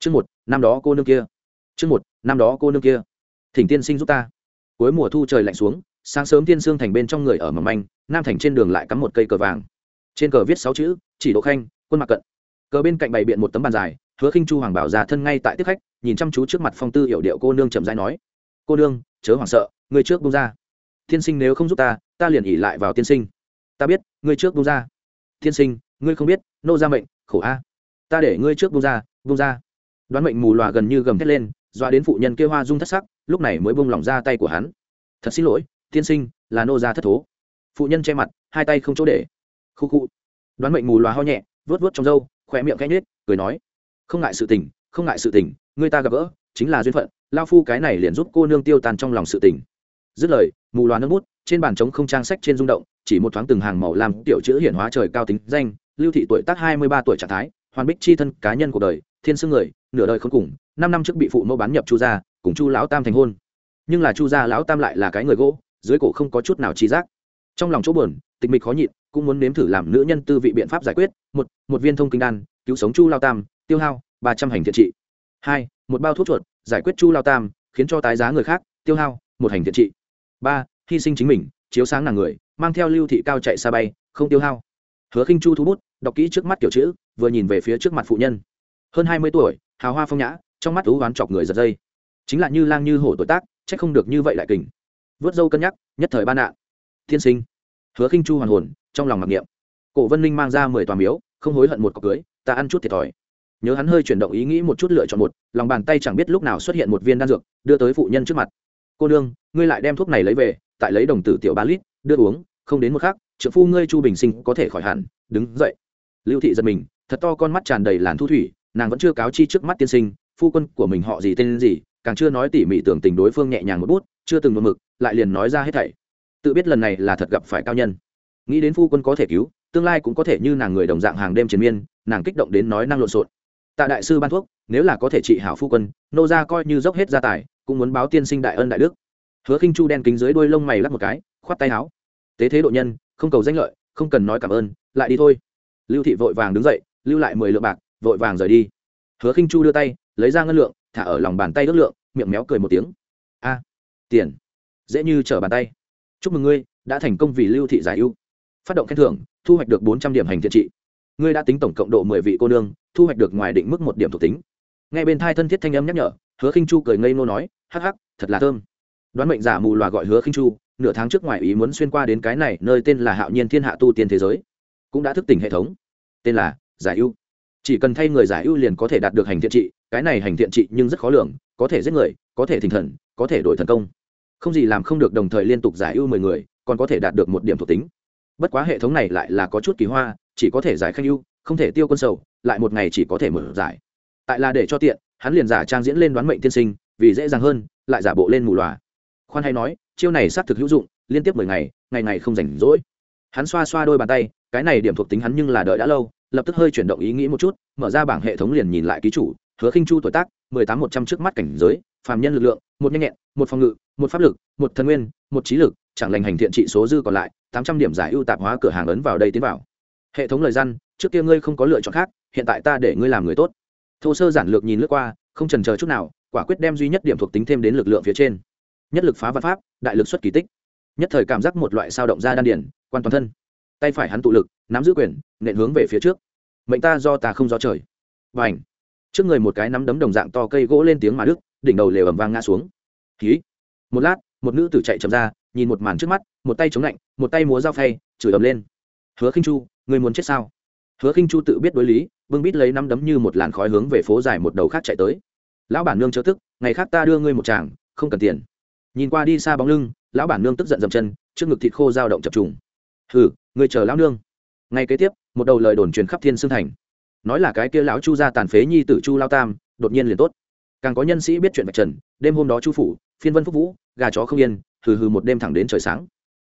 chương một, năm đó cô nương kia. Chương một, năm đó cô nương kia. Thỉnh tiên sinh giúp ta. Cuối mùa thu trời lạnh xuống, sáng sớm tiên sương thành bên trong người ở mầm anh nam thành trên đường lại cắm một cây cờ vàng. Trên cờ viết sáu chữ, chỉ độ khanh, quân mặc cận. Cờ bên cạnh bày biện một tấm bàn dài, hứa khinh chu hoàng bảo già thân ngay tại tiếp khách, nhìn chăm chú trước mặt phong tư hiểu điệu cô nương chậm rãi nói. Cô nương, chớ hoảng sợ, người trước bung ra. Tiên sinh nếu không giúp ta ta liền ỉ lại vào tiên sinh. Ta biết ngươi trước bung ra. Tiên sinh, ngươi không biết, nô ra mệnh, khổ a. Ta để ngươi trước bung ra bung ra đoán mệnh mù loà gần như gầm thét lên dọa đến phụ nhân kêu hoa dung thất sắc lúc này mới bung lỏng ra tay của hắn. Thật xin lỗi tiên sinh là nô gia thất thố. Phụ nhân che mặt hai tay không chỗ để. Khu khu. Đoán mệnh mù loà ho nhẹ vớt vớt trong râu khỏe miệng khẽ nhếch, cười nói không ngại sự tình không ngại sự tình người ta gặp gỡ chính là duyên phận lao phu cái này liền giúp cô nương tiêu tan trong lòng sự tình. Dứt lời mù loà nước bút trên bàn trống không trang sách trên rung động chỉ một thoáng từng hàng màu làm tiểu chữ hiển hóa trời cao tính danh lưu thị tuổi tác hai mươi ba tuổi trạng thái hoàn bích chi thân cá nhân cuộc đời, thiên sư người, nửa đời không cùng, năm năm trước bị phụ mẫu bán nhập chu gia, cùng chu lão tam thành hôn. Nhưng là chu gia lão tam lại là cái người gỗ, dưới cổ không có chút nào trí giác. Trong lòng chỗ buồn, tịch mịch khó nhịn, cũng muốn nếm thử làm nữ nhân tư vị biện pháp giải quyết, một một viên thông kinh đan, cứu sống chu lao tam, tiêu hao ba trăm hành thiện trị. Hai, một bao thuốc chuột, giải quyết chu lao tam, khiến cho tái giá người khác, tiêu hao một hành thiện trị. Ba, hy sinh chính mình, chiếu sáng nàng người, mang theo lưu thị cao chạy xa bay, không tiêu hao hứa khinh chu thu bút, đọc kỹ trước mắt kiểu chữ, vừa nhìn về phía trước mặt phụ nhân. Hơn hai mươi tuổi, hào hoa phong nhã, trong mắt ú oán chọc người giật dây. Chính là như lang như hổ tuổi tác trách không được như vậy lại kình. Vớt dâu cân nhắc, nhất thời ban nạn. Thiên sinh. Hứa khinh chu hoàn hồn, trong lòng mặc niệm. Cổ vân ninh mang ra mười tòa miếu, không hối hận một cọc cưới, ta ăn chút thiệt thòi. Nhớ hắn hơi chuyển động ý nghĩ một chút lựa chọn một, lòng bàn tay chẳng biết lúc nào xuất hiện một viên đan dược, đưa tới phụ nhân trước mặt. Cô nương, ngươi lại đem thuốc này lấy về, tại lấy đồng tử tiểu ba lít, đưa uống, không đến một khắc trợ phu ngươi chu bình sinh có thể khỏi hẳn, đứng dậy. Lưu thị giật mình, thật to con mắt tràn đầy làn thu thủy, nàng vẫn chưa cáo chi trước mắt tiên sinh, phu quân của mình họ gì tên gì, càng chưa nói tỉ mỉ tưởng tình đối phương nhẹ nhàng một bút, chưa từng một mực, lại liền nói ra hết thảy. Tự biết lần này là thật gặp phải cao nhân. Nghĩ đến phu quân có thể cứu, tương lai cũng có thể như nàng người đồng dạng hàng đêm triền miên, nàng kích động đến nói năng lộn xộn. Tạ đại sư ban thuốc, nếu là có thể trị hảo phu quân, nô ra coi như dốc hết gia tài, cũng muốn báo tiên sinh đại ân đại đức. Hứa khinh chu đen kính dưới đuôi lông mày lắp một cái, khoát tay áo. Tế thế độ nhân không cầu danh lợi, không cần nói cảm ơn, lại đi thôi. Lưu thị vội vàng đứng dậy, lưu lại mười lượng bạc, vội vàng rời đi. Hứa khinh chu đưa tay, lấy ra ngân lượng, thả ở lòng bàn tay ước lượng, miệng méo cười một tiếng. A, tiền, dễ như trở bàn tay. Chúc mừng ngươi, đã thành công vì lưu thị giải ưu. Phát động khen thưởng, thu hoạch được bốn trăm điểm hành thiện trị. Ngươi đã tính tổng cộng độ mười vị cô nương, thu hoạch được ngoài định mức một điểm thuộc tính. Ngay bên thai thân thiết thanh âm nhắc nhở, hứa khinh chu cười ngây nô nói, hắc hắc, thật là thơm. Đoán mệnh giả mù loà gọi hứa khinh chu nửa tháng trước ngoài ý muốn xuyên qua đến cái này, nơi tên là hạo nhiên thiên hạ tu tiên thế giới, cũng đã thức tỉnh hệ thống. Tên là giải ưu. Chỉ cần thay người giải ưu liền có thể đạt được hành thiện trị, cái này hành thiện trị nhưng rất khó lường, có thể giết người, có thể thình thần, có thể đổi thần công. Không gì làm không được đồng thời liên tục giải ưu mười người, còn có thể đạt được một điểm thuộc tính. Bất quá hệ thống này lại là có chút kỳ hoa, chỉ có thể giải khanh ưu, không thể tiêu quân sầu, lại một ngày chỉ có thể mở giải. Tại là để cho tiện, hắn liền giả trang diễn lên đoán mệnh tiên sinh, vì dễ dàng hơn, lại giả bộ lên mù loà. Khoan hay nói chiêu này xác thực hữu dụng, liên tiếp mười ngày ngày ngày không rảnh rỗi. Hắn xoa xoa đôi bàn tay, cái này điểm thuộc tính hắn nhưng là đợi đã lâu, lập tức hơi chuyển động ý nghĩ một chút, mở ra bảng hệ thống liền nhìn lại ký chủ, hứa khinh chu tuổi tác, mười tám một trăm trước mắt cảnh giới, phàm nhân lực lượng, một nhanh nhẹn, một phòng ngự, một pháp lực, một thần nguyên, một trí lực, chẳng lành hành thiện trị số dư còn lại, tám trăm điểm giải ưu tạp hóa cửa hàng ấn vào đây tiến vào. Hệ thống lời răn trước kia ngươi không có lựa chọn khác, hiện tại ta để ngươi làm người tốt. Thô sơ giản lược nhìn lướt qua, không trần chờ chút nào, quả quyết đem duy nhất điểm thuộc tính thêm đến lực lượng phía trên nhất lực phá văn pháp, đại lực xuất kỳ tích. Nhất thời cảm giác một loại sao động ra đan điển quan toàn thân. Tay phải hắn tụ lực, nắm giữ quyền, nện hướng về phía trước. Mệnh ta do ta không do trời. Và ảnh trước người một cái nắm đấm đồng dạng to cây gỗ lên tiếng mà đức đỉnh đầu lều ẩm vang ngã xuống. Ký một lát, một nữ tử chạy chậm ra, nhìn một màn trước mắt, một tay chống lạnh, một tay múa dao phay, chửi ầm lên. Hứa khinh chu người muốn chết sao? Hứa khinh chu tự biết đối lý, bưng bít lấy nắm đấm như một làn khói hướng về phố dài một đầu khác chạy tới. Lão bản nương chớ tức, ngày khác ta đưa ngươi một chàng không cần tiền nhìn qua đi xa bóng lưng, lão bản nương tức giận dậm chân, trước ngực thịt khô dao động chập trùng. Hừ người chờ lão nương. Ngay kế tiếp, một đầu lời đồn truyền khắp thiên sương thành. Nói là cái kia lão chu gia tàn phế nhi tử chu lao tam, đột nhiên liền tốt. Càng có nhân sĩ biết chuyện vạch trần, đêm hôm đó chu phủ, phiên vân phúc vũ, gà chó không yên, hừ hừ một đêm thẳng đến trời sáng.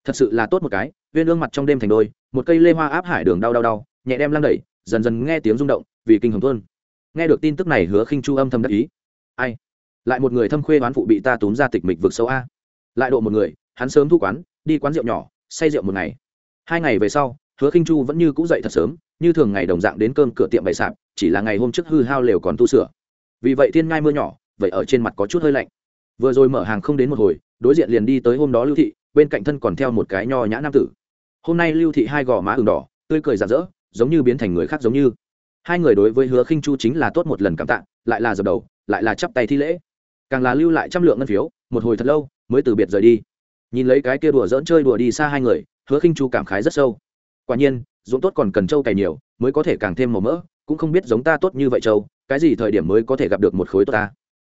Thật sự là tốt một cái, viên ương mặt trong đêm thành đôi, một cây lê hoa áp hải đường đau đau đau, nhẹ đem lăng đẩy, dần dần nghe tiếng rung động, vì kinh hồng tuôn. Nghe được tin tức này hứa khinh chu âm thầm đắc ý. Ai lại một người thâm khuê oán phụ bị ta tốn ra tịch mịch vực sâu a. Lại độ một người, hắn sớm thu quán, đi quán rượu nhỏ, say rượu một ngày. Hai ngày về sau, hứa khinh chu vẫn như cũ dậy thật sớm, như thường ngày đồng dạng đến cơm cửa tiệm bày sạp, chỉ là ngày hôm trước hư hao lều còn tu sửa. Vì vậy thiên ngai mưa nhỏ, vậy ở trên mặt có chút hơi lạnh. Vừa rồi mở hàng không đến một hồi, đối diện liền đi tới hôm đó lưu thị, bên cạnh thân còn theo một cái nho nhã nam tử. Hôm nay lưu thị hai gò má ửng đỏ, tươi cười rạng rỡ, giống như biến thành người khác giống như. Hai người đối với hứa khinh chu chính là tốt một lần cảm tạ, lại là dập đầu, lại là chắp tay thi lễ càng là lưu lại trăm lượng ngân phiếu, một hồi thật lâu mới từ biệt rời đi. Nhìn lấy cái kia đùa dỡn chơi đùa đi xa hai người, hứa khinh chu cảm khái rất sâu. Quả nhiên dũng tốt còn cần trâu cày nhiều, mới có thể càng thêm màu mỡ, cũng không biết giống ta tốt như vậy châu cái gì thời điểm mới có thể gặp được một khối tốt ta.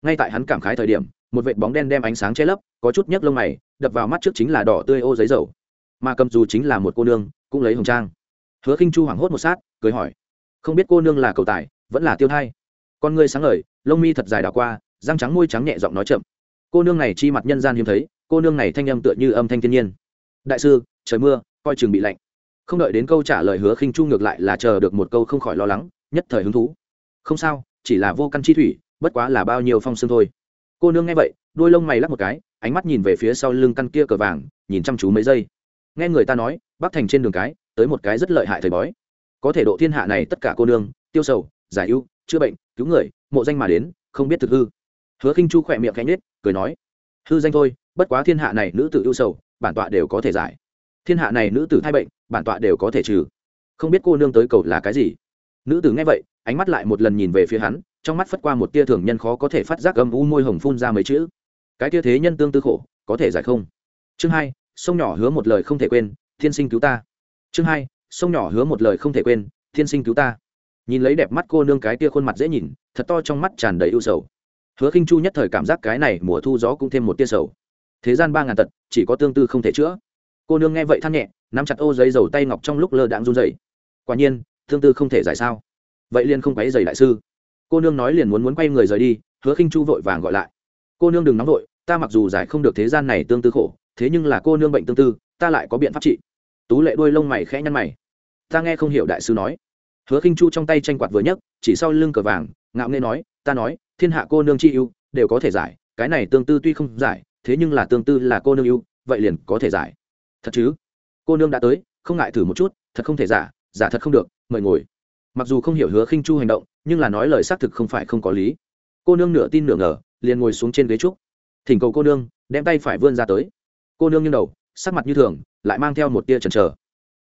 Ngay tại hắn cảm khái thời điểm, một vệt bóng đen đem ánh sáng che lấp, có chút nhấc lông mày, đập vào mắt trước chính là đỏ tươi ô giấy dầu. Mà cầm dù chính là một cô nương, cũng lấy hồng trang. Hứa khinh chu hoảng hốt một sát, cười hỏi, không biết cô nương là cầu tài, vẫn là tiêu thai? Con ngươi sáng ngời, lông mi thật dài đảo qua răng trắng môi trắng nhẹ giọng nói chậm. Cô nương này chi mặt nhân gian hiếm thấy, cô nương này thanh âm tựa như âm thanh thiên nhiên. Đại sư, trời mưa, coi chừng bị lạnh. Không đợi đến câu trả lời hứa khinh chu ngược lại là chờ được một câu không khỏi lo lắng, nhất thời hứng thú. Không sao, chỉ là vô căn chi thủy, bất quá là bao nhiêu phong sương thôi. Cô nương nghe vậy đuôi lông mày lắc một cái, ánh mắt nhìn về phía sau lưng căn kia cờ vàng, nhìn chăm chú mấy giây. Nghe người ta nói, bắc thành trên đường cái, tới một cái rất lợi hại thời bói. Có thể độ thiên hạ này tất cả cô nương, tiêu sầu, giải ưu, chữa bệnh, cứu người, mộ danh mà đến, không biết thực hư hứa khinh chu khỏe miệng khẽ nhếch, cười nói, hư danh thôi, bất quá thiên hạ này nữ tử ưu sầu, bản tọa đều có thể giải. Thiên hạ này nữ tử thai bệnh, bản tọa đều có thể trừ. Không biết cô nương tới cầu là cái gì? Nữ tử nghe vậy, ánh mắt lại một lần nhìn về phía hắn, trong mắt phất qua một tia thường nhân khó có thể phát giác âm u môi hồng phun ra mấy chữ. Cái tia thế nhân tương tư khổ, có thể giải không? Chương hai, sông nhỏ hứa một lời không thể quên, thiên sinh cứu ta. Chương hai, sông nhỏ hứa một lời không thể quên, thiên sinh cứu ta. Nhìn lấy đẹp mắt cô nương cái tia khuôn mặt dễ nhìn, thật to trong mắt tràn đầy ưu sầu hứa khinh chu nhất thời cảm giác cái này mùa thu gió cũng thêm một tia sầu. Thế gian ba ngàn tật, chỉ có tương tư không thể chữa. Cô nương nghe vậy than nhẹ, nắm chặt ô giấy dầu tay ngọc trong lúc lơ đãng run rẩy. quả nhiên, tương tư không thể giải sao. Vậy liền không quấy giày đại sư. Cô nương nói liền muốn muốn quay người rời đi, hứa khinh chu vội vàng gọi lại. Cô nương đừng nóng vội, ta mặc dù giải không được thế gian này tương tư khổ, thế nhưng là cô nương bệnh tương tư, ta lại có biện pháp trị. Tú lệ đuôi lông mày khẽ nhăn mày. Ta nghe không hiểu đại sư nói. Hứa khinh chu trong tay tranh quạt vừa nhấc, chỉ sau lưng cờ vàng, ngạo nghê nói, ta nói thiên hạ cô nương chi ưu, đều có thể giải, cái này tương tư tuy không giải, thế nhưng là tương tư là cô nương ưu, vậy liền có thể giải. Thật chứ? Cô nương đã tới, không ngại thử một chút, thật không thể giả giả thật không được, mời ngồi. Mặc dù không hiểu hứa khinh chu hành động, nhưng là nói lời xác thực không phải không có lý. Cô nương nửa tin nửa ngờ, liền ngồi xuống trên ghế trúc. Thỉnh cầu cô nương, đem tay phải vươn ra tới. Cô nương nghiêng đầu, sắc mặt như thường, lại mang theo một tia chần chờ.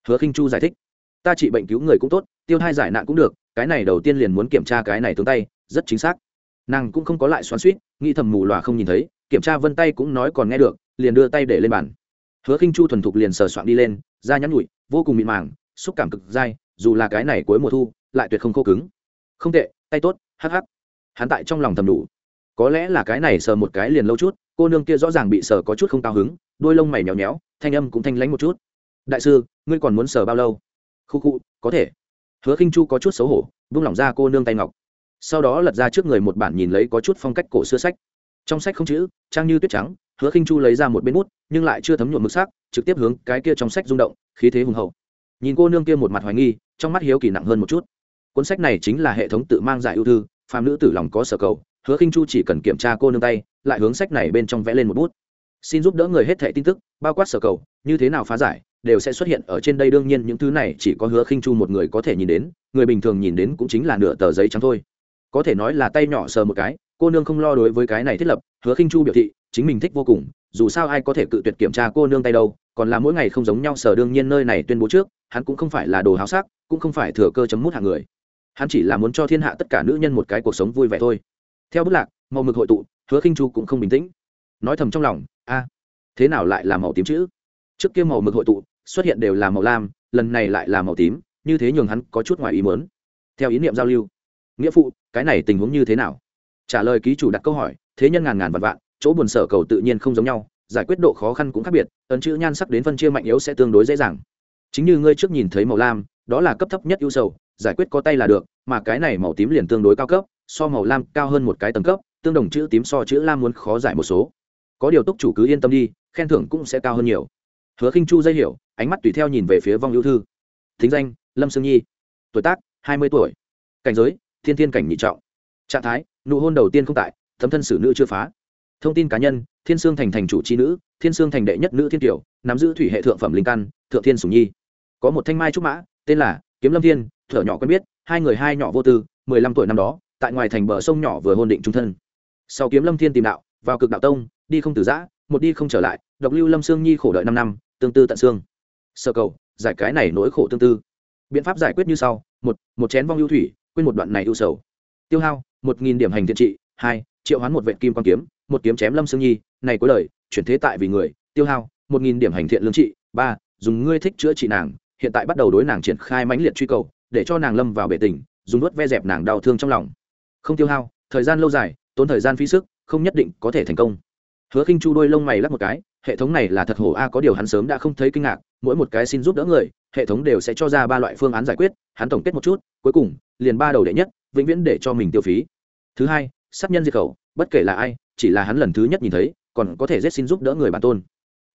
Hứa khinh chu giải thích. Ta trị bệnh cứu người cũng tốt, tiêu thai giải nạn cũng được, cái này đầu tiên liền muốn kiểm tra cái này tướng tay, rất chính xác nàng cũng không có lại xoắn suýt, nghĩ thầm mù lòa không nhìn thấy, kiểm tra vân tay cũng nói còn nghe được, liền đưa tay để lên bàn. Hứa khinh chu thuần thục liền sờ soạn đi lên, da nhắn nhụi vô cùng mịn màng, xúc cảm cực dai, dù là cái này cuối mùa thu, lại tuyệt không khô cứng. Không tệ, tay tốt, hắc hắc. Hắn tại trong lòng thầm đủ. Có lẽ là cái này sờ một cái liền lâu chút, cô nương kia rõ ràng bị sờ có chút không cao hứng, đôi lông mày nhéo nhéo, thanh âm cũng thanh lánh một chút. Đại sư, ngươi còn muốn sờ bao lâu? Khu khu, có thể. Hứa khinh chu có chút xấu hổ, buông lỏng ra cô nương tay ngọc sau đó lật ra trước người một bản nhìn lấy có chút phong cách cổ xưa sách. Trong sách không chữ, trang như tuyết trắng, hứa khinh chu lấy ra một bên bút, nhưng lại chưa thấm nhuộm mực sắc, trực tiếp hướng cái kia trong sách rung động, khí thế hùng hậu. Nhìn cô nương kia một mặt hoài nghi, trong mắt hiếu kỳ nặng hơn một chút. Cuốn sách này chính là hệ thống tự mang giải ưu thư, phàm nữ tử lòng có sở cầu, hứa khinh chu chỉ cần kiểm tra cô nương tay, lại hướng sách này bên trong vẽ lên một bút. Xin giúp đỡ người hết thẻ tin tức, bao quát sở cầu, như thế nào phá giải, đều sẽ xuất hiện ở trên đây, đương nhiên những thứ này chỉ có hứa khinh chu một người có thể nhìn đến, người bình thường nhìn đến cũng chính là nửa tờ giấy trắng thôi có thể nói là tay nhỏ sờ một cái, cô nương không lo đối với cái này thiết lập, hứa khinh chu biểu thị, chính mình thích vô cùng, dù sao ai có thể cự tuyệt kiểm tra cô nương tay đâu, còn là mỗi ngày không giống nhau sờ đương nhiên nơi này tuyên bố trước, hắn cũng không phải là đồ háo sắc, cũng không phải thừa cơ chấm mút hạng người. Hắn chỉ là muốn cho thiên hạ tất cả nữ nhân một cái cuộc sống vui vẻ thôi. Theo bức lạc, màu mực hội tụ, hứa khinh chu cũng không bình tĩnh. Nói thầm trong lòng, a, thế nào lại là màu tím chữ trước kia màu mực hội tụ, xuất hiện đều là màu lam, lần này lại là màu tím, như thế nhường hắn có chút ngoài ý mớn theo ý niệm giao lưu nghĩa phụ, cái này tình huống như thế nào? Trả lời ký chủ đặt câu hỏi, thế nhân ngàn ngàn vạn vạn, chỗ buồn sở cầu tự nhiên không giống nhau, giải quyết độ khó khăn cũng khác biệt, ấn chữ nhan sắc đến phân chia mạnh yếu sẽ tương đối dễ dàng. Chính như ngươi trước nhìn thấy màu lam, đó là cấp thấp nhất ưu sầu, giải quyết có tay là được, mà cái này màu tím liền tương đối cao cấp, so màu lam cao hơn một cái tầng cấp, tương đồng chữ tím so chữ lam muốn khó giải một số. Có điều túc chủ cứ yên tâm đi, khen thưởng cũng sẽ cao hơn nhiều. Hứa khinh chu dây hiểu, ánh mắt tùy theo nhìn về phía vong ưu thư. Thính danh, lâm sương nhi. Tuổi tác, hai mươi tuổi. Cảnh giới thiên thiên cảnh nhị trọng. Trạng thái, nụ hôn đầu tiên không tại, thấm thân xử nữ chưa phá. Thông tin cá nhân, thiên sương thành thành chủ c h i nữ, thiên sương thành đệ nhất nữ thiên tiểu, nắm giữ thủy hệ thượng phẩm linh căn, thượng thiên sùng nhi. Có một thanh mai trúc mã, tên là kiếm lâm thiên, thở nhỏ quen biết, hai người hai nhỏ vô tư, mười lăm tuổi năm đó, tại ngoài thành bờ sông nhỏ vừa hôn định trung thân. Sau kiếm lâm thiên tìm đạo, vào cực đạo tông, đi không từ giã, một đi không trở lại, độc lưu lâm sương nhi khổ đợi năm năm, tương tư tận xương. Sơ cầu, giải cái này nỗi khổ tương tư. Biện pháp giải quyết như sau, một một chén vong ưu thủy quên một đoạn này ưu sầu. Tiêu hao, một nghìn điểm hành thiện trị, hai, triệu hoán một vệ kim quan kiếm, một kiếm chém lâm sương nhi, này cuối lời chuyển thế tại vì người. Tiêu hao, một nghìn điểm hành thiện lương trị, ba, dùng ngươi thích chữa trị nàng, hiện tại bắt đầu đối nàng triển khai mãnh liệt truy cầu, để cho nàng lâm vào bể tình, dùng nuốt ve dẹp nàng đau thương trong lòng. Không tiêu hao, thời gian lâu dài, tốn thời gian phí sức, không nhất định có thể thành công hứa khinh chu đôi lông mày lắc một cái, hệ thống này là thật hổ a, có điều hắn sớm đã không thấy kinh ngạc, mỗi một cái xin giúp đỡ người, hệ thống đều sẽ cho ra ba loại phương án giải quyết, hắn tổng kết một chút, cuối cùng, liền ba đầu đệ nhất, vĩnh viễn để cho mình tiêu phí. Thứ hai, sát nhân diệt khẩu, bất kể là ai, chỉ là hắn lần thứ nhất nhìn thấy, còn có thể giết xin giúp đỡ người bản tôn.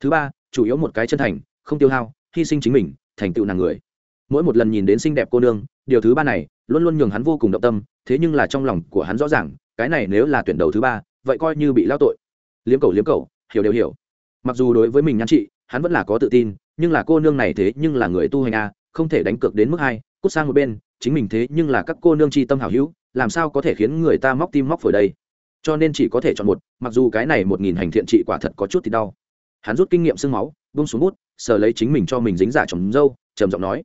Thứ ba, chủ yếu một cái chân thành, không tiêu hao, hy sinh chính mình, thành tựu nàng người. Mỗi một lần nhìn đến xinh đẹp cô nương, điều thứ ba này, luôn luôn nhường hắn vô cùng động tâm, thế nhưng là trong lòng của hắn rõ ràng, cái này nếu là tuyển đầu thứ ba, vậy coi như bị lao tội liếm cầu liếm cầu, hiểu đều hiểu. Mặc dù đối với mình nhan trị hắn vẫn là có tự tin, nhưng là cô nương này thế nhưng là người tu hành a không thể đánh cược đến mức hai, cút sang một bên, chính mình thế nhưng là các cô nương tri tâm hảo hữu, làm sao có thể khiến người ta móc tim móc phổi đây? Cho nên chỉ có thể chọn một, mặc dù cái này một nghìn hành thiện trị quả thật có chút thì đau. Hắn rút kinh nghiệm sương máu bung xuống bút, sờ lấy chính mình cho mình dính giả trồng dâu, trầm giọng nói,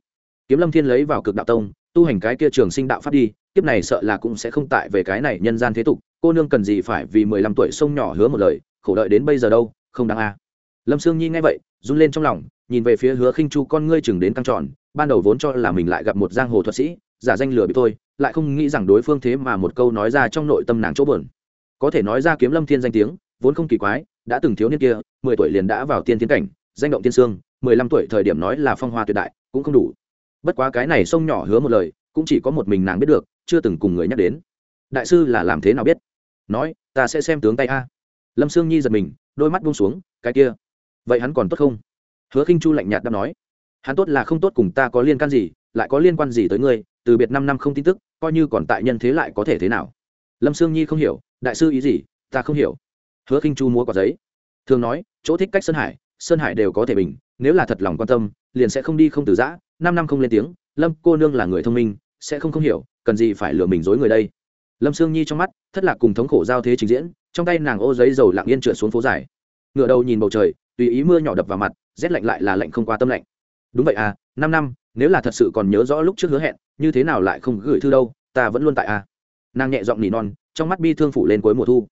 kiếm lâm thiên lấy vào cực đạo tông, tu hành cái kia trường sinh đạo pháp đi, kiếp này sợ là cũng sẽ không tại về cái này nhân gian thế tục, cô nương cần gì phải vì mười lăm tuổi sông nhỏ hứa một lời khổ đợi đến bây giờ đâu, không đáng a. Lâm sương nhi nghe vậy, run lên trong lòng, nhìn về phía hứa khinh chu con ngươi chừng đến căng tròn, ban đầu vốn cho là mình lại gặp một giang hồ thuật sĩ, giả danh lừa bị tôi lại không nghĩ rằng đối phương thế mà một câu nói ra trong nội tâm nàng chỗ buồn. có thể nói ra kiếm lâm thiên danh tiếng, vốn không kỳ quái, đã từng thiếu niên kia, mười tuổi liền đã vào tiên tiến cảnh, danh động tiên sương, mười lăm tuổi thời điểm nói là phong hoa tuyệt đại, cũng không đủ. Bất quá cái này sông nhỏ hứa một lời, cũng chỉ có một mình nàng biết được, chưa từng cùng người nhắc đến. Đại sư là làm thế nào biết? Nói, ta sẽ xem tướng tay a lâm sương nhi giật mình, đôi mắt buông xuống, cái kia, vậy hắn còn tốt không? Hứa khinh chu lạnh nhạt đáp nói, hắn tốt là không tốt cùng ta có liên can gì, lại có liên quan gì tới ngươi, từ biệt năm năm không tin tức, coi như còn tại nhân thế lại có thể thế nào? Lâm sương nhi không hiểu, đại sư ý gì? Ta không hiểu. Hứa khinh chu múa quả giấy, thường nói, chỗ thích cách sơn hải sơn hải đều có thể bình, nếu là thật lòng quan tâm, liền sẽ không đi không từ giã, năm năm không lên tiếng, lâm cô nương là người thông minh, sẽ không không hiểu, cần gì phải lừa mình dối người đây? Lâm sương nhi trong mắt, thất lạc cùng thống khổ giao thế trình diễn trong tay nàng ô giấy dầu lặng yên trượt xuống phố dài. Ngựa đầu nhìn bầu trời, tùy ý mưa nhỏ đập vào mặt, rét lạnh lại là lạnh không qua tâm lạnh. Đúng vậy à năm năm, nếu là thật sự còn nhớ rõ lúc trước hứa hẹn, như thế nào lại không gửi thư đâu, ta vẫn luôn tại à. Nàng nhẹ giọng nỉ non, trong mắt bi thương phủ lên cuối mùa thu.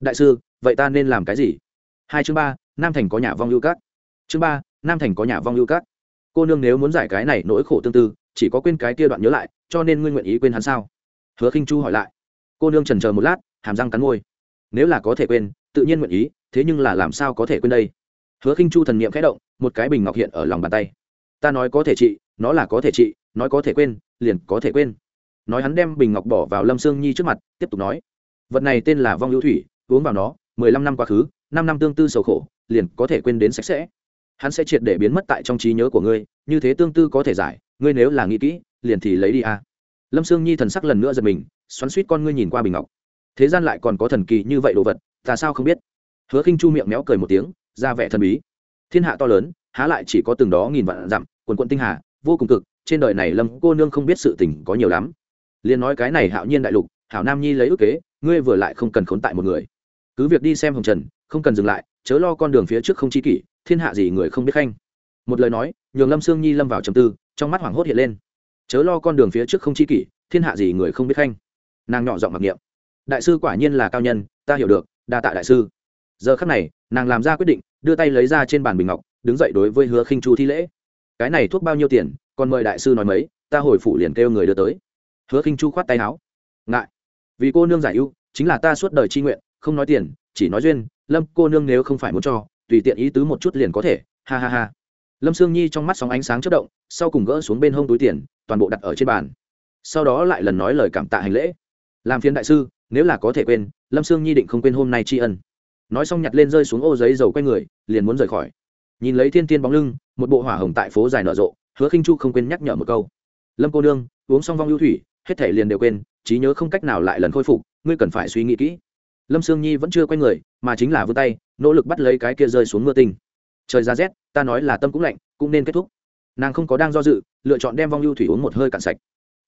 Đại sư, vậy ta nên làm cái gì? Hai chương ba, nam thành có nhà vong lưu cát. Chương ba, nam thành có nhà vong lưu cát. Cô nương nếu muốn giải cái này nỗi khổ tương tư, chỉ có quên cái kia đoạn nhớ lại, cho nên ngươi nguyện ý quên hắn sao? Hứa khinh chu hỏi lại. Cô nương trần chờ một lát, hàm răng cắn môi nếu là có thể quên, tự nhiên nguyện ý, thế nhưng là làm sao có thể quên đây? Hứa khinh chu thần niệm khẽ động, một cái bình ngọc hiện ở lòng bàn tay. Ta nói có thể trị, nó là có thể trị, nói có thể quên, liền có thể quên. Nói hắn đem bình ngọc bỏ vào lâm sương nhi trước mặt, tiếp tục nói. Vật này tên là vong lưu thủy, uống vào nó, mười lăm năm quá khứ, năm năm tương tư sầu khổ, liền có thể quên đến sạch sẽ. Hắn sẽ triệt để biến mất tại trong trí nhớ của ngươi, như thế tương tư có thể giải, ngươi nếu là nghĩ kỹ, liền thì lấy đi a. Lâm sương nhi thần sắc lần nữa giật mình, xoắn suýt con ngươi nhìn qua bình ngọc thế gian lại còn có thần kỳ như vậy đồ vật, ta sao không biết? Hứa khinh chu miệng méo cười một tiếng, ra vẻ thần bí. Thiên hạ to lớn, há lại chỉ có từng đó nghìn vạn dặm, quần quận tinh hà, vô cùng cực, trên đời này lâm cô nương không biết sự tình có nhiều lắm. Liền nói cái này hạo nhiên đại lục, hảo nam nhi lấy ước kế, ngươi vừa lại không cần khốn tại một người. Cứ việc đi xem hồng trần, không cần dừng lại, chớ lo con đường phía trước không chi kỷ, thiên hạ gì người không biết khanh. Một lời nói, nhường lâm sương nhi lâm vào trầm tư, trong mắt hoảng hốt hiện lên. Chớ lo con đường phía trước không chi kỷ, thiên hạ gì người không biết khanh. Nàng nhỏ giọng mặc niệm đại sư quả nhiên là cao nhân, ta hiểu được, đa tạ đại sư. Giờ khắc này, nàng làm ra quyết định, đưa tay lấy ra trên bàn bình ngọc, đứng dậy đối với hứa khinh chu thi lễ. Cái này thuốc bao nhiêu tiền, còn mời đại sư nói mấy, ta hồi phủ liền kêu người đưa tới. Hứa khinh chu khoát tay áo. Ngại. Vì cô nương giải ưu, chính là ta suốt đời chi nguyện, không nói tiền, chỉ nói duyên, lâm cô nương nếu không phải muốn cho, tùy tiện ý tứ một chút liền có thể, ha ha ha. Lâm sương nhi trong mắt sóng ánh sáng chất động, sau cùng gỡ xuống bên hông túi tiền, toàn bộ đặt ở trên bàn. Sau đó lại lần nói lời cảm tạ hành lễ làm phiền đại sư, nếu là có thể quên, lâm sương nhi định không quên hôm nay tri ân. Nói xong nhặt lên rơi xuống ô giấy dầu quay người, liền muốn rời khỏi. Nhìn lấy thiên tiên bóng lưng, một bộ hỏa hồng tại phố dài nở rộ, hứa khinh chu không quên nhắc nhở một câu. Lâm cô nương, uống xong vong lưu thủy, hết thể liền đều quên, trí nhớ không cách nào lại lần khôi phục, ngươi cần phải suy nghĩ kỹ. Lâm sương nhi vẫn chưa quay người, mà chính là vươn tay, nỗ lực bắt lấy cái kia rơi xuống mưa tinh. Trời ra rét, ta nói là tâm cũng lạnh, cũng nên kết thúc. Nàng không có đang do dự, lựa chọn đem vong lưu thủy uống một hơi cạn sạch.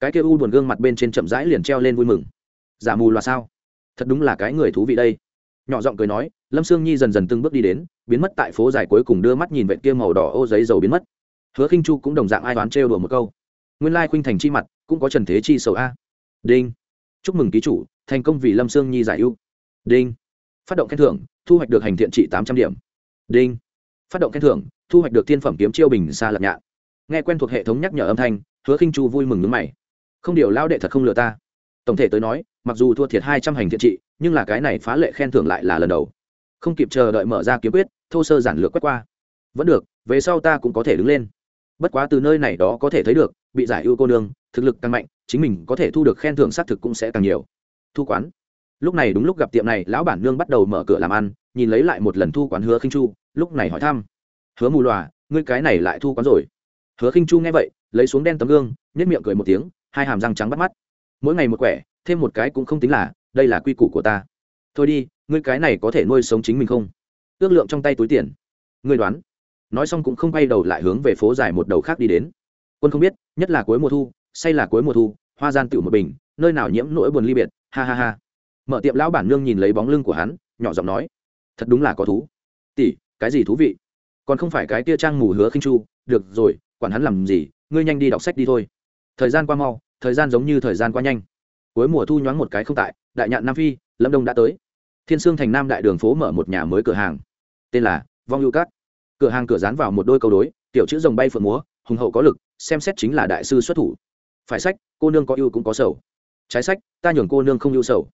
Cái kia u buồn gương mặt bên trên chậm rãi liền treo lên vui mừng giả mù loà sao? Thật đúng là cái người thú vị đây. Nhỏ giọng cười nói, lâm sương nhi dần dần từng bước đi đến, biến mất tại phố dài cuối cùng đưa mắt nhìn vệ kia màu đỏ ô giấy dầu biến mất. Hứa khinh chu cũng đồng dạng ai đoán trêu đùa một câu. Nguyên lai khuynh thành chi mặt, cũng có trần thế chi sầu a. Đinh. Chúc mừng ký chủ, thành công vì lâm sương nhi giải ưu. Đinh. Phát động khen thưởng, thu hoạch được hành thiện trị tám trăm điểm. Đinh. Phát động khen thưởng, thu hoạch được thiên phẩm kiếm chiêu bình xa lập nhạn. Nghe quen thuộc hệ thống nhắc nhở âm thanh, hứa khinh chu vui mừng nước mày. Không điều lao đệ thật không lừa ta. Tổng thể tới nói mặc dù thua thiệt hai trăm hành thiện trị, nhưng là cái này phá lệ khen thưởng lại là lần đầu. Không kịp chờ đợi mở ra kiếm quyết, thô sơ giản lược quét qua. Vẫn được, về sau ta cũng có thể đứng lên. Bất quá từ nơi này đó có thể thấy được, bị giải ưu cô nương, thực lực càng mạnh, chính mình có thể thu được khen thưởng xác thực cũng sẽ càng nhiều. Thu quán. Lúc này đúng lúc gặp tiệm này, lão bản nương bắt đầu mở cửa làm ăn, nhìn lấy lại một lần thu quán hứa khinh chu, lúc này hỏi thăm. Hứa mù loà, ngươi cái này lại thu quán rồi? Hứa khinh chu nghe vậy, lấy xuống đen tấm gương nhét miệng cười một tiếng, hai hàm răng trắng bắt mắt. Mỗi ngày một quẻ thêm một cái cũng không tính là, đây là quy củ của ta. Thôi đi, ngươi cái này có thể nuôi sống chính mình không? Ước lượng trong tay túi tiền. Ngươi đoán. Nói xong cũng không quay đầu lại hướng về phố dài một đầu khác đi đến. Quân không biết, nhất là cuối mùa thu, say là cuối mùa thu, hoa gian tựu một bình, nơi nào nhiễm nỗi buồn ly biệt, ha ha ha. Mở tiệm lão bản nương nhìn lấy bóng lưng của hắn, nhỏ giọng nói, thật đúng là có thú. Tỷ, cái gì thú vị? Còn không phải cái tia trang mù hứa khinh chu, được rồi, quản hắn làm gì, ngươi nhanh đi đọc sách đi thôi. Thời gian qua mau, thời gian giống như thời gian qua nhanh cuối mùa thu nhoáng một cái không tại đại nhạn nam phi lâm đông đã tới. Thiên sương thành nam đại đường phố mở một nhà mới cửa hàng. Tên là vong lưu cát cửa hàng cửa dán vào một đôi câu đối tiểu chữ rồng bay phượng múa hùng hậu có lực xem xét chính là đại sư xuất thủ. Phải sách cô nương có ưu cũng có sầu. Trái sách ta nhường cô nương không ưu sầu.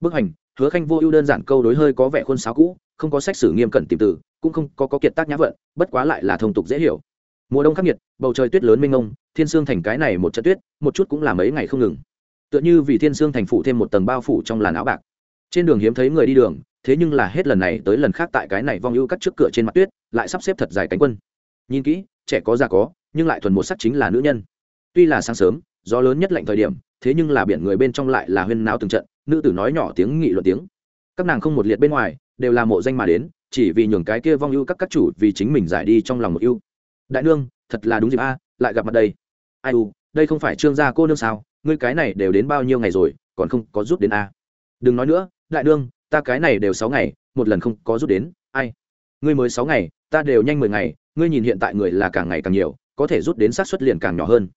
Bức hành hứa khanh vô ưu đơn giản câu đối hơi có vẻ khuôn sáo cũ không có sách sử nghiêm cẩn tìm từ cũng không có, có kiệt tác nhã vận bất quá lại là thông tục dễ hiểu. Mùa đông khắc nghiệt bầu trời tuyết lớn mênh mông thiên sương thành cái này một trận tuyết một chút cũng là mấy ngày không ngừng tựa như vì thiên sương thành phủ thêm một tầng bao phủ trong làn áo bạc. Trên đường hiếm thấy người đi đường, thế nhưng là hết lần này tới lần khác tại cái này vong ưu cắt trước cửa trên mặt tuyết, lại sắp xếp thật dài cánh quân. Nhìn kỹ, trẻ có già có, nhưng lại thuần một sắc chính là nữ nhân. Tuy là sáng sớm, gió lớn nhất lạnh thời điểm, thế nhưng là biển người bên trong lại là huyên náo từng trận, nữ tử nói nhỏ tiếng nghị luận tiếng. Các nàng không một liệt bên ngoài, đều là mộ danh mà đến, chỉ vì nhường cái kia vong ưu các các chủ vì chính mình giải đi trong lòng một ưu. Đại nương, thật là đúng dịp a, lại gặp mặt đây. Ai u, đây không phải trương gia cô nương sao? Ngươi cái này đều đến bao nhiêu ngày rồi còn không có rút đến a? Đừng nói nữa đại đương, ta cái này đều sáu ngày một lần không có rút đến ai? Ngươi mới sáu ngày ta đều nhanh mười ngày ngươi nhìn hiện tại người là càng ngày càng nhiều có thể rút đến sát xuất liền càng nhỏ hơn.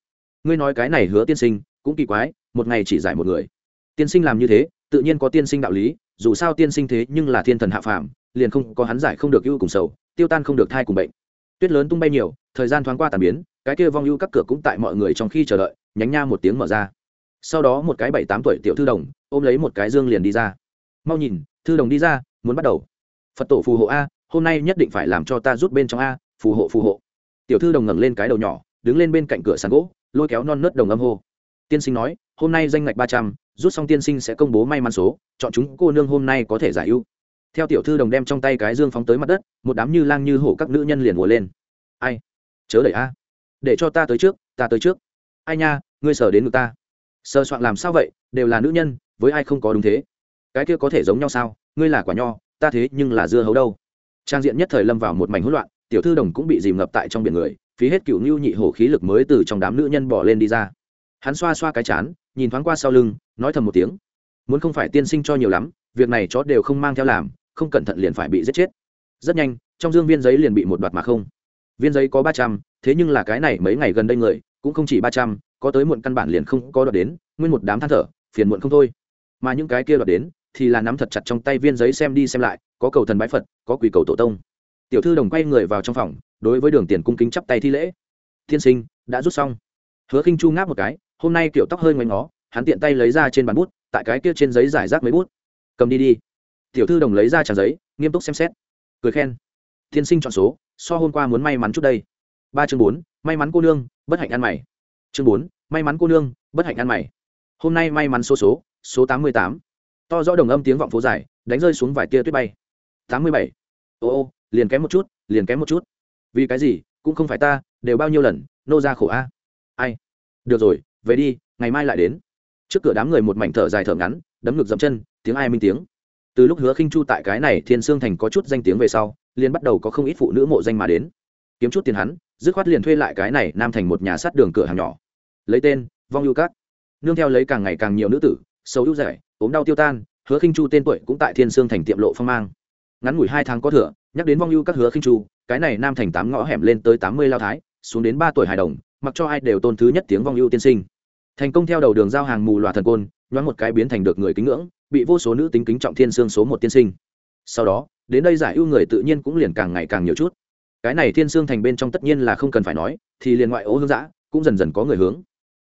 Ngươi nói cái này hứa tiên sinh cũng kỳ quái một ngày chỉ giải một người. Tiên sinh làm như thế tự nhiên có tiên sinh đạo lý dù sao tiên sinh thế nhưng là thiên thần hạ phàm liền không có hắn giải không được ưu cùng sầu tiêu tan không được thai cùng bệnh. Tuyết lớn tung bay nhiều thời gian thoáng qua tàn biến cái kia vong ưu các cửa cũng tại mọi người trong khi chờ đợi nhánh nha một tiếng mở ra sau đó một cái bảy tám tuổi tiểu thư đồng, ôm lấy một cái dương liền đi ra. Mau nhìn, thư đồng đi ra, muốn bắt đầu. Phật tổ phù hộ a, hôm nay nhất định phải làm cho ta rút bên trong a, phù hộ phù hộ. Tiểu thư đồng ngẩng lên cái đầu nhỏ, đứng lên bên cạnh cửa sàn gỗ, lôi kéo non nớt đồng âm hô. Tiên sinh nói, hôm nay danh ngạch ba trăm, rút xong tiên sinh sẽ công bố may mắn số, chọn chúng cô nương hôm nay có thể giải ưu. Theo tiểu thư đồng đem trong tay cái dương phóng tới mặt đất, một đám như lang như hổ các nữ nhân liền ngồi lên. Ai? Chớ đẩy a. Để cho ta tới trước, ta tới trước. Ai nha, ngươi sở đến ngực ta sờ soạn làm sao vậy? Đều là nữ nhân, với ai không có đúng thế? Cái kia có thể giống nhau sao? Ngươi là quả nho, ta thế nhưng là dưa hấu đâu? Trang diện nhất thời lâm vào một mảnh hỗn loạn, tiểu thư đồng cũng bị dìm ngập tại trong biển người, phí hết cựu ngưu nhị hổ khí lực mới từ trong đám nữ nhân bỏ lên đi ra. Hắn xoa xoa cái chán, nhìn thoáng qua sau lưng, nói thầm một tiếng. Muốn không phải tiên sinh cho nhiều lắm, việc này chó đều không mang theo làm, không cẩn thận liền phải bị giết chết. Rất nhanh, trong dương viên giấy liền bị một đoạt mà không. Viên giấy có ba trăm, thế nhưng là cái này mấy ngày gần đây người, cũng không chỉ ba trăm có tới muộn căn bản liền không có đoạt đến, nguyên một đám than thở, phiền muộn không thôi. Mà những cái kia đoạt đến, thì là nắm thật chặt trong tay viên giấy xem đi xem lại, có cầu thần bái phật, có quỳ cầu tổ tông. Tiểu thư đồng quay người vào trong phòng, đối với đường tiền cung kính chắp tay thi lễ. Tiên sinh, đã rút xong. Hứa khinh chu ngáp một cái, hôm nay kiểu tóc hơi ngoảnh ngó, hắn tiện tay lấy ra trên bàn bút, tại cái kia trên giấy giải rác mấy bút. Cầm đi đi. Tiểu thư đồng lấy ra trang giấy, nghiêm túc xem xét. Cười khen. Tiên sinh chọn số, so hôm qua muốn may mắn chút đây. Ba chương bốn, may mắn cô nương, bất hạnh ăn mày chương bốn, may mắn cô nương, bất hạnh ăn mày. Hôm nay may mắn số số số tám mươi tám. To rõ đồng âm tiếng vọng phố dài, đánh rơi xuống vài tia tuyết bay. tám mươi bảy. Ô ô, liền kém một chút, liền kém một chút. Vì cái gì, cũng không phải ta, đều bao nhiêu lần, nô ra khổ a. Ai? Được rồi, về đi, ngày mai lại đến. Trước cửa đám người một mảnh thở dài thở ngắn, đấm ngực dậm chân, tiếng ai minh tiếng. Từ lúc hứa khinh chu tại cái này thiên sương thành có chút danh tiếng về sau, liền bắt đầu có không ít phụ nữ mộ danh mà đến. Kiếm chút tiền hắn dứt khoát liền thuê lại cái này nam thành một nhà sát đường cửa hàng nhỏ. Lấy tên, vong ưu cát nương theo lấy càng ngày càng nhiều nữ tử xấu ưu rẻ, ốm đau tiêu tan, hứa khinh chu tên tuổi cũng tại thiên sương thành tiệm lộ phong mang. Ngắn ngủi hai tháng có thừa, nhắc đến vong ưu các hứa khinh chu, cái này nam thành tám ngõ hẻm lên tới tám mươi lao thái, xuống đến ba tuổi hài đồng, mặc cho ai đều tôn thứ nhất tiếng vong ưu tiên sinh. Thành công theo đầu đường giao hàng mù loà thần côn, nhoáng một cái biến thành được người kính ngưỡng, bị vô số nữ tính kính trọng thiên sương số một tiên sinh. Sau đó, đến đây giải ưu người tự nhiên cũng liền càng ngày càng nhiều chút cái này thiên sương thành bên trong tất nhiên là không cần phải nói, thì liền ngoại ố hướng dã cũng dần dần có người hướng.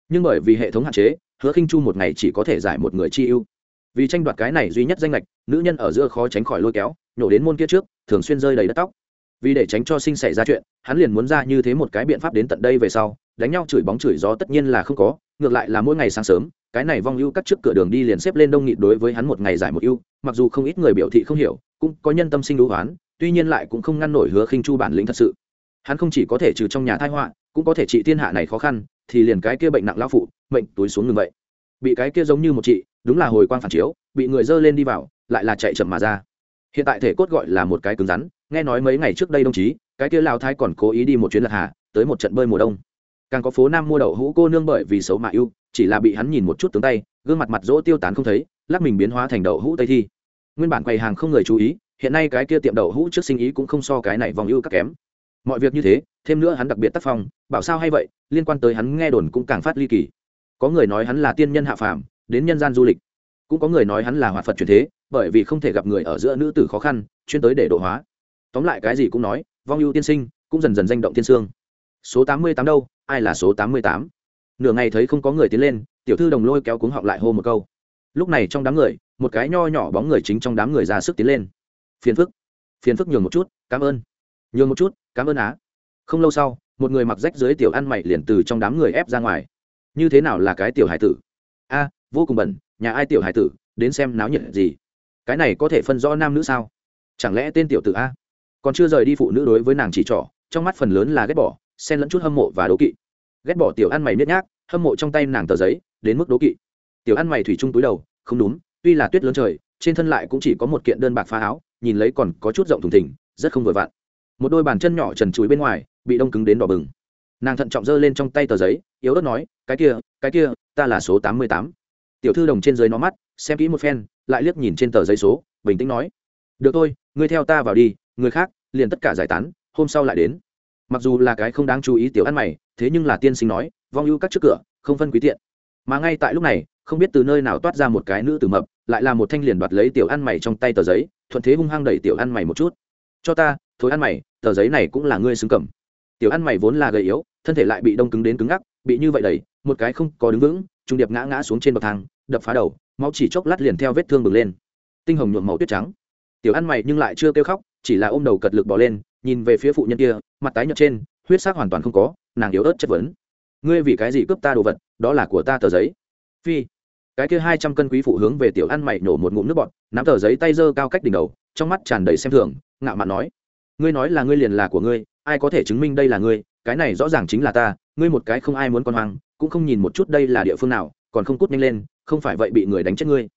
Nhưng bởi vì hệ thống hạn chế, hứa khinh chu một ngày chỉ có thể giải một người chi ưu. Vì tranh đoạt cái này duy nhất danh lệch, nữ nhân ở giữa khó tránh khỏi lôi kéo, nhổ đến môn kia trước, thường xuyên rơi đầy đất tóc. Vì để tránh cho sinh xảy ra chuyện, hắn liền muốn ra như thế một cái biện pháp đến tận đây về sau, đánh nhau chửi bóng chửi gió tất nhiên là không có, ngược lại là mỗi ngày sáng sớm, cái này vong ưu cắt trước cửa đường đi liền xếp lên đông nghịt đối với hắn một ngày giải một ưu, mặc dù không ít người biểu thị không hiểu, cũng có nhân tâm sinh đũ hoán tuy nhiên lại cũng không ngăn nổi hứa khinh chu bản lĩnh thật sự. Hắn không chỉ có thể trừ trong nhà thai họa, cũng có thể trị thiên hạ này khó khăn, thì liền cái kia bệnh nặng lão phụ, mệnh túi xuống ngừng vậy. Bị cái kia giống như một chị, đúng là hồi quang phản chiếu, bị người dơ lên đi vào, lại là chạy chậm mà ra. Hiện tại thể cốt gọi là một cái cứng rắn, nghe nói mấy ngày trước đây đồng chí, cái kia lao thái còn cố ý đi một chuyến lật hà, tới một trận bơi mùa đông. Càng có phố nam mua đậu hũ cô nương bởi vì xấu mà yêu chỉ là bị hắn nhìn một chút tướng tay, gương mặt mặt dỗ tiêu tán không thấy, lắc mình biến hóa thành đậu hũ tây thi. Nguyên bản quầy hàng không người chú ý hiện nay cái kia tiệm đậu hũ trước sinh ý cũng không so cái này vòng ưu các kém. Mọi việc như thế, thêm nữa hắn đặc biệt tác phong, bảo sao hay vậy, liên quan tới hắn nghe đồn cũng càng phát ly kỳ. Có người nói hắn là tiên nhân hạ phàm, đến nhân gian du lịch. Cũng có người nói hắn là hoạt phật truyền thế, bởi vì không thể gặp người ở giữa nữ tử khó khăn, chuyên tới để độ hóa. Tóm lại cái gì cũng nói, vong ưu tiên sinh, cũng dần dần danh động tiên sương số tám mươi tám đâu, ai là số tám mươi tám? Nửa ngày thấy không có người tiến lên, tiểu thư đồng lôi kéo cuống họng lại hô một câu. Lúc này trong đám người, một cái nho nhỏ bóng người chính trong đám người ra sức tiến lên phiền phức phiền phức nhường một chút, cảm ơn. Nhường một chút, cảm ơn á. Không lâu sau, một người mặc rách dưới tiểu ăn mày liền từ trong đám người ép ra ngoài. Như thế nào là cái tiểu hải tử? A, vô cùng bẩn, nhà ai tiểu hải tử, đến xem náo nhiệt gì? Cái này có thể phân rõ nam nữ sao? Chẳng lẽ tên tiểu tử a? Còn chưa rời đi phụ nữ đối với nàng chỉ trỏ, trong mắt phần lớn là ghét bỏ, xen lẫn chút hâm mộ và đố kỵ. Ghét bỏ tiểu ăn mày miết nhác, hâm mộ trong tay nàng tờ giấy, đến mức đố kỵ. Tiểu ăn mày thủy chung túi đầu, không đúng, tuy là tuyết lớn trời, trên thân lại cũng chỉ có một kiện đơn bạc phá áo nhìn lấy còn có chút rộng thùng thình, rất không vừa vặn. Một đôi bàn chân nhỏ trần chuối bên ngoài, bị đông cứng đến đỏ bừng. Nàng thận trọng giơ lên trong tay tờ giấy, yếu ớt nói, cái kia cái kia, ta là số tám mươi tám. Tiểu thư đồng trên dưới nó mắt, xem kỹ một phen, lại liếc nhìn trên tờ giấy số, bình tĩnh nói, được thôi, ngươi theo ta vào đi, người khác, liền tất cả giải tán, hôm sau lại đến. Mặc dù là cái không đáng chú ý tiểu ăn mày, thế nhưng là tiên sinh nói, vong ưu các trước cửa, không phân quý tiện. Mà ngay tại lúc này, không biết từ nơi nào toát ra một cái nữ tử mập, lại là một thanh liền đoạt lấy tiểu ăn mày trong tay tờ giấy thuận thế hung hăng đẩy tiểu ăn mày một chút. Cho ta thối ăn mày, tờ giấy này cũng là ngươi xứng cầm. Tiểu ăn mày vốn là gầy yếu, thân thể lại bị đông cứng đến cứng ngắc, bị như vậy đẩy, một cái không có đứng vững, trung điệp ngã ngã xuống trên bậc thang, đập phá đầu, máu chỉ chốc lát liền theo vết thương bừng lên. Tinh hồng nhuộm màu tuyết trắng. Tiểu ăn mày nhưng lại chưa kêu khóc, chỉ là ôm đầu cật lực bỏ lên, nhìn về phía phụ nhân kia, mặt tái nhợt trên, huyết sắc hoàn toàn không có, nàng yếu ớt chất vấn. Ngươi vì cái gì cướp ta đồ vật, đó là của ta tờ giấy. Phi cái kia hai trăm cân quý phụ hướng về tiểu ăn mày nổ một ngụm nước bọt, nắm tờ giấy tay giơ cao cách đỉnh đầu, trong mắt tràn đầy xem thường, ngạo mạn nói. Ngươi nói là ngươi liền là của ngươi, ai có thể chứng minh đây là ngươi, cái này rõ ràng chính là ta, ngươi một cái không ai muốn con hoang, cũng không nhìn một chút đây là địa phương nào, còn không cút nhanh lên, không phải vậy bị người đánh chết ngươi.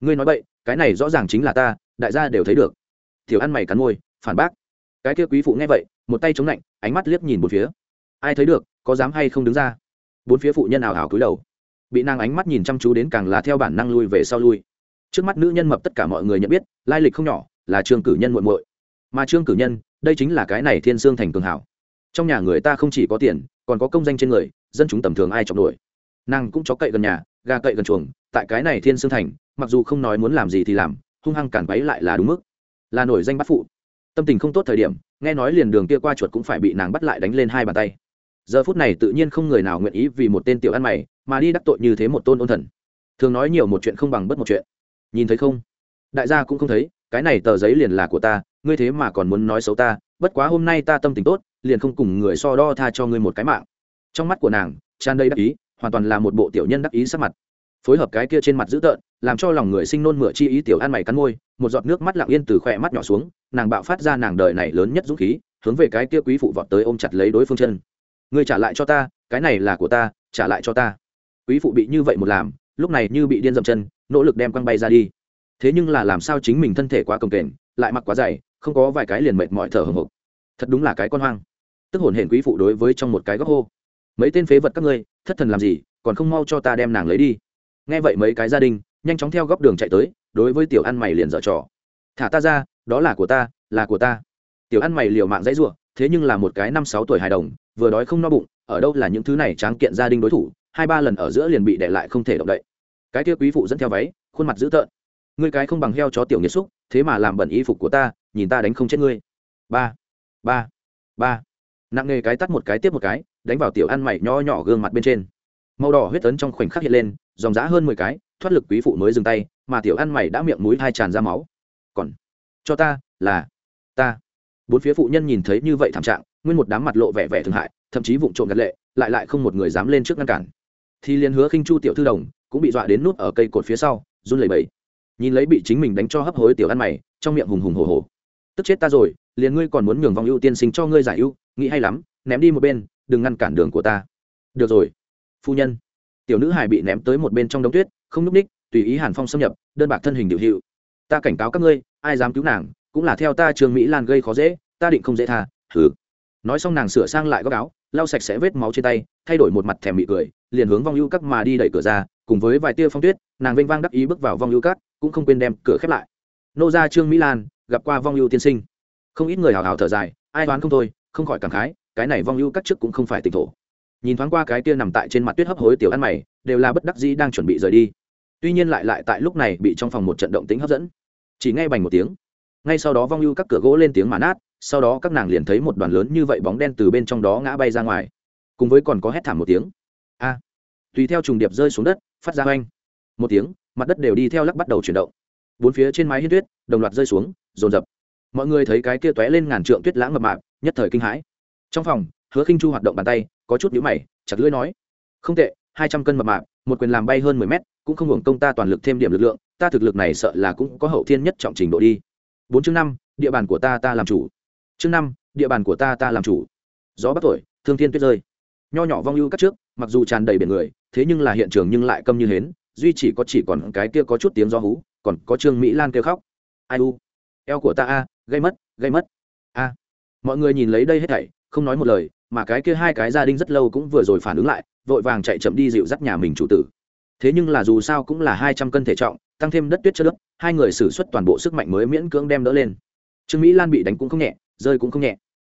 Ngươi nói vậy, cái này rõ ràng chính là ta, đại gia đều thấy được. Tiểu ăn mày cắn môi, phản bác. Cái kia quý phụ nghe vậy, một tay chống lạnh, ánh mắt liếc nhìn một phía. Ai thấy được, có dám hay không đứng ra? Bốn phía phụ nhân ảo ảo cúi đầu bị nàng ánh mắt nhìn chăm chú đến càng là theo bản năng lui về sau lui. Trước mắt nữ nhân mập tất cả mọi người nhận biết, lai lịch không nhỏ, là trương cử nhân muộn muội. Mà trương cử nhân, đây chính là cái này thiên sương thành cường hảo. Trong nhà người ta không chỉ có tiền, còn có công danh trên người, dân chúng tầm thường ai chọc nổi nàng cũng chó cậy gần nhà, gà cậy gần chuồng, tại cái này thiên sương thành, mặc dù không nói muốn làm gì thì làm, hung hăng cản quấy lại là đúng mức. Là nổi danh bắt phụ. Tâm tình không tốt thời điểm, nghe nói liền đường kia qua chuột cũng phải bị nàng bắt lại đánh lên hai bàn tay. Giờ phút này tự nhiên không người nào nguyện ý vì một tên tiểu ăn mày mà đi đắc tội như thế một tôn ôn thần. Thường nói nhiều một chuyện không bằng bất một chuyện. Nhìn thấy không? Đại gia cũng không thấy, cái này tờ giấy liền là của ta, ngươi thế mà còn muốn nói xấu ta, bất quá hôm nay ta tâm tình tốt, liền không cùng người so đo tha cho ngươi một cái mạng. Trong mắt của nàng, tràn đầy đắc ý, hoàn toàn là một bộ tiểu nhân đắc ý sắc mặt. Phối hợp cái kia trên mặt dữ tợn, làm cho lòng người sinh nôn mửa chi ý tiểu ăn mày cắn môi, một giọt nước mắt lặng yên từ khỏe mắt nhỏ xuống, nàng bạo phát ra nàng đời này lớn nhất dũng khí, hướng về cái kia quý phụ vọt tới ôm chặt lấy đối phương chân. Ngươi trả lại cho ta, cái này là của ta, trả lại cho ta quý phụ bị như vậy một làm, lúc này như bị điên dậm chân, nỗ lực đem quăng bay ra đi. Thế nhưng là làm sao chính mình thân thể quá cồng kềnh, lại mặc quá dày, không có vài cái liền mệt mỏi thở hồng hộc. Thật đúng là cái con hoang. Tức hồn hển quý phụ đối với trong một cái góc hô. Mấy tên phế vật các ngươi, thất thần làm gì, còn không mau cho ta đem nàng lấy đi. Nghe vậy mấy cái gia đình, nhanh chóng theo góc đường chạy tới, đối với tiểu ăn mày liền dở trò. Thả ta ra, đó là của ta, là của ta. Tiểu ăn mày liều mạng dãy ruộng thế nhưng là một cái năm sáu tuổi hài đồng, vừa đói không no bụng, ở đâu là những thứ này tráng kiện gia đình đối thủ hai ba lần ở giữa liền bị để lại không thể động đậy. Cái kia quý phụ dẫn theo váy, khuôn mặt dữ tợn. Ngươi cái không bằng heo chó tiểu nghiệt xúc, thế mà làm bẩn y phục của ta, nhìn ta đánh không chết ngươi. Ba ba ba. Nặng nề cái tắt một cái tiếp một cái, đánh vào tiểu ăn mày nho nhỏ gương mặt bên trên. Màu đỏ huyết tấn trong khoảnh khắc hiện lên, dòng giá hơn mười cái, thoát lực quý phụ mới dừng tay, mà tiểu ăn mày đã miệng mũi hai tràn ra máu. Còn cho ta, là ta. Bốn phía phụ nhân nhìn thấy như vậy thảm trạng, nguyên một đám mặt lộ vẻ vẻ thương hại, thậm chí vụng trộm gật lệ, lại lại không một người dám lên trước ngăn cản thì liền hứa khinh chu tiểu thư đồng cũng bị dọa đến nút ở cây cột phía sau, run lẩy bẩy. Nhìn lấy bị chính mình đánh cho hấp hối tiểu ăn mày, trong miệng hùng hùng hổ hổ. Tức chết ta rồi, liền ngươi còn muốn nhường vòng ưu tiên sinh cho ngươi giải ưu, nghĩ hay lắm, ném đi một bên, đừng ngăn cản đường của ta. Được rồi. Phu nhân. Tiểu nữ hải bị ném tới một bên trong đống tuyết, không núp ních tùy ý hàn phong xâm nhập, đơn bạc thân hình điệu hiệu. Ta cảnh cáo các ngươi, ai dám cứu nàng, cũng là theo ta trường mỹ lan gây khó dễ, ta định không dễ tha thử nói xong nàng sửa sang lại góc áo lau sạch sẽ vết máu trên tay, thay đổi một mặt thèm mị cười, liền hướng vong ưu các mà đi đẩy cửa ra, cùng với vài tia phong tuyết, nàng vênh vang đắc ý bước vào vong ưu các, cũng không quên đem cửa khép lại. Nô gia trương mỹ lan, gặp qua vong ưu tiên sinh. Không ít người hào hào thở dài, ai đoán không thôi, không khỏi cảm khái, cái này vong ưu các trước cũng không phải tỉnh thổ. Nhìn thoáng qua cái tia nằm tại trên mặt tuyết hấp hối tiểu ăn mày, đều là bất đắc dĩ đang chuẩn bị rời đi. Tuy nhiên lại lại tại lúc này bị trong phòng một trận động tính hấp dẫn. Chỉ ngay bành một tiếng. Ngay sau đó vong ưu các cửa gỗ lên tiếng mà nát sau đó các nàng liền thấy một đoàn lớn như vậy bóng đen từ bên trong đó ngã bay ra ngoài. Cùng với còn có hét thảm một tiếng. A! Tùy theo trùng điệp rơi xuống đất, phát ra oanh. Một tiếng, mặt đất đều đi theo lắc bắt đầu chuyển động. Bốn phía trên mái hiên tuyết, đồng loạt rơi xuống rồn rập mọi người thấy cái kia t lên ngàn trượng tuyết lãng mập mạp, nhất thời kinh hãi. Trong phòng, hứa khinh chu hoạt động bàn tay, có chút nhũ mày, chặt lưỡi nói, không tệ, hai trăm cân mập mạp, một quyền làm bay hơn mười mét, cũng không hưởng công ta toàn lực thêm điểm lực lượng, ta thực lực này sợ là cũng có hậu thiên nhất trọng trình độ đi. Bốn chương năm, địa bàn của ta ta làm chủ chương năm, địa bàn của ta ta làm chủ. Gió bắt thổi, thương thiên tuyết rơi. Nho nhỏ vong ưu cắt trước, mặc dù tràn đầy biển người, thế nhưng là hiện trường nhưng lại câm như hến, duy chỉ có chỉ còn cái kia có chút tiếng gió hú, còn có trương mỹ lan kêu khóc. Ai u? Eo của ta a, gây mất gây mất. A. Mọi người nhìn lấy đây hết thảy, không nói một lời, mà cái kia hai cái gia đình rất lâu cũng vừa rồi phản ứng lại, vội vàng chạy chậm đi dịu dắt nhà mình chủ tử. Thế nhưng là dù sao cũng là hai trăm cân thể trọng, tăng thêm đất tuyết chất đất hai người xử suất toàn bộ sức mạnh mới miễn cưỡng đem đỡ lên. Trương mỹ lan bị đánh cũng không nhẹ rơi cũng không nhẹ.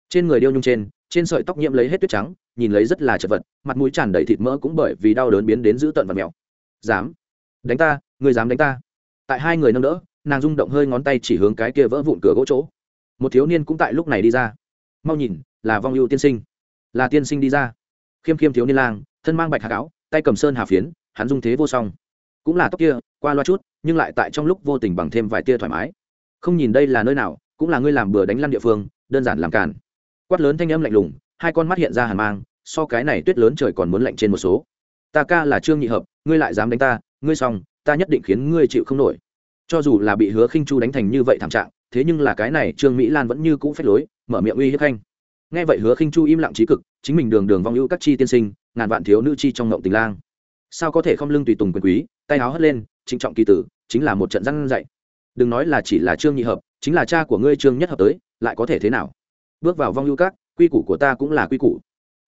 Trên người điêu nhung trên trên sợi tóc nhiễm lấy hết tuyết trắng, nhìn lấy rất là chật vật, mặt mũi tràn đầy thịt mỡ cũng bởi vì đau đớn biến đến dữ tợn và mèo. Dám? Đánh ta người dám đánh ta? Tại hai người nâng đỡ, nàng rung động hơi ngón tay chỉ hướng cái kia vỡ vụn cửa gỗ chỗ. Một thiếu niên cũng tại lúc này đi ra. Mau nhìn, là vong ưu tiên sinh. Là tiên sinh đi ra. Khiêm khiêm thiếu niên lang, thân mang bạch hạ áo, tay cầm sơn hà phiến, hắn dung thế vô song. Cũng là tóc kia, qua loa chút, nhưng lại tại trong lúc vô tình bằng thêm vài tia thoải mái. Không nhìn đây là nơi nào cũng là ngươi làm bừa đánh lăn địa phương, đơn giản làm cản quát lớn thanh âm lạnh lùng, hai con mắt hiện ra hàn mang, so cái này tuyết lớn trời còn muốn lạnh trên một số. Ta ca là trương nhị hợp, ngươi lại dám đánh ta, ngươi xong, ta nhất định khiến ngươi chịu không nổi. Cho dù là bị hứa khinh chu đánh thành như vậy thảm trạng, thế nhưng là cái này trương mỹ lan vẫn như cũ phép lối, mở miệng uy hiếp khanh nghe vậy hứa khinh chu im lặng trí cực, chính mình đường đường vong ưu các chi tiên sinh, ngàn vạn thiếu nữ chi trong ngộng tình lang. Sao có thể không lưng tùy tùng quyền quý, tay áo hất lên, trịnh trọng kỳ tử, chính là một trận răn dạy. Đừng nói là chỉ là trương nhị hợp chính là cha của ngươi trương nhất hợp tới, lại có thể thế nào? Bước vào vong ưu các, quy củ của ta cũng là quy củ.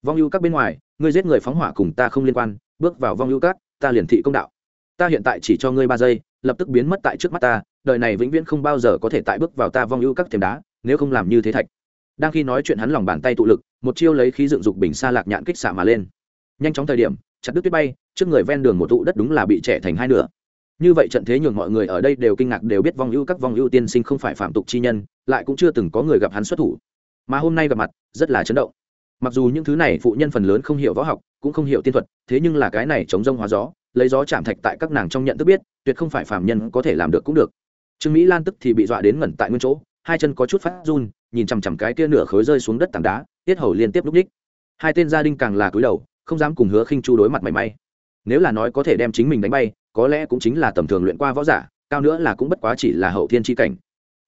Vong ưu các bên ngoài, ngươi giết người phóng hỏa cùng ta không liên quan, bước vào vong ưu các, ta liền thị công đạo. Ta hiện tại chỉ cho ngươi ba giây, lập tức biến mất tại trước mắt ta, đời này vĩnh viễn không bao giờ có thể tại bước vào ta vong ưu các thềm đá, nếu không làm như thế thạch. Đang khi nói chuyện hắn lòng bàn tay tụ lực, một chiêu lấy khí dựng dục bình xa lạc nhạn kích xạ mà lên. Nhanh chóng thời điểm, chặt đứt tuyết bay, trước người ven đường một tụ đất đúng là bị trẻ thành hai nửa như vậy trận thế nhường mọi người ở đây đều kinh ngạc đều biết vong ưu các vong ưu tiên sinh không phải phạm tục chi nhân, lại cũng chưa từng có người gặp hắn xuất thủ. Mà hôm nay gặp mặt, rất là chấn động. Mặc dù những thứ này phụ nhân phần lớn không hiểu võ học, cũng không hiểu tiên thuật, thế nhưng là cái này chống rông hóa gió, lấy gió chạm thạch tại các nàng trong nhận thức biết, tuyệt không phải phạm nhân có thể làm được cũng được. Trương mỹ lan tức thì bị dọa đến ngẩn tại nguyên chỗ, hai chân có chút phát run, nhìn chằm chằm cái kia nửa khối rơi xuống đất tảng đá, tiết hầu liên tiếp lúc ních. Hai tên gia đình càng là cúi đầu, không dám cùng hứa khinh chu đối mặt mảy may nếu là nói có thể đem chính mình đánh bay, có lẽ cũng chính là tầm thường luyện qua võ giả, cao nữa là cũng bất quá chỉ là hậu thiên tri cảnh.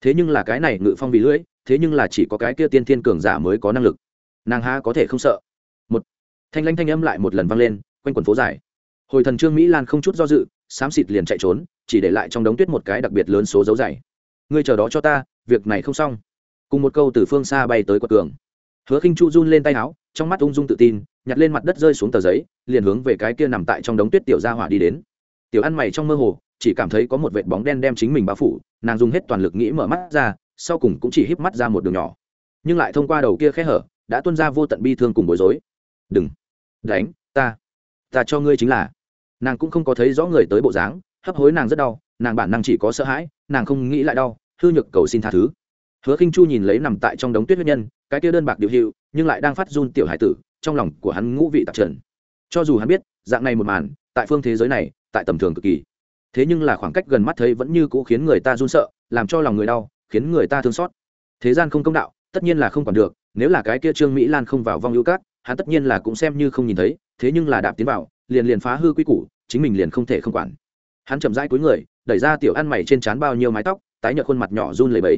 Thế nhưng là cái này ngự phong bị lưỡi, thế nhưng là chỉ có cái kia tiên thiên cường giả mới có năng lực. Nàng ha có thể không sợ. Một, thanh lanh thanh âm lại một lần vang lên, quanh quần phố dài. Hồi thần trương mỹ lan không chút do dự, xám xịt liền chạy trốn, chỉ để lại trong đống tuyết một cái đặc biệt lớn số dấu dày. Ngươi chờ đó cho ta, việc này không xong. Cùng một câu từ phương xa bay tới quật cường. Hứa khinh chu run lên tay áo, trong mắt ung dung tự tin nhặt lên mặt đất rơi xuống tờ giấy, liền hướng về cái kia nằm tại trong đống tuyết tiểu gia hỏa đi đến. Tiểu ăn mày trong mơ hồ, chỉ cảm thấy có một vệt bóng đen đem chính mình bao phủ, nàng dùng hết toàn lực nghĩ mở mắt ra, sau cùng cũng chỉ híp mắt ra một đường nhỏ. Nhưng lại thông qua đầu kia khẽ hở, đã tuôn ra vô tận bi thương cùng bối rối. Đừng, đánh ta ta cho ngươi chính là. Nàng cũng không có thấy rõ người tới bộ dáng, hấp hối nàng rất đau, nàng bản năng chỉ có sợ hãi, nàng không nghĩ lại đau, hư nhược cầu xin tha thứ. Hứa khinh chu nhìn lấy nằm tại trong đống tuyết huyết nhân, cái kia đơn bạc điều hiệu, nhưng lại đang phát run tiểu hải tử trong lòng của hắn ngũ vị tạp trần. Cho dù hắn biết, dạng này một màn, tại phương thế giới này, tại tầm thường cực kỳ. Thế nhưng là khoảng cách gần mắt thấy vẫn như cũ khiến người ta run sợ, làm cho lòng người đau, khiến người ta thương xót. Thế gian không công đạo, tất nhiên là không còn được, nếu là cái kia trương mỹ lan không vào vong hữu cát, hắn tất nhiên là cũng xem như không nhìn thấy, thế nhưng là đạp tiến vào, liền liền phá hư quy củ, chính mình liền không thể không quản. Hắn chậm rãi cuối người, đẩy ra tiểu ăn mày trên trán bao nhiêu mái tóc, tái nhợt khuôn mặt nhỏ run lẩy bẩy.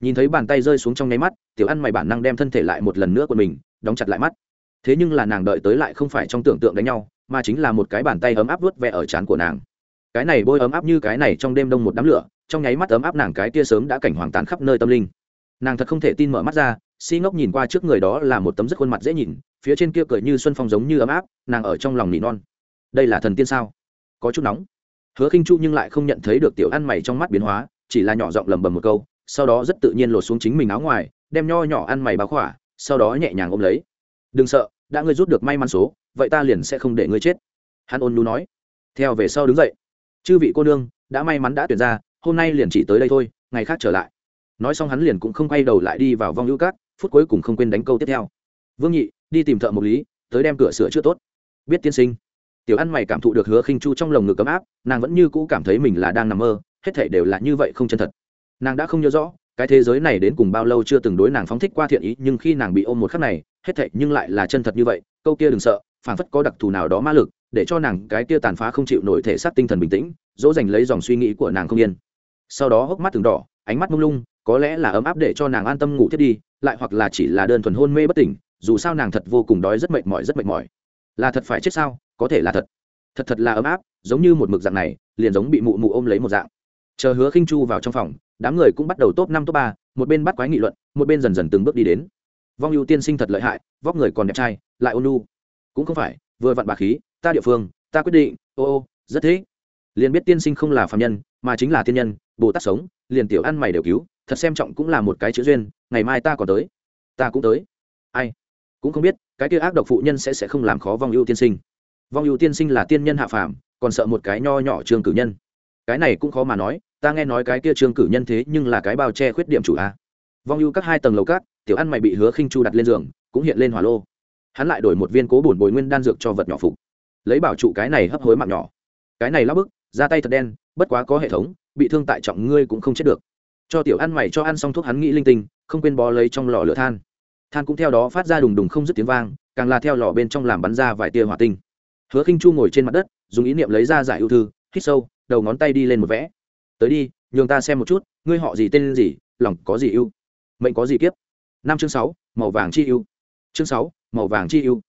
Nhìn thấy bàn tay rơi xuống trong nháy mắt, tiểu ăn mày bản năng đem thân thể lại một lần nữa của mình, đóng chặt lại mắt thế nhưng là nàng đợi tới lại không phải trong tưởng tượng đánh nhau, mà chính là một cái bàn tay ấm áp vuốt ve ở trán của nàng. Cái này bôi ấm áp như cái này trong đêm đông một đám lửa, trong nháy mắt ấm áp nàng cái kia sớm đã cảnh hoàng tán khắp nơi tâm linh. Nàng thật không thể tin mở mắt ra, si ngốc nhìn qua trước người đó là một tấm rất khuôn mặt dễ nhìn, phía trên kia cười như xuân phong giống như ấm áp, nàng ở trong lòng nỉ non. Đây là thần tiên sao? Có chút nóng. Hứa khinh chu nhưng lại không nhận thấy được tiểu ăn mày trong mắt biến hóa, chỉ là nhỏ giọng lầm bầm một câu, sau đó rất tự nhiên lột xuống chính mình áo ngoài, đem nho nhỏ ăn mày báo khỏa, sau đó nhẹ nhàng ôm lấy đừng sợ, đã ngươi rút được may mắn số, vậy ta liền sẽ không để ngươi chết. Hắn ôn nhu nói. Theo về sau đứng dậy. Chư vị cô nương, đã may mắn đã tuyển ra, hôm nay liền chỉ tới đây thôi, ngày khác trở lại. Nói xong hắn liền cũng không quay đầu lại đi vào vong hữu cát, phút cuối cùng không quên đánh câu tiếp theo. Vương nhị, đi tìm thợ mộc lý, tới đem cửa sửa chữa tốt. Biết tiên sinh. Tiểu ăn mày cảm thụ được hứa khinh chu trong lồng ngực ấm áp, nàng vẫn như cũ cảm thấy mình là đang nằm mơ, hết thể đều là như vậy không chân thật. Nàng đã không nhớ rõ cái thế giới này đến cùng bao lâu chưa từng đối nàng phóng thích qua thiện ý, nhưng khi nàng bị ôm một khắc này, hết thệ nhưng lại là chân thật như vậy, câu kia đừng sợ phản phất có đặc thù nào đó ma lực, để cho nàng cái kia tàn phá không chịu nổi thể xác tinh thần bình tĩnh, dỗ dành lấy dòng suy nghĩ của nàng không yên. Sau đó hốc mắt từng đỏ, ánh mắt mông lung, có lẽ là ấm áp để cho nàng an tâm ngủ thiết đi, lại hoặc là chỉ là đơn thuần hôn mê bất tỉnh, dù sao nàng thật vô cùng đói rất mệt mỏi, rất mệt mỏi. Là thật phải chết sao? Có thể là thật. Thật thật là ấm áp, giống như một mực dạng này, liền giống bị mụ mụ ôm lấy một dạng. Chờ hứa khinh chu vào trong phòng đám người cũng bắt đầu top năm, top ba, một bên bắt quái nghị luận, một bên dần dần từng bước đi đến. Vong ưu tiên sinh thật lợi hại, vóc người còn đẹp trai, lại ôn lu cũng không phải, vừa vặn bà khí, ta địa phương, ta quyết định, ô ô, rất thế liền biết tiên sinh không là phạm nhân, mà chính là tiên nhân, bồ tát sống, liền tiểu ăn mày đều cứu, thật xem trọng cũng là một cái chữ duyên, ngày mai ta còn tới. Ta cũng tới. Ai? Cũng không biết, cái kia ác độc phụ nhân sẽ sẽ không làm khó vong ưu tiên sinh. Vong ưu tiên sinh là tiên nhân hạ phàm, còn sợ một cái nho nhỏ trường cử nhân. Cái này cũng khó mà nói ta nghe nói cái kia trương cử nhân thế nhưng là cái bao che khuyết điểm chủ a. Vong ưu các hai tầng lầu cát, tiểu ăn mày bị hứa khinh chu đặt lên giường, cũng hiện lên hỏa lô. Hắn lại đổi một viên cố bổn bồi nguyên đan dược cho vật nhỏ phục. Lấy bảo trụ cái này hấp hối mạng nhỏ. Cái này lắp bức ra tay thật đen, bất quá có hệ thống, bị thương tại trọng ngươi cũng không chết được. Cho tiểu ăn mày cho ăn xong thuốc hắn nghĩ linh tinh, không quên bó lấy trong lò lửa than. Than cũng theo đó phát ra đùng đùng không dứt tiếng vang, càng là theo lò bên trong làm bắn ra vài tia hỏa tinh. Hứa khinh chu ngồi trên mặt đất, dùng ý niệm lấy ra giải ưu thư, hít sâu, đầu ngón tay đi lên một vẽ tới đi, nhường ta xem một chút, ngươi họ gì tên gì, lòng có gì ưu mệnh có gì kiếp. Năm chương sáu, màu vàng chi ưu chương sáu, màu vàng chi ưu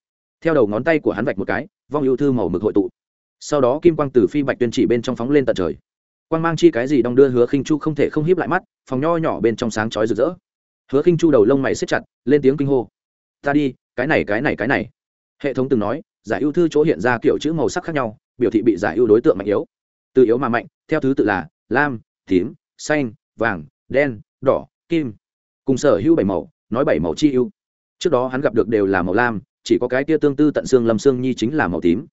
theo đầu ngón tay của hắn vạch một cái, vong ưu thư màu mực hội tụ. Sau đó kim quang từ phi bạch tuyên chỉ bên trong phóng lên tận trời. Quang mang chi cái gì đong đưa hứa khinh chu không thể không hiếp lại mắt, phòng nho nhỏ bên trong sáng chói rực rỡ. Hứa khinh chu đầu lông mày xếp chặt, lên tiếng kinh hô. Ta đi, cái này cái này cái này. Hệ thống từng nói, giải ưu thư chỗ hiện ra kiểu chữ màu sắc khác nhau, biểu thị bị giải ưu đối tượng mạnh yếu. Từ yếu mà mạnh, theo thứ tự là lam, tím, xanh, vàng, đen, đỏ, kim. Cùng sở hữu bảy màu, nói bảy màu chi ưu. Trước đó hắn gặp được đều là màu lam, chỉ có cái tia tương tư tận xương lâm xương nhi chính là màu tím.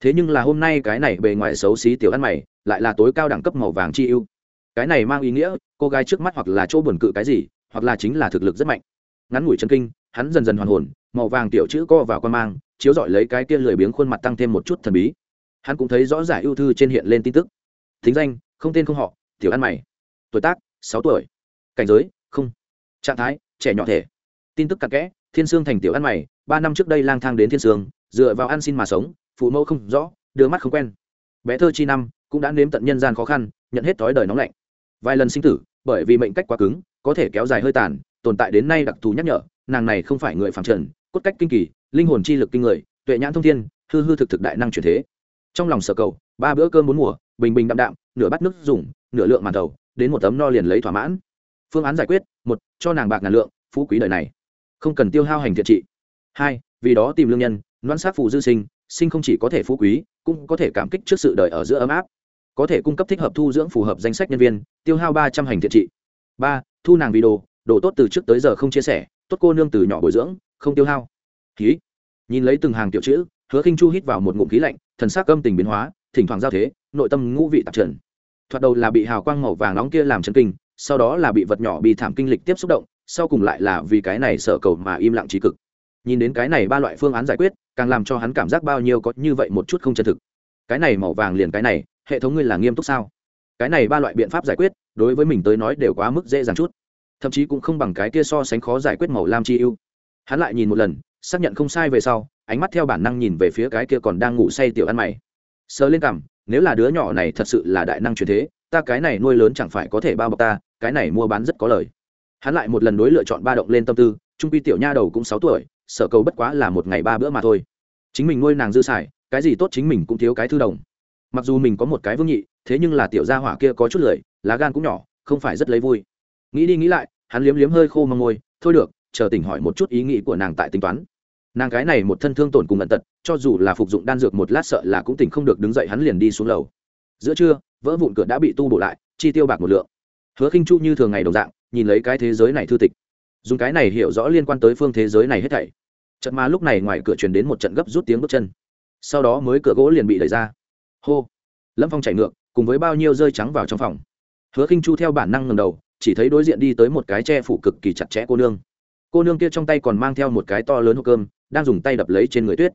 Thế nhưng là hôm nay cái này bề ngoài xấu xí tiểu ăn mày, lại là tối cao đẳng cấp màu vàng chi ưu. Cái này mang ý nghĩa, cô gái trước mắt hoặc là chỗ buồn cự cái gì, hoặc là chính là thực lực rất mạnh. Ngắn ngủi chân kinh, hắn dần dần hoàn hồn, màu vàng tiểu chữ co vào quan mang, chiếu dọi lấy cái kia lười biếng khuôn mặt tăng thêm một chút thần bí. Hắn cũng thấy rõ ràng ưu thư trên hiện lên tin tức. Thính danh không tên không họ, tiểu ăn mày. Tuổi tác, sáu tuổi. Cảnh giới, không. Trạng thái, trẻ nhỏ thể. Tin tức cặn kẽ, thiên sương thành tiểu ăn mày, ba năm trước đây lang thang đến thiên sương, dựa vào ăn xin mà sống, phụ mẫu không rõ, đưa mắt không quen. Bé thơ chi năm, cũng đã nếm tận nhân gian khó khăn, nhận hết thói đời nóng lạnh. Vài lần sinh tử, bởi vì mệnh cách quá cứng, có thể kéo dài hơi tàn, tồn tại đến nay đặc thù nhắc nhở, nàng này không phải người phạm trần, cốt cách kinh kỳ, linh hồn chi lực kinh người, tuệ nhãn thông thiên, hư hư thực thực đại năng chuyển thế. Trong lòng sở cầu, ba bữa cơm bốn mùa bình bình đạm đạm, nửa bát nước dùng, nửa lượng màn thầu, đến một tấm no liền lấy thỏa mãn. Phương án giải quyết, một, cho nàng bạc ngàn lượng, phú quý đời này. Không cần tiêu hao hành thiện trị. Hai, vì đó tìm lương nhân loan sát phù dư sinh sinh không chỉ có thể phú quý, cũng có thể cảm kích trước sự đời ở giữa ấm áp. Có thể cung cấp thích hợp thu dưỡng phù hợp danh sách nhân viên, tiêu hao ba trăm hành thiện trị. Ba, thu nàng vì đồ đồ tốt từ trước tới giờ không chia sẻ, tốt cô nương từ nhỏ bồi dưỡng, không tiêu hao. Ký nhìn lấy từng hàng tiểu chữ, hứa khinh chu hít vào một ngụm khí lạnh, thần sắc âm tình biến hóa thỉnh thoảng giao thế, nội tâm ngũ vị tạp trần. Thoạt đầu là bị hào quang màu vàng nóng kia làm chấn kinh, sau đó là bị vật nhỏ bị thảm kinh lịch tiếp xúc động, sau cùng lại là vì cái này sợ cầu mà im lặng trí cực. Nhìn đến cái này ba loại phương án giải quyết, càng làm cho hắn cảm giác bao nhiêu có như vậy một chút không chân thực. Cái này màu vàng liền cái này, hệ thống ngươi là nghiêm túc sao? Cái này ba loại biện pháp giải quyết, đối với mình tới nói đều quá mức dễ dàng chút. Thậm chí cũng không bằng cái kia so sánh khó giải quyết màu lam chi ưu. Hắn lại nhìn một lần, xác nhận không sai về sau, ánh mắt theo bản năng nhìn về phía cái kia còn đang ngủ say tiểu ăn mày sờ lên cằm, nếu là đứa nhỏ này thật sự là đại năng truyền thế, ta cái này nuôi lớn chẳng phải có thể bao bọc ta, cái này mua bán rất có lời. Hắn lại một lần đối lựa chọn ba động lên tâm tư, trung pi tiểu nha đầu cũng sáu tuổi, sở cầu bất quá là một ngày ba bữa mà thôi. Chính mình nuôi nàng dư xài, cái gì tốt chính mình cũng thiếu cái thư đồng. Mặc dù mình có một cái vương nhị, thế nhưng là tiểu gia hỏa kia có chút lười, lá gan cũng nhỏ, không phải rất lấy vui. Nghĩ đi nghĩ lại, hắn liếm liếm hơi khô mong môi, thôi được, chờ tỉnh hỏi một chút ý nghĩ của nàng tại tính toán nàng cái này một thân thương tổn cùng ẩn tật, cho dù là phục dụng đan dược một lát sợ là cũng tỉnh không được đứng dậy hắn liền đi xuống lầu. Giữa trưa, vỡ vụn cửa đã bị tu bổ lại, chi tiêu bạc một lượng. Hứa khinh chu như thường ngày đồng dạng, nhìn lấy cái thế giới này thư tịch. Dùng cái này hiểu rõ liên quan tới phương thế giới này hết thảy. Trận mà lúc này ngoài cửa truyền đến một trận gấp rút tiếng bước chân. Sau đó mới cửa gỗ liền bị đẩy ra. Hô! Lâm phong chảy ngược, cùng với bao nhiêu rơi trắng vào trong phòng. Hứa khinh chu theo bản năng ngầm đầu, chỉ thấy đối diện đi tới một cái che phủ cực kỳ chặt chẽ cô nương. Cô nương kia trong tay còn mang theo một cái to lớn hộp cơm đang dùng tay đập lấy trên người tuyết.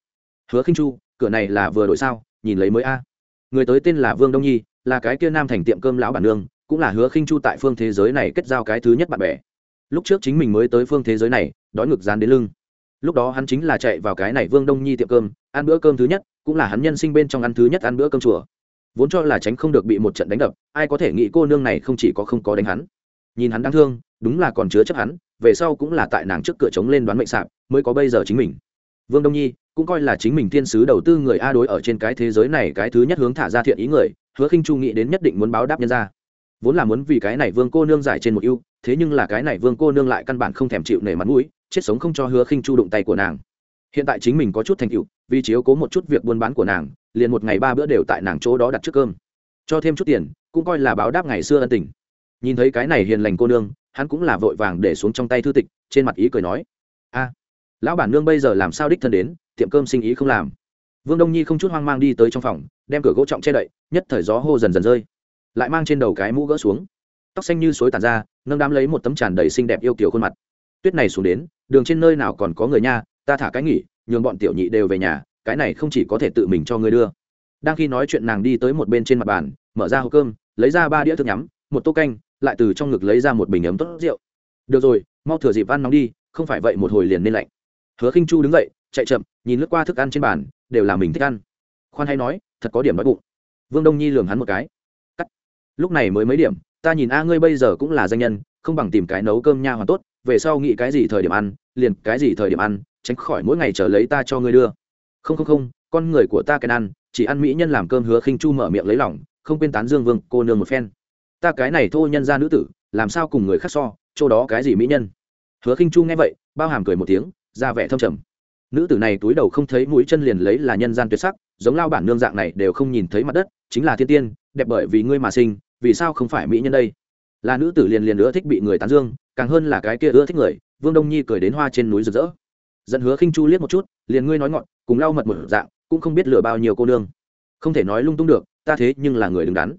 Hứa khinh chu, cửa này là vừa đổi sao, nhìn lấy mới a. Người tới tên là vương đông nhi, là cái kia nam thành tiệm cơm lão bản nương, cũng là hứa khinh chu tại phương thế giới này kết giao cái thứ nhất bạn bè. Lúc trước chính mình mới tới phương thế giới này, đói ngực dán đến lưng. Lúc đó hắn chính là chạy vào cái này vương đông nhi tiệm cơm, ăn bữa cơm thứ nhất, cũng là hắn nhân sinh bên trong ăn thứ nhất ăn bữa cơm chùa. Vốn cho là tránh không được bị một trận đánh đập, ai có thể nghĩ cô nương này không chỉ có không có đánh hắn nhìn hắn đáng thương, đúng là còn chứa chấp hắn, về sau cũng là tại nàng trước cửa trống lên đoán mệnh sạp, mới có bây giờ chính mình. Vương đông nhi, cũng coi là chính mình thiên sứ đầu tư người a đối ở trên cái thế giới này cái thứ nhất hướng thả ra thiện ý người, hứa khinh chu nghĩ đến nhất định muốn báo đáp nhân ra. Vốn là muốn vì cái này vương cô nương giải trên một ưu, thế nhưng là cái này vương cô nương lại căn bản không thèm chịu nể mặt mũi, chết sống không cho hứa khinh chu đụng tay của nàng. Hiện tại chính mình có chút thành tựu, vì chiếu cố một chút việc buôn bán của nàng, liền một ngày ba bữa đều tại nàng chỗ đó đặt trước cơm. Cho thêm chút tiền, cũng coi là báo đáp ngày xưa ân tình nhìn thấy cái này hiền lành cô nương, hắn cũng là vội vàng để xuống trong tay thư tịch, trên mặt ý cười nói, a, lão bản nương bây giờ làm sao đích thân đến, tiệm cơm sinh ý không làm. Vương đông nhi không chút hoang mang đi tới trong phòng, đem cửa gỗ trọng che đậy, nhất thời gió hô dần dần rơi, lại mang trên đầu cái mũ gỡ xuống. Tóc xanh như suối tàn ra, nâng đám lấy một tấm tràn đầy xinh đẹp yêu kiểu khuôn mặt. Tuyết này xuống đến, đường trên nơi nào còn có người nha, ta thả cái nghỉ, nhường bọn tiểu nhị đều về nhà, cái này không chỉ có thể tự mình cho ngươi đưa. Đang khi nói chuyện nàng đi tới một bên trên mặt bàn, mở ra hộp cơm, lấy ra ba đĩa thức nhắm, một tô canh lại từ trong ngực lấy ra một bình ấm tốt rượu. Được rồi, mau thừa dịp ăn nóng đi, không phải vậy một hồi liền nên lạnh. Hứa khinh chu đứng dậy, chạy chậm, nhìn lướt qua thức ăn trên bàn, đều là mình thích ăn. Khoan hay nói, thật có điểm đói bụng. Vương đông nhi lường hắn một cái. Cắt. Lúc này mới mấy điểm, ta nhìn a ngươi bây giờ cũng là danh nhân, không bằng tìm cái nấu cơm nha hoàn tốt, về sau nghĩ cái gì thời điểm ăn, liền cái gì thời điểm ăn, tránh khỏi mỗi ngày chờ lấy ta cho ngươi đưa. Không không không, con người của ta cái ăn, chỉ ăn mỹ nhân làm cơm hứa khinh chu mở miệng lấy lòng, không quên tán dương vương, cô nương một phen ta cái này thô nhân ra nữ tử, làm sao cùng người khác so, chỗ đó cái gì mỹ nhân? Hứa khinh chu nghe vậy, bao hàm cười một tiếng, ra vẻ thâm trầm. Nữ tử này túi đầu không thấy mũi chân liền lấy là nhân gian tuyệt sắc, giống lao bản nương dạng này đều không nhìn thấy mặt đất, chính là thiên tiên, đẹp bởi vì ngươi mà sinh, vì sao không phải mỹ nhân đây? Là nữ tử liền liền ưa thích bị người tán dương, càng hơn là cái kia ưa thích người, vương đông nhi cười đến hoa trên núi rực rỡ. Dẫn hứa khinh chu liếc một chút, liền ngươi nói ngọn, cùng lau mật một dạng, cũng không biết lừa bao nhiêu cô nương. Không thể nói lung tung được, ta thế nhưng là người đứng đắn.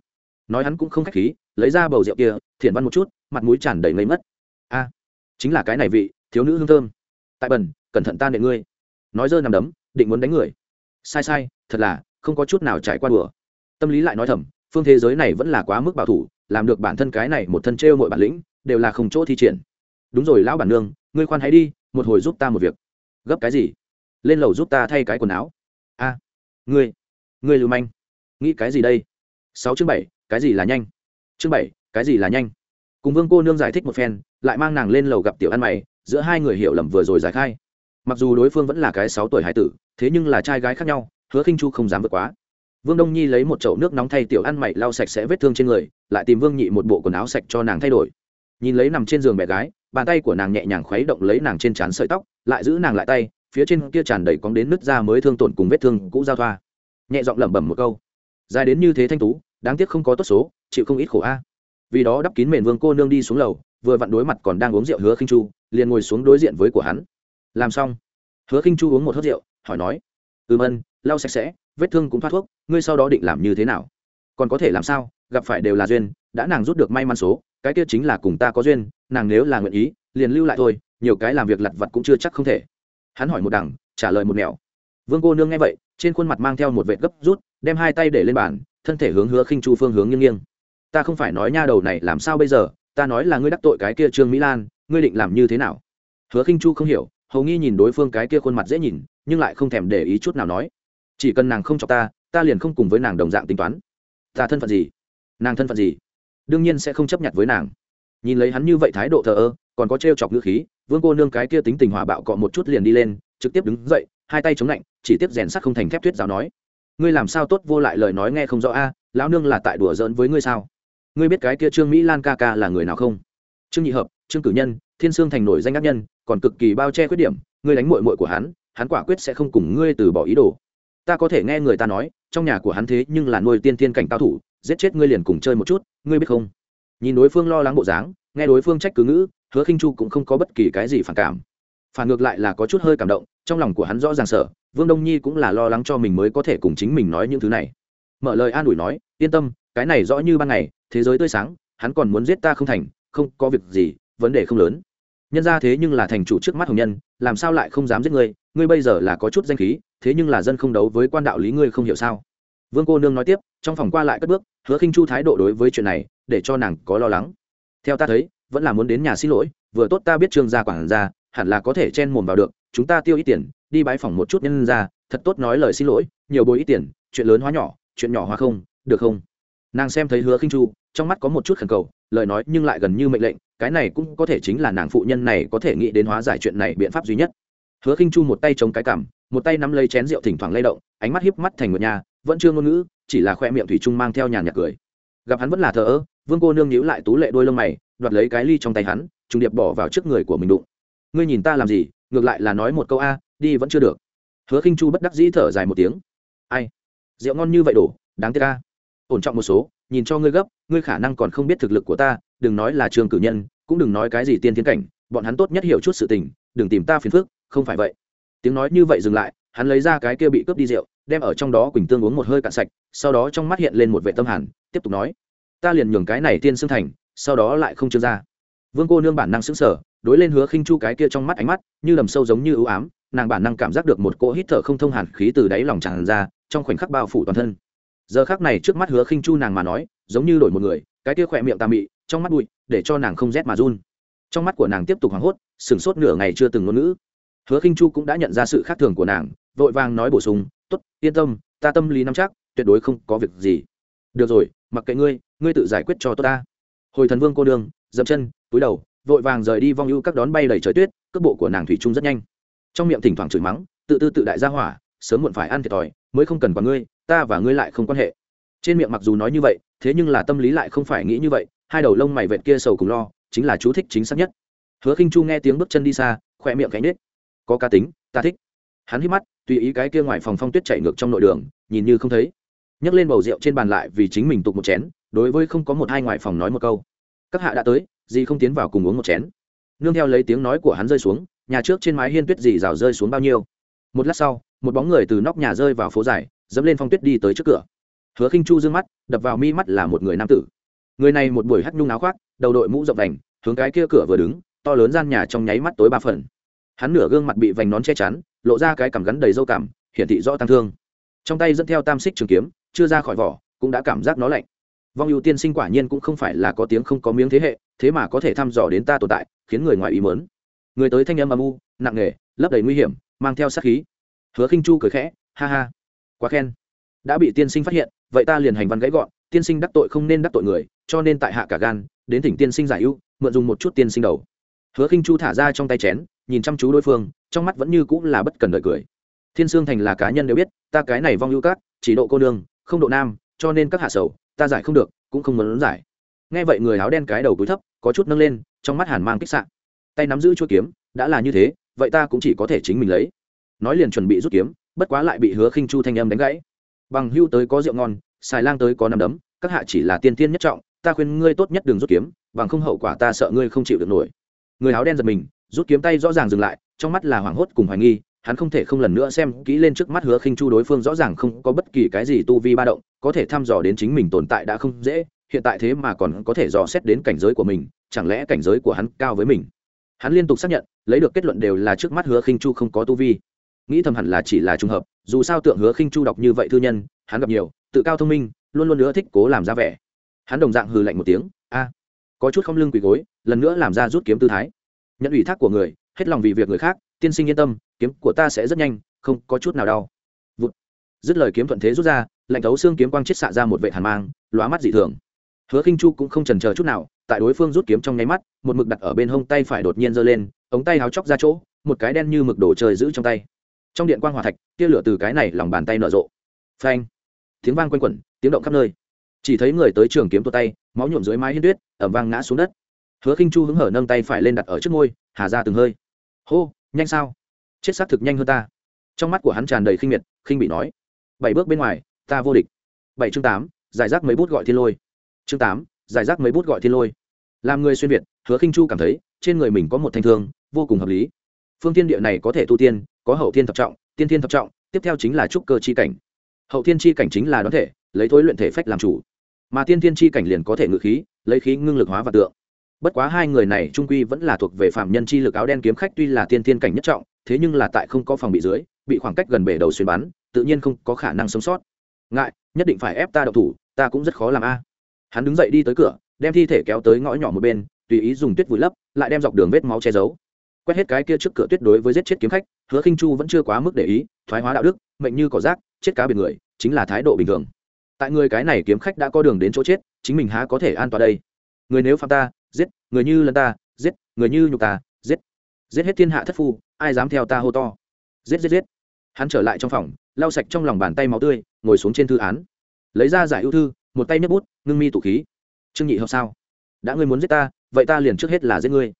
Nói hắn cũng không khách khí lấy ra bầu rượu kia thiện văn một chút, mặt mũi tràn đầy ngây mất a, chính là cái này vị, thiếu nữ hương thơm. Tại bần cẩn thận ta nệ ngươi. Nói dơ nằm đấm, định muốn đánh người. Sai sai, thật là, không có chút nào trải qua đùa. Tâm lý lại nói thầm, phương thế giới này vẫn là quá mức bảo thủ, làm được bản thân cái này một thân trêu mọi bản lĩnh, đều là không chỗ thi triển. Đúng rồi, lão bản nương, ngươi khoan hãy đi, một hồi giúp ta một việc. Gấp cái gì? Lên lầu giúp ta thay cái quần áo. A, ngươi ngươi lưu manh. Nghĩ cái gì đây? Sáu chương bảy, cái gì là nhanh? Chương bảy, cái gì là nhanh? Cùng vương cô nương giải thích một phen, lại mang nàng lên lầu gặp tiểu ăn mày, giữa hai người hiểu lầm vừa rồi giải khai. Mặc dù đối phương vẫn là cái sáu tuổi hải tử, thế nhưng là trai gái khác nhau, hứa khinh chu không dám vượt quá. Vương đông nhi lấy một chậu nước nóng thay tiểu ăn mày lau sạch sẽ vết thương trên người, lại tìm vương nhị một bộ quần áo sạch cho nàng thay đổi. Nhìn lấy nằm trên giường bé gái, bàn tay của nàng nhẹ nhàng khuấy động lấy nàng trên trán sợi tóc, lại giữ nàng lại tay, phía trên kia tràn đầy cóng đến nứt ra mới thương tổn cùng vết thương cũ giao thoa. Nhẹ giọng lẩm bẩm một câu. Dài đến như thế thanh tú, đáng tiếc không có tốt số chịu không ít khổ a. Vì đó đắp kín mền vương cô nương đi xuống lầu, vừa vặn đối mặt còn đang uống rượu hứa khinh chu, liền ngồi xuống đối diện với của hắn. Làm xong, hứa khinh chu uống một hớt rượu, hỏi nói, ừm ân, lau sạch sẽ, vết thương cũng thoát thuốc, ngươi sau đó định làm như thế nào? Còn có thể làm sao? Gặp phải đều là duyên, đã nàng rút được may mắn số, cái kia chính là cùng ta có duyên, nàng nếu là nguyện ý, liền lưu lại thôi, nhiều cái làm việc lặt vặt cũng chưa chắc không thể. Hắn hỏi một đằng, trả lời một nẻo. Vương cô nương nghe vậy, trên khuôn mặt mang theo một vệt gấp rút, đem hai tay để lên bàn, thân thể hướng hứa khinh chu phương hướng nghiêng nghiêng ta không phải nói nha đầu này làm sao bây giờ, ta nói là ngươi đắc tội cái kia trương mỹ lan, ngươi định làm như thế nào? Hứa khinh chu không hiểu, hầu nghi nhìn đối phương cái kia khuôn mặt dễ nhìn, nhưng lại không thèm để ý chút nào nói. Chỉ cần nàng không chọc ta ta liền không cùng với nàng đồng dạng tính toán. Ta thân phận gì? Nàng thân phận gì? Đương nhiên sẽ không chấp nhận với nàng. Nhìn lấy hắn như vậy thái độ thờ ơ, còn có trêu chọc ngữ khí, vương cô nương cái kia tính tình hòa bạo cọ một chút liền đi lên, trực tiếp đứng dậy, hai tay chống lạnh, chỉ tiếp rèn sắt không thành thép tuyết giáo nói. Ngươi làm sao tốt vô lại lời nói nghe không rõ a, lão nương là tại đùa giỡn với ngươi sao? Ngươi biết cái kia trương mỹ lan ca ca là người nào không? Trương nhị hợp, trương cử nhân, thiên sương thành nổi danh ác nhân, còn cực kỳ bao che khuyết điểm, ngươi đánh mội mội của hắn hắn quả quyết sẽ không cùng ngươi từ bỏ ý đồ. Ta có thể nghe người ta nói, trong nhà của hắn thế nhưng là nuôi tiên tiên cảnh cao thủ, giết chết ngươi liền cùng chơi một chút, ngươi biết không? Nhìn đối phương lo lắng bộ dáng, nghe đối phương trách cứ ngữ, hứa khinh chu cũng không có bất kỳ cái gì phản cảm. Phản ngược lại là có chút hơi cảm động, trong lòng của hắn rõ ràng sợ, vương đông nhi cũng là lo lắng cho mình mới có thể cùng chính mình nói những thứ này. Mở lời an ủi nói, yên tâm, cái này rõ như ban ngày thế giới tươi sáng, hắn còn muốn giết ta không thành, không có việc gì, vấn đề không lớn. Nhân ra thế nhưng là thành chủ trước mắt hồng nhân, làm sao lại không dám giết ngươi? Ngươi bây giờ là có chút danh khí, thế nhưng là dân không đấu với quan đạo lý ngươi không hiểu sao? Vương cô nương nói tiếp, trong phòng qua lại cất bước, hứa khinh chu thái độ đối với chuyện này, để cho nàng có lo lắng. Theo ta thấy, vẫn là muốn đến nhà xin lỗi, vừa tốt ta biết trương gia quản gia, hẳn là có thể chen mồm vào được, chúng ta tiêu ít tiền, đi bãi phòng một chút nhân ra thật tốt nói lời xin lỗi, nhiều bồi ít tiền, chuyện lớn hóa nhỏ, chuyện nhỏ hóa không, được không? Nàng xem thấy hứa khinh chu, trong mắt có một chút khẩn cầu, lời nói nhưng lại gần như mệnh lệnh, cái này cũng có thể chính là nàng phụ nhân này có thể nghĩ đến hóa giải chuyện này biện pháp duy nhất. Hứa khinh chu một tay chống cái cằm, một tay nắm lấy chén rượu thỉnh thoảng lay động, ánh mắt hiếp mắt thành một nhà vẫn chưa ngôn ngữ, chỉ là khoe miệng thủy trung mang theo nhàn nhạt cười. Gặp hắn vẫn là thờ ơ, vương cô nương nhíu lại tú lệ đôi lông mày, đoạt lấy cái ly trong tay hắn, trùng điệp bỏ vào trước người của mình đụng. Ngươi nhìn ta làm gì? Ngược lại là nói một câu a, đi vẫn chưa được. Hứa khinh chu bất đắc dĩ thở dài một tiếng. Ai? Rượu ngon như vậy đổ, đáng tiếc a ổn trọng một số, nhìn cho ngươi gấp, ngươi khả năng còn không biết thực lực của ta, đừng nói là trường cử nhân, cũng đừng nói cái gì tiên tiến cảnh, bọn hắn tốt nhất hiểu chút sự tình, đừng tìm ta phiền phức, không phải vậy. Tiếng nói như vậy dừng lại, hắn lấy ra cái kia bị cướp đi rượu, đem ở trong đó quỳnh tương uống một hơi cạn sạch, sau đó trong mắt hiện lên một vệ tâm hàn, tiếp tục nói, ta liền nhường cái này tiên xương thành, sau đó lại không trương ra. Vương cô nương bản năng xứng sở đối lên hứa khinh chu cái kia trong mắt ánh mắt, như đầm sâu giống như ưu ám, nàng bản năng cảm giác được một cỗ hít thở không thông hàn khí từ đáy lòng tràn ra, trong khoảnh khắc bao phủ toàn thân giờ khắc này trước mắt hứa khinh chu nàng mà nói, giống như đổi một người, cái kia khỏe miệng tà mị, trong mắt bụi, để cho nàng không rét mà run. Trong mắt của nàng tiếp tục hoảng hốt, sửng sốt nửa ngày chưa từng ngôn ngữ. Hứa khinh chu cũng đã nhận ra sự khác thường của nàng, vội vàng nói bổ sung, tốt, yên tâm, ta tâm lý nắm chắc, tuyệt đối không có việc gì. Được rồi, mặc kệ ngươi ngươi tự giải quyết cho tốt ta. Hồi thần vương cô đường dậm chân, túi đầu, vội vàng rời đi vong ưu các đón bay đầy trời tuyết, cước bộ của nàng thủy trung rất nhanh. Trong miệng thỉnh thoảng chửi mắng, tự tư tự đại gia hỏa, sớm muộn phải ăn thiệt thòi mới không cần quản ngươi, ta và ngươi lại không quan hệ. Trên miệng mặc dù nói như vậy, thế nhưng là tâm lý lại không phải nghĩ như vậy, hai đầu lông mày vệt kia sầu cùng lo, chính là chú thích chính xác nhất. Hứa khinh chu nghe tiếng bước chân đi xa, khỏe miệng cánh nết có cá tính, ta thích. Hắn hít mắt, tùy ý cái kia ngoài phòng phong tuyết chạy ngược trong nội đường, nhìn như không thấy. Nhấc lên bầu rượu trên bàn lại vì chính mình tục một chén, đối với không có một hai ngoài phòng nói một câu. Các hạ đã tới, gì không tiến vào cùng uống một chén. Nương theo lấy tiếng nói của hắn rơi xuống, nhà trước trên mái hiên tuyết dì rào rơi xuống bao nhiêu. Một lát sau một bóng người từ nóc nhà rơi vào phố dài, dẫm lên phong tuyết đi tới trước cửa. Hứa khinh chu dương mắt, đập vào mi mắt là một người nam tử. Người này một buổi hắt nhung áo khoác, đầu đội mũ rộng vành, hướng cái kia cửa vừa đứng, to lớn gian nhà trong nháy mắt tối ba phần. Hắn nửa gương mặt bị vành nón che chắn, lộ ra cái cảm gắn đầy dâu cảm hiển thị rõ tăng thương. Trong tay dẫn theo tam xích trường kiếm, chưa ra khỏi vỏ, cũng đã cảm giác nó lạnh. Vong ưu tiên sinh quả nhiên cũng không phải là có tiếng không có miếng thế hệ, thế mà có thể thăm dò đến ta tồn tại, khiến người ngoài ý mớn người tới thanh âm âm u, nặng nề, lấp đầy nguy hiểm, mang theo sát khí hứa khinh chu cười khẽ, ha ha, quá khen. Đã bị tiên sinh phát hiện, vậy ta liền hành văn gãy gọn, tiên sinh đắc tội không nên đắc tội người, cho nên tại hạ cả gan, đến thỉnh tiên sinh giải ưu, mượn dùng một chút tiên sinh đầu. Hứa khinh chu thả ra trong tay chén, nhìn chăm chú đối phương, trong mắt vẫn như cũng là bất cần đợi cười. Thiên sương thành là cá nhân đều biết, ta cái này vong ưu các, chỉ độ cô nương, không độ nam, cho nên các hạ sầu, ta giải không được, cũng không muốn giải. Nghe vậy người áo đen cái đầu cúi thấp, có chút nâng lên, trong mắt hàn mang kích sạn. Tay nắm giữ chuôi kiếm, đã là như thế, vậy ta cũng chỉ có thể chính mình lấy nói liền chuẩn bị rút kiếm, bất quá lại bị hứa khinh chu thanh âm đánh gãy. Bằng hưu tới có rượu ngon, xài lang tới có nằm đấm, các hạ chỉ là tiên tiên nhất trọng, ta khuyên ngươi tốt nhất đừng rút kiếm, bằng không hậu quả ta sợ ngươi không chịu được nổi. Người áo đen giật mình, rút kiếm tay rõ ràng dừng lại, trong mắt là hoảng hốt cùng hoài nghi, hắn không thể không lần nữa xem kỹ lên trước mắt hứa khinh chu đối phương rõ ràng không có bất kỳ cái gì tu vi ba động, có thể thăm dò đến chính mình tồn tại đã không dễ, hiện tại thế mà còn có thể dò xét đến cảnh giới của mình, chẳng lẽ cảnh giới của hắn cao với mình? Hắn liên tục xác nhận, lấy được kết luận đều là trước mắt hứa khinh chu không có tu vi nghĩ thầm hẳn là chỉ là trùng hợp, dù sao tượng hứa khinh chu đọc như vậy thư nhân, hắn gặp nhiều, tự cao thông minh, luôn luôn nữa thích cố làm ra vẻ. Hắn đồng dạng hừ lạnh một tiếng, a, có chút không lưng quỳ gối, lần nữa làm ra rút kiếm tư thái. Nhận ủy thác của người, hết lòng vì việc người khác, tiên sinh yên tâm, kiếm của ta sẽ rất nhanh, không có chút nào đau. Vụt. dứt lời kiếm thuận thế rút ra, lạnh thấu xương kiếm quang chết xạ ra một vệ hàn mang, lóa mắt dị thường. Hứa khinh chu cũng không chần chờ chút nào, tại đối phương rút kiếm trong nháy mắt, một mực đặt ở bên hông tay phải đột nhiên giơ lên, ống tay háo chóc ra chỗ, một cái đen như mực đổ trời giữ trong tay trong điện quang hòa thạch, tia lửa từ cái này lòng bàn tay nở rộ. Phanh. Tiếng vang quanh quẩn, tiếng động khắp nơi. Chỉ thấy người tới trường kiếm tua tay, máu nhuộm dưới mái hiên tuyết, ẩm vang ngã xuống đất. Hứa khinh chu hứng hở nâng tay phải lên đặt ở trước ngôi hà ra từng hơi. Hô, nhanh sao? Chết xác thực nhanh hơn ta. Trong mắt của hắn tràn đầy khinh miệt, khinh bị nói. Bảy bước bên ngoài, ta vô địch. Bảy chương tám, giải rác mấy bút gọi thiên lôi. Chương tám, giải rác mấy bút gọi thiên lôi. Làm người xuyên việt, hứa khinh chu cảm thấy, trên người mình có một thanh thương, vô cùng hợp lý. Phương tiên địa này có thể tu tiên có hậu thiên thập trọng, tiên thiên thập trọng, tiếp theo chính là trúc cơ chi cảnh. Hậu thiên chi cảnh chính là đoán thể, lấy thối luyện thể phách làm chủ. Mà tiên thiên chi cảnh liền có thể ngự khí, lấy khí ngưng lực hóa và tượng. Bất quá hai người này trung quy vẫn là thuộc về phạm nhân chi lực áo đen kiếm khách tuy là tiên thiên cảnh nhất trọng, thế nhưng là tại không có phòng bị dưới, bị khoảng cách gần bể đầu xuyên bắn, tự nhiên không có khả năng sống sót. Ngại, nhất định phải ép ta đậu thủ, ta cũng rất khó làm a. Hắn đứng dậy đi tới cửa, đem thi thể kéo tới ngõ nhỏ một bên, tùy ý dùng tuyết vùi lấp, lại đem dọc đường vết máu che giấu quét hết cái kia trước cửa tuyệt đối với giết chết kiếm khách, hứa khinh chu vẫn chưa quá mức để ý, thoái hóa đạo đức, mệnh như cỏ rác, chết cá biệt người, chính là thái độ bình thường. Tại người cái này kiếm khách đã có đường đến chỗ chết, chính mình há có thể an toàn đây? Người nếu phạm ta, giết, người như lần ta, giết, người như nhục ta, giết. Giết hết thiên hạ thất phu, ai dám theo ta hô to? Giết giết giết. Hắn trở lại trong phòng, lau sạch trong lòng bàn tay máu tươi, ngồi xuống trên thư án. Lấy ra giải ưu thư, một tay nhấc bút, ngưng mi tụ khí. Trương nhị hợp sao? Đã ngươi muốn giết ta, vậy ta liền trước hết là giết ngươi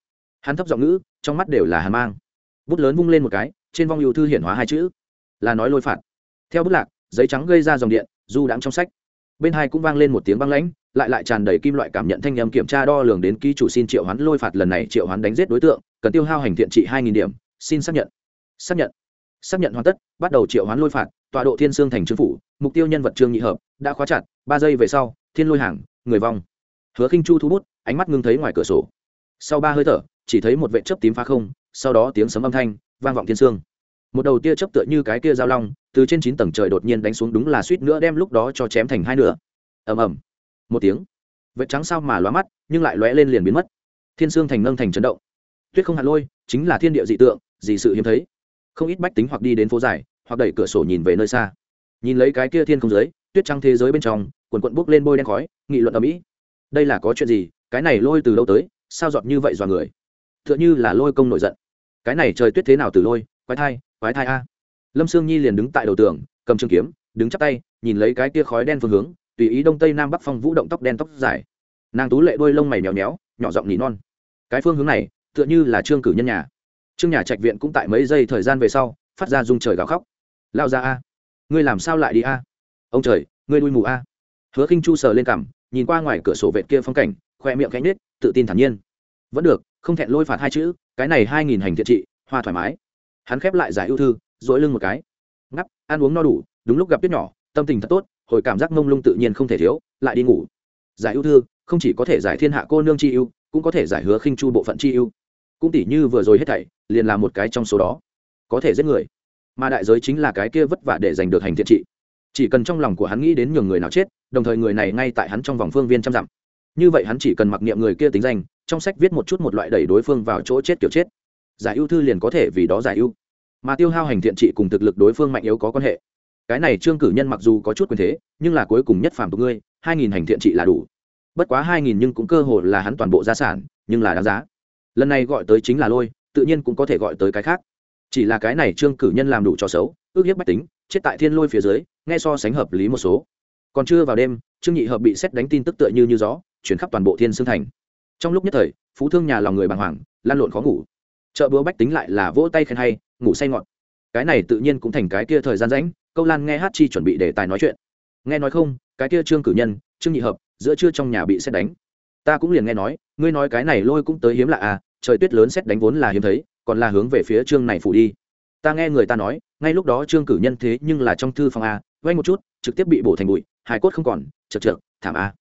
hắn thấp giọng ngữ, trong mắt đều là hàn mang. Bút lớn vung lên một cái, trên vong ưu thư hiển hóa hai chữ. Là nói lôi phạt. Theo bút lạc, giấy trắng gây ra dòng điện, du đãng trong sách. Bên hai cũng vang lên một tiếng băng lãnh, lại lại tràn đầy kim loại cảm nhận thanh âm kiểm tra đo lường đến ký chủ xin triệu hoán lôi phạt lần này triệu hoán đánh giết đối tượng, cần tiêu hao hành thiện trị hai nghìn điểm, xin xác nhận. Xác nhận. Xác nhận hoàn tất, bắt đầu triệu hoán lôi phạt, tọa độ thiên sương thành trương phủ, mục tiêu nhân vật trương nhị hợp, đã khóa chặt, ba giây về sau, thiên lôi hàng, người vong. Hứa khinh chu thu bút, ánh mắt ngưng thấy ngoài cửa sổ. Sau ba hơi thở chỉ thấy một vệ chớp tím phá không, sau đó tiếng sấm âm thanh vang vọng thiên sương. Một đầu tia chớp tựa như cái kia giao long, từ trên chín tầng trời đột nhiên đánh xuống đúng là suýt nữa đem lúc đó cho chém thành hai nửa. Ầm ầm. Một tiếng. Vệ trắng sao mà lóa mắt, nhưng lại lóe lên liền biến mất. Thiên sương thành nâng thành chấn động. Tuyết không hạt lôi, chính là thiên địa dị tượng, dị sự hiếm thấy. Không ít bách tính hoặc đi đến phố dài, hoặc đẩy cửa sổ nhìn về nơi xa. Nhìn lấy cái kia thiên không giới, tuyết trắng thế giới bên trong, quần quận bốc lên bôi đen khói, nghị luận ở mỹ đây là có chuyện gì? Cái này lôi từ đâu tới? Sao dọn như vậy dọa người? Tựa như là lôi công nổi giận. Cái này trời tuyết thế nào từ lôi, quái thai quái thai a. Lâm sương nhi liền đứng tại đầu tường, cầm trường kiếm, đứng chắp tay, nhìn lấy cái kia khói đen phương hướng, tùy ý đông tây nam bắc phong vũ động tóc đen tóc dài. Nàng tú lệ đôi lông mày nhéo nhéo, nhỏ giọng nỉ non. Cái phương hướng này tựa như là trương cử nhân nhà. Trương nhà trạch viện cũng tại mấy giây thời gian về sau, phát ra dung trời gào khóc. Lao ra a, ngươi làm sao lại đi a? Ông trời, ngươi đuôi mù a. Hứa khinh chu sờ lên cằm, nhìn qua ngoài cửa sổ vệt kia phong cảnh, khoe miệng cánh nết tự tin thản nhiên. Vẫn được không thẹn lôi phạt hai chữ, cái này hai nghìn hành thiện trị, hoa thoải mái. Hắn khép lại giải ưu thư dỗi lưng một cái. Ngắp, ăn uống no đủ, đúng lúc gặp tuyết nhỏ, tâm tình thật tốt, hồi cảm giác mông lung tự nhiên không thể thiếu, lại đi ngủ. Giải ưu thư, không chỉ có thể giải thiên hạ cô nương chi ưu, cũng có thể giải hứa khinh chu bộ phận chi ưu. Cũng tỷ như vừa rồi hết thảy, liền là một cái trong số đó. Có thể giết người. Mà đại giới chính là cái kia vất vả để giành được hành thiện trị. Chỉ cần trong lòng của hắn nghĩ đến nhường người nào chết, đồng thời người này ngay tại hắn trong vòng phương viên trăm dặm. Như vậy hắn chỉ cần mặc niệm người kia tính danh trong sách viết một chút một loại đẩy đối phương vào chỗ chết kiểu chết. Giải ưu thư liền có thể vì đó giải ưu. Mà tiêu hao hành thiện trị cùng thực lực đối phương mạnh yếu có quan hệ. Cái này trương cử nhân mặc dù có chút quyền thế, nhưng là cuối cùng nhất phàm tục ngươi, hai nghìn hành thiện trị là đủ. Bất quá hai nghìn nhưng cũng cơ hội là hắn toàn bộ gia sản, nhưng là đáng giá. Lần này gọi tới chính là lôi, tự nhiên cũng có thể gọi tới cái khác. Chỉ là cái này trương cử nhân làm đủ cho xấu, ước hiếp bách tính, chết tại thiên lôi phía dưới, nghe so sánh hợp lý một số. Còn chưa vào đêm, trương nhị hợp bị xét đánh tin tức tựa như như gió, chuyển khắp toàn bộ thiên sương thành trong lúc nhất thời, phú thương nhà lòng người bàng hoàng, lan lộn khó ngủ. Chợ búa bách tính lại là vỗ tay khen hay, ngủ say ngọt. Cái này tự nhiên cũng thành cái kia thời gian rãnh câu lan nghe hát chi chuẩn bị để tài nói chuyện. Nghe nói không, cái kia trương cử nhân, trương nhị hợp, giữa trưa trong nhà bị xét đánh. Ta cũng liền nghe nói, ngươi nói cái này lôi cũng tới hiếm lạ à trời tuyết lớn xét đánh vốn là hiếm thấy, còn là hướng về phía trương này phủ đi. Ta nghe người ta nói, ngay lúc đó trương cử nhân thế nhưng là trong thư phòng à, a vay một chút, trực tiếp bị bổ thành bụi, hài cốt không còn, chật trượt thảm a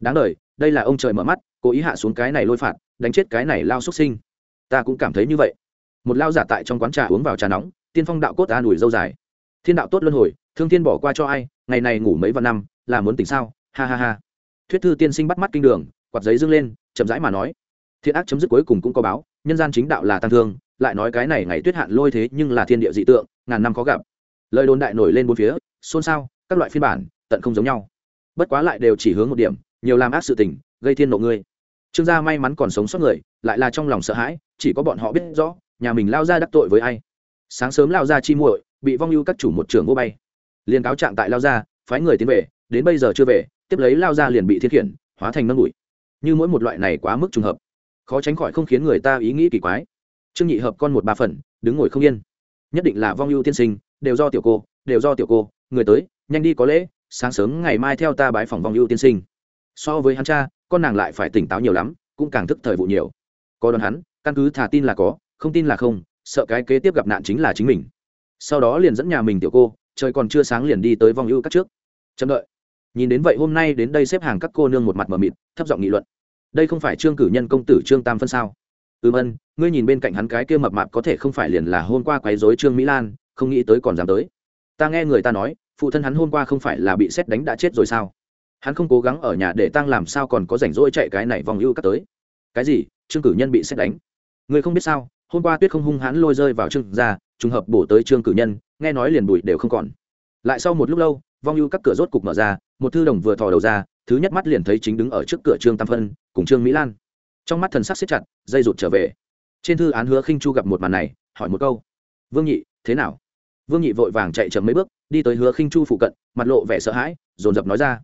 đáng đời, đây là ông trời mở mắt cố ý hạ xuống cái này lôi phạt, đánh chết cái này lao xuất sinh. Ta cũng cảm thấy như vậy. Một lao giả tại trong quán trà uống vào trà nóng, tiên phong đạo cốt ta đuổi dâu dài. Thiên đạo tốt luân hồi, thương thiên bỏ qua cho ai, ngày này ngủ mấy vạn năm, là muốn tỉnh sao? Ha ha ha. Thuyết thư tiên sinh bắt mắt kinh đường, quạt giấy dưng lên, chậm rãi mà nói. Thiện ác chấm dứt cuối cùng cũng có báo, nhân gian chính đạo là tăng thương, lại nói cái này ngày tuyết hạn lôi thế nhưng là thiên địa dị tượng, ngàn năm khó gặp. Lời đồn đại nổi lên bốn phía, xôn xao, các loại phiên bản, tận không giống nhau. Bất quá lại đều chỉ hướng một điểm, nhiều làm ác sự tình, gây thiên nộ ngươi trương gia may mắn còn sống sót người, lại là trong lòng sợ hãi, chỉ có bọn họ biết rõ, nhà mình lao ra đắc tội với ai. Sáng sớm lao ra chi muội, bị vong ưu các chủ một trường vô bay. Liền cáo trạng tại lao ra, phái người tiến về, đến bây giờ chưa về, tiếp lấy lao ra liền bị thiết khiển, hóa thành nâng bụi như mỗi một loại này quá mức trùng hợp. Khó tránh khỏi không khiến người ta ý nghĩ kỳ quái. Trương nhị hợp con một ba phần, đứng ngồi không yên. Nhất định là vong ưu tiên sinh, đều do tiểu cô, đều do tiểu cô, người tới, nhanh đi có lễ, sáng sớm ngày mai theo ta bái phòng vong ưu tiên sinh. So với hắn cha con nàng lại phải tỉnh táo nhiều lắm, cũng càng thức thời vụ nhiều. Có đoán hắn, căn cứ thả tin là có, không tin là không, sợ cái kế tiếp gặp nạn chính là chính mình. Sau đó liền dẫn nhà mình tiểu cô, trời còn chưa sáng liền đi tới vong ưu các trước. Chậm đợi. Nhìn đến vậy hôm nay đến đây xếp hàng các cô nương một mặt mờ mịt, thấp giọng nghị luận. Đây không phải trương cử nhân công tử trương tam phân sao? Ừm ân, ngươi nhìn bên cạnh hắn cái kia mập mạp có thể không phải liền là hôm qua quấy rối trương mỹ lan, không nghĩ tới còn dám tới. Ta nghe người ta nói, phụ thân hắn hôm qua không phải là bị xét đánh đã chết rồi sao? Hắn không cố gắng ở nhà để tăng làm sao còn có rảnh rỗi chạy cái này vòng ưu cắt tới. Cái gì? Trương cử nhân bị xét đánh. Ngươi không biết sao, hôm qua tuyết không hung hãn lôi rơi vào trương ra trùng hợp bổ tới trương cử nhân, nghe nói liền bụi đều không còn. Lại sau một lúc lâu vong ưu các cửa rốt cục mở ra, một thư đồng vừa thò đầu ra, thứ nhất mắt liền thấy chính đứng ở trước cửa trương tam phân, cùng trương mỹ lan. Trong mắt thần sắc xếp chặt, dây rụt trở về. Trên thư án hứa khinh chu gặp một màn này, hỏi một câu. Vương nhị, thế nào? Vương nhị vội vàng chạy chậm mấy bước, đi tới hứa khinh chu phụ cận, mặt lộ vẻ sợ hãi, dồn dập nói ra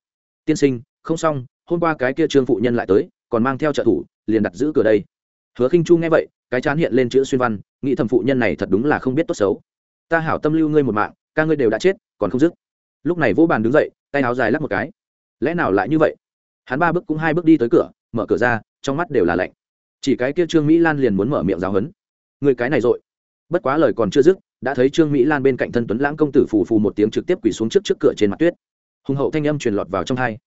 tiên sinh, không xong, hôm qua cái kia trương phụ nhân lại tới, còn mang theo trợ thủ, liền đặt giữ cửa đây. Hứa khinh chu nghe vậy, cái chán hiện lên chữ xuyên văn, nghĩ thầm phụ nhân này thật đúng là không biết tốt xấu. Ta hảo tâm lưu ngươi một mạng, ca ngươi đều đã chết, còn không dứt. Lúc này vỗ bàn đứng dậy, tay áo dài lắc một cái. Lẽ nào lại như vậy? Hắn ba bước cũng hai bước đi tới cửa, mở cửa ra, trong mắt đều là lạnh. Chỉ cái kia trương mỹ lan liền muốn mở miệng giáo hấn người cái này rồi bất quá lời còn chưa dứt, đã thấy trương mỹ lan bên cạnh thân tuấn lãng công tử phù phù một tiếng trực tiếp quỳ xuống trước trước cửa trên mặt tuyết hùng hậu thanh âm truyền lọt vào trong hai.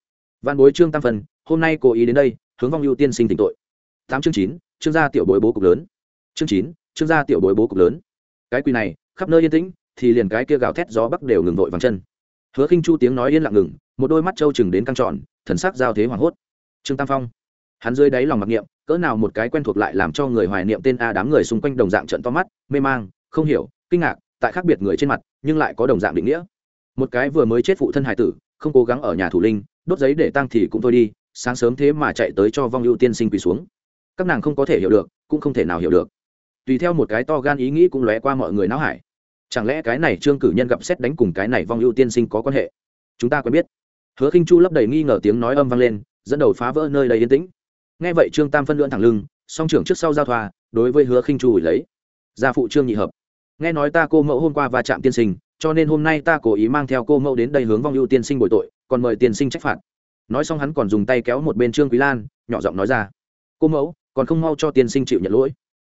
Văn bối trương tam phần, hôm nay cố ý đến đây, hướng vong ưu tiên sinh tỉnh tội. Tám chương chín trương gia tiểu bối bố cục lớn. Chương chín trương gia tiểu bối bố cục lớn. Cái quỳ này, khắp nơi yên tĩnh, thì liền cái kia gào thét gió bắc đều ngừng vội vàng chân. Hứa khinh chu tiếng nói yên lặng ngừng, một đôi mắt trâu chừng đến căng tròn, thần sắc giao thế hoảng hốt. Trương tam phong. Hắn dưới đáy lòng mặc niệm, cỡ nào một cái quen thuộc lại làm cho người hoài niệm tên a đám người xung quanh đồng dạng trận to mắt, mê mang, không hiểu, kinh ngạc, tại khác biệt người trên mặt, nhưng lại có đồng dạng định nghĩa. Một cái vừa mới chết phụ thân hải tử không cố gắng ở nhà thủ linh, đốt giấy để tăng thì cũng thôi đi, sáng sớm thế mà chạy tới cho vong ưu tiên sinh quỳ xuống. Các nàng không có thể hiểu được, cũng không thể nào hiểu được. Tùy theo một cái to gan ý nghĩ cũng lóe qua mọi người não hải. Chẳng lẽ cái này trương cử nhân gặp xét đánh cùng cái này vong ưu tiên sinh có quan hệ? Chúng ta quen biết. Hứa khinh chu lấp đầy nghi ngờ tiếng nói âm vang lên, dẫn đầu phá vỡ nơi đầy yên tĩnh. Nghe vậy trương tam phân lưỡn thẳng lưng, song trưởng trước sau giao thoa, đối với hứa khinh chu ủi lấy. Gia phụ trương nhị hợp. Nghe nói ta cô mẫu hôm qua va chạm tiên sinh cho nên hôm nay ta cố ý mang theo cô mẫu đến đây hướng vong ưu tiên sinh bồi tội, còn mời tiên sinh trách phạt. Nói xong hắn còn dùng tay kéo một bên trương quý lan, nhỏ giọng nói ra, cô mẫu, còn không mau cho tiên sinh chịu nhận lỗi.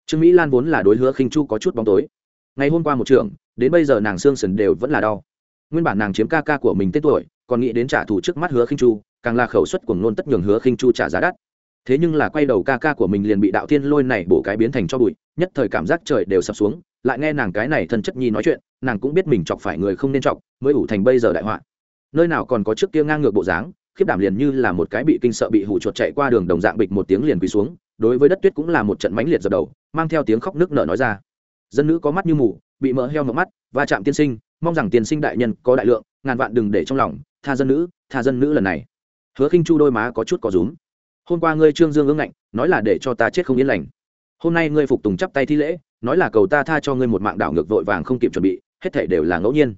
Trương mỹ lan vốn là đối hứa khinh chu có chút bóng tối. Ngày hôm qua một trường đến bây giờ nàng xương sần đều vẫn là đau. Nguyên bản nàng chiếm ca ca của mình tên tuổi, còn nghĩ đến trả thù trước mắt hứa khinh chu, càng là khẩu suất của nôn tất nhường hứa khinh chu trả giá đắt. Thế nhưng là quay đầu ca ca của mình liền bị đạo thiên lôi này bổ cái biến thành cho bụi, nhất thời cảm giác trời đều sập xuống lại nghe nàng cái này thân chất nhi nói chuyện, nàng cũng biết mình chọc phải người không nên chọc, mới ủ thành bây giờ đại họa. Nơi nào còn có trước kia ngang ngược bộ dáng, khiếp đảm liền như là một cái bị kinh sợ bị hủ chuột chạy qua đường đồng dạng bịch một tiếng liền quỳ xuống, đối với đất tuyết cũng là một trận mãnh liệt dập đầu, mang theo tiếng khóc nước nở nói ra. Dân nữ có mắt như mù, bị mỡ heo ngậm mắt và chạm tiên sinh, mong rằng tiên sinh đại nhân có đại lượng, ngàn vạn đừng để trong lòng, tha dân nữ, tha dân nữ lần này. Hứa khinh chu đôi má có chút có rúm. Hôm qua ngươi trương dương ương ngạnh, nói là để cho ta chết không yên lành. Hôm nay ngươi phục tùng chắp tay thi lễ nói là cầu ta tha cho ngươi một mạng đảo ngược vội vàng không kịp chuẩn bị hết thể đều là ngẫu nhiên.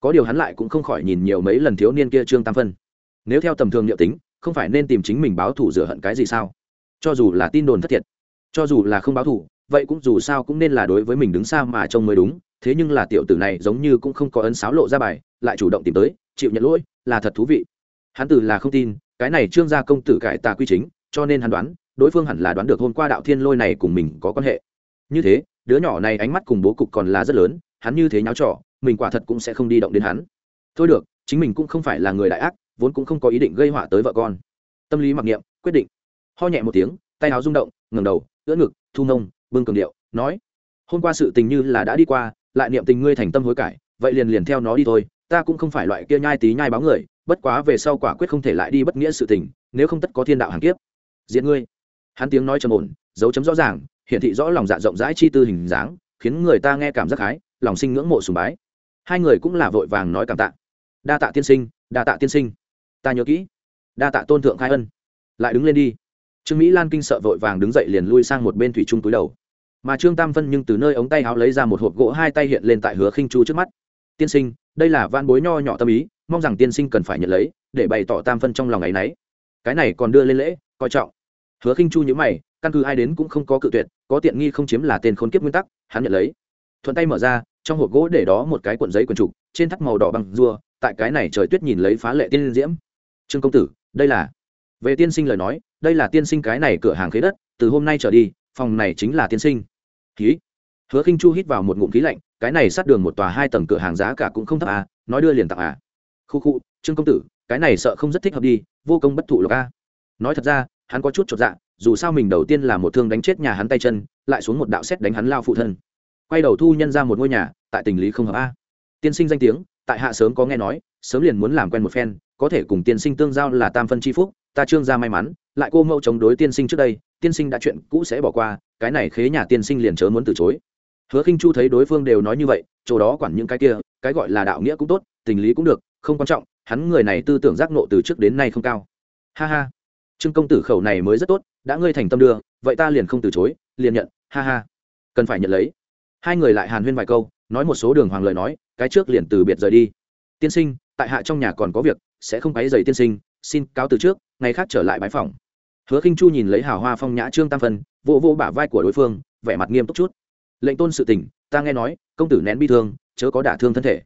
Có điều hắn lại cũng không khỏi nhìn nhiều mấy lần thiếu niên kia trương tam phân. Nếu theo tầm thường liệu tính không phải nên tìm chính mình báo thù rửa hận cái gì sao? Cho dù là tin đồn thất thiệt cho dù là không báo thù, vậy cũng dù sao cũng nên là đối với mình đứng xa mà trông mới đúng. Thế nhưng là tiểu tử này giống như cũng không có ấn sáo lộ ra bài lại chủ động tìm tới chịu nhận lỗi là thật thú vị. Hắn từ là không tin cái này trương gia công tử cải tà quy chính cho nên hắn đoán đối phương hẳn là đoán được hôm qua đạo thiên lôi này cùng mình có quan hệ như thế, đứa nhỏ này ánh mắt cùng bố cục còn là rất lớn, hắn như thế nháo trọ mình quả thật cũng sẽ không đi động đến hắn. Thôi được, chính mình cũng không phải là người đại ác, vốn cũng không có ý định gây họa tới vợ con. Tâm lý mặc niệm, quyết định. Ho nhẹ một tiếng, tay áo rung động ngầm đầu, ưỡn ngực, thu nông bưng cường điệu, nói, hôm qua sự tình như là đã đi qua, lại niệm tình ngươi thành tâm hối cải, vậy liền liền theo nó đi thôi, ta cũng không phải loại kia nhai tí nhai báo người, bất quá về sau quả quyết không thể lại đi bất nghĩa sự tình, nếu không tất có thiên đạo hàng kiếp. Diện ngươi. Hắn tiếng nói trầm ổn, dấu chấm rõ ràng hiển thị rõ lòng dạ rộng rãi chi tư hình dáng, khiến người ta nghe cảm giác hái, lòng sinh ngưỡng mộ sùng bái. Hai người cũng là vội vàng nói cảm tạ. Đa tạ tiên sinh, đa tạ tiên sinh. Ta nhớ kỹ. Đa tạ tôn thượng khai ân. Lại đứng lên đi. Trương mỹ lan kinh sợ vội vàng đứng dậy liền lui sang một bên thủy trung túi đầu. Mà trương tam phân nhưng từ nơi ống tay áo lấy ra một hộp gỗ hai tay hiện lên tại hứa khinh chu trước mắt. Tiên sinh, đây là van bối nho nhỏ tâm ý, mong rằng tiên sinh cần phải nhận lấy, để bày tỏ tam phân trong lòng ấy nấy. Cái này còn đưa lên lễ, coi trọng hứa khinh chu nhữ mày, căn cứ ai đến cũng không có cự tuyệt, có tiện nghi không chiếm là tên khốn kiếp nguyên tắc, hắn nhận lấy. Thuận tay mở ra, trong hộp gỗ để đó một cái cuộn giấy quần trục, trên thắt màu đỏ bằng rua tại cái này trời tuyết nhìn lấy phá lệ tiên diễm. Trương công tử, đây là về tiên sinh lời nói, đây là tiên sinh cái này cửa hàng khế đất, từ hôm nay trở đi, phòng này chính là tiên sinh. Khí hứa khinh chu hít vào một ngụm khí lạnh, cái này sát đường một tòa hai tầng cửa hàng giá cả cũng không thấp à nói đưa liền tặng à. Khu khu, trương công tử, cái này sợ không rất thích hợp đi, vô công bất thụ lộc a nói thật ra hắn có chút chột dạ dù sao mình đầu tiên là một thương đánh chết nhà hắn tay chân, lại xuống một đạo xét đánh hắn lao phụ thân. Quay đầu thu nhân ra một ngôi nhà, tại tình lý không hợp a. Tiên sinh danh tiếng, tại hạ sớm có nghe nói, sớm liền muốn làm quen một phen, có thể cùng tiên sinh tương giao là tam phân c h i phúc, ta trương ra may mắn, lại cô mẫu chống đối tiên sinh trước đây, tiên sinh đã chuyện cũ sẽ bỏ qua, cái này khế nhà tiên sinh liền chớ muốn từ chối. Hứa khinh chu thấy đối phương đều nói như vậy, chỗ đó quản những cái kia, cái gọi là đạo nghĩa cũng tốt, tình lý cũng được, không quan trọng, hắn người này tư tưởng giác nộ từ trước đến nay không cao. Ha ha trương công tử khẩu này mới rất tốt, đã ngươi thành tâm đưa, vậy ta liền không từ chối, liền nhận, ha ha. Cần phải nhận lấy. Hai người lại hàn huyên vài câu, nói một số đường hoàng lời nói, cái trước liền từ biệt rời đi. Tiên sinh, tại hạ trong nhà còn có việc, sẽ không quấy dày tiên sinh, xin cáo từ trước, ngày khác trở lại bãi phòng. Hứa khinh chu nhìn lấy hào hoa phong nhã trương tam phân, vỗ vỗ bả vai của đối phương, vẻ mặt nghiêm túc chút. Lệnh tôn sự tình, ta nghe nói, công tử nén bi thương, chớ có đả thương thân thể.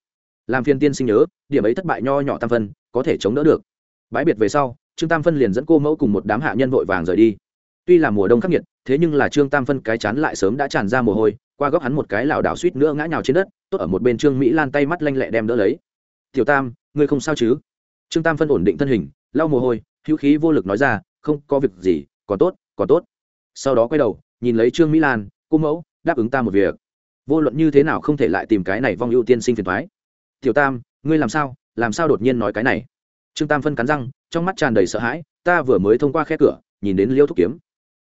Làm phiền tiên sinh nhớ, điểm ấy thất bại nho nhỏ tam phân, có thể chống đỡ được. Bãi biệt về sau trương tam phân liền dẫn cô mẫu cùng một đám hạ nhân vội vàng rời đi. tuy là mùa đông khắc nghiệt, thế nhưng là trương tam phân cái chán lại sớm đã tràn ra mồ hôi, qua góc hắn một cái lảo đảo suýt nữa ngã nhào trên đất, tốt ở một bên trương mỹ lan tay mắt lanh lẹ đem đỡ lấy. tiểu tam, ngươi không sao chứ? trương tam phân ổn định thân hình, lau mồ hôi, hữu khí vô lực nói ra, không, có việc gì, còn tốt còn tốt. sau đó quay đầu, nhìn lấy trương mỹ lan, cô mẫu, đáp ứng ta một việc. vô luận như thế nào không thể lại tìm cái này vong ưu tiên sinh phiền thoái. tiểu tam, ngươi làm sao làm sao đột nhiên nói cái này? trương tam phân cắn răng trong mắt tràn đầy sợ hãi, ta vừa mới thông qua khe cửa, nhìn đến liêu thúc kiếm.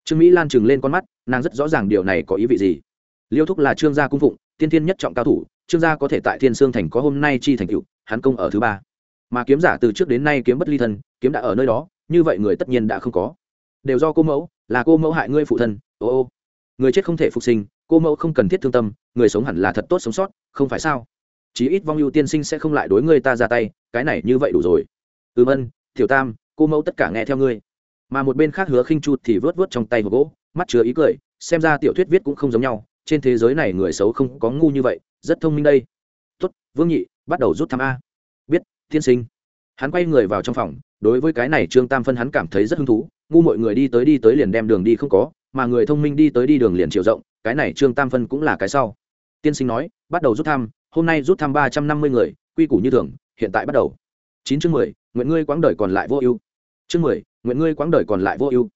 Trương mỹ lan chừng lên con mắt, nàng rất rõ ràng điều này có ý vị gì. Liêu thúc là trương gia cung phụng, tiên thiên nhất trọng cao thủ, trương gia có thể tại thiên sương thành có hôm nay chi thành cựu hắn công ở thứ ba. Mà kiếm giả từ trước đến nay kiếm bất ly thân, kiếm đã ở nơi đó, như vậy người tất nhiên đã không có. Đều do cô mẫu, là cô mẫu hại ngươi phụ thân, ô ô. Người chết không thể phục sinh, cô mẫu không cần thiết thương tâm, người sống hẳn là thật tốt sống sót, không phải sao? Chí ít vong ưu tiên sinh sẽ không lại đối ngươi ta ra tay, cái này như vậy đủ rồi. Ừm ân tiểu tam, cô mẫu tất cả nghe theo ngươi. Mà một bên khác hứa khinh chu thì vớt vớt trong tay hộp gỗ, mắt chứa ý cười, xem ra tiểu thuyết viết cũng không giống nhau, trên thế giới này người xấu không có ngu như vậy, rất thông minh đây. Tốt, vương nhị, bắt đầu rút thăm a. Biết, tiên sinh. Hắn quay người vào trong phòng, đối với cái này trương tam phân hắn cảm thấy rất hứng thú, ngu mọi người đi tới đi tới liền đem đường đi không có, mà người thông minh đi tới đi đường liền chiều rộng, cái này trương tam phân cũng là cái sau. Tiên sinh nói, bắt đầu rút thăm, hôm nay rút thăm ba trăm năm mươi người, quy củ như thường, hiện tại bắt đầu chín chương mười nguyện ngươi quãng đời còn lại vô ưu. Chương mười nguyện ngươi quãng đời còn lại vô ưu.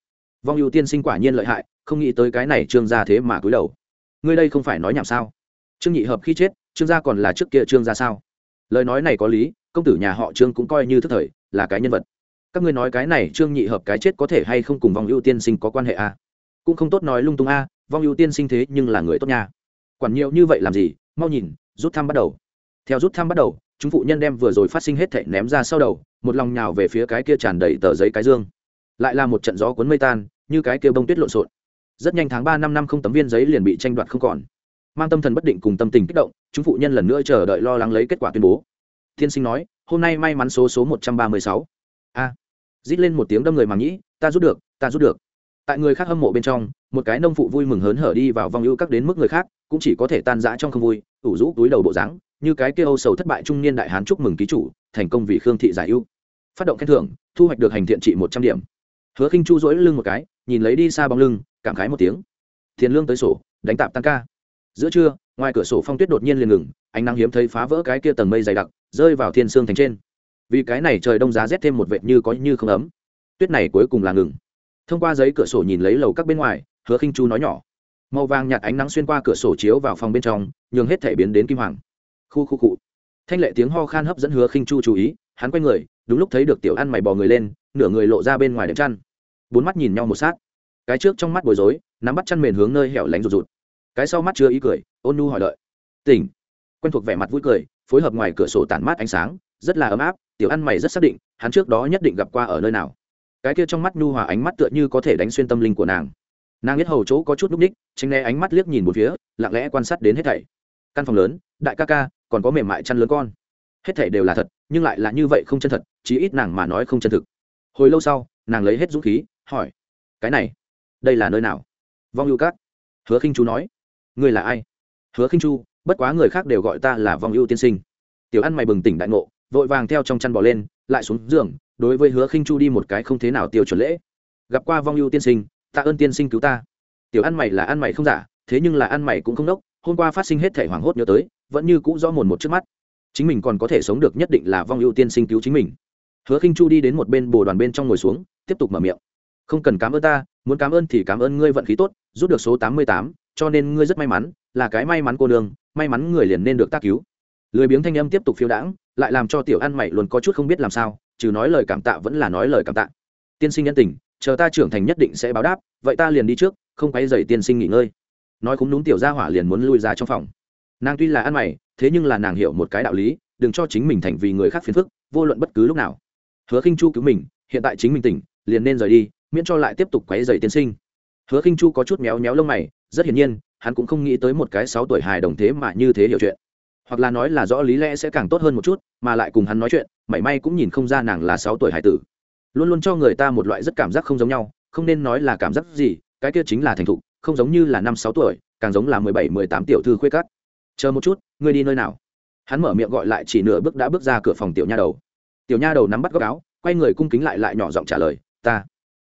Vong ưu tiên sinh quả nhiên lợi hại không nghĩ tới cái này trương gia thế mà cúi đầu. Ngươi đây không phải nói nhảm sao? Trương nhị hợp khi chết trương gia còn là trước kia trương gia sao? Lời nói này có lý công tử nhà họ trương cũng coi như thức thời là cái nhân vật. Các ngươi nói cái này trương nhị hợp cái chết có thể hay không cùng vong ưu tiên sinh có quan hệ a à? cũng không tốt nói lung tung a à, vong ưu tiên sinh thế nhưng là người tốt nha. Quản nhiều như vậy làm gì mau nhìn rút thăm bắt đầu. Theo rút thăm bắt đầu chúng phụ nhân đem vừa rồi phát sinh hết thệ ném ra sau đầu, một lòng nhào về phía cái kia tràn đầy tờ giấy cái dương. Lại là một trận gió cuốn mây tan, như cái kia bông tuyết lộn xộn. Rất nhanh tháng ba năm năm không tấm viên giấy liền bị tranh đoạt không còn. Mang tâm thần bất định cùng tâm tình kích động, chúng phụ nhân lần nữa chờ đợi lo lắng lấy kết quả tuyên bố. Thiên sinh nói, hôm nay may mắn số số một trăm ba mươi sáu. A. Rít lên một tiếng đâm người mà nghĩ, ta rút được, ta rút được. Tại người khác hâm mộ bên trong, một cái nông phụ vui mừng hớn hở đi vào vòng ưu các đến mức người khác, cũng chỉ có thể tan rã trong không vui, ủ rũ túi đầu bộ dáng như cái kia âu sầu thất bại trung niên đại hán chúc mừng ký chủ, thành công vì khương thị giải ưu. Phát động khen thưởng, thu hoạch được hành thiện trị một trăm điểm. Hứa khinh chu dỗi lưng một cái, nhìn lấy đi xa bóng lưng, cảm khái một tiếng. Tiền lương tới sổ, đánh tạm tăng ca. Giữa trưa, ngoài cửa sổ phong tuyết đột nhiên liền ngừng, ánh nắng hiếm thấy phá vỡ cái kia tầng mây dày đặc, rơi vào thiên sương thành trên. Vì cái này trời đông giá rét thêm một vệt như có như không ấm. Tuyết này cuối cùng là ngừng. Thông qua giấy cửa sổ nhìn lấy lầu các bên ngoài, hứa khinh chu nói nhỏ. Màu vàng nhạt ánh nắng xuyên qua cửa sổ chiếu vào phòng bên trong, nhường hết thể biến đến kim hoàng khu khu cụ. Thanh lệ tiếng ho khan hấp dẫn hứa khinh chu chú ý, hắn quay người, đúng lúc thấy được tiểu ăn mày bò người lên, nửa người lộ ra bên ngoài đệm chăn. Bốn mắt nhìn nhau một sát. Cái trước trong mắt bối rối, nắm bắt chăn mền hướng nơi hẻo lánh rụt rụt. Cái sau mắt chưa ý cười, ôn nu hỏi đợi. Tỉnh. Quen thuộc vẻ mặt vui cười, phối hợp ngoài cửa sổ tản mát ánh sáng, rất là ấm áp, tiểu ăn mày rất xác định, hắn trước đó nhất định gặp qua ở nơi nào. Cái kia trong mắt nhu hòa ánh mắt tựa như có thể đánh xuyên tâm linh của nàng. Nàng biết hầu chỗ có chút núp ních, tránh né ánh mắt liếc nhìn một phía, lặng lẽ quan sát đến hết thảy. Căn phòng lớn, đại ca ca còn có mềm mại chăn lớn con. Hết thảy đều là thật, nhưng lại là như vậy không chân thật, chí ít nàng mà nói không chân thực. Hồi lâu sau, nàng lấy hết dũng khí, hỏi, cái này, đây là nơi nào? Vong ưu cát. Hứa khinh chu nói, ngươi là ai? Hứa khinh chu, bất quá người khác đều gọi ta là vong ưu tiên sinh. Tiểu ăn mày bừng tỉnh đại ngộ, vội vàng theo trong chăn bò lên, lại xuống giường, đối với hứa khinh chu đi một cái không thế nào tiêu chuẩn lễ. Gặp qua vong ưu tiên sinh tạ ơn tiên sinh cứu ta. Tiểu ăn mày là ăn mày không giả, thế nhưng là ăn mày cũng không đốc, hôm qua phát sinh hết thể hoảng hốt nhớ tới vẫn như cũ rõ mồn một trước mắt. Chính mình còn có thể sống được nhất định là vong ưu tiên sinh cứu chính mình. Hứa khinh chu đi đến một bên bồ đoàn bên trong ngồi xuống, tiếp tục mở miệng. Không cần cảm ơn ta, muốn cảm ơn thì cảm ơn ngươi vận khí tốt, rút được số tám mươi tám, cho nên ngươi rất may mắn, là cái may mắn cô đường may mắn người liền nên được ta cứu. Lười biếng thanh âm tiếp tục phiêu đãng, lại làm cho tiểu ăn mày luôn có chút không biết làm sao, trừ nói lời cảm tạ vẫn là nói lời cảm tạ. Tiên sinh nhân tình, chờ ta trưởng thành nhất định sẽ báo đáp, vậy ta liền đi trước, không quay dày tiên sinh nghỉ ngơi. Nói cũng đúng tiểu gia hỏa liền muốn lui ra trong phòng nàng tuy là ăn mày, thế nhưng là nàng hiểu một cái đạo lý, đừng cho chính mình thành vì người khác phiền phức, vô luận bất cứ lúc nào. Hứa khinh chu cứu mình, hiện tại chính mình tỉnh, liền nên rời đi, miễn cho lại tiếp tục quấy dày tiên sinh. Hứa khinh chu có chút méo méo lông mày, rất hiển nhiên, hắn cũng không nghĩ tới một cái sáu tuổi hài đồng thế mà như thế hiểu chuyện. Hoặc là nói là rõ lý lẽ sẽ càng tốt hơn một chút, mà lại cùng hắn nói chuyện, mảy may cũng nhìn không ra nàng là sáu tuổi hài tử. Luôn luôn cho người ta một loại rất cảm giác không giống nhau, không nên nói là cảm giác gì, cái kia chính là thành thục, không giống như là năm sáu tuổi, càng giống là mười bảy, mười tám tiểu thư khuê cắt chờ một chút, ngươi đi nơi nào? Hắn mở miệng gọi lại chỉ nửa bước đã bước ra cửa phòng tiểu nha đầu. Tiểu nha đầu nắm bắt góc áo, quay người cung kính lại lại nhỏ giọng trả lời, ta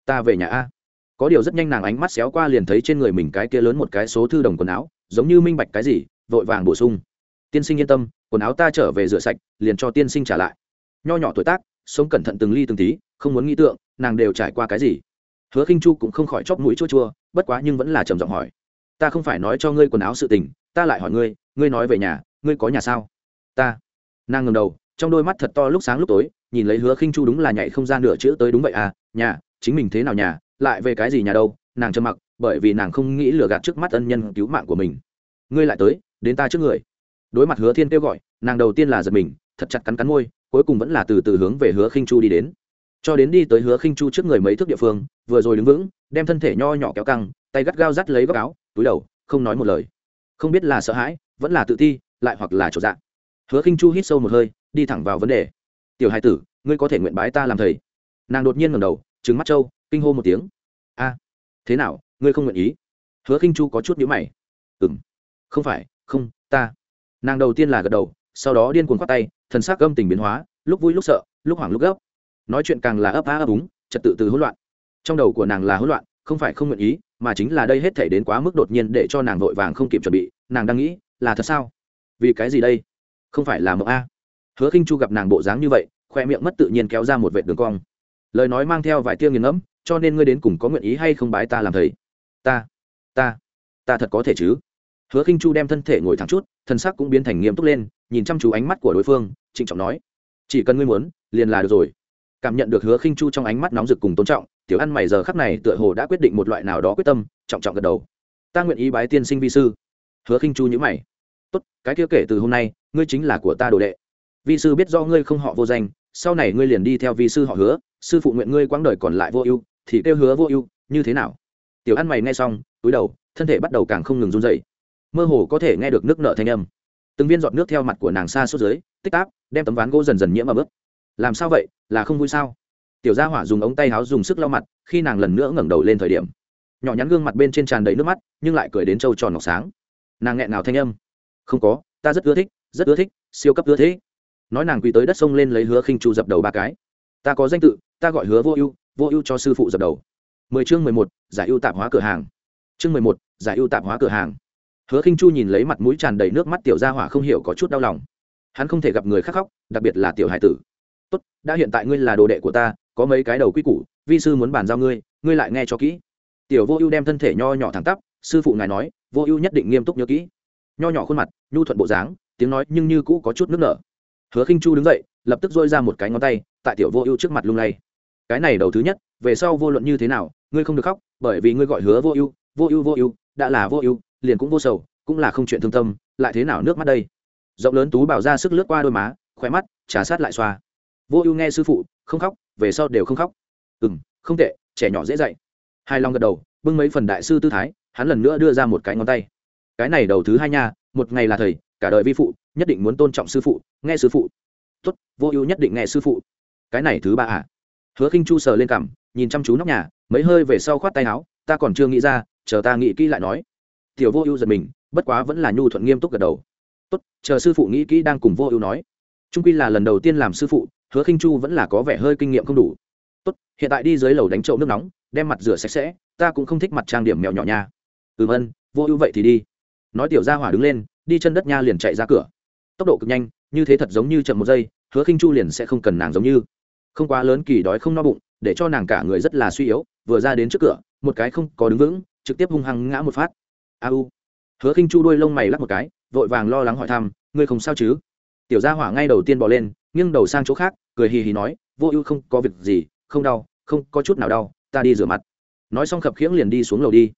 ta về nhà a. Có điều rất nhanh nàng ánh mắt xéo qua liền thấy trên người mình cái kia lớn một cái số thư đồng quần áo, giống như minh bạch cái gì, vội vàng bổ sung. Tiên sinh yên tâm, quần áo ta trở về rửa sạch, liền cho tiên sinh trả lại. Nho nhỏ tuổi tác, sống cẩn thận từng ly từng tí, không muốn nghĩ tượng, nàng đều trải qua cái gì. Hứa khinh chu cũng không khỏi chóp mũi chua chua, bất quá nhưng vẫn là trầm giọng hỏi, ta không phải nói cho ngươi quần áo sự tình, ta lại hỏi ngươi ngươi nói về nhà, ngươi có nhà sao? Ta. Nàng ngầm đầu, trong đôi mắt thật to lúc sáng lúc tối, nhìn lấy hứa khinh chu đúng là nhảy không gian nửa chữ tới đúng vậy à nhà, chính mình thế nào nhà, lại về cái gì nhà đâu, nàng trầm mặc, bởi vì nàng không nghĩ lừa gạt trước mắt ân nhân cứu mạng của mình. Ngươi lại tới, đến ta trước người. Đối mặt hứa thiên kêu gọi, nàng đầu tiên là giật mình, thật chặt cắn cắn môi, cuối cùng vẫn là từ từ hướng về hứa khinh chu đi đến. Cho đến đi tới hứa khinh chu trước người mấy thước địa phương, vừa rồi đứng vững, đem thân thể nho nhỏ kéo căng, tay gắt gao dắt lấy góc áo, túi đầu, không nói một lời. Không biết là sợ hãi vẫn là tự ti, lại hoặc là chỗ dạ. Hứa khinh chu hít sâu một hơi, đi thẳng vào vấn đề. Tiểu hai tử, ngươi có thể nguyện bái ta làm thầy. Nàng đột nhiên ngẩng đầu, trừng mắt trâu kinh hô một tiếng. A, thế nào, ngươi không nguyện ý? Hứa khinh chu có chút nhíu mày. Ừm, không phải, không, ta. Nàng đầu tiên là gật đầu, sau đó điên cuồng khoát tay, thần sắc âm tình biến hóa, lúc vui lúc sợ, lúc hoảng lúc gấp. Nói chuyện càng là ấp á ấp úng, trật tự từ hỗn loạn. Trong đầu của nàng là hỗn loạn, không phải không nguyện ý, mà chính là đây hết thể đến quá mức đột nhiên để cho nàng vội vàng không kịp chuẩn bị, nàng đang nghĩ là thật sao? Vì cái gì đây? Không phải là mộng a. Hứa khinh chu gặp nàng bộ dáng như vậy, khoe miệng mất tự nhiên kéo ra một vệt đường cong. Lời nói mang theo vài tia nghiền ngẫm, cho nên ngươi đến cùng có nguyện ý hay không bái ta làm thầy? Ta ta ta thật có thể chứ? Hứa khinh chu đem thân thể ngồi thẳng chút, thân sắc cũng biến thành nghiêm túc lên, nhìn chăm chú ánh mắt của đối phương, trịnh trọng nói, chỉ cần ngươi muốn, liền là được rồi. Cảm nhận được hứa khinh chu trong ánh mắt nóng rực cùng tôn trọng, tiểu ăn mày giờ khắc này tựa hồ đã quyết định một loại nào đó quyết tâm, trọng trọng gật đầu. Ta nguyện ý bái tiên sinh vi sư. Hứa khinh chu nhữ mày tốt, cái kia kể từ hôm nay, ngươi chính là của ta đồ đệ. Vi sư biết do ngươi không họ vô danh, sau này ngươi liền đi theo vi sư họ hứa, sư phụ nguyện ngươi quãng đời còn lại vô ưu, thì kêu hứa vô ưu, như thế nào? Tiểu ăn mày nghe xong, túi đầu, thân thể bắt đầu càng không ngừng run dậy mơ hồ có thể nghe được nước nợ thanh âm. Từng viên giọt nước theo mặt của nàng xa suốt dưới, tích táp đem tấm ván gỗ dần dần nhiễm ở bước làm sao vậy? Là không vui sao? Tiểu gia hỏa dùng ống tay áo dùng sức lau mặt, khi nàng lần nữa ngẩng đầu lên thời điểm, nhỏ nhắn gương mặt bên trên tràn đầy nước mắt, nhưng lại cười đến trâu tròn ngọc sáng. Nàng nghẹn nào thanh âm không có, ta rất ưa thích, rất ưa thích, siêu cấp ưa thích nói nàng quỳ tới đất sông lên lấy hứa khinh chu dập đầu ba cái. Ta có danh tự, ta gọi hứa vô ưu vô ưu cho sư phụ dập đầu. Mười chương mười một, giải ưu tạp hóa cửa hàng. Chương mười một, giải ưu tạp hóa cửa hàng. Hứa khinh chu nhìn lấy mặt mũi tràn đầy nước mắt tiểu gia hỏa không hiểu có chút đau lòng. Hắn không thể gặp người khác khóc, đặc biệt là tiểu hải tử. Tốt, đã hiện tại ngươi là đồ đệ của ta, có mấy cái đầu quy củ, vi sư muốn bàn giao ngươi ngươi lại nghe cho kỹ. Tiểu vô ưu đem thân thể nho nhỏ thẳng tắp, sư phụ ngài nói, vô ưu nhất định nghiêm túc nhớ kỹ nho nhỏ khuôn mặt, nhu thuận bộ dáng, tiếng nói nhưng như cũ có chút nước nở. Hứa khinh chu đứng dậy, lập tức dôi ra một cái ngón tay, tại tiểu vô ưu trước mặt lung lay. Cái này đầu thứ nhất, về sau vô luận như thế nào, ngươi không được khóc, bởi vì ngươi gọi hứa vô ưu vô ưu vô ưu, đã là vô ưu, liền cũng vô sầu, cũng là không chuyện thương tâm, lại thế nào nước mắt đây? Rộng lớn tú bảo ra sức lướt qua đôi má khỏe mắt, trà sát lại xoa. Vô ưu nghe sư phụ, không khóc, về sau đều không khóc. Ừ m không tệ, trẻ nhỏ dễ dạy. Hai long gật đầu, bưng mấy phần đại sư tư thái, hắn lần nữa đưa ra một cái ngón tay cái này đầu thứ hai nha, một ngày là thầy, cả đời vi phụ, nhất định muốn tôn trọng sư phụ, nghe sư phụ. Tốt, vô ưu nhất định nghe sư phụ. Cái này thứ ba à? Hứa khinh chu sờ lên cằm, nhìn chăm chú nóc nhà, mấy hơi về sau khoát tay áo, ta còn chưa nghĩ ra, chờ ta nghĩ kỹ lại nói. Tiểu vô ưu giật mình, bất quá vẫn là nhu thuận nghiêm túc gật đầu. Tốt, chờ sư phụ nghĩ kỹ đang cùng vô ưu nói. Trung quy là lần đầu tiên làm sư phụ, hứa khinh chu vẫn là có vẻ hơi kinh nghiệm không đủ. Tốt, hiện tại đi dưới lầu đánh trậu nước nóng, đem mặt rửa sạch sẽ, ta cũng không thích mặt trang điểm mèo nhỏ nha. Ừm ân vô ưu vậy thì đi nói tiểu gia hỏa đứng lên, đi chân đất nha liền chạy ra cửa. Tốc độ cực nhanh, như thế thật giống như chậm một giây, hứa khinh chu liền sẽ không cần nàng giống như. Không quá lớn kỳ đói không no bụng, để cho nàng cả người rất là suy yếu, vừa ra đến trước cửa, một cái không có đứng vững, trực tiếp hung hăng ngã một phát. A u. Hứa khinh chu đuôi lông mày lắc một cái, vội vàng lo lắng hỏi thăm, ngươi không sao chứ? Tiểu gia hỏa ngay đầu tiên bỏ lên, nghiêng đầu sang chỗ khác, cười hì hì nói, vô ưu không có việc gì, không đau, không có chút nào đau, ta đi rửa mặt. Nói xong khập khiễng liền đi xuống lầu đi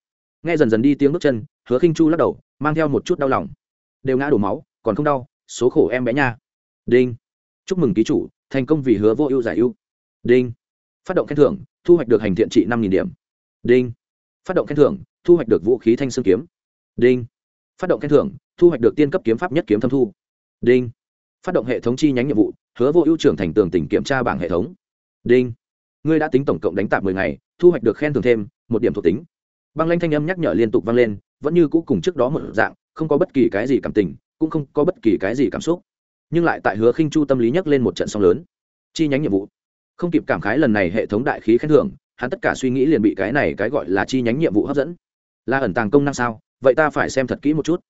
nghe dần dần đi tiếng bước chân, hứa khinh chu lắc đầu, mang theo một chút đau lòng. Đều ngã đổ máu, còn không đau, số khổ em bé nha. Đinh. Chúc mừng ký chủ, thành công vì hứa vô ưu giải ưu. Đinh. Phát động khen thưởng, thu hoạch được hành thiện trị năm điểm. Đinh. Phát động khen thưởng, thu hoạch được vũ khí thanh xương kiếm. Đinh. Phát động khen thưởng, thu hoạch được tiên cấp kiếm pháp nhất kiếm thâm thu. Đinh. Phát động hệ thống chi nhánh nhiệm vụ, hứa vô ưu trưởng thành tường tỉnh kiểm tra bảng hệ thống. Đinh. Ngươi đã tính tổng cộng đánh tạp mười ngày, thu hoạch được khen thưởng thêm một điểm thuộc tính băng lanh thanh âm nhắc nhở liên tục vang lên, vẫn như cũ cùng trước đó một dạng, không có bất kỳ cái gì cảm tình, cũng không có bất kỳ cái gì cảm xúc. Nhưng lại tại hứa khinh chu tâm lý nhắc lên một trận song lớn. Chi nhánh nhiệm vụ. Không kịp cảm khái lần này hệ thống đại khí khen thưởng, hắn tất cả suy nghĩ liền bị cái này cái gọi là chi nhánh nhiệm vụ hấp dẫn. Là ẩn tàng công năng sao? Vậy ta phải xem thật kỹ một chút.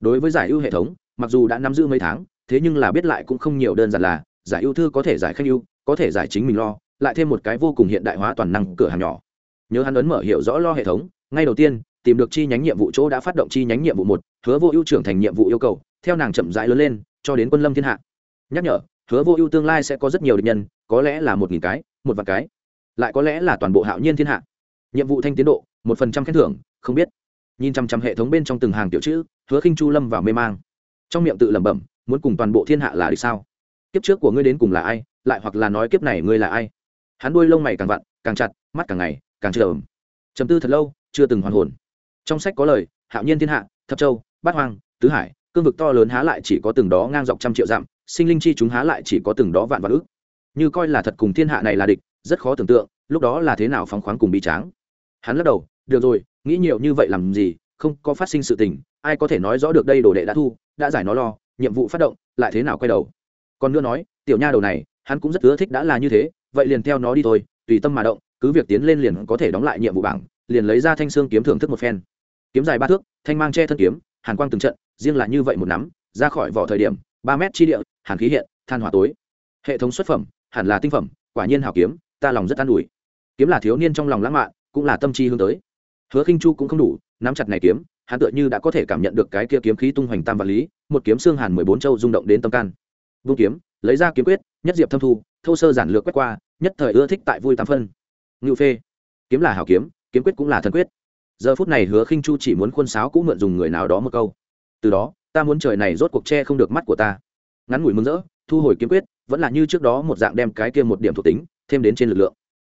Đối với giải ưu hệ thống, mặc dù đã nắm giữ mấy tháng, thế nhưng là biết lại cũng không nhiều đơn giản là, giải ưu thư có thể giải khách ưu, có thể giải chính mình lo, lại thêm một cái vô cùng hiện đại hóa toàn năng cửa hàng nhỏ. Nhớ hắn ấn mở hiểu rõ lo hệ thống ngay đầu tiên, tìm được chi nhánh nhiệm vụ chỗ đã phát động chi nhánh nhiệm vụ một, hứa vô ưu trưởng thành nhiệm vụ yêu cầu, theo nàng chậm rãi lớn lên, cho đến quân lâm thiên hạ. Nhắc nhở, hứa vô ưu tương lai sẽ có rất nhiều địch nhân, có lẽ là một nghìn cái, một vạn cái. Lại có lẽ là toàn bộ hạo nhiên thiên hạ. Nhiệm vụ thanh tiến độ, một phần trăm khen thưởng, không biết. Nhìn chằm chằm hệ thống bên trong từng hàng tiểu chữ, hứa khinh chu lâm vào mê mang. Trong miệng tự lẩm bẩm, muốn cùng toàn bộ thiên hạ là đi sao? Kiếp trước của ngươi đến cùng là ai? Lại hoặc là nói kiếp này ngươi là ai? Hắn đuôi lông mày càng vặn, càng chặt, mắt càng ngày, càng trầm trầm tư thật lâu chưa từng hoàn hồn. Trong sách có lời, hạo nhiên thiên hạ, thập châu, bát hoang, tứ hải, cương vực to lớn há lại chỉ có từng đó ngang dọc trăm triệu dặm, sinh linh chi chúng há lại chỉ có từng đó vạn vạn ước. Như coi là thật cùng thiên hạ này là địch, rất khó tưởng tượng, lúc đó là thế nào phóng khoáng cùng bị tráng. Hắn lắc đầu, được rồi, nghĩ nhiều như vậy làm gì, không có phát sinh sự tình, ai có thể nói rõ được đây đồ đệ đã thu, đã giải nó lo, nhiệm vụ phát động, lại thế nào quay đầu? Còn nữa nói, tiểu nha đầu này, hắn cũng rất ưa thích đã là như thế, vậy liền theo nó đi thôi, tùy tâm mà động, cứ việc tiến lên liền có thể đóng lại nhiệm vụ bảng liền lấy ra thanh xương kiếm thưởng thức một phen. Kiếm dài ba thước, thanh mang che thân kiếm, hàn quang từng trận, riêng là như vậy một nắm, ra khỏi vỏ thời điểm, ba mét chi địa, hàn khí hiện, than hỏa tối. Hệ thống xuất phẩm, hẳn là tinh phẩm, quả nhiên hảo kiếm, ta lòng rất an ủi. Kiếm là thiếu niên trong lòng lãng mạn, cũng là tâm chi hướng tới. Hứa khinh chu cũng không đủ, nắm chặt này kiếm, hắn tựa như đã có thể cảm nhận được cái kia kiếm khí tung hoành tam vật lý, một kiếm xương hàn mười bốn châu rung động đến tâm can. Vung kiếm, lấy ra kiếm quyết, nhất diệp thâm thu, thô sơ giản lược quét qua, nhất thời ưa thích tại vui tam phân. Ngự phê. Kiếm là hảo kiếm kiếm quyết cũng là thần quyết. Giờ phút này hứa khinh chu chỉ muốn khuôn sáo cũng mượn dùng người nào đó một câu. Từ đó, ta muốn trời này rốt cuộc che không được mắt của ta. Ngắn ngủi mừng rỡ, thu hồi kiếm quyết, vẫn là như trước đó một dạng đem cái kia một điểm thuộc tính, thêm đến trên lực lượng.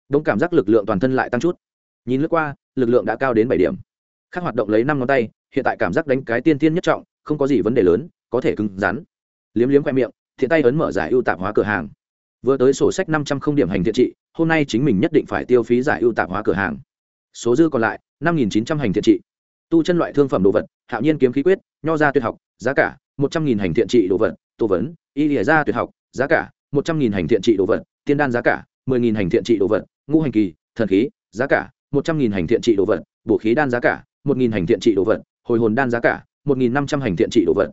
Đông cảm giác lực lượng toàn thân lại tăng chút. Nhìn lướt qua, lực lượng đã cao đến bảy điểm. Khác hoạt động lấy năm ngón tay, hiện tại cảm giác đánh cái tiên tiên nhất trọng, không có gì vấn đề lớn, có thể cứng rắn. Liếm liếm khoe miệng, thiện tay ấn mở giải ưu tạp hóa cửa hàng. Vừa tới sổ sách năm trăm không điểm hành thiện trị, hôm nay chính mình nhất định phải tiêu phí giải ưu tạp hóa cửa hàng số dư còn lại, năm nghìn chín trăm hành thiện trị. Tu chân loại thương phẩm đồ vật, hạo nhiên kiếm khí quyết, nho gia tuyệt học, giá cả, một trăm nghìn hành thiện trị đồ vật, tô vấn, y lìa gia tuyệt học, giá cả, một trăm nghìn hành thiện trị đồ vật, tiên đan giá cả, mười nghìn hành thiện trị đồ vật, ngũ hành kỳ, thần khí, giá cả, một trăm nghìn hành thiện trị đồ vật, bổ khí đan giá cả, một nghìn hành thiện trị đồ vật, hồi hồn đan giá cả, một nghìn năm trăm hành thiện trị đồ vật.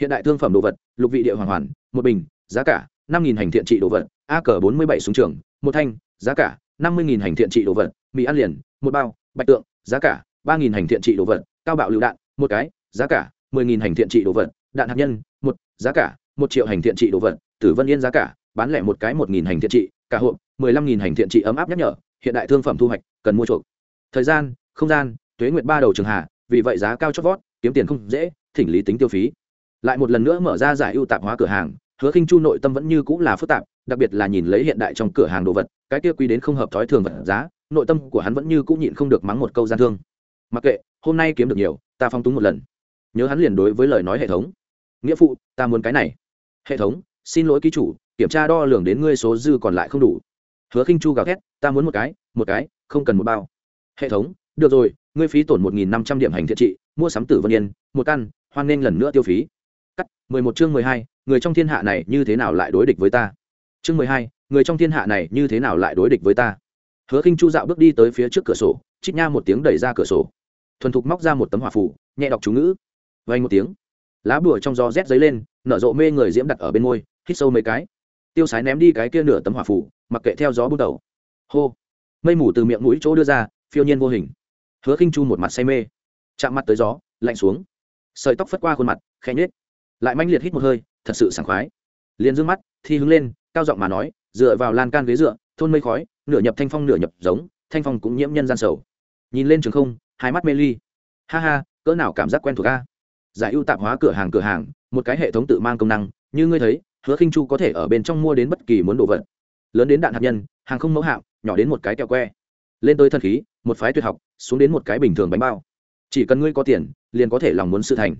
Hiện đại thương phẩm đồ vật, lục vị địa hoàn hoàn, một bình, giá cả, năm nghìn hành thiện trị đồ vật, a cờ bốn mươi bảy súng trường, một thanh, giá cả, năm mươi nghìn hành thiện trị đồ vật, mì ăn liền một bao, bạch tượng, giá cả ba nghìn hành thiện trị đồ vật, cao bạo lựu đạn, một cái, giá cả mười nghìn hành thiện trị đồ vật, đạn hạt nhân, một, giá cả một triệu hành thiện trị đồ vật, tử vân yên giá cả, bán lẻ một cái một nghìn hành thiện trị, cả hộp mười lăm nghìn hành thiện trị ấm áp nhắc nhở, hiện đại thương phẩm thu hoạch, cần mua chuộc. Thời gian, không gian, tuế nguyệt ba đầu trường hạ, vì vậy giá cao chót vót, kiếm tiền không dễ, thỉnh lý tính tiêu phí. Lại một lần nữa mở ra giải ưu tạp hóa cửa hàng, hứa khinh chu nội tâm vẫn như cũng là phức tạp, đặc biệt là nhìn lấy hiện đại trong cửa hàng đồ vật, cái kia quy đến không hợp thói thường vật giá nội tâm của hắn vẫn như cũng nhịn không được mắng một câu gian thương. Mặc kệ, hôm nay kiếm được nhiều, ta phong túng một lần. Nhớ hắn liền đối với lời nói hệ thống. Nghĩa phụ, ta muốn cái này. Hệ thống, xin lỗi ký chủ, kiểm tra đo lường đến ngươi số dư còn lại không đủ. Hứa khinh chu gào thét, ta muốn một cái một cái, không cần một bao. Hệ thống, được rồi, ngươi phí tổn một nghìn năm trăm điểm hành thiện trị, mua sắm tử vân yên, một căn, hoan nghênh lần nữa tiêu phí. Cắt, mười một chương mười hai, người trong thiên hạ này như thế nào lại đối địch với ta? Chương mười hai, người trong thiên hạ này như thế nào lại đối địch với ta? Hứa khinh chu dạo bước đi tới phía trước cửa sổ chích nha một tiếng đẩy ra cửa sổ. Thuần thục móc ra một tấm hỏa phủ nhẹ đọc chú ngữ. Vay một tiếng. Lá bùa trong gió rét dấy lên, nở rộ mê người diễm đặt ở bên môi, hít sâu mấy cái. Tiêu sái ném đi cái kia nửa tấm hỏa phủ mặc kệ theo gió bút đầu. Hô. Mây mù từ miệng mũi chỗ đưa ra, phiêu nhiên vô hình. Hứa khinh chu một mặt say mê. Chạm mặt tới gió, lạnh xuống. Sợi tóc phất qua khuôn mặt, khẽ nhếch. Lại manh liệt hít một hơi, thật sự sảng khoái. Liền dương mắt, thi hứng lên, cao giọng mà nói, dựa vào lan can ghế dựa, thôn mây khói nửa nhập thanh phong nửa nhập giống, thanh phong cũng nhiễm nhân gian sầu. Nhìn lên trường không, hai mắt mê ly. Ha ha, cỡ nào cảm giác quen thuộc a? Giải ưu tạp hóa cửa hàng cửa hàng, một cái hệ thống tự mang công năng, như ngươi thấy, hứa khinh chu có thể ở bên trong mua đến bất kỳ muốn đồ vật. Lớn đến đạn hạt nhân, hàng không mẫu hạng nhỏ đến một cái kẹo que. Lên tới thần khí, một phái tuyệt học, xuống đến một cái bình thường bánh bao. Chỉ cần ngươi có tiền, liền có thể lòng muốn sự thành.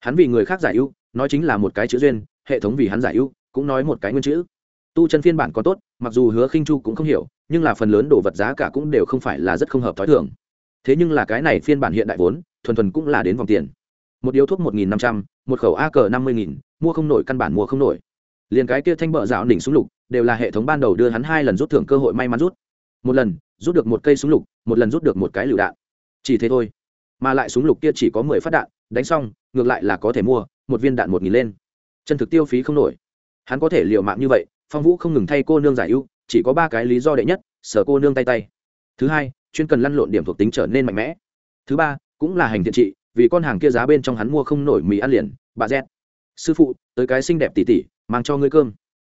Hắn vì người khác giải ưu, nói chính là một cái chữ duyên, hệ thống vì hắn giải ưu, cũng nói một cái nguyên chữ. Tu chân phiên bản có tốt, mặc dù hứa khinh chu cũng không hiểu nhưng là phần lớn đồ vật giá cả cũng đều không phải là rất không hợp t h ó i thường. Thế nhưng là cái này phiên bản hiện đại vốn, thuần thuần cũng là đến vòng tiền. Một điếu thuốc một nghìn năm trăm, một khẩu a cờ năm mươi nghìn, mua không nổi, căn bản mua không nổi. Liền cái kia thanh bợ dạo đỉnh súng lục, đều là hệ thống ban đầu đưa hắn hai lần rút thưởng cơ hội may mắn rút. Một lần, rút được một cây súng lục, một lần rút được một cái lựu đạn. Chỉ thế thôi. Mà lại súng lục kia chỉ có mười phát đạn, đánh xong, ngược lại là có thể mua, một viên đạn một nghìn lên. Chân thực tiêu phí không nổi. Hắn có thể l i ề u mạng như vậy, phong vũ không ngừng thay cô nương giải ưu chỉ có ba cái lý do đệ nhất sở cô nương tay tay. Thứ hai, chuyên cần lăn lộn điểm thuộc tính trở nên mạnh mẽ. Thứ ba, cũng là hành thiện trị, vì con hàng kia giá bên trong hắn mua không nổi mì ăn liền, bà z. Sư phụ, tới cái xinh đẹp tỉ tỉ, mang cho ngươi cơm.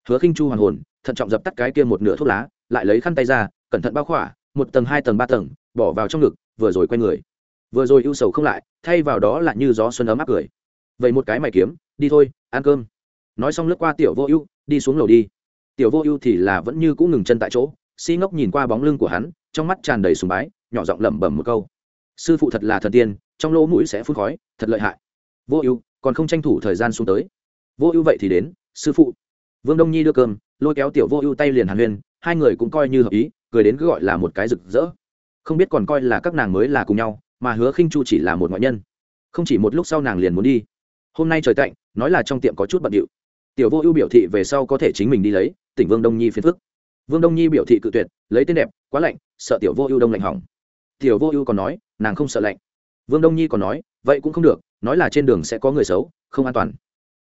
Hứa khinh chu hoàn hồn, thận trọng dập tắt cái kia một nửa thuốc lá, lại lấy khăn tay ra, cẩn thận bao khỏa, một tầng, hai tầng, ba tầng, bỏ vào trong ngực, vừa rồi quay người. Vừa rồi ưu sầu không lại, thay vào đó là như gió xuân ấm áp cười. Vậy một cái mày kiếm, đi thôi, ăn cơm. Nói xong lướt qua tiểu vô ưu, đi xuống lầu đi tiểu vô ưu thì là vẫn như cũng ngừng chân tại chỗ, si ngốc nhìn qua bóng lưng của hắn, trong mắt tràn đầy sùng bái, nhỏ giọng lẩm bẩm một câu. Sư phụ thật là thần tiên, trong lỗ mũi sẽ phun khói, thật lợi hại. Vô ưu, còn không tranh thủ thời gian xuống tới. Vô ưu vậy thì đến, sư phụ. Vương đông nhi đưa cơm, lôi kéo tiểu vô ưu tay liền hàn huyên, hai người cũng coi như hợp ý, cười đến cứ gọi là một cái rực rỡ. Không biết còn coi là các nàng mới là cùng nhau, mà hứa khinh chu chỉ là một ngoại nhân. Không chỉ một lúc sau nàng liền muốn đi. Hôm nay trời tạnh, nói là trong tiệm có chút bận điệu tiểu vô ưu biểu thị về sau có thể chính mình đi lấy, tỉnh vương đông nhi phiền phức. Vương đông nhi biểu thị cự tuyệt, lấy tên đẹp, quá lạnh, sợ tiểu vô ưu đông lạnh hỏng. Tiểu vô ưu còn nói, nàng không sợ lạnh. Vương đông nhi còn nói, vậy cũng không được, nói là trên đường sẽ có người xấu, không an toàn.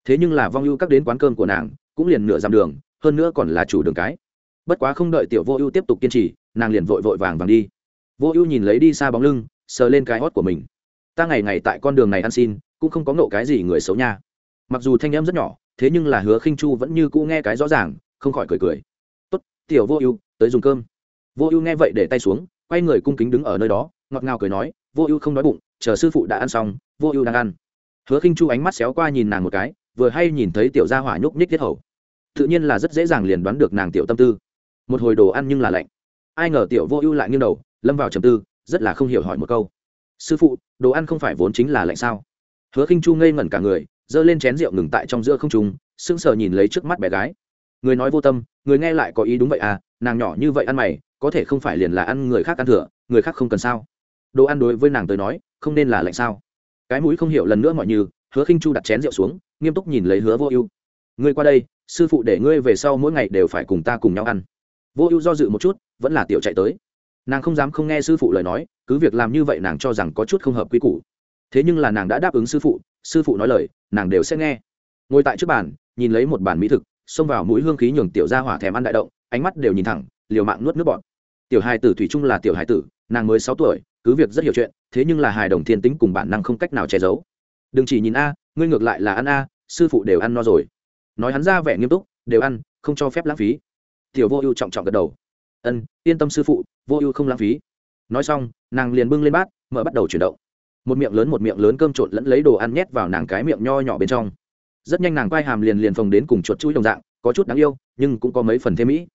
Thế nhưng là vong ưu các đến quán cơm của nàng, cũng liền nửa dặm đường, hơn nữa còn là chủ đường cái. Bất quá không đợi tiểu vô ưu tiếp tục kiên trì, nàng liền vội vội vàng vàng đi. Vô ưu nhìn lấy đi xa bóng lưng, sờ lên cái hót của mình. Ta ngày ngày tại con đường này ăn xin, cũng không có ngộ cái gì người xấu nha. Mặc dù thanh em rất nhỏ thế nhưng là hứa khinh chu vẫn như cũ nghe cái rõ ràng, không khỏi cười cười. Tốt, tiểu vô ưu, tới dùng cơm. Vô ưu nghe vậy để tay xuống, quay người cung kính đứng ở nơi đó, ngọt ngào cười nói, vô ưu không đói bụng, chờ sư phụ đã ăn xong, vô ưu đang ăn. Hứa khinh chu ánh mắt xéo qua nhìn nàng một cái, vừa hay nhìn thấy tiểu gia hỏa nhúc nhích tiết hầu. Tự nhiên là rất dễ dàng liền đoán được nàng tiểu tâm tư. Một hồi đồ ăn nhưng là lạnh. Ai ngờ tiểu vô ưu lại nghiêng đầu, lâm vào trầm tư, rất là không hiểu hỏi một câu. Sư phụ, đồ ăn không phải vốn chính là lạnh sao? Hứa khinh chu ngây ngẩn cả người giơ lên chén rượu ngừng tại trong giữa không trung, sững sờ nhìn lấy trước mắt bé gái. Người nói vô tâm, người nghe lại có ý đúng vậy à nàng nhỏ như vậy ăn mày, có thể không phải liền là ăn người khác ăn thừa, người khác không cần sao? Đồ ăn đối với nàng tới nói, không nên là lạnh sao? Cái mũi không hiểu lần nữa mọi như, hứa khinh chu đặt chén rượu xuống, nghiêm túc nhìn lấy hứa vô ưu. Ngươi qua đây, sư phụ để ngươi về sau mỗi ngày đều phải cùng ta cùng nhau ăn. Vô ưu do dự một chút, vẫn là tiểu chạy tới. Nàng không dám không nghe sư phụ lời nói, cứ việc làm như vậy nàng cho rằng có chút không hợp quy củ thế nhưng là nàng đã đáp ứng sư phụ sư phụ nói lời, nàng đều sẽ nghe. Ngồi tại trước bàn, nhìn lấy một bàn mỹ thực, xông vào mũi hương khí nhường tiểu ra hỏa thèm ăn đại động, ánh mắt đều nhìn thẳng, liều mạng nuốt nước bọt. Tiểu hài tử thủy chung là tiểu hài tử, nàng mới sáu tuổi, cứ việc rất hiểu chuyện, thế nhưng là hài đồng thiên tính cùng bản năng không cách nào che giấu. Đừng chỉ nhìn a, ngươi ngược lại là ăn a, sư phụ đều ăn no rồi. Nói hắn ra vẻ nghiêm túc, đều ăn, không cho phép lãng phí. Tiểu vô ưu trọng trọng gật đầu. Ân, yên tâm sư phụ, vô ưu không lãng phí. Nói xong, nàng liền bưng lên bát, mở bắt đầu chuyển động một miệng lớn một miệng lớn cơm trộn lẫn lấy đồ ăn nhét vào nàng cái miệng nho nhỏ bên trong. Rất nhanh nàng quai hàm liền liền phồng đến cùng chuột chui đồng dạng, có chút đáng yêu, nhưng cũng có mấy phần thêm mỹ.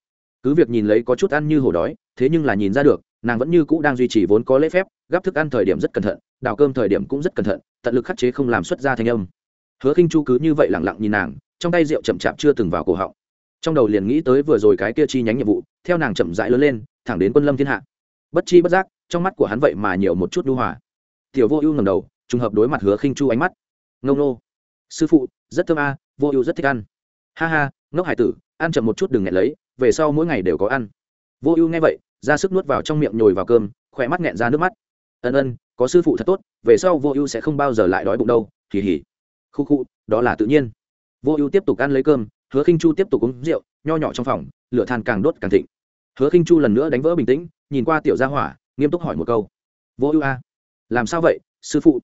Cứ việc nhìn lấy có chút ăn như hổ đói, thế nhưng là nhìn ra được, nàng vẫn như cũ đang duy trì vốn có lễ phép, gắp thức ăn thời điểm rất cẩn thận, đào cơm thời điểm cũng rất cẩn thận, tận lực khắc chế không làm xuất ra thanh âm. Hứa khinh chu cứ như vậy lẳng lặng nhìn nàng, trong tay rượu chậm chạp chưa từng vào cổ họng. Trong đầu liền nghĩ tới vừa rồi cái kia chi nhánh nhiệm vụ, theo nàng chậm rãi lớn lên, thẳng đến quân lâm thiên hạ. Bất chi bất giác, trong mắt của hắn vậy mà nhiều một chút đu hòa tiểu vô ưu ngầm đầu, trùng hợp đối mặt hứa khinh chu ánh mắt. Ngông nô. Sư phụ, rất thơm a, vô ưu rất thích ăn. Ha ha, ngốc hải tử, ăn chậm một chút đừng nghẹn lấy, về sau mỗi ngày đều có ăn. Vô ưu nghe vậy, ra sức nuốt vào trong miệng nhồi vào cơm, khỏe mắt nghẹn ra nước mắt. Ân ân, có sư phụ thật tốt, về sau vô ưu sẽ không bao giờ lại đói bụng đâu kỳ hỉ khu khu, đó là tự nhiên. Vô ưu tiếp tục ăn lấy cơm, hứa khinh chu tiếp tục uống rượu, nho nhỏ trong phòng, lửa than càng đốt càng thịnh. Hứa khinh chu lần nữa đánh vỡ bình tĩnh, nhìn qua tiểu gia hỏa, nghiêm túc hỏi một câu. Vô ưu a làm sao vậy, sư phụ?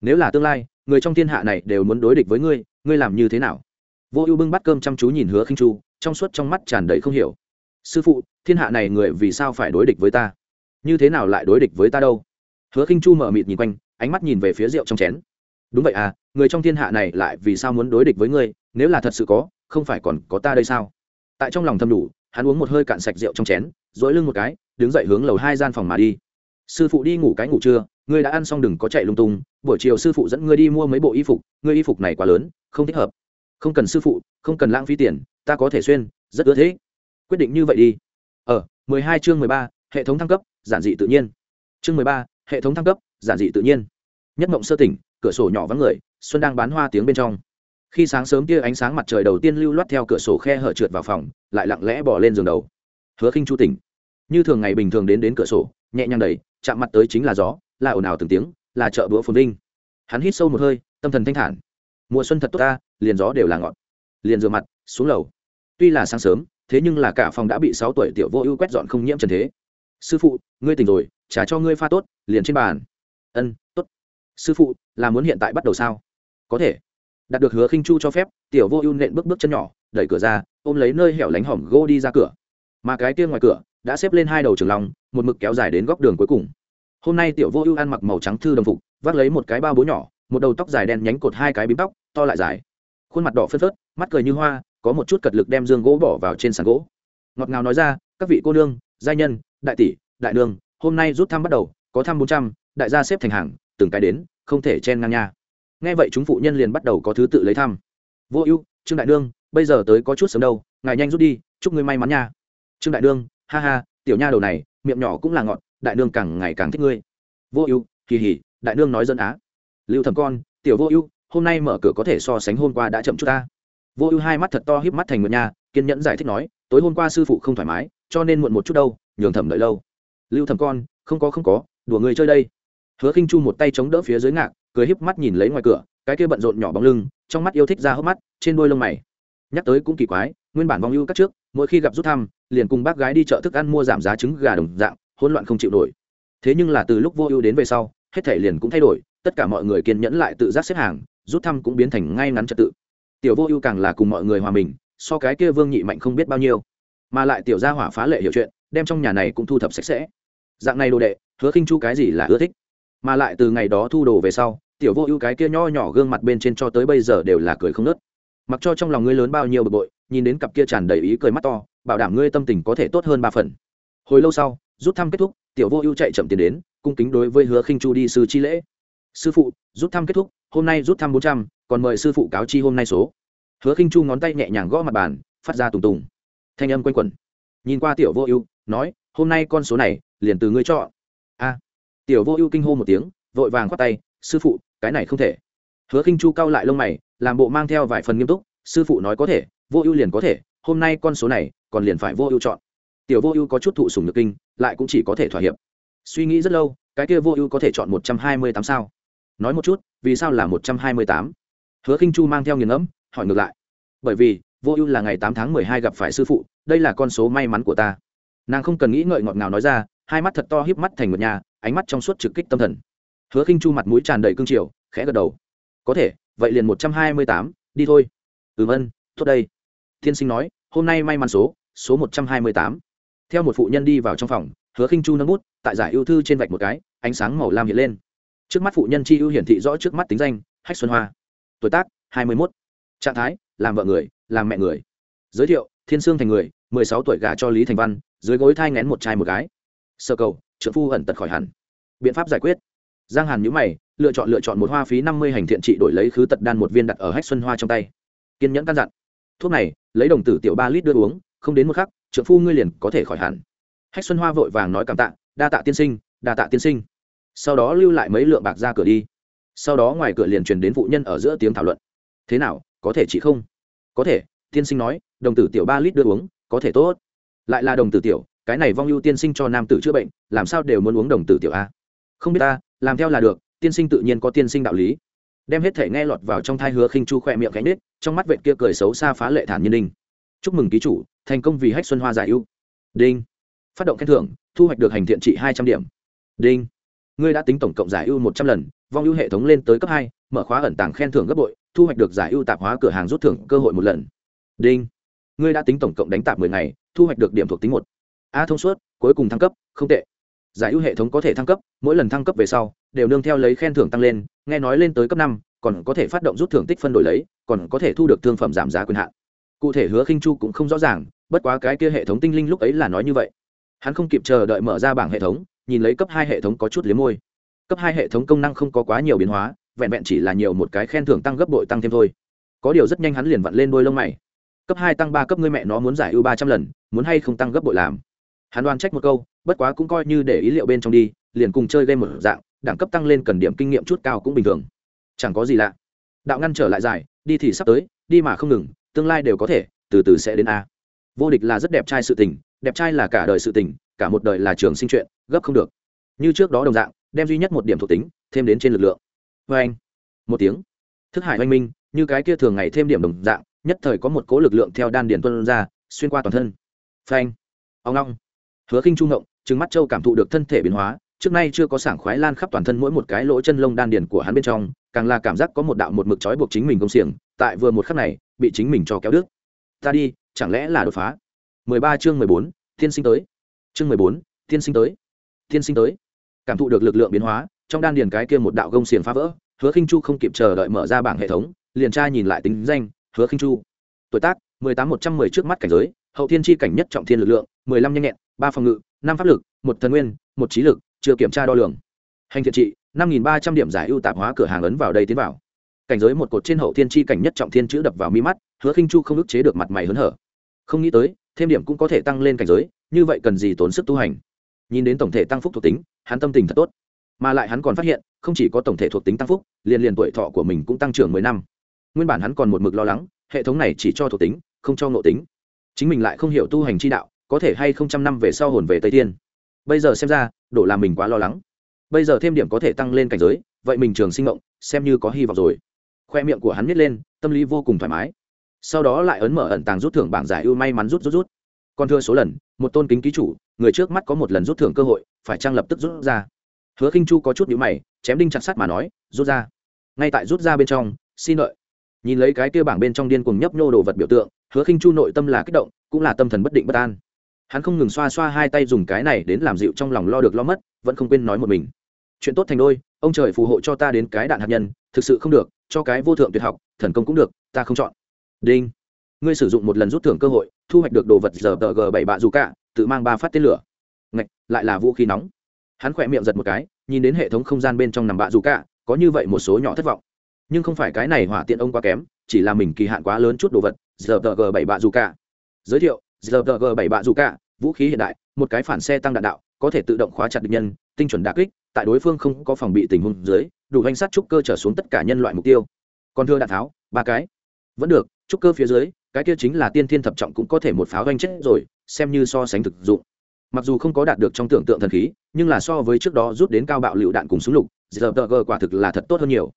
Nếu là tương lai, người trong thiên hạ này đều muốn đối địch với ngươi ngươi làm như thế nào? Vô ưu bưng bắt cơm chăm chú nhìn hứa khinh chu, trong suốt trong mắt tràn đầy không hiểu. Sư phụ, thiên hạ này người vì sao phải đối địch với ta? Như thế nào lại đối địch với ta đâu? Hứa khinh chu mở mịt nhìn quanh, ánh mắt nhìn về phía rượu trong chén. Đúng vậy à người trong thiên hạ này lại vì sao muốn đối địch với ngươi? Nếu là thật sự có, không phải còn có ta đây sao? Tại trong lòng thầm đủ, hắn uống một hơi cạn sạch rượu trong chén dỗi lưng một cái, đứng dậy hướng lầu hai gian phòng mà đi. Sư phụ đi ngủ cái ngủ trưa ngươi đã ăn xong đừng có chạy lung tung, buổi chiều sư phụ dẫn ngươi đi mua mấy bộ y phục, ngươi y phục này quá lớn, không thích hợp. Không cần sư phụ, không cần lãng phí tiền, ta có thể xuyên, rất ưa thế. Quyết định như vậy đi. Ở mười hai chương mười ba, hệ thống thăng cấp, giản dị tự nhiên. Chương mười ba, hệ thống thăng cấp, giản dị tự nhiên. Nhất mộng sơ tỉnh, cửa sổ nhỏ vắng người, xuân đang bán hoa tiếng bên trong. Khi sáng sớm kia ánh sáng mặt trời đầu tiên lưu loát theo cửa sổ khe hở trượt vào phòng, lại lặng lẽ bỏ lên giường đầu. Hứa khinh chu tỉnh. Như thường ngày bình thường đến đến cửa sổ, nhẹ nhàng đầy chạm mặt tới chính là gió là ồn ào từng tiếng, là chợ bữa phồn vinh. Hắn hít sâu một hơi, tâm thần thanh thản. Mùa xuân thật tốt ta, liền gió đều là ngọt. Liền rửa mặt, xuống lầu. Tuy là sáng sớm, thế nhưng là cả phòng đã bị sáu tuổi tiểu vô ưu quét dọn không nhiễm trần thế. Sư phụ, ngươi tỉnh rồi, trả cho ngươi pha tốt, liền trên bàn. Ân, tốt. Sư phụ, là muốn hiện tại bắt đầu sao? Có thể. Đạt được hứa khinh chu cho phép, tiểu vô ưu nện bước bước chân nhỏ, đẩy cửa ra, ôm lấy nơi hẻo lánh hỏng gô đi ra cửa. Mà cái kia ngoài cửa, đã xếp lên hai đầu trường long, một mực kéo dài đến góc đường cuối cùng hôm nay tiểu vô ưu ăn mặc màu trắng thư đồng phục, vác lấy một cái bao bố nhỏ, một đầu tóc dài đen nhánh cột hai cái bím tóc, to lại dài. Khuôn mặt đỏ phớt phớt, mắt cười như hoa, có một chút cật lực đem dương gỗ bỏ vào trên sàn gỗ. Ngọt ngào nói ra, các vị cô nương, giai nhân, đại tỷ, đại nương, hôm nay rút thăm bắt đầu, có thăm bốn trăm, đại gia xếp thành hàng, từng cái đến, không thể chen ngang nha. Nghe vậy chúng phụ nhân liền bắt đầu có thứ tự lấy thăm. Vô ưu, trương đại nương, bây giờ tới có chút sớm đâu, ngài nhanh rút đi, chúc ngươi may mắn nha. Trương đại nương, ha ha, tiểu nha đầu này, miệng nhỏ cũng là ngọt đại nương càng ngày càng thích ngươi. Vô ưu, kỳ hỉ, đại nương nói dân á. Lưu thầm con, tiểu vô ưu, hôm nay mở cửa có thể so sánh hôm qua đã chậm chút ta. Vô ưu hai mắt thật to híp mắt thành nguyện nhà kiên nhẫn giải thích nói, tối hôm qua sư phụ không thoải mái, cho nên muộn một chút đâu, nhường thẩm đợi lâu. Lưu thẩm con, không có không có, đùa người chơi đây. Hứa khinh chu một tay chống đỡ phía dưới ngạc, cười híp mắt nhìn lấy ngoài cửa, cái kia bận rộn nhỏ bóng lưng, trong mắt yêu thích ra hốc mắt, trên đôi lông mày. Nhắc tới cũng kỳ quái, nguyên bản vong ưu các trước, mỗi khi gặp rút thăm, liền cùng bác gái đi chợ thức ăn mua giảm giá trứng gà đồng dạng hỗn loạn không chịu nổi. Thế nhưng là từ lúc vô ưu đến về sau, hết thể liền cũng thay đổi, tất cả mọi người kiên nhẫn lại tự giác xếp hàng, rút thăm cũng biến thành ngay ngắn trật tự. Tiểu vô ưu càng là cùng mọi người hòa mình, so cái kia vương nhị mạnh không biết bao nhiêu. Mà lại tiểu gia hỏa phá lệ hiểu chuyện, đem trong nhà này cũng thu thập sạch sẽ. Dạng này đồ đệ, hứa khinh chu cái gì là ưa thích? Mà lại từ ngày đó thu đồ về sau, tiểu vô ưu cái kia nho nhỏ gương mặt bên trên cho tới bây giờ đều là cười không nớt mặc cho trong lòng ngươi lớn bao nhiêu bực bội, nhìn đến cặp kia tràn đầy ý cười mắt to, bảo đảm ngươi tâm tình có thể tốt hơn ba phần. Hồi lâu sau rút thăm kết thúc, tiểu vô ưu chạy chậm tiền đến, cung kính đối với hứa khinh chu đi sư chi lễ. Sư phụ, rút thăm kết thúc, hôm nay rút thăm bốn trăm, còn mời sư phụ cáo chi hôm nay số. Hứa khinh chu ngón tay nhẹ nhàng gõ mặt bàn, phát ra tùng tùng. Thanh âm quanh quẩn. Nhìn qua tiểu vô ưu, nói, hôm nay con số này, liền từ ngươi chọn. A. Tiểu vô ưu kinh hô một tiếng, vội vàng khoát tay, sư phụ, cái này không thể. Hứa khinh chu cau lại lông mày, làm bộ mang theo vài phần nghiêm túc, sư phụ nói có thể, vô ưu liền có thể, hôm nay con số này, còn liền phải vô ưu chọn. Tiểu vô ưu có chút thụ sùng nhược kinh lại cũng chỉ có thể thỏa hiệp. Suy nghĩ rất lâu, cái kia vô ưu có thể chọn một trăm hai mươi tám sao? Nói một chút, vì sao là một trăm hai mươi tám? Hứa khinh chu mang theo nghiền ngẫm, hỏi ngược lại. Bởi vì, vô ưu là ngày tám tháng mười hai gặp phải sư phụ, đây là con số may mắn của ta. Nàng không cần nghĩ ngợi ngọt ngào nói ra, hai mắt thật to híp mắt thành một nhà, ánh mắt trong suốt trực kích tâm thần. Hứa khinh chu mặt mũi tràn đầy cương triều, khẽ gật đầu. Có thể, vậy liền một trăm hai mươi tám, đi thôi. Ừm ân, tốt đây. Tiên sinh nói, hôm nay may mắn số số một trăm hai mươi tám theo một phụ nhân đi vào trong phòng, hứa khinh chu nâng bút, tại giải ưu thư trên vạch một cái, ánh sáng màu lam hiện lên. Trước mắt phụ nhân chi ưu hiển thị rõ trước mắt tính danh, hách xuân hoa. Tuổi tác, hai mươi mốt. Trạng thái, làm vợ người, làm mẹ người. Giới thiệu, thiên sương thành người, mười sáu tuổi gả cho lý thành văn, dưới gối thai ngén một trai một gái. Sơ cầu trợ phu ẩn tật khỏi hẳn. Biện pháp giải quyết. Giang hàn nhữ mày, lựa chọn lựa chọn một hoa phí năm mươi hành thiện trị đổi lấy khứ tật đan một viên đặt ở hách xuân hoa trong tay. Kiên nhẫn căn dặn. Thuốc này, lấy đồng tử tiểu ba lít đưa uống, không đến một khắc trượng phu ngươi liền có thể khỏi hẳn. Hách xuân hoa vội vàng nói cảm tạ, đa tạ tiên sinh, đa tạ tiên sinh. Sau đó lưu lại mấy lượng bạc ra cửa đi. Sau đó ngoài cửa liền truyền đến phụ nhân ở giữa tiếng thảo luận. Thế nào, có thể chị không? Có thể, tiên sinh nói, đồng tử tiểu ba lít đưa uống, có thể tốt. Lại là đồng tử tiểu, cái này vong ưu tiên sinh cho nam tử chữa bệnh, làm sao đều muốn uống đồng tử tiểu a? Không biết ta, làm theo là được, tiên sinh tự nhiên có tiên sinh đạo lý. Đem hết thể nghe lọt vào trong thai hứa khinh chu khỏe miệng cánh nết, trong mắt vệ kia cười xấu xa phá lệ thản nhiên đinh. Chúc mừng ký chủ thành công vì hách xuân hoa giải ưu. Đinh. Phát động khen thưởng, thu hoạch được hành thiện trị hai trăm điểm. Đinh. Ngươi đã tính tổng cộng giải ưu một trăm lần, vong ưu hệ thống lên tới cấp hai, mở khóa ẩn tàng khen thưởng gấp bội, thu hoạch được giải ưu tạp hóa cửa hàng rút thưởng cơ hội một lần. Đinh. Ngươi đã tính tổng cộng đánh tạp mười ngày, thu hoạch được điểm thuộc tính một. A thông suốt, cuối cùng thăng cấp, không tệ. Giải ưu hệ thống có thể thăng cấp, mỗi lần thăng cấp về sau, đều nương theo lấy khen thưởng tăng lên, nghe nói lên tới cấp năm, còn có thể phát động rút thưởng tích phân đổi lấy, còn có thể thu được thương phẩm giảm giá quyền hạn. Cụ thể hứa khinh chu cũng không rõ ràng bất quá cái kia hệ thống tinh linh lúc ấy là nói như vậy. Hắn không kịp chờ đợi mở ra bảng hệ thống, nhìn lấy cấp hai hệ thống có chút liếm môi. Cấp hai hệ thống công năng không có quá nhiều biến hóa, vẹn vẹn chỉ là nhiều một cái khen thưởng tăng gấp bội tăng thêm thôi. Có điều rất nhanh hắn liền vặn lên đôi lông mày. Cấp hai tăng ba, cấp ngươi mẹ nó muốn giải ưu ba trăm lần, muốn hay không tăng gấp bội làm? Hắn đoan trách một câu, bất quá cũng coi như để ý liệu bên trong đi, liền cùng chơi game một dạng, đẳng cấp tăng lên cần điểm kinh nghiệm chút cao cũng bình thường. Chẳng có gì lạ. Đạo ngăn trở lại dài đi thì sắp tới, đi mà không ngừng, tương lai đều có thể, từ từ sẽ đến a vô địch là rất đẹp trai sự tình, đẹp trai là cả đời sự tình, cả một đời là trường sinh chuyện, gấp không được. Như trước đó đồng dạng, đem duy nhất một điểm thuộc tính, thêm đến trên lực lượng. Vê anh, một tiếng. Thức hải oanh minh, như cái kia thường ngày thêm điểm đồng dạng, nhất thời có một cố lực lượng theo đan điền tuân ra, xuyên qua toàn thân. Phanh ông long hứa khinh trung ngộng, trừng mắt châu cảm thụ được thân thể biến hóa, trước nay chưa có sảng khoái lan khắp toàn thân mỗi một cái lỗ chân lông đan điền của hắn bên trong, càng là cảm giác có một đạo một mực trói buộc chính mình công xiềng, tại vừa một khắc này, bị chính mình cho kéo đứt. Ta đi chẳng lẽ là đột phá? 13 chương 14, thiên sinh tới. Chương 14, thiên sinh tới. Thiên sinh tới. Cảm thụ được lực lượng biến hóa trong đan điền cái kia một đạo gông xiềng phá vỡ hứa khinh chu không kịp chờ đợi mở ra bảng hệ thống liền tra nhìn lại tính danh hứa khinh chu. Tuổi tác 18 110 trước mắt cảnh giới hậu thiên chi cảnh nhất trọng thiên lực lượng 15 nhanh nhẹn ba phòng ngự năm pháp lực một thần nguyên một trí lực chưa kiểm tra đo lường. Hành thiện trị năm nghìn ba trăm điểm giải ưu tạp hóa cửa hàng ấn vào đây tiến vào. Cảnh giới một cột trên hậu thiên chi cảnh nhất trọng thiên chữ đập vào mi mắt hứa khinh chu không ức chế được mặt mày hớn hở không nghĩ tới, thêm điểm cũng có thể tăng lên cảnh giới, như vậy cần gì tốn sức tu hành. Nhìn đến tổng thể tăng phúc thuộc tính, hắn tâm tình thật tốt. Mà lại hắn còn phát hiện, không chỉ có tổng thể thuộc tính tăng phúc, liền liền tuổi thọ của mình cũng tăng trưởng mười năm. Nguyên bản hắn còn một mực lo lắng, hệ thống này chỉ cho thuộc tính, không cho ngộ tính. Chính mình lại không hiểu tu hành chi đạo, có thể hay không trăm năm về sau hồn về tây tiên. Bây giờ xem ra, đổ làm mình quá lo lắng. Bây giờ thêm điểm có thể tăng lên cảnh giới, vậy mình trường sinh mộng, xem như có hy vọng rồi. Khoe miệng của hắn nhét lên, tâm lý vô cùng thoải mái sau đó lại ấn mở ẩn tàng rút thưởng bảng giải ưu may mắn rút rút rút. Còn thưa số lần, một tôn kính ký chủ, người trước mắt có một lần rút thưởng cơ hội, phải trang lập tức rút ra? Hứa khinh chu có chút nhíu mày, chém đinh chặt sắt mà nói, rút ra. Ngay tại rút ra bên trong, xin lợi nhìn lấy cái kia bảng bên trong điên cuồng nhấp nhô đồ vật biểu tượng, hứa khinh chu nội tâm là kích động, cũng là tâm thần bất định bất an. Hắn không ngừng xoa xoa hai tay dùng cái này đến làm dịu trong lòng lo được lo mất, vẫn không quên nói một mình. Chuyện tốt thành đôi, ông trời phù hộ cho ta đến cái đạn hạt nhân, thực sự không được, cho cái vô thượng tuyệt học, thần công cũng được, ta không chọn đinh. Ngươi sử dụng một lần rút thưởng cơ hội, thu hoạch được đồ vật giờ tờ g bảy bạ dù cả, tự mang ba phát tên lửa. Ngạch, lại là vũ khí nóng. Hắn khỏe miệng giật một cái, nhìn đến hệ thống không gian bên trong nằm bạ dù cả, có như vậy một số nhỏ thất vọng. Nhưng không phải cái này hỏa tiện ông quá kém, chỉ là mình kỳ hạn quá lớn chút đồ vật, giờ tờ g bảy bạ dù cả. Giới thiệu, giờ tờ g bảy bạ dù cả, vũ khí hiện đại, một cái phản xe tăng đạn đạo, có thể tự động khóa chặt địch nhân, tinh chuẩn đà kích, tại đối phương không có phòng bị tình huống dưới, đủ danh sát trúc cơ trở xuống tất cả nhân loại mục tiêu. Còn thưa đạn tháo, ba cái. Vẫn được trúc cơ phía dưới, cái kia chính là tiên thiên thập trọng cũng có thể một pháo doanh chết rồi, xem như so sánh thực dụng. Mặc dù không có đạt được trong tưởng tượng thần khí, nhưng là so với trước đó rút đến cao bạo lựu đạn cùng súng lục, giờ tờ gờ quả thực là thật tốt hơn nhiều.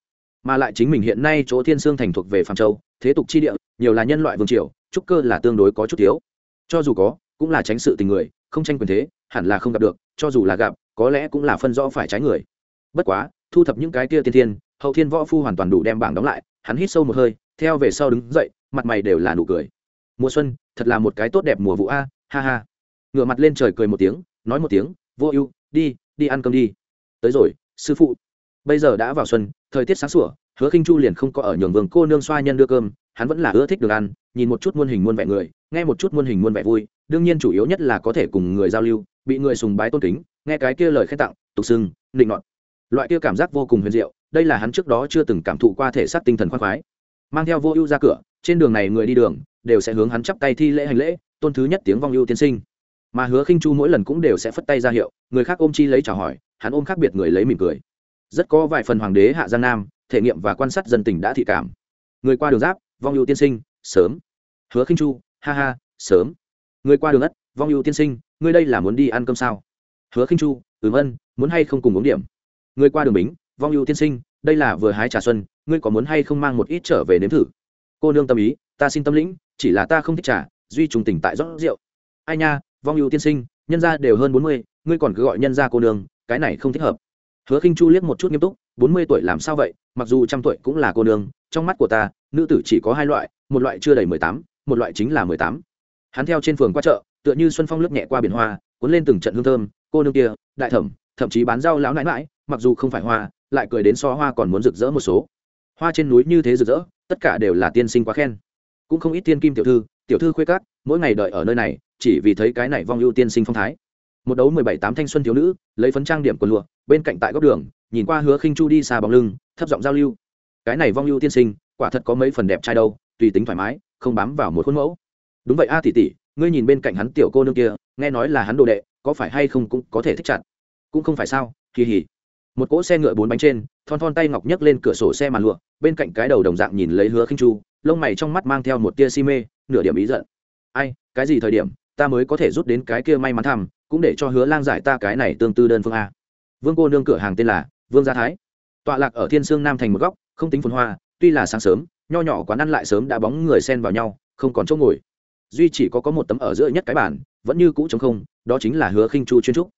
Mà lại chính mình hiện nay chỗ thiên sương thành thuộc về phạm châu, thế tục chi địa, nhiều là nhân loại vương triều, trúc cơ là tương đối có chút thiếu. Cho dù có, cũng là tránh sự tình người, không tranh quyền thế, hẳn là không gặp được, cho dù là gặp, có lẽ cũng là phân rõ phải trái người. Bất quá, thu thập những cái kia tiên thiên, hậu thiên võ phu hoàn toàn đủ đem bảng đóng lại, hắn hít sâu một hơi theo về sau đứng dậy, mặt mày đều là nụ cười. Mùa xuân, thật là một cái tốt đẹp mùa vụ a, ha ha. Ngửa mặt lên trời cười một tiếng, nói một tiếng, vô ưu, đi đi ăn cơm đi. Tới rồi, sư phụ. Bây giờ đã vào xuân, thời tiết sáng sủa, hứa khinh chu liền không có ở nhường vườn cô nương xoa nhân đưa cơm, hắn vẫn là ưa thích được ăn, nhìn một chút muôn hình muôn vẻ người, nghe một chút muôn hình muôn vẻ vui, đương nhiên chủ yếu nhất là có thể cùng người giao lưu, bị người sùng bái tôn kính, nghe cái kia lời khen tặng, tục sưng nịnh nọt. Loại kia cảm giác vô cùng huyền diệu, đây là hắn trước đó chưa từng cảm thụ qua thể xác tinh thần khoan khoái mang theo vô ưu ra cửa, trên đường này người đi đường đều sẽ hướng hắn chắp tay thi lễ hành lễ, tôn thứ nhất tiếng vong ưu tiên sinh. Mà hứa khinh chu mỗi lần cũng đều sẽ phất tay ra hiệu, người khác ôm chi lấy chào hỏi, hắn ôm khác biệt người lấy mỉm cười. Rất có vài phần hoàng đế hạ giang nam, thể nghiệm và quan sát dân tình đã thị cảm. Người qua đường giáp, vong ưu tiên sinh, sớm. Hứa khinh chu, ha ha, sớm. Người qua đường ất, vong ưu tiên sinh, ngươi đây là muốn đi ăn cơm sao? Hứa khinh chu, ừm ân, muốn hay không cùng uống điểm? Người qua đường bính, vong ưu tiên sinh đây là vừa hái trà xuân, ngươi có muốn hay không mang một ít trở về nếm thử? Cô nương tâm ý, ta xin tâm lĩnh, chỉ là ta không thích trà, duy trùng tỉnh tại rót rượu. Ai nha, vong ưu tiên sinh, nhân gia đều hơn bốn mươi, ngươi còn cứ gọi nhân gia cô nương, cái này không thích hợp. Hứa khinh chu liếc một chút nghiêm túc, bốn mươi tuổi làm sao vậy? Mặc dù trăm tuổi cũng là cô nương, trong mắt của ta, nữ tử chỉ có hai loại, một loại chưa đầy mười tám, một loại chính là mười tám. Hắn theo trên phường qua chợ, tựa như xuân phong lướt nhẹ qua biển hoa, cuốn lên từng trận hương thơm, cô nương kia, đại thẩm, thậm chí bán rau lão nãi mãi mặc dù không phải hoa lại cười đến so hoa còn muốn rực rỡ một số. Hoa trên núi như thế rực rỡ, tất cả đều là tiên sinh quá khen. Cũng không ít tiên kim tiểu thư tiểu thư khuê cát mỗi ngày đợi ở nơi này, chỉ vì thấy cái này vong ưu tiên sinh phong thái. Một đấu mười bảy tám thanh xuân thiếu nữ, lấy phấn trang điểm quần lụa, bên cạnh tại góc đường, nhìn qua hứa khinh chu đi xa bóng lưng, thấp giọng giao lưu. Cái này vong ưu tiên sinh, quả thật có mấy phần đẹp trai đâu, tùy tính thoải mái, không bám vào một khuôn mẫu. Đúng vậy a tỷ tỷ, ngươi nhìn bên cạnh hắn tiểu cô nương kia, nghe nói là hắn đồ đệ, có phải hay không cũng có thể thích chặt? Cũng không phải sao, kỳ hỉ một cỗ xe ngựa bốn bánh trên, thon thon tay ngọc nhấc lên cửa sổ xe màn lụa, bên cạnh cái đầu đồng dạng nhìn lấy hứa khinh chu, lông mày trong mắt mang theo một tia si mê, nửa điểm ý giận. Ai, cái gì thời điểm, ta mới có thể rút đến cái kia may mắn thăm, cũng để cho hứa lang giải ta cái này tương tư đơn phương a. Vương cô nương cửa hàng tên là vương gia thái. Tọa lạc ở thiên sương nam thành một góc, không tính phồn hoa, tuy là sáng sớm, nho nhỏ quán ăn lại sớm đã bóng người xen vào nhau, không còn chỗ ngồi. Duy chỉ có có một tấm ở giữa nhất cái bản vẫn như cũ trống không, đó chính là hứa khinh chu chuyên trúc.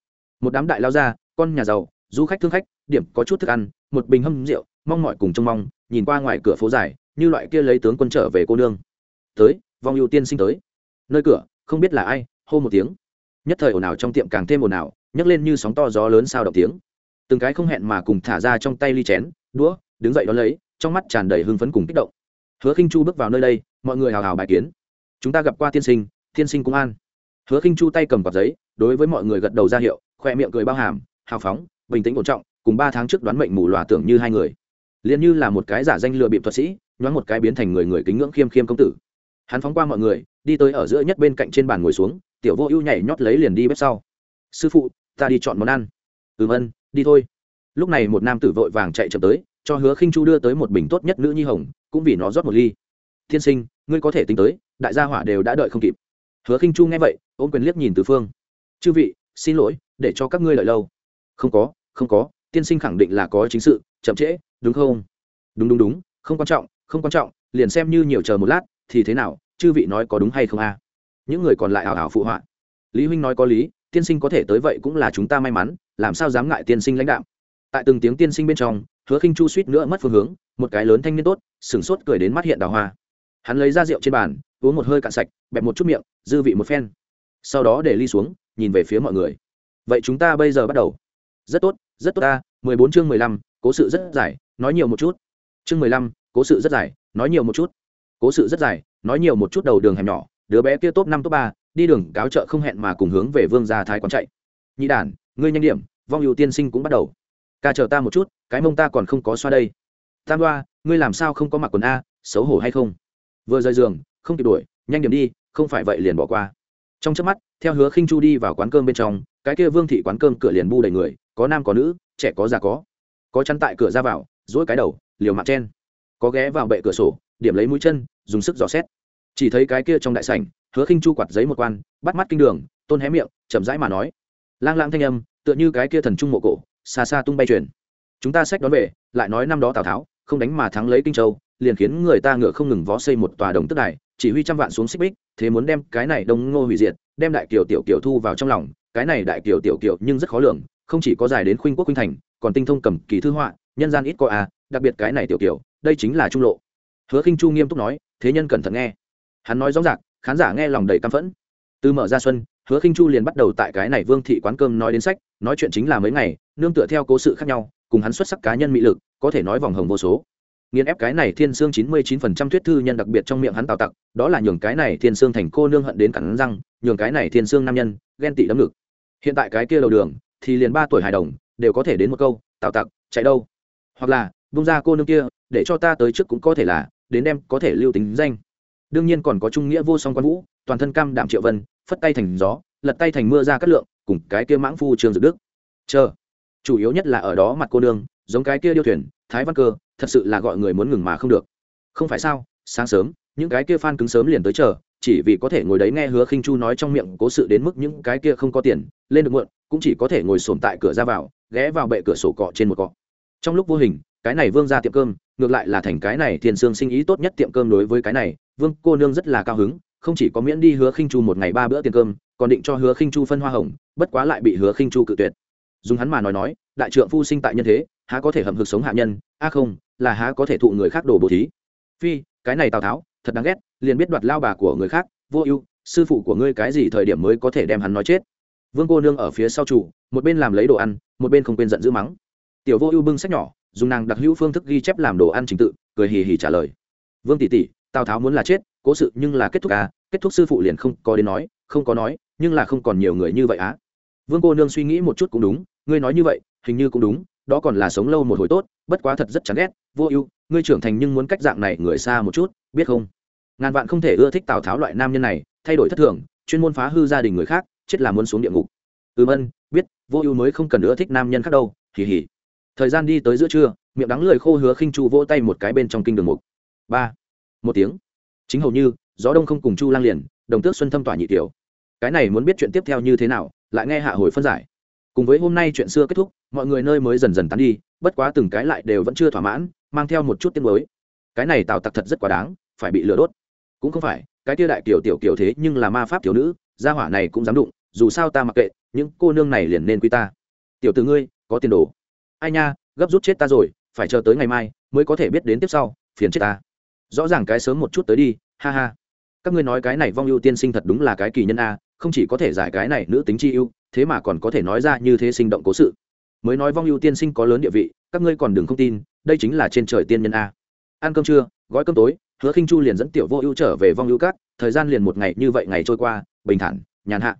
Một đám đại lao ra, con nhà giàu du khách thương khách, điểm có chút thức ăn, một bình hâm rượu, mong mọi cùng trông mong, nhìn qua ngoài cửa phố dài, như loại kia lấy tướng quân trở về cô nương. Tới, vong ưu tiên sinh tới. Nơi cửa, không biết là ai, hô một tiếng. Nhất thời ồn ào trong tiệm càng thêm ồn ào, nhấc lên như sóng to gió lớn sao động tiếng. Từng cái không hẹn mà cùng thả ra trong tay ly chén, đũa, đứng dậy đón lấy, trong mắt tràn đầy hưng phấn cùng kích động. Hứa khinh chu bước vào nơi đây, mọi người hào hào bài kiến. Chúng ta gặp qua tiên sinh tiên sinh cũng an. Hứa khinh chu tay cầm quạt giấy, đối với mọi người gật đầu ra hiệu, khoe miệng cười bao hàm, hào phóng bình tĩnh ổn trọng, cùng ba tháng trước đoán mệnh mù lòa tưởng như hai người. Liền như là một cái giả danh lừa bịp thuật sĩ, nhoáng một cái biến thành người người kính ngưỡng khiêm khiêm công tử. Hắn phóng qua mọi người, đi tới ở giữa nhất bên cạnh trên bàn ngồi xuống, tiểu vô ưu nhảy nhót lấy liền đi bếp sau. Sư phụ, ta đi chọn món ăn. Ừm ân, đi thôi. Lúc này một nam tử vội vàng chạy chậm tới, cho hứa khinh chu đưa tới một bình tốt nhất nữ nhi hồng, cũng vì nó rót một ly. Thiên sinh, ngươi có thể tính tới, đại gia hỏa đều đã đợi không kịp. Hứa khinh chu nghe vậy, ôm quyền liếc nhìn từ phương. Chư vị, xin lỗi, để cho các ngươi đợi lâu. Không có không có, tiên sinh khẳng định là có chính sự, chậm trễ, đúng không? Đúng đúng đúng, không quan trọng, không quan trọng, liền xem như nhiều chờ một lát, thì thế nào, chư vị nói có đúng hay không a? Những người còn lại ảo ảo phụ họa. Lý huynh nói có lý, tiên sinh có thể tới vậy cũng là chúng ta may mắn, làm sao dám ngại tiên sinh lãnh đạo tại từng tiếng tiên sinh bên trong, hứa khinh chu suýt nữa mất phương hướng, một cái lớn thanh niên tốt sửng sốt cười đến mắt hiện đào hoa. Hắn lấy ra rượu trên bàn, uống một hơi cạn sạch, bẹp một chút miệng, dư vị một phen. Sau đó để ly xuống, nhìn về phía mọi người. Vậy chúng ta bây giờ bắt đầu. Rất tốt rất tốt ta, mười bốn chương mười lăm, cố sự rất dài, nói nhiều một chút. Chương mười lăm, cố sự rất dài, nói nhiều một chút. Cố sự rất dài, nói nhiều một chút đầu đường hẻm nhỏ, đứa bé kia top năm, top ba, đi đường, cáo chợ không hẹn mà cùng hướng về vương gia thái quán chạy. Nhị đản ngươi nhanh điểm, vong ưu tiên sinh cũng bắt đầu. Ca chờ ta một chút, cái mông ta còn không có xoa đây. Tam đoa, ngươi làm sao không có mặc quần a, xấu hổ hay không? Vừa rời giường, không kịp đuổi, nhanh điểm đi, không phải vậy liền bỏ qua. Trong trước mắt, theo hứa khinh chu đi vào quán cơm bên trong, cái kia vương thị quán cơm cửa liền bu đầy người có nam có nữ, trẻ có già có. Có chăn tại cửa ra vào dỗi cái đầu, liều mạng chen. Có ghé vào bệ cửa sổ, điểm lấy mũi chân, dùng sức dò xét. Chỉ thấy cái kia trong đại sảnh, hứa khinh chu quạt giấy một quan, bắt mắt kinh đường, tôn hé miệng, chậm rãi mà nói. Lang lang thanh âm, tựa như cái kia thần trung mộ cổ, xa xa tung bay truyền. Chúng ta sách đón về, lại nói năm đó tào tháo, không đánh mà thắng lấy kinh châu, liền khiến người ta ngựa không ngừng vó xây một tòa đồng tức đài, chỉ huy trăm vạn xuống xích bích, thế muốn đem cái này đông ngô hủy diệt, đem đại kiều tiểu kiều thu vào trong lòng, cái này đại kiều tiểu kiều nhưng rất khó lường không chỉ có dài đến khuynh quốc khuynh thành, còn tinh thông cầm kỳ thư họa, nhân gian ít có à đặc biệt cái này tiểu kiểu, đây chính là trung lộ. Hứa khinh chu nghiêm túc nói, thế nhân cẩn thận nghe. Hắn nói rõ ràng, khán giả nghe lòng đầy căm phẫn. Từ mở ra xuân, hứa khinh chu liền bắt đầu tại cái này vương thị quán cơm nói đến sách, nói chuyện chính là mấy ngày, nương tựa theo cố sự khác nhau, cùng hắn xuất sắc cá nhân mỹ lực, có thể nói vòng hồng vô số. Nghiên ép cái này thiên sương chín mươi chín phần trăm thuyết thư nhân đặc biệt trong miệng hắn tào tặc, đó là nhường cái này thiên sương thành cô nương hận đến cắn răng, nhường cái này thiên sương nam nhân ghen tị đấm ngực. Hiện tại cái kia đầu đường thì liền ba tuổi hài đồng, đều có thể đến một câu, tào tặc, chạy đâu? Hoặc là bung ra cô nương kia, để cho ta tới trước cũng có thể là, đến đem có thể lưu tính danh. Đương nhiên còn có trung nghĩa vô song quan vũ, toàn thân cam đạm triệu vân, phất tay thành gió, lật tay thành mưa ra cắt lượng, cùng cái kia mãng phu trường dự đức. Chờ, chủ yếu nhất là ở đó mặt cô nương, giống cái kia điêu thuyền, thái văn cơ, thật sự là gọi người muốn ngừng mà không được. Không phải sao, sáng sớm, những cái kia phan cứng sớm liền tới chờ chỉ vì có thể ngồi đấy nghe hứa khinh chu nói trong miệng cố sự đến mức những cái kia không có tiền, lên được muộn, cũng chỉ có thể ngồi sồn tại cửa ra vào, ghé vào bệ cửa sổ cọ trên một cọ. Trong lúc vô hình, cái này vương ra tiệm cơm, ngược lại là thành cái này thiên sương sinh ý tốt nhất tiệm cơm đối với cái này, vương cô nương rất là cao hứng, không chỉ có miễn đi hứa khinh chu một ngày ba bữa tiền cơm, còn định cho hứa khinh chu phân hoa hồng, bất quá lại bị hứa khinh chu cự tuyệt. Dùng hắn mà nói nói, đại trượng phu sinh tại nhân thế, há có thể hầm hực sống hạ nhân, a không, là há có thể thụ người khác đổ bồ thí. Phi, cái này tào tháo thật đáng ghét, liền biết đoạt lao bà của người khác, vô ưu, sư phụ của ngươi cái gì thời điểm mới có thể đem hắn nói chết. Vương cô nương ở phía sau chủ, một bên làm lấy đồ ăn, một bên không quên giận dữ mắng. Tiểu vô ưu bưng sách nhỏ, dùng nàng đặc hữu phương thức ghi chép làm đồ ăn trình tự, cười hì hì trả lời. Vương tỷ tỷ, tào tháo muốn là chết, cố sự nhưng là kết thúc à kết thúc sư phụ liền không có đến nói, không có nói, nhưng là không còn nhiều người như vậy á. Vương cô nương suy nghĩ một chút cũng đúng, ngươi nói như vậy, hình như cũng đúng, đó còn là sống lâu một hồi tốt, bất quá thật rất chán ghét, vô ưu, ngươi trưởng thành nhưng muốn cách dạng này người xa một chút, biết không? Ngàn vạn không thể ưa thích tào tháo loại nam nhân này, thay đổi thất thường, chuyên môn phá hư gia đình người khác, chết là muốn xuống địa ngục. Ừm ân biết, vô ưu mới không cần ưa thích nam nhân khác đâu hỉ hỉ thời gian đi tới giữa trưa, miệng đắng lười khô hứa khinh chu vỗ tay một cái bên trong kinh đường mục. Ba, một tiếng. Chính hầu như, gió đông không cùng chu lang liền, đồng tước xuân thâm tỏa nhị tiểu. Cái này muốn biết chuyện tiếp theo như thế nào, lại nghe hạ hồi phân giải. Cùng với hôm nay chuyện xưa kết thúc, mọi người nơi mới dần dần tán đi, bất quá từng cái lại đều vẫn chưa thỏa mãn, mang theo một chút tiếng mới cái này tào tặc thật rất quá đáng, phải bị lửa đốt cũng không phải, cái tia đại kiểu tiểu kiểu thế nhưng là ma pháp thiếu nữ, gia hỏa này cũng dám đụng, dù sao ta mặc kệ, những cô nương này liền nên quy ta. Tiểu từ ngươi, có tiền đồ. Ai nha, gấp rút chết ta rồi, phải chờ tới ngày mai, mới có thể biết đến tiếp sau, phiền chết ta. Rõ ràng cái sớm một chút tới đi, ha ha. Các ngươi nói cái này vong ưu tiên sinh thật đúng là cái kỳ nhân a, không chỉ có thể giải cái này nữ tính chi ưu, thế mà còn có thể nói ra như thế sinh động cố sự. Mới nói vong ưu tiên sinh có lớn địa vị, các ngươi còn đừng không tin, đây chính là trên trời tiên nhân a. Ăn cơm trưa, gói cơm tối hứa khinh chu liền dẫn tiểu vô ưu trở về vong ưu cát thời gian liền một ngày như vậy ngày trôi qua, bình thản, nhàn hạ.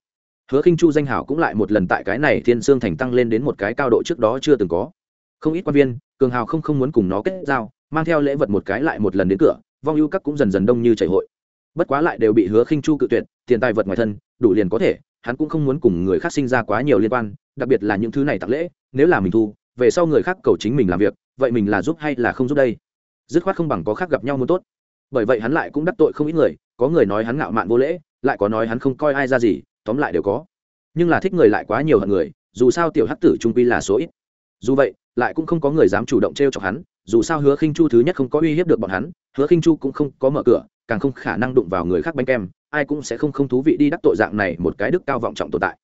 Hứa khinh chu danh hảo cũng lại một lần tại cái này thiên sương thành tăng lên đến một cái cao độ trước đó chưa từng có. Không ít quan viên, cường hào không không muốn cùng nó kết giao, mang theo lễ vật một cái lại một lần đến cửa, vong ưu các cũng dần dần đông như chảy hội. Bất quá lại đều bị hứa khinh chu cự tuyệt, tiền tài vật ngoài thân, đủ liền có thể, hắn cũng không muốn cùng người khác sinh ra quá nhiều liên quan, đặc biệt là những thứ này tặng lễ, nếu là mình thu, về sau người khác cầu chính mình làm việc, vậy mình là giúp hay là không giúp đây? Dứt khoát không bằng có khác gặp nhau muốn tốt bởi vậy hắn lại cũng đắc tội không ít người, có người nói hắn ngạo mạn vô lễ, lại có nói hắn không coi ai ra gì, tóm lại đều có. Nhưng là thích người lại quá nhiều hận người, dù sao tiểu hắc tử trung quy là số ít. Dù vậy, lại cũng không có người dám chủ động t r e o chọc hắn, dù sao hứa khinh chu thứ nhất không có uy hiếp được bọn hắn, hứa khinh chu cũng không có mở cửa, càng không khả năng đụng vào người khác bánh kem, ai cũng sẽ không không thú vị đi đắc tội dạng này một cái đức cao vọng trọng tồn tại.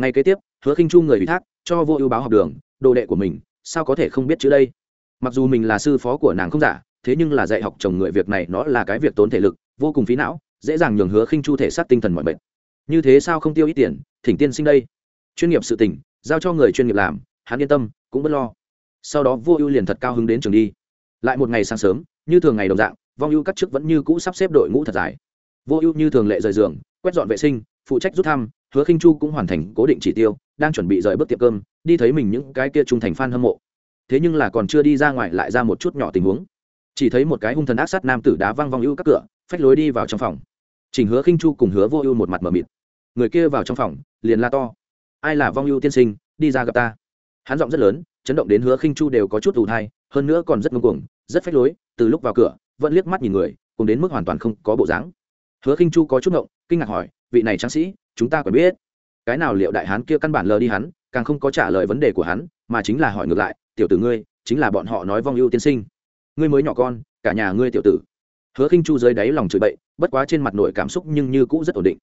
Ngay kế tiếp, hứa khinh chu người ủy thác, cho vô ưu báo học đường, đồ đệ của mình, sao có thể không biết chữ đây? Mặc dù mình là sư phó của nàng không giả thế nhưng là dạy học chồng người việc này nó là cái việc tốn thể lực, vô cùng phí não, dễ dàng nhường hứa khinh chu thể sát tinh thần mọi bệnh như thế sao không tiêu ít tiền, thỉnh tiên sinh đây. Chuyên nghiệp sự tình, giao cho người chuyên nghiệp làm, hắn yên tâm, cũng bất lo. Sau đó vô ưu liền thật cao hứng đến trường đi. Lại một ngày sáng sớm, như thường ngày đồng dạng, vong ưu cắt trước vẫn như cũ sắp xếp đội ngũ thật dài. Vô ưu như thường lệ rời giường, quét dọn vệ sinh, phụ trách rút thăm, hứa khinh chu cũng hoàn thành cố định chỉ tiêu, đang chuẩn bị rời bước tiệm cơm, đi thấy mình những cái kia trung thành f hâm mộ. Thế nhưng là còn chưa đi ra ngoài lại ra một chút nhỏ tình huống chỉ thấy một cái hung thần ác sát nam tử đá văng vong ưu các cửa, phách lối đi vào trong phòng. Chỉnh hứa khinh chu cùng hứa vô ưu một mặt mờ mịt. Người kia vào trong phòng, liền la to. Ai là vong ưu tiên sinh, đi ra gặp ta. Hắn giọng rất lớn, chấn động đến hứa khinh chu đều có chút ù thai, hơn nữa còn rất ngông cuồng, rất phách lối, từ lúc vào cửa, vẫn liếc mắt nhìn người, cùng đến mức hoàn toàn không có bộ dáng. Hứa khinh chu có chút ngộng, kinh ngạc hỏi, vị này tráng sĩ, chúng ta còn biết? Cái nào liệu đại hán kia căn bản lờ đi hắn, càng không có trả lời vấn đề của hắn, mà chính là hỏi ngược lại, tiểu tử ngươi, chính là bọn họ nói vong ưu tiên sinh ngươi mới nhỏ con cả nhà ngươi tiểu tử. Hứa khinh chu dưới đáy lòng chửi bậy bất quá trên mặt nội cảm xúc nhưng như cũ rất ổn định.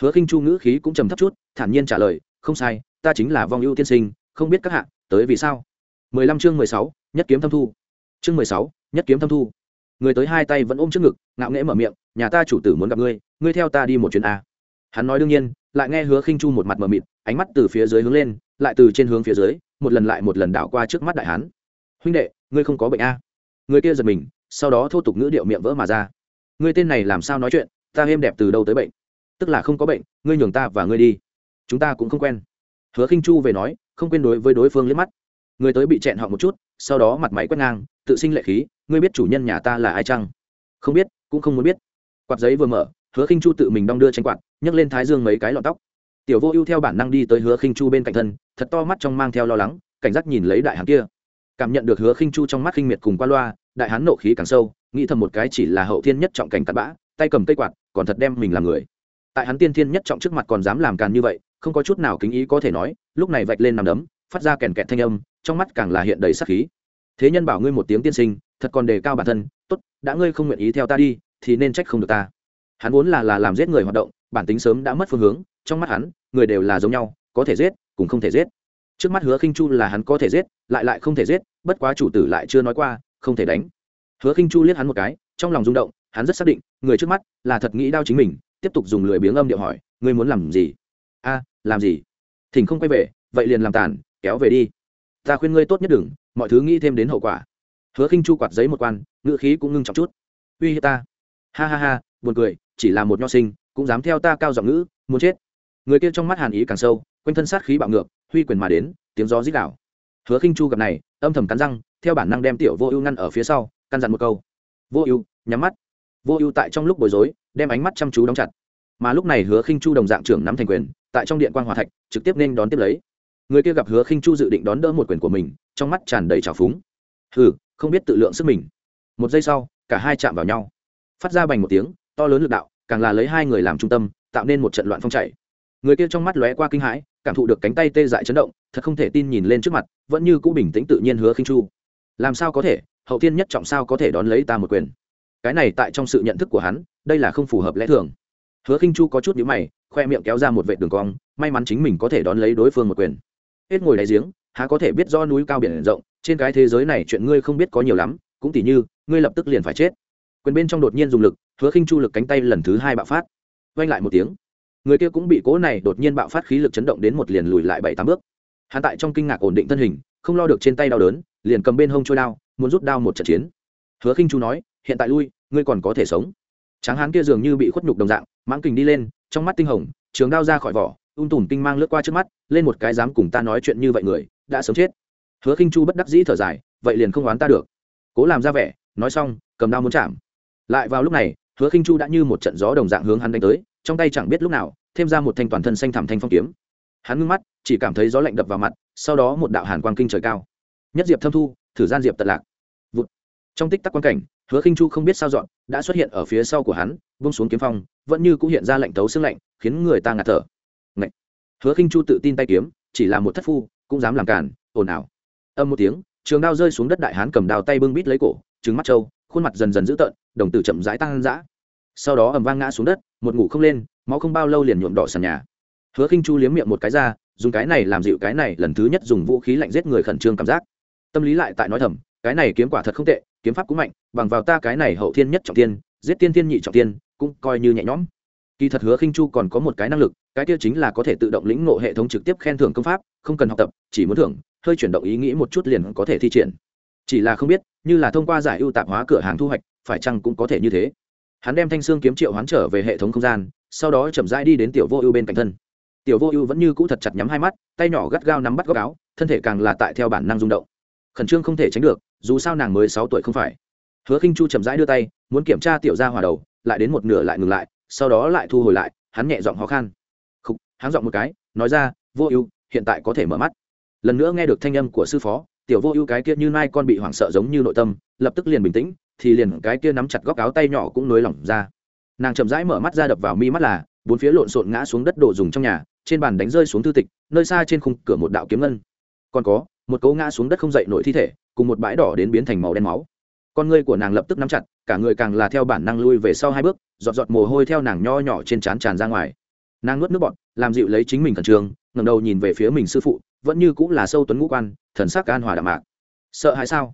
Hứa khinh chu ngữ khí cũng trầm thấp chút thản nhiên trả lời không sai ta chính là vong ưu tiên sinh không biết các hạ tới vì sao? 15 chương 16, nhất kiếm thâm thu. Chương 16, nhất kiếm thâm thu. Người tới hai tay vẫn ôm trước ngực ngạo nghễ mở miệng nhà ta chủ tử muốn gặp ngươi ngươi theo ta đi một chuyến a. Hắn nói đương nhiên lại nghe hứa khinh chu một mặt mờ mịt ánh mắt từ phía dưới hướng lên lại từ trên hướng phía dưới một lần lại một lần đảo qua trước mắt đại hán. Huynh đệ ngươi không có bệnh a? Người kia giật mình, sau đó thô tục ngữ điệu miệng vỡ mà ra. Ngươi tên này làm sao nói chuyện, ta êm đẹp từ đâu tới bệnh? Tức là không có bệnh, ngươi nhường ta và ngươi đi. Chúng ta cũng không quen. Hứa khinh chu về nói, không quên đối với đối phương liếc mắt. Người tới bị chẹn họ một chút, sau đó mặt máy quét ngang, tự sinh lệ khí, ngươi biết chủ nhân nhà ta là ai chăng? Không biết, cũng không muốn biết. Quạt giấy vừa mở, hứa khinh chu tự mình đong đưa tranh quạt, nhấc lên thái dương mấy cái lọn tóc. Tiểu vô ưu theo bản năng đi tới hứa khinh chu bên cạnh thân, thật to mắt trong mang theo lo lắng, cảnh giác nhìn lấy đại hàng kia cảm nhận được hứa khinh chu trong mắt khinh miệt cùng qua loa, đại hán nộ khí càng sâu, nghĩ thầm một cái chỉ là hậu thiên nhất trọng cảnh cắt bã, tay cầm cây quạt, còn thật đem mình làm người. Tại hắn tiên thiên nhất trọng trước mặt còn dám làm càn như vậy, không có chút nào kính ý có thể nói, lúc này vạch lên nằm đấm, phát ra kèn kẹt thanh âm, trong mắt càng là hiện đầy sắc khí. Thế nhân bảo ngươi một tiếng tiên sinh, thật còn đề cao bản thân, tốt, đã ngươi không nguyện ý theo ta đi, thì nên trách không được ta. Hắn vốn là là làm giết người hoạt động, bản tính sớm đã mất phương hướng, trong mắt hắn, người đều là giống nhau, có thể giết, cũng không thể giết trước mắt hứa khinh chu là hắn có thể giết, lại lại không thể giết, bất quá chủ tử lại chưa nói qua, không thể đánh. Hứa khinh chu liếc hắn một cái, trong lòng rung động, hắn rất xác định, người trước mắt là thật nghĩ đau chính mình, tiếp tục dùng lười biếng âm điệu hỏi, ngươi muốn làm gì? A, làm gì? Thỉnh không quay về, vậy liền làm tàn, kéo về đi. Ta khuyên ngươi tốt nhất đừng, mọi thứ nghĩ thêm đến hậu quả. Hứa khinh chu quạt giấy một quan, ngữ khí cũng ngưng trọng chút. Uy hiếp ta. Ha ha ha, buồn cười, chỉ là một nho sinh, cũng dám theo ta cao giọng ngữ, muốn chết. Người kia trong mắt hàn ý càng sâu, quanh thân sát khí bạo ngược huy quyền mà đến, tiếng gió rít đảo hứa khinh chu gặp này, âm thầm cắn răng, theo bản năng đem tiểu vô ưu ngăn ở phía sau, căn dặn một câu. Vô ưu, nhắm mắt. Vô ưu tại trong lúc bối rối, đem ánh mắt chăm chú đóng chặt. Mà lúc này hứa khinh chu đồng dạng trưởng nắm thành quyền, tại trong điện quan hòa thạch, trực tiếp nên đón tiếp lấy. Người kia gặp hứa khinh chu dự định đón đỡ một quyền của mình, trong mắt tràn đầy trào phúng. Hừ, không biết tự lượng sức mình. Một giây sau, cả hai chạm vào nhau. Phát ra bành một tiếng, to lớn lực đạo, càng là lấy hai người làm trung tâm, tạo nên một trận loạn phong chảy người kia trong mắt lóe qua kinh hãi, cảm thụ được cánh tay tê dại chấn động, thật không thể tin nhìn lên trước mặt, vẫn như cũ bình tĩnh tự nhiên hứa khinh chu. Làm sao có thể, hậu thiên nhất trọng sao có thể đón lấy ta một quyền? Cái này tại trong sự nhận thức của hắn, đây là không phù hợp lẽ thường. Hứa khinh chu có chút nhíu mày, khoe miệng kéo ra một vệ đường cong, may mắn chính mình có thể đón lấy đối phương một quyền. Hết ngồi đáy giếng, há có thể biết do núi cao biển rộng, trên cái thế giới này chuyện ngươi không biết có nhiều lắm, cũng tỉ như, ngươi lập tức liền phải chết. Quyền bên trong đột nhiên dùng lực, hứa khinh chu lực cánh tay lần thứ hai bạo phát. Vang lại một tiếng người kia cũng bị cố này đột nhiên bạo phát khí lực chấn động đến một liền lùi lại bảy tám bước. Hắn tại trong kinh ngạc ổn định thân hình, không lo được trên tay đau đớn, liền cầm bên hông trôi đao, muốn rút đao một trận chiến. Hứa khinh chu nói, hiện tại lui, ngươi còn có thể sống. Tráng hán kia dường như bị khuất nhục đồng dạng, mãng kình đi lên, trong mắt tinh hồng, trường đao ra khỏi vỏ, ung tùm tinh mang lướt qua trước mắt, lên một cái dám cùng ta nói chuyện như vậy người, đã sống chết. Hứa khinh chu bất đắc dĩ thở dài, vậy liền không oán ta được. Cố làm ra vẻ, nói xong, cầm đao muốn chạm. Lại vào lúc này, hứa khinh chu đã như một trận gió đồng dạng hướng hắn đánh tới trong tay chẳng biết lúc nào, thêm ra một thanh toàn thân xanh thảm thanh phong kiếm. Hắn ngưng mắt, chỉ cảm thấy gió lạnh đập vào mặt, sau đó một đạo hàn quang kinh trời cao. Nhất diệp thâm thu, thử gian diệp tật lạc. Vụt. trong tích tắc quan cảnh, hứa khinh chu không biết sao dọn, đã xuất hiện ở phía sau của hắn vung xuống kiếm phong, vẫn như cũng hiện ra lạnh tấu xương lạnh, khiến người ta ngạt thở. Ngậy. hứa khinh chu tự tin tay kiếm, chỉ là một thất phu, cũng dám làm cản ồn ào. Âm một tiếng, trường đao rơi xuống đất đại hán cầm đao tay bưng bít lấy cổ trứng mắt trâu, khuôn mặt dần dần dữ tợn, đồng tử chậm rãi tăng dã. Sau đó ầm vang ngã xuống đất một ngủ không lên, máu không bao lâu liền nhuộm đỏ sàn nhà. Hứa khinh chu liếm miệng một cái ra, dùng cái này làm dịu cái này, lần thứ nhất dùng vũ khí lạnh giết người khẩn trương cảm giác. Tâm lý lại tại nói thầm, cái này kiếm quả thật không tệ, kiếm pháp cũng mạnh, bằng vào ta cái này hậu thiên nhất trọng tiên, giết tiên thiên nhị trọng tiên, cũng coi như nhẹ nhõm. Kỳ thật hứa khinh chu còn có một cái năng lực, cái kia chính là có thể tự động lĩnh ngộ hệ thống trực tiếp khen thưởng công pháp, không cần học tập, chỉ muốn thưởng, hơi chuyển động ý nghĩ một chút liền có thể thi triển. Chỉ là không biết, như là thông qua giải ưu tạp hóa cửa hàng thu hoạch, phải chăng cũng có thể như thế hắn đem thanh xương kiếm triệu hoán trở về hệ thống không gian, sau đó chậm rãi đi đến tiểu vô ưu bên cạnh thân. Tiểu vô ưu vẫn như cũ thật chặt nhắm hai mắt, tay nhỏ gắt gao nắm bắt góc áo, thân thể càng là tại theo bản năng rung động. Khẩn trương không thể tránh được, dù sao nàng mới sáu tuổi không phải. Hứa khinh chu chậm rãi đưa tay, muốn kiểm tra tiểu gia hòa đầu, lại đến một nửa lại ngừng lại, sau đó lại thu hồi lại, hắn nhẹ giọng khó khăn khúc hắn giọng một cái, nói ra, vô ưu, hiện tại có thể mở mắt. Lần nữa nghe được thanh âm của sư phó, tiểu vô ưu cái kia như nai con bị hoảng sợ giống như nội tâm, lập tức liền bình tĩnh thì liền cái kia nắm chặt góc áo tay nhỏ cũng nới lỏng ra. Nàng chậm rãi mở mắt ra đập vào mi mắt là, bốn phía lộn xộn ngã xuống đất đồ dùng trong nhà, trên bàn đánh rơi xuống thư tịch, nơi xa trên khung cửa một đạo kiếm ngân. Còn có, một cấu ngã xuống đất không dậy nổi thi thể, cùng một bãi đỏ đến biến thành màu đen máu. Con ngươi của nàng lập tức nắm chặt, cả người càng là theo bản năng lui về sau hai bước, giọt giọt mồ hôi theo nàng nho nhỏ trên trán tràn ra ngoài. Nàng nuốt nước bọt, làm dịu lấy chính mình khẩn trương, ngẩng đầu nhìn về phía mình sư phụ, vẫn như cũng là sâu tuấn ngũ quan, thần sắc an hòa đạm mạc. Sợ hãi sao?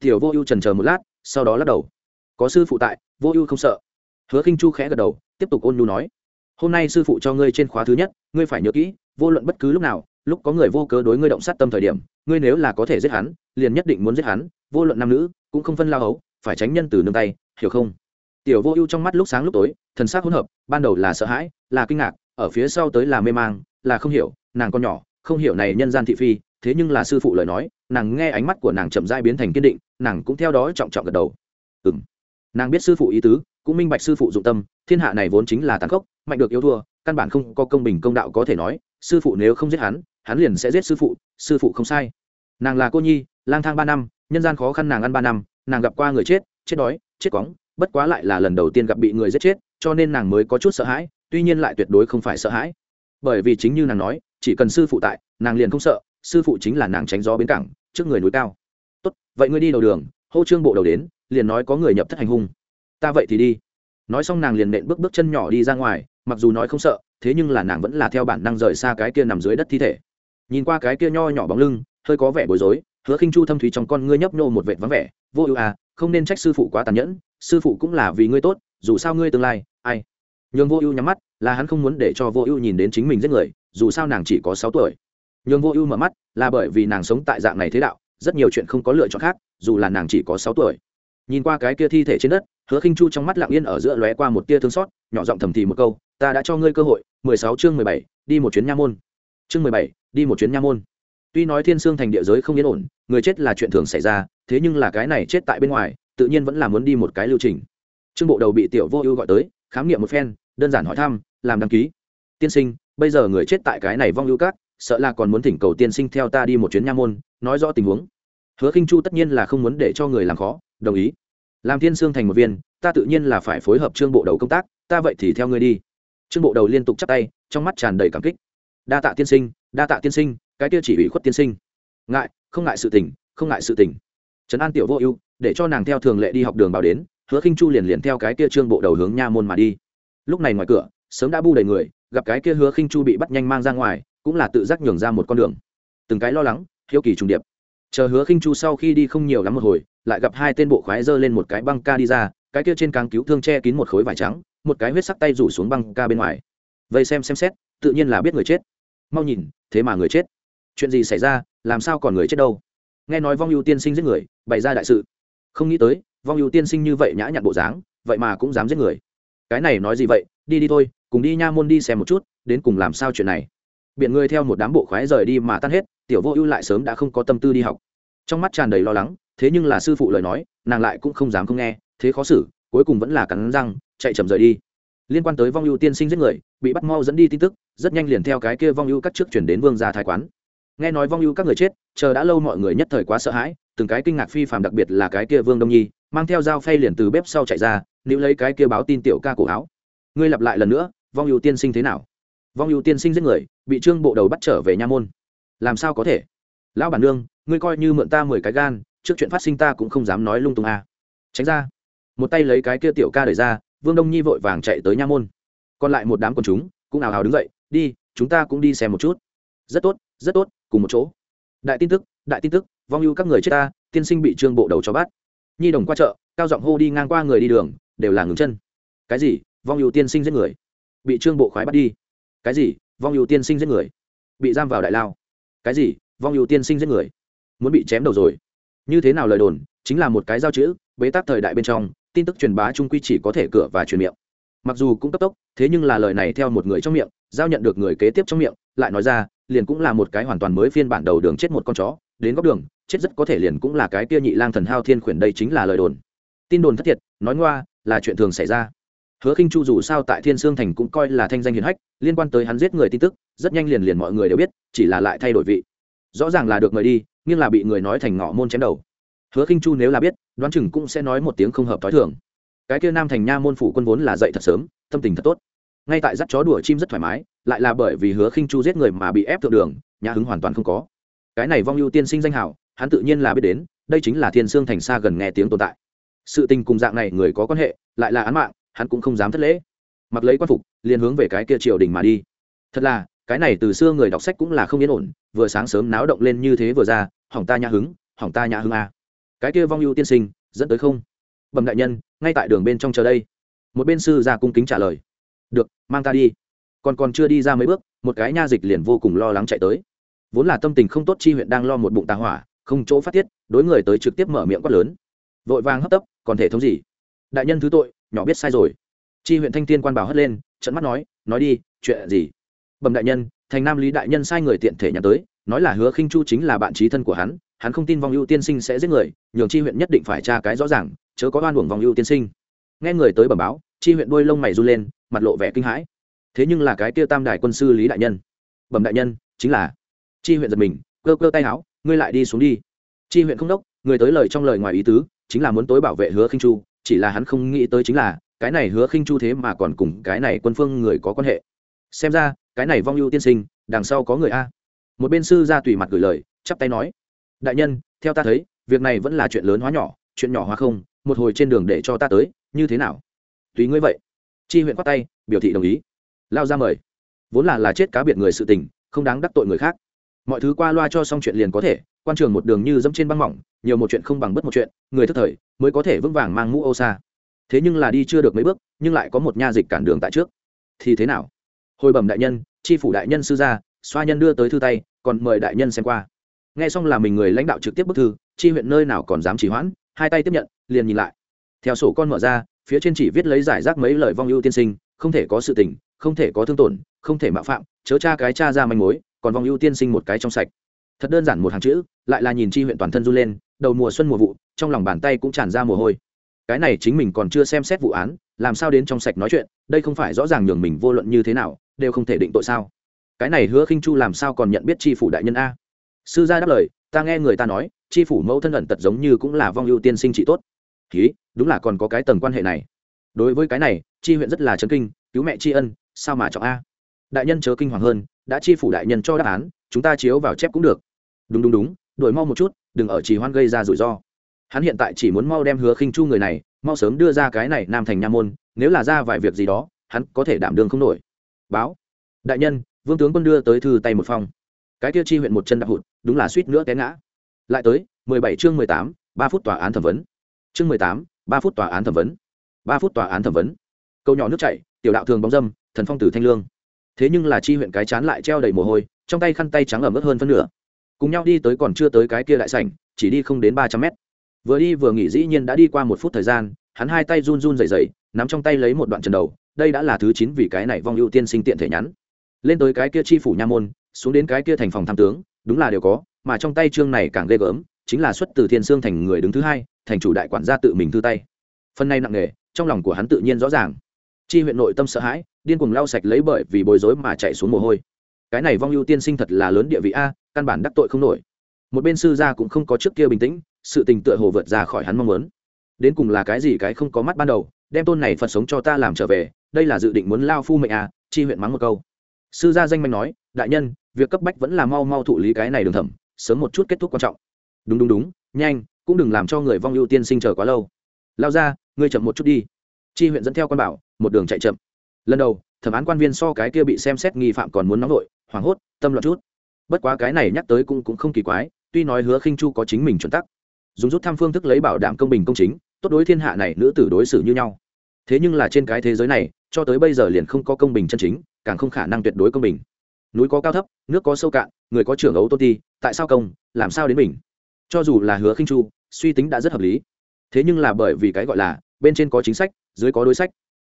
Tiểu vô ưu trần chờ một lát sau đó lắc đầu. Có sư phụ tại, vô ưu không sợ. Hứa khinh chu khẽ gật đầu, tiếp tục ôn nhu nói. Hôm nay sư phụ cho ngươi trên khóa thứ nhất, ngươi phải nhớ kỹ, vô luận bất cứ lúc nào, lúc có người vô cớ đối ngươi động sát tâm thời điểm, ngươi nếu là có thể giết hắn, liền nhất định muốn giết hắn, vô luận nam nữ, cũng không phân lao hấu, phải tránh nhân từ nương tay, hiểu không? Tiểu vô ưu trong mắt lúc sáng lúc tối, thần sắc hỗn hợp, ban đầu là sợ hãi, là kinh ngạc, ở phía sau tới là mê mang, là không hiểu, nàng con nhỏ, không hiểu này nhân gian thị phi, thế nhưng là sư phụ lời nói, nàng nghe ánh mắt của nàng chậm rãi biến thành kiên định nàng cũng theo đó trọng trọng gật đầu. Ừng nàng biết sư phụ ý tứ, cũng minh bạch sư phụ dụng tâm, thiên hạ này vốn chính là tàn khốc, mạnh được yêu thua, căn bản không có công bình công đạo có thể nói, sư phụ nếu không giết hắn hắn liền sẽ giết sư phụ sư phụ không sai. Nàng là cô nhi, lang thang ba năm, nhân gian khó khăn nàng ăn ba năm, nàng gặp qua người chết chết đói, chết cóng bất quá lại là lần đầu tiên gặp bị người giết chết, cho nên nàng mới có chút sợ hãi, tuy nhiên lại tuyệt đối không phải sợ hãi. Bởi vì chính như nàng nói, chỉ cần sư phụ tại, nàng liền không sợ, sư phụ chính là nàng tránh gió bến cảng, trước người núi cao vậy ngươi đi đầu đường, hô trương bộ đầu đến, liền nói có người nhập thất hành hung. Ta vậy thì đi. Nói xong nàng liền nện bước bước chân nhỏ đi ra ngoài, mặc dù nói không sợ, thế nhưng là nàng vẫn là theo bản năng rời xa cái kia nằm dưới đất thi thể. Nhìn qua cái kia nho nhỏ bóng lưng, hơi có vẻ bối rối, hứa khinh chu thâm thúy trong con ngươi nhấp nhô một vệt vắng vẻ, vô ưu à không nên trách sư phụ quá tàn nhẫn, sư phụ cũng là vì ngươi tốt, dù sao ngươi tương lai, ai? Nhường vô ưu nhắm mắt, là hắn không muốn để cho vô ưu nhìn đến chính mình giết người, dù sao nàng chỉ có sáu tuổi. Nhường vô ưu mở mắt, là bởi vì nàng sống tại dạng này thế đạo rất nhiều chuyện không có lựa chọn khác, dù là nàng chỉ có sáu tuổi. Nhìn qua cái kia thi thể trên đất, hứa khinh chu trong mắt lặng yên ở giữa lóe qua một tia thương xót, nhỏ giọng thầm thì một câu, ta đã cho ngươi cơ hội, mười sáu chương mười bảy, đi một chuyến nha môn. Chương mười bảy, đi một chuyến nha môn. Tuy nói thiên sương thành địa giới không yên ổn, người chết là chuyện thường xảy ra, thế nhưng là cái này chết tại bên ngoài, tự nhiên vẫn là muốn đi một cái lưu trình. Trương bộ đầu bị tiểu vô ưu gọi tới, khám nghiệm một phen, đơn giản hỏi thăm, làm đăng ký. Tiên sinh, bây giờ người chết tại cái này vong ưu cát sợ là còn muốn thỉnh cầu tiên sinh theo ta đi một chuyến nha môn, nói rõ tình huống hứa khinh chu tất nhiên là không muốn để cho người làm khó, đồng ý. Làm thiên sương thành một viên, ta tự nhiên là phải phối hợp trương bộ đầu công tác, ta vậy thì theo ngươi đi. Trương bộ đầu liên tục chắp tay, trong mắt tràn đầy cảm kích. Đa tạ tiên sinh, đa tạ tiên sinh, cái kia chỉ ủy khuất tiên sinh. Ngại, không ngại sự tình, không ngại sự tình. Trấn an tiểu vô ưu, để cho nàng theo thường lệ đi học đường bảo đến, hứa khinh chu liền liền theo cái kia trương bộ đầu hướng nha môn mà đi. Lúc này ngoài cửa, sớm đã bu đầy người, gặp cái kia hứa khinh chu bị bắt nhanh mang ra ngoài, cũng là tự giác nhường ra một con đường. Từng cái lo lắng, hiếu kỳ trùng điệp chờ hứa khinh chu sau khi đi không nhiều lắm một hồi, lại gặp hai tên bộ khoái giơ lên một cái băng ca đi ra, cái kia trên càng cứu thương che kín một khối vải trắng, một cái huyết sắc tay rủ xuống băng ca bên ngoài. Vây xem xem xét, tự nhiên là biết người chết. Mau nhìn, thế mà người chết. Chuyện gì xảy ra, làm sao còn người chết đâu? Nghe nói vong ưu tiên sinh giết người, bày ra đại sự. Không nghĩ tới, vong ưu tiên sinh như vậy nhã nhặn bộ dáng, vậy mà cũng dám giết người. Cái này nói gì vậy? Đi đi thôi, cùng đi nha môn đi xem một chút, đến cùng làm sao chuyện này. Biện người theo một đám bộ khoái rời đi mà tan hết tiểu vô ưu lại sớm đã không có tâm tư đi học. Trong mắt tràn đầy lo lắng, thế nhưng là sư phụ lời nói, nàng lại cũng không dám không nghe, thế khó xử, cuối cùng vẫn là cắn răng, chạy chậm rời đi. Liên quan tới vong ưu tiên sinh giết người, bị bắt mau dẫn đi tin tức, rất nhanh liền theo cái kia vong ưu các trước chuyển đến vương gia thái quán. Nghe nói vong ưu các người chết, chờ đã lâu mọi người nhất thời quá sợ hãi, từng cái kinh ngạc phi phàm đặc biệt là cái kia vương đông nhi, mang theo dao phay liền từ bếp sau chạy ra nữ lấy cái kia báo tin tiểu ca cổ áo. Ngươi lặp lại lần nữa, vong ưu tiên sinh thế nào? Vong ưu tiên sinh giết người, bị trương bộ đầu bắt trở về nha môn làm sao có thể? Lão bản nương, ngươi coi như mượn ta mười cái gan, trước chuyện phát sinh ta cũng không dám nói lung tung à. tránh ra. Một tay lấy cái kia tiểu ca đẩy ra, vương đông nhi vội vàng chạy tới nha môn. Còn lại một đám quần chúng cũng ào ào đứng dậy, đi, chúng ta cũng đi xem một chút. Rất tốt rất tốt, cùng một chỗ. Đại tin tức, đại tin tức, vong ưu các người chết ta, tiên sinh bị trương bộ đầu cho bắt. Nhi đồng qua chợ, cao giọng hô đi ngang qua người đi đường, đều là ngừng chân. Cái gì? Vong ưu tiên sinh giết người? Bị trương bộ khoái bắt đi? Cái gì? Vong ưu tiên sinh giết người? Bị giam vào đại lao? Cái gì? Vong ưu tiên sinh giết người. Muốn bị chém đầu rồi. Như thế nào lời đồn? Chính là một cái giao chữ, bế tắc thời đại bên trong, tin tức truyền bá trung quy chỉ có thể cửa và truyền miệng. Mặc dù cũng cấp tốc, thế nhưng là lời này theo một người trong miệng, giao nhận được người kế tiếp trong miệng, lại nói ra, liền cũng là một cái hoàn toàn mới phiên bản đầu đường chết một con chó, đến góc đường, chết rất có thể liền cũng là cái kia nhị lang thần hao thiên khuyển đây chính là lời đồn. Tin đồn thất thiệt, nói ngoa, là chuyện thường xảy ra hứa khinh chu dù sao tại thiên sương thành cũng coi là thanh danh hiền hách, liên quan tới hắn giết người tin tức, rất nhanh liền liền mọi người đều biết, chỉ là lại thay đổi vị. Rõ ràng là được mời đi, nhưng là bị người nói thành ngọ môn chém đầu. Hứa khinh chu nếu là biết, đoán chừng cũng sẽ nói một tiếng không hợp t h o i thường. Cái kia nam thành nha môn phủ quân vốn là dậy thật sớm, tâm tình thật tốt. Ngay tại dắt chó đùa chim rất thoải mái, lại là bởi vì hứa khinh chu giết người mà bị ép thượng đường, nhà hứng hoàn toàn không có. Cái này vong ưu tiên sinh danh hảo, hắn tự nhiên là biết đến, đây chính là thiên sương thành xa gần nghe tiếng tồn tại. Sự tình cùng dạng này người có quan hệ, lại là án mạng hắn cũng không dám thất lễ. Mặc lấy quan phục, liền hướng về cái kia triều đình mà đi. Thật là, cái này từ xưa người đọc sách cũng là không yên ổn, vừa sáng sớm náo động lên như thế vừa ra, hỏng ta nhã hứng, hỏng ta nhã hứng a. Cái kia vong ưu tiên sinh, dẫn tới không? Bẩm đại nhân, ngay tại đường bên trong chờ đây. Một bên sư ra cung kính trả lời. Được, mang ta đi. Còn còn chưa đi ra mấy bước, một cái nha dịch liền vô cùng lo lắng chạy tới. Vốn là tâm tình không tốt chi huyện đang lo một bụng tà hỏa, không chỗ phát tiết, đối người tới trực tiếp mở miệng quát lớn. Vội vàng hấp tấp, còn thể thống gì? Đại nhân thứ tội nhỏ biết sai rồi. Chi huyện thanh tiên quan bảo hất lên trận mắt nói nói đi, chuyện gì? Bẩm đại nhân, thành nam lý đại nhân sai người tiện thể nhắn tới, nói là hứa khinh chu chính là bạn trí thân của hắn hắn không tin vong ưu tiên sinh sẽ giết người, nhường chi huyện nhất định phải tra cái rõ ràng, chớ có oan uổng vong ưu tiên sinh. Nghe người tới bẩm báo, chi huyện đuôi lông mày run lên, mặt lộ vẻ kinh hãi. Thế nhưng là cái kia tam đại quân sư lý đại nhân. Bẩm đại nhân, chính là. Chi huyện giật mình, cơ cơ tay áo ngươi lại đi xuống đi. Chi huyện không đốc, người tới lời trong lời ngoài ý tứ, chính là muốn tối bảo vệ hứa khinh chu chỉ là hắn không nghĩ tới chính là, cái này hứa khinh chu thế mà còn cùng cái này quân phương người có quan hệ. Xem ra, cái này vong ưu tiên sinh, đằng sau có người a. Một bên sư ra tùy mặt gửi lời, chắp tay nói. Đại nhân, theo ta thấy, việc này vẫn là chuyện lớn hóa nhỏ, chuyện nhỏ hóa không, một hồi trên đường để cho ta tới, như thế nào? Tùy ngươi vậy. Chi huyện khoát tay, biểu thị đồng ý. Lao ra mời. Vốn là là chết cá biệt người sự tình, không đáng đắc tội người khác. Mọi thứ qua loa cho xong chuyện liền có thể quan trường một đường như dẫm trên băng mỏng, nhiều một chuyện không bằng bất một chuyện, người thất thời mới có thể vững vàng mang mũ ô xa. Thế nhưng là đi chưa được mấy bước, nhưng lại có một nha dịch cản đường tại trước. Thì thế nào? Hồi bẩm đại nhân tri phủ đại nhân sư gia, xoa nhân đưa tới thư tay, còn mời đại nhân xem qua. Nghe xong là mình người lãnh đạo trực tiếp bức thư, chi huyện nơi nào còn dám chỉ hoãn, hai tay tiếp nhận, liền nhìn lại. Theo sổ con mở ra, phía trên chỉ viết lấy giải rác mấy lời vong ưu tiên sinh, không thể có sự tình, không thể có thương tổn, không thể mạo phạm, chớ cha cái cha ra manh mối, còn vong ưu tiên sinh một cái trong sạch thật đơn giản một hàng chữ, lại là nhìn chi huyện toàn thân run lên, đầu mùa xuân mùa vụ, trong lòng bàn tay cũng tràn ra mồ hôi. Cái này chính mình còn chưa xem xét vụ án, làm sao đến trong sạch nói chuyện, đây không phải rõ ràng nhường mình vô luận như thế nào, đều không thể định tội sao? Cái này hứa khinh chu làm sao còn nhận biết tri phủ đại nhân a? Sư gia đáp lời, ta nghe người ta nói tri phủ mẫu thân ẩn tật giống như cũng là vong ưu tiên sinh trị tốt. Ký đúng là còn có cái tầng quan hệ này. Đối với cái này tri huyện rất là chấn kinh, cứu mẹ tri ân, sao mà chọn a? Đại nhân chớ kinh hoàng hơn, đã tri phủ đại nhân cho đáp án, chúng ta chiếu vào chép cũng được đúng đúng đúng đổi mau một chút, đừng ở trì hoan gây ra rủi ro. Hắn hiện tại chỉ muốn mau đem hứa khinh chu người này, mau sớm đưa ra cái này nam thành nha môn, nếu là ra vài việc gì đó, hắn có thể đảm đương không nổi. Báo. Đại nhân, vương tướng quân đưa tới thư tay một phong. Cái kia chi huyện một chân đạp hụt, đúng là suýt nữa té ngã. Lại tới, mười bảy chương mười tám, ba phút tòa án thẩm vấn. Chương mười tám, ba phút tòa án thẩm vấn. Ba phút tòa án thẩm vấn. Câu nhỏ nước chảy, tiểu đạo thường bóng dâm, thần phong tử thanh lương. Thế nhưng là chi huyện cái chán lại treo đầy mồ hôi, trong tay khăn tay trắng ẩm ướt hơn phân nửa cùng nhau đi tới còn chưa tới cái kia đại sảnh, chỉ đi không đến ba trăm mét. Vừa đi vừa nghỉ dĩ nhiên đã đi qua một phút thời gian, hắn hai tay run run dày dày nắm trong tay lấy một đoạn trần đầu, đây đã là thứ chín vì cái này vong ưu tiên sinh tiện thể nhắn. Lên tới cái kia chi phủ nha môn, xuống đến cái kia thành phòng tham tướng, đúng là đều có, mà trong tay trương này càng ghê gớm, chính là xuất từ thiên sương thành người đứng thứ hai, thành chủ đại quản gia tự mình thư tay. Phần này nặng nề, trong lòng của hắn tự nhiên rõ ràng. Chi huyện nội tâm sợ hãi, điên cuồng lau sạch lấy bởi vì bối rối mà chạy xuống mồ hôi. Cái này vong ưu tiên sinh thật là lớn địa vị a căn bản đắc tội không nổi. Một bên sư gia cũng không có trước kia bình tĩnh, sự tình tựa hồ vượt ra khỏi hắn mong muốn. Đến cùng là cái gì cái không có mắt ban đầu, đem tôn này phật sống cho ta làm trở về, đây là dự định muốn lao phu mệnh à chi huyện mắng một câu. Sư gia danh manh nói, đại nhân, việc cấp bách vẫn là mau mau thụ lý cái này đường thẩm, sớm một chút kết thúc quan trọng. Đúng đúng đúng, nhanh, cũng đừng làm cho người vong ưu tiên sinh chờ quá lâu. Lao ra ngươi chậm một chút đi. Chi huyện dẫn theo quan bảo, một đường chạy chậm. Lần đầu, thẩm án quan viên so cái kia bị xem xét nghi phạm còn muốn nóng vội, hoảng hốt, tâm loạn chút bất quá cái này nhắc tới cũng cũng không kỳ quái, tuy nói hứa khinh chu có chính mình chuẩn tắc, dùng rút thăm phương thức lấy bảo đảm công bình công chính, tốt đối thiên hạ này nữ tử đối xử như nhau. Thế nhưng là trên cái thế giới này, cho tới bây giờ liền không có công bình chân chính, càng không khả năng tuyệt đối công bình. Núi có cao thấp, nước có sâu cạn, người có trưởng ấu tôn ti, tại sao công, làm sao đến mình? Cho dù là hứa khinh chu, suy tính đã rất hợp lý. Thế nhưng là bởi vì cái gọi là, bên trên có chính sách, dưới có đối sách.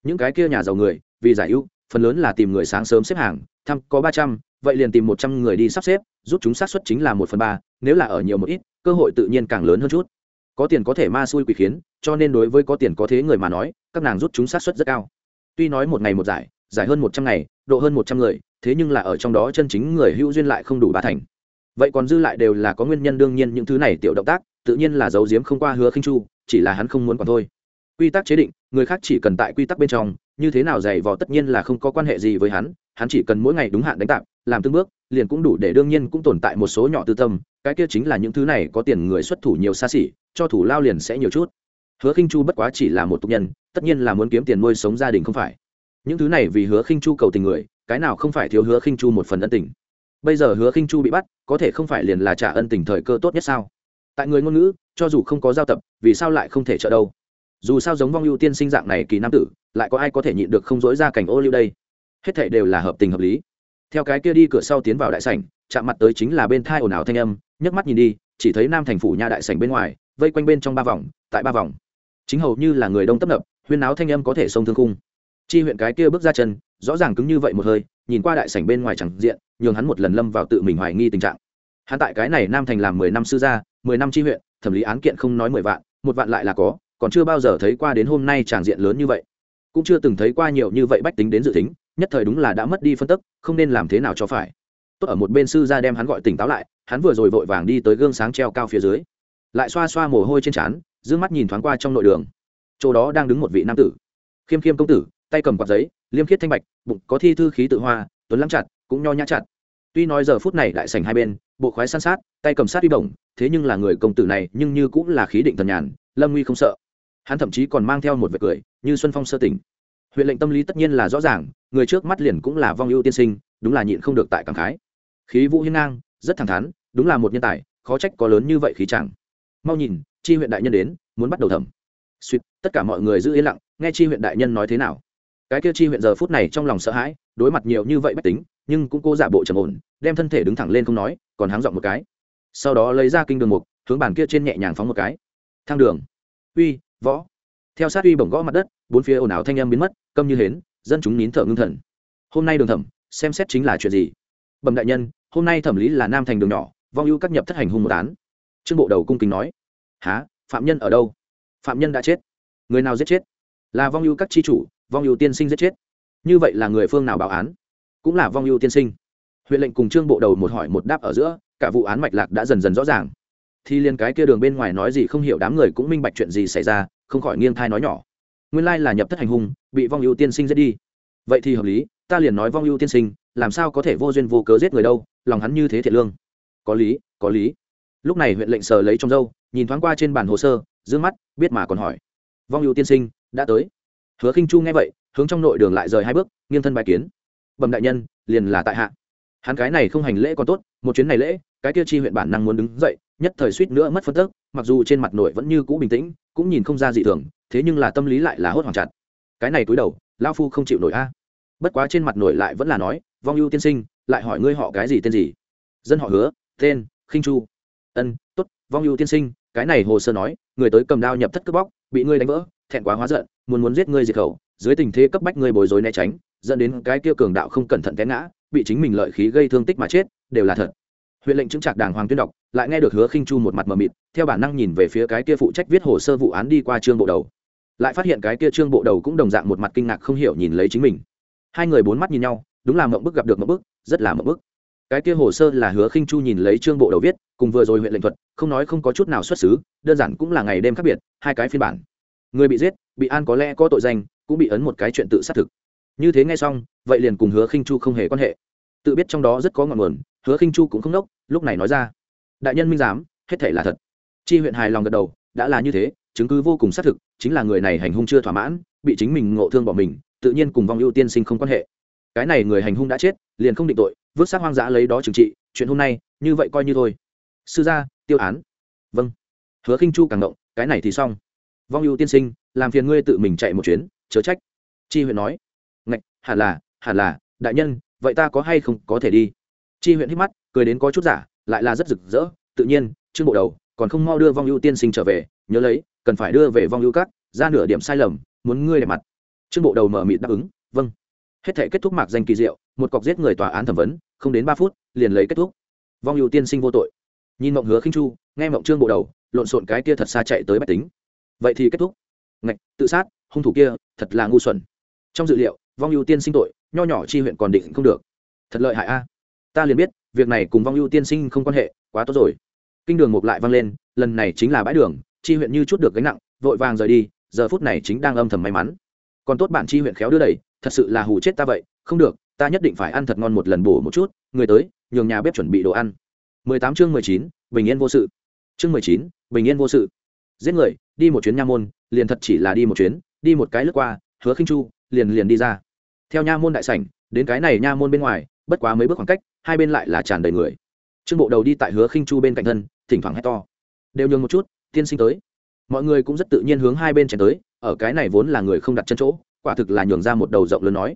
Những cái kia nhà giàu người, vì giải ưu, phần lớn là tìm người sáng sớm xếp hàng, thăm có ba trăm vậy liền tìm một trăm người đi sắp xếp, giúp chúng xác suất chính là một phần ba, nếu là ở nhiều một ít, cơ hội tự nhiên càng lớn hơn chút. Có tiền có thể ma xui quỷ khiến, cho nên đối với có tiền có thế người mà nói, các nàng rút chúng sát suất rất cao. Tuy nói một ngày một giải giải hơn một trăm ngày, độ hơn một trăm người, thế nhưng là ở trong đó chân chính người hữu duyên lại không đủ ba thành. Vậy còn dư lại đều là có nguyên nhân đương nhiên những thứ này tiểu động tác, tự nhiên là giấu giếm không qua hứa khinh chu, chỉ là hắn không muốn còn thôi. Quy tắc chế định, người khác chỉ cần tại quy tắc bên trong, như thế nào dày vò tất nhiên là không có quan hệ gì với hắn hắn chỉ cần mỗi ngày đúng hạn đánh tạp, làm từng bước, liền cũng đủ để đương nhiên cũng tồn tại một số nhỏ tư tâm, cái kia chính là những thứ này có tiền người xuất thủ nhiều xa xỉ, cho thủ lao liền sẽ nhiều chút. Hứa khinh chu bất quá chỉ là một tục nhân, tất nhiên là muốn kiếm tiền nuôi sống gia đình không phải. Những thứ này vì hứa khinh chu cầu tình người, cái nào không phải thiếu hứa khinh chu một phần ân tình. Bây giờ hứa khinh chu bị bắt, có thể không phải liền là trả ân tình thời cơ tốt nhất sao? Tại người ngôn ngữ, cho dù không có giao tập, vì sao lại không thể trợ đâu? Dù sao giống vong ưu tiên sinh dạng này kỳ nam tử, lại có ai có thể nhịn được không dối ra cảnh ô lưu đây? Hết thảy đều là hợp tình hợp lý. Theo cái kia đi cửa sau tiến vào đại sảnh, chạm mặt tới chính là bên thai ồn ào thanh âm, nhấc mắt nhìn đi, chỉ thấy nam thành phủ nha đại sảnh bên ngoài, vây quanh bên trong ba vòng, tại ba vòng. Chính hầu như là người đông tấp nập, huyên náo thanh âm có thể sông thương khung. Chi huyện cái kia bước ra chân, rõ ràng cứng như vậy một hơi, nhìn qua đại sảnh bên ngoài chẳng diện, nhường hắn một lần lâm vào tự mình hoài nghi tình trạng. Hắn tại cái này nam thành làm mười năm sư gia, mười năm chi huyện, thẩm lý án kiện không nói mười vạn, một vạn lại là có, còn chưa bao giờ thấy qua đến hôm nay tràng diện lớn như vậy. Cũng chưa từng thấy qua nhiều như vậy bách tính đến dự tính nhất thời đúng là đã mất đi phân tức, không nên làm thế nào cho phải. Tốt ở một bên sư gia đem hắn gọi tỉnh táo lại, hắn vừa rồi vội vàng đi tới gương sáng treo cao phía dưới. Lại xoa xoa mồ hôi trên trán d mắt nhìn thoáng qua trong nội đường. Chỗ đó đang đứng một vị nam tử. Khiêm khiêm công tử, tay cầm quạt giấy, liêm khiết thanh bạch, bụng có thi thư khí tự hoa, tuấn lắm chặt, cũng nho nhã chặt. Tuy nói giờ phút này lại sành hai bên, bộ khoái san sát, tay cầm sát uy bổng, thế nhưng là người công tử này nhưng như cũng là khí định thần nhàn, lâm nguy không sợ. Hắn thậm chí còn mang theo một vệt cười, như xuân phong sơ tỉnh huyện lệnh tâm lý tất nhiên là rõ ràng, người trước mắt liền cũng là vong ưu tiên sinh, đúng là nhịn không được tại cảm khái. Khí vũ hiên ngang, rất thẳng thắn, đúng là một nhân tài, khó trách có lớn như vậy khí chẳng. Mau nhìn, chi huyện đại nhân đến, muốn bắt đầu thẩm. Suýt, tất cả mọi người giữ yên lặng, nghe chi huyện đại nhân nói thế nào. Cái kia chi huyện giờ phút này trong lòng sợ hãi, đối mặt nhiều như vậy bách tính, nhưng cũng cố giả bộ trầm ổn, đem thân thể đứng thẳng lên không nói, còn háng dọn một cái. Sau đó lấy ra kinh đường mục, hướng bàn kia trên nhẹ nhàng phóng một cái. Thang đường. Uy, võ theo sát uy bổng gõ mặt đất, bốn phía ồn ào thanh âm biến mất, câm như hến, dân chúng nín thở ngưng thần. Hôm nay đường thẩm, xem xét chính là chuyện gì? Bẩm đại nhân, hôm nay thẩm lý là nam thành đường nhỏ, vong ưu các nhập thất hành hung một án. Trương bộ đầu cung kính nói. Há phạm nhân ở đâu? Phạm nhân đã chết. Người nào giết chết? Là vong ưu các tri chủ, vong ưu tiên sinh giết chết. Như vậy là người phương nào báo án? Cũng là vong ưu tiên sinh. Huyện lệnh cùng trương bộ đầu một hỏi một đáp ở giữa, cả vụ án mạch lạc đã dần dần rõ ràng. Thì liên cái kia đường bên ngoài nói gì không hiểu đám người cũng minh bạch chuyện gì xảy ra không khỏi nghiêng thai nói nhỏ. Nguyên lai là nhập thất hành hung, bị vong ưu tiên sinh giết đi. Vậy thì hợp lý, ta liền nói vong ưu tiên sinh, làm sao có thể vô duyên vô cớ giết người đâu, lòng hắn như thế thiệt lương. Có lý có lý. Lúc này huyện lệnh sờ lấy trong dâu, nhìn thoáng qua trên bản hồ sơ d mắt, biết mà còn hỏi. Vong ưu tiên sinh, đã tới. Hứa khinh chu nghe vậy, hướng trong nội đường lại rời hai bước, nghiêng thân bài kiến. Bẩm đại nhân, liền là tại hạ hắn cái này không hành lễ còn tốt, một chuyến này lễ, cái kia chi huyện bản năng muốn đứng dậy, nhất thời suýt nữa mất phân tức, mặc dù trên mặt nội vẫn như cũ bình tĩnh, cũng nhìn không ra dị thường, thế nhưng là tâm lý lại là hốt hoảng chặt. Cái này túi đầu lao phu không chịu nổi a. Bất quá trên mặt nổi lại vẫn là nói, vong ưu tiên sinh, lại hỏi ngươi họ cái gì tên gì? Dân họ hứa, tên, khinh chu. Ân t ố t vong ưu tiên sinh, cái này hồ sơ nói, người tới cầm đao nhập thất cướp bóc, bị ngươi đánh vỡ, thẹn quá hóa giận, muốn muốn giết ngươi diệt khẩu, dưới tình thế cấp bách ngươi bối rối né tránh, dẫn đến cái kia cường đạo không cẩn thận té ngã bị chính mình lợi khí gây thương tích mà chết, đều là thật. Huyện lệnh chứng trạc đàng hoàng tuyên đọc, lại nghe được hứa khinh chu một mặt mờ mịt, theo bản năng nhìn về phía cái kia phụ trách viết hồ sơ vụ án đi qua trương bộ đầu. Lại phát hiện cái kia trương bộ đầu cũng đồng dạng một mặt kinh ngạc không hiểu nhìn lấy chính mình. Hai người bốn mắt nhìn nhau, đúng là mộng bức gặp được mộng bức, rất là mộng bức. Cái kia hồ sơ là hứa khinh chu nhìn lấy trương bộ đầu viết, cùng vừa rồi huyện lệnh thuật, không nói không có chút nào xuất xứ, đơn giản cũng là ngày đêm khác biệt, hai cái phiên bản. Người bị giết, bị an có lẽ có tội danh, cũng bị ấn một cái chuyện tự xác thực. Như thế nghe xong, vậy liền cùng hứa khinh chu không hề quan hệ tự biết trong đó rất có ngọn nguồn, hứa khinh chu cũng không đốc, lúc này nói ra. Đại nhân minh giám, hết thể là thật. Chi huyện hài lòng gật đầu, đã là như thế, chứng cứ vô cùng xác thực, chính là người này hành hung chưa thỏa mãn, bị chính mình ngộ thương bỏ mình, tự nhiên cùng vong ưu tiên sinh không quan hệ. Cái này người hành hung đã chết, liền không định tội, vứt xác hoang dã lấy đó trừng trị, chuyện hôm nay, như vậy coi như thôi. Sư gia, tiêu án. Vâng. Hứa khinh chu càng động, cái này thì xong. Vong ưu tiên sinh, làm phiền ngươi tự mình chạy một chuyến, chớ trách. Chi huyện nói. Ngạch, hẳn là hẳn là, đại nhân vậy ta có hay không có thể đi? Chi huyện hít mắt, cười đến có chút giả, lại là rất rực rỡ, tự nhiên, trương bộ đầu, còn không mau đưa vong ưu tiên sinh trở về, nhớ lấy, cần phải đưa về vong ưu cắt ra nửa điểm sai lầm, muốn ngươi để mặt. Trương bộ đầu mở mịt đáp ứng vâng. Hết thể kết thúc mạc danh kỳ diệu, một cọc giết người tòa án thẩm vấn, không đến ba phút, liền lấy kết thúc. Vong ưu tiên sinh vô tội. Nhìn mộng hứa khinh chu, nghe mộng trương bộ đầu, lộn xộn cái kia thật xa chạy tới bách tính. Vậy thì kết thúc. Ngạch, tự sát, hung thủ kia, thật là ngu xuẩn. Trong dự liệu, vong ưu tiên sinh tội nho nhỏ chi huyện còn định không được. Thật lợi hại a. Ta liền biết việc này cùng vong ưu tiên sinh không quan hệ quá tốt rồi. Kinh đường một lại vang lên lần này chính là bãi đường chi huyện như chút được gánh nặng vội vàng rời đi giờ phút này chính đang âm thầm may mắn. Còn tốt bản chi huyện khéo đưa đẩy thật sự là hù chết ta vậy không được ta nhất định phải ăn thật ngon một lần bổ một chút người tới nhường nhà bếp chuẩn bị đồ ăn. 18 chương 19, bình yên vô sự. Chương 19, bình yên vô sự. Giết người đi một chuyến nha môn liền thật chỉ là đi một chuyến đi một cái lướt qua hứa khinh chu liền liền đi ra theo nha môn đại sảnh, đến cái này nha môn bên ngoài, bất quá mấy bước khoảng cách, hai bên lại là tràn đầy người. Trương bộ đầu đi tại hứa khinh chu bên cạnh thân, thỉnh thoảng hét to. Đều nhường một chút, tiên sinh tới. Mọi người cũng rất tự nhiên hướng hai bên chèn tới, ở cái này vốn là người không đặt chân chỗ, quả thực là nhường ra một đầu rộng lớn nói.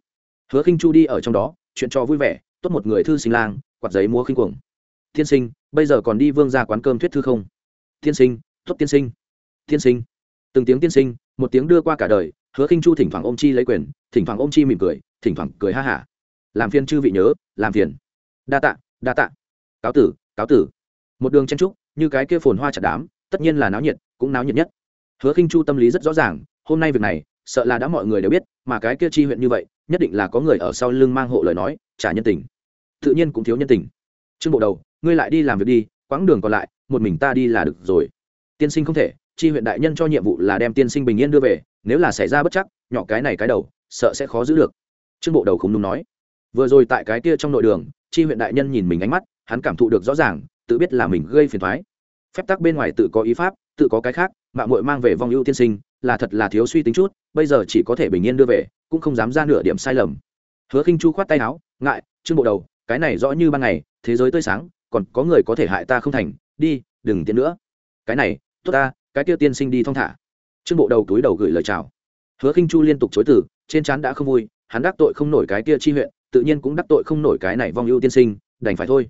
Hứa khinh chu đi ở trong đó, chuyện cho vui vẻ, tốt một người thư sinh lang, quạt giấy múa khinh cuồng. Tiên sinh, bây giờ còn đi vương ra quán cơm thuyết thư không? Tiên sinh, tốt tiên sinh. Tiên sinh. Từng tiếng tiên sinh một tiếng đưa qua cả đời hứa khinh chu thỉnh thoảng ôm chi lấy quyền, thỉnh thoảng ôm chi mỉm cười, thỉnh thoảng cười ha hả. Làm phiền chư vị nhớ, làm phiền. Đa tạ đa tạ. Cáo tử cáo tử. Một đường chen trúc, như cái kia phồn hoa chặt đám, tất nhiên là náo nhiệt, cũng náo nhiệt nhất. Hứa khinh chu tâm lý rất rõ ràng, hôm nay việc này, sợ là đã mọi người đều biết, mà cái kia chi huyện như vậy, nhất định là có người ở sau lưng mang hộ lời nói, trả nhân tình. Tự nhiên cũng thiếu nhân tình. Trương bộ đầu, ngươi lại đi làm việc đi, quãng đường còn lại, một mình ta đi là được rồi. Tiên sinh không thể, chi huyện đại nhân cho nhiệm vụ là đem tiên sinh bình yên đưa về nếu là xảy ra bất chắc, nhỏ cái này cái đầu, sợ sẽ khó giữ được. Trương bộ đầu không đúng nói. Vừa rồi tại cái kia trong nội đường, chi huyện đại nhân nhìn mình ánh mắt, hắn cảm thụ được rõ ràng, tự biết là mình gây phiền thoái phép tắc bên ngoài tự có ý pháp, tự có cái khác mạng mội mang về vong ưu tiên sinh, là thật là thiếu suy tính chút, bây giờ chỉ có thể bình yên đưa về, cũng không dám ra nửa điểm sai lầm. Hứa khinh chu khoát tay áo, ngại, trương bộ đầu, cái này rõ như ban ngày, thế giới tươi sáng, còn có người có thể hại ta không thành, đi, đừng tiến nữa. Cái này, tốt ta, cái kia tiên sinh đi thong thả trương bộ đầu túi đầu gửi lời chào. Hứa khinh chu liên tục chối từ, trên trán đã không vui, hắn đắc tội không nổi cái kia chi huyện, tự nhiên cũng đắc tội không nổi cái này vong ưu tiên sinh, đành phải thôi.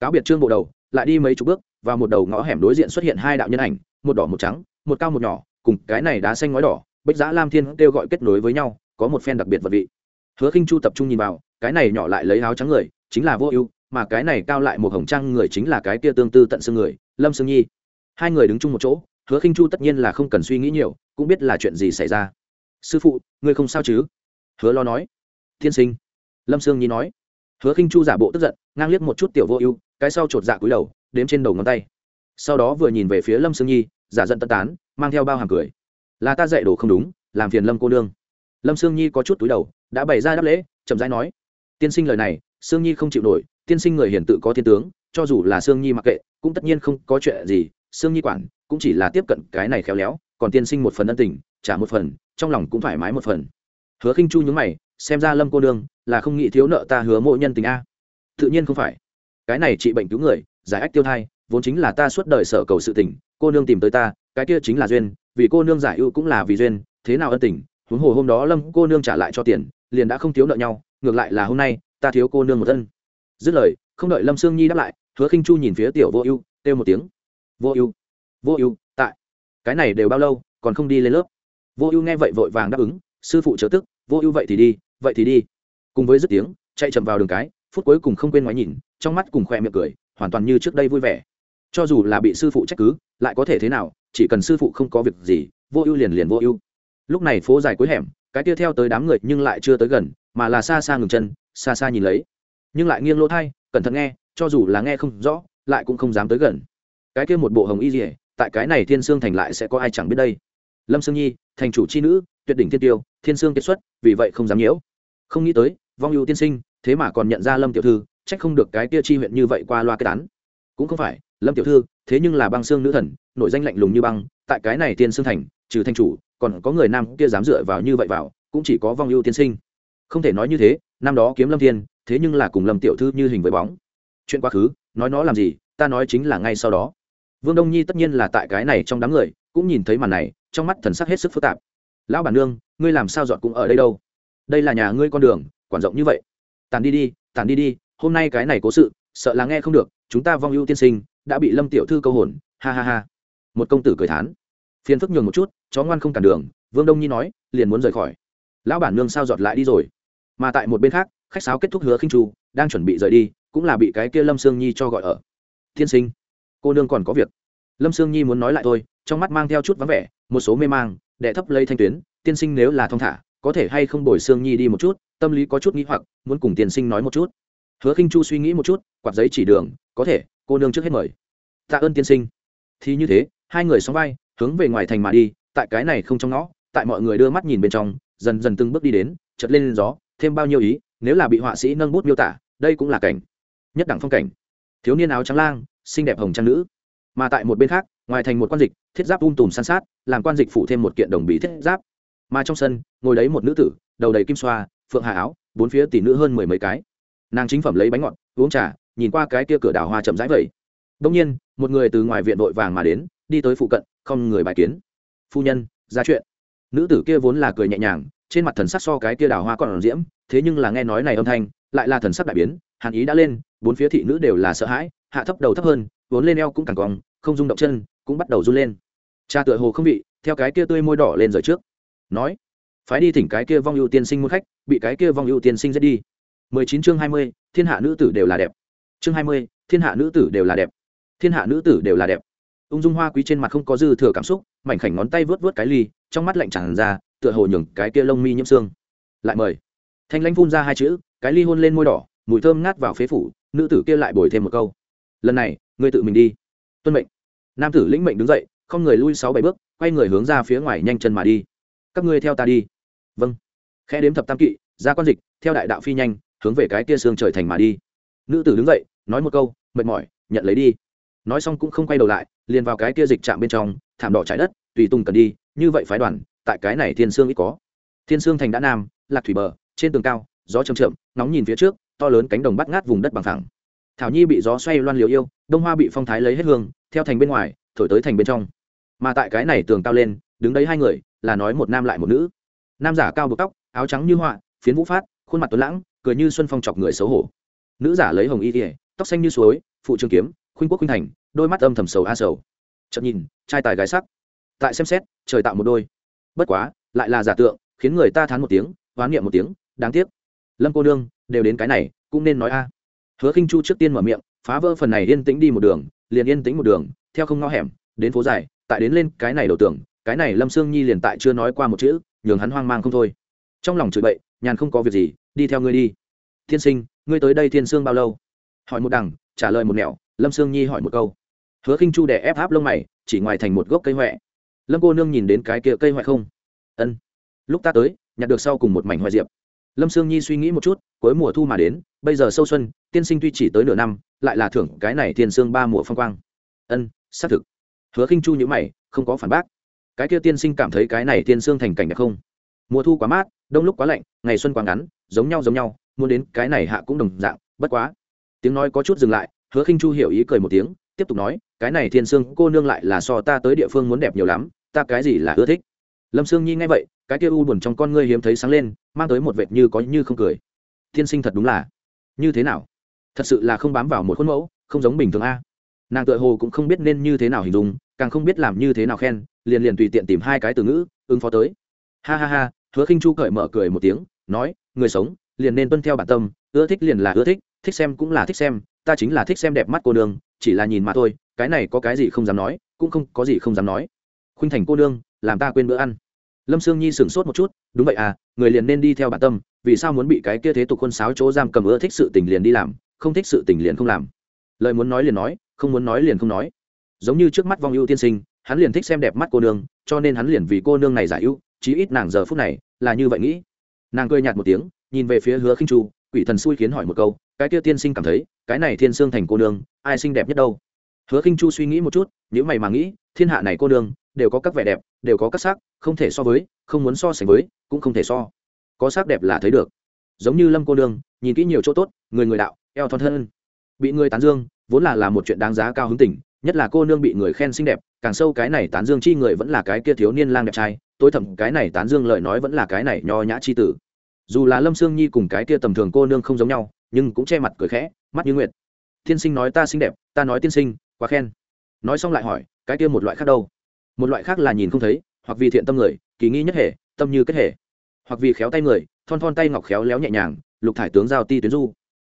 Cáo biệt trương bộ đầu, lại đi mấy chục bước, vào một đầu ngõ hẻm đối diện xuất hiện hai đạo nhân ảnh, một đỏ một trắng, một cao một nhỏ, cùng cái này đá xanh ngói đỏ bích giã lam thiên kêu gọi kết nối với nhau, có một phen đặc biệt vật vị. Hứa khinh chu tập trung nhìn vào, cái này nhỏ lại lấy áo trắng người, chính là vô ưu, mà cái này cao lại một hồng trang người chính là cái kia tương tư tận xương người, lâm sương nhi. Hai người đứng chung một chỗ hứa khinh chu tất nhiên là không cần suy nghĩ nhiều, cũng biết là chuyện gì xảy ra. Sư phụ, ngươi không sao chứ? Hứa lo nói. Thiên sinh. Lâm sương nhi nói. Hứa khinh chu giả bộ tức giận, ngang liếc một chút tiểu vô ưu, cái sau chột dạ cúi đầu, đếm trên đầu ngón tay. Sau đó vừa nhìn về phía lâm sương nhi, giả giận tân tán, mang theo bao hàng cười. Là ta dạy đồ không đúng, làm phiền lâm cô nương. Lâm sương nhi có chút túi đầu, đã bày ra đáp lễ, chậm rãi nói. Tiên sinh lời này, sương nhi không chịu nổi, tiên sinh người hiền tự có thiên tướng, cho dù là sương nhi mặc kệ, cũng tất nhiên không có chuyện gì sương nhi quản, cũng chỉ là tiếp cận cái này khéo léo, còn tiên sinh một phần ân tình, trả một phần, trong lòng cũng thoải mái một phần. Hứa khinh chu nhướng mày, xem ra lâm cô nương là không nghĩ thiếu nợ ta hứa mộ nhân tình a. Tự nhiên không phải. Cái này trị bệnh cứu người, giải ách tiêu thai, vốn chính là ta suốt đời sở cầu sự tình, cô nương tìm tới ta, cái kia chính là duyên, vì cô nương giải ưu cũng là vì duyên, thế nào ân tình, huống hồ hôm đó lâm cô nương trả lại cho tiền, liền đã không thiếu nợ nhau, ngược lại là hôm nay, ta thiếu cô nương một thân dứt lời, không đợi lâm sương nhi đáp lại, hứa khinh chu nhìn phía tiểu vô ưu, kêu một tiếng vô ưu. Vô ưu, tại. Cái này đều bao lâu, còn không đi lên lớp? Vô ưu nghe vậy vội vàng đáp ứng, sư phụ chớ tức, vô ưu vậy thì đi, vậy thì đi. Cùng với dứt tiếng, chạy chậm vào đường cái, phút cuối cùng không quên ngoái nhìn, trong mắt cùng khoe miệng cười, hoàn toàn như trước đây vui vẻ. Cho dù là bị sư phụ trách cứ, lại có thể thế nào, chỉ cần sư phụ không có việc gì, vô ưu liền liền vô ưu. Lúc này phố dài cuối hẻm, cái kia theo tới đám người nhưng lại chưa tới gần, mà là xa xa ngừng chân, xa xa nhìn lấy. Nhưng lại nghiêng lỗ thay cẩn thận nghe, cho dù là nghe không rõ, lại cũng không dám tới gần cái kia một bộ hồng y dỉa tại cái này thiên sương thành lại sẽ có ai chẳng biết đây? Lâm sương nhi, thành chủ c h i nữ, tuyệt đỉnh thiên tiêu, thiên sương kết xuất, vì vậy không dám nhiễu. Không nghĩ tới, vong ưu tiên sinh, thế mà còn nhận ra lâm tiểu thư trách không được cái kia chi huyện như vậy qua loa kết án. cũng không phải, lâm tiểu thư, thế nhưng là băng xương nữ thần, nội danh lạnh lùng như băng, tại cái này tiên sương thành, trừ thanh chủ, còn có người nam kia dám dựa vào như vậy vào, cũng chỉ có vong ưu tiên sinh. Không thể nói như thế, năm đó kiếm lâm thiên, thế nhưng là cùng lâm tiểu thư như hình với bóng. Chuyện quá khứ, nói nó làm gì, ta nói chính là ngay sau đó vương đông nhi tất nhiên là tại cái này trong đám người, cũng nhìn thấy màn này, trong mắt thần sắc hết sức phức tạp. Lão bản nương, ngươi làm sao dọn cũng ở đây đâu? Đây là nhà ngươi con đường, quản rộng như vậy. Tàn đi đi tàn đi đi, hôm nay cái này cố sự, sợ là nghe không được, chúng ta vong ưu tiên sinh, đã bị lâm tiểu thư câu hồn, ha ha ha. Một công tử cười thán. Phiền phức nhường một chút, chó ngoan không cản đường, vương đông nhi nói, liền muốn rời khỏi. Lão bản nương sao dọn lại đi rồi? Mà tại một bên khác, khách sáo kết thúc hứa khinh trù đang chuẩn bị rời đi, cũng là bị cái kia lâm sương nhi cho gọi ở. Tiên sinh cô nương còn có việc. Lâm sương nhi muốn nói lại thôi, trong mắt mang theo chút vắng vẻ, một số mê mang, đệ thấp lấy thanh tuyến, tiên sinh nếu là thong thả, có thể hay không bồi sương nhi đi một chút, tâm lý có chút nghĩ hoặc, muốn cùng tiên sinh nói một chút. Hứa khinh chu suy nghĩ một chút, quạt giấy chỉ đường, có thể, cô nương trước hết mời. Tạ ơn tiên sinh. Thì như thế, hai người sóng vai, hướng về ngoài thành mà đi, tại cái này không trong ngõ, tại mọi người đưa mắt nhìn bên trong, dần dần từng bước đi đến chật lên gió, thêm bao nhiêu ý, nếu là bị họa sĩ nâng bút miêu tả, đây cũng là cảnh, nhất đẳng phong cảnh. Thiếu niên áo trắng lang xinh đẹp hồng trang nữ. Mà tại một bên khác, ngoài thành một quan dịch, thiết giáp um tùm san sát, làm quan dịch phủ thêm một kiện đồng bí thiết giáp. Mà trong sân, ngồi đấy một nữ tử, đầu đầy kim xoa, phượng hà áo, bốn phía tỷ nữ hơn mười mấy cái. Nàng chính phẩm lấy bánh ngọt, uống trà, nhìn qua cái kia cửa đào hoa chậm rãi vậy. Đông nhiên, một người từ ngoài viện vội vàng mà đến, đi tới phụ cận, không người bài kiến. Phu nhân, ra chuyện. Nữ tử kia vốn là cười nhẹ nhàng, trên mặt thần sắc so cái kia đào hoa còn diễm, thế nhưng là nghe nói này âm thanh, lại là thần sắc đại biến, hàn ý đã lên, bốn phía thị nữ đều là sợ hãi hạ thấp đầu thấp hơn vốn lên eo cũng càng cong không rung động chân cũng bắt đầu run lên. Cha tựa hồ không vị theo cái kia tươi môi đỏ lên rồi trước. Nói phái đi thỉnh cái kia vong ưu tiên sinh muốn khách bị cái kia vong ưu tiên sinh giết đi. 19 chương 20, thiên hạ nữ tử đều là đẹp. Chương 20, thiên hạ nữ tử đều là đẹp. Thiên hạ nữ tử đều là đẹp. Ung dung hoa quý trên mặt không có dư thừa cảm xúc mảnh khảnh ngón tay vớt vớt cái ly trong mắt lạnh tràn ra tựa hồ nhường cái kia lông mi nhiễm xương. Lại mời. Thanh lãnh phun ra hai chữ cái ly hôn lên môi đỏ mùi thơm ngát vào phế phủ nữ tử kia lại bồi thêm một câu lần này, ngươi tự mình đi. Tuân mệnh. Nam tử lĩnh mệnh đứng dậy, không người lui sáu bảy bước, quay người hướng ra phía ngoài nhanh chân mà đi. Các ngươi theo ta đi. Vâng. Khe đếm thập tam kỵ, ra quan dịch, theo đại đạo phi nhanh, hướng về cái kia xương trời thành mà đi. Nữ tử đứng dậy, nói một câu, mệt mỏi, nhận lấy đi. Nói xong cũng không quay đầu lại, liền vào cái kia dịch chạm bên trong, thảm đỏ trái đất, tùy tùng cần đi, như vậy phái đoàn, tại cái này thiên sương ít có. Thiên sương thành đã nam, lạc thủy bờ, trên tường cao, gió trầm chậm, nóng nhìn phía trước, to lớn cánh đồng bắt ngát vùng đất bằng thẳng thảo nhi bị gió xoay loan liều yêu, đông hoa bị phong thái lấy hết hương, theo thành bên ngoài, thổi tới thành bên trong. Mà tại cái này tường cao lên, đứng đấy hai người, là nói một nam lại một nữ. Nam giả cao bực tóc, áo trắng như họa, phiến vũ phát, khuôn mặt tuấn lãng, cười như xuân phong chọc người xấu hổ. Nữ giả lấy hồng y tỉa tóc xanh như suối, phụ trường kiếm, khuynh quốc khuynh thành, đôi mắt âm thầm sầu a sầu. Chậm nhìn, trai tài gái sắc. Tại xem xét, trời tạo một đôi. Bất quá, lại là giả tượng, khiến người ta thán một tiếng hoán niệm một tiếng, đáng tiếc. Lâm cô nương, đều đến cái này, cũng nên nói a hứa khinh chu trước tiên mở miệng, phá vỡ phần này yên tĩnh đi một đường, liền yên tĩnh một đường, theo không ngõ hẻm, đến phố dài, tại đến lên cái này đầu tưởng cái này lâm sương nhi liền tại chưa nói qua một chữ, nhường hắn hoang mang không thôi. Trong lòng chửi bậy, nhàn không có việc gì, đi theo ngươi đi. Thiên sinh, ngươi tới đây thiên sương bao lâu? Hỏi một đằng, trả lời một nẻo, lâm sương nhi hỏi một câu. Hứa khinh chu đè ép áp lông mày, chỉ ngoài thành một gốc cây huệ lâm cô nương nhìn đến cái kia cây huệ không? Ân. Lúc ta tới, nhặt được sau cùng một mảnh hoại diệp. Lâm sương nhi suy nghĩ một chút, cuối mùa thu mà đến bây giờ sâu xuân, tiên sinh tuy chỉ tới nửa năm, lại là thưởng cái này thiên sương ba mùa phong quang. Ân, xác thực. Hứa khinh chu nhữ mày, không có phản bác. Cái kia tiên sinh cảm thấy cái này tiên sương thành cảnh đẹp không? Mùa thu quá mát, đông lúc quá lạnh, ngày xuân quá ngắn, giống nhau giống nhau, muốn đến cái này hạ cũng đồng dạng, bất quá. Tiếng nói có chút dừng lại, hứa khinh chu hiểu ý cười một tiếng, tiếp tục nói, cái này thiên sương cô nương lại là so ta tới địa phương muốn đẹp nhiều lắm, ta cái gì là ưa thích? Lâm sương nhi nghe vậy, cái kia u buồn trong con ngươi hiếm thấy sáng lên, mang tới một vệt như có như không cười. Thiên sinh thật đúng là như thế nào? Thật sự là không bám vào một khuôn mẫu, không giống bình thường a. Nàng tự hồ cũng không biết nên như thế nào hình dung, càng không biết làm như thế nào khen, liền liền tùy tiện tìm hai cái từ ngữ, ứng phó tới. Ha ha ha, hứa khinh chu cởi mở cười một tiếng, nói, người sống, liền nên tuân theo bản tâm, ưa thích liền là ưa thích thích xem cũng là thích xem, ta chính là thích xem đẹp mắt cô nương, chỉ là nhìn mà thôi, cái này có cái gì không dám nói, cũng không có gì không dám nói. Khuynh thành cô nương, làm ta quên bữa ăn. Lâm sương nhi sửng sốt một chút, đúng vậy à người liền nên đi theo bản tâm vì sao muốn bị cái kia thế tục khuôn sáo chỗ giam cầm ưa thích sự tình liền đi làm, không thích sự tình liền không làm? Lời muốn nói liền nói, không muốn nói liền không nói. Giống như trước mắt vong ưu tiên sinh, hắn liền thích xem đẹp mắt cô nương, cho nên hắn liền vì cô nương này giải ưu, chí ít nàng giờ phút này là như vậy nghĩ. Nàng cười nhạt một tiếng, nhìn về phía hứa khinh chu, quỷ thần xui khiến hỏi một câu, cái kia tiên sinh cảm thấy, cái này thiên sương thành cô nương, ai xinh đẹp nhất đâu? Hứa khinh chu suy nghĩ một chút nếu mày mà nghĩ, thiên hạ này cô nương, đều có các vẻ đẹp, đều có các sắc, không thể so với, không muốn so sánh với, cũng không thể so có sắc đẹp là thấy được. Giống như lâm cô nương, nhìn kỹ nhiều chỗ tốt, người người đạo, eo thon thân. Bị người tán dương, vốn là là một chuyện đáng giá cao hứng tình, nhất là cô nương bị người khen xinh đẹp, càng sâu cái này tán dương chi người vẫn là cái kia thiếu niên lang đẹp trai, tối thẩm cái này tán dương lời nói vẫn là cái này nho nhã chi tử. Dù là lâm sương nhi cùng cái kia tầm thường cô nương không giống nhau, nhưng cũng che mặt cười khẽ, mắt như nguyệt. Tiên sinh nói ta xinh đẹp, ta nói tiên sinh, quá khen. Nói xong lại hỏi, cái kia một loại khác đâu? Một loại khác là nhìn không thấy, hoặc vì thiện tâm người, kỳ nghi nhất hệ, tâm như kết hệ hoặc vì khéo tay người, thon thon tay ngọc khéo léo nhẹ nhàng, lục thải tướng giao ti tuyến du.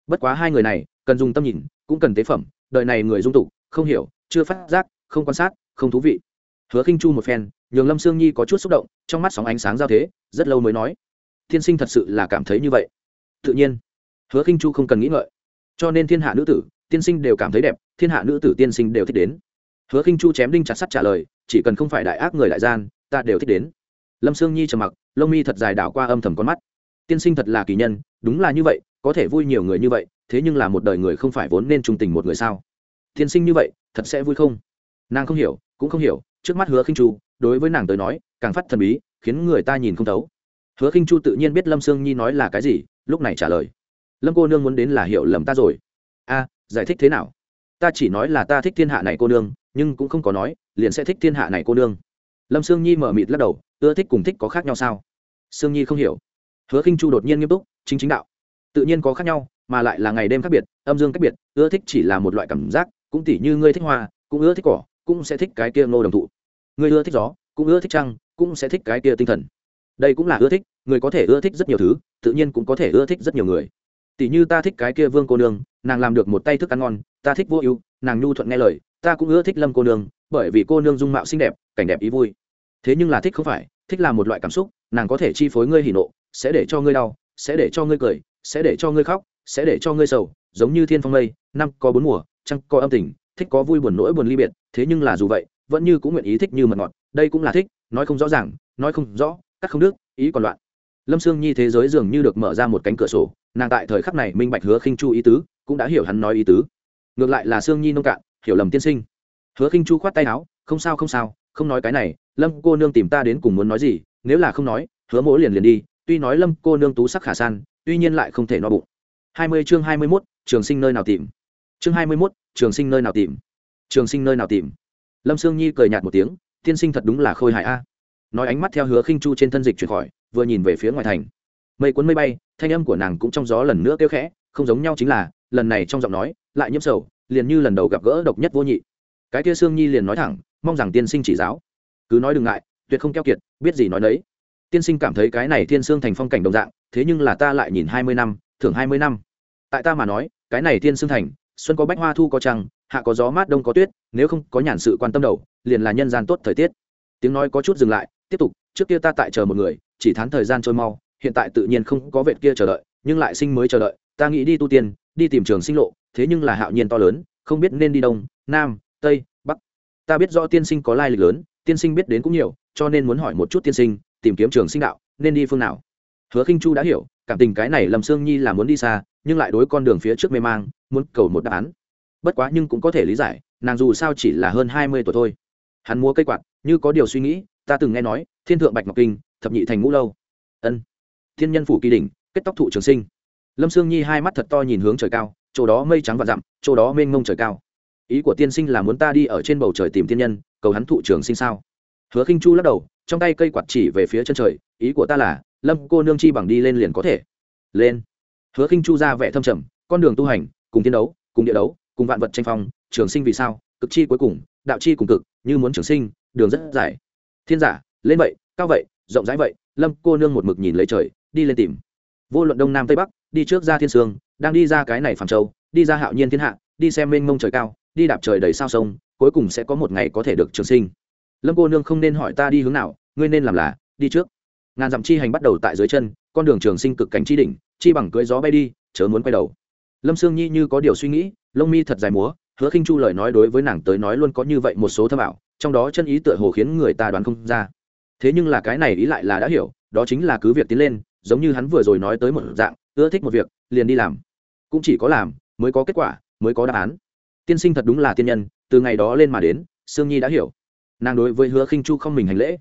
Bất quá hai người này, cần dùng tâm nhìn, cũng cần tế phẩm, đời này người dung tục, không hiểu, chưa phát giác, không quan sát, không thú vị. Hứa khinh chu một phen, nhường lâm sương nhi có chút xúc động, trong mắt sóng ánh sáng giao thế, rất lâu mới nói, thiên sinh thật sự là cảm thấy như vậy. Tự nhiên, hứa khinh chu không cần nghĩ ngợi. Cho nên thiên hạ nữ tử, tiên sinh đều cảm thấy đẹp, thiên hạ nữ tử tiên sinh đều thích đến. Hứa khinh chu chém đinh chặt sắt trả lời, chỉ cần không phải đại ác người đại gian, ta đều thích đến. Lâm sương nhi trầm mặc lông mi thật dài đảo qua âm thầm con mắt. Tiên sinh thật là kỳ nhân, đúng là như vậy, có thể vui nhiều người như vậy, thế nhưng là một đời người không phải vốn nên trung tình một người sao? Tiên sinh như vậy, thật sẽ vui không? Nàng không hiểu, cũng không hiểu, trước mắt hứa khinh chu, đối với nàng tới nói, càng phát thần bí, khiến người ta nhìn không thấu. Hứa khinh chu tự nhiên biết lâm sương nhi nói là cái gì, lúc này trả lời. Lâm cô nương muốn đến là hiểu lầm ta rồi. A, giải thích thế nào? Ta chỉ nói là ta thích thiên hạ này cô nương, nhưng cũng không có nói, liền sẽ thích thiên hạ này cô nương. Lâm sương nhi mở mịt lắc đầu ưa thích cùng thích có khác nhau sao? Sương nhi không hiểu. Hứa khinh chu đột nhiên nghiêm túc, chính chính đạo. Tự nhiên có khác nhau, mà lại là ngày đêm khác biệt, âm dương cách biệt, ưa thích chỉ là một loại cảm giác, cũng tỉ như ngươi thích hoa, cũng ưa thích cỏ, cũng sẽ thích cái kia ngô đồng thụ. Ngươi ưa thích gió, cũng ưa thích trăng, cũng sẽ thích cái kia tinh thần. Đây cũng là ưa thích, người có thể ưa thích rất nhiều thứ, tự nhiên cũng có thể ưa thích rất nhiều người. Tỷ như ta thích cái kia vương cô nương, nàng làm được một tay thức ăn ngon, ta thích vô ưu, nàng nhu thuận nghe lời, ta cũng ưa thích lâm cô nương, bởi vì cô nương dung mạo xinh đẹp, cảnh đẹp ý vui thế nhưng là thích không phải, thích là một loại cảm xúc, nàng có thể chi phối ngươi hỉ nộ, sẽ để cho ngươi đau, sẽ để cho ngươi cười, sẽ để cho ngươi khóc, sẽ để cho ngươi sầu, giống như thiên phong mây, năm có bốn mùa, trăng có âm tình, thích có vui buồn nỗi buồn ly biệt, thế nhưng là dù vậy, vẫn như cũng nguyện ý thích như mật ngọt, đây cũng là thích, nói không rõ ràng, nói không rõ, cắt không đứt, ý còn loạn. Lâm sương nhi thế giới dường như được mở ra một cánh cửa sổ, nàng tại thời khắc này minh bạch hứa khinh chu ý tứ, cũng đã hiểu hắn nói ý tứ. Ngược lại là sương nhi nông cạn, hiểu lầm tiên sinh. Hứa khinh chu khoát tay áo, không sao không sao, không nói cái này lâm cô nương tìm ta đến cùng muốn nói gì, nếu là không nói, hứa mỗ liền liền đi, tuy nói lâm cô nương tú sắc khả san, tuy nhiên lại không thể no bụng. Hai mươi chương hai mươi mốt, trường sinh nơi nào tìm? Chương hai mươi mốt, trường sinh nơi nào tìm? Trường sinh nơi nào tìm? Lâm sương nhi cười nhạt một tiếng, tiên sinh thật đúng là khôi hài a. Nói ánh mắt theo hứa khinh chu trên thân dịch chuyển khỏi, vừa nhìn về phía ngoài thành. Mây cuốn mây bay, thanh âm của nàng cũng trong gió lần nữa kêu khẽ, không giống nhau chính là, lần này trong giọng nói, lại nhiễm sầu, liền như lần đầu gặp gỡ độc nhất vô nhị. Cái kia sương nhi liền nói thẳng, mong rằng tiên sinh chỉ giáo cứ nói đừng ngại, tuyệt không keo kiệt, biết gì nói đấy tiên sinh cảm thấy cái này thiên sương thành phong cảnh đồng dạng, thế nhưng là ta lại nhìn hai mươi năm, thưởng hai mươi năm. Tại ta mà nói, cái này thiên sương thành, xuân có bách hoa thu có trăng, hạ có gió mát đông có tuyết, nếu không có nhàn sự quan tâm đầu, liền là nhân gian tốt thời tiết. Tiếng nói có chút dừng lại, tiếp tục, trước kia ta tại chờ một người, chỉ thán thời gian trôi mau, hiện tại tự nhiên không có vệt kia chờ đợi, nhưng lại sinh mới chờ đợi, ta nghĩ đi tu tiên, đi tìm trường sinh lộ, thế nhưng là hạo nhiên to lớn, không biết nên đi đông, nam, tây, bắc. Ta biết rõ tiên sinh có lai lịch lớn tiên sinh biết đến cũng nhiều, cho nên muốn hỏi một chút tiên sinh, tìm kiếm trường sinh đạo, nên đi phương nào? Hứa khinh chu đã hiểu, cảm tình cái này lầm sương nhi là muốn đi xa, nhưng lại đối con đường phía trước mê mang, muốn cầu một đáp án. Bất quá nhưng cũng có thể lý giải, nàng dù sao chỉ là hơn hai mươi tuổi thôi. Hắn mua cây quạt, như có điều suy nghĩ, ta từng nghe nói, thiên thượng bạch ngọc kinh, thập nhị thành ngũ lâu. Ân. Thiên nhân phủ kỳ đỉnh, kết tóc thụ trường sinh. Lâm sương nhi hai mắt thật to nhìn hướng trời cao, chỗ đó mây trắng và dặm chỗ đó mênh mông trời cao ý của tiên sinh là muốn ta đi ở trên bầu trời tìm tiên nhân, cầu hắn thụ trường sinh sao? Hứa khinh chu lắc đầu, trong tay cây quạt chỉ về phía chân trời, ý của ta là, lâm cô nương chi bằng đi lên liền có thể. Lên. Hứa khinh chu ra vẻ thâm trầm, con đường tu hành, cùng tiên đấu, cùng địa đấu, cùng vạn vật tranh phong, trường sinh vì sao, cực chi cuối cùng, đạo chi cùng cực, như muốn trường sinh, đường rất dài. Thiên giả, lên vậy, cao vậy, rộng rãi vậy, lâm cô nương một mực nhìn lấy trời, đi lên tìm. Vô luận đông nam tây bắc, đi trước ra thiên sương, đang đi ra cái này phàm châu, đi ra hạo nhiên thiên hạ, đi xem mênh mông trời cao đi đạp trời đầy sao sông, cuối cùng sẽ có một ngày có thể được trường sinh. Lâm cô nương không nên hỏi ta đi hướng nào, ngươi nên làm là, đi trước. Ngàn dặm chi hành bắt đầu tại dưới chân, con đường trường sinh cực cảnh chi đỉnh, chi bằng cưới gió bay đi, chớ muốn quay đầu. Lâm sương nhi như có điều suy nghĩ, lông mi thật dài múa, hứa khinh chu lời nói đối với nàng tới nói luôn có như vậy một số thâm ảo, trong đó chân ý tựa hồ khiến người ta đoán không ra. Thế nhưng là cái này ý lại là đã hiểu, đó chính là cứ việc tiến lên, giống như hắn vừa rồi nói tới một dạng, ưa thích một việc, liền đi làm. Cũng chỉ có làm, mới có kết quả, mới có đáp án tiên sinh thật đúng là tiên nhân, từ ngày đó lên mà đến, sương nhi đã hiểu. Nàng đối với hứa khinh chu không mình hành lễ.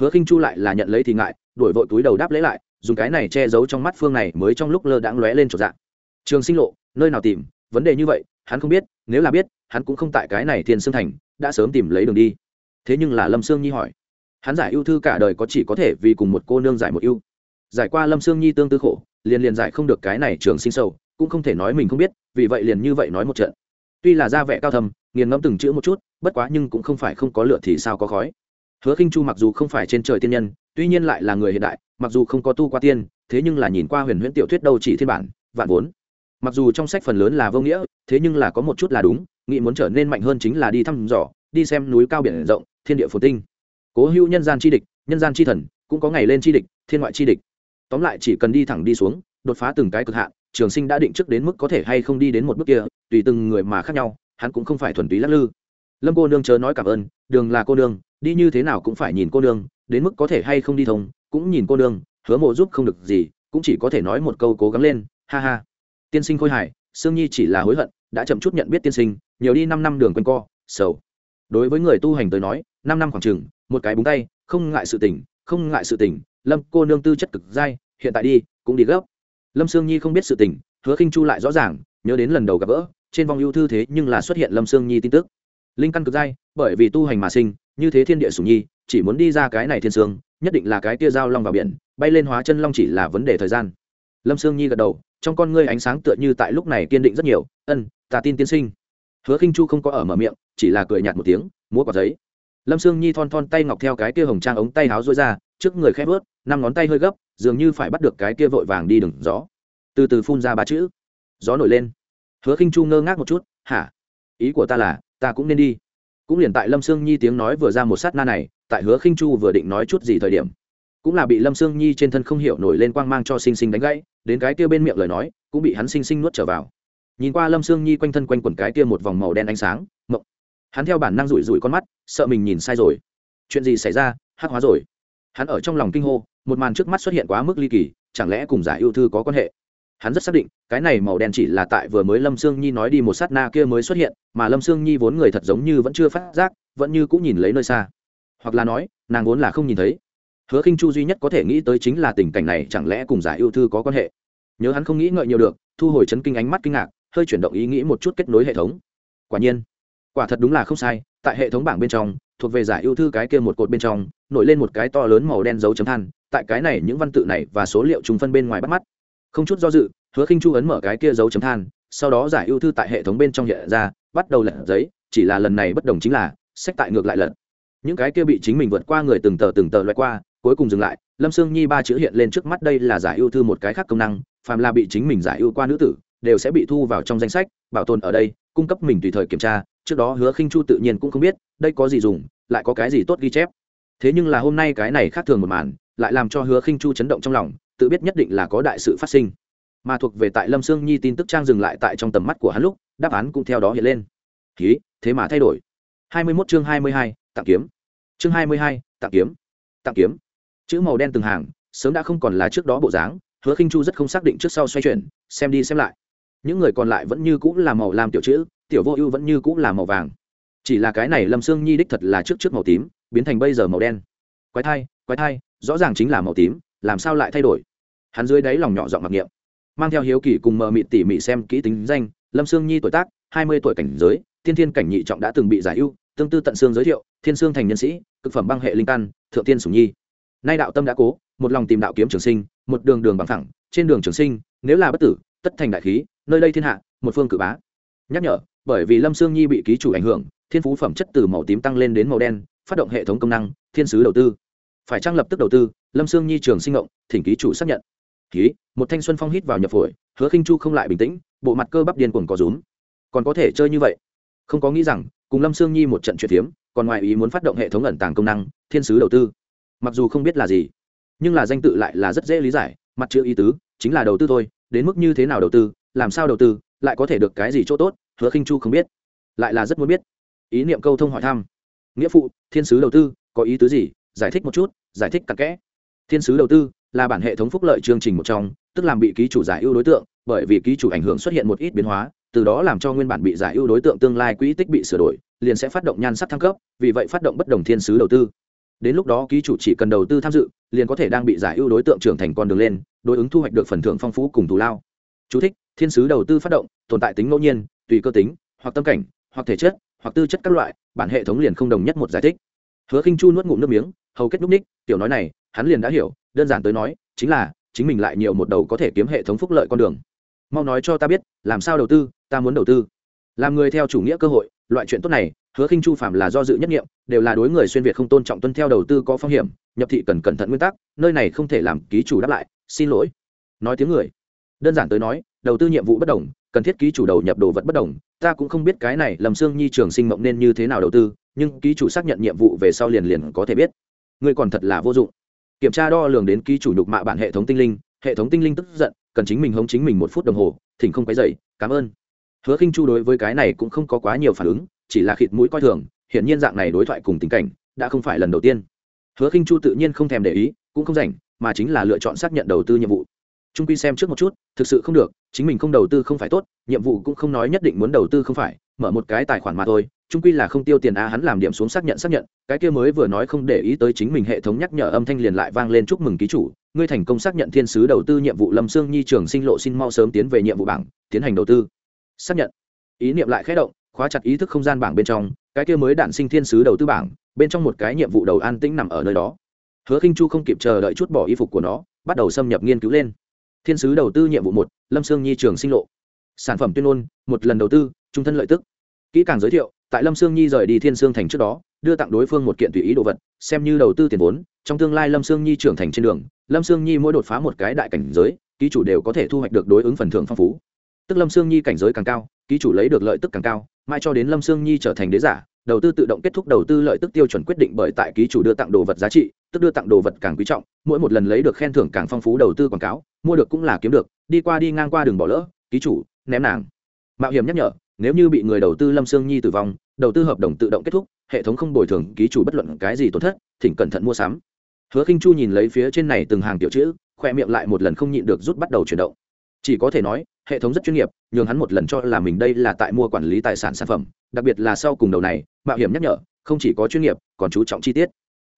Hứa khinh chu lại là nhận lấy thì ngại, đổi vội túi đầu đáp lễ lại, dùng cái này che giấu trong mắt phương này mới trong lúc lơ đãng lóe lên trọn dạng trường sinh lộ, nơi nào tìm, vấn đề như vậy, hắn không biết, nếu là biết, hắn cũng không tại cái này thiên sương thành, đã sớm tìm lấy đường đi. Thế nhưng là lâm sương nhi hỏi, hắn giải ưu thư cả đời có chỉ có thể vì cùng một cô nương giải một ưu. Giải qua lâm sương nhi tương tư khổ, liền liền giải không được cái này trường sinh sâu cũng không thể nói mình không biết, vì vậy liền như vậy nói một trận tuy là ra vẻ cao thầm nghiền ngẫm từng chữ một chút, bất quá nhưng cũng không phải không có lửa thì sao có khói. Hứa khinh chu mặc dù không phải trên trời tiên nhân, tuy nhiên lại là người hiện đại, mặc dù không có tu qua tiên, thế nhưng là nhìn qua huyền huyễn tiểu thuyết đâu chỉ thiên bản, vạn vốn. Mặc dù trong sách phần lớn là vô nghĩa, thế nhưng là có một chút là đúng, nghĩ muốn trở nên mạnh hơn chính là đi thăm dò, đi xem núi cao biển rộng, thiên địa phồn tinh. Cố hữu nhân gian chi địch, nhân gian chi thần, cũng có ngày lên chi địch, thiên ngoại chi địch. Tóm lại chỉ cần đi thẳng đi xuống, đột phá từng cái cực hạn, trường sinh đã định trước đến mức có thể hay không đi đến một bước kia tùy từng người mà khác nhau, hắn cũng không phải thuần túy lắc lư. Lâm cô nương chớ nói cảm ơn, đường là cô nương, đi như thế nào cũng phải nhìn cô nương, đến mức có thể hay không đi thông, cũng nhìn cô nương, hứa mộ giúp không được gì, cũng chỉ có thể nói một câu cố gắng lên, ha ha. Tiên sinh khôi hài, sương nhi chỉ là hối hận, đã chậm chút nhận biết tiên sinh, nhiều đi năm năm đường quanh co, sầu. Đối với người tu hành tới nói, năm năm khoảng chừng, một cái búng tay, không ngại sự tỉnh không ngại sự tỉnh lâm cô nương tư chất cực dai, hiện tại đi, cũng đi gấp. Lâm sương nhi không biết sự tình, hứa khinh chu lại rõ ràng, nhớ đến lần đầu gặp gỡ trên vòng ưu thư thế nhưng là xuất hiện lâm sương nhi tin tức. Linh căn cực dai bởi vì tu hành mà sinh, như thế thiên địa sủng nhi, chỉ muốn đi ra cái này thiên sương, nhất định là cái tia dao long vào biển, bay lên hóa chân long chỉ là vấn đề thời gian. Lâm sương nhi gật đầu, trong con ngươi ánh sáng tựa như tại lúc này kiên định rất nhiều, ân, ta tin tiên sinh. Hứa khinh chu không có ở mở miệng, chỉ là cười nhạt một tiếng, múa quả giấy. Lâm sương nhi thon thon tay ngọc theo cái kia hồng trang ống tay háo rối ra, trước người khép ướt năm ngón tay hơi gấp, dường như phải bắt được cái kia vội vàng đi đừng gió. Từ từ phun ra ba chữ. Gió nổi lên hứa khinh chu ngơ ngác một chút, hả? Ý của ta là, ta cũng nên đi. Cũng liền tại lâm sương nhi tiếng nói vừa ra một sát na này, tại hứa khinh chu vừa định nói chút gì thời điểm, cũng là bị lâm sương nhi trên thân không hiểu nổi lên quang mang cho sinh sinh đánh gãy, đến cái kia bên miệng lời nói, cũng bị hắn sinh sinh nuốt trở vào. Nhìn qua lâm sương nhi quanh thân quanh quẩn cái kia một vòng màu đen ánh sáng, mộng. Hắn theo bản năng rủi rủi con mắt, sợ mình nhìn sai rồi. Chuyện gì xảy ra? Hắc hóa rồi. Hắn ở trong lòng kinh hô, một màn trước mắt xuất hiện quá mức ly kỳ, chẳng lẽ cùng giả yêu thư có quan hệ? Hắn rất xác định, cái này màu đen chỉ là tại vừa mới lâm sương nhi nói đi một sát na kia mới xuất hiện, mà lâm sương nhi vốn người thật giống như vẫn chưa phát giác, vẫn như cũng nhìn lấy nơi xa. Hoặc là nói, nàng vốn là không nhìn thấy. Hứa khinh chu duy nhất có thể nghĩ tới chính là tình cảnh này chẳng lẽ cùng giải yêu thư có quan hệ. Nhớ hắn không nghĩ ngợi nhiều được, thu hồi chấn kinh ánh mắt kinh ngạc, hơi chuyển động ý nghĩ một chút kết nối hệ thống. Quả nhiên, quả thật đúng là không sai, tại hệ thống bảng bên trong, thuộc về giải yêu thư cái kia một cột bên trong, nổi lên một cái to lớn màu đen dấu chấm than, tại cái này những văn tự này và số liệu trùng phân bên ngoài bắt mắt không chút do dự, hứa khinh chu ấn mở cái kia dấu chấm than, sau đó giải yêu thư tại hệ thống bên trong hiện ra, bắt đầu lật giấy, chỉ là lần này bất đồng chính là, sách tại ngược lại lật. Những cái kia bị chính mình vượt qua người từng tờ từng tờ loại qua, cuối cùng dừng lại, lâm sương nhi ba chữ hiện lên trước mắt đây là giải yêu thư một cái khác công năng, phàm là bị chính mình giải yêu qua nữ tử, đều sẽ bị thu vào trong danh sách, bảo tồn ở đây, cung cấp mình tùy thời kiểm tra, trước đó hứa khinh chu tự nhiên cũng không biết, đây có gì dùng, lại có cái gì tốt ghi chép. Thế nhưng là hôm nay cái này khác thường một màn lại làm cho hứa khinh chu chấn động trong lòng tự biết nhất định là có đại sự phát sinh. Mà thuộc về tại lâm sương nhi tin tức trang dừng lại tại trong tầm mắt của hắn lúc đáp án cũng theo đó hiện lên. Ký thế mà thay đổi. 21 chương 22, tặng kiếm. Chương 22, tặng kiếm. Tặng kiếm. Chữ màu đen từng hàng sớm đã không còn là trước đó bộ dáng hứa khinh chu rất không xác định trước sau xoay chuyển xem đi xem lại. Những người còn lại vẫn như cũng là màu lam tiểu chữ tiểu vô ưu vẫn như cũng là màu vàng. Chỉ là cái này lâm sương nhi đích thật là trước trước màu tím biến thành bây giờ màu đen. Quái thai quái thai rõ ràng chính là màu tím, làm sao lại thay đổi? Hắn dưới đáy lòng nhỏ giọng mặc niệm. Mang theo hiếu kỳ cùng mờ mịt tỉ mỉ xem kỹ tính danh, lâm sương nhi tuổi tác, hai mươi tuổi cảnh giới, thiên thiên cảnh nhị trọng đã từng bị giải ưu, tương tư tận xương giới thiệu, thiên sương thành nhân sĩ, cực phẩm băng hệ linh căn, thượng tiên sủng nhi. Nay đạo tâm đã cố, một lòng tìm đạo kiếm trường sinh, một đường đường bằng thẳng trên đường trường sinh, nếu là bất tử, tất thành đại khí, nơi đây thiên hạ, một phương cử bá. Nhắc nhở, bởi vì lâm sương nhi bị ký chủ ảnh hưởng, thiên phú phẩm chất từ màu tím tăng lên đến màu đen, phát động hệ thống công năng, thiên sứ đầu tư phải trang lập tức đầu tư lâm sương nhi trường sinh động, thỉnh ký chủ xác nhận. Ký một thanh xuân phong hít vào nhập phổi hứa khinh chu không lại bình tĩnh bộ mặt cơ bắp điên cuồng có rúm. Còn có thể chơi như vậy? Không có nghĩ rằng cùng lâm sương nhi một trận chuyện phiếm còn ngoài ý muốn phát động hệ thống ẩn tàng công năng thiên sứ đầu tư. Mặc dù không biết là gì nhưng là danh tự lại là rất dễ lý giải mặt chữ ý tứ chính là đầu tư thôi đến mức như thế nào đầu tư làm sao đầu tư lại có thể được cái gì chỗ tốt hứa khinh chu không biết. Lại là rất muốn biết. Ý niệm câu thông hỏi thăm. Nghĩa phụ thiên sứ đầu tư có ý tứ gì? Giải thích một chút giải thích cặn kẽ. Thiên sứ đầu tư là bản hệ thống phúc lợi chương trình một trong tức làm bị ký chủ giải ưu đối tượng bởi vì ký chủ ảnh hưởng xuất hiện một ít biến hóa từ đó làm cho nguyên bản bị giải ưu đối tượng tương lai quỹ tích bị sửa đổi liền sẽ phát động nhan sắc thăng cấp vì vậy phát động bất đồng thiên sứ đầu tư. Đến lúc đó ký chủ chỉ cần đầu tư tham dự liền có thể đang bị giải ưu đối tượng trưởng thành con đường lên đối ứng thu hoạch được phần thưởng phong phú cùng thù lao. Chú thích, thiên sứ đầu tư phát động tồn tại tính ngẫu nhiên tùy cơ tính hoặc tâm cảnh hoặc thể chất hoặc tư chất các loại bản hệ thống liền không đồng nhất một giải thích. Hứa khinh chu nuốt ngụm nước miếng hầu kết núp ních, tiểu nói này, hắn liền đã hiểu, đơn giản tới nói, chính là, chính mình lại nhiều một đầu có thể kiếm hệ thống phúc lợi con đường. Mau nói cho ta biết, làm sao đầu tư, ta muốn đầu tư. Làm người theo chủ nghĩa cơ hội, loại chuyện tốt này, hứa khinh chu phạm là do dự nhất nghiệm, đều là đối người xuyên việt không tôn trọng tuân theo đầu tư có phong hiểm, nhập thị cần cẩn thận nguyên tắc, nơi này không thể làm ký chủ đáp lại, xin lỗi. Nói tiếng người. Đơn giản tới nói, đầu tư nhiệm vụ bất đồng, cần thiết ký chủ đầu nhập đồ vật bất đồng, ta cũng không biết cái này lầm xương nhi trường sinh mộng nên như thế nào đầu tư, nhưng ký chủ xác nhận nhiệm vụ về sau liền liền có thể biết ngươi còn thật là vô dụng. Kiểm tra đo lường đến ký chủ nhục mạ bản hệ thống tinh linh, hệ thống tinh linh tức giận, cần chính mình hống chính mình một phút đồng hồ, thỉnh không cái dậy cảm ơn. Hứa khinh chu đối với cái này cũng không có quá nhiều phản ứng, chỉ là khịt mũi coi thường hiện nhiên dạng này đối thoại cùng tình cảnh, đã không phải lần đầu tiên. Hứa khinh chu tự nhiên không thèm để ý, cũng không rảnh, mà chính là lựa chọn xác nhận đầu tư nhiệm vụ. Trung quy xem trước một chút, thực sự không được, chính mình không đầu tư không phải tốt, nhiệm vụ cũng không nói nhất định muốn đầu tư không phải, mở một cái tài khoản mà thôi trung quy là không tiêu tiền a, hắn làm điểm xuống xác nhận xác nhận. Cái kia mới vừa nói không để ý tới chính mình hệ thống nhắc nhở âm thanh liền lại vang lên chúc mừng ký chủ. Ngươi thành công xác nhận thiên sứ đầu tư nhiệm vụ lâm sương nhi trường sinh lộ xin mau sớm tiến về nhiệm vụ bảng, tiến hành đầu tư. Xác nhận. Ý niệm lại khẽ động, khóa chặt ý thức không gian bảng bên trong. Cái kia mới đản sinh thiên sứ đầu tư bảng, bên trong một cái nhiệm vụ đầu an tĩnh nằm ở nơi đó. Hứa khinh chu không kịp chờ đợi chút bỏ y phục của nó, bắt đầu xâm nhập nghiên cứu lên. Thiên sứ đầu tư nhiệm vụ một, lâm sương nhi trường sinh lộ. Sản phẩm tuyên ngôn, một lần đầu tư, trung thân lợi tức. Kỹ càng giới thiệu tại lâm sương nhi rời đi thiên sương thành trước đó, đưa tặng đối phương một kiện tùy ý đồ vật, xem như đầu tư tiền vốn. Trong tương lai lâm sương nhi trưởng thành trên đường, lâm sương nhi mỗi đột phá một cái đại cảnh giới, ký chủ đều có thể thu hoạch được đối ứng phần thưởng phong phú. Tức lâm sương nhi cảnh giới càng cao, ký chủ lấy được lợi tức càng cao mai cho đến lâm sương nhi trở thành đế giả, đầu tư tự động kết thúc đầu tư lợi tức tiêu chuẩn quyết định bởi tại ký chủ đưa tặng đồ vật giá trị, tức đưa tặng đồ vật càng quý trọng, mỗi một lần lấy được khen thưởng càng phong phú đầu tư quảng cáo, mua được cũng là kiếm được, đi qua đi ngang qua đường bỏ lỡ, ký chủ, ném nàng. Mạo hiểm nhắc nhở nếu như bị người đầu tư lâm sương nhi tử vong, đầu tư hợp đồng tự động kết thúc, hệ thống không bồi thường, ký chủ bất luận cái gì tổn thất, thỉnh cẩn thận mua sắm. Hứa khinh chu nhìn lấy phía trên này từng hàng tiểu chữ khoe miệng lại một lần không nhịn được rút bắt đầu chuyển động. Chỉ có thể nói, hệ thống rất chuyên nghiệp, nhường hắn một lần cho là mình đây là tại mua quản lý tài sản sản phẩm, đặc biệt là sau cùng đầu này, mạo hiểm nhắc nhở, không chỉ có chuyên nghiệp, còn chú trọng chi tiết.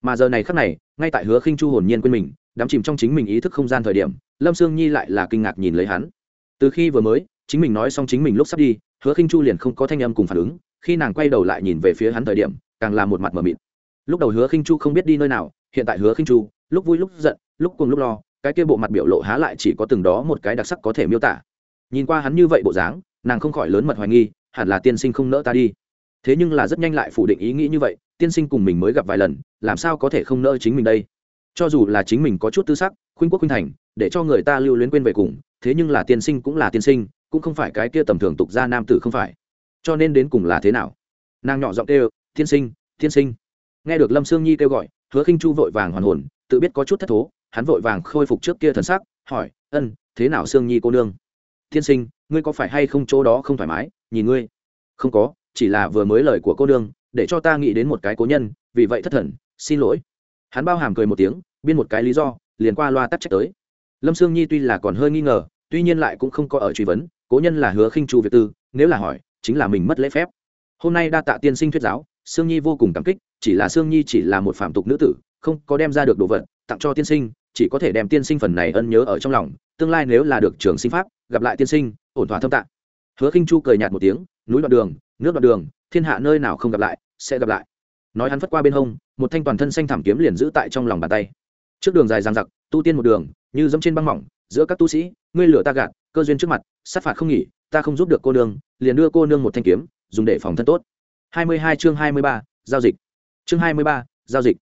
Mà giờ này khắc này, ngay tại hứa khinh chu hồn nhiên quên mình, đắm chìm trong chính mình ý thức không gian thời điểm, lâm sương nhi lại là kinh ngạc nhìn lấy hắn. Từ khi vừa mới, chính mình nói xong chính mình lúc sắp đi hứa khinh chu liền không có thanh âm cùng phản ứng, khi nàng quay đầu lại nhìn về phía hắn thời điểm, càng là một mặt mờ mịt. Lúc đầu hứa khinh chu không biết đi nơi nào, hiện tại hứa khinh chu, lúc vui lúc giận, lúc cùng lúc lo, cái kia bộ mặt biểu lộ há lại chỉ có từng đó một cái đặc sắc có thể miêu tả. Nhìn qua hắn như vậy bộ dáng, nàng không khỏi lớn mật hoài nghi, hẳn là tiên sinh không nỡ ta đi. Thế nhưng là rất nhanh lại phủ định ý nghĩ như vậy, tiên sinh cùng mình mới gặp vài lần, làm sao có thể không nỡ chính mình đây? Cho dù là chính mình có chút tư sắc, khuynh quốc khuynh thành, để cho người ta lưu luyến quên về cùng, thế nhưng là tiên sinh cũng là tiên sinh cũng không phải cái kia tầm thường tục gia nam tử không phải. Cho nên đến cùng là thế nào? Nàng nhỏ giọng kêu tiên sinh tiên sinh. Nghe được lâm sương nhi kêu gọi, hứa khinh chu vội vàng hoàn hồn, tự biết có chút thất thố, hắn vội vàng khôi phục trước kia thần sắc, hỏi, ân, thế nào sương nhi cô nương? Tiên sinh, ngươi có phải hay không chỗ đó không thoải mái? Nhìn ngươi. Không có, chỉ là vừa mới lời của cô nương, để cho ta nghĩ đến một cái cố nhân, vì vậy thất thần, xin lỗi. Hắn bao hàm cười một tiếng, biên một cái lý do, liền qua loa tắt trách tới. Lâm sương nhi tuy là còn hơi nghi ngờ, tuy nhiên lại cũng không có ở truy vấn cố nhân là hứa khinh chu việt tư, nếu là hỏi, chính là mình mất lễ phép. Hôm nay đa tạ tiên sinh thuyết giáo, sương nhi vô cùng cảm kích, chỉ là sương nhi chỉ là một phạm tục nữ tử, không có đem ra được đồ vật, tặng cho tiên sinh, chỉ có thể đem tiên sinh phần này ân nhớ ở trong lòng, tương lai nếu là được trường sinh pháp, gặp lại tiên sinh, ổn thỏa thâm tạng hứa khinh chu cười nhạt một tiếng, núi đoạn đường, nước đoạn đường, thiên hạ nơi nào không gặp lại, sẽ gặp lại. Nói hắn phất qua bên hông, một thanh toàn thân xanh thảm kiếm liền giữ tại trong lòng bàn tay. Trước đường dài giang giặc tu tiên một đường, như dẫm trên băng mỏng, giữa các tu sĩ, ngươi lửa ta gạt cơ duyên trước mặt sát phạt không nghỉ ta không giúp được cô nương liền đưa cô nương một thanh kiếm dùng để phòng thân tốt. 22 chương 23, giao dịch. Chương 23, giao dịch.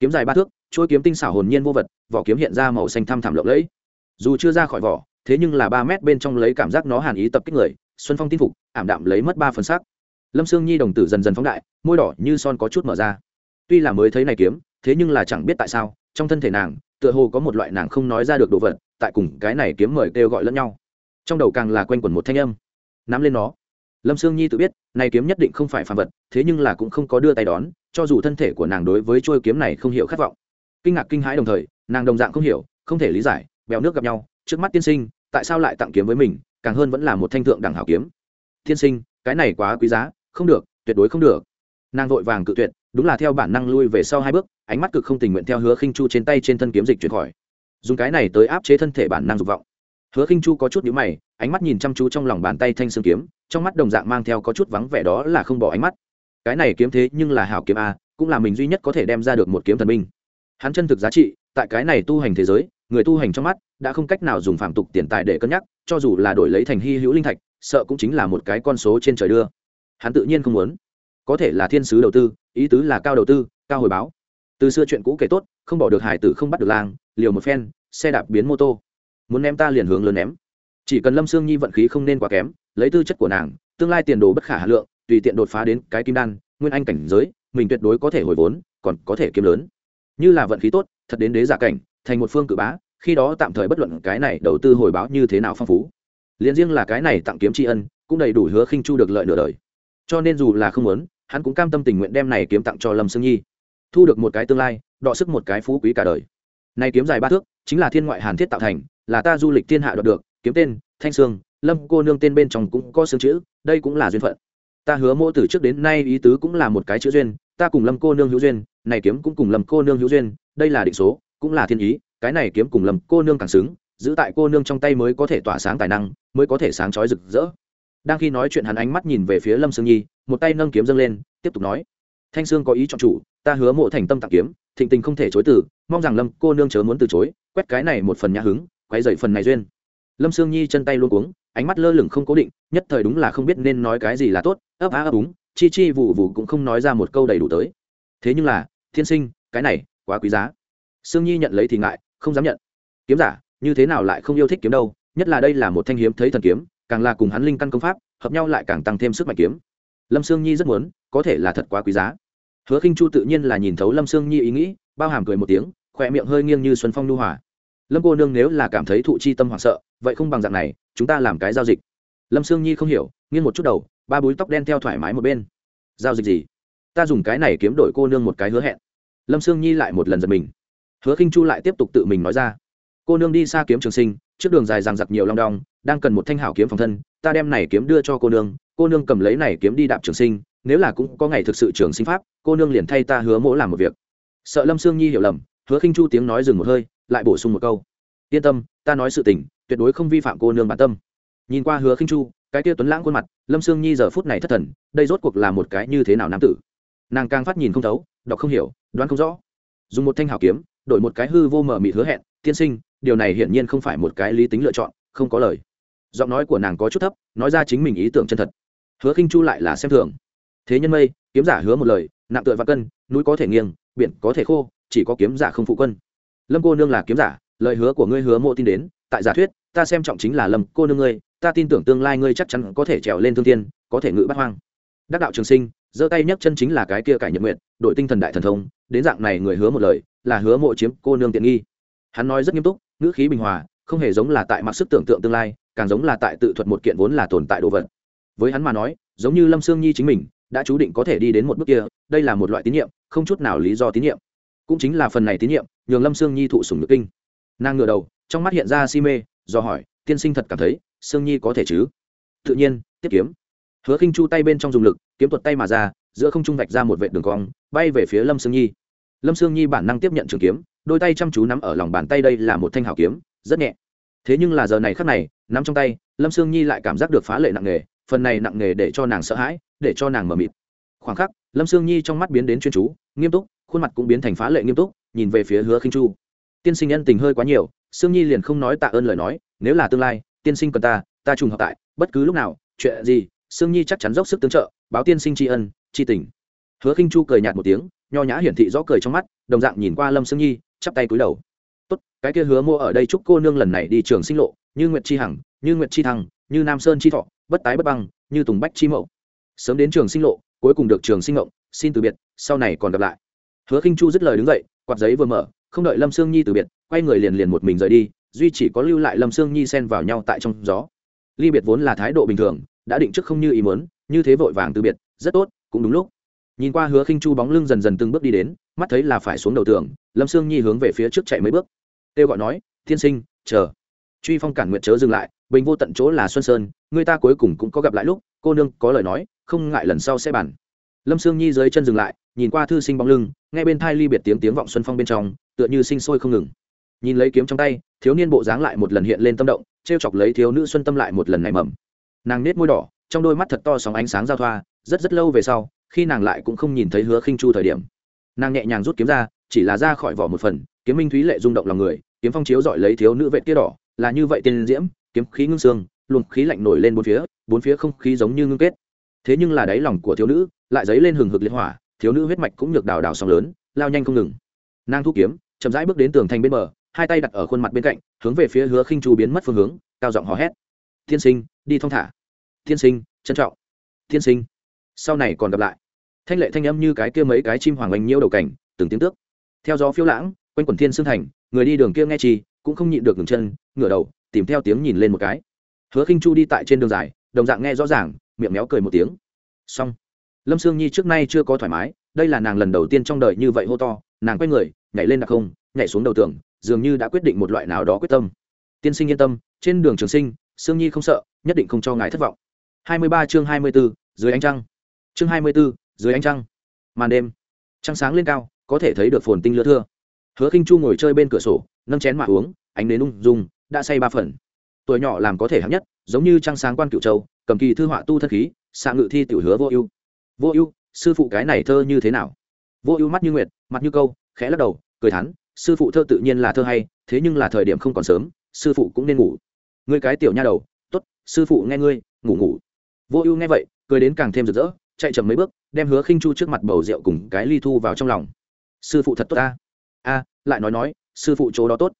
Kiếm dài ba thước chuôi kiếm tinh xảo hồn nhiên vô vật vỏ kiếm hiện ra màu xanh thăm thẳm lộng lẫy. Dù chưa ra khỏi vỏ thế nhưng là ba mét bên trong lấy cảm giác nó hàn ý tập kích người xuân phong tin phục ảm đạm lấy mất ba phần sắc. Lâm sương nhi đồng tử dần dần phóng đại môi đỏ như son có chút mở ra. Tuy là mới thấy này kiếm thế nhưng là chẳng biết tại sao trong thân thể nàng tựa hồ có một loại nàng không nói ra được đồ vật tại cùng cái này kiếm mời kêu gọi lẫn nhau trong đầu càng là quanh quẩn một thanh âm. Nắm lên nó. Lâm sương nhi tự biết, này kiếm nhất định không phải phàm vật, thế nhưng là cũng không có đưa tay đón, cho dù thân thể của nàng đối với trôi kiếm này không hiểu khát vọng. Kinh ngạc kinh hãi đồng thời, nàng đồng dạng không hiểu, không thể lý giải, bèo nước gặp nhau, trước mắt tiên sinh, tại sao lại tặng kiếm với mình, càng hơn vẫn là một thanh thượng đẳng hảo kiếm. Tiên sinh, cái này quá quý giá, không được, tuyệt đối không được. Nàng vội vàng cự tuyệt, đúng là theo bản năng lui về sau hai bước, ánh mắt cực không tình nguyện theo hứa khinh chu trên tay trên thân kiếm dịch chuyển khỏi. Dùng cái này tới áp chế thân thể bản năng dục vọng hứa khinh chu có chút nhíu mày, ánh mắt nhìn chăm chú trong lòng bàn tay thanh xương kiếm, trong mắt đồng dạng mang theo có chút vắng vẻ đó là không bỏ ánh mắt. Cái này kiếm thế nhưng là hảo kiếm a, cũng là mình duy nhất có thể đem ra được một kiếm thần minh hắn chân thực giá trị, tại cái này tu hành thế giới, người tu hành trong mắt, đã không cách nào dùng phạm tục tiền tài để cân nhắc, cho dù là đổi lấy thành hy hữu linh thạch, sợ cũng chính là một cái con số trên trời đưa. Hắn tự nhiên không muốn. Có thể là thiên sứ đầu tư, ý tứ là cao đầu tư, cao hồi báo. Từ xưa chuyện cũ kể tốt, không bỏ được hải tử không bắt được lang, liều một phen, xe đạp biến mô tô muốn ném ta liền hướng lớn ném. Chỉ cần lâm sương nhi vận khí không nên quá kém, lấy tư chất của nàng, tương lai tiền đồ bất khả hà lượng, tùy tiện đột phá đến cái kim đan, nguyên anh cảnh giới, mình tuyệt đối có thể hồi vốn, còn có thể kiếm lớn. Như là vận khí tốt, thật đến đế giả cảnh, thành một phương cự bá, khi đó tạm thời bất luận cái này đầu tư hồi báo như thế nào phong phú. Liền riêng là cái này tặng kiếm tri ân, cũng đầy đủ hứa khinh chu được lợi nửa đời. Cho nên dù là không muốn, hắn cũng cam tâm tình nguyện đem này kiếm tặng cho lâm sương nhi. Thu được một cái tương lai, đọ sức một cái phú quý cả đời. Này kiếm dài ba thước, chính là thiên ngoại hàn thiết tạo thành là ta du lịch thiên hạ đoạt được, kiếm tên, thanh sương, lâm cô nương tên bên trong cũng có xương chữ, đây cũng là duyên phận. Ta hứa mỗ từ trước đến nay ý tứ cũng là một cái chữ duyên, ta cùng lâm cô nương hữu duyên, này kiếm cũng cùng lâm cô nương hữu duyên, đây là định số, cũng là thiên ý, cái này kiếm cùng lâm cô nương càng xứng, giữ tại cô nương trong tay mới có thể tỏa sáng tài năng, mới có thể sáng chói rực rỡ. Đang khi nói chuyện hắn ánh mắt nhìn về phía lâm sương nhi, một tay nâng kiếm dâng lên, tiếp tục nói, thanh sương có ý chọn chủ, ta hứa mộ thành tâm tặng kiếm, thịnh tình không thể chối từ, mong rằng lâm cô nương chớ muốn từ chối, quét cái này một phần nhã hứng quay dậy phần này duyên. Lâm sương nhi chân tay luôn cuống, ánh mắt lơ lửng không cố định, nhất thời đúng là không biết nên nói cái gì là tốt, ấp á ấp úng, chi chi vụ vụ cũng không nói ra một câu đầy đủ tới. Thế nhưng là, thiên sinh, cái này, quá quý giá. Sương nhi nhận lấy thì ngại, không dám nhận. Kiếm giả, như thế nào lại không yêu thích kiếm đâu, nhất là đây là một thanh hiếm thấy thần kiếm, càng là cùng hắn linh căn công pháp, hợp nhau lại càng tăng thêm sức mạnh kiếm. Lâm sương nhi rất muốn, có thể là thật quá quý giá. Hứa khinh chu tự nhiên là nhìn thấu lâm sương nhi ý nghĩ, bao hàm cười một tiếng, khỏe miệng hơi nghiêng như xuân phong nu hòa lâm cô nương nếu là cảm thấy thụ chi tâm hoảng sợ, vậy không bằng dạng này, chúng ta làm cái giao dịch. Lâm sương nhi không hiểu, nghiêng một chút đầu, ba búi tóc đen theo thoải mái một bên. Giao dịch gì? Ta dùng cái này kiếm đổi cô nương một cái hứa hẹn. Lâm sương nhi lại một lần giật mình. Hứa khinh chu lại tiếp tục tự mình nói ra. Cô nương đi xa kiếm trường sinh, trước đường dài ràng giặc nhiều long đong, đang cần một thanh hảo kiếm phòng thân, ta đem này kiếm đưa cho cô nương cô nương cầm lấy này kiếm đi đạp trường sinh, nếu là cũng có ngày thực sự trường sinh pháp, cô nương liền thay ta hứa mỗ làm một việc. Sợ lâm sương nhi hiểu lầm, hứa khinh chu tiếng nói dừng một hơi lại bổ sung một câu. Yên tâm, ta nói sự tình, tuyệt đối không vi phạm cô nương bản tâm. Nhìn qua hứa khinh chu, cái kia tuấn lãng khuôn mặt, lâm sương nhi giờ phút này thất thần, đây rốt cuộc là một cái như thế nào nam tử? Nàng càng phát nhìn không thấu, đọc không hiểu, đoán không rõ. Dùng một thanh hảo kiếm, đổi một cái hư vô mờ mịt hứa hẹn, tiên sinh, điều này hiển nhiên không phải một cái lý tính lựa chọn, không có lời. Giọng nói của nàng có chút thấp, nói ra chính mình ý tưởng chân thật. Hứa khinh chu lại là xem thường. Thế nhân mây, kiếm giả hứa một lời, nặng tựa và cân, núi có thể nghiêng, biển có thể khô, chỉ có kiếm giả không phụ quân lâm cô nương là kiếm giả, lời hứa của ngươi hứa mộ tin đến, tại giả thuyết, ta xem trọng chính là lâm cô nương ngươi, ta tin tưởng tương lai ngươi chắc chắn có thể trèo lên thương tiên có thể ngự bắt hoang. Đắc đạo trường sinh, giơ tay nhấc chân chính là cái kia cải nhật nguyện đội tinh thần đại thần thông, đến dạng này người hứa một lời, là hứa mộ chiếm cô nương tiện nghi. Hắn nói rất nghiêm túc, ngữ khí bình hòa, không hề giống là tại mặc sức tưởng tượng tương lai, càng giống là tại tự thuật một kiện vốn là tồn tại đồ vật. Với hắn mà nói, giống như lâm sương nhi chính mình, đã chú định có thể đi đến một bước kia, đây là một loại tín nhiệm, không chút nào lý do tín nhiệm cũng chính là phần này tín nhiệm, nhường lâm sương nhi thụ sùng nhược kinh. Nàng ngửa đầu, trong mắt hiện ra si mê, do hỏi, tiên sinh thật cảm thấy, sương nhi có thể chứ? Tự nhiên, tiếp kiếm. Hứa khinh chu tay bên trong dùng lực, kiếm tuột tay mà ra, giữa không trung vạch ra một vệ đường cong, bay về phía lâm sương nhi. Lâm sương nhi bản năng tiếp nhận trường kiếm, đôi tay chăm chú nắm ở lòng bàn tay đây là một thanh hảo kiếm, rất nhẹ. Thế nhưng là giờ này khắc này, nắm trong tay, lâm sương nhi lại cảm giác được phá lệ nặng nề, phần này nặng nề để cho nàng sợ hãi, để cho nàng mờ mịt. Khoảng khắc, lâm sương nhi trong mắt biến đến chuyên chú, nghiêm túc khuôn mặt cũng biến thành phá lệ nghiêm túc, nhìn về phía hứa khinh chu. Tiên sinh nhân tình hơi quá nhiều, sương nhi liền không nói tạ ơn lời nói, nếu là tương lai, tiên sinh cần ta ta trùng hợp tại, bất cứ lúc nào, chuyện gì, sương nhi chắc chắn dốc sức tương trợ, báo tiên sinh tri ân, tri tình. Hứa khinh chu cười nhạt một tiếng, nho nhã hiển thị rõ cười trong mắt, đồng dạng nhìn qua lâm sương nhi, chắp tay cúi đầu. Tốt, cái kia hứa mua ở đây chúc cô nương lần này đi trường sinh lộ, như nguyệt chi hằng, như nguyệt chi thăng, như nam sơn chi thọ, bất tái bất băng, như tùng bách chi mậu. Sớm đến trường sinh lộ, cuối cùng được trường sinh ngộng, xin từ biệt, sau này còn gặp lại hứa khinh chu dứt lời đứng dậy, quạt giấy vừa mở, không đợi lâm sương nhi từ biệt, quay người liền liền một mình rời đi, duy chỉ có lưu lại lâm sương nhi xen vào nhau tại trong gió. Ly biệt vốn là thái độ bình thường, đã định trước không như ý muốn, như thế vội vàng từ biệt, rất tốt, cũng đúng lúc. Nhìn qua hứa khinh chu bóng lưng dần dần từng bước đi đến, mắt thấy là phải xuống đầu tường, lâm sương nhi hướng về phía trước chạy mấy bước. Kêu gọi nói, thiên sinh, chờ. Truy phong cản nguyệt chớ dừng lại, bình vô tận chỗ là xuân sơn, người ta cuối cùng cũng có gặp lại lúc, cô nương có lời nói, không ngại lần sau sẽ bàn. Lâm sương nhi dưới chân dừng lại nhìn qua thư sinh bóng lưng, nghe bên thai ly biệt tiếng tiếng vọng xuân phong bên trong, tựa như sinh sôi không ngừng. Nhìn lấy kiếm trong tay, thiếu niên bộ dáng lại một lần hiện lên tâm động t r e o chọc lấy thiếu nữ xuân tâm lại một lần nảy mầm. Nàng nết môi đỏ, trong đôi mắt thật to sóng ánh sáng giao thoa, rất rất lâu về sau, khi nàng lại cũng không nhìn thấy hứa khinh chu thời điểm. Nàng nhẹ nhàng rút kiếm ra, chỉ là ra khỏi vỏ một phần, kiếm minh thúy lệ rung động lòng người, kiếm phong chiếu dọi lấy thiếu nữ vệ kia đỏ, là như vậy tiên diễm, kiếm khí ngưng xương, luồng khí lạnh nổi lên bốn phía bốn phía không khí giống như ngưng kết. Thế nhưng là đáy lòng của thiếu nữ, lại dấy lên hừng hực liệt hỏa thiếu nữ huyết mạch cũng nhược đào đào sóng lớn, lao nhanh không ngừng. Nàng thu kiếm, chậm rãi bước đến tường thành bên bờ, hai tay đặt ở khuôn mặt bên cạnh, hướng về phía hứa khinh chu biến mất phương hướng, cao giọng hò hét. Thiên sinh, đi thong thả. Thiên sinh, trân trọng. Thiên sinh. Sau này còn gặp lại. Thanh lệ thanh âm như cái kia mấy cái chim hoàng oanh nhiêu đầu cảnh, từng tiếng tước. Theo gió phiêu lãng, quanh quần thiên xương thành, người đi đường kia nghe chi, cũng không nhịn được ngừng chân, ngửa đầu, tìm theo tiếng nhìn lên một cái. Hứa khinh chu đi tại trên đường dài, đồng dạng nghe rõ ràng, miệng méo cười một tiếng. Xong lâm sương nhi trước nay chưa có thoải mái đây là nàng lần đầu tiên trong đời như vậy hô to nàng quay người nhảy lên đặc không nhảy xuống đầu tường dường như đã quyết định một loại nào đó quyết tâm. Tiên sinh yên tâm trên đường trường sinh sương nhi không sợ nhất định không cho ngài thất vọng. 23 chương 24, dưới ánh trăng. Chương 24, dưới ánh trăng. Màn đêm. Trăng sáng lên cao có thể thấy được phồn tinh lưa thưa. Hứa khinh chu ngồi chơi bên cửa sổ nâng chén mà uống ánh nến ung dung đã say ba phần. Tuổi nhỏ làm có thể hạng nhất giống như trăng sáng quan cựu châu cầm kỳ thư họa tu thân khí xạ ngự thi tiểu hứa vô ưu vô ưu, sư phụ cái này thơ như thế nào? Vô ưu mắt như nguyệt, mặt như câu, khẽ lắc đầu, cười thắn sư phụ thơ tự nhiên là thơ hay, thế nhưng là thời điểm không còn sớm, sư phụ cũng nên ngủ. Ngươi cái tiểu nha đầu, tốt, sư phụ nghe ngươi, ngủ ngủ. Vô ưu nghe vậy, cười đến càng thêm rực rỡ, chạy chậm mấy bước, đem hứa khinh chu trước mặt bầu rượu cùng cái ly thu vào trong lòng. Sư phụ thật tốt ta. A, lại nói nói, sư phụ chỗ đó tốt.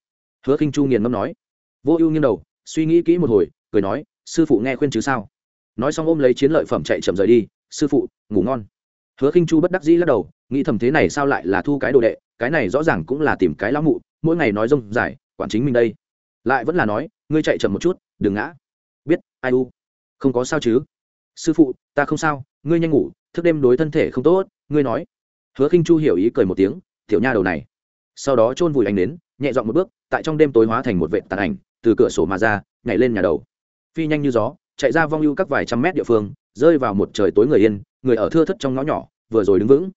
Hứa khinh chu nghiền ngâm nói. Vô ưu nghiêng đầu, suy nghĩ kỹ một hồi, cười nói, sư phụ nghe khuyên chứ sao? Nói xong ôm lấy chiến lợi phẩm chạy chậm rời đi sư phụ, ngủ ngon. Hứa khinh chu bất đắc dĩ lắc đầu, nghĩ thầm thế này sao lại là thu cái đồ đệ, cái này rõ ràng cũng là tìm cái lão mụ, mỗi ngày nói rông dài quản chính mình đây. Lại vẫn là nói, ngươi chạy chậm một chút, đừng ngã. Biết, ai u? Không có sao chứ? Sư phụ, ta không sao, ngươi nhanh ngủ, thức đêm đối thân thể không tốt, ngươi nói. Hứa khinh chu hiểu ý cười một tiếng, tiểu nha đầu này. Sau đó chôn vùi ánh đến nhẹ dọn một bước, tại trong đêm tối hóa thành một vệ tàn ảnh, từ cửa sổ mà ra, nhảy lên nhà đầu. Phi nhanh như gió, chạy ra vong ưu các vài trăm mét địa phương rơi vào một trời tối người yên, người ở thưa thất trong ngõ nhỏ, vừa rồi đứng vững.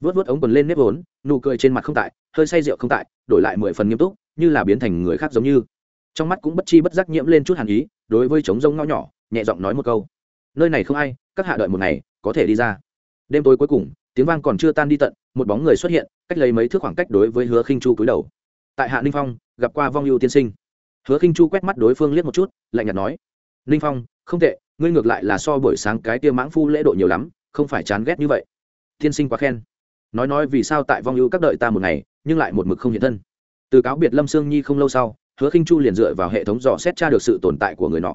Vớt vớt ống quần lên nếp vốn, nụ cười trên mặt không tại, hơi say rượu không tại, đổi lại mười phần nghiêm túc, như là biến thành người khác giống như. Trong mắt cũng bất chi bất giác nhiễm lên chút hàn ý, đối với trống rông ngõ nhỏ, nhẹ giọng nói một câu. Nơi này không ai, các hạ đợi một ngày, có thể đi ra. Đêm tối cuối cùng, tiếng vang còn chưa tan đi tận, một bóng người xuất hiện, cách lấy mấy thước khoảng cách đối với hứa khinh chu cúi đầu. Tại hạ ninh phong, gặp qua vong ưu tiên sinh. Hứa khinh chu quét mắt đối phương liếc một chút, lạnh nhạt nói. Ninh phong, không tệ ngươi ngược lại là so buổi sáng cái kia mãng phu lễ độ nhiều lắm, không phải chán ghét như vậy. Tiên sinh quá khen. Nói nói vì sao tại vong ưu các đợi ta một ngày, nhưng lại một mực không hiện thân. Từ cáo biệt lâm sương nhi không lâu sau, hứa khinh chu liền dựa vào hệ thống dò xét tra được sự tồn tại của người nọ.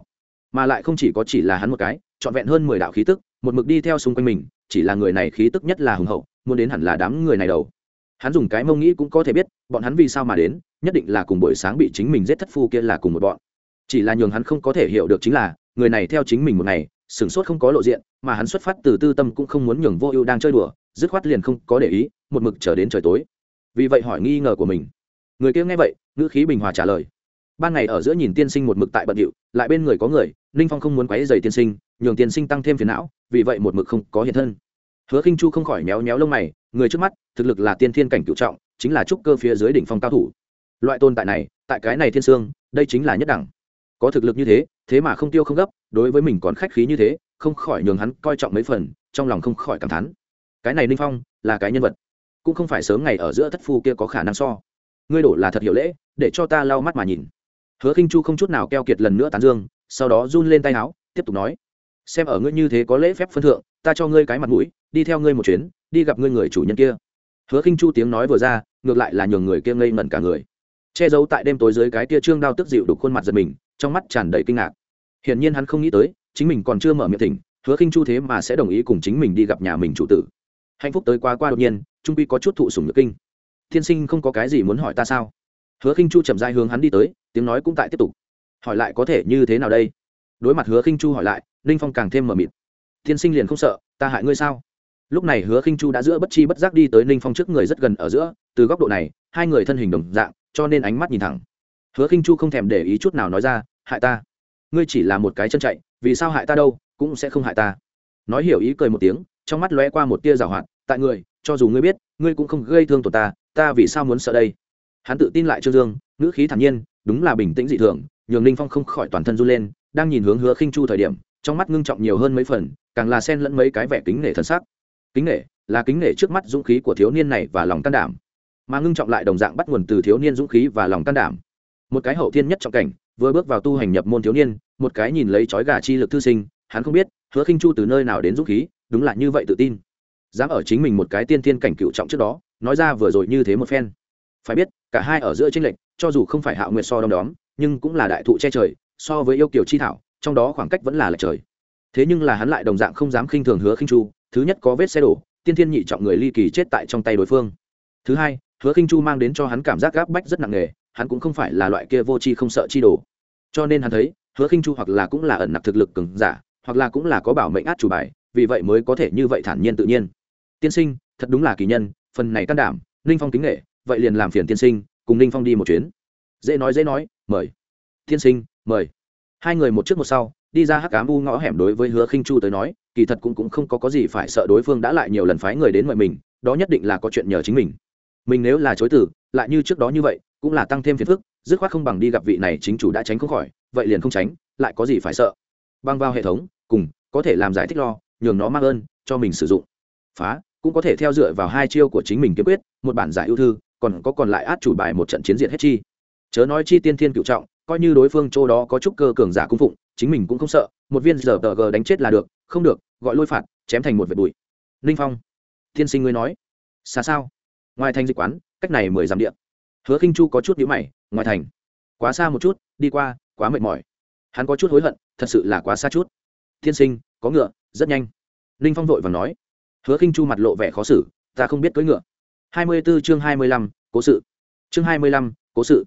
Mà lại không chỉ có chỉ là hắn một cái, trọn vẹn hơn mười đạo khí tức, một mực đi theo xung quanh mình, chỉ là người này khí tức nhất là hùng hậu, muốn đến hẳn là đám người này đầu. Hắn dùng cái mông nghĩ cũng có thể biết, bọn hắn vì sao mà đến, nhất định là cùng buổi sáng bị chính mình giết thất phu kia là cùng một bọn. Chỉ là nhường hắn không có thể hiểu được chính là người này theo chính mình một ngày, sửng sốt không có lộ diện, mà hắn xuất phát từ tư tâm cũng không muốn nhường vô ưu đang chơi đùa, dứt khoát liền không có để ý, một mực chờ đến trời tối. Vì vậy hỏi nghi ngờ của mình. Người kia nghe vậy, ngữ khí bình hòa trả lời. Ban ngày ở giữa nhìn tiên sinh một mực tại bận điệu, lại bên người có người, ninh phong không muốn quấy dày tiên sinh, nhường tiên sinh tăng thêm phiền não, vì vậy một mực không có hiện thân. Hứa khinh chu không khỏi méo méo lông mày, người trước mắt, thực lực là tiên thiên cảnh cựu trọng, chính là trúc cơ phía dưới đỉnh phong cao thủ. Loại tồn tại này, tại cái này thiên sương đây chính là nhất đẳng. Có thực lực như thế thế mà không tiêu không gấp, đối với mình còn khách khí như thế, không khỏi nhường hắn coi trọng mấy phần, trong lòng không khỏi cảm thán. Cái này ninh phong là cái nhân vật, cũng không phải sớm ngày ở giữa thất phu kia có khả năng so. Ngươi đổ là thật hiểu lễ, để cho ta lau mắt mà nhìn. Hứa khinh chu không chút nào keo kiệt lần nữa tán dương, sau đó run lên tay áo tiếp tục nói. Xem ở ngươi như thế có lễ phép phân thượng, ta cho ngươi cái mặt mũi, đi theo ngươi một chuyến, đi gặp ngươi người chủ nhân kia. Hứa khinh chu tiếng nói vừa ra, ngược lại là nhường người kia ngây ngẩn cả người. Che giấu tại đêm tối dưới cái kia trương đao tức dịu đục khuôn mặt giật mình, trong mắt tràn đầy kinh ngạc hiển nhiên hắn không nghĩ tới, chính mình còn chưa mở miệng thỉnh, hứa khinh chu thế mà sẽ đồng ý cùng chính mình đi gặp nhà mình chủ tử. Hạnh phúc tới quá qua đột nhiên, trung quy có chút thụ sủng nhược kinh. Thiên sinh không có cái gì muốn hỏi ta sao? Hứa khinh chu chậm dai hướng hắn đi tới, tiếng nói cũng tại tiếp tục. Hỏi lại có thể như thế nào đây? Đối mặt hứa khinh chu hỏi lại, ninh phong càng thêm mờ mịt. Thiên sinh liền không sợ, ta hại ngươi sao? Lúc này hứa khinh chu đã giữa bất chi bất giác đi tới ninh phong trước người rất gần ở giữa, từ góc độ này, hai người thân hình đồng dạng, cho nên ánh mắt nhìn thẳng. Hứa khinh chu không thèm để ý chút nào nói ra, hại ta ngươi chỉ là một cái chân chạy, vì sao hại ta đâu, cũng sẽ không hại ta. Nói hiểu ý cười một tiếng, trong mắt lóe qua một tia giảo hoạt, tại người, cho dù ngươi biết, ngươi cũng không gây thương tổn ta ta vì sao muốn sợ đây? Hắn tự tin lại trương dương, ngữ khí thản nhiên, đúng là bình tĩnh dị thường, nhường ninh phong không khỏi toàn thân run lên, đang nhìn hướng hứa khinh chu thời điểm, trong mắt ngưng trọng nhiều hơn mấy phần, càng là xen lẫn mấy cái vẻ kính nể thân sắc. Kính nể, là kính nể trước mắt dũng khí của thiếu niên này và lòng can đảm, mà ngưng trọng lại đồng dạng bắt nguồn từ thiếu niên dũng khí và lòng can đảm. Một cái hậu thiên nhất trọng cảnh vừa bước vào tu hành nhập môn thiếu niên, một cái nhìn lấy chói gà chi lực thư sinh, hắn không biết, hứa khinh chu từ nơi nào đến dũng khí, đúng là như vậy tự tin. Dám ở chính mình một cái tiên thiên cảnh cựu trọng trước đó, nói ra vừa rồi như thế một phen. Phải biết, cả hai ở giữa tranh lệch, cho dù không phải hạo nguyệt so đom đóm, nhưng cũng là đại thụ che trời, so với yêu kiều chi thảo, trong đó khoảng cách vẫn là lệch trời. Thế nhưng là hắn lại đồng dạng không dám khinh thường hứa khinh chu, thứ nhất có vết xe đổ, tiên thiên nhị trọng người ly kỳ chết tại trong tay đối phương. Thứ hai, hứa khinh chu mang đến cho hắn cảm giác gáp bách rất nặng nề, hắn cũng không phải là loại kia vô tri không sợ chi đồ cho nên hắn thấy, hứa khinh chu hoặc là cũng là ẩn nặc thực lực cường giả, hoặc là cũng là có bảo mệnh át chủ bài, vì vậy mới có thể như vậy thản nhiên tự nhiên. Tiên sinh, thật đúng là kỳ nhân, phần này can đảm, ninh phong kính nghệ, vậy liền làm phiền tiên sinh, cùng ninh phong đi một chuyến. Dễ nói dễ nói, mời. Tiên sinh, mời. Hai người một trước một sau, đi ra hắc cám u ngõ hẻm đối với hứa khinh chu tới nói, kỳ thật cũng cũng không có có gì phải sợ đối phương đã lại nhiều lần phái người đến mời mình, đó nhất định là có chuyện nhờ chính mình mình nếu là chối từ, lại như trước đó như vậy, cũng là tăng thêm phiền phức, dứt khoát không bằng đi gặp vị này chính chủ đã tránh không khỏi, vậy liền không tránh, lại có gì phải sợ? Băng vào hệ thống, cùng, có thể làm giải thích lo, nhường nó mang ơn, cho mình sử dụng. Phá, cũng có thể theo dựa vào hai chiêu của chính mình kiếm quyết, một bản giải ưu thư, còn có còn lại át chủ bài một trận chiến diện hết chi. Chớ nói chi tiên thiên cựu trọng, coi như đối phương chỗ đó có chút cơ cường giả cung phụng, chính mình cũng không sợ, một viên giờ tờ g đánh chết là được, không được, gọi lôi phạt, chém thành một vệt bụi. Ninh phong, tiên sinh ngươi nói, xa sao? Ngoài thành dịch quán, cách này mười dặm điện hứa khinh chu có chút nhữ mày, ngoài thành. Quá xa một chút, đi qua, quá mệt mỏi. Hắn có chút hối hận, thật sự là quá xa chút. Thiên sinh, có ngựa, rất nhanh. Ninh phong vội và nói. Hứa khinh chu mặt lộ vẻ khó xử, ta không biết cưỡi ngựa. Hai mươi 24 chương hai mươi lăm, cố sự. Chương hai mươi lăm, cố sự.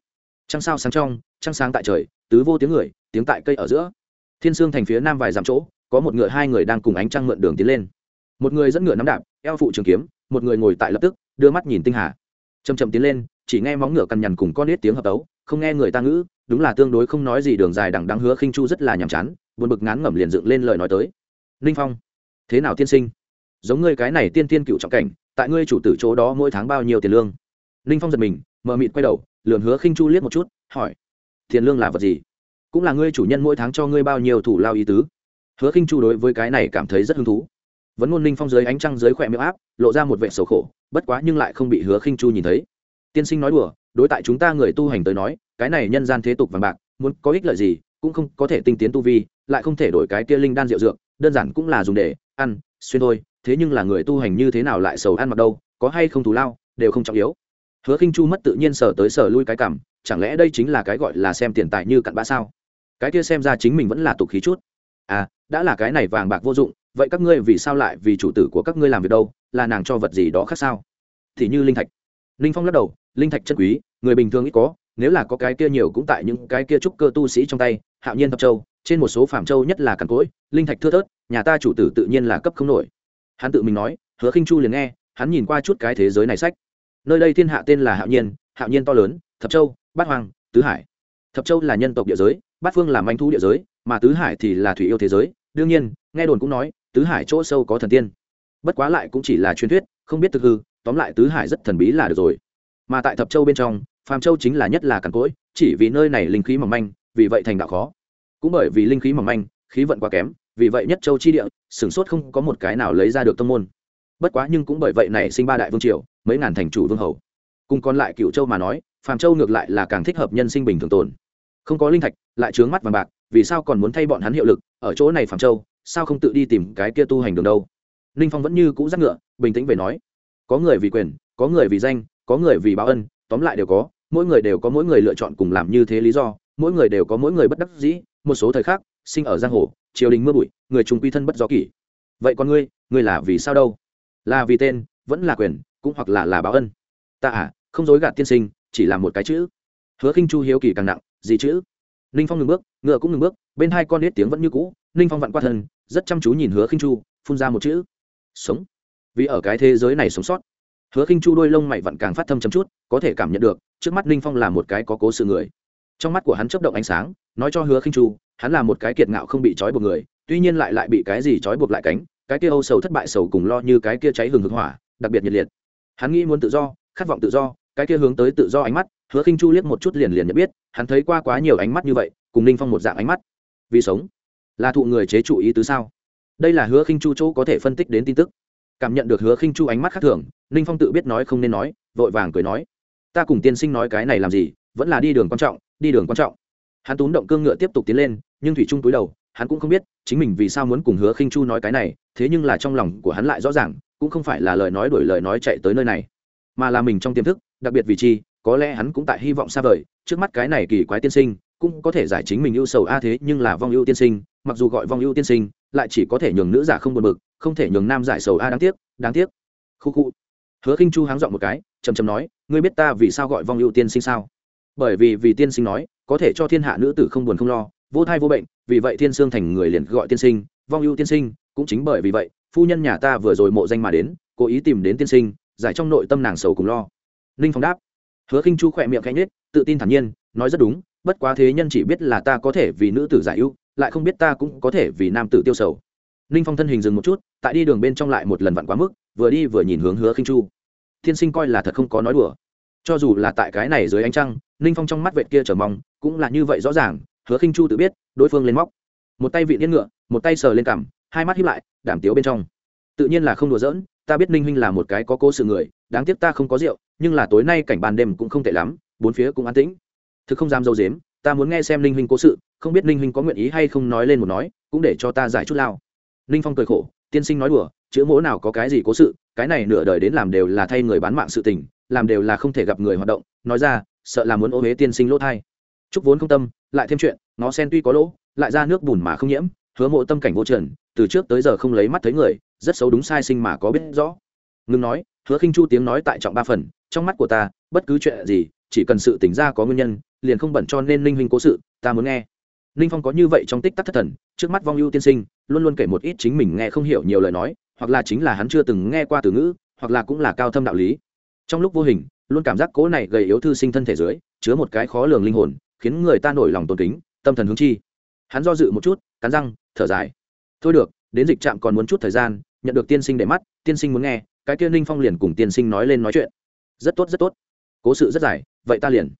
Trăng sao sáng trong, trăng sáng tại trời, tứ vô tiếng người, tiếng tại cây ở giữa. Thiên sương thành phía nam vài dặm chỗ, có một ngựa hai người đang cùng ánh trăng mượn đường tiến lên. Một người dẫn ngựa nắm đạp, eo phụ trường kiếm, một người ngồi tại lập tức đưa mắt nhìn tinh hà. Chầm chậm tiến lên, chỉ nghe móng ngựa cằn nhằn cùng con nết tiếng hợp tấu, không nghe người ta ngữ, đúng là tương đối không nói gì đường dài đằng đắng hứa khinh chu rất là nhàm chán, buồn bực ngán ngẩm liền dựng lên lời nói tới. Ninh phong, thế nào tiên sinh? Giống ngươi cái này tiên tiên cựu trọng cảnh, tại ngươi chủ tử chỗ đó mỗi tháng bao nhiêu tiền lương? Ninh phong giật mình mờ mịt quay đầu, lườn hứa khinh chu liếc một chút, hỏi, tiền lương là vật gì? Cũng là ngươi chủ nhân mỗi tháng cho ngươi bao nhiêu thủ lao ý tứ? Hứa khinh chu đối với cái này cảm thấy rất hứng thú vẫn ngôn ninh phong dưới ánh trăng dưới khỏe miệng áp, lộ ra một vệ sầu khổ, bất quá nhưng lại không bị hứa khinh chu nhìn thấy. Tiên sinh nói đùa, đối tại chúng ta người tu hành tới nói, cái này nhân gian thế tục vàng bạc, muốn có ích lợi gì, cũng không có thể tinh tiến tu vi, lại không thể đổi cái kia linh đan rượu dược, đơn giản cũng là dùng để ăn, xuyên thôi, thế nhưng là người tu hành như thế nào lại sầu ăn mặc đâu, có hay không thù lao, đều không trọng yếu. Hứa khinh chu mất tự nhiên sở tới sở lui cái cảm chẳng lẽ đây chính là cái gọi là xem tiền tài như cặn bã sao? Cái kia xem ra chính mình vẫn là tục khí chút. À đã là cái này vàng bạc vô dụng vậy các ngươi vì sao lại vì chủ tử của các ngươi làm việc đâu, là nàng cho vật gì đó khác sao? Thì như linh thạch. Linh phong lắc đầu, linh thạch chân quý, người bình thường ít có, nếu là có cái kia nhiều cũng tại những cái kia trúc cơ tu sĩ trong tay, hạo nhiên thập châu, trên một số phạm châu nhất là cằn cỗi, linh thạch thưa thớt, nhà ta chủ tử tự nhiên là cấp không nổi. Hắn tự mình nói, hứa khinh chu liền nghe, hắn nhìn qua chút cái thế giới này sách. Nơi đây thiên hạ tên là hạo nhiên hạo nhiên to lớn, thập châu, bát hoàng tứ hải. Thập châu là nhân tộc địa giới, bát phương là manh thu địa giới, mà tứ hải thì là thủy yêu thế giới. Đương nhiên, nghe đồn cũng nói tứ hải chỗ sâu có thần tiên. Bất quá lại cũng chỉ là truyền thuyết, không biết thực hư, tóm lại tứ hải rất thần bí là được rồi. Mà tại thập châu bên trong, phàm châu chính là nhất là cằn cỗi, chỉ vì nơi này linh khí mỏng manh, vì vậy thành đạo khó. Cũng bởi vì linh khí mỏng manh, khí vận quá kém, vì vậy nhất châu chi địa, sửng sốt không có một cái nào lấy ra được tông môn. Bất quá nhưng cũng bởi vậy này sinh ba đại vương triều, mấy ngàn thành chủ vương hầu. Cùng còn lại cựu châu mà nói, phàm châu ngược lại là càng thích hợp nhân sinh bình thường tồn. Không có linh thạch, lại trướng mắt vàng bạc, vì sao còn muốn thay bọn hắn hiệu lực, ở chỗ này phàm châu sao không tự đi tìm cái kia tu hành đường đâu? Ninh phong vẫn như cũ giác ngựa, bình tĩnh về nói, có người vì quyền, có người vì danh, có người vì báo ân, tóm lại đều có, mỗi người đều có mỗi người lựa chọn cùng làm như thế lý do, mỗi người đều có mỗi người bất đắc dĩ, một số thời khắc, sinh ở giang hồ, triều đình mưa bụi, người trùng quy thân bất do kỷ. Vậy còn ngươi ngươi là vì sao đâu? Là vì tên, vẫn là quyền, cũng hoặc là là báo ân. Ta à không dối gạt tiên sinh, chỉ là một cái chữ. Hứa khinh chu hiếu kỳ càng nặng, gì chữ? Ninh phong ngừng bước, ngựa cũng ngừng bước, bên hai con nết tiếng vẫn như cũ ninh phong vặn qua thân, rất chăm chú nhìn hứa khinh chu, phun ra một chữ, sống. Vì ở cái thế giới này sống sót, hứa khinh chu đôi lông mày vặn càng phát thâm chấm chút, có thể cảm nhận được, trước mắt ninh phong là một cái có cố sự người. Trong mắt của hắn chấp động ánh sáng, nói cho hứa khinh chu, hắn là một cái kiệt ngạo không bị trói buộc người, tuy nhiên lại lại bị cái gì trói buộc lại cánh, cái kia âu sầu thất bại sầu cùng lo như cái kia cháy hừng hực hỏa, đặc biệt nhiệt liệt. Hắn nghĩ muốn tự do, khát vọng tự do, cái kia hướng tới tự do ánh mắt, hứa khinh chu liếc một chút liền liền nhận biết, hắn thấy qua quá nhiều ánh mắt như vậy, cùng ninh phong một dạng ánh mắt. Vì sống là thụ người chế chủ ý tứ sao? Đây là hứa khinh chu chỗ có thể phân tích đến tin tức. Cảm nhận được hứa khinh chu ánh mắt khác thường, ninh phong tự biết nói không nên nói, vội vàng cười nói, ta cùng tiên sinh nói cái này làm gì, vẫn là đi đường quan trọng, đi đường quan trọng. Hắn túm động cương ngựa tiếp tục tiến lên, nhưng thủy trung túi đầu, hắn cũng không biết chính mình vì sao muốn cùng hứa khinh chu nói cái này, thế nhưng là trong lòng của hắn lại rõ ràng, cũng không phải là lời nói đổi lời nói chạy tới nơi này, mà là mình trong tiềm thức, đặc biệt vì chi, có lẽ hắn cũng tại hy vọng xa vời, trước mắt cái này kỳ quái tiên sinh, cũng có thể giải chính mình ưu sầu a thế nhưng là vong ưu tiên sinh mặc dù gọi vong ưu tiên sinh, lại chỉ có thể nhường nữ giả không buồn bực, không thể nhường nam giải sầu a, đáng tiếc đáng tiếc. Khu khu. Hứa khinh chu háng dọn một cái chầm chầm nói, ngươi biết ta vì sao gọi vong ưu tiên sinh sao? Bởi vì vì tiên sinh nói, có thể cho thiên hạ nữ tử không buồn không lo, vô thai vô bệnh, vì vậy thiên sương thành người liền gọi tiên sinh, vong ưu tiên sinh, cũng chính bởi vì vậy, phu nhân nhà ta vừa rồi mộ danh mà đến, cố ý tìm đến tiên sinh, giải trong nội tâm nàng sầu cùng lo. Ninh phong đáp. Hứa khinh chu khỏe miệng khẽ nết tự tin thản nhiên, nói rất đúng, bất quá thế nhân chỉ biết là ta có thể vì nữ tử giải ưu lại không biết ta cũng có thể vì nam tử tiêu sầu. Ninh phong thân hình dừng một chút, tại đi đường bên trong lại một lần vặn quá mức, vừa đi vừa nhìn hướng hứa khinh chu. Thiên sinh coi là thật không có nói đùa. Cho dù là tại cái này dưới ánh trăng, ninh phong trong mắt vệ kia trở mong, cũng là như vậy rõ ràng, hứa khinh chu tự biết, đối phương lên móc. Một tay vị yên ngựa, một tay sờ lên cằm, hai mắt hiếp lại, đảm tiếu bên trong. Tự nhiên là không đùa giỡn, ta biết ninh huynh là một cái có cố sự người, đáng tiếc ta không có rượu, nhưng là tối nay cảnh ban đêm cũng không tệ lắm, bốn phía cũng an tĩnh. Thực không dám dâu dếm ta muốn nghe xem linh huynh cố sự, không biết linh huynh có nguyện ý hay không nói lên một nói, cũng để cho ta giải chút lao. Ninh phong cười khổ, tiên sinh nói đùa, chữ mỗ nào có cái gì cố sự, cái này nửa đời đến làm đều là thay người bán mạng sự tình, làm đều là không thể gặp người hoạt động, nói ra, sợ là muốn ô huế tiên sinh lỗ thai. Chúc vốn không tâm, lại thêm chuyện nó sen tuy có lỗ, lại ra nước bùn mà không nhiễm, hứa mộ tâm cảnh vô trần, từ trước tới giờ không lấy mắt thấy người, rất xấu đúng sai sinh mà có biết rõ. Ngừng nói, hứa khinh chu tiếng nói tại trọng ba phần, trong mắt của ta, bất cứ chuyện gì, chỉ cần sự tính ra có nguyên nhân liền không bẩn cho nên ninh huynh cố sự, ta muốn nghe. Ninh phong có như vậy trong tích tắc thất thần, trước mắt vong ưu tiên sinh, luôn luôn kể một ít chính mình nghe không hiểu nhiều lời nói, hoặc là chính là hắn chưa từng nghe qua từ ngữ, hoặc là cũng là cao thâm đạo lý. Trong lúc vô hình, luôn cảm giác cố này gầy yếu thư sinh thân thể dưới, chứa một cái khó lường linh hồn, khiến người ta nổi lòng tôn kính, tâm thần hướng chi. Hắn do dự một chút, cắn răng, thở dài. Thôi được, đến dịch trạm còn muốn chút thời gian, nhận được tiên sinh để mắt, tiên sinh muốn nghe, cái kia ninh phong liền cùng tiên sinh nói lên nói chuyện. Rất tốt rất tốt. Cố sự rất dài, vậy ta liền.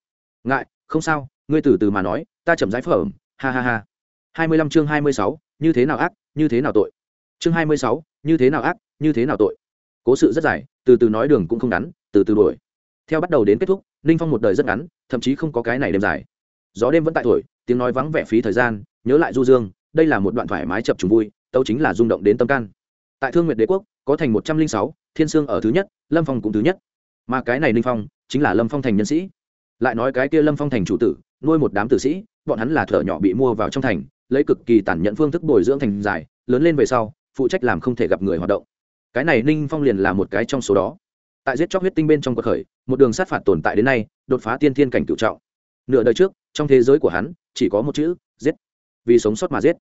Ngại không sao, ngươi từ từ mà nói, ta chậm rãi phở ha ha ha. Hai mươi lăm chương hai mươi sáu, như thế nào ác, như thế nào tội. Chương hai mươi sáu, như thế nào ác, như thế nào tội. Cố sự rất dài, từ từ nói đường cũng không ngắn, từ từ đuổi. Theo bắt đầu đến kết thúc, ninh phong một đời rất ngắn, thậm chí không có cái này đêm dài. Gió đêm vẫn tại thổi, tiếng nói vắng vẻ phí thời gian, nhớ lại du dương, đây là một đoạn thoải mái chập trùng vui tâu chính là rung động đến tâm can. Tại thương nguyệt đế quốc, có thành một trăm linh sáu, thiên sương ở thứ nhất, lâm phong cũng thứ nhất. Mà cái này ninh phong, chính là lâm phong thành nhân sĩ lại nói cái kia lâm phong thành chủ tử, nuôi một đám tử sĩ, bọn hắn là thợ nhỏ bị mua vào trong thành, lấy cực kỳ tàn nhẫn phương thức bồi dưỡng thành dài, lớn lên về sau, phụ trách làm không thể gặp người hoạt động. Cái này ninh phong liền là một cái trong số đó. Tại giết chóc huyết tinh bên trong cuộc khởi, một đường sát phạt tồn tại đến nay, đột phá tiên thiên cảnh cựu trọng. Nửa đời trước, trong thế giới của hắn, chỉ có một chữ, giết. Vì sống sót mà giết.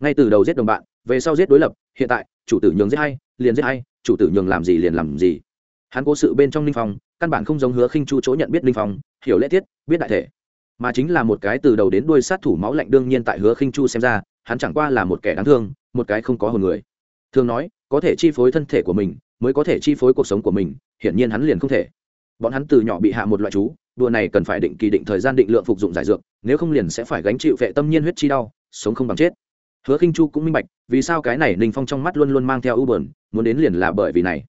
Ngay từ đầu giết đồng bạn, về sau giết đối lập, hiện tại, chủ tử nhường giết hay liền giết hay chủ tử nhường làm gì liền làm gì. Hắn cố sự bên trong ninh phong, căn bản không giống hứa khinh chu chỗ nhận biết ninh phong hiểu lễ tiết, biết đại thể. Mà chính là một cái từ đầu đến đuôi sát thủ máu lạnh đương nhiên tại hứa khinh chu xem ra, hắn chẳng qua là một kẻ đáng thương, một cái không có hồn người. Thường nói, có thể chi phối thân thể của mình, mới có thể chi phối cuộc sống của mình, hiển nhiên hắn liền không thể. Bọn hắn từ nhỏ bị hạ một loại chú, đùa này cần phải định kỳ định thời gian định lượng phục dụng giải dược, nếu không liền sẽ phải gánh chịu vệ tâm nhiên huyết chi đau, sống không bằng chết. Hứa khinh chu cũng minh bạch, vì sao cái này ninh phong trong mắt luôn luôn mang theo ưu bờn muốn đến liền là bởi vì này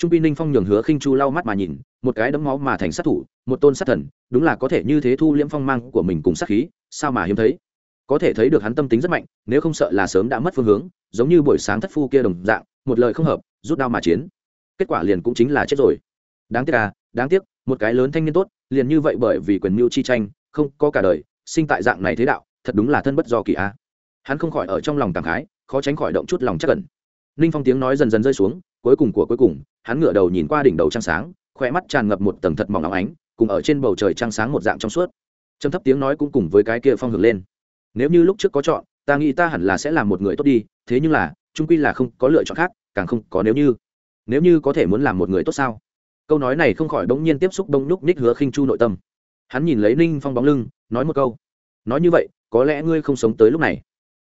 trung pi ninh phong nhường hứa khinh chu lau mắt mà nhìn, một cái đấm máu mà thành sát thủ, một tôn sát thần, đúng là có thể như thế thu liễm phong mang của mình cùng sát khí, sao mà hiếm thấy. Có thể thấy được hắn tâm tính rất mạnh, nếu không sợ là sớm đã mất phương hướng, giống như buổi sáng thất phu kia đồng dạng, một lời không hợp, rút đao mà chiến. Kết quả liền cũng chính là chết rồi. Đáng tiếc à đáng tiếc, một cái lớn thanh niên tốt, liền như vậy bởi vì quyền mưu chi tranh, không có cả đời, sinh tại dạng này thế đạo, thật đúng là thân bất do kỳ a à. hắn không khỏi ở trong lòng cảm khái, khó tránh khỏi động chút lòng chắc cẩn ninh phong tiếng nói dần dần rơi xuống cuối cùng của cuối cùng, hắn ngửa đầu nhìn qua đỉnh đầu trăng sáng khỏe mắt tràn ngập một tầng thật mỏng óng ánh, cùng ở trên bầu trời trăng sáng một dạng trong suốt. Trầm thấp tiếng nói cũng cùng với cái kia phong hưởng lên. Nếu như lúc trước có chọn, ta nghĩ ta hẳn là sẽ làm một người tốt đi, thế nhưng là trung quy là không có lựa chọn khác, càng không có nếu như. Nếu như có thể muốn làm một người tốt sao? Câu nói này không khỏi bỗng nhiên tiếp xúc bông núc ních hứa khinh chu nội tâm. Hắn nhìn lấy ninh phong bóng lưng, nói một câu. Nói như vậy, có lẽ ngươi không sống tới lúc này.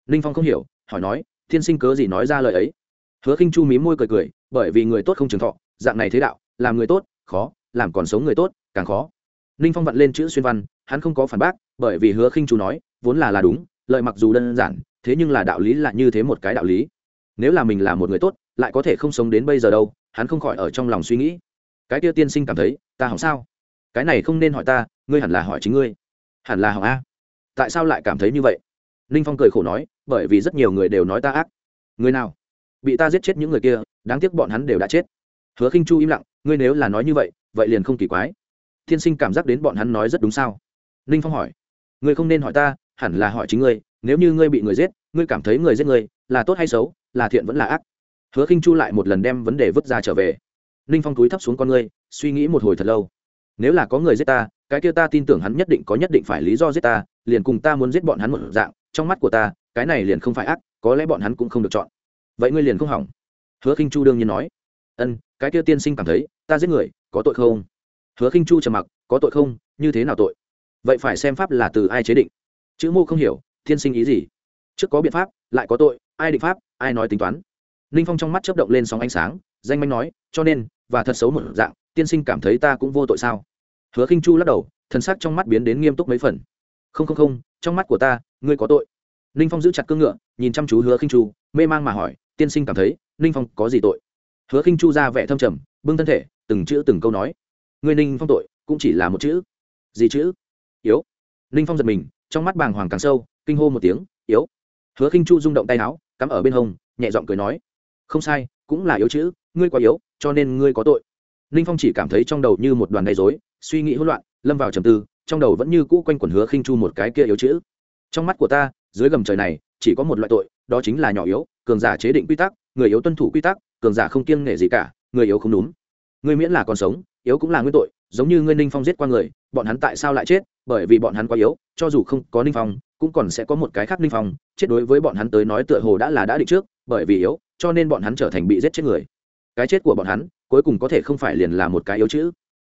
Ninh phong không hiểu, hỏi nói, thiên sinh cớ gì nói ra lời ấy? Hứa khinh chu mí môi cười cười, bởi vì người tốt không trường thọ, dạng này thế đạo, làm người tốt, khó, làm còn sống người tốt, càng khó. Ninh phong vặn lên chữ xuyên văn, hắn không có phản bác, bởi vì hứa khinh chu nói, vốn là là đúng, lợi mặc dù đơn giản, thế nhưng là đạo lý là như thế một cái đạo lý. Nếu là mình là một người tốt, lại có thể không sống đến bây giờ đâu, hắn không khỏi ở trong lòng suy nghĩ. Cái kia tiên sinh cảm thấy, ta hỏng sao? Cái này không nên hỏi ta, ngươi hẳn là hỏi chính ngươi. Hẳn là hỏng a. Tại sao lại cảm thấy như vậy? Ninh phong cười khổ nói, bởi vì rất nhiều người đều nói ta ác. Người nào? Bị ta giết chết những người kia, đáng tiếc bọn hắn đều đã chết. Hứa khinh chu im lặng, ngươi nếu là nói như vậy vậy liền không kỳ quái. Thiên sinh cảm giác đến bọn hắn nói rất đúng sao? Ninh phong hỏi. Ngươi không nên hỏi ta, hẳn là hỏi chính ngươi, nếu như ngươi bị người giết, ngươi cảm thấy người giết người là tốt hay xấu, là thiện vẫn là ác? Hứa khinh chu lại một lần đem vấn đề vứt ra trở về. Ninh phong túi thấp xuống con ngươi, suy nghĩ một hồi thật lâu. Nếu là có người giết ta, cái kia ta tin tưởng hắn nhất định có nhất định phải lý do giết ta, liền cùng ta muốn giết bọn hắn một dạng, trong mắt của ta, cái này liền không phải ác, có lẽ bọn hắn cũng không được chọn vậy ngươi liền không hỏng. Hứa khinh chu đương nhiên nói. Ân, cái kia tiên sinh cảm thấy, ta giết người, có tội không? Hứa khinh chu trầm mặc, có tội không, như thế nào tội? Vậy phải xem pháp là từ ai chế định. Chữ mô không hiểu thiên sinh ý gì? Trước có biện pháp, lại có tội, ai định pháp, ai nói tính toán? Ninh phong trong mắt chớp động lên sóng ánh sáng, danh manh nói, cho nên, và thật xấu một dạng, tiên sinh cảm thấy ta cũng vô tội sao? Hứa khinh chu lắc đầu, thần sắc trong mắt biến đến nghiêm túc mấy phần. Không không không, trong mắt của ta, ngươi có tội. Ninh phong giữ chặt cương ngựa, nhìn chăm chú hứa khinh chu, mê mang mà hỏi tiên sinh cảm thấy, ninh phong có gì tội? Hứa khinh chu ra vẻ thâm trầm, bưng thân thể, từng chữ từng câu nói. Ngươi ninh phong tội, cũng chỉ là một chữ. Gì chữ? Yếu. Ninh phong giật mình, trong mắt bàng hoàng càng sâu, kinh hô một tiếng, yếu. Hứa khinh chu rung động tay áo, cắm ở bên hông, nhẹ giọng cười nói. Không sai, cũng là yếu chữ, ngươi quá yếu, cho nên ngươi có tội. Ninh phong chỉ cảm thấy trong đầu như một đoàn gây dối suy nghĩ hỗn loạn, lâm vào trầm tư, trong đầu vẫn như cũ quanh quẩn hứa khinh chu một cái kia yếu chữ. Trong mắt của ta, dưới gầm trời này chỉ có một loại tội, đó chính là nhỏ yếu, cường giả chế định quy tắc, người yếu tuân thủ quy tắc, cường giả không kiêng nể gì cả, người yếu không đúng người miễn là còn sống, yếu cũng là nguyên tội, giống như ngươi ninh phong giết qua người, bọn hắn tại sao lại chết? Bởi vì bọn hắn quá yếu, cho dù không có ninh phong, cũng còn sẽ có một cái khác ninh phong, chết đối với bọn hắn tới nói tựa hồ đã là đã định trước, bởi vì yếu, cho nên bọn hắn trở thành bị giết chết người. Cái chết của bọn hắn, cuối cùng có thể không phải liền là một cái yếu chữ.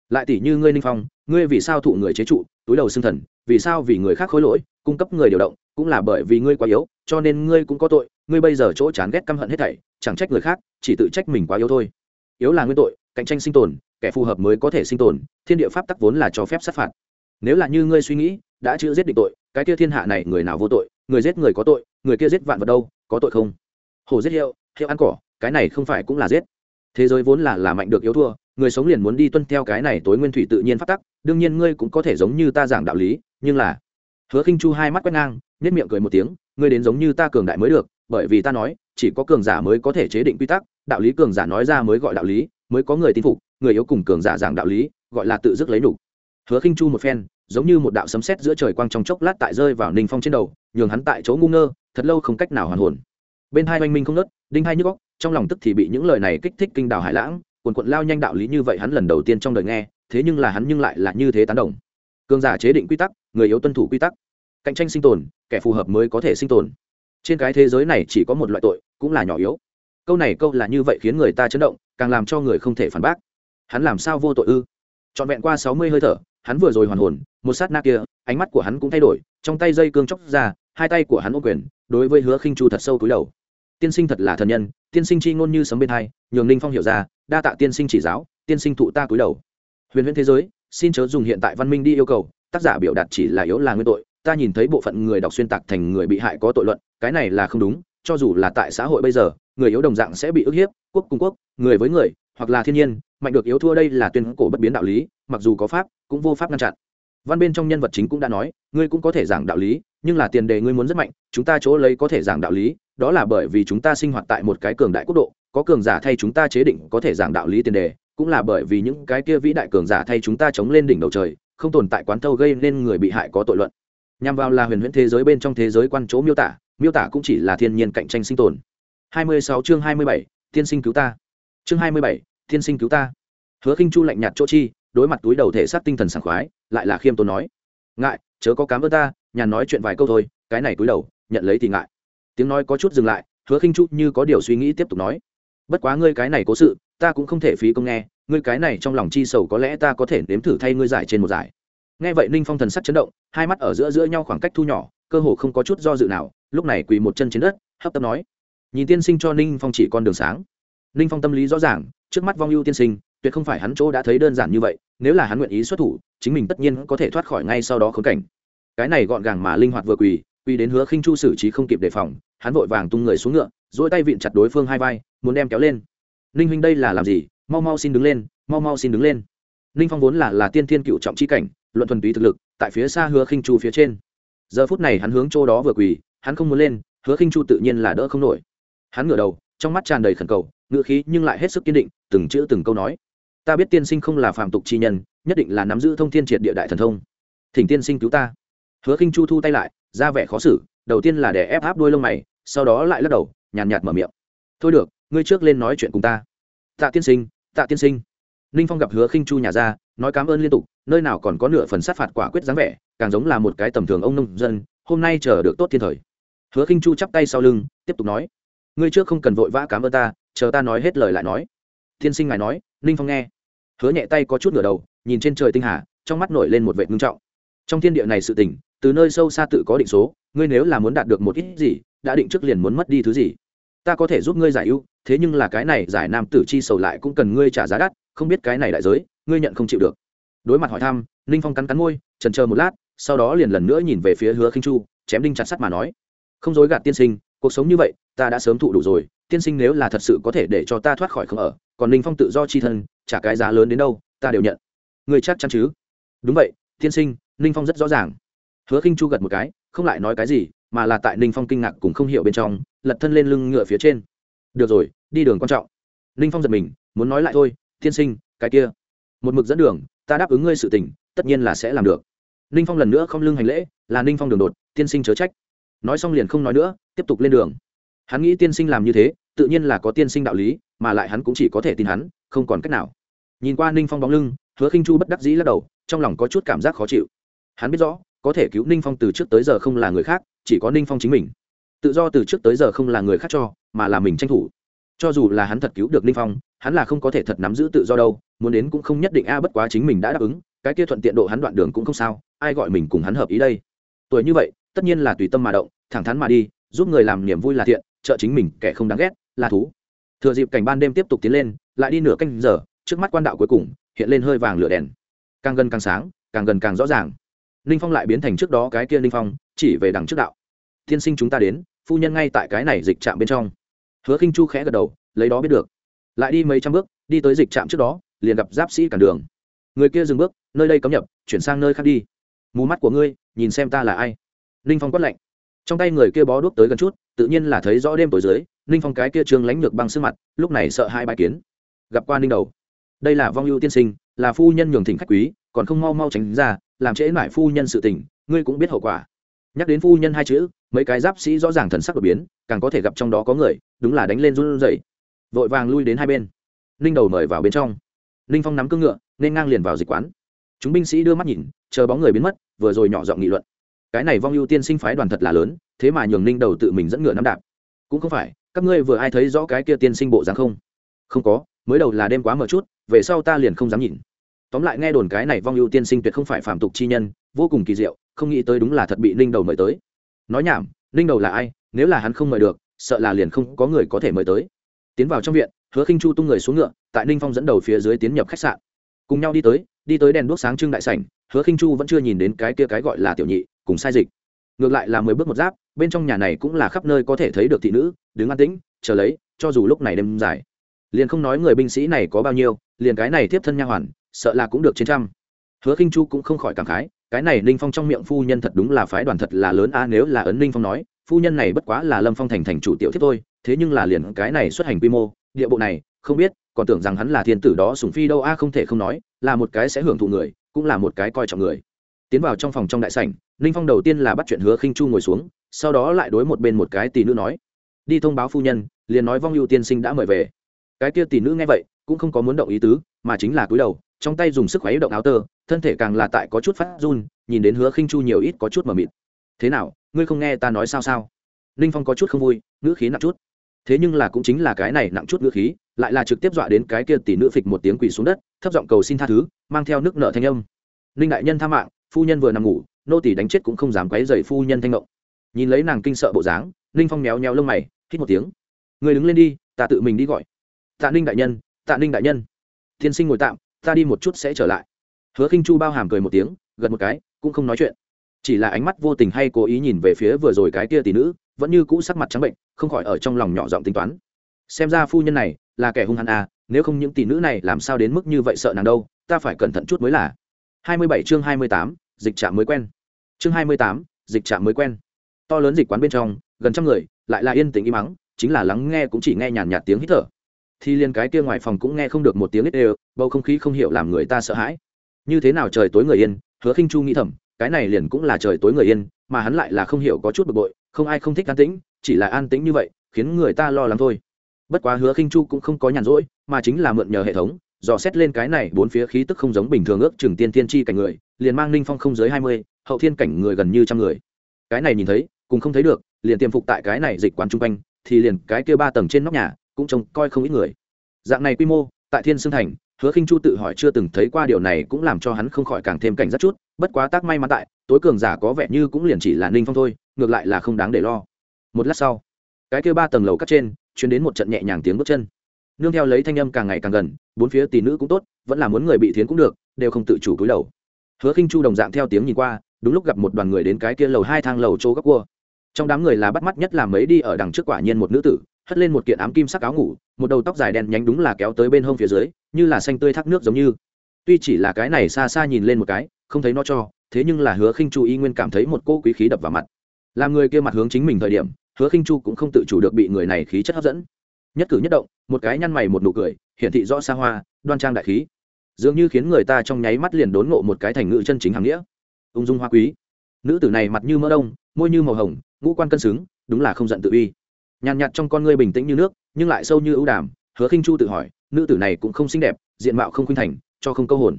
Lại tỷ như ngươi ninh phong, ngươi vì sao thụ người chế trụ, túi đầu xương thần, vì sao vì người khác khối lỗi, cung cấp người điều động, cũng là bởi vì ngươi quá yếu cho nên ngươi cũng có tội, ngươi bây giờ chỗ chán ghét căm hận hết thảy, chẳng trách người khác, chỉ tự trách mình quá yếu thôi. Yếu là nguyên tội, cạnh tranh sinh tồn, kẻ phù hợp mới có thể sinh tồn, thiên địa pháp tắc vốn là cho phép sát phạt. Nếu là như ngươi suy nghĩ, đã chữ giết định tội, cái kia thiên hạ này người nào vô tội, người giết người có tội, người kia giết vạn vật đâu, có tội không? Hồ giết hiệu hiệu ăn cỏ, cái này không phải cũng là giết. Thế giới vốn là là mạnh được yếu thua, người sống liền muốn đi tuân theo cái này tối nguyên thủy tự nhiên phát tắc, đương nhiên ngươi cũng có thể giống như ta giảng đạo lý, nhưng là hứa khinh chu hai mắt quét ngang nhất miệng cười một tiếng, ngươi đến giống như ta cường đại mới được, bởi vì ta nói, chỉ có cường giả mới có thể chế định quy tắc, đạo lý cường giả nói ra mới gọi đạo lý, mới có người tin phục, người yếu cùng cường giả giảng đạo lý, gọi là tự dứt lấy đủ. Hứa khinh chu một phen, giống như một đạo sấm sét giữa trời quang trong chốc lát tại rơi vào ninh phong trên đầu, nhường hắn tại chỗ ngu ngơ, thật lâu không cách nào hoàn hồn. Bên hai oanh minh không nớt đinh hai nhức góc trong lòng tức thì bị những lời này kích thích kinh đào hải lãng quần quận lao nhanh đạo lý như vậy hắn lần đầu tiên trong đời nghe, thế nhưng là hắn nhưng lại là như thế tán đồng. Cường giả chế định quy tắc, người yếu tuân thủ quy tắc cạnh tranh sinh tồn, kẻ phù hợp mới có thể sinh tồn. Trên cái thế giới này chỉ có một loại tội, cũng là nhỏ yếu. Câu này câu là như vậy khiến người ta chấn động, càng làm cho người không thể phản bác. Hắn làm sao vô tội ư? Trọn vẹn qua sáu mươi hơi thở, hắn vừa rồi hoàn hồn, một sát na kia, ánh mắt của hắn cũng thay đổi, trong tay dây cương chóc ra, hai tay của hắn ô quyền, đối với hứa khinh chu thật sâu túi đầu. Tiên sinh thật là thần nhân, tiên sinh chi ngôn như sấm bên hai, nhường ninh phong hiểu ra, đa tạ tiên sinh chỉ giáo, tiên sinh thụ ta cúi đầu. Huyền huyễn thế giới, xin chớ dùng hiện tại văn minh đi yêu cầu, tác giả biểu đạt chỉ là yếu là nguyên tội ta nhìn thấy bộ phận người đọc xuyên tạc thành người bị hại có tội luận, cái này là không đúng, cho dù là tại xã hội bây giờ, người yếu đồng dạng sẽ bị ức hiếp, quốc cung quốc, người với người, hoặc là thiên nhiên, mạnh được yếu thua đây là tuyên cổ bất biến đạo lý, mặc dù có pháp, cũng vô pháp ngăn chặn. Văn bên trong nhân vật chính cũng đã nói, ngươi cũng có thể giảng đạo lý, nhưng là tiền đề ngươi muốn rất mạnh, chúng ta chỗ lấy có thể giảng đạo lý, đó là bởi vì chúng ta sinh hoạt tại một cái cường đại quốc độ, có cường giả thay chúng ta chế định có thể giảng đạo lý tiền đề, cũng là bởi vì những cái kia vĩ đại cường giả thay chúng ta chống lên đỉnh đầu trời, không tồn tại quán thâu gây nên người bị hại có tội luận nhằm vào là huyền huyễn thế giới bên trong thế giới quan chỗ miêu tả miêu tả cũng chỉ là thiên nhiên cạnh tranh sinh tồn. 26 chương 27, tiên sinh cứu ta. Chương 27, tiên sinh cứu ta. Hứa khinh chu lạnh nhạt chỗ chi đối mặt túi đầu thể xác tinh thần sảng khoái lại là khiêm tốn nói. Ngại chớ có cám ơn ta nhàn nói chuyện vài câu thôi cái này túi đầu nhận lấy thì ngại. Tiếng nói có chút dừng lại hứa khinh chu như có điều suy nghĩ tiếp tục nói. Bất quá ngươi cái này cố sự ta cũng không thể phí công nghe ngươi cái này trong lòng chi sầu có lẽ ta có thể nếm thử thay ngươi giải trên một giải nghe vậy ninh phong thần sắc chấn động, hai mắt ở giữa giữa nhau khoảng cách thu nhỏ, cơ hồ không có chút do dự nào, lúc này quỳ một chân trên đất, hấp tấp nói, nhìn tiên sinh cho ninh phong chỉ con đường sáng. Ninh phong tâm lý rõ ràng, trước mắt vong ưu tiên sinh, tuyệt không phải hắn chỗ đã thấy đơn giản như vậy, nếu là hắn nguyện ý xuất thủ, chính mình tất nhiên có thể thoát khỏi ngay sau đó khốn cảnh. Cái này gọn gàng mà linh hoạt vừa quỳ quỳ đến hứa khinh chu xử trí không kịp đề phòng, hắn vội vàng tung người xuống ngựa dỗi tay vịn chặt đối phương hai vai, muốn đem kéo lên. Ninh huynh đây là làm gì? Mau mau xin đứng lên, mau mau xin đứng lên. Ninh phong vốn là là tiên thiên cựu trọng chi cảnh luận thuần túy thực lực tại phía xa hứa khinh chu phía trên. Giờ phút này hắn hướng chỗ đó vừa quỳ hắn không muốn lên hứa khinh chu tự nhiên là đỡ không nổi. Hắn ngửa đầu trong mắt tràn đầy khẩn cầu ngựa khí nhưng lại hết sức kiên định từng chữ từng câu nói. Ta biết tiên sinh không là phàm tục chi nhân nhất định là nắm giữ thông thiên triệt địa đại thần thông. Thỉnh tiên sinh cứu ta. Hứa khinh chu thu tay lại ra vẻ khó xử đầu tiên là để ép áp đuôi lông mày sau đó lại lắc đầu nhàn nhạt, nhạt mở miệng. Thôi được ngươi trước lên nói chuyện cùng ta. Tạ tiên sinh tạ tiên sinh ninh phong gặp hứa khinh chu nhà ra, nói cảm ơn liên tục, nơi nào còn có nửa phần sát phạt quả quyết dáng vẻ, càng giống là một cái tầm thường ông nông dân, hôm nay chờ được tốt thiên thời. Hứa khinh chu chắp tay sau lưng, tiếp tục nói, ngươi trước không cần vội vã cảm ơn ta, chờ ta nói hết lời lại nói. Thiên sinh ngài nói, ninh phong nghe. Hứa nhẹ tay có chút ngửa đầu, nhìn trên trời tinh hà, trong mắt nổi lên một vệ ngưng trọng. Trong thiên địa này sự tình, từ nơi sâu xa tự có định số, ngươi nếu là muốn đạt được một ít gì, đã định trước liền muốn mất đi thứ gì. Ta có thể giúp ngươi giải ưu, thế nhưng là cái này giải nam tử chi sầu lại cũng cần ngươi trả giá đắt không biết cái này đại giới, ngươi nhận không chịu được. Đối mặt hỏi thăm, ninh phong cắn cắn môi trần chờ một lát, sau đó liền lần nữa nhìn về phía hứa khinh chu, chém đinh chặt sắt mà nói, không dối gạt tiên sinh, cuộc sống như vậy, ta đã sớm thụ đủ rồi, tiên sinh nếu là thật sự có thể để cho ta thoát khỏi không ở, còn ninh phong tự do chi thân, trả cái giá lớn đến đâu, ta đều nhận. Người chắc chắn chứ? Đúng vậy, tiên sinh, ninh phong rất rõ ràng. Hứa khinh chu gật một cái, không lại nói cái gì, mà là tại ninh phong kinh ngạc cũng không hiểu bên trong, lật thân lên lưng ngựa phía trên. Được rồi, đi đường quan trọng. Ninh phong giật mình, muốn nói lại thôi tiên sinh, cái kia. Một mực dẫn đường, ta đáp ứng ngươi sự tình, tất nhiên là sẽ làm được. Ninh phong lần nữa không lưng hành lễ, là ninh phong đường đột, tiên sinh chớ trách. Nói xong liền không nói nữa, tiếp tục lên đường. Hắn nghĩ tiên sinh làm như thế, tự nhiên là có tiên sinh đạo lý, mà lại hắn cũng chỉ có thể tin hắn, không còn cách nào. Nhìn qua ninh phong bóng lưng, hứa khinh chu bất đắc dĩ lắc đầu, trong lòng có chút cảm giác khó chịu. Hắn biết rõ, có thể cứu ninh phong từ trước tới giờ không là người khác, chỉ có ninh phong chính mình. Tự do từ trước tới giờ không là người khác cho, mà là mình tranh thủ. Cho dù là hắn thật cứu được ninh phong hắn là không có thể thật nắm giữ tự do đâu, muốn đến cũng không nhất định a, bất quá chính mình đã đáp ứng, cái kia thuận tiện độ hắn đoạn đường cũng không sao, ai gọi mình cùng hắn hợp ý đây? Tuổi như vậy, tất nhiên là tùy tâm mà động, thẳng thắn mà đi, giúp người làm niềm vui là thiện, trợ chính mình kẻ không đáng ghét, là thú. Thừa dịp cảnh ban đêm tiếp tục tiến lên, lại đi nửa canh giờ, trước mắt quan đạo cuối cùng, hiện lên hơi vàng lửa đèn. Càng gần càng sáng, càng gần càng rõ ràng. Ninh phong lại biến thành trước đó cái kia ninh phong, chỉ về đằng trước đạo. Tiên sinh chúng ta đến, phu nhân ngay tại cái này dịch trạm bên trong. Hứa khinh chu khẽ gật đầu, lấy đó biết được lại đi mấy trăm bước, đi tới dịch trạm trước đó, liền gặp giáp sĩ cản đường. Người kia dừng bước, nơi đây cấm nhập, chuyển sang nơi khác đi. Mù mắt của ngươi, nhìn xem ta là ai? Ninh phong quất lạnh. Trong tay người kia bó đuốc tới gần chút, tự nhiên là thấy rõ đêm tối dưới, ninh phong cái kia trương lánh ngược băng sương mặt, lúc này sợ hai bài kiến. Gặp qua ninh đầu. Đây là vong ưu tiên sinh, là phu nhân nhường thỉnh khách quý, còn không mau mau tránh ra, làm trễ mãi phu nhân sự tình, ngươi cũng biết hậu quả. Nhắc đến phu nhân hai chữ, mấy cái giáp sĩ rõ ràng thần sắc đột biến, càng có thể gặp trong đó có người, đúng là đánh lên run rẩy vội vàng lui đến hai bên. Ninh đầu mời vào bên trong. Ninh phong nắm cương ngựa, nên ngang liền vào dịch quán. Chúng binh sĩ đưa mắt nhìn, chờ bóng người biến mất, vừa rồi nhỏ giọng nghị luận. Cái này vong ưu tiên sinh phái đoàn thật là lớn, thế mà nhường ninh đầu tự mình dẫn ngựa nắm đạp. Cũng không phải, các ngươi vừa ai thấy rõ cái kia tiên sinh bộ dáng không? Không có, mới đầu là đêm quá mở chút, về sau ta liền không dám nhìn. Tóm lại nghe đồn cái này vong ưu tiên sinh tuyệt không phải phạm tục chi nhân, vô cùng kỳ diệu, không nghĩ tới đúng là thật bị ninh đầu mời tới. Nói nhảm, ninh đầu là ai, nếu là hắn không mời được, sợ là liền không có người có thể mời tới tiến vào trong viện, hứa khinh chu tung người xuống ngựa, tại ninh phong dẫn đầu phía dưới tiến nhập khách sạn. Cùng nhau đi tới đi tới đèn đuốc sáng trưng đại sảnh, hứa khinh chu vẫn chưa nhìn đến cái kia cái gọi là tiểu nhị, cùng sai dịch. Ngược lại là mười bước một giáp, bên trong nhà này cũng là khắp nơi có thể thấy được thị nữ, đứng an tĩnh, chờ lấy, cho dù lúc này đêm dài. Liền không nói người binh sĩ này có bao nhiêu, liền cái này tiếp thân nha hoàn, sợ là cũng được trên trăm. Hứa khinh chu cũng không khỏi cảm khái, cái này ninh phong trong miệng phu nhân thật đúng là phái đoàn thật là lớn a, nếu là ấn ninh phong nói phu nhân này bất quá là lâm phong thành thành chủ tiểu thiết thôi, thế nhưng là liền cái này xuất hành quy mô, địa bộ này, không biết, còn tưởng rằng hắn là thiên tử đó sùng phi đâu, a, không thể không nói, là một cái sẽ hưởng thụ người, cũng là một cái coi trọng người. Tiến vào trong phòng trong đại sảnh, ninh phong đầu tiên là bắt chuyện hứa khinh chu ngồi xuống, sau đó lại đối một bên một cái tỷ nữ nói, đi thông báo phu nhân, liền nói vong ưu tiên sinh đã mời về. Cái kia tỷ nữ nghe vậy, cũng không có muốn động ý tứ, mà chính là cúi đầu, trong tay dùng sức khuấy động áo tơ, thân thể càng là tại có chút phát run, nhìn đến hứa khinh chu nhiều ít có chút mờ mịt thế nào, ngươi không nghe ta nói sao sao? Ninh phong có chút không vui, ngữ khí nặng chút. Thế nhưng là cũng chính là cái này nặng chút ngữ khí, lại là trực tiếp dọa đến cái kia tỷ nữ phịch một tiếng quỳ xuống đất, thấp giọng cầu xin tha thứ, mang theo nước nợ thanh âm. Ninh đại nhân tha mạng, phu nhân vừa nằm ngủ, nô tỷ đánh chết cũng không dám quấy dày phu nhân thanh ngộng. Nhìn lấy nàng kinh sợ bộ dáng, ninh phong méo méo lông mày, hít một tiếng. Người đứng lên đi, ta tự mình đi gọi. Tạ ninh đại nhân, tạ ninh đại nhân. Tiên sinh ngồi tạm, ta đi một chút sẽ trở lại. Hứa khinh chu bao hàm cười một tiếng, gật một cái, cũng không nói chuyện chỉ là ánh mắt vô tình hay cố ý nhìn về phía vừa rồi cái kia tỷ nữ vẫn như cũ sắc mặt trắng bệnh không khỏi ở trong lòng nhỏ giọng tính toán. Xem ra phu nhân này là kẻ hung hăng à nếu không những tỷ nữ này làm sao đến mức như vậy sợ nàng đâu ta phải cẩn thận chút mới là. 27 chương 28, dịch trạm mới quen. Chương 28, dịch trạm mới quen. To lớn dịch quán bên trong gần trăm người lại là yên tĩnh im mắng chính là lắng nghe cũng chỉ nghe nhàn nhạt tiếng hít thở. Thì liên cái kia ngoài phòng cũng nghe không được một tiếng ít đều bầu không khí không hiểu làm người ta sợ hãi. Như thế nào trời tối người yên hứa khinh chu nghĩ thầm cái này liền cũng là trời tối người yên, mà hắn lại là không hiểu có chút bực bội, không ai không thích an tĩnh, chỉ là an tĩnh như vậy, khiến người ta lo lắng thôi. Bất quá hứa khinh chu cũng không có nhàn rỗi, mà chính là mượn nhờ hệ thống, dò xét lên cái này bốn phía khí tức không giống bình thường ước chừng tiên tiên chi cảnh người, liền mang ninh phong không dưới hai mươi, hậu thiên cảnh người gần như trăm người. Cái này nhìn thấy cùng không thấy được, liền tiềm phục tại cái này dịch quán chung quanh, thì liền cái kia ba tầng trên nóc nhà, cũng trông coi không ít người. Dạng này quy mô, tại thiên sương thành, hứa khinh chu tự hỏi chưa từng thấy qua điều này cũng làm cho hắn không khỏi càng thêm cảnh giác chút bất quá tác may mắn tại, tối cường giả có vẻ như cũng liền chỉ là ninh phong thôi, ngược lại là không đáng để lo. Một lát sau, cái kêu ba tầng lầu cắt trên chuyến đến một trận nhẹ nhàng tiếng bước chân. Nương theo lấy thanh âm càng ngày càng gần, bốn phía tỷ nữ cũng tốt, vẫn là muốn người bị thiến cũng được, đều không tự chủ cúi đầu. Hứa khinh chu đồng dạng theo tiếng nhìn qua, đúng lúc gặp một đoàn người đến cái kia lầu hai thang lầu chỗ góc cua. Trong đám người là bắt mắt nhất là mấy đi ở đằng trước quả nhiên một nữ tử, hất lên một kiện ám kim sắc áo ngủ, một đầu tóc dài đen nhánh đúng là kéo tới bên hông phía dưới, như là xanh tươi thác nước giống như tuy chỉ là cái này xa xa nhìn lên một cái, không thấy nó cho, thế nhưng là hứa khinh chu y nguyên cảm thấy một cô quý khí đập vào mặt. Làm người kia mặt hướng chính mình thời điểm, hứa khinh chu cũng không tự chủ được bị người này khí chất hấp dẫn. Nhất cử nhất động, một cái nhăn mày một nụ cười, hiển thị rõ xa hoa, đoan trang đại khí. Dường như khiến người ta trong nháy mắt liền đốn ngộ một cái thành ngữ chân chính hàng nghĩa. Ung dung hoa quý. Nữ tử này mặt như mỡ đông, môi như màu hồng, ngũ quan cân xứng, đúng là không giận tự uy. Nhàn nhạt trong con ngươi bình tĩnh như nước, nhưng lại sâu như ưu đàm, hứa khinh chu tự hỏi, nữ tử này cũng không xinh đẹp, diện mạo không khuynh thành cho không câu hồn.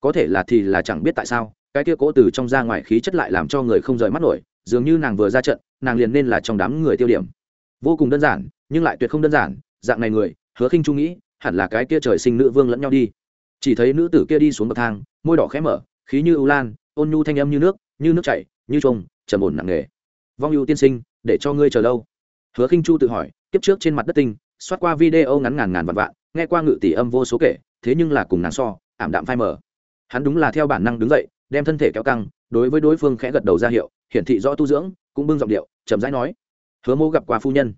Có thể là thì là chẳng biết tại sao, cái kia cố từ trong ra ngoài khí chất lại làm cho người không rời mắt nổi, dường như nàng vừa ra trận, nàng liền nên là trong đám người tiêu điểm. Vô cùng đơn giản, nhưng lại tuyệt không đơn giản, dạng này người, hứa khinh chu nghĩ, hẳn là cái kia trời sinh nữ vương lẫn nhau đi. Chỉ thấy nữ tử kia đi xuống bậc thang, môi đỏ khẽ mở, khí như ưu lan, ôn nhu thanh âm như nước như nước chảy, như trông trầm ổn nặng nề. Vong ưu tiên sinh, để cho ngươi chờ lâu. Hứa khinh chu tự hỏi, kiếp trước trên mặt đất tinh, xoát qua video ngắn ngàn ngàn vạn vạn, nghe qua ngự tỷ âm vô số kể thế nhưng là cùng nàng so, ảm đạm phai mờ. Hắn đúng là theo bản năng đứng dậy, đem thân thể kéo căng, đối với đối phương khẽ gật đầu ra hiệu, hiển thị rõ tu dưỡng, cũng bưng giọng điệu, chậm rãi nói, hứa mô gặp qua phu nhân.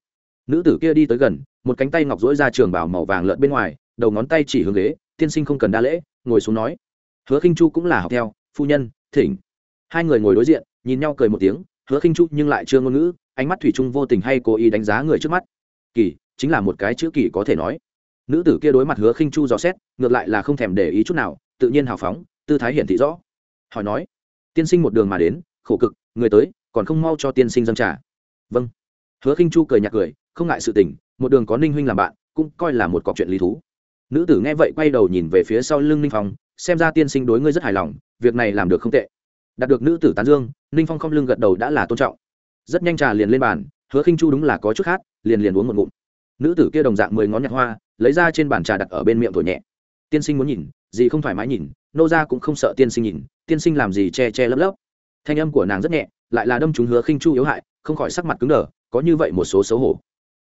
Nữ tử kia đi tới gần, một cánh tay ngọc dỗi ra trường bảo màu vàng lợn bên ngoài, đầu ngón tay chỉ hướng ghế, tiên sinh không cần đa lễ, ngồi xuống nói, hứa khinh chu cũng là học theo, phu nhân, thỉnh. Hai người ngồi đối diện, nhìn nhau cười một tiếng, hứa khinh chu nhưng lại chưa ngôn ngữ, ánh mắt thủy chung vô tình hay cố ý đánh giá người trước mắt. Kỳ, chính là một cái chữ kỳ có thể nói nữ tử kia đối mặt hứa khinh chu dò xét, ngược lại là không thèm để ý chút nào, tự nhiên hào phóng, tư thái hiển thị rõ. Hỏi nói, tiên sinh một đường mà đến, khổ cực, người tới, còn không mau cho tiên sinh dâng trà. Vâng. Hứa khinh chu cười nhạt cười, không ngại sự tình, một đường có ninh huynh làm bạn, cũng coi là một cọc chuyện lý thú. Nữ tử nghe vậy quay đầu nhìn về phía sau lưng ninh phong, xem ra tiên sinh đối ngươi rất hài lòng, việc này làm được không tệ. Đạt được nữ tử tán dương, ninh phong không lưng gật đầu đã là tôn trọng. Rất nhanh trà liền lên bàn, hứa khinh chu đúng là có chút khác liền liền uống một ngụm. Nữ tử kia đồng dạng mười ngón nhặt hoa lấy ra trên bàn trà đặt ở bên miệng thổi nhẹ. Tiên sinh muốn nhìn, gì không thoải mái nhìn, nô ra cũng không sợ tiên sinh nhìn, tiên sinh làm gì che che lấp lấp. Thanh âm của nàng rất nhẹ, lại là đâm chúng hứa khinh chu yếu hại, không khỏi sắc mặt cứng đờ, có như vậy một số xấu hổ.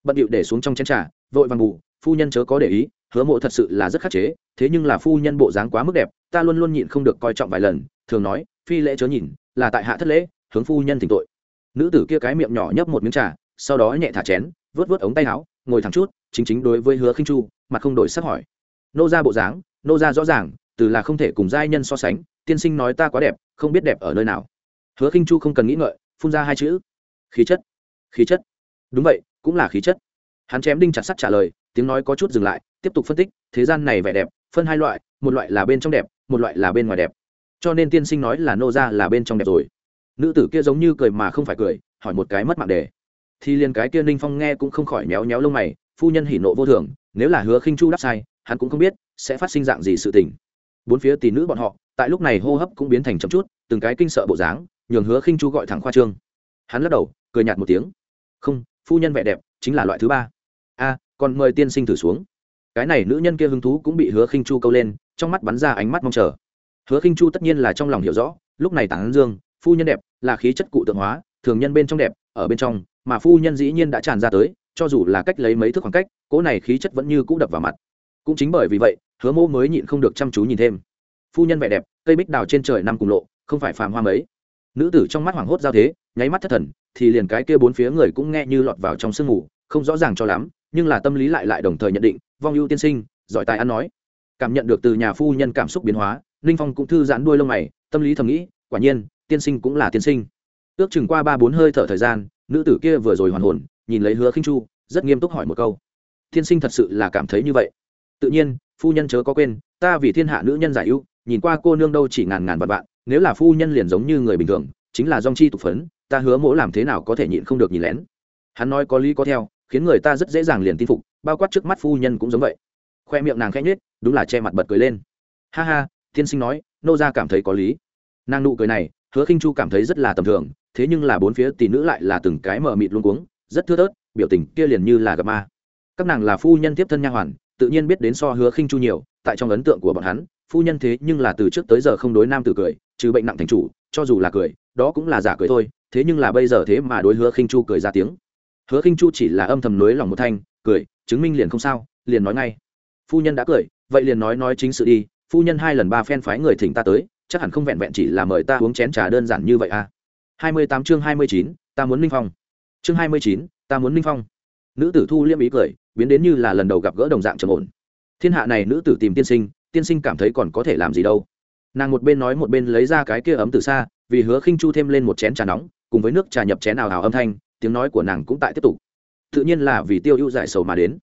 Bận điệu để xuống trong chén trà, vội vàng ngủ phu nhân chớ có để ý, hứa mộ thật sự là rất khắc chế, thế nhưng là phu nhân bộ dáng quá mức đẹp, ta luôn luôn nhịn không được coi trọng vài lần, thường nói, phi lễ chớ nhìn, là tại hạ thất lễ, hướng phu nhân thỉnh tội. Nữ tử kia cái miệng nhỏ nhấp một miếng trà, sau đó nhẹ thả chén vớt vớt ống tay áo, ngồi thẳng chút chính chính đối với hứa khinh chu mặt không đổi sắc hỏi. Nô ra bộ dáng, nô ra rõ ràng, từ là không thể cùng giai nhân so sánh, tiên sinh nói ta quá đẹp, không biết đẹp ở nơi nào. Hứa khinh chu không cần nghĩ ngợi, phun ra hai chữ. Khí chất. Khí chất. Đúng vậy, cũng là khí chất. Hắn chém đinh chặt sắt trả lời, tiếng nói có chút dừng lại, tiếp tục phân tích, thế gian này vẻ đẹp, phân hai loại, một loại là bên trong đẹp, một loại là bên ngoài đẹp. Cho nên tiên sinh nói là nô ra là bên trong đẹp rồi. Nữ tử kia giống như cười mà không phải cười, hỏi một cái mất mạng đề. Thì liền cái kia ninh phong nghe cũng không khỏi méo méo lông mày phu nhân hỉ nộ vô thường, nếu là hứa khinh chu đáp sai, hắn cũng không biết sẽ phát sinh dạng gì sự tình. Bốn phía tỷ nữ bọn họ, tại lúc này hô hấp cũng biến thành chậm chút, từng cái kinh sợ bộ dáng, nhường hứa khinh chu gọi thẳng khoa trương. Hắn lắc đầu, cười nhạt một tiếng. Không, phu nhân vẻ đẹp chính là loại thứ ba. A, còn mời tiên sinh thử xuống. Cái này nữ nhân kia hứng thú cũng bị hứa khinh chu câu lên, trong mắt bắn ra ánh mắt mong chờ. Hứa khinh chu tất nhiên là trong lòng hiểu rõ, lúc này tán dương, phu nhân đẹp là khí chất cụ tượng hóa, thường nhân bên trong đẹp, ở bên trong, mà phu nhân dĩ nhiên đã tràn ra tới cho dù là cách lấy mấy thước khoảng cách, cỗ này khí chất vẫn như cũ đập vào mặt. Cũng chính bởi vì vậy, hứa mô mới nhịn không được chăm chú nhìn thêm. Phu nhân vẻ đẹp, cây bích đào trên trời năm cùng lộ, không phải phàm hoa mấy. Nữ tử trong mắt hoảng hốt giao thế, nháy mắt thất thần, thì liền cái kia bốn phía người cũng nghe như lọt vào trong sương mù, không rõ ràng cho lắm, nhưng là tâm lý lại lại đồng thời nhận định, vong ưu tiên sinh, giỏi tài ăn nói. Cảm nhận được từ nhà phu nhân cảm xúc biến hóa, ninh phong cũng thư giãn đuôi lông mày, tâm lý thầm nghĩ, quả nhiên, tiên sinh cũng là tiên sinh. Ước chừng qua ba bốn hơi thở thời gian, nữ tử kia vừa rồi hoàn hồn nhìn lấy hứa khinh chu, rất nghiêm túc hỏi một câu. Thiên sinh thật sự là cảm thấy như vậy. Tự nhiên, phu nhân chớ có quên, ta vì thiên hạ nữ nhân giải ưu, nhìn qua cô nương đâu chỉ ngàn ngàn vạn vạn, nếu là phu nhân liền giống như người bình thường, chính là dòng chi tục phấn, ta hứa mỗ làm thế nào có thể nhịn không được nhìn lén. Hắn nói có lý có theo, khiến người ta rất dễ dàng liền tin phục, bao quát trước mắt phu nhân cũng giống vậy. Khoe miệng nàng khẽ nhếch, đúng là che mặt bật cười lên. Ha ha, thiên sinh nói, nô ra cảm thấy có lý. Nàng nụ cười này, hứa khinh chu cảm thấy rất là tầm thường, thế nhưng là bốn phía tỷ nữ lại là từng cái mờ mịt luôn cuống rất thưa thớt, biểu tình kia liền như là gặp ma. Các nàng là phu nhân tiếp thân nha hoàn, tự nhiên biết đến so hứa khinh chu nhiều, tại trong ấn tượng của bọn hắn, phu nhân thế nhưng là từ trước tới giờ không đối nam tử cười, trừ bệnh nặng thành chủ, cho dù là cười, đó cũng là giả cười thôi, thế nhưng là bây giờ thế mà đối hứa khinh chu cười ra tiếng. Hứa khinh chu chỉ là âm thầm nối lòng một thanh, cười, chứng minh liền không sao, liền nói ngay. Phu nhân đã cười, vậy liền nói nói chính sự đi, phu nhân hai lần ba phen phái người thỉnh ta tới, chắc hẳn không vẹn vẹn chỉ là mời ta uống chén trà đơn giản như vậy à. Hai mươi tám chương hai mươi chín, ta muốn minh phong chương hai mươi chín, ta muốn ninh phong. Nữ tử thu liêm ý cười, biến đến như là lần đầu gặp gỡ đồng dạng trầm ổn. Thiên hạ này nữ tử tìm tiên sinh tiên sinh cảm thấy còn có thể làm gì đâu. Nàng một bên nói một bên lấy ra cái kia ấm từ xa, vì hứa khinh chu thêm lên một chén trà nóng, cùng với nước trà nhập chén ào ảo âm thanh, tiếng nói của nàng cũng tại tiếp tục. Tự nhiên là vì tiêu ưu giải sầu mà đến.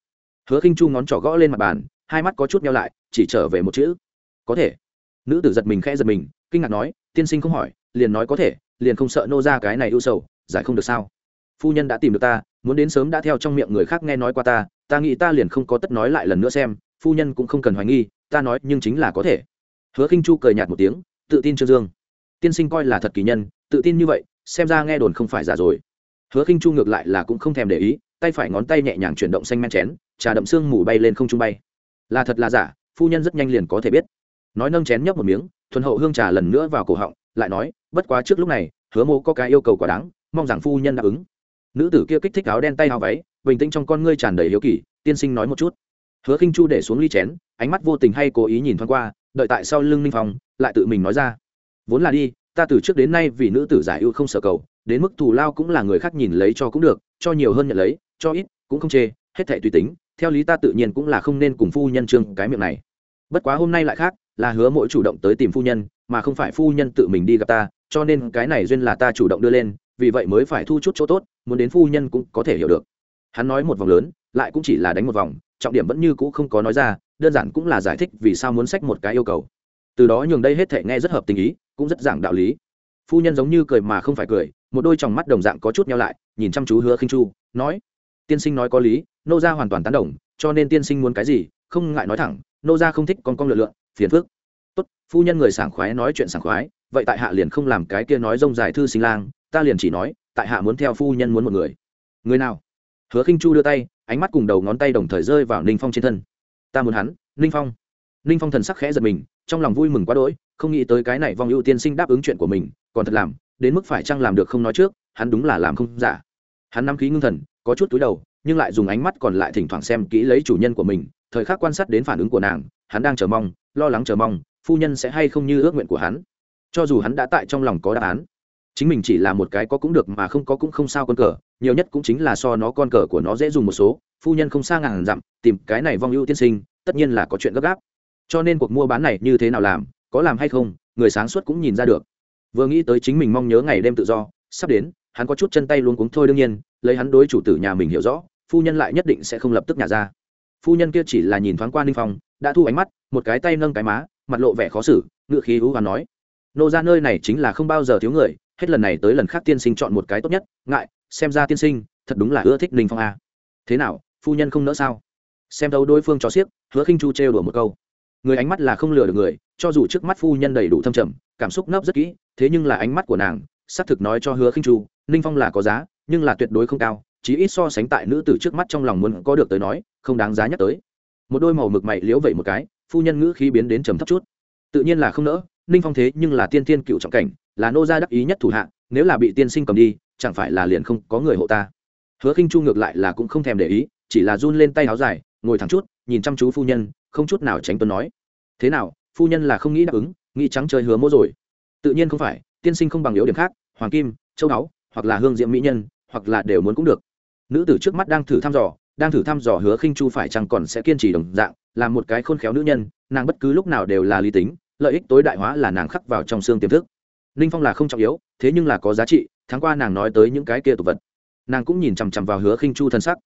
Hứa khinh chu ngón trỏ gõ lên mặt bàn, hai mắt có chút nhau lại, chỉ trở về một chữ. Có thể. Nữ tử giật mình khẽ giật mình, kinh ngạc nói, tiên sinh không hỏi, liền nói có thể, liền không sợ nô ra cái này ưu sầu, giải không được sao? Phu nhân đã tìm được ta, muốn đến sớm đã theo trong miệng người khác nghe nói qua ta ta nghĩ ta liền không có tất nói lại lần nữa xem, phu nhân cũng không cần hoài nghi, ta nói nhưng chính là có thể. Hứa khinh chu cười nhạt một tiếng, tự tin trương dương. Tiên sinh coi là thật kỳ nhân, tự tin như vậy, xem ra nghe đồn không phải giả rồi. Hứa khinh chu ngược lại là cũng không thèm để ý, tay phải ngón tay nhẹ nhàng chuyển động xanh men chén, trà đậm xương mù bay lên không trung bay. Là thật là giả, phu nhân rất nhanh liền có thể biết. Nói nâng chén nhấp một miếng, thuần hậu hương trà lần nữa vào cổ họng, lại nói, bất quá trước lúc này, hứa mô có cái yêu cầu quá đáng, mong rằng phu nhân đáp ứng nữ tử kia kích thích áo đen tay áo váy, bình tĩnh trong con ngươi tràn đầy hiếu kỳ, tiên sinh nói một chút. Hứa khinh chu để xuống ly chén, ánh mắt vô tình hay cố ý nhìn thoáng qua, đợi tại sau lưng ninh phong, lại tự mình nói ra. Vốn là đi, ta từ trước đến nay vì nữ tử giải ưu không sợ cầu, đến mức thù lao cũng là người khác nhìn lấy cho cũng được, cho nhiều hơn nhận lấy, cho ít cũng không chê, hết thảy tùy tính, theo lý ta tự nhiên cũng là không nên cùng phu nhân trương cái miệng này. Bất quá hôm nay lại khác, là hứa mỗi chủ động tới tìm phu nhân, mà không phải phu nhân tự mình đi gặp ta, cho nên cái này duyên là ta chủ động đưa lên, vì vậy mới phải thu chút chỗ tốt muốn đến phu nhân cũng có thể hiểu được. Hắn nói một vòng lớn, lại cũng chỉ là đánh một vòng, trọng điểm vẫn như cũ không có nói ra, đơn giản cũng là giải thích vì sao muốn sách một cái yêu cầu. Từ đó nhường đây hết thể nghe rất hợp tình ý, cũng rất giảng đạo lý. Phu nhân giống như cười mà không phải cười, một đôi tròng mắt đồng dạng có chút nhau lại, nhìn chăm chú hứa khinh chu, nói, tiên sinh nói có lý, nô gia hoàn toàn tán đồng, cho nên tiên sinh muốn cái gì, không ngại nói thẳng, nô gia không thích con con lựa lượn, phiền phức. Tốt, phu nhân người sảng khoái nói chuyện sảng khoái, vậy tại hạ liền không làm cái kia nói rông dài thư sinh lang, ta liền chỉ nói tại hạ muốn theo phu nhân muốn một người. Người nào? Hứa khinh chu đưa tay, ánh mắt cùng đầu ngón tay đồng thời rơi vào ninh phong trên thân. Ta muốn hắn, ninh phong. Ninh phong thần sắc khẽ giật mình, trong lòng vui mừng quá đỗi, không nghĩ tới cái này vong ưu tiên sinh đáp ứng chuyện của mình, còn thật làm, đến mức phải chăng làm được không nói trước, hắn đúng là làm không giả. Hắn nắm khí ngưng thần, có chút túi đầu, nhưng lại dùng ánh mắt còn lại thỉnh thoảng xem kỹ lấy chủ nhân của mình, thời khắc quan sát đến phản ứng của nàng, hắn đang chờ mong, lo lắng chờ mong, phu nhân sẽ hay không như ước nguyện của hắn. Cho dù hắn đã tại trong lòng có đáp án chính mình chỉ là một cái có cũng được mà không có cũng không sao con cờ, nhiều nhất cũng chính là so nó con cờ của nó dễ dùng một số, phu nhân không xa ngàn dặm, tìm cái này vong ưu tiên sinh, tất nhiên là có chuyện gấp gáp. Cho nên cuộc mua bán này như thế nào làm, có làm hay không, người sáng suốt cũng nhìn ra được. Vừa nghĩ tới chính mình mong nhớ ngày đêm tự do, sắp đến, hắn có chút chân tay luôn cuống thôi đương nhiên, lấy hắn đối chủ tử nhà mình hiểu rõ, phu nhân lại nhất định sẽ không lập tức nhả ra. Phu nhân kia chỉ là nhìn thoáng qua ninh phong, đã thu ánh mắt, một cái tay nâng cái má, mặt lộ vẻ khó xử, ngựa khí hú và nói, nô ra nơi này chính là không bao giờ thiếu người hết lần này tới lần khác tiên sinh chọn một cái tốt nhất, ngại, xem ra tiên sinh, thật đúng là ưa thích ninh phong a. Thế nào, phu nhân không nỡ sao? Xem đâu đối phương cho xiếc, hứa khinh chu trêu đùa một câu. Người ánh mắt là không lừa được người, cho dù trước mắt phu nhân đầy đủ thâm trầm, cảm xúc nấp rất kỹ, thế nhưng là ánh mắt của nàng, xác thực nói cho hứa khinh chu, ninh phong là có giá, nhưng là tuyệt đối không cao, chí ít so sánh tại nữ tử trước mắt trong lòng muốn có được tới nói, không đáng giá nhắc tới. Một đôi màu mực mày liễu vậy một cái, phu nhân ngữ khí biến đến trầm thấp chút. Tự nhiên là không nỡ, ninh phong thế nhưng là tiên tiên cựu trọng cảnh là nô gia đắc ý nhất thủ hạ, nếu là bị tiên sinh cầm đi, chẳng phải là liền không có người hộ ta. Hứa khinh chu ngược lại là cũng không thèm để ý, chỉ là run lên tay áo dài, ngồi thẳng chút, nhìn chăm chú phu nhân, không chút nào tránh tuấn nói. Thế nào, phu nhân là không nghĩ đáp ứng, nghĩ trắng chơi hứa mỗ rồi. Tự nhiên không phải, tiên sinh không bằng yếu điểm khác, hoàng kim, châu đáo hoặc là hương diễm mỹ nhân, hoặc là đều muốn cũng được. Nữ tử trước mắt đang thử thăm dò, đang thử thăm dò hứa khinh chu phải chăng còn sẽ kiên trì đồng dạng làm một cái khôn khéo nữ nhân, nàng bất cứ lúc nào đều là lý tính, lợi ích tối đại hóa là nàng khắc vào trong xương tiềm thức ninh phong là không trọng yếu, thế nhưng là có giá trị, tháng qua nàng nói tới những cái kia tục vật. Nàng cũng nhìn chằm chằm vào hứa khinh chu thân sắc.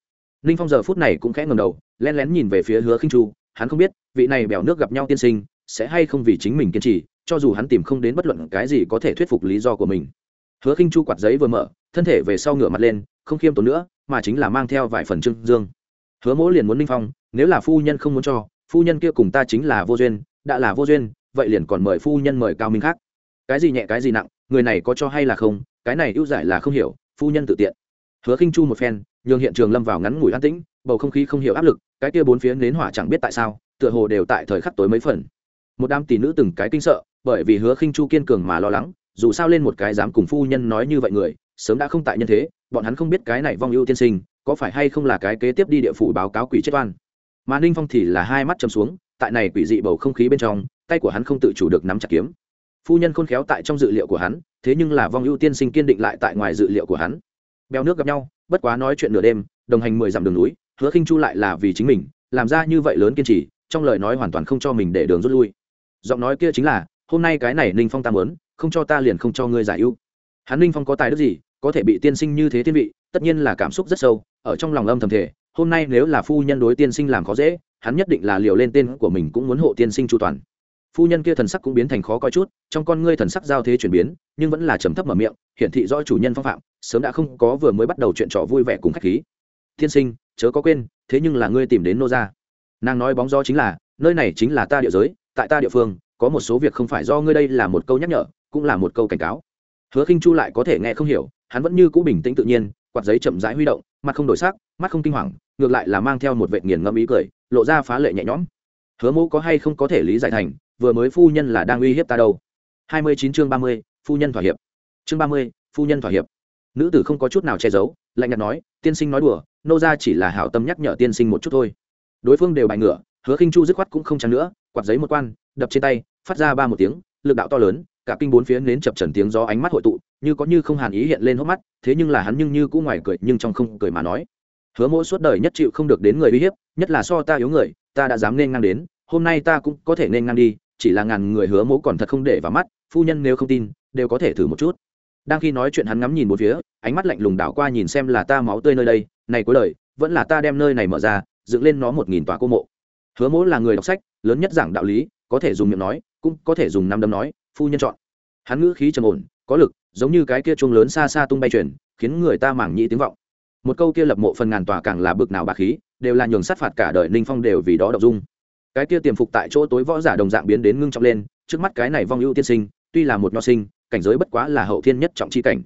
Ninh phong giờ phút này cũng khẽ ngầm đầu len lén nhìn về phía hứa khinh chu, hắn không biết, vị này bèo nước gặp nhau tiên sinh, sẽ hay không vì chính mình kiên trì, cho dù hắn tìm không đến bất luận cái gì có thể thuyết phục lý do của mình. Hứa khinh chu quạt giấy vừa mở, thân thể về sau ngửa mặt lên, không khiêm tốn nữa, mà chính là mang theo vài phần trưng dương. Hứa mỗ liền muốn ninh phong, nếu là phu nhân không muốn cho, phu nhân kia cùng ta chính là vô duyên, đã là vô duyên, vậy liền còn mời phu nhân mời cao minh khác cái gì nhẹ, cái gì nặng, người này có cho hay là không, cái này ưu giải là không hiểu, phu nhân tự tiện. Hứa khinh chu một phen, nhường hiện trường lâm vào ngắn ngủi an tĩnh, bầu không khí không hiểu áp lực, cái kia bốn phía nến hỏa chẳng biết tại sao, tựa hồ đều tại thời khắc tối mấy phần. Một đám tỷ nữ từng cái kinh sợ, bởi vì hứa khinh chu kiên cường mà lo lắng, dù sao lên một cái dám cùng phu nhân nói như vậy người, sớm đã không tại nhân thế, bọn hắn không biết cái này vong ưu tiên sinh, có phải hay không là cái kế tiếp đi địa phủ báo cáo quỷ chết oan. Mà ninh phong thì là hai mắt chầm xuống, tại này quỷ dị bầu không khí bên trong, tay của hắn không tự chủ được nắm chặt kiếm phu nhân khôn khéo tại trong dự liệu của hắn, thế nhưng là vong ưu tiên sinh kiên định lại tại ngoài dự liệu của hắn. Bèo nước gặp nhau, bất quá nói chuyện nửa đêm, đồng hành mười dặm đường núi, hứa khinh chu lại là vì chính mình, làm ra như vậy lớn kiên trì, trong lời nói hoàn toàn không cho mình để đường rút lui. Giọng nói kia chính là, hôm nay cái này ninh phong ta muốn, không cho ta liền không cho ngươi giải ưu. Hắn ninh phong có tài đức gì, có thể bị tiên sinh như thế thiên vị, tất nhiên là cảm xúc rất sâu, ở trong lòng âm thầm thể hôm nay nếu là phu nhân đối tiên sinh làm khó dễ, hắn nhất định là liều lên tên của mình cũng muốn hộ tiên sinh chu toàn phu nhân kia thần sắc cũng biến thành khó coi chút, trong con ngươi thần sắc giao thế chuyển biến, nhưng vẫn là trầm thấp mở miệng, hiển thị do chủ nhân phong phạm, sớm đã không có vừa mới bắt đầu chuyện trò vui vẻ cùng khách khí. Tiên sinh, chớ có quên, thế nhưng là ngươi tìm đến nô gia. Nàng nói bóng do chính là, nơi này chính là ta địa giới, tại ta địa phương, có một số việc không phải do ngươi đây là một câu nhắc nhở, cũng là một câu cảnh cáo. Hứa khinh chu lại có thể nghe không hiểu, hắn vẫn như cũ bình tĩnh tự nhiên, quạt giấy chậm rãi huy động, mặt không đổi sắc, mắt không kinh hoàng, ngược lại là mang theo một vệ nghiền ngẫm ý cười, lộ ra phá lệ nhẹ nhõm. Hứa mẫu có hay không có thể lý giải thành vừa mới phu nhân là đang uy hiếp ta đâu. Hai mươi chín chương ba mươi, phu nhân thỏa hiệp. Chương ba mươi, phu nhân thỏa hiệp. Nữ tử không có chút nào che giấu, lạnh nhạt nói, tiên sinh nói đùa, nô ra chỉ là hảo tâm nhắc nhở tiên sinh một chút thôi. Đối phương đều bại ngựa hứa khinh chu dứt khoát cũng không chẳng nữa, quạt giấy một quan, đập trên tay, phát ra ba một tiếng, lực đạo to lớn, cả kinh bốn phía nến chập trần tiếng gió ánh mắt hội tụ, như có như không hàn ý hiện lên hốc mắt, thế nhưng là hắn nhưng như cũng ngoài cười, nhưng trong không cười mà nói. Hứa mỗi suốt đời nhất chịu không được đến người uy hiếp, nhất là so ta yếu người, ta đã dám nên ngang đến, hôm nay ta cũng có thể nên ngang đi chỉ là ngàn người hứa mỗ còn thật không để vào mắt, phu nhân nếu không tin, đều có thể thử một chút. Đang khi nói chuyện hắn ngắm nhìn một phía, ánh mắt lạnh lùng đảo qua nhìn xem là ta máu tươi nơi đây, này cuối đời, vẫn là ta đem nơi này mở ra, dựng lên nó một nghìn tòa cô mộ. Hứa mỗ là người đọc sách, lớn nhất giảng đạo lý, có thể dùng miệng nói, cũng có thể dùng năm đấm nói, phu nhân chọn. Hắn ngữ khí trầm ổn, có lực, giống như cái kia chuông lớn xa xa tung bay chuyển, khiến người ta mảng nhĩ tiếng vọng. Một câu kia lập mộ phần ngàn tòa càng là bực nào bà khí, đều là nhường sát phạt cả đời ninh phong đều vì đó đọc dung cái kia tiềm phục tại chỗ tối võ giả đồng dạng biến đến ngưng trọng lên, trước mắt cái này vong ưu tiên sinh, tuy là một nho sinh, cảnh giới bất quá là hậu thiên nhất trọng chi cảnh.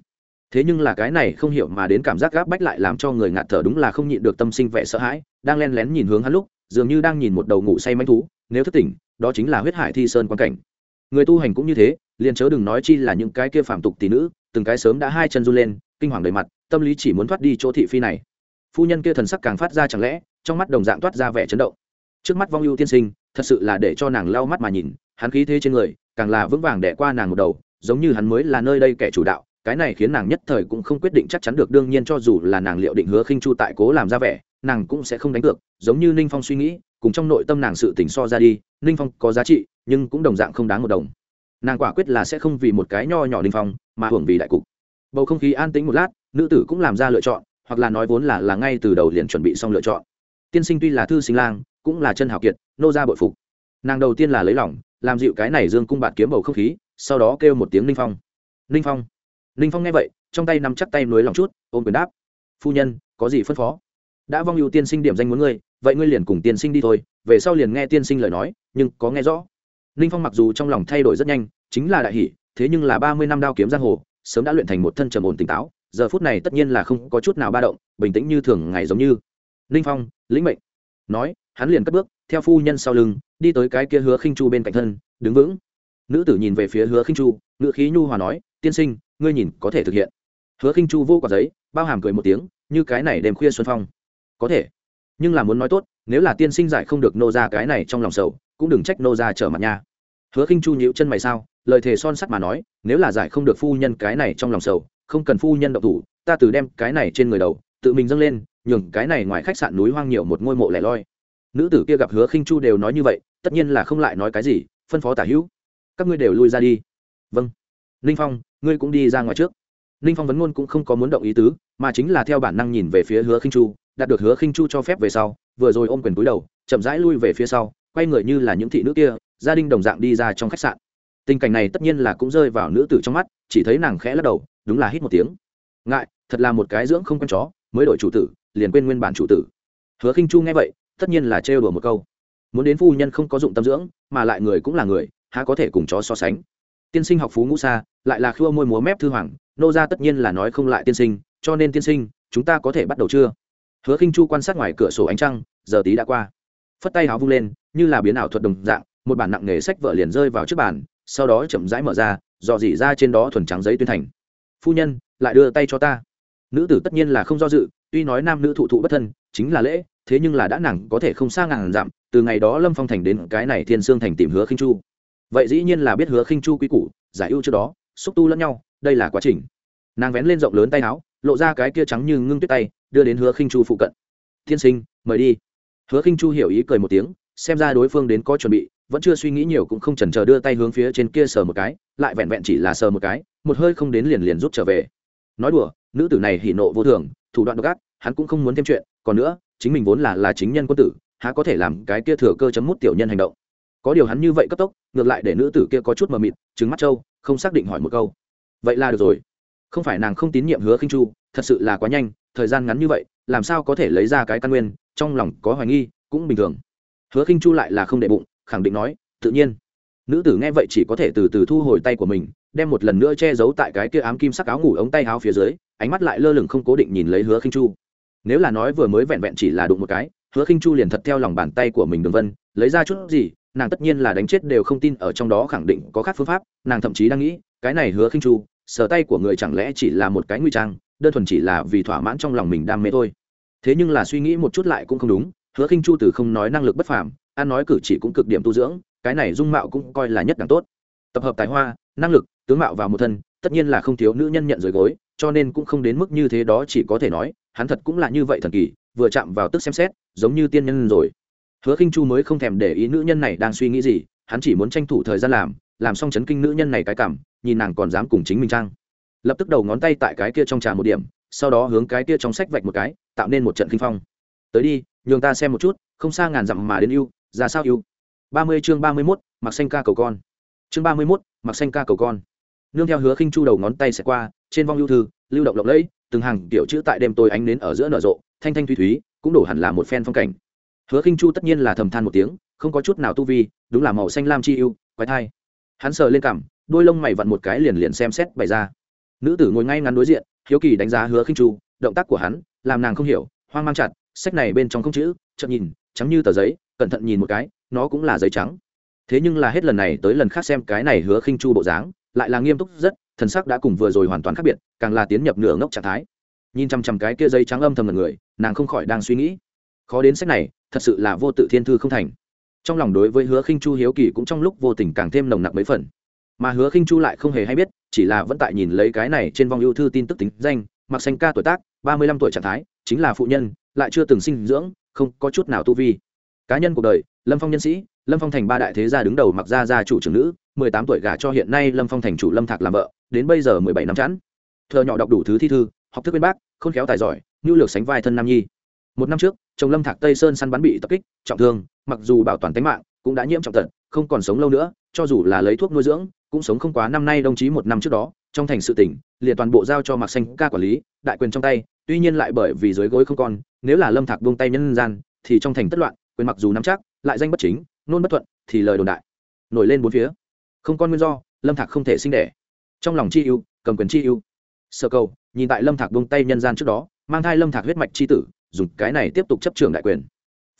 Thế nhưng là cái này không hiểu mà đến cảm giác gáp bách lại làm cho người ngạt thở đúng là không nhịn được tâm sinh vẻ sợ hãi, đang len lén nhìn hướng hắn lúc, dường như đang nhìn một đầu ngủ say manh thú, nếu thất tỉnh, đó chính là huyết hải thi sơn quan cảnh. Người tu hành cũng như thế, liền chớ đừng nói chi là những cái kia phạm tục tỷ nữ, từng cái sớm đã hai chân run lên, kinh hoàng đầy mặt, tâm lý chỉ muốn thoát đi chỗ thị phi này. Phu nhân kia thần sắc càng phát ra chẳng lẽ, trong mắt đồng dạng toát ra vẻ chấn động trước mắt vong ưu tiên sinh, thật sự là để cho nàng lau mắt mà nhìn, hắn khí thế trên người, càng là vững vàng đẻ qua nàng một đầu, giống như hắn mới là nơi đây kẻ chủ đạo, cái này khiến nàng nhất thời cũng không quyết định chắc chắn được, đương nhiên cho dù là nàng liệu định hứa khinh chu tại cố làm ra vẻ, nàng cũng sẽ không đánh cược, giống như ninh phong suy nghĩ, cùng trong nội tâm nàng sự tỉnh so ra đi, ninh phong có giá trị, nhưng cũng đồng dạng không đáng một đồng. Nàng quả quyết là sẽ không vì một cái nho nhỏ ninh phong, mà hưởng vì đại cục. Bầu không khí an tĩnh một lát, nữ tử cũng làm ra lựa chọn, hoặc là nói vốn là là ngay từ đầu liền chuẩn bị xong lựa chọn. Tiên sinh tuy là thư sinh lang cũng là chân hào kiệt, nô ra bội phục. Nàng đầu tiên là lấy lỏng làm dịu cái này dương cung bạt kiếm bầu không khí, sau đó kêu một tiếng ninh phong. Ninh phong. Ninh phong nghe vậy, trong tay nắm chắc tay nối lòng chút, ôm quyền đáp. Phu nhân, có gì phân phó? Đã vong ưu tiên sinh điểm danh muốn ngươi, vậy ngươi liền cùng tiên sinh đi thôi, về sau liền nghe tiên sinh lời nói, nhưng có nghe rõ. Ninh phong mặc dù trong lòng thay đổi rất nhanh, chính là đại hỷ, thế nhưng là ba mươi năm đao kiếm giang hồ, sớm đã luyện thành một thân trầm ổn tỉnh táo, giờ phút này tất nhiên là không có chút nào ba động, bình tĩnh như thường ngày giống như. Ninh phong, lĩnh mệnh. Nói hắn liền cất bước, theo phu nhân sau lưng, đi tới cái kia hứa khinh chu bên cạnh thân, đứng vững. Nữ tử nhìn về phía hứa khinh chu ngự khí nhu hòa nói, tiên sinh, ngươi nhìn có thể thực hiện. Hứa khinh chu vô quả giấy, bao hàm cười một tiếng, như cái này đêm khuya xuân phong. Có thể, nhưng là muốn nói tốt, nếu là tiên sinh giải không được nô ra cái này trong lòng sầu, cũng đừng trách nô ra trở mặt nha. Hứa khinh chu nhíu chân mày sao, lời thề son sắt mà nói, nếu là giải không được phu nhân cái này trong lòng sầu, không cần phu nhân động thủ, ta từ đem cái này trên người đầu, tự mình dâng lên, nhường cái này ngoài khách sạn núi hoang nhiều một ngôi mộ lẻ loi nữ tử kia gặp hứa khinh chu đều nói như vậy, tất nhiên là không lại nói cái gì, phân phó tả hữu. Các ngươi đều lui ra đi. Vâng. Ninh phong, ngươi cũng đi ra ngoài trước. Ninh phong vấn ngôn cũng không có muốn động ý tứ, mà chính là theo bản năng nhìn về phía hứa khinh chu, đạt được hứa khinh chu cho phép về sau, vừa rồi ôm quyền túi đầu, chậm rãi lui về phía sau, quay người như là những thị nữ kia, gia đình đồng dạng đi ra trong khách sạn. Tình cảnh này tất nhiên là cũng rơi vào nữ tử trong mắt, chỉ thấy nàng khẽ lắc đầu, đúng là hít một tiếng. Ngại, thật là một cái dưỡng không con chó, mới đổi chủ tử, liền quên nguyên bản chủ tử. Hứa khinh chu nghe vậy tất nhiên là trêu đùa một câu. Muốn đến phu nhân không có dụng tâm dưỡng, mà lại người cũng là người, há có thể cùng chó so sánh. Tiên sinh học phú ngũ xa lại là khua môi múa mép thư hoàng, nô ra tất nhiên là nói không lại tiên sinh, cho nên tiên sinh, chúng ta có thể bắt đầu chưa? Hứa khinh chu quan sát ngoài cửa sổ ánh trăng, giờ tí đã qua. Phất tay áo vung lên, như là biến ảo thuật đồng dạng, một bản nặng nghề sách vợ liền rơi vào trước bàn, sau đó chậm rãi mở ra, dò dỉ ra trên đó thuần trắng giấy tuyên thành. Phu nhân, lại đưa tay cho ta. Nữ tử tất nhiên là không do dự, tuy nói nam nữ thụ thụ bất thân, chính là lễ thế nhưng là đã nàng có thể không xa ngàn dặm, từ ngày đó lâm phong thành đến cái này thiên sương thành tìm hứa khinh chu. Vậy dĩ nhiên là biết hứa khinh chu quý củ, giải ưu trước đó, xúc tu lẫn nhau, đây là quá trình. Nàng vén lên rộng lớn tay áo, lộ ra cái kia trắng như ngưng tuyết tay, đưa đến hứa khinh chu phụ cận. Thiên sinh, mời đi. Hứa khinh chu hiểu ý cười một tiếng, xem ra đối phương đến có chuẩn bị, vẫn chưa suy nghĩ nhiều cũng không chần chờ đưa tay hướng phía trên kia sờ một cái, lại vẹn vẹn chỉ là sờ một cái, một hơi không đến liền liền rút trở về. Nói đùa, nữ tử này hỉ nộ vô thường, thủ đoạn độc ác, hắn cũng không muốn thêm chuyện, còn nữa chính mình vốn là là chính nhân quân tử, há có thể làm cái kia thừa cơ chấm mút tiểu nhân hành động? Có điều hắn như vậy cấp tốc, ngược lại để nữ tử kia có chút mờ mịt trứng mắt trâu, không xác định hỏi một câu. Vậy là được rồi. Không phải nàng không tín nhiệm hứa khinh chu, thật sự là quá nhanh, thời gian ngắn như vậy, làm sao có thể lấy ra cái căn nguyên, trong lòng có hoài nghi, cũng bình thường. Hứa khinh chu lại là không đệ bụng, khẳng định nói, tự nhiên. Nữ tử nghe vậy chỉ có thể từ từ thu hồi tay của mình, đem một lần nữa che giấu tại cái kia ám kim sắc áo ngủ ống tay áo phía dưới, ánh mắt lại lơ lửng không cố định nhìn lấy hứa khinh chu nếu là nói vừa mới vẹn vẹn chỉ là đụng một cái, hứa khinh chu liền thật theo lòng bàn tay của mình đường vân, lấy ra chút gì, nàng tất nhiên là đánh chết đều không tin ở trong đó khẳng định có khác phương pháp, nàng thậm chí đang nghĩ, cái này hứa khinh chu, sờ tay của người chẳng lẽ chỉ là một cái nguy trang, đơn thuần chỉ là vì thỏa mãn trong lòng mình đam mê thôi. Thế nhưng là suy nghĩ một chút lại cũng không đúng, hứa khinh chu từ không nói năng lực bất phàm, ăn nói cử chỉ cũng cực điểm tu dưỡng, cái này dung mạo cũng coi là nhất đẳng tốt. Tập hợp tài hoa, năng lực, tướng mạo vào một thân, tất nhiên là không thiếu nữ nhân nhận dưới gối, cho nên cũng không đến mức như thế đó chỉ có thể nói hắn thật cũng là như vậy thần kỳ, vừa chạm vào tức xem xét, giống như tiên nhân rồi. Hứa khinh chu mới không thèm để ý nữ nhân này đang suy nghĩ gì, hắn chỉ muốn tranh thủ thời gian làm làm xong chấn kinh nữ nhân này cái cảm, nhìn nàng còn dám cùng chính mình trang lập tức đầu ngón tay tại cái kia trong trà một điểm, sau đó hướng cái kia trong sách vạch một cái, tạo nên một trận kinh phong. Tới đi, nhường ta xem một chút, không xa ngàn dặm mà đến yêu, ra sao yêu? Ba mươi chương ba mươi mốt, mặc xanh ca cầu con. Chương ba mươi mốt, mặc xanh ca cầu con. Nương theo hứa khinh chu đầu ngón tay sẽ qua, trên vong ưu thư, lưu động lộng lẫy từng hàng tiểu chữ tại đêm tối ánh nến ở giữa nở rộ, thanh thanh thúy thúy, cũng đổ hẳn là một phen phong cảnh. Hứa khinh chu tất nhiên là thầm than một tiếng, không có chút nào tu vi, đúng là màu xanh lam chi ưu, quái thai. Hắn sờ lên cằm, đôi lông mày vặn một cái liền liền xem xét bày ra. Nữ tử ngồi ngay ngắn đối diện, hiếu kỳ đánh giá hứa khinh chu, động tác của hắn, làm nàng không hiểu, hoang mang chặt, sách này bên trong không chữ, chậm nhìn, trắng như tờ giấy, cẩn thận nhìn một cái, nó cũng là giấy trắng. Thế nhưng là hết lần này tới lần khác xem cái này hứa khinh chu bộ dáng, lại là nghiêm túc rất thần sắc đã cùng vừa rồi hoàn toàn khác biệt, càng là tiến nhập nửa ngốc trạng thái. Nhìn chăm chăm cái kia dây trắng âm thầm mật người, nàng không khỏi đang suy nghĩ. Khó đến sách này, thật sự là vô tự thiên thư không thành. Trong lòng đối với hứa khinh chu hiếu kỳ cũng trong lúc vô tình càng thêm nồng nặc mấy phần. Mà hứa khinh chu lại không hề hay biết, chỉ là vẫn tại nhìn lấy cái này trên vòng yêu thư tin tức tính danh, mặc xanh ca tuổi tác, ba mươi lăm tuổi trạng thái, chính là phụ nhân, lại chưa từng sinh dưỡng, không có chút nào tu vi. Cá nhân cuộc đời, lâm phong nhân sĩ, lâm phong thành ba đại thế gia đứng đầu mặc gia gia chủ trưởng nữ mười tám tuổi gả cho hiện nay lâm phong thành chủ lâm thạc làm vợ, đến bây giờ mười bảy năm chẵn. Thợ nhỏ đọc đủ thứ thi thư, học thức bên bác, khôn khéo tài giỏi nhu lược sánh vai thân nam nhi. Một năm trước, chồng lâm thạc tây sơn săn bắn bị tập kích, trọng thương, mặc dù bảo toàn tính mạng, cũng đã nhiễm trọng tật, không còn sống lâu nữa, cho dù là lấy thuốc nuôi dưỡng, cũng sống không quá năm nay đồng chí một năm trước đó. Trong thành sự tỉnh, liền toàn bộ giao cho mạc xanh ca quản lý, đại quyền trong tay, tuy nhiên lại bởi vì dưới gối không còn, nếu là lâm thạc buông tay nhân gian, thì trong thành tất loạn, quyền mặc dù nắm chắc, lại danh bất chính, nôn bất thuận, thì lời đồn đại. Nổi lên bốn phía không con nguyên do, lâm thạc không thể sinh đẻ. Trong lòng chi ưu, cầm quyền chi ưu. Sơ cầu, nhìn tại lâm thạc buông tay nhân gian trước đó, mang thai lâm thạc huyết mạch chi tử, dùng cái này tiếp tục chấp trường đại quyền.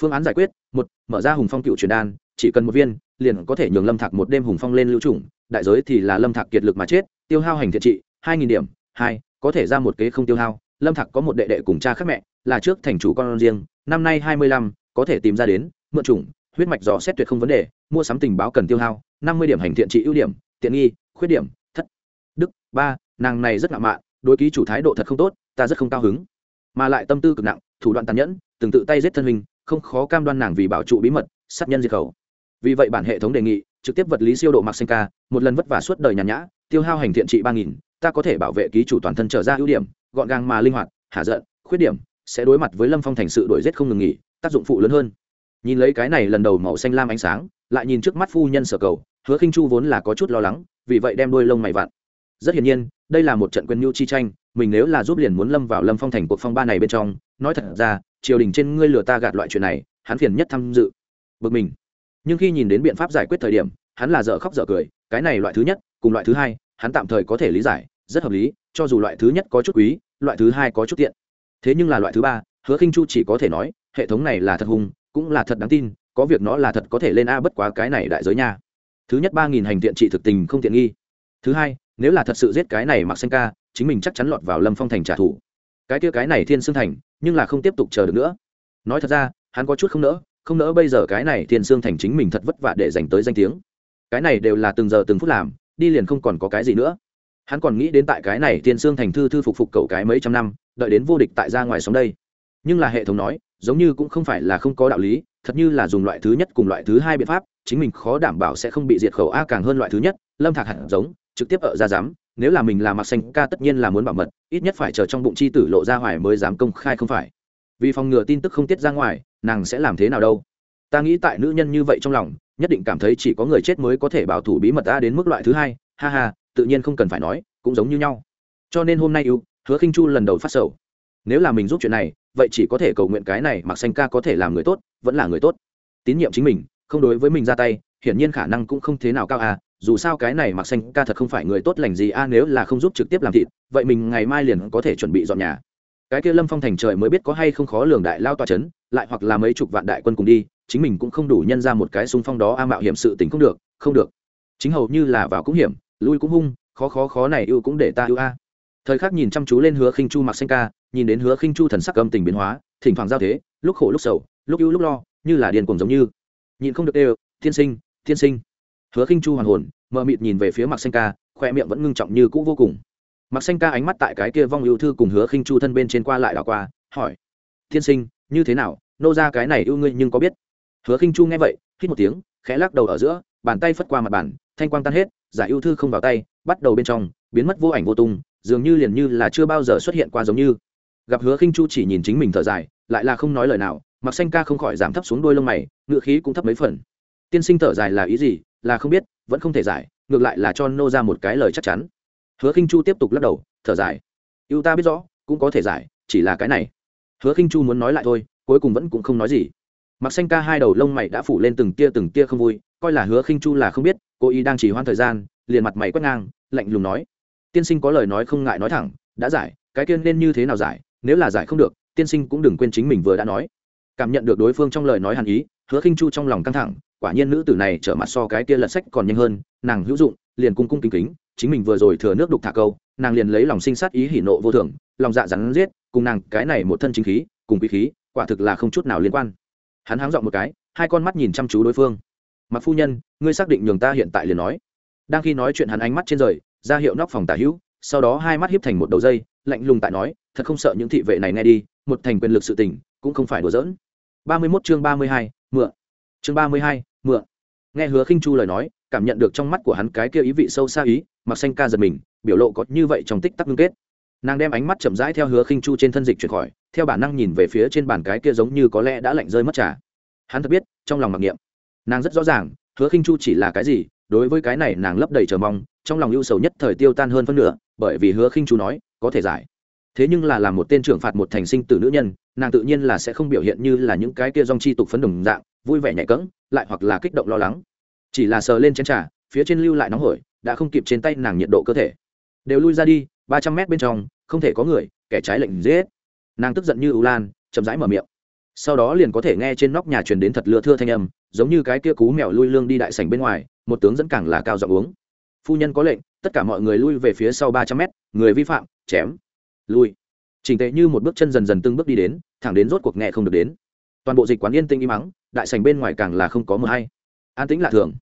Phương án giải quyết, một, mở ra hùng phong cựu truyền đan, chỉ cần một viên, liền có thể nhường lâm thạc một đêm hùng phong lên lưu trùng, đại giới thì là lâm thạc kiệt lực mà chết, tiêu hao hành thiện trị, hai nghìn điểm, hai, có thể ra một kế không tiêu hao, lâm thạc có một đệ đệ cùng cha khác mẹ, là trước thành chủ con riêng, năm nay hai mươi lăm, có thể tìm ra đến, mượn chủng huyết mạch dò xét tuyệt không vấn đề, mua sắm tình báo cần tiêu hao, năm mươi điểm hành thiện trị ưu điểm, tiện nghi, khuyết điểm, thất. Đức, ba, nàng này rất ngạo mạn, đối ký chủ thái độ thật không tốt, ta rất không cao hứng. Mà lại tâm tư cực nặng, thủ đoạn tàn nhẫn, từng tự tay giết thân hình không khó cam đoan nàng vì bảo trụ bí mật, sát nhân diệt khẩu. Vì vậy bản hệ thống đề nghị, trực tiếp vật lý siêu độ mặc sinh ca, một lần vất vả suốt đời nhàn nhã, tiêu hao hành thiện trị ba nghìn, ta có thể bảo vệ ký chủ toàn thân trở ra ưu điểm, gọn gàng mà linh hoạt, hạ giận, khuyết điểm, sẽ đối mặt với lâm phong thành sự đổi giết không ngừng nghỉ, tác dụng phụ lớn hơn nhìn lấy cái này lần đầu màu xanh lam ánh sáng, lại nhìn trước mắt phu nhân sở cầu, hứa khinh chu vốn là có chút lo lắng, vì vậy đem đôi lông mày vặn. Rất hiển nhiên, đây là một trận quyền mưu chi tranh, mình nếu là giúp liền muốn lâm vào lâm phong thành cuộc phong ba này bên trong, nói thật ra, triều đình trên ngươi lừa ta gạt loại chuyện này, hắn phiền nhất tham dự. Bực mình. Nhưng khi nhìn đến biện pháp giải quyết thời điểm, hắn là dở khóc dở cười, cái này loại thứ nhất, cùng loại thứ hai, hắn tạm thời có thể lý giải, rất hợp lý, cho dù loại thứ nhất có chút quý, loại thứ hai có chút tiện. Thế nhưng là loại thứ ba, hứa khinh chu chỉ có thể nói, hệ thống này là thật hùng cũng là thật đáng tin, có việc nó là thật có thể lên a bất quá cái này đại giới nha. Thứ nhất ba nghìn hành thiện trị thực tình không tiện nghi. Thứ hai, nếu là thật sự giết cái này mặc xanh ca, chính mình chắc chắn lọt vào lâm phong thành trả thù. Cái kia cái này thiên sương thành, nhưng là không tiếp tục chờ được nữa. Nói thật ra, hắn có chút không nỡ không nỡ bây giờ cái này thiên sương thành chính mình thật vất vả để dành tới danh tiếng. Cái này đều là từng giờ từng phút làm, đi liền không còn có cái gì nữa. Hắn còn nghĩ đến tại cái này thiên sương thành thư thư phục phục cậu cái mấy trăm năm, đợi đến vô địch tại ra ngoài sống đây. Nhưng là hệ thống nói giống như cũng không phải là không có đạo lý, thật như là dùng loại thứ nhất cùng loại thứ hai biện pháp, chính mình khó đảm bảo sẽ không bị diệt khẩu a càng hơn loại thứ nhất, lâm thạc hẳn giống, trực tiếp ở ra dám nếu là mình là mặc xanh ca tất nhiên là muốn bảo mật, ít nhất phải chờ trong bụng chi tử lộ ra hoài mới dám công khai không phải. Vì phòng ngừa tin tức không tiết ra ngoài, nàng sẽ làm thế nào đâu? Ta nghĩ tại nữ nhân như vậy trong lòng, nhất định cảm thấy chỉ có người chết mới có thể bảo thủ bí mật ta đến mức loại thứ hai, ha ha, tự nhiên không cần phải nói, cũng giống như nhau. Cho nên hôm nay yêu hứa khinh chu lần đầu phát sầu. Nếu là mình giúp chuyện này vậy chỉ có thể cầu nguyện cái này mặc xanh ca có thể làm người tốt, vẫn là người tốt. Tín nhiệm chính mình, không đối với mình ra tay, hiển nhiên khả năng cũng không thế nào cao à dù sao cái này mặc xanh ca thật không phải người tốt lành gì a nếu là không giúp trực tiếp làm thịt, vậy mình ngày mai liền có thể chuẩn bị dọn nhà. Cái kia lâm phong thành trời mới biết có hay không khó lường đại lao tòa c h ấ n lại hoặc là mấy chục vạn đại quân cùng đi, chính mình cũng không đủ nhân ra một cái xung phong đó a mạo hiểm sự tình không được không được. Chính hầu như là vào cũng hiểm, lui cũng hung, khó khó khó này ưu cũng để ta ưu a. Thời khắc nhìn chăm chú lên hứa khinh chu mặc xanh ca nhìn đến hứa khinh chu thần sắc âm tình biến hóa, thỉnh thoảng giao thế, lúc khổ lúc sầu, lúc ưu lúc lo, như là điền cuồng giống như. Nhìn không được đều tiên sinh tiên sinh. Hứa khinh chu hoàn hồn, mờ mịt nhìn về phía mặc xanh ca khoe miệng vẫn ngưng trọng như cũ vô cùng. Mặc xanh ca ánh mắt tại cái kia vong yêu thư cùng hứa khinh chu thân bên trên qua lại đảo qua, hỏi, tiên sinh, như thế nào? Nô ra cái này yêu ngươi nhưng có biết? Hứa khinh chu nghe vậy, hít một tiếng, khẽ lắc đầu ở giữa, bàn tay phất qua mặt bàn, thanh quang tan hết, giải yêu thư không vào tay, bắt đầu bên trong, biến mất vô ảnh vô tung, dường như liền như là chưa bao giờ xuất hiện qua giống như gặp hứa khinh chu chỉ nhìn chính mình thở dài, lại là không nói lời nào, mặc xanh ca không khỏi giảm thấp xuống đôi lông mày, ngựa khí cũng thấp mấy phần. Tiên sinh thở dài là ý gì, là không biết, vẫn không thể giải, ngược lại là cho nô ra một cái lời chắc chắn. Hứa khinh chu tiếp tục lắc đầu, thở dài. Yêu ta biết rõ, cũng có thể giải, chỉ là cái này. Hứa khinh chu muốn nói lại thôi, cuối cùng vẫn cũng không nói gì. Mặc xanh ca hai đầu lông mày đã phủ lên từng tia từng tia không vui, coi là hứa khinh chu là không biết, cô ý đang chỉ hoãn thời gian, liền mặt mày quét ngang, lạnh lùng nói. Tiên sinh có lời nói không ngại nói thẳng, đã giải, cái kia nên như thế nào giải nếu là giải không được, tiên sinh cũng đừng quên chính mình vừa đã nói. Cảm nhận được đối phương trong lời nói hàn ý, hứa khinh chu trong lòng căng thẳng, quả nhiên nữ tử này trở mặt so cái kia lật sách còn nhanh hơn, nàng hữu dụng, liền cung cung kính kính, chính mình vừa rồi thừa nước đục thả câu, nàng liền lấy lòng sinh sát ý hỉ nộ vô thường, lòng dạ rắn giết, cùng nàng cái này một thân chính khí, cùng quý khí, quả thực là không chút nào liên quan. Hắn háng dọn một cái, hai con mắt nhìn chăm chú đối phương. Mặc phu nhân, ngươi xác định nhường ta hiện tại liền nói. Đang khi nói chuyện hắn ánh mắt trên rời, ra hiệu nóc phòng tả hữu sau đó hai mắt hiếp thành một đầu dây, lạnh lùng tại nói, thật không sợ những thị vệ này nghe đi, một thành quyền lực sự tình, cũng không phải đùa giỡn. Ba mươi 31 chương ba mươi hai, mượn. Chương ba mươi hai, mượn. Nghe hứa khinh chu lời nói, cảm nhận được trong mắt của hắn cái kia ý vị sâu xa ý mặc xanh ca giật mình, biểu lộ có như vậy trong tích tắc ngưng kết. Nàng đem ánh mắt chậm rãi theo hứa khinh chu trên thân dịch chuyển khỏi, theo bản năng nhìn về phía trên bàn cái kia giống như có lẽ đã lạnh rơi mất trà. Hắn thật biết, trong lòng mặc niệm. Nàng rất rõ ràng, hứa khinh chu chỉ là cái gì, đối với cái này nàng lấp đầy chờ mong, trong lòng ưu sầu nhất thời tiêu tan hơn phân nửa bởi vì hứa khinh chu nói, có thể giải. Thế nhưng là làm một tên trưởng phạt một thành sinh tử nữ nhân, nàng tự nhiên là sẽ không biểu hiện như là những cái kia dòng chi tục phấn đồng dạng, vui vẻ nhạy cẫng, lại hoặc là kích động lo lắng. Chỉ là sờ lên chén trà, phía trên lưu lại nóng hổi, đã không kịp trên tay nàng nhiệt độ cơ thể. Đều lui ra đi, ba trăm mét bên trong, không thể có người, kẻ trái lệnh giết. Nàng tức giận như ưu lan, chậm rãi mở miệng. Sau đó liền có thể nghe trên nóc nhà truyền đến thật lừa thưa thanh âm, giống như cái kia cú mèo lui lương đi đại sảnh bên ngoài, một tướng dẫn càng là cao giọng uống. Phu nhân có lệnh tất cả mọi người lui về phía sau ba trăm mét, người vi phạm, chém, lui. Chỉnh tệ như một bước chân dần dần từng bước đi đến, thẳng đến rốt cuộc nghe không được đến. Toàn bộ dịch quán yên tĩnh im mắng đại sành bên ngoài càng là không có mờ hay. An tĩnh lạ thường.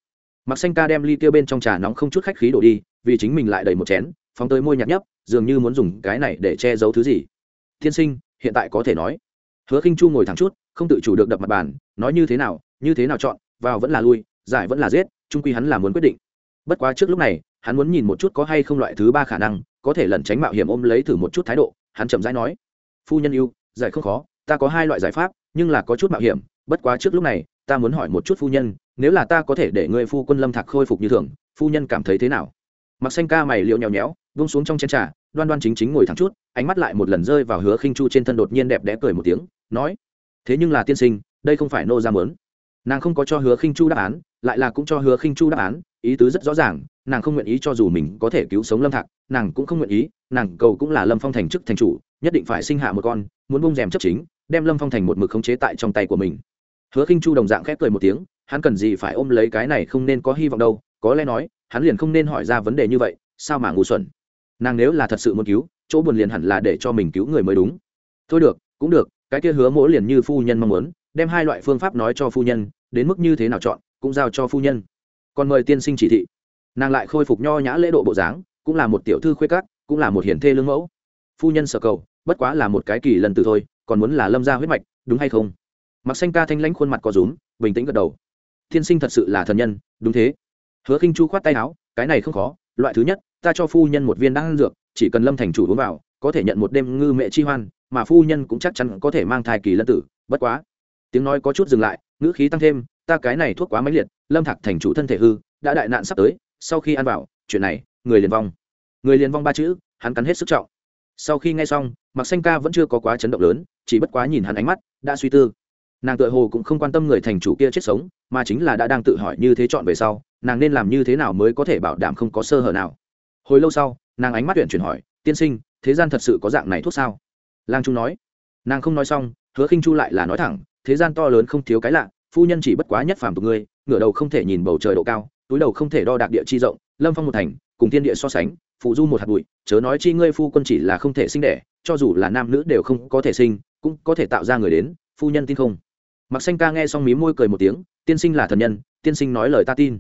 Mặc xanh ca đem ly tiêu bên trong trà nóng không chút khách khí đổ đi, vì chính mình lại đầy một chén, phóng tới môi nhạt nhấp, dường như muốn dùng cái này để che giấu thứ gì. Tiên sinh, hiện tại có thể nói. Hứa khinh chu ngồi thẳng chút, không tự chủ được đập mặt bàn, nói như thế nào, như thế nào chọn, vào vẫn là lui, giải vẫn là giết, trung quy hắn là muốn quyết định. Bất quá trước lúc này hắn muốn nhìn một chút có hay không loại thứ ba khả năng, có thể lẩn tránh mạo hiểm ôm lấy thử một chút thái độ, hắn chậm rãi nói. Phu nhân yêu, giải không khó, ta có hai loại giải pháp, nhưng là có chút mạo hiểm, bất quá trước lúc này, ta muốn hỏi một chút phu nhân, nếu là ta có thể để ngươi phu quân lâm thạc khôi phục như thường, phu nhân cảm thấy thế nào? Mặc xanh ca mày liệu nhèo nhéo vung xuống trong chén trà, đoan đoan chính chính ngồi thẳng chút, ánh mắt lại một lần rơi vào hứa khinh chu trên thân đột nhiên đẹp đẽ cười một tiếng, nói. Thế nhưng là tiên sinh, đây không phải nô ra mớn. Nàng không có cho hứa khinh chu đáp án, lại là cũng cho hứa khinh chu đáp án, ý tứ rất rõ ràng nàng không nguyện ý cho dù mình có thể cứu sống lâm thạc, nàng cũng không nguyện ý, nàng cầu cũng là lâm phong thành chức thành chủ, nhất định phải sinh hạ một con, muốn bung rèm chấp chính, đem lâm phong thành một mực khống chế tại trong tay của mình. Hứa khinh chu đồng dạng khép cười một tiếng, hắn cần gì phải ôm lấy cái này không nên có hy vọng đâu, có lẽ nói, hắn liền không nên hỏi ra vấn đề như vậy, sao mà ngu xuẩn. Nàng nếu là thật sự muốn cứu, chỗ buồn liền hẳn là để cho mình cứu người mới đúng. Thôi được, cũng được, cái kia hứa mỗi liền như phu nhân mong muốn, đem hai loại phương pháp nói cho phu nhân, đến mức như thế nào chọn, cũng giao cho phu nhân. Còn mời tiên sinh chỉ thị nàng lại khôi phục nho nhã lễ độ bộ dáng, cũng là một tiểu thư khuê cắt cũng là một hiển thê lương mẫu. Phu nhân sở cầu, bất quá là một cái kỳ lần từ thôi, còn muốn là lâm ra huyết mạch, đúng hay không? Mặc xanh ca thanh lãnh khuôn mặt có rúm, bình tĩnh gật đầu. Thiên sinh thật sự là thần nhân, đúng thế. Hứa khinh chu khoát tay áo, cái này không khó, loại thứ nhất, ta cho phu nhân một viên đan dược, chỉ cần lâm thành chủ uống vào, có thể nhận một đêm ngư mẹ chi hoan, mà phu nhân cũng chắc chắn có thể mang thai kỳ lân tử, bất quá. Tiếng nói có chút dừng lại, ngữ khí tăng thêm, ta cái này thuốc quá mãnh liệt, lâm thạc thành chủ thân thể hư, đã đại nạn sắp tới sau khi ăn vào, chuyện này, người liền vong. Người liền vong ba chữ, hắn cắn hết sức trọng. Sau khi nghe xong mặc xanh ca vẫn chưa có quá chấn động lớn, chỉ bất quá nhìn hắn ánh mắt, đã suy tư. Nàng tự hồ cũng không quan tâm người thành chủ kia chết sống, mà chính là đã đang tự hỏi như thế chọn về sau, nàng nên làm như thế nào mới có thể bảo đảm không có sơ hở nào. Hồi lâu sau, nàng ánh mắt tuyển chuyển hỏi, tiên sinh, thế gian thật sự có dạng này thuốc sao? Lang trung nói. Nàng không nói xong, hứa khinh chu lại là nói thẳng, thế gian to lớn không thiếu cái lạ, phu nhân chỉ bất quá nhất phàm tục ngươi, ngửa đầu không thể nhìn bầu trời độ cao túi đầu không thể đo đạc địa chi rộng, lâm phong một thành, cùng thiên địa so sánh phụ du một hạt bụi, chớ nói chi ngươi phu quân chỉ là không thể sinh đẻ, cho dù là nam nữ đều không có thể sinh, cũng có thể tạo ra người đến, phu nhân tin không? Mặc xanh ca nghe xong mí môi cười một tiếng, tiên sinh là thần nhân, tiên sinh nói lời ta tin.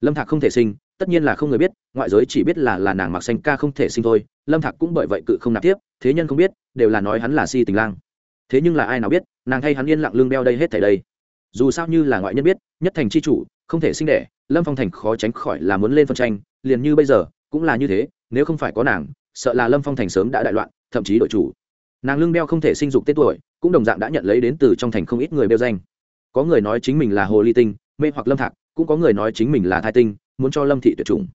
Lâm thạc không thể sinh, tất nhiên là không người biết, ngoại giới chỉ biết là là nàng mặc xanh ca không thể sinh thôi, lâm thạc cũng bởi vậy cự không nạp tiếp, thế nhân không biết, đều là nói hắn là si tình lang. Thế nhưng là ai nào biết, nàng thay hắn yên lặng lương đeo đây hết thảy đây dù sao như là ngoại nhân biết, nhất thành c h i chủ, không thể sinh đẻ, lâm phong thành khó tránh khỏi là muốn lên phân tranh, liền như bây giờ, cũng là như thế, nếu không phải có nàng, sợ là lâm phong thành sớm đã đại loạn, thậm chí đội chủ. Nàng lương đeo không thể sinh dục tên tuổi, cũng đồng dạng đã nhận lấy đến từ trong thành không ít người đeo danh. Có người nói chính mình là hồ ly tinh, mê hoặc lâm thạc, cũng có người nói chính mình là thai tinh, muốn cho lâm thị tuyệt chủng.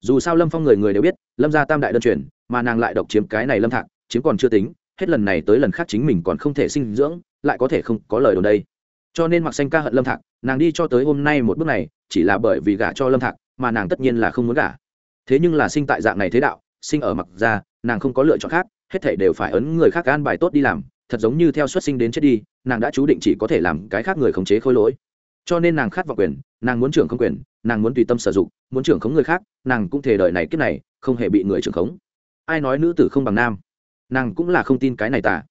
Dù sao lâm phong người người đều biết, lâm ra tam đại đơn truyền, mà nàng lại độc chiếm cái này lâm thạc, chiếm còn chưa tính, hết lần này tới lần khác chính mình còn không thể sinh dưỡng, lại có thể không có lời đồn đây cho nên mặc xanh ca hận lâm thạc nàng đi cho tới hôm nay một bước này chỉ là bởi vì gả cho lâm thạc mà nàng tất nhiên là không muốn gả thế nhưng là sinh tại dạng này thế đạo sinh ở mặc ra nàng không có lựa chọn khác hết thể đều phải ấn người khác an bài tốt đi làm thật giống như theo xuất sinh đến chết đi nàng đã chú định chỉ có thể làm cái khác người khống chế khôi lỗi cho nên nàng khát vào quyền nàng muốn trưởng không quyền nàng muốn tùy tâm sử dụng muốn trưởng khống người khác nàng cũng thể đời này kiếp này không hề bị người trưởng khống ai nói nữ tử không bằng nam nàng cũng là không tin cái này tả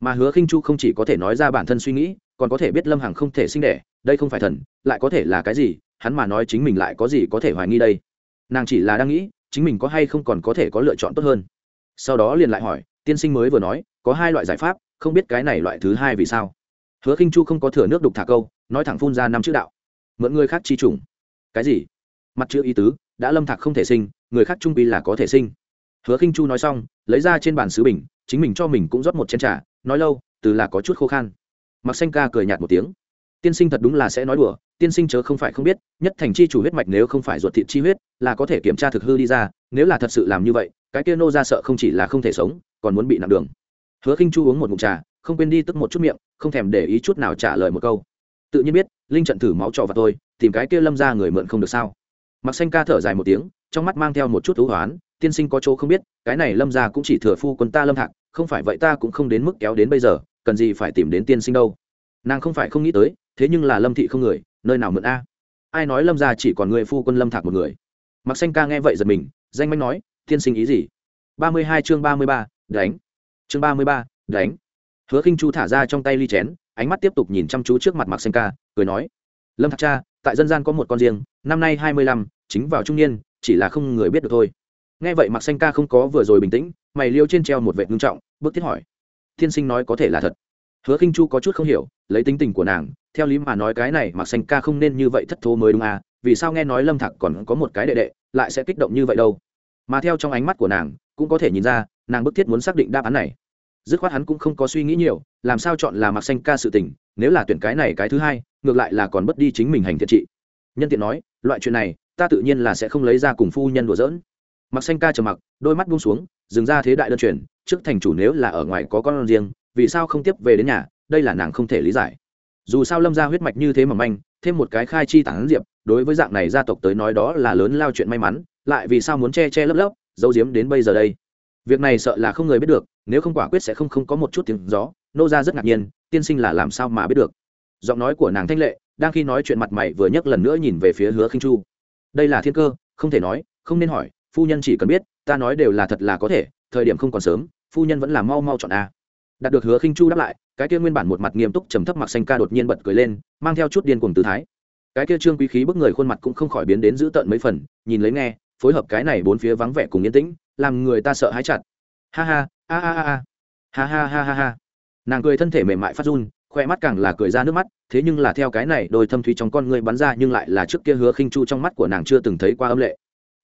mà hứa khinh chu không chỉ có thể nói ra bản thân suy nghĩ còn có thể biết lâm hằng không thể sinh đẻ, đây không phải thần, lại có thể là cái gì, hắn mà nói chính mình lại có gì có thể hoài nghi đây. Nàng chỉ là đang nghĩ, chính mình có hay không còn có thể có lựa chọn tốt hơn. Sau đó liền lại hỏi, tiên sinh mới vừa nói, có hai loại giải pháp, không biết cái này loại thứ hai vì sao? Hứa khinh chu không có thừa nước đục thả câu, nói thẳng phun ra năm chữ đạo. Mượn người khác chi trùng cái gì? Mặt chữ ý tứ, đã lâm thạc không thể sinh, người khác trung bi là có thể sinh. Hứa khinh chu nói xong, lấy ra trên bàn sứ bình, chính mình cho mình cũng rót một chén trà, nói lâu, từ là có chút khô khan mặc xanh ca cười nhạt một tiếng. Tiên sinh thật đúng là sẽ nói đùa, tiên sinh chớ không phải không biết, nhất thành chi chủ huyết mạch nếu không phải ruột thịt chi huyết, là có thể kiểm tra thực hư đi ra, nếu là thật sự làm như vậy, cái kia nô ra sợ không chỉ là không thể sống, còn muốn bị nặng đường. Hứa khinh chu uống một ngụm trà, không quên đi tức một chút miệng, không thèm để ý chút nào trả lời một câu. Tự nhiên biết, linh trận thử máu trò vào tôi, tìm cái kia lâm ra người mượn không được sao. Mặc xanh ca thở dài một tiếng, trong mắt mang theo một chút thú hoán, tiên sinh có chỗ không biết, cái này lâm ra cũng chỉ thừa phu quân ta lâm thạc không phải vậy ta cũng không đến mức kéo đến bây giờ cần gì phải tìm đến tiên sinh đâu. Nàng không phải không nghĩ tới, thế nhưng là lâm thị không người, nơi nào mượn a? Ai nói lâm ra chỉ còn người phu quân lâm thạc một người? Mặc xanh ca nghe vậy giật mình, danh manh nói, tiên sinh ý gì? Ba mươi hai chương ba mươi ba, đánh. Chương ba mươi ba, đánh. Hứa khinh chu thả ra trong tay ly chén, ánh mắt tiếp tục nhìn chăm chú trước mặt mặc xanh ca, cười nói, lâm thạc cha, tại dân gian có một con riêng, năm nay hai mươi lăm, chính vào trung niên, chỉ là không người biết được thôi. Nghe vậy mặc xanh ca không có vừa rồi bình tĩnh, mày liêu trên treo một vệ ngưng trọng, bước tiết hỏi Thiên sinh nói có thể là thật. Hứa khinh chu có chút không hiểu, lấy tính tình của nàng, theo lý mà nói cái này mặc xanh ca không nên như vậy thất thố mới đúng à vì sao nghe nói lâm thạc còn có một cái đệ đệ, lại sẽ kích động như vậy đâu? Mà theo trong ánh mắt của nàng, cũng có thể nhìn ra, nàng bức thiết muốn xác định đáp án này. Dứt khoát hắn cũng không có suy nghĩ nhiều, làm sao chọn là mặc xanh ca sự tình, nếu là tuyển cái này cái thứ hai, ngược lại là còn bất đi chính mình hành thiện trị. Nhân tiện nói, loại chuyện này, ta tự nhiên là sẽ không lấy ra cùng phu nhân đùa giỡn. Mặc xanh ca trầm mặc, đôi mắt buông xuống dừng ra thế đại đơn truyền, trước thành chủ nếu là ở ngoài có con riêng, vì sao không tiếp về đến nhà, đây là nàng không thể lý giải. Dù sao lâm ra huyết mạch như thế mà manh, thêm một cái khai chi tản diệp, đối với dạng này gia tộc tới nói đó là lớn lao chuyện may mắn, lại vì sao muốn che che lấp lấp, giấu giếm đến bây giờ đây. Việc này sợ là không người biết được, nếu không quả quyết sẽ không không có một chút tiếng gió, nô ra rất ngạc nhiên, tiên sinh là làm sao mà biết được. Giọng nói của nàng thanh lệ, đang khi nói chuyện mặt mày vừa nhấc lần nữa nhìn về phía hứa khinh chu. Đây là thiên cơ, không thể nói, không nên hỏi, phu nhân chỉ cần biết ta nói đều là thật là có thể, thời điểm không còn sớm, phu nhân vẫn là mau mau chọn a. Đạt được hứa khinh chu đáp lại, cái kia nguyên bản một mặt nghiêm túc trầm thấp mặc xanh ca đột nhiên bật cười lên, mang theo chút điên cuồng tư thái. Cái kia trương quý khí bức người khuôn mặt cũng không khỏi biến đến dữ tợn mấy phần, nhìn lấy nghe, phối hợp cái này bốn phía vắng vẻ cùng yên tĩnh, làm người ta sợ hãi chặt. Ha ha, a a a ha ha ha ha ha. Nàng cười thân thể mềm mại phát run, khoe mắt càng là cười ra nước mắt, thế nhưng là theo cái này đôi thâm thúy trong con người bắn ra nhưng lại là trước kia hứa khinh chu trong mắt của nàng chưa từng thấy qua âm lệ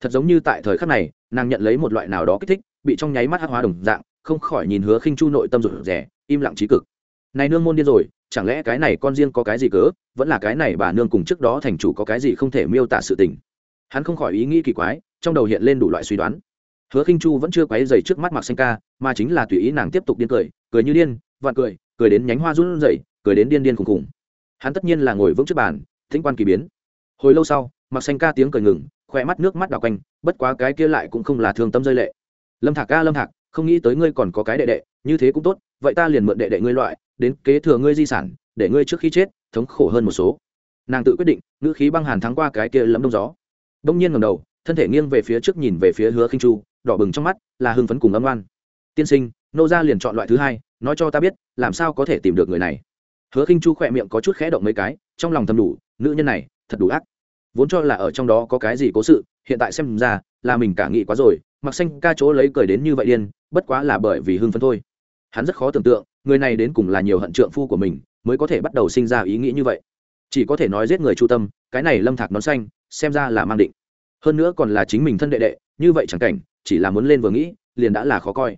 thật giống như tại thời khắc này, nàng nhận lấy một loại nào đó kích thích, bị trong nháy mắt hắc hóa đồng dạng, không khỏi nhìn hứa khinh chu nội tâm rụt rẻ im lặng trí cực. Này nương môn điên rồi, chẳng lẽ cái này con riêng có cái gì cớ, vẫn là cái này bà nương cùng trước đó thành chủ có cái gì không thể miêu tả sự tình? Hắn không khỏi ý nghĩ kỳ quái, trong đầu hiện lên đủ loại suy đoán. Hứa khinh chu vẫn chưa quấy dày trước mắt mặc xanh ca, mà chính là tùy ý nàng tiếp tục điên cười cười như điên, vạn cười cười đến nhánh hoa run rẩy, cười đến điên điên khùng khùng hắn tất nhiên là ngồi vững trước bàn, thính quan kỳ biến. Hồi lâu sau mặc xanh ca tiếng cười ngừng khoe mắt nước mắt đào quanh, bất quá cái kia lại cũng không là thương tâm rơi lệ. Lâm thạc ca, lâm thạc, không nghĩ tới ngươi còn có cái đệ đệ, như thế cũng tốt, vậy ta liền mượn đệ đệ ngươi loại, đến kế thừa ngươi di sản, để ngươi trước khi chết, thống khổ hơn một số. Nàng tự quyết định, ngữ khí băng hàn thắng qua cái kia lẫm đông gió. Đông nhiên ngầm đầu, thân thể nghiêng về phía trước nhìn về phía hứa khinh chu, đỏ bừng trong mắt, là hưng phấn cùng âm oan. Tiên sinh, nô gia liền chọn loại thứ hai, nói cho ta biết, làm sao có thể tìm được người này? Hứa khinh chu khỏe miệng có chút khẽ động mấy cái, trong lòng thầm đủ, nữ nhân này, thật đủ ác vốn cho là ở trong đó có cái gì cố sự, hiện tại xem ra là mình cả nghĩ quá rồi mặc xanh ca chỗ lấy cười đến như vậy điên, bất quá là bởi vì hưng phấn thôi. Hắn rất khó tưởng tượng, người này đến cùng là nhiều hận trượng phu của mình mới có thể bắt đầu sinh ra ý nghĩ như vậy. Chỉ có thể nói giết người chu tâm, cái này lâm thạc nón xanh, xem ra là mang định. Hơn nữa còn là chính mình thân đệ đệ, như vậy chẳng cảnh, chỉ là muốn lên vừa nghĩ, liền đã là khó coi.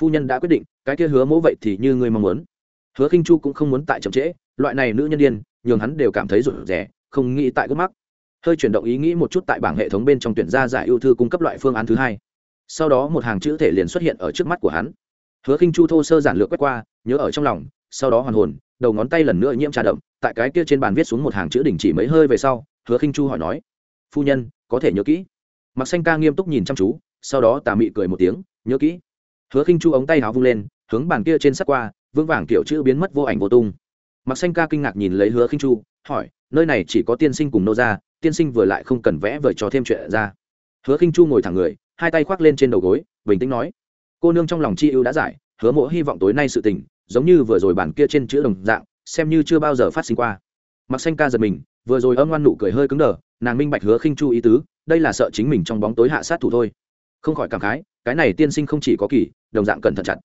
Phu nhân đã quyết định, cái kia hứa mẫu vậy thì như ngươi mong muốn. Hứa khinh chu cũng không muốn tại chậm trễ, loại này nữ nhân điên, nhường hắn đều cảm thấy rủi rẻ không nghĩ tại gốc mắc hơi chuyển động ý nghĩ một chút tại bảng hệ thống bên trong tuyển ra giải ưu thư cung cấp loại phương án thứ hai. Sau đó một hàng chữ thể liền xuất hiện ở trước mắt của hắn. Hứa khinh chu thô sơ giản lược quét qua, nhớ ở trong lòng, sau đó hoàn hồn, đầu ngón tay lần nữa nhiễm trà đậm, tại cái kia trên bàn viết xuống một hàng chữ đình chỉ mấy hơi về sau, hứa khinh chu hỏi nói, phu nhân, có thể nhớ kỹ? Mặc xanh ca nghiêm túc nhìn chăm chú, sau đó tà mị cười một tiếng, nhớ kỹ. Hứa khinh chu ống tay háo vung lên, hướng bàn kia trên sắt qua, vững vàng kiểu chữ biến mất vô ảnh vô tung. Mặc xanh ca kinh ngạc nhìn lấy hứa khinh chu hỏi, nơi này chỉ có tiên sinh cùng nô ra tiên sinh vừa lại không cần vẽ vời cho thêm chuyện ra. Hứa khinh chu ngồi thẳng người, hai tay khoác lên trên đầu gối, bình tĩnh nói, cô nương trong lòng chi ưu đã giải, hứa mộ hy vọng tối nay sự tình, giống như vừa rồi bản kia trên chữ đồng dạng, xem như chưa bao giờ phát sinh qua. Mặc xanh ca giật mình, vừa rồi âm ngoan nụ cười hơi cứng đờ, nàng minh bạch hứa khinh chu ý tứ, đây là sợ chính mình trong bóng tối hạ sát thủ thôi. Không khỏi cảm khái, cái này tiên sinh không chỉ có kỳ, đồng dạng cẩn thận chặt.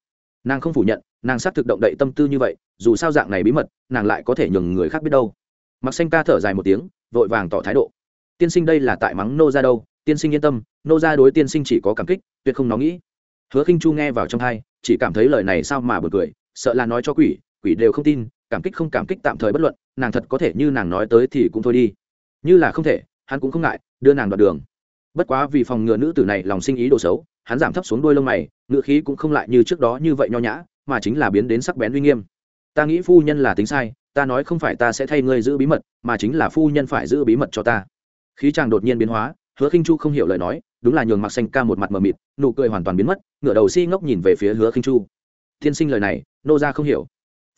Nàng không phủ nhận, nàng xác thực động đậy tâm tư như vậy, dù sao dạng này bí mật, nàng lại có thể nhường người khác biết đâu mặc xanh ca thở dài một tiếng, vội vàng tỏ thái độ. Tiên sinh đây là tại mắng nô ra đâu? Tiên sinh yên tâm, nô ra đối tiên sinh chỉ có cảm kích, tuyệt không nó nghĩ. Hứa khinh chu nghe vào trong hai, chỉ cảm thấy lời này sao mà bật cười, sợ là nói cho quỷ quỷ đều không tin, cảm kích không cảm kích tạm thời bất luận, nàng thật có thể như nàng nói tới thì cũng thôi đi. Như là không thể, hắn cũng không ngại, đưa nàng đoạt đường. Bất quá vì phòng ngừa nữ tử này lòng sinh ý đồ xấu, hắn giảm thấp xuống đôi lông mày ngựa khí cũng không lại như trước đó như vậy nho nhã, mà chính là biến đến sắc bén uy nghiêm. Ta nghĩ phu nhân là tính sai ta nói không phải ta sẽ thay ngươi giữ bí mật, mà chính là phu nhân phải giữ bí mật cho ta. Khí chàng đột nhiên biến hóa, hứa khinh chu không hiểu lời nói, đúng là nhường mặc xanh ca một mặt mờ mịt, nụ cười hoàn toàn biến mất, ngửa đầu si ngốc nhìn về phía hứa khinh chu. Tiên sinh lời này, nô ra không hiểu.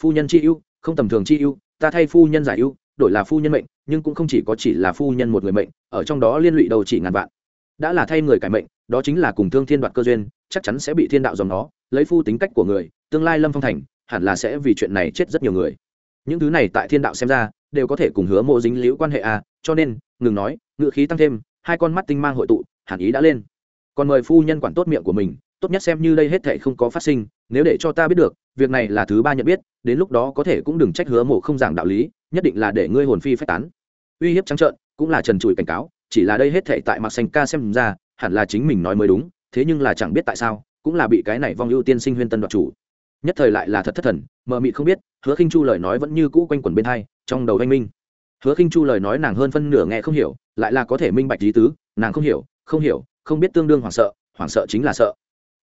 Phu nhân chi ưu, không tầm thường chi ưu, ta thay phu nhân giải ưu, đổi là phu nhân mệnh, nhưng cũng không chỉ có chỉ là phu nhân một người mệnh, ở trong đó liên lụy đầu chỉ ngàn vạn. Đã là thay người cải mệnh, đó chính là cùng thương thiên đoạt cơ duyên, chắc chắn sẽ bị thiên đạo dòng nó, lấy phu tính cách của người, tương lai lâm phong thành, hẳn là sẽ vì chuyện này chết rất nhiều người những thứ này tại thiên đạo xem ra đều có thể cùng hứa mộ dính liễu quan hệ à, cho nên ngừng nói ngự khí tăng thêm hai con mắt tinh mang hội tụ hẳn ý đã lên. Còn mời phu nhân quản tốt miệng của mình tốt nhất xem như đây hết thệ không có phát sinh nếu để cho ta biết được việc này là thứ ba nhận biết đến lúc đó có thể cũng đừng trách hứa mộ không giảng đạo lý nhất định là để ngươi hồn phi phách tán. Uy hiếp trắng trợn cũng là trần trụi cảnh cáo chỉ là đây hết thệ tại Mặc xanh ca xem ra hẳn là chính mình nói mới đúng thế nhưng là chẳng biết tại sao cũng là bị cái này vong ưu tiên sinh huyên tân đoạt chủ nhất thời lại là thật thất thần, mờ mị không biết, hứa khinh chu lời nói vẫn như cũ quanh quẩn bên hai, trong đầu anh minh. Hứa khinh chu lời nói nàng hơn phân nửa nghe không hiểu, lại là có thể minh bạch lý tứ, nàng không hiểu không hiểu, không biết tương đương hoảng sợ hoảng sợ chính là sợ.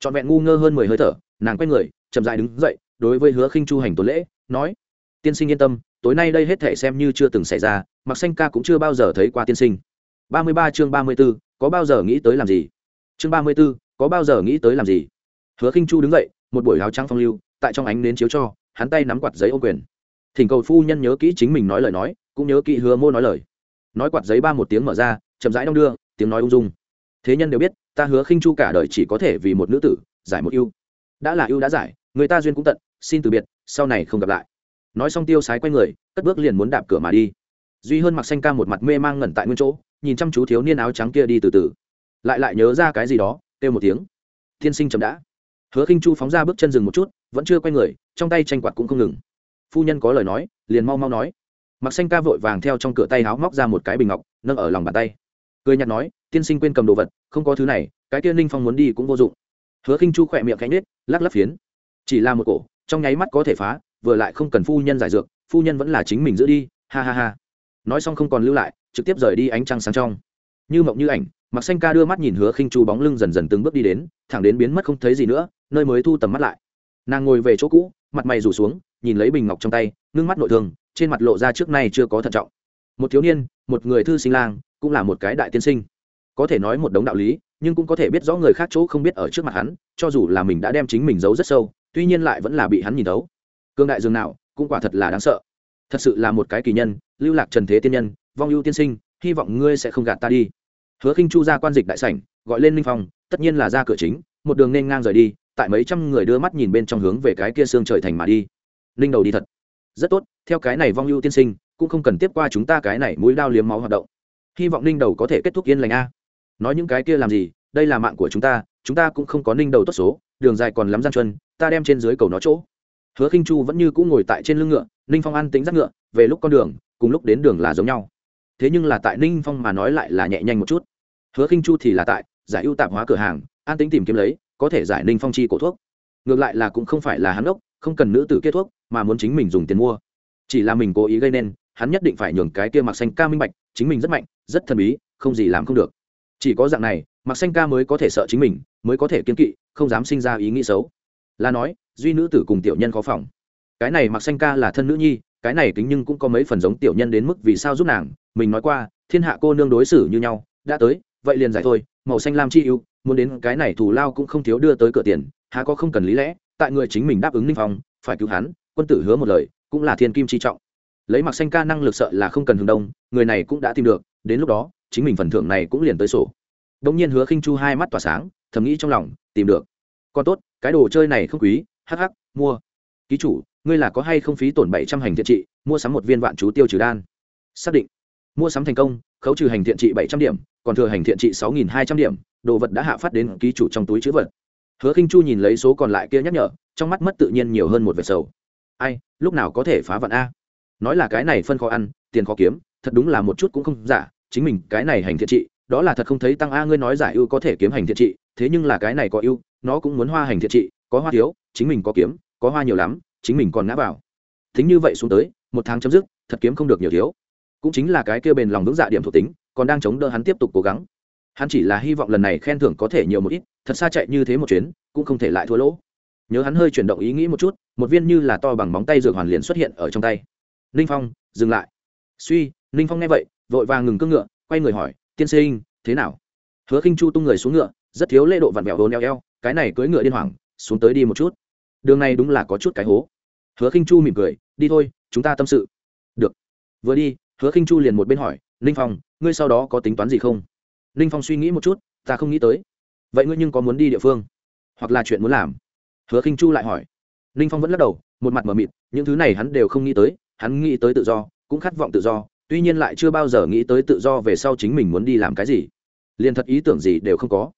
Trọn vẹn ngu ngơ hơn mười hơi thở, nàng quay người, chậm dại đứng dậy, đối với hứa khinh chu hành tuần lễ, nói, tiên sinh yên tâm, tối nay đây hết thể xem như chưa từng xảy ra mặc xanh ca cũng chưa bao giờ thấy qua tiên sinh. Ba mươi ba chương ba mươi b ố có bao giờ nghĩ tới làm gì? Chương ba mươi b ố có bao giờ nghĩ tới làm gì? Hứa khinh chu đứng dậy, một buổi áo trắng phong lưu tại trong ánh nến chiếu cho, hắn tay nắm quạt giấy ô quyền. Thỉnh cầu phu nhân nhớ kỹ chính mình nói lời nói, cũng nhớ kỹ hứa mô nói lời. Nói quạt giấy ba một tiếng mở ra, chậm rãi đong đưa, tiếng nói ung dung. Thế nhân đều biết, ta hứa khinh chu cả đời chỉ có thể vì một nữ tử, giải một ưu. Đã là ưu đã giải, người ta duyên cũng tận, xin từ biệt, sau này không gặp lại. Nói xong tiêu sái quay người, cất bước liền muốn đạp cửa mà đi. Duy hơn mặc xanh ca một mặt mê mang ngẩn tại nguyên chỗ, nhìn chăm chú thiếu niên áo trắng kia đi từ từ. Lại lại nhớ ra cái gì đó, kêu một tiếng. Thiên sinh chậm đã. Hứa khinh chu phóng ra bước chân dừng một chút vẫn chưa quay người, trong tay tranh quạt cũng không ngừng. Phu nhân có lời nói, liền mau mau nói. Mặc xanh ca vội vàng theo trong cửa tay háo móc ra một cái bình ngọc, nâng ở lòng bàn tay. Cười nhạt nói, tiên sinh quên cầm đồ vật, không có thứ này, cái tiên ninh phong muốn đi cũng vô dụng. Hứa khinh chu khỏe miệng cánh nết lắc lắc phiến. Chỉ là một cổ, trong nháy mắt có thể phá, vừa lại không cần phu nhân giải dược, phu nhân vẫn là chính mình giữ đi, ha ha ha. Nói xong không còn lưu lại, trực tiếp rời đi ánh trăng sáng trong. Như mộng như ảnh mặc xanh ca đưa mắt nhìn hứa khinh chu bóng lưng dần dần từng bước đi đến, thẳng đến biến mất không thấy gì nữa, nơi mới thu tầm mắt lại nàng ngồi về chỗ cũ, mặt mày rủ xuống, nhìn lấy bình ngọc trong tay, ngưng mắt nội thương, trên mặt lộ ra trước nay chưa có thận trọng. Một thiếu niên, một người thư sinh lang, cũng là một cái đại tiên sinh. Có thể nói một đống đạo lý, nhưng cũng có thể biết rõ người khác chỗ không biết ở trước mặt hắn, cho dù là mình đã đem chính mình giấu rất sâu, tuy nhiên lại vẫn là bị hắn nhìn thấu. Cương đại dương nào, cũng quả thật là đáng sợ. Thật sự là một cái kỳ nhân, lưu lạc trần thế tiên nhân, vong ưu tiên sinh, hy vọng ngươi sẽ không gạt ta đi. Hứa khinh chu ra quan dịch đại sảnh, gọi lên linh phong, tất nhiên là ra cửa chính, một đường nên ngang rời đi tại mấy trăm người đưa mắt nhìn bên trong hướng về cái kia xương trời thành mà đi. Ninh đầu đi thật. Rất tốt, theo cái này vong ưu tiên sinh, cũng không cần tiếp qua chúng ta cái này mũi đao liếm máu hoạt động. Hy vọng ninh đầu có thể kết thúc yên lành a. Nói những cái kia làm gì, đây là mạng của chúng ta chúng ta cũng không có ninh đầu tốt số, đường dài còn lắm gian chân ta đem trên dưới cầu nó chỗ. Hứa khinh chu vẫn như cũ ngồi tại trên lưng ngựa, ninh phong an tính dắt ngựa, về lúc con đường, cùng lúc đến đường là giống nhau. Thế nhưng là tại ninh phong mà nói lại là nhẹ nhanh một chút. Hứa khinh chu thì là tại, giải ưu tạp hóa cửa hàng, an tính tìm kiếm lấy có thể giải ninh phong chi cổ thuốc. Ngược lại là cũng không phải là hắn ốc không cần nữ tử kết thuốc, mà muốn chính mình dùng tiền mua. Chỉ là mình cố ý gây nên, hắn nhất định phải nhường cái kia mặc xanh ca minh bạch, chính mình rất mạnh, rất thần bí, không gì làm không được. Chỉ có dạng này mặc xanh ca mới có thể sợ chính mình, mới có thể kiên kỵ, không dám sinh ra ý nghĩ xấu. Là nói, duy nữ tử cùng tiểu nhân khó phòng. Cái này mặc xanh ca là thân nữ nhi, cái này tính nhưng cũng có mấy phần giống tiểu nhân đến mức vì sao giúp nàng. Mình nói qua, thiên hạ cô nương đối xử như nhau, đã tới, vậy liền giải thôi màu xanh lam chi ưu, muốn đến cái này thù lao cũng không thiếu đưa tới cửa tiền, há có không cần lý lẽ, tại người chính mình đáp ứng ninh phong, phải cứu hắn, quân tử hứa một lời, cũng là thiên kim chi trọng. Lấy mặc xanh ca năng lực sợ là không cần hướng đông, người này cũng đã tìm được, đến lúc đó, chính mình phần thưởng này cũng liền tới sổ. Đông nhiên hứa khinh chu hai mắt tỏa sáng, thầm nghĩ trong lòng, tìm được. Còn tốt, cái đồ chơi này không quý, hắc hắc, mua. Ký chủ, ngươi là có hay không phí tổn bảy trăm hành thiện trị, mua sắm một viên vạn chú tiêu trừ đan. Xác định. Mua sắm thành công, khấu trừ hành thiện trị bảy trăm điểm còn thừa hành thiện trị sáu nghìn hai trăm điểm, đồ vật đã hạ phát đến ký chủ trong túi chữ vật. Hứa khinh chu nhìn lấy số còn lại kia nhắc nhở, trong mắt mất tự nhiên nhiều hơn một vệt sầu. Ai, lúc nào có thể phá vận a? Nói là cái này phân khó ăn, tiền khó kiếm, thật đúng là một chút cũng không giả, chính mình cái này hành thiện trị, đó là thật không thấy tăng a ngươi nói giải ưu có thể kiếm hành thiện trị, thế nhưng là cái này có ưu, nó cũng muốn hoa hành thiện trị, có hoa thiếu, chính mình có kiếm, có hoa nhiều lắm, chính mình còn ngã vào. Thính như vậy xuống tới, một tháng chấm dứt, thật kiếm không được nhiều thiếu. Cũng chính là cái kia bền lòng vững dạ điểm thuộc tính còn đang chống đỡ hắn tiếp tục cố gắng. Hắn chỉ là hy vọng lần này khen thưởng có thể nhiều một ít, thật xa chạy như thế một chuyến, cũng không thể lại thua lỗ. Nhớ hắn hơi chuyển động ý nghĩ một chút, một viên như là to bằng móng tay dược hoàn liền xuất hiện ở trong tay. Ninh phong, dừng lại. Suy ninh phong nghe vậy, vội vàng ngừng cưỡng ngựa, quay người hỏi, tiên sinh, thế nào? Hứa khinh chu tung người xuống ngựa, rất thiếu lễ độ vặn vẹo hồn eo eo, cái này cưỡi ngựa điên hoàng xuống tới đi một chút. Đường này đúng là có chút cái hố. Hứa khinh chu mỉm cười, đi thôi, chúng ta tâm sự. Được. Vừa đi, hứa khinh chu liền một bên hỏi ninh phong ngươi sau đó có tính toán gì không? Ninh phong suy nghĩ một chút, ta không nghĩ tới. Vậy ngươi nhưng có muốn đi địa phương? Hoặc là chuyện muốn làm? Hứa khinh chu lại hỏi. Ninh phong vẫn lắc đầu, một mặt mờ mịt, những thứ này hắn đều không nghĩ tới, hắn nghĩ tới tự do, cũng khát vọng tự do, tuy nhiên lại chưa bao giờ nghĩ tới tự do về sau chính mình muốn đi làm cái gì. Liền thật ý tưởng gì đều không có.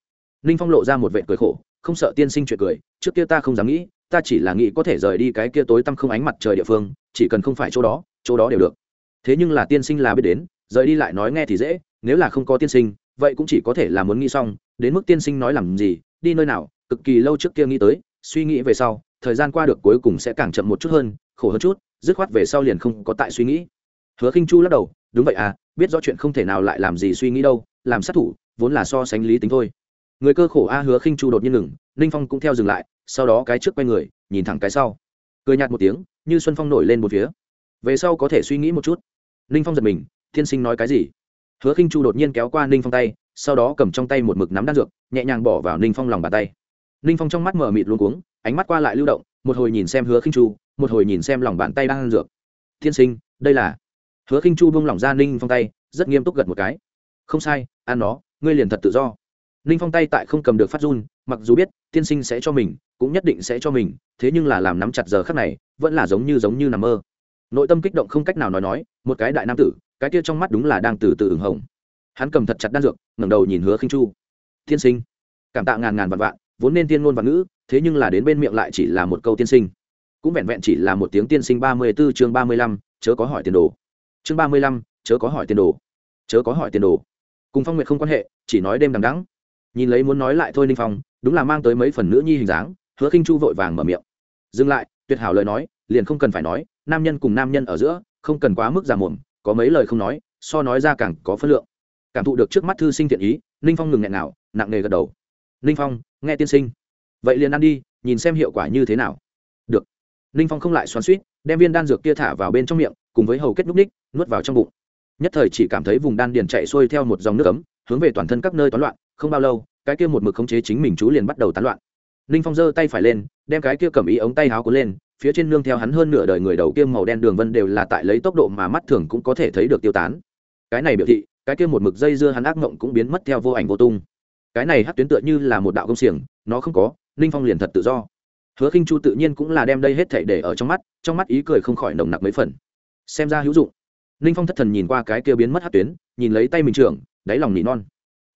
Ninh phong lộ ra một vệ cười khổ, không sợ tiên sinh chuyện cười, trước kia ta không dám nghĩ, ta chỉ là nghĩ có thể rời đi cái kia tối tăm không ánh mặt trời địa phương, chỉ cần không phải chỗ đó chỗ đó đều được. Thế nhưng là tiên sinh là biết đến rời đi lại nói nghe thì dễ, nếu là không có tiên sinh, vậy cũng chỉ có thể là muốn nghĩ xong, đến mức tiên sinh nói làm gì, đi nơi nào, cực kỳ lâu trước kia nghĩ tới, suy nghĩ về sau, thời gian qua được cuối cùng sẽ càng chậm một chút hơn, khổ hơn chút, dứt khoát về sau liền không có tại suy nghĩ. Hứa khinh chu lắc đầu, đúng vậy à biết rõ chuyện không thể nào lại làm gì suy nghĩ đâu, làm sát thủ, vốn là so sánh lý tính thôi. Người cơ khổ a, hứa khinh chu đột nhiên ngừng, ninh phong cũng theo dừng lại, sau đó cái trước quay người, nhìn thẳng cái sau. Cười nhạt một tiếng, như xuân phong nổi lên một phía. Về sau có thể suy nghĩ một chút. Ninh phong giật mình thiên sinh nói cái gì? Hứa khinh chu đột nhiên kéo qua ninh phong tay, sau đó cầm trong tay một mực nắm đan dược, nhẹ nhàng bỏ vào ninh phong lòng bàn tay. Ninh phong trong mắt mở mịt luôn cuống, ánh mắt qua lại lưu động, một hồi nhìn xem hứa khinh chu, một hồi nhìn xem lòng bàn tay đang ăn dược. Thiên sinh, đây là. Hứa khinh chu buông lỏng ra ninh phong tay, rất nghiêm túc gật một cái. Không sai, ăn nó, ngươi liền thật tự do. Ninh phong tay tại không cầm được phát run, mặc dù biết, tiên sinh sẽ cho mình, cũng nhất định sẽ cho mình, thế nhưng là làm nắm chặt giờ khắc này, vẫn là giống như giống như nằm mơ. Nội tâm kích động không cách nào nói nói, một cái đại nam tử cái kia trong mắt đúng là đang từ từ ửng hồng. Hắn cầm thật chặt đan dược ngẩng đầu nhìn hứa khinh chu. Tiên sinh. Cảm tạ ngàn ngàn vạn vạn vốn nên tiên ngôn vạn ngữ thế nhưng là đến bên miệng lại chỉ là một câu tiên sinh cũng vẹn vẹn chỉ là một tiếng tiên sinh ba mươi 34 chương ba mươi lăm, chớ có hỏi tiền đồ. Chương ba mươi lăm, chớ có hỏi tiền đồ. Chớ có hỏi tiền đồ. Cùng phong nguyệt không quan hệ chỉ nói đêm đằng đẵng. Nhìn lấy muốn nói lại thôi ninh phong đúng là mang tới mấy phần nữ nhi hình dáng hứa khinh chu vội vàng mở miệng. Dừng lại tuyệt hảo lời nói liền không cần phải nói nam nhân cùng nam nhân ở giữa không cần quá mức già mồm có mấy lời không nói, so nói ra càng có phân lượng. Cảm thụ được trước mắt thư sinh thiện ý, ninh phong ngừng nghẹn nào, nặng nề gật đầu. Ninh phong, nghe tiên sinh. Vậy liền ăn đi, nhìn xem hiệu quả như thế nào. Được. Ninh phong không lại xoắn suýt đem viên đan dược kia thả vào bên trong miệng, cùng với hầu kết núc ních, nuốt vào trong bụng. Nhất thời chỉ cảm thấy vùng đan điền chạy xuôi theo một dòng nước ấm, hướng về toàn thân các nơi toán loạn, không bao lâu, cái kia một mực khống chế chính mình chú liền bắt đầu tán loạn. Ninh phong giơ tay phải lên, đem cái kia cầm ý ống tay háo cuốn lên phía trên nương theo hắn hơn nửa đời người đầu kia màu đen đường vân đều là tại lấy tốc độ mà mắt thường cũng có thể thấy được tiêu tán. Cái này biểu thị, cái kia một mực dây dưa hắn ác mộng cũng biến mất theo vô ảnh vô tung. Cái này hát tuyến tựa như là một đạo công xiềng, nó không có, ninh phong liền thật tự do. Hứa khinh chu tự nhiên cũng là đem đây hết thảy để ở trong mắt trong mắt ý cười không khỏi nồng nặc mấy phần. Xem ra hữu dụng. Ninh phong thất thần nhìn qua cái kia biến mất hát tuyến, nhìn lấy tay mình trưởng, đáy lòng nỉ non.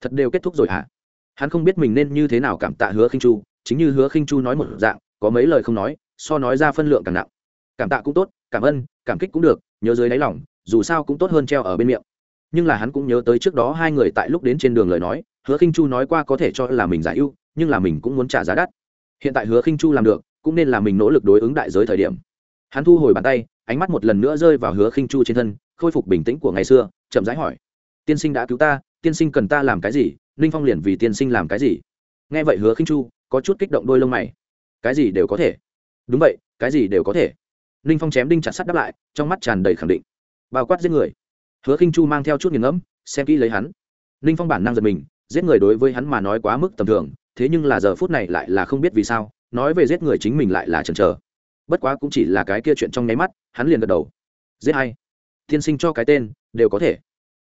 Thật đều kết thúc rồi hả? Hắn không biết mình nên như thế nào cảm tạ hứa khinh chu, chính như hứa khinh chu nói một dạng, có mấy lời không nói so nói ra phân lượng càng nặng. Cảm tạ cũng tốt, cảm ơn, cảm kích cũng được, nhớ dưới đáy lòng, dù sao cũng tốt hơn treo ở bên miệng. Nhưng là hắn cũng nhớ tới trước đó hai người tại lúc đến trên đường lời nói, hứa khinh chu nói qua có thể cho là mình giải ưu, nhưng là mình cũng muốn trả giá đắt. Hiện tại hứa khinh chu làm được, cũng nên là mình nỗ lực đối ứng đại giới thời điểm. Hắn thu hồi bàn tay, ánh mắt một lần nữa rơi vào hứa khinh chu trên thân, khôi phục bình tĩnh của ngày xưa, chậm rãi hỏi. Tiên sinh đã cứu ta, tiên sinh cần ta làm cái gì? Ninh phong liền vì tiên sinh làm cái gì? Nghe vậy hứa khinh chu có chút kích động đôi lông mày. Cái gì đều có thể đúng vậy, cái gì đều có thể. Ninh phong chém đinh chặt sắt đáp lại, trong mắt tràn đầy khẳng định. Bao quát giết người. Hứa khinh chu mang theo chút nghiền ngẫm, xem kỹ lấy hắn. Ninh phong bản năng giật mình, giết người đối với hắn mà nói quá mức tầm thường, thế nhưng là giờ phút này lại là không biết vì sao, nói về giết người chính mình lại là chần chờ. Bất quá cũng chỉ là cái kia chuyện trong nháy mắt, hắn liền gật đầu. Giết hay tiên sinh cho cái tên, đều có thể.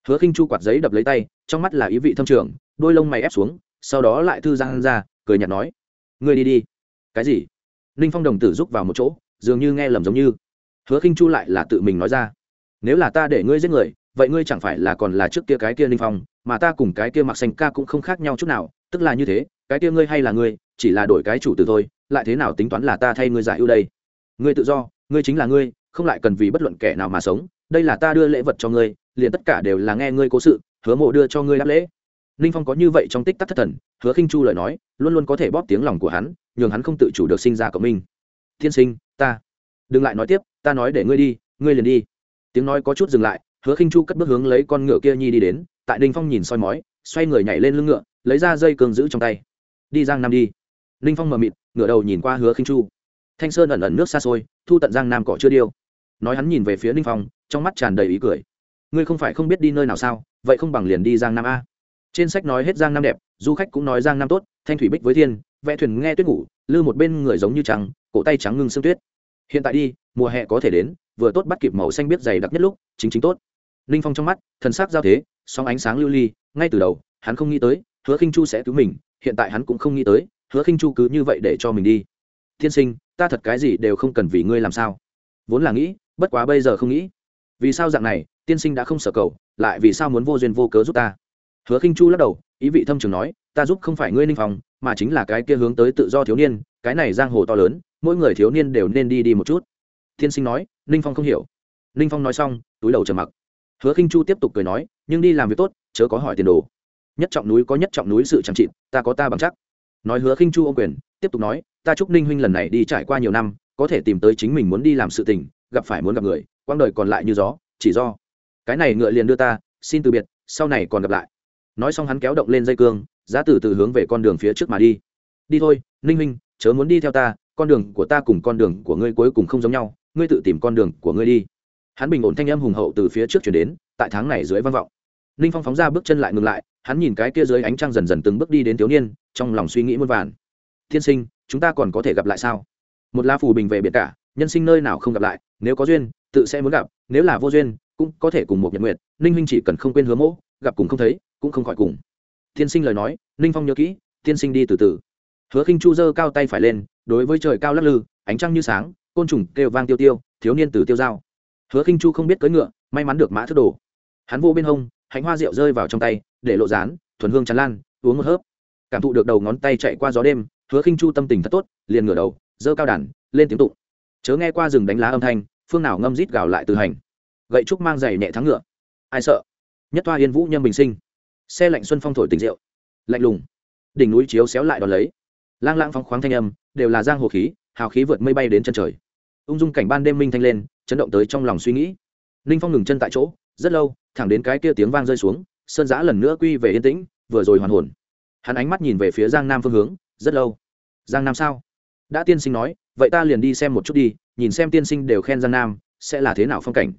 Hứa khinh chu quạt giấy đập lấy tay, trong mắt là ý vị thâm trường, đôi lông mày ép xuống, sau đó lại thư giang ra, cười nhạt nói. Ngươi đi đi. Cái gì? Ninh phong đồng tử rúc vào một chỗ, dường như nghe lầm giống như. Hứa khinh chu lại là tự mình nói ra. Nếu là ta để ngươi giết người, vậy ngươi chẳng phải là còn là trước kia cái kia ninh phong, mà ta cùng cái kia mặc xanh ca cũng không khác nhau chút nào, tức là như thế, cái kia ngươi hay là ngươi, chỉ là đổi cái chủ từ thôi, lại thế nào tính toán là ta thay ngươi giải ưu đây? Ngươi tự do, ngươi chính là ngươi, không lại cần vì bất luận kẻ nào mà sống, đây là ta đưa lễ vật cho ngươi, liền tất cả đều là nghe ngươi cố sự, hứa mộ đưa cho ngươi đáp lễ. Ninh phong có như vậy trong tích tắc thất thần, hứa khinh chu lời nói, luôn luôn có thể bóp tiếng lòng của hắn nhường hắn không tự chủ được sinh ra cộng minh. Thiên sinh, ta. Đừng lại nói tiếp, ta nói để ngươi đi, ngươi liền đi. Tiếng nói có chút dừng lại, hứa khinh chu cất bước hướng lấy con ngựa kia nhi đi đến, tại ninh phong nhìn soi mói, xoay người nhảy lên lưng ngựa, lấy ra dây cường giữ trong tay. Đi giang nam đi. Ninh phong mờ mịt ngựa đầu nhìn qua hứa khinh chu. Thanh sơn ẩn ẩn nước xa xôi, thu tận giang nam cỏ chưa điêu. Nói hắn nhìn về phía ninh phong, trong mắt tràn đầy ý cười. Ngươi không phải không biết đi nơi nào sao, vậy không bằng liền đi giang nam a. Trên sách nói hết giang nam đẹp, du khách cũng nói giang nam tốt, thanh thủy bích với thiên vẽ thuyền nghe tuyết ngủ, lư một bên người giống như trắng cổ tay trắng ngưng sương tuyết. Hiện tại đi, mùa hè có thể đến, vừa tốt bắt kịp màu xanh biết dày đặc nhất lúc, chính chính tốt. Ninh phong trong mắt, thần sắc giao thế song ánh sáng lưu ly, ngay từ đầu, hắn không nghĩ tới, hứa khinh chu sẽ cứu mình, hiện tại hắn cũng không nghĩ tới, hứa khinh chu cứ như vậy để cho mình đi. Thiên sinh, ta thật cái gì đều không cần vì ngươi làm sao. Vốn là nghĩ, bất quá bây giờ không nghĩ. Vì sao dạng này, tiên sinh đã không sở cầu, lại vì sao muốn vô duyên vô cớ giúp ta? Hứa khinh chu lắc đầu, ý vị thâm trường nói ta giúp không phải ngươi ninh phong, mà chính là cái kia hướng tới tự do thiếu niên, cái này giang hồ to lớn, mỗi người thiếu niên đều nên đi đi một chút. Tiên sinh nói, ninh phong không hiểu. Ninh phong nói xong, túi đầu trầm mặc. Hứa khinh chu tiếp tục cười nói, nhưng đi làm việc tốt, chớ có hỏi tiền đồ. Nhất trọng núi có nhất trọng núi sự chẳng trị ta có ta bằng chắc. Nói hứa khinh chu ô quyền, tiếp tục nói, ta chúc ninh huynh lần này đi trải qua nhiều năm, có thể tìm tới chính mình muốn đi làm sự tình, gặp phải muốn gặp người quang đời còn lại như gió, chỉ do. Cái này ngựa liền đưa ta, xin từ biệt, sau này còn gặp lại nói xong hắn kéo động lên dây cương giá từ từ hướng về con đường phía trước mà đi. Đi thôi ninh minh chớ muốn đi theo ta con đường của ta cùng con đường của ngươi cuối cùng không giống nhau ngươi tự tìm con đường của ngươi đi. Hắn bình ổn thanh âm hùng hậu từ phía trước chuyển đến tại tháng này dưới văn vọng. Ninh phong phóng ra bước chân lại ngừng lại hắn nhìn cái kia dưới ánh trăng dần dần từng bước đi đến thiếu niên trong lòng suy nghĩ muôn vàn. Thiên sinh chúng ta còn có thể gặp lại sao? Một la phù bình về biệt cả nhân sinh nơi nào không gặp lại nếu có duyên tự sẽ muốn gặp nếu là vô duyên cũng có thể cùng một nhật nguyện, ninh huynh chỉ cần không quên hứa mỗ gặp cùng không thấy cũng không khỏi cùng. Tiên sinh lời nói, ninh phong nhớ kỹ, tiên sinh đi từ từ. Hứa khinh chu giơ cao tay phải lên, đối với trời cao lắc lư, ánh trăng như sáng, côn trùng kêu vang tiêu tiêu, thiếu niên từ tiêu dao hứa khinh chu không biết cưỡi ngựa, may mắn được mã thức đồ. Hắn vô bên hông, hạnh hoa rượu rơi vào trong tay, để lộ rán, thuần hương chán lan, uống một hớp. Cảm thụ được đầu ngón tay chạy qua gió đêm, hứa khinh chu tâm tình thật tốt, liền ngửa đầu, giơ cao đàn, lên tiếng tụng. Chớ nghe qua rừng đánh lá âm thanh, phương nào ngâm rít gào lại từ hành. Gậy trúc mang giày nhẹ thắng ngựa. Ai sợ? Nhất toa yên vũ nhâm bình sinh xe lạnh xuân phong thổi tình rượu. Lạnh lùng. Đỉnh núi chiếu xéo lại đón lấy. Lang lang phong khoáng thanh âm, đều là giang hồ khí, hào khí vượt mây bay đến chân trời. Ung dung cảnh ban đêm minh thanh lên, chấn động tới trong lòng suy nghĩ. Ninh phong ngừng chân tại chỗ, rất lâu, thẳng đến cái kia tiếng vang rơi xuống, sơn giã lần nữa quy về yên tĩnh, vừa rồi hoàn hồn. Hắn ánh mắt nhìn về phía giang nam phương hướng, rất lâu. Giang nam sao? Đã tiên sinh nói, vậy ta liền đi xem một chút đi, nhìn xem tiên sinh đều khen giang nam, sẽ là thế nào phong cảnh.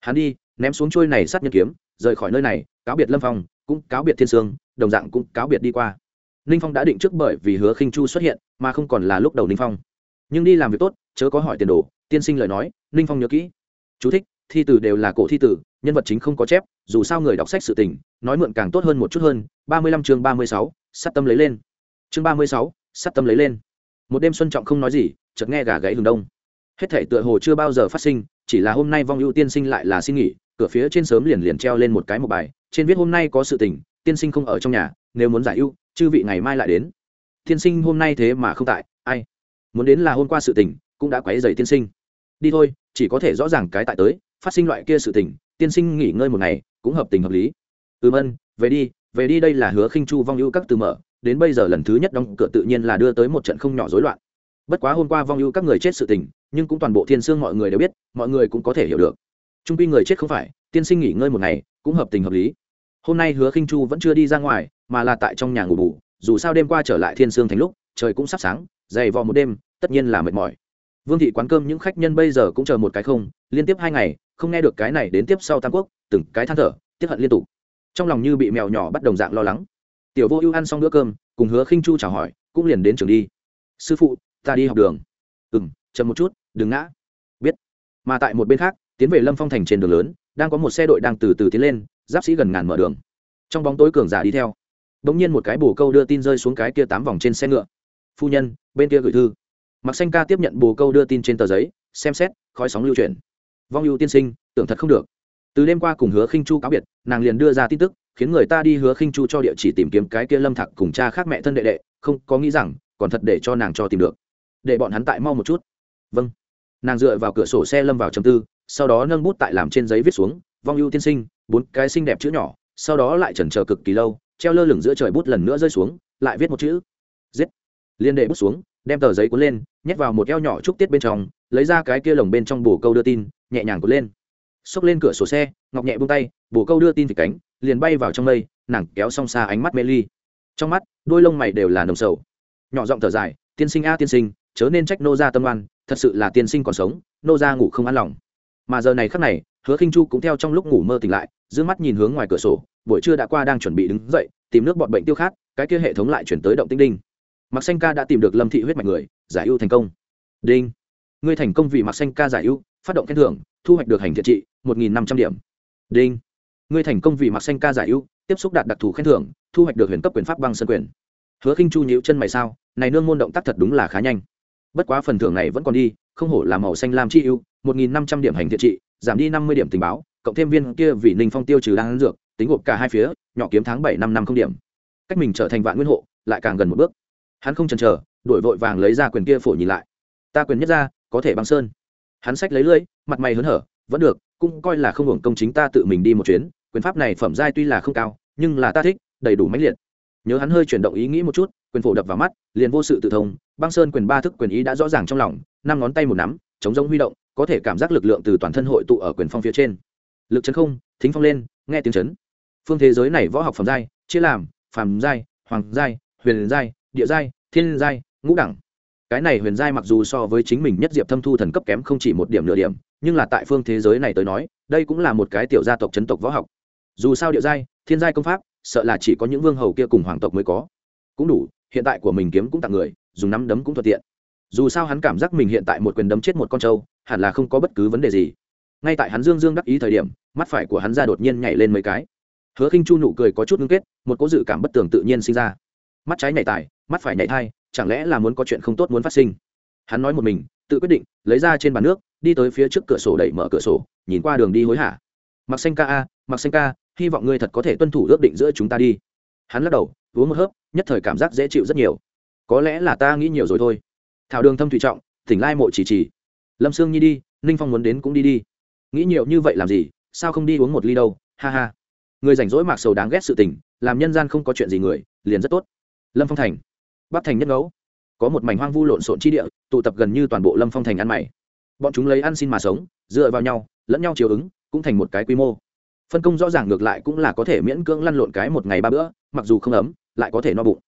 Hắn đi, ném xuống trôi này sát nhân kiếm, rời khỏi nơi này, cáo biệt lâm phong cũng cáo biệt thiên sương, đồng dạng cũng cáo biệt đi qua. Ninh phong đã định trước bởi vì hứa khinh chu xuất hiện, mà không còn là lúc đầu ninh phong. Nhưng đi làm việc tốt, chớ có hỏi tiền đồ, tiên sinh lời nói, ninh phong nhớ kỹ. Chú thích, thi từ đều là cổ thi tử nhân vật chính không có chép, dù sao người đọc sách sự tình, nói mượn càng tốt hơn một chút hơn, ba mươi lăm chương ba mươi sáu, sắt tâm lấy lên. Chương ba mươi sáu, sắt tâm lấy lên. Một đêm xuân trọng không nói gì, chợt nghe gà gãy hừng đông. Hết thể tựa hồ chưa bao giờ phát sinh, chỉ là hôm nay vong ưu tiên sinh lại là xin nghỉ, cửa phía trên sớm liền liền treo lên một cái một bài trên viết hôm nay có sự tình, tiên sinh không ở trong nhà, nếu muốn giải ưu, chư vị ngày mai lại đến. Tiên sinh hôm nay thế mà không tại, ai? Muốn đến là hôm qua sự tình, cũng đã quấy dày tiên sinh. Đi thôi, chỉ có thể rõ ràng cái tại tới, phát sinh loại kia sự tình, tiên sinh nghỉ ngơi một ngày, cũng hợp tình hợp lý. Ừm ân về đi về đi đây là hứa khinh chu vong ưu các từ mở, đến bây giờ lần thứ nhất đóng cửa tự nhiên là đưa tới một trận không nhỏ rối loạn. Bất quá hôm qua vong ưu các người chết sự tình, nhưng cũng toàn bộ thiên sương mọi người đều biết, mọi người cũng có thể hiểu được. Trung pi người chết không phải, tiên sinh nghỉ ngơi một ngày cũng hợp tình hợp lý. Hôm nay hứa khinh chu vẫn chưa đi ra ngoài, mà là tại trong nhà ngủ bù, dù sao đêm qua trở lại thiên sương thành lúc, trời cũng sắp sáng, dày vò một đêm, tất nhiên là mệt mỏi. Vương thị quán cơm những khách nhân bây giờ cũng chờ một cái không, liên tiếp hai ngày, không nghe được cái này đến tiếp sau tam quốc, từng cái than thở tiếp hận liên tục. Trong lòng như bị mèo nhỏ bắt đồng dạng lo lắng. Tiểu vô ưu ăn xong bữa cơm, cùng hứa khinh chu chào hỏi, cũng liền đến trường đi. Sư phụ, ta đi học đường. Ừ m chậm một chút, đừng ngã. Biết. Mà tại một bên khác, tiến về lâm phong thành trên đường lớn đang có một xe đội đang từ từ tiến lên, giáp sĩ gần ngàn mở đường. Trong bóng tối cường giả đi theo. Đ ỗ n g nhiên một cái bồ câu đưa tin rơi xuống cái kia tám vòng trên xe ngựa. Phu nhân, bên kia gửi thư. Mặc xanh ca tiếp nhận bồ câu đưa tin trên tờ giấy, xem xét, khói sóng lưu chuyển. Vong ưu tiên sinh, tưởng thật không được. Từ đêm qua cùng hứa khinh chu cáo biệt, nàng liền đưa ra tin tức, khiến người ta đi hứa khinh chu cho địa chỉ tìm kiếm cái kia lâm thạc cùng cha khác mẹ thân đệ đệ, không có nghĩ rằng, còn thật để cho nàng cho tìm được. Để bọn hắn tại mau một chút. Vâng. Nàng dựa vào cửa sổ xe lâm vào chầm tư sau đó nâng bút tại làm trên giấy viết xuống, vong ưu tiên sinh, bốn cái xinh đẹp chữ nhỏ. Sau đó lại chần chờ cực kỳ lâu, treo lơ lửng giữa trời bút lần nữa rơi xuống, lại viết một chữ. Giết. Liên đệ bút xuống, đem tờ giấy cuốn lên, nhét vào một eo nhỏ trúc tiết bên trong, lấy ra cái kia lồng bên trong bồ câu đưa tin, nhẹ nhàng cuốn lên. Xốc lên cửa sổ xe, ngọc nhẹ buông tay, bồ câu đưa tin thì cánh, liền bay vào trong mây, nàng kéo song xa ánh mắt mê ly. Trong mắt, đôi lông mày đều là nồng sầu. Nhỏ giọng thở dài, tiên sinh a, tiên sinh, chớ nên trách nô gia tâm oan, thật sự là tiên sinh còn sống, nô gia ngủ không an lòng mà giờ này khắc này, hứa khinh chu cũng theo trong lúc ngủ mơ tỉnh lại giữ mắt nhìn hướng ngoài cửa sổ, buổi trưa đã qua đang chuẩn bị đứng dậy, tìm nước bọt bệnh tiêu khát, cái kia hệ thống lại chuyển tới động tinh đinh. Mặc xanh ca đã tìm được lâm thị huyết mạch người, giải ưu thành công. Đinh. Ngươi thành công vì mặc xanh ca giải ưu, phát động khen thưởng, thu hoạch được hành thiện trị, một nghìn năm trăm điểm. Đinh. Ngươi thành công vì mặc xanh ca giải ưu, tiếp xúc đạt đặc thù khen thưởng, thu hoạch được huyền cấp quyền pháp băng sân quyền. Hứa khinh chu nhíu chân mày sao, này nương môn động tác thật đúng là khá nhanh bất quá phần thưởng này vẫn còn đi, không hổ là màu xanh lam chi ưu, một nghìn năm trăm điểm hành thiện trị, giảm đi năm mươi điểm tình báo, cộng thêm viên kia vì ninh phong tiêu trừ đang dược, tính gộp cả hai phía, nhỏ kiếm tháng bảy năm năm không điểm. Cách mình trở thành vạn nguyên hộ, lại càng gần một bước. Hắn không chần chờ, đổi vội vàng lấy ra quyền kia phổ nhìn lại. Ta quyền nhất ra, có thể băng sơn. Hắn sách lấy lưỡi, mặt mày hớn hở, vẫn được, cũng coi là không hưởng công chính ta tự mình đi một chuyến, quyền pháp này phẩm giai tuy là không cao, nhưng là ta thích, đầy đủ mãnh liệt nhớ hắn hơi chuyển động ý nghĩ một chút, quyền phổ đập vào mắt, liền vô sự tự thông, băng sơn quyền ba thức quyền ý đã rõ ràng trong lòng, năm ngón tay một nắm, chống giống huy động, có thể cảm giác lực lượng từ toàn thân hội tụ ở quyền phong phía trên. Lực chấn không, thính phong lên, nghe tiếng chấn. Phương thế giới này võ học phẩm giai, chia làm, phàm giai, hoàng giai, huyền giai, địa giai, thiên giai, ngũ đẳng. Cái này huyền giai mặc dù so với chính mình nhất diệp thâm thu thần cấp kém không chỉ một điểm nửa điểm, nhưng là tại phương thế giới này tới nói, đây cũng là một cái tiểu gia tộc chấn tộc võ học. Dù sao địa giai, thiên giai công pháp sợ là chỉ có những vương hầu kia cùng hoàng tộc mới có. Cũng đủ, hiện tại của mình kiếm cũng tặng người, dùng nắm đấm cũng thuận tiện. Dù sao hắn cảm giác mình hiện tại một quyền đấm chết một con trâu, hẳn là không có bất cứ vấn đề gì. Ngay tại hắn dương dương đắc ý thời điểm, mắt phải của hắn ra đột nhiên nhảy lên mấy cái. Hứa khinh chu nụ cười có chút ngưng kết, một cố dự cảm bất tường tự nhiên sinh ra. Mắt trái nhảy tài mắt phải nhảy thai, chẳng lẽ là muốn có chuyện không tốt muốn phát sinh? Hắn nói một mình, tự quyết định, lấy ra trên bàn nước, đi tới phía trước cửa sổ đẩy mở cửa sổ, nhìn qua đường đi hối hả. Mặc xanh ca a mặc xanh ca, hy vọng ngươi thật có thể tuân thủ ước định giữa chúng ta đi. Hắn lắc đầu, uống một hớp, nhất thời cảm giác dễ chịu rất nhiều. Có lẽ là ta nghĩ nhiều rồi thôi. Thảo đường thâm thủy trọng, tỉnh lai mộ chỉ chỉ lâm sương nhi đi, ninh phong muốn đến cũng đi đi. Nghĩ nhiều như vậy làm gì, sao không đi uống một ly đâu, ha ha. Người rảnh rỗi mạc sầu đáng ghét sự tình, làm nhân gian không có chuyện gì người, liền rất tốt. Lâm phong thành. Bắc thành nhất ngẫu có một mảnh hoang vu lộn xộn chi địa, tụ tập gần như toàn bộ lâm phong thành ăn mày. Bọn chúng lấy ăn xin mà sống, dựa vào nhau, lẫn nhau chiều ứng, cũng thành một cái quy mô phân công rõ ràng ngược lại cũng là có thể miễn cưỡng lăn lộn cái một ngày ba bữa, mặc dù không ấm, lại có thể no bụng.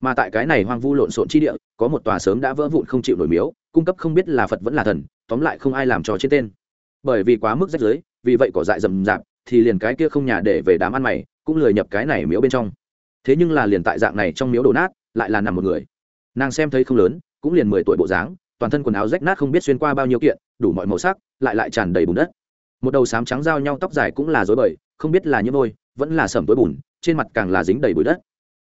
Mà tại cái này hoang vu lộn xộn chi địa, có một tòa sớm đã vỡ vụn không chịu nổi miếu, cung cấp không biết là phật vẫn là thần, tóm lại không ai làm trò trên tên. Bởi vì quá mức rách giới vì vậy cỏ dại rầm rạp, thì liền cái kia không nhà để về đám ăn mày, cũng lười nhập cái này miếu bên trong. Thế nhưng là liền tại dạng này trong miếu đổ nát, lại là nằm một người. Nàng xem thấy không lớn, cũng liền mười tuổi bộ dáng, toàn thân quần áo rách nát không biết xuyên qua bao nhiêu kiện, đủ mọi màu sắc, lại lại tràn đầy bùn đất một đầu sám trắng giao nhau tóc dài cũng là dối bời, không biết là như vôi vẫn là sẩm tối bùn, trên mặt càng là dính đầy bụi đất.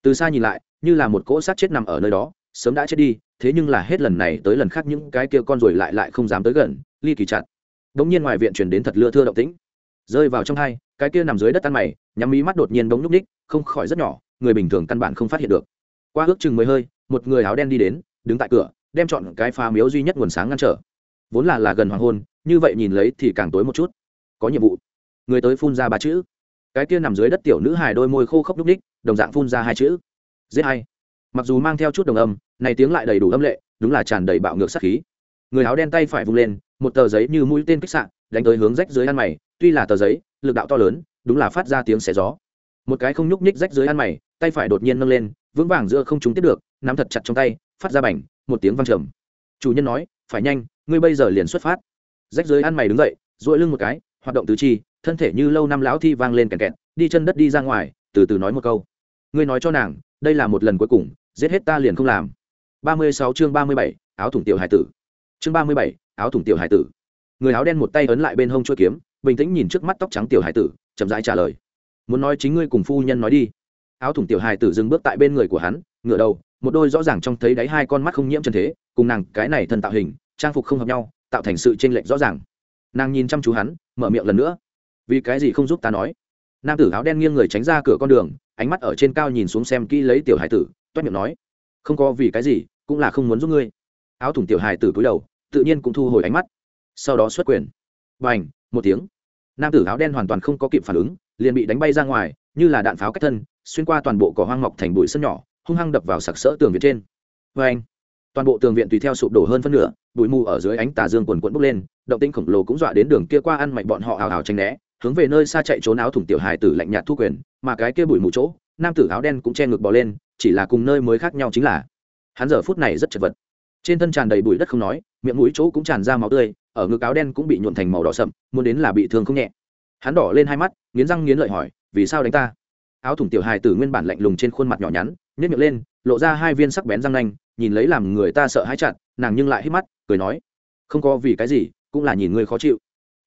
Từ xa nhìn lại, như là một cỗ xác chết nằm ở nơi đó, sớm đã chết đi, thế nhưng là hết lần này tới lần khác những cái kia con rồi lại lại không dám tới gần, ly kỳ chặt. Bỗng nhiên ngoài viện chuyển đến thật lưa thưa động tĩnh. Rơi vào trong hai, cái kia nằm dưới đất tan mày, nhắm mí mắt đột nhiên bỗng nhúc ních không khỏi rất nhỏ, người bình thường căn bản không phát hiện được. Qua ước chừng mới hơi, một người áo đen đi đến, đứng tại cửa, đem chọn cái pha miếu duy nhất nguồn sáng ngăn trở. Vốn là là gần hoàng hôn, như vậy nhìn lấy thì càng tối một chút có nhiệm vụ. Người tới phun ra ba chữ. Cái kia nằm dưới đất tiểu nữ hài đôi môi khô khốc đúc ních, đồng dạng phun ra hai chữ. Giết hay mặc dù mang theo chút đồng âm, này tiếng lại đầy đủ âm lệ, đúng là tràn đầy bạo ngược sát khí. Người áo đen tay phải vung lên, một tờ giấy như mũi tên kích sạn, đánh tới hướng rách dưới ăn mày, tuy là tờ giấy, lực đạo to lớn, đúng là phát ra tiếng xé gió. Một cái không nhúc nhích rách dưới ăn mày, tay phải đột nhiên nâng lên, vững vàng giữa không chúng tiếp được, nắm thật chặt trong tay, phát ra bành, một tiếng văng trầm. Chủ nhân nói, phải nhanh, ngươi bây giờ liền xuất phát. Rách dưới ăn mày đứng dậy, duỗi lưng một cái hoạt động tứ chi, thân thể như lâu năm lão thi vang lên kẹt kẹt, đi chân đất đi ra ngoài, từ từ nói một câu. Ngươi nói cho nàng, đây là một lần cuối cùng, giết hết ta liền không làm. Ba mươi sáu chương ba mươi bảy, áo thủng tiểu hải tử. Chương ba mươi bảy, áo thủng tiểu hải tử. Người áo đen một tay ấn lại bên hông chuôi kiếm, bình tĩnh nhìn trước mắt tóc trắng tiểu hải tử, chậm rãi trả lời. Muốn nói chính ngươi cùng phu nhân nói đi. Áo thủng tiểu hải tử dừng bước tại bên người của hắn, ngửa đầu, một đôi rõ ràng trông thấy đáy hai con mắt không nhiễm chân thế, cùng nàng cái này thân tạo hình, trang phục không hợp nhau, tạo thành sự chênh lệch rõ ràng. Nàng nhìn chăm chú hắn mở miệng lần nữa. Vì cái gì không giúp ta nói? Nam tử áo đen nghiêng người tránh ra cửa con đường, ánh mắt ở trên cao nhìn xuống xem kỹ lấy tiểu hải tử, toét miệng nói, không có vì cái gì, cũng là không muốn giúp ngươi. Áo thủng tiểu hải tử cúi đầu, tự nhiên cũng thu hồi ánh mắt. Sau đó xuất quyền. B à n h một tiếng. Nam tử áo đen hoàn toàn không có kịp phản ứng, liền bị đánh bay ra ngoài, như là đạn pháo cách thân, xuyên qua toàn bộ cỏ hoang mọc thành bụi sân nhỏ, hung hăng đập vào sặc sỡ tường việt trên. B à n h toàn bộ tường viện tùy theo sụp đổ hơn phân nửa, bụi mù ở dưới ánh tà dương quần quẫn bốc lên, động tinh khổng lồ cũng dọa đến đường kia qua ăn mạnh bọn họ hào hào tranh né, hướng về nơi xa chạy trốn áo thủng tiểu hài tử lạnh nhạt thu quyền, mà cái kia bụi mù chỗ, nam tử áo đen cũng che ngực bò lên, chỉ là cùng nơi mới khác nhau chính là, hắn giờ phút này rất chật vật. Trên thân tràn đầy bụi đất không nói, miệng mũi chỗ cũng tràn ra máu tươi, ở ngực áo đen cũng bị nhuộn thành màu đỏ sậm, muốn đến là bị thương không nhẹ. Hắn đỏ lên hai mắt, nghiến răng nghiến lợi hỏi, vì sao đánh ta? Áo thủng tiểu hài tử nguyên bản lạnh lùng trên khuôn mặt nhỏ nhắn nhét miệng lên, lộ ra hai viên sắc bén răng nanh nhìn lấy làm người ta sợ hãi chặt, nàng nhưng lại hít mắt, cười nói, không có vì cái gì, cũng là nhìn ngươi khó chịu.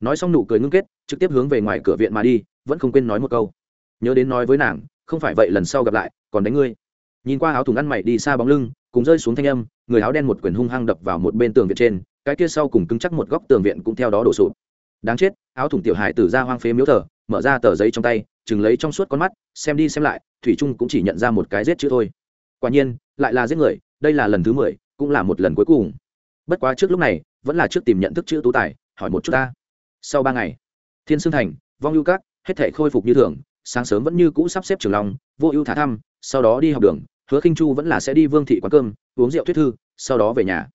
Nói xong nụ cười ngưng kết, trực tiếp hướng về ngoài cửa viện mà đi, vẫn không quên nói một câu, nhớ đến nói với nàng, không phải vậy lần sau gặp lại, còn đánh ngươi. Nhìn qua áo thùng ăn mày đi xa bóng lưng, cùng rơi xuống thanh âm, người áo đen một quyền hung hăng đập vào một bên tường viện trên, cái kia sau cùng cứng chắc một góc tường viện cũng theo đó đổ sụp. Đáng chết, áo thủng tiểu hải tử ra hoang phế miếu thờ, mở ra tờ giấy trong tay, chừng lấy trong suốt con mắt, xem đi xem lại, thủy trung cũng chỉ nhận ra một cái giết chữ thôi. Quả nhiên, lại là giết người đây là lần thứ mười cũng là một lần cuối cùng. Bất quá trước lúc này vẫn là trước tìm nhận thức chữ tú tài hỏi một chút ta. Sau ba ngày thiên sương thành vong ưu các hết thể khôi phục như thường sáng sớm vẫn như cũ sắp xếp trường lòng, vô ưu thả thăm sau đó đi học đường hứa khinh chu vẫn là sẽ đi vương thị quán cơm uống rượu thuyết thư sau đó về nhà.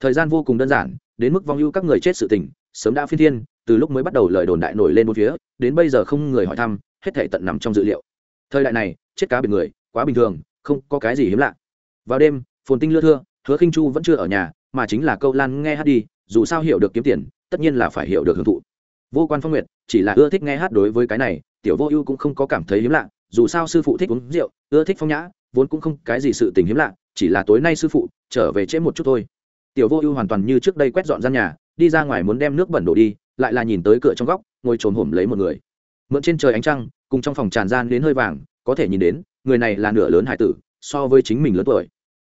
Thời gian vô cùng đơn giản đến mức vong ưu các người chết sự tình sớm đã phi thiên từ lúc mới bắt đầu lời đồn đại nổi lên một phía đến bây giờ không người hỏi thăm hết thể tận nằm trong dự liệu. Thời đại này chết cá biệt người quá bình thường không có cái gì hiếm lạ. Vào đêm phồn tinh lưa thưa, hứa khinh chu vẫn chưa ở nhà, mà chính là câu lan nghe hát đi, dù sao hiểu được kiếm tiền, tất nhiên là phải hiểu được hưởng thụ. Vô quan phong nguyệt, chỉ là ưa thích nghe hát đối với cái này, tiểu vô ưu cũng không có cảm thấy hiếm lạ, dù sao sư phụ thích uống rượu, ưa thích phong nhã, vốn cũng không cái gì sự tình hiếm lạ, chỉ là tối nay sư phụ trở về trễ một chút thôi. Tiểu vô ưu hoàn toàn như trước đây quét dọn gian nhà, đi ra ngoài muốn đem nước bẩn đổ đi, lại là nhìn tới cửa trong góc, ngồi trồm hổm lấy một người. Mượn trên trời ánh trăng, cùng trong phòng tràn gian đến hơi vàng, có thể nhìn đến, người này là nửa lớn hải tử, so với chính mình lớn tuổi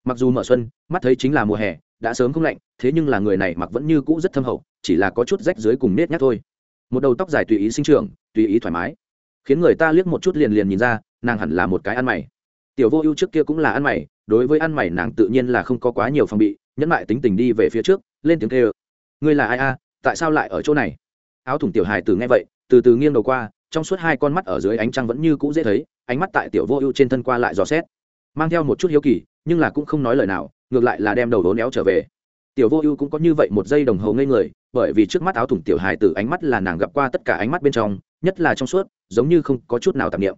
mặc dù mở xuân, mắt thấy chính là mùa hè, đã sớm không lạnh, thế nhưng là người này mặc vẫn như cũ rất thâm hậu, chỉ là có chút rách dưới cùng nết nhát thôi. Một đầu tóc dài tùy ý sinh trưởng, tùy ý thoải mái. Khiến người ta liếc một chút liền liền nhìn ra, nàng hẳn là một cái ăn mày. Tiểu vô ưu trước kia cũng là ăn mày, đối với ăn mày nàng tự nhiên là không có quá nhiều phòng bị, nhẫn lại tính tình đi về phía trước, lên tiếng kêu. Ngươi là ai a? Tại sao lại ở chỗ này? Áo thủng tiểu hài từ nghe vậy, từ từ nghiêng đầu qua, trong suốt hai con mắt ở dưới ánh trăng vẫn như cũ dễ thấy, ánh mắt tại tiểu vô ưu trên thân qua lại dò xét. Mang theo một chút hiếu kỳ nhưng là cũng không nói lời nào, ngược lại là đem đầu đố néo trở về. Tiểu vô ưu cũng có như vậy một giây đồng hồ ngây người, bởi vì trước mắt áo thủng tiểu hài tử ánh mắt là nàng gặp qua tất cả ánh mắt bên trong, nhất là trong suốt, giống như không có chút nào tạp niệm.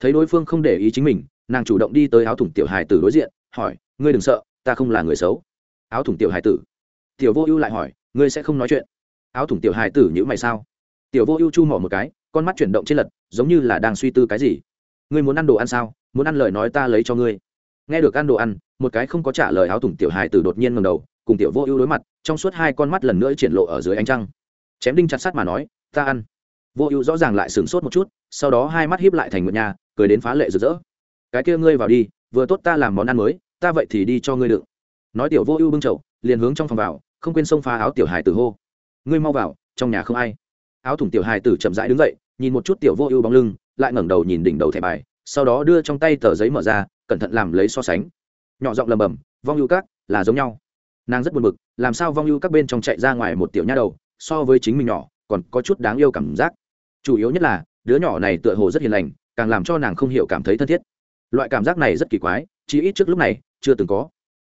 Thấy đối phương không để ý chính mình, nàng chủ động đi tới áo thủng tiểu hài tử đối diện, hỏi, ngươi đừng sợ, ta không là người xấu. Áo thủng tiểu hài tử? Tiểu vô ưu lại hỏi, ngươi sẽ không nói chuyện? Áo thủng tiểu hài tử nhữ mày sao? Tiểu vô ưu chu mỏ một cái, con mắt chuyển động trên lật, giống như là đang suy tư cái gì. Ngươi muốn ăn đồ ăn sao? Muốn ăn lời nói ta lấy cho ngươi nghe được ăn đồ ăn, một cái không có trả lời áo thủng tiểu hài tử đột nhiên ngầm đầu, cùng tiểu vô ưu đối mặt, trong suốt hai con mắt lần nữa triển lộ ở dưới ánh trăng. Chém đinh chặt sắt mà nói, ta ăn. Vô ưu rõ ràng lại sửng sốt một chút, sau đó hai mắt hiếp lại thành một nhà, cười đến phá lệ rực rỡ. Cái kia ngươi vào đi, vừa tốt ta làm món ăn mới, ta vậy thì đi cho ngươi đựng. Nói tiểu vô ưu bưng chậu, liền hướng trong phòng vào, không quên xông phá áo tiểu hài tử hô. Ngươi mau vào, trong nhà không ai. Áo thủng tiểu hài tử chậm rãi đứng dậy, nhìn một chút tiểu vô ưu bóng lưng, lại ngẩng đầu nhìn đỉnh đầu thẻ bài, sau đó đưa trong tay tờ giấy mở ra cẩn thận làm lấy so sánh. Nhỏ giọng lầm bầm, vong ưu các, là giống nhau. Nàng rất buồn bực, làm sao vong ưu các bên trong chạy ra ngoài một tiểu nha đầu, so với chính mình nhỏ, còn có chút đáng yêu cảm giác. Chủ yếu nhất là, đứa nhỏ này tựa hồ rất hiền lành, càng làm cho nàng không hiểu cảm thấy thân thiết. Loại cảm giác này rất kỳ quái chỉ ít trước lúc này, chưa từng có.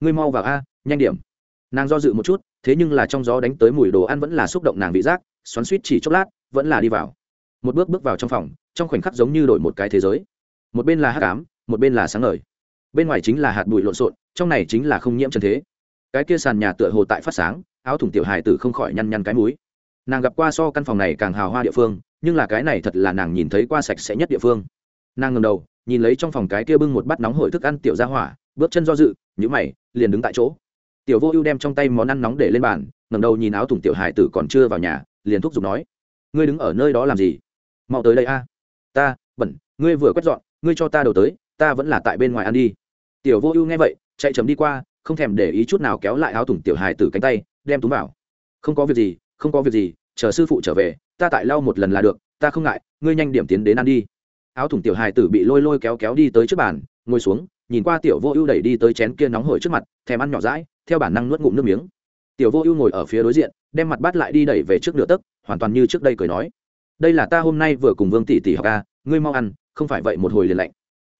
Ngươi mau vào a, nhanh điểm. Nàng do dự một chút, thế nhưng là trong gió đánh tới mùi đồ ăn vẫn là xúc động nàng vị giác, xoắn suýt chỉ chốc lát, vẫn là đi vào. Một bước bước vào trong phòng, trong khoảnh khắc giống như đổi một cái thế giới. Một bên là hát cám một bên là sáng ngời, bên ngoài chính là hạt bụi lộn xộn, trong này chính là không nhiễm trần thế. Cái kia sàn nhà tựa hồ tại phát sáng, áo thủng tiểu hài tử không khỏi nhăn nhăn cái múi nàng gặp qua so căn phòng này càng hào hoa địa phương, nhưng là cái này thật là nàng nhìn thấy qua sạch sẽ nhất địa phương. Nàng ngầm đầu, nhìn lấy trong phòng cái kia bưng một bát nóng hổi thức ăn tiểu ra hỏa, bước chân do dự nhữ mày, liền đứng tại chỗ. Tiểu vô ưu đem trong tay món ăn nóng để lên bàn ngầm đầu nhìn áo thủng tiểu hài tử còn chưa vào nhà, liền thúc giục nói, ngươi đứng ở nơi đó làm gì? Mau tới đây a. Ta, bẩn, ngươi vừa quét dọn, ngươi cho ta đầu tới ta vẫn là tại bên ngoài ăn đi. Tiểu vô ưu nghe vậy, chạy chấm đi qua, không thèm để ý chút nào kéo lại áo thủng tiểu hài từ cánh tay, đem túm vào. Không có việc gì, không có việc gì, chờ sư phụ trở về, ta tại lau một lần là được, ta không ngại, ngươi nhanh điểm tiến đến ăn đi. Áo thủng tiểu hài tử bị lôi lôi kéo kéo đi tới trước bàn, ngồi xuống, nhìn qua tiểu vô ưu đẩy đi tới chén kia nóng hổi trước mặt, thèm ăn nhỏ rãi theo bản năng nuốt ngụm nước miếng. Tiểu vô ưu ngồi ở phía đối diện, đem mặt bắt lại đi đẩy về trước nửa tấc, hoàn toàn như trước đây cười nói. Đây là ta hôm nay vừa cùng vương tỷ tỷ học ca ngươi mau ăn, không phải vậy một hồi liền lạnh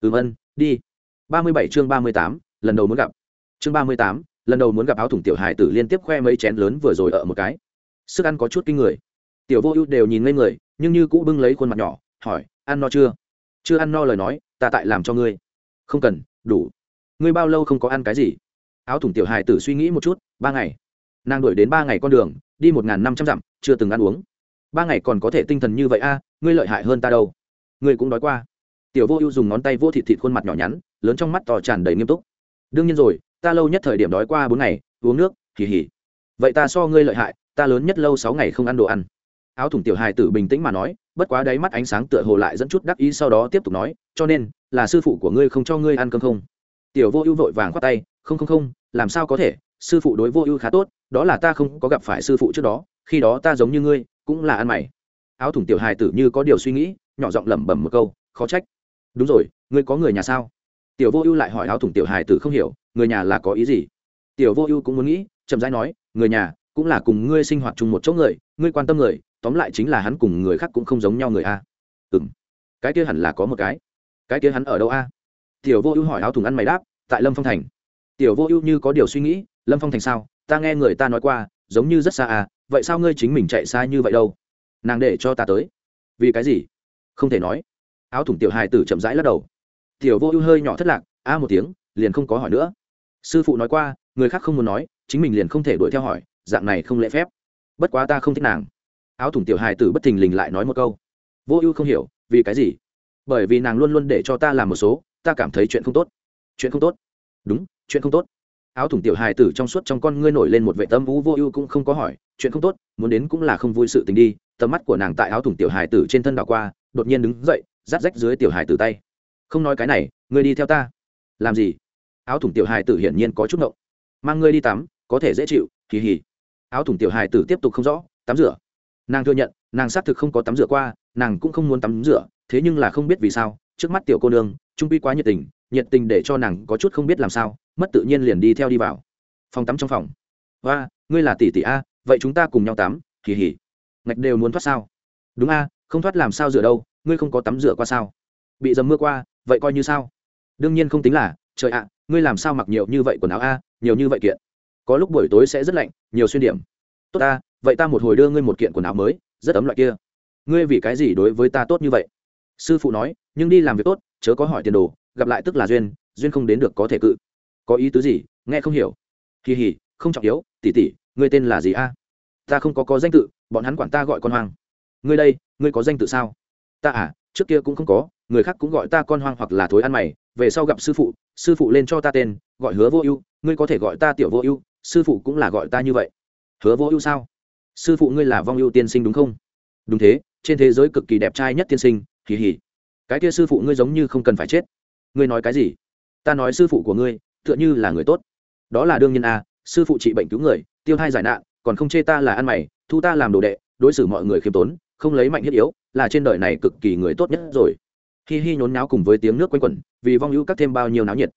ừm ân đi. Ba mươi bảy chương ba mươi tám, lần đầu muốn gặp. Chương ba mươi tám, lần đầu muốn gặp áo thủng tiểu hài tử liên tiếp khoe mấy chén lớn vừa rồi ở một cái. Sức ăn có chút kinh người. Tiểu vô ưu đều nhìn ngây người, nhưng như cũ bưng lấy khuôn mặt nhỏ, hỏi, ăn no chưa? Chưa ăn no lời nói, ta tại làm cho ngươi. Không cần, đủ. Ngươi bao lâu không có ăn cái gì? Áo thủng tiểu hài tử suy nghĩ một chút, ba ngày. Nàng đuổi đến ba ngày con đường, đi một n g h n năm trăm dặm, chưa từng ăn uống. Ba ngày còn có thể tinh thần như vậy a, ngươi lợi hại hơn ta đâu. Ngươi cũng đói qua tiểu vô ưu dùng ngón tay vô thịt thịt khuôn mặt nhỏ nhắn, lớn trong mắt to tràn đầy nghiêm túc. Đương nhiên rồi, ta lâu nhất thời điểm đói qua bốn ngày, uống nước, hì hì. Vậy ta so ngươi lợi hại, ta lớn nhất lâu sáu ngày không ăn đồ ăn. Áo thủng tiểu hài tử bình tĩnh mà nói, bất quá đáy mắt ánh sáng tựa hồ lại dẫn chút đắc ý sau đó tiếp tục nói, cho nên, là sư phụ của ngươi không cho ngươi ăn cơm không? Tiểu vô ưu vội vàng khoát tay, không không không, làm sao có thể? Sư phụ đối vô ưu khá tốt, đó là ta không có gặp phải sư phụ trước đó, khi đó ta giống như ngươi, cũng là ăn mày. Áo thủng tiểu hài tử như có điều suy nghĩ, nhỏ giọng lẩm bẩm một câu, khó trách đúng rồi, ngươi có người nhà sao? Tiểu vô ưu lại hỏi áo thủng tiểu hài tử không hiểu, người nhà là có ý gì? Tiểu vô ưu cũng muốn nghĩ, chậm rãi nói, người nhà cũng là cùng ngươi sinh hoạt chung một chỗ người, ngươi quan tâm người, tóm lại chính là hắn cùng người khác cũng không giống nhau người a. Ừ m cái kia hẳn là có một cái. Cái kia hắn ở đâu a? Tiểu vô ưu hỏi áo thùng ăn mày đáp, tại lâm phong thành. Tiểu vô ưu như có điều suy nghĩ, lâm phong thành sao? Ta nghe người ta nói qua, giống như rất xa à vậy sao ngươi chính mình chạy xa như vậy đâu? Nàng để cho ta tới. Vì cái gì? Không thể nói áo thủng tiểu hài tử chậm rãi lắc đầu. Tiểu vô ưu hơi nhỏ thất lạc, a một tiếng, liền không có hỏi nữa. Sư phụ nói qua, người khác không muốn nói, chính mình liền không thể đuổi theo hỏi, dạng này không lễ phép. Bất quá ta không thích nàng. Áo thủng tiểu hài tử bất thình lình lại nói một câu. Vô ưu không hiểu, vì cái gì? Bởi vì nàng luôn luôn để cho ta làm một số, ta cảm thấy chuyện không tốt. Chuyện không tốt? Đúng, chuyện không tốt. Áo thủng tiểu hài tử trong suốt trong con ngươi nổi lên một vệ tâm vũ vô ưu cũng không có hỏi, chuyện không tốt, muốn đến cũng là không vui sự tình đi. Tầm mắt của nàng tại áo thủng tiểu hài tử trên thân đảo qua, đột nhiên đứng dậy rát rách dưới tiểu hài tử tay. Không nói cái này, ngươi đi theo ta. Làm gì? Áo thủng tiểu hài tử hiển nhiên có chút ngộng. Mang ngươi đi tắm, có thể dễ chịu kỳ hỉ áo thủng tiểu hài tử tiếp tục không rõ, tắm rửa. Nàng thừa nhận, nàng xác thực không có tắm rửa qua, nàng cũng không muốn tắm rửa, thế nhưng là không biết vì sao, trước mắt tiểu cô nương, trung quy quá nhiệt tình nhiệt tình để cho nàng có chút không biết làm sao, mất tự nhiên liền đi theo đi vào. Phòng tắm trong phòng. Và ngươi là tỷ tỷ a, vậy chúng ta cùng nhau tắm kỳ hỉ ngạch đều muốn thoát sao? Đúng a, không thoát làm sao rửa đâu ngươi không có tắm rửa qua sao? Bị dầm mưa qua, vậy coi như sao? Đương nhiên không tính là, trời ạ, ngươi làm sao mặc nhiều như vậy quần áo a, nhiều như vậy kiện? Có lúc buổi tối sẽ rất lạnh, nhiều xuyên điểm. Tốt ta, vậy ta một hồi đưa ngươi một kiện quần áo mới, rất ấm loại kia. Ngươi vì cái gì đối với ta tốt như vậy? Sư phụ nói, nhưng đi làm việc tốt, chớ có hỏi tiền đồ, gặp lại tức là duyên duyên không đến được có thể cự. Có ý tứ gì? Nghe không hiểu. Kỳ hỉ không trọng yếu, tỉ tỉ, ngươi tên là gì a? Ta không có có danh tự, bọn hắn quản ta gọi con hoàng. ngươi đây, ngươi có danh tự sao? Ta à trước kia cũng không có người khác cũng gọi ta con hoang hoặc là thối ăn mày về sau gặp sư phụ sư phụ lên cho ta tên gọi hứa vô ưu ngươi có thể gọi ta tiểu vô ưu sư phụ cũng là gọi ta như vậy. Hứa vô ưu sao? Sư phụ ngươi là vong ưu tiên sinh đúng không? Đúng thế trên thế giới cực kỳ đẹp trai nhất tiên sinh kỳ hỉ cái kia sư phụ ngươi giống như không cần phải chết. Ngươi nói cái gì? Ta nói sư phụ của ngươi tựa như là người tốt. Đó là đương nhiên a à, sư phụ trị bệnh cứu người tiêu thai giải nạn còn không chê ta là ăn mày thu ta làm đồ đệ đối xử mọi người khiêm tốn không lấy mạnh thiết yếu, là trên đời này cực kỳ người tốt nhất rồi. Hi hi nhốn náo cùng với tiếng nước quanh quẩn, vì vong hữu các thêm bao nhiêu náo nhiệt.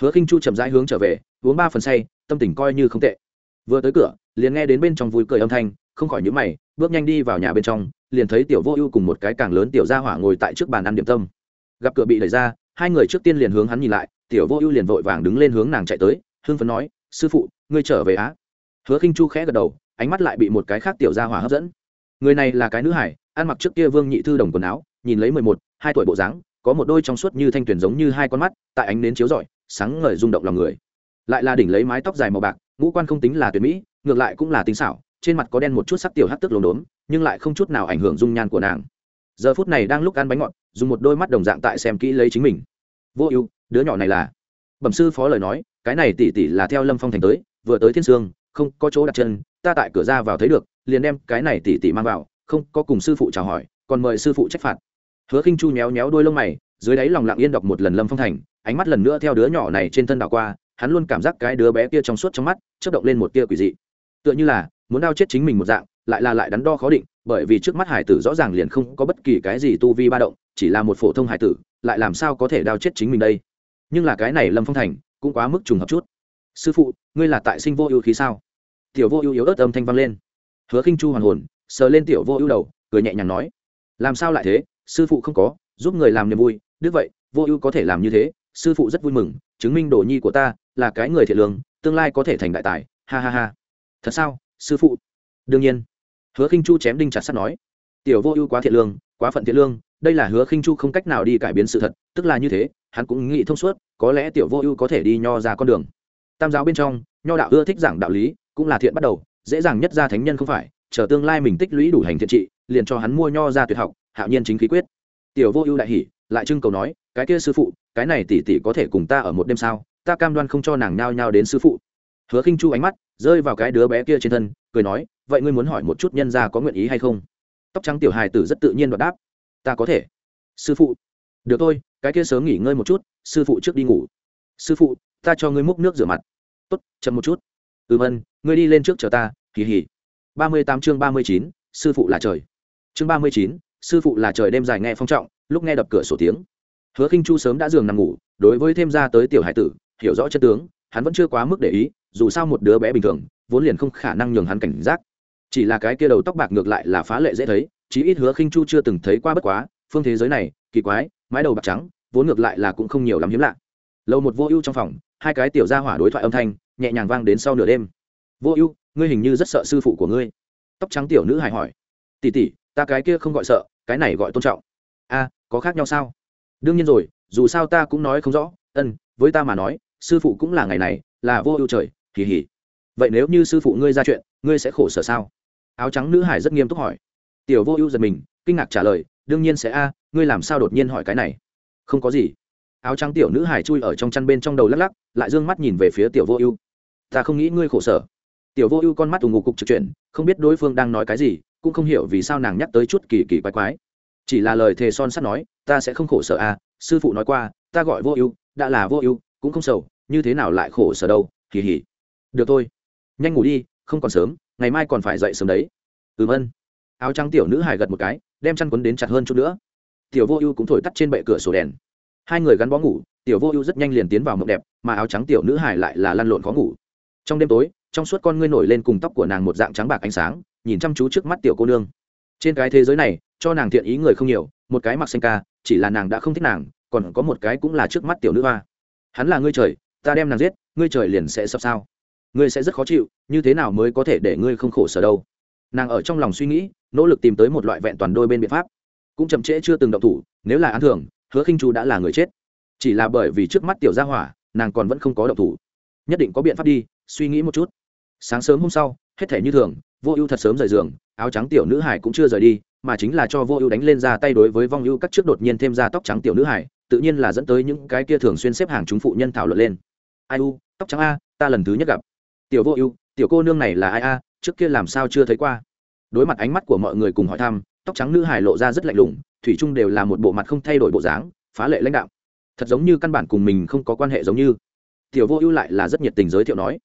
Hứa khinh chu chậm rãi hướng trở về, uống ba phần say, tâm tình coi như không tệ. Vừa tới cửa, liền nghe đến bên trong vui cười âm thanh, không khỏi những mày, bước nhanh đi vào nhà bên trong, liền thấy tiểu vô ưu cùng một cái càng lớn tiểu gia hỏa ngồi tại trước bàn ăn điểm tâm. Gặp cửa bị đẩy ra, hai người trước tiên liền hướng hắn nhìn lại, tiểu vô ưu liền vội vàng đứng lên hướng nàng chạy tới, hưng phấn nói, sư phụ, ngươi trở về á? Hứa khinh chu khẽ gật đầu, ánh mắt lại bị một cái khác tiểu gia hỏa hấp dẫn người này là cái nữ hải, ăn mặc trước kia vương nhị thư đồng quần áo, nhìn lấy mười một, hai tuổi bộ dáng, có một đôi trong suốt như thanh tuyển giống như hai con mắt, tại ánh nến chiếu rọi, sáng ngời rung động lòng người. Lại là đỉnh lấy mái tóc dài màu bạc, ngũ quan không tính là tuyệt mỹ, ngược lại cũng là tính xảo, trên mặt có đen một chút sắc tiểu hát tức lồn đốm, nhưng lại không chút nào ảnh hưởng dung nhan của nàng. Giờ phút này đang lúc ăn bánh ngọt, dùng một đôi mắt đồng dạng tại xem kỹ lấy chính mình. Vô ưu, đứa nhỏ này là. Bẩm sư phó lời nói, cái này tỷ tỷ là theo lâm phong thành tới, vừa tới thiên sương, không có chỗ đặt chân, ta tại cửa ra vào thấy được liền đem cái này tỷ tỷ mang vào, không có cùng sư phụ chào hỏi, còn mời sư phụ trách phạt. Hứa khinh chu méo méo đôi lông mày, dưới đáy lòng lặng yên đọc một lần lâm phong thành, ánh mắt lần nữa theo đứa nhỏ này trên thân đảo qua, hắn luôn cảm giác cái đứa bé kia trong suốt trong mắt, chớp động lên một tia quỷ dị. Tựa như là muốn đau chết chính mình một dạng, lại là lại đắn đo khó định, bởi vì trước mắt hải tử rõ ràng liền không có bất kỳ cái gì tu vi ba động, chỉ là một phổ thông hải tử, lại làm sao có thể đau chết chính mình đây? Nhưng là cái này lâm phong thành cũng quá mức trùng hợp chút. Sư phụ, ngươi là tại sinh vô ưu khí sao? Tiểu vô ưu yếu ớt âm thanh vang lên hứa khinh chu hoàn hồn, sờ lên tiểu vô ưu đầu, cười nhẹ nhàng nói, làm sao lại thế? Sư phụ không có, giúp người làm niềm vui. Đức vậy, vô ưu có thể làm như thế, sư phụ rất vui mừng, chứng minh đồ nhi của ta là cái người thiện lương, tương lai có thể thành đại tài. Ha ha ha. Thật sao, sư phụ? Đương nhiên. Hứa khinh chu chém đinh chặt sắt nói, tiểu vô ưu quá thiện lương, quá phận thiện lương, đây là hứa khinh chu không cách nào đi cải biến sự thật, tức là như thế, hắn cũng nghĩ thông suốt, có lẽ tiểu vô ưu có thể đi nho ra con đường. Tam giáo bên trong, nho đạo ưa thích giảng đạo lý, cũng là thiện bắt đầu dễ dàng nhất ra thánh nhân không phải, chờ tương lai mình tích lũy đủ hành thiện trị, liền cho hắn mua nho ra tuyệt học, hạo nhiên chính khí quyết. Tiểu vô ưu đại hỉ, lại trưng cầu nói, cái kia sư phụ, cái này tỷ tỷ có thể cùng ta ở một đêm sao? Ta cam đoan không cho nàng nhao nhao đến sư phụ. Hứa khinh chu ánh mắt rơi vào cái đứa bé kia trên thân, cười nói, vậy ngươi muốn hỏi một chút nhân gia có nguyện ý hay không? Tóc trắng tiểu hài tử rất tự nhiên đoạt đáp, ta có thể. Sư phụ. Được thôi, cái kia sớm nghỉ ngơi một chút, sư phụ trước đi ngủ. Sư phụ, ta cho ngươi múc nước rửa mặt. Tốt, chậm một chút. Ừm ân ngươi đi lên trước chờ ta kỳ hỉ ba mươi tám chương ba mươi chín, sư phụ là trời. Chương ba mươi chín, sư phụ là trời đêm dài nghe phong trọng, lúc nghe đập cửa sổ tiếng. Hứa khinh chu sớm đã giường nằm ngủ, đối với thêm ra tới tiểu hải tử, hiểu rõ chân tướng, hắn vẫn chưa quá mức để ý, dù sao một đứa bé bình thường, vốn liền không khả năng nhường hắn cảnh giác. Chỉ là cái kia đầu tóc bạc ngược lại là phá lệ dễ thấy, chí ít hứa khinh chu chưa từng thấy qua bất quá, phương thế giới này, kỳ quái, mái đầu bạc trắng, vốn ngược lại là cũng không nhiều lắm hiếm lạ. Lâu một vô ưu trong phòng, hai cái tiểu gia hỏa đối thoại âm thanh, nhẹ nhàng vang đến sau nửa đêm vô ưu, ngươi hình như rất sợ sư phụ của ngươi. Tóc trắng tiểu nữ hài hỏi. Tỉ tỉ ta cái kia không gọi sợ, cái này gọi tôn trọng. A, có khác nhau sao? Đương nhiên rồi, dù sao ta cũng nói không rõ. Ân, với ta mà nói, sư phụ cũng là ngày này, là vô ưu trời kỳ hỉ vậy nếu như sư phụ ngươi ra chuyện, ngươi sẽ khổ sở sao? Áo trắng nữ hải rất nghiêm túc hỏi. Tiểu vô ưu giật mình, kinh ngạc trả lời, đương nhiên sẽ a, ngươi làm sao đột nhiên hỏi cái này? Không có gì. Áo trắng tiểu nữ hải chui ở trong chăn bên trong đầu lắc lắc, lại d ư ơ n g mắt nhìn về phía tiểu vô ưu. Ta không nghĩ ngươi khổ sở tiểu vô ưu con mắt ù ngụ cục trực chuyển, không biết đối phương đang nói cái gì, cũng không hiểu vì sao nàng nhắc tới chút kỳ kỳ quái quái. Chỉ là lời thề son sắt nói, ta sẽ không khổ sở à sư phụ nói qua, ta gọi vô ưu, đã là vô ưu, cũng không sầu, như thế nào lại khổ sở đâu, kỳ hỉ. Được thôi, nhanh ngủ đi, không còn sớm, ngày mai còn phải dậy sớm đấy. Ừm ân. Áo trắng tiểu nữ hài gật một cái, đem chăn quấn đến chặt hơn chút nữa. Tiểu vô ưu cũng thổi tắt trên bệ cửa sổ đèn. Hai người gắn bó ngủ, tiểu vô ưu rất nhanh liền tiến vào mộng đẹp, mà áo trắng tiểu nữ hài lại là lăn lộn khó ngủ. Trong đêm tối trong suốt con ngươi nổi lên cùng tóc của nàng một dạng trắng bạc ánh sáng, nhìn chăm chú trước mắt tiểu cô nương. Trên cái thế giới này, cho nàng thiện ý người không nhiều, một cái mặc xanh ca, chỉ là nàng đã không thích nàng, còn có một cái cũng là trước mắt tiểu nữ hoa. Hắn là ngươi trời, ta đem nàng giết, ngươi trời liền sẽ sập sao. Ngươi sẽ rất khó chịu, như thế nào mới có thể để ngươi không khổ sở đâu? Nàng ở trong lòng suy nghĩ, nỗ lực tìm tới một loại vẹn toàn đôi bên biện pháp. Cũng chậm trễ chưa từng động thủ, nếu là án thường hứa khinh chu đã là người chết. Chỉ là bởi vì trước mắt tiểu gia hỏa, nàng còn vẫn không có động thủ. Nhất định có biện pháp đi, suy nghĩ một chút sáng sớm hôm sau, hết thể như thường, vô ưu thật sớm rời giường, áo trắng tiểu nữ hải cũng chưa rời đi, mà chính là cho vô ưu đánh lên ra tay đối với vong ưu các trước đột nhiên thêm ra tóc trắng tiểu nữ hải tự nhiên là dẫn tới những cái kia thường xuyên xếp hàng chúng phụ nhân thảo luận lên. Ai u, tóc trắng a, ta lần thứ nhất gặp. Tiểu vô ưu, tiểu cô nương này là ai a, trước kia làm sao chưa thấy qua. Đối mặt ánh mắt của mọi người cùng hỏi thăm, tóc trắng nữ hải lộ ra rất lạnh lùng, thủy chung đều là một bộ mặt không thay đổi bộ dáng, phá lệ lãnh đạo. Thật giống như căn bản cùng mình không có quan hệ giống như. Tiểu vô ưu lại là rất nhiệt tình giới thiệu nói.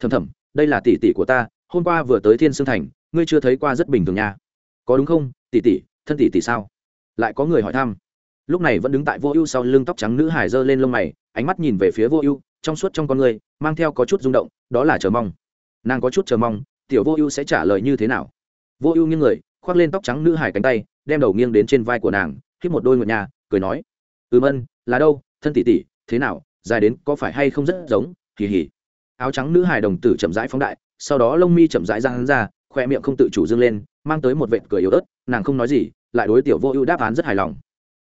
Thầm thầm đây là tỷ tỷ của ta, hôm qua vừa tới thiên sương thành, ngươi chưa thấy qua rất bình thường nha. Có đúng không? Tỷ tỷ, thân tỷ tỷ sao? Lại có người hỏi thăm. Lúc này vẫn đứng tại vô ưu sau lưng tóc trắng nữ hải giơ lên lông mày, ánh mắt nhìn về phía vô ưu, trong suốt trong con người, mang theo có chút rung động, đó là chờ mong. Nàng có chút chờ mong, tiểu vô ưu sẽ trả lời như thế nào? Vô ưu nghiêng người, khoác lên tóc trắng nữ hải cánh tay, đem đầu nghiêng đến trên vai của nàng hít một đôi ngựa nhà, cười nói, ừm ân, là đâu, thân tỷ tỷ, thế nào, dài đến có phải hay không rất giống kỳ hỉ áo trắng nữ hài đồng tử chậm rãi phóng đại, sau đó lông mi chậm rãi ra hắn ra khoe miệng không tự chủ dâng lên, mang tới một vệt cười yếu ớt, nàng không nói gì, lại đối tiểu vô ưu đáp án rất hài lòng.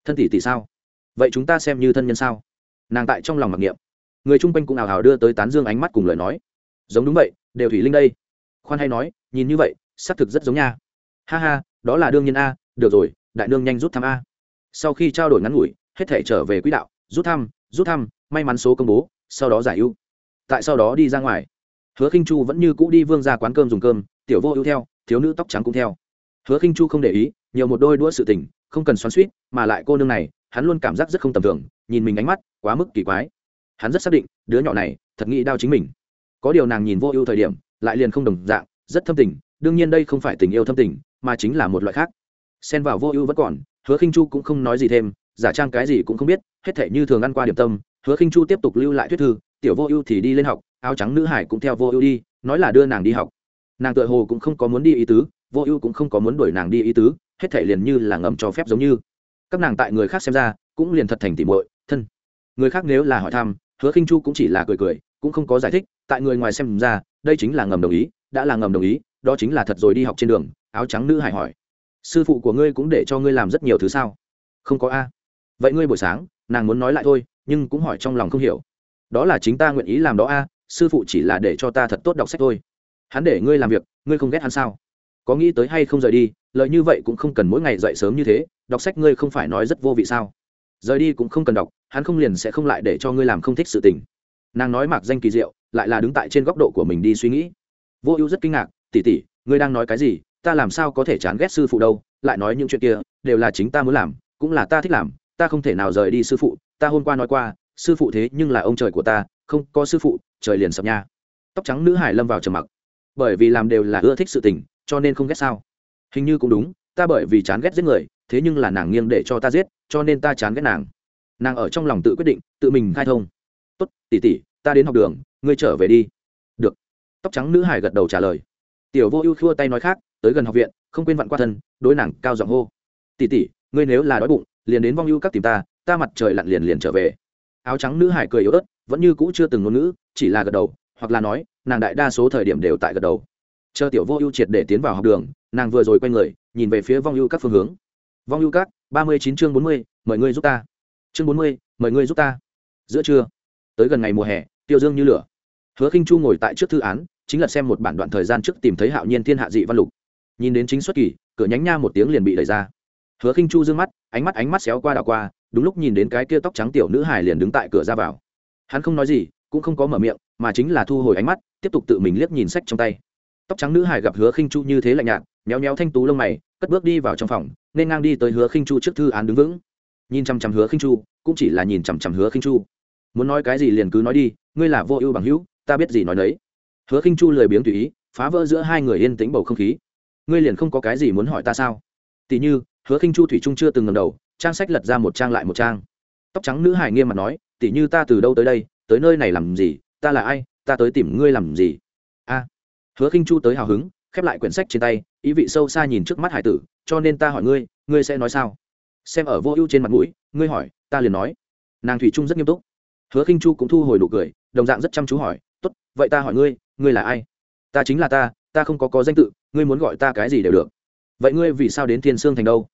Thân tỷ tỷ sao? Vậy chúng ta xem như thân nhân sao? Nàng tại trong lòng mặc niệm. Người chung quanh cũng ảo hào đưa tới tán dương ánh mắt cùng lời nói. Giống đúng vậy, đều thủy linh đây. Khoan hay nói, nhìn như vậy, xác thực rất giống nha. Ha ha, đó là đương nhiên a, được rồi, đại nương nhanh rút thăm a. Sau khi trao đổi ngắn ngủi, hết thể trở về quỹ đạo, rút thăm rút thăm, may mắn số công bố, sau đó giải ưu tại sau đó đi ra ngoài. Hứa khinh chu vẫn như cũ đi vương ra quán cơm dùng cơm, tiểu vô ưu theo, thiếu nữ tóc trắng cũng theo. Hứa khinh chu không để ý, nhiều một đôi đũa sự tình, không cần xoắn suýt mà lại cô nương này, hắn luôn cảm giác rất không tầm thường, nhìn mình ánh mắt quá mức kỳ quái. Hắn rất xác định, đứa nhỏ này thật nghĩ đau chính mình. Có điều nàng nhìn vô ưu thời điểm, lại liền không đồng dạng, rất thâm tình, đương nhiên đây không phải tình yêu thâm tình, mà chính là một loại khác. Xen vào vô ưu vẫn còn, hứa khinh chu cũng không nói gì thêm, giả trang cái gì cũng không biết, hết thể như thường ăn qua điểm tâm, hứa khinh chu tiếp tục lưu lại thuyết thư tiểu vô ưu thì đi lên học, áo trắng nữ hải cũng theo vô ưu đi, nói là đưa nàng đi học. Nàng tự hồ cũng không có muốn đi ý tứ, vô ưu cũng không có muốn đuổi nàng đi ý tứ, hết thể liền như là ngầm cho phép giống như. Các nàng tại người khác xem ra, cũng liền thật thành tỉ muội, thân. Người khác nếu là hỏi thăm, hứa khinh chu cũng chỉ là cười cười, cũng không có giải thích, tại người ngoài xem ra, đây chính là ngầm đồng ý, đã là ngầm đồng ý, đó chính là thật rồi đi học trên đường, áo trắng nữ hải hỏi. Sư phụ của ngươi cũng để cho ngươi làm rất nhiều thứ sao? Không có a. Vậy ngươi buổi sáng, nàng muốn nói lại thôi, nhưng cũng hỏi trong lòng không hiểu đó là chính ta nguyện ý làm đó a, sư phụ chỉ là để cho ta thật tốt đọc sách thôi. Hắn để ngươi làm việc, ngươi không ghét hắn sao? Có nghĩ tới hay không rời đi lợi như vậy cũng không cần mỗi ngày dậy sớm như thế, đọc sách ngươi không phải nói rất vô vị sao? Rời đi cũng không cần đọc, hắn không liền sẽ không lại để cho ngươi làm không thích sự tình. Nàng nói mạc danh kỳ diệu, lại là đứng tại trên góc độ của mình đi suy nghĩ. Vô ưu rất kinh ngạc tỉ tỉ ngươi đang nói cái gì? Ta làm sao có thể chán ghét sư phụ đâu, lại nói những chuyện kia, đều là chính ta muốn làm, cũng là ta thích làm, ta không thể nào rời đi sư phụ, ta hôm qua nói qua sư phụ thế nhưng là ông trời của ta, không có sư phụ, trời liền sập nha. Tóc trắng nữ hải lâm vào trầm mặc. Bởi vì làm đều là ưa thích sự tình, cho nên không ghét sao? Hình như cũng đúng, ta bởi vì chán ghét giết người, thế nhưng là nàng nghiêng để cho ta giết, cho nên ta chán ghét nàng. Nàng ở trong lòng tự quyết định, tự mình khai thông. Tốt tỉ tỉ ta đến học đường, ngươi trở về đi. Được. Tóc trắng nữ hải gật đầu trả lời. Tiểu vô ưu khua tay nói khác, tới gần học viện, không quên vặn qua thân, đối nàng cao giọng hô. Tỉ tỉ ngươi nếu là đói bụng, liền đến vong ưu các tìm ta ta mặt trời lặn liền liền trở về áo trắng nữ hải cười yếu ớt, vẫn như cũ chưa từng ngôn ngữ, chỉ là gật đầu, hoặc là nói, nàng đại đa số thời điểm đều tại gật đầu. Chờ tiểu vô ưu triệt để tiến vào học đường, nàng vừa rồi quay người, nhìn về phía vong ưu các phương hướng. Vong ưu các, ba mươi chín chương bốn mươi, mời ngươi giúp ta. Chương bốn mươi, mời ngươi giúp ta. Giữa trưa, tới gần ngày mùa hè, tiêu dương như lửa. Hứa khinh chu ngồi tại trước thư án, chính là xem một bản đoạn thời gian trước tìm thấy hạo nhiên thiên hạ dị văn lục. Nhìn đến chính xuất kỳ, cửa nhánh nha một tiếng liền bị đẩy ra. Hứa khinh chu d ư ơ n g mắt, ánh mắt ánh mắt xéo qua đảo qua đúng lúc nhìn đến cái kia tóc trắng tiểu nữ hải liền đứng tại cửa ra vào. Hắn không nói gì, cũng không có mở miệng, mà chính là thu hồi ánh mắt, tiếp tục tự mình liếc nhìn sách trong tay. Tóc trắng nữ hải gặp hứa khinh chu như thế lạnh nhạt, méo méo thanh tú lông mày, cất bước đi vào trong phòng, nên ngang đi tới hứa khinh chu trước thư án đứng vững. Nhìn chằm chằm hứa khinh chu, cũng chỉ là nhìn chằm chằm hứa khinh chu. Muốn nói cái gì liền cứ nói đi, ngươi là vô ưu bằng hữu, ta biết gì nói đấy hứa khinh chu lười biếng tùy ý, phá vỡ giữa hai người yên tĩnh bầu không khí. Ngươi liền không có cái gì muốn hỏi ta sao? Tỷ như, hứa khinh chu thủy trung chưa từng ngầm đầu trang sách lật ra một trang lại một trang. Tóc trắng nữ hải nghiêm mặt nói, tỷ như ta từ đâu tới đây, tới nơi này làm gì, ta là ai, ta tới tìm ngươi làm gì? A. Hứa khinh chu tới hào hứng, khép lại quyển sách trên tay, ý vị sâu xa nhìn trước mắt hải tử, cho nên ta hỏi ngươi ngươi sẽ nói sao? Xem ở vô ưu trên mặt mũi, ngươi hỏi, ta liền nói. Nàng thủy trung rất nghiêm túc. Hứa khinh chu cũng thu hồi nụ cười, đồng dạng rất chăm chú hỏi, tốt, vậy ta hỏi ngươi ngươi là ai? Ta chính là ta ta không có có danh tự, ngươi muốn gọi ta cái gì đều được. Vậy ngươi vì sao đến thiên sương thành đâu?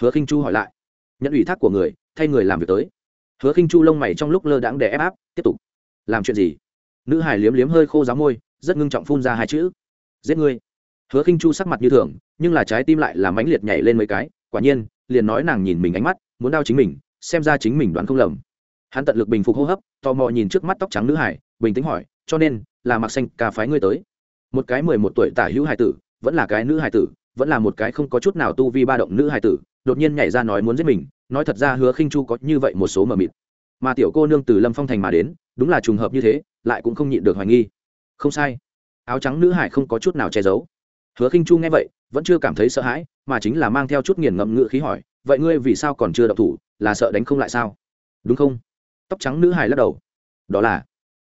Hứa khinh chu hỏi lại nhận ủy thác của người, thay người làm việc tới. Hứa khinh chu lông mày trong lúc lơ đãng để ép áp, tiếp tục. Làm chuyện gì? Nữ hải liếm liếm hơi khô giáo môi, rất ngưng trọng phun ra hai chữ. Giết ngươi. Hứa khinh chu sắc mặt như thường, nhưng là trái tim lại là mãnh liệt nhảy lên mấy cái, quả nhiên, liền nói nàng nhìn mình ánh mắt, muốn đau chính mình, xem ra chính mình đoán không lầm. Hắn tận lực bình phục hô hấp, tò mò nhìn trước mắt tóc trắng nữ hải bình tĩnh hỏi, cho nên, là mặc xanh ca phái ngươi tới? Một cái mười một tuổi tả hữu hải tử, vẫn là cái nữ hải tử, vẫn là một cái không có chút nào tu vi ba động nữ hải tử đột nhiên nhảy ra nói muốn giết mình, nói thật ra hứa khinh chu có như vậy một số mờ mịt. Mà tiểu cô nương từ lâm phong thành mà đến, đúng là trùng hợp như thế, lại cũng không nhịn được hoài nghi. Không sai. Áo trắng nữ hải không có chút nào che giấu. Hứa khinh chu nghe vậy, vẫn chưa cảm thấy sợ hãi, mà chính là mang theo chút nghiền ngẫm ngự khí hỏi, vậy ngươi vì sao còn chưa đậu thủ, là sợ đánh không lại sao? Đúng không? Tóc trắng nữ hải lắc đầu. Đó là,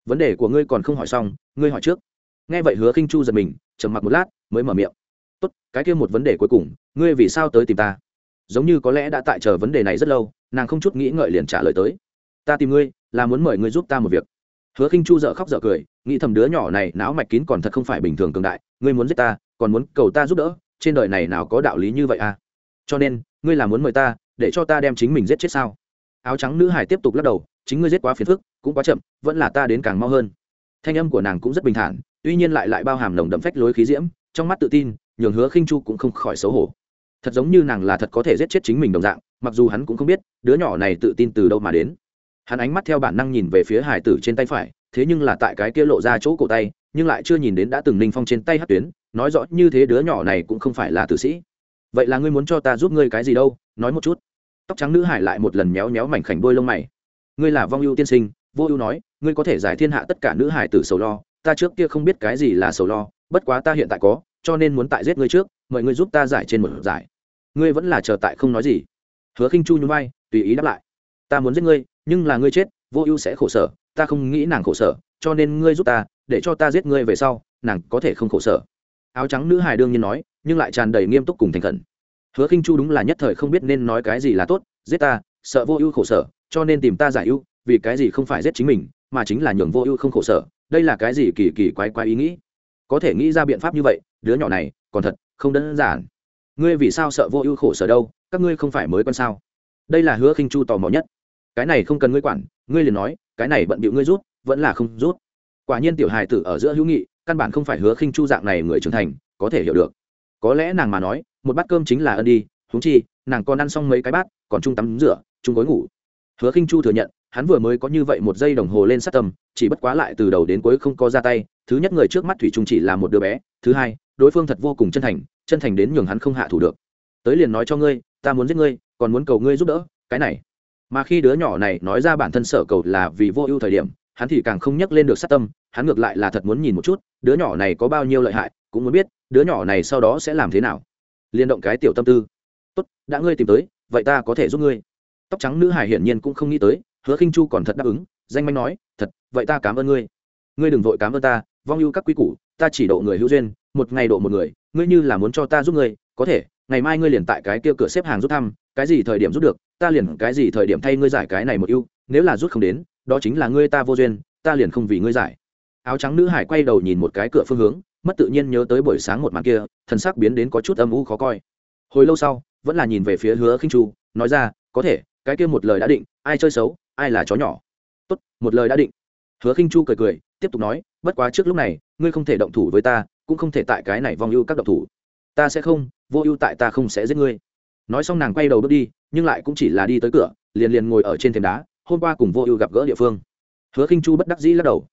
vấn đề của ngươi còn không hỏi xong, ngươi hỏi trước. Nghe vậy hứa khinh chu giật mình, trầm mặc một lát, mới mở miệng. Tốt, cái kia một vấn đề cuối cùng, ngươi vì sao tới tìm ta? Giống như có lẽ đã tại chờ vấn đề này rất lâu, nàng không chút nghĩ ngợi liền trả lời tới. Ta tìm ngươi, là muốn mời ngươi giúp ta một việc. Hứa khinh chu dợ khóc dợ cười, nghĩ thầm đứa nhỏ này não mạch kín còn thật không phải bình thường cường đại, ngươi muốn giết ta, còn muốn cầu ta giúp đỡ, trên đời này nào có đạo lý như vậy à? Cho nên, ngươi là muốn mời ta, để cho ta đem chính mình giết chết sao? Áo trắng nữ hải tiếp tục lắc đầu, chính ngươi giết quá phiền phức, cũng quá chậm, vẫn là ta đến càng mau hơn. Thanh âm của nàng cũng rất bình thản, tuy nhiên lại lại bao hàm nồng đậm phách lối khí diễm, trong mắt tự tin, nhường hứa khinh chu cũng không khỏi xấu hổ thật giống như nàng là thật có thể giết chết chính mình đồng dạng, mặc dù hắn cũng không biết, đứa nhỏ này tự tin từ đâu mà đến. Hắn ánh mắt theo bản năng nhìn về phía hải tử trên tay phải, thế nhưng là tại cái kia lộ ra chỗ cổ tay, nhưng lại chưa nhìn đến đã từng ninh phong trên tay hát tuyến, nói rõ như thế đứa nhỏ này cũng không phải là tử sĩ. Vậy là ngươi muốn cho ta giúp ngươi cái gì đâu, nói một chút. Tóc trắng nữ hải lại một lần méo méo mảnh khảnh đôi lông mày. Ngươi là vong ưu tiên sinh, vô ưu nói, ngươi có thể giải thiên hạ tất cả nữ hải tử sầu lo, ta trước kia không biết cái gì là sầu lo, bất quá ta hiện tại có, cho nên muốn tại giết ngươi trước, mời ngươi giúp ta giải trên một giải ngươi vẫn là chờ tại không nói gì. Hứa khinh chu nhún vai, tùy ý đáp lại. Ta muốn giết ngươi, nhưng là ngươi chết, vô ưu sẽ khổ sở, ta không nghĩ nàng khổ sở, cho nên ngươi giúp ta, để cho ta giết ngươi về sau, nàng có thể không khổ sở. Áo trắng nữ hài đương nhiên nói, nhưng lại tràn đầy nghiêm túc cùng thành khẩn. Hứa khinh chu đúng là nhất thời không biết nên nói cái gì là tốt, giết ta, sợ vô ưu khổ sở, cho nên tìm ta giải ưu, vì cái gì không phải giết chính mình, mà chính là nhường vô ưu không khổ sở, đây là cái gì kỳ kỳ quái quái ý nghĩ. Có thể nghĩ ra biện pháp như vậy, đứa nhỏ này, còn thật không đơn giản ngươi vì sao sợ vô ưu khổ sở đâu, các ngươi không phải mới quen sao? Đây là hứa khinh chu tò mò nhất. Cái này không cần ngươi quản, ngươi liền nói, cái này bận bịu ngươi rút, vẫn là không rút. Quả nhiên tiểu hài tử ở giữa hữu nghị, căn bản không phải hứa khinh chu dạng này người trưởng thành, có thể hiểu được. Có lẽ nàng mà nói, một bát cơm chính là ân đi húng chi, nàng còn ăn xong mấy cái bát, còn chung tắm rửa, chung gối ngủ. Hứa khinh chu thừa nhận, hắn vừa mới có như vậy một giây đồng hồ lên sát tâm, chỉ bất quá lại từ đầu đến cuối không có ra tay. Thứ nhất người trước mắt thủy trung chỉ là một đứa bé, thứ hai, đối phương thật vô cùng chân thành chân thành đến nhường hắn không hạ thủ được. Tới liền nói cho ngươi, ta muốn giết ngươi, còn muốn cầu ngươi giúp đỡ, cái này. Mà khi đứa nhỏ này nói ra bản thân sở cầu là vì vô ưu thời điểm, hắn thì càng không nhắc lên được sát tâm, hắn ngược lại là thật muốn nhìn một chút, đứa nhỏ này có bao nhiêu lợi hại, cũng muốn biết, đứa nhỏ này sau đó sẽ làm thế nào. Liên động cái tiểu tâm tư. Tốt, đã ngươi tìm tới, vậy ta có thể giúp ngươi. Tóc trắng nữ hải hiển nhiên cũng không nghĩ tới, hứa khinh chu còn thật đáp ứng, danh manh nói, thật, vậy ta cảm ơn ngươi. Ngươi đừng vội cảm ơn ta, vong ưu các quy củ, ta chỉ độ người hữu duyên một ngày độ một người, ngươi như là muốn cho ta giúp ngươi, có thể, ngày mai ngươi liền tại cái kia cửa xếp hàng rút thăm, cái gì thời điểm rút được, ta liền cái gì thời điểm thay ngươi giải cái này một ưu, nếu là rút không đến, đó chính là ngươi ta vô duyên, ta liền không vì ngươi giải. Áo trắng nữ hải quay đầu nhìn một cái cửa phương hướng, mất tự nhiên nhớ tới buổi sáng một màn kia, thần sắc biến đến có chút âm u khó coi. Hồi lâu sau, vẫn là nhìn về phía hứa khinh chu, nói ra, có thể, cái kia một lời đã định, ai chơi xấu, ai là chó nhỏ. Tốt, một lời đã định. Hứa khinh chu cười cười, tiếp tục nói, bất quá trước lúc này, ngươi không thể động thủ với ta cũng không thể tại cái này vong ưu các độc thủ. Ta sẽ không, vô ưu tại ta không sẽ giết ngươi. Nói xong nàng quay đầu bước đi, nhưng lại cũng chỉ là đi tới cửa, liền liền ngồi ở trên thềm đá, hôm qua cùng vô ưu gặp gỡ địa phương. Hứa khinh chu bất đắc dĩ lắc đầu.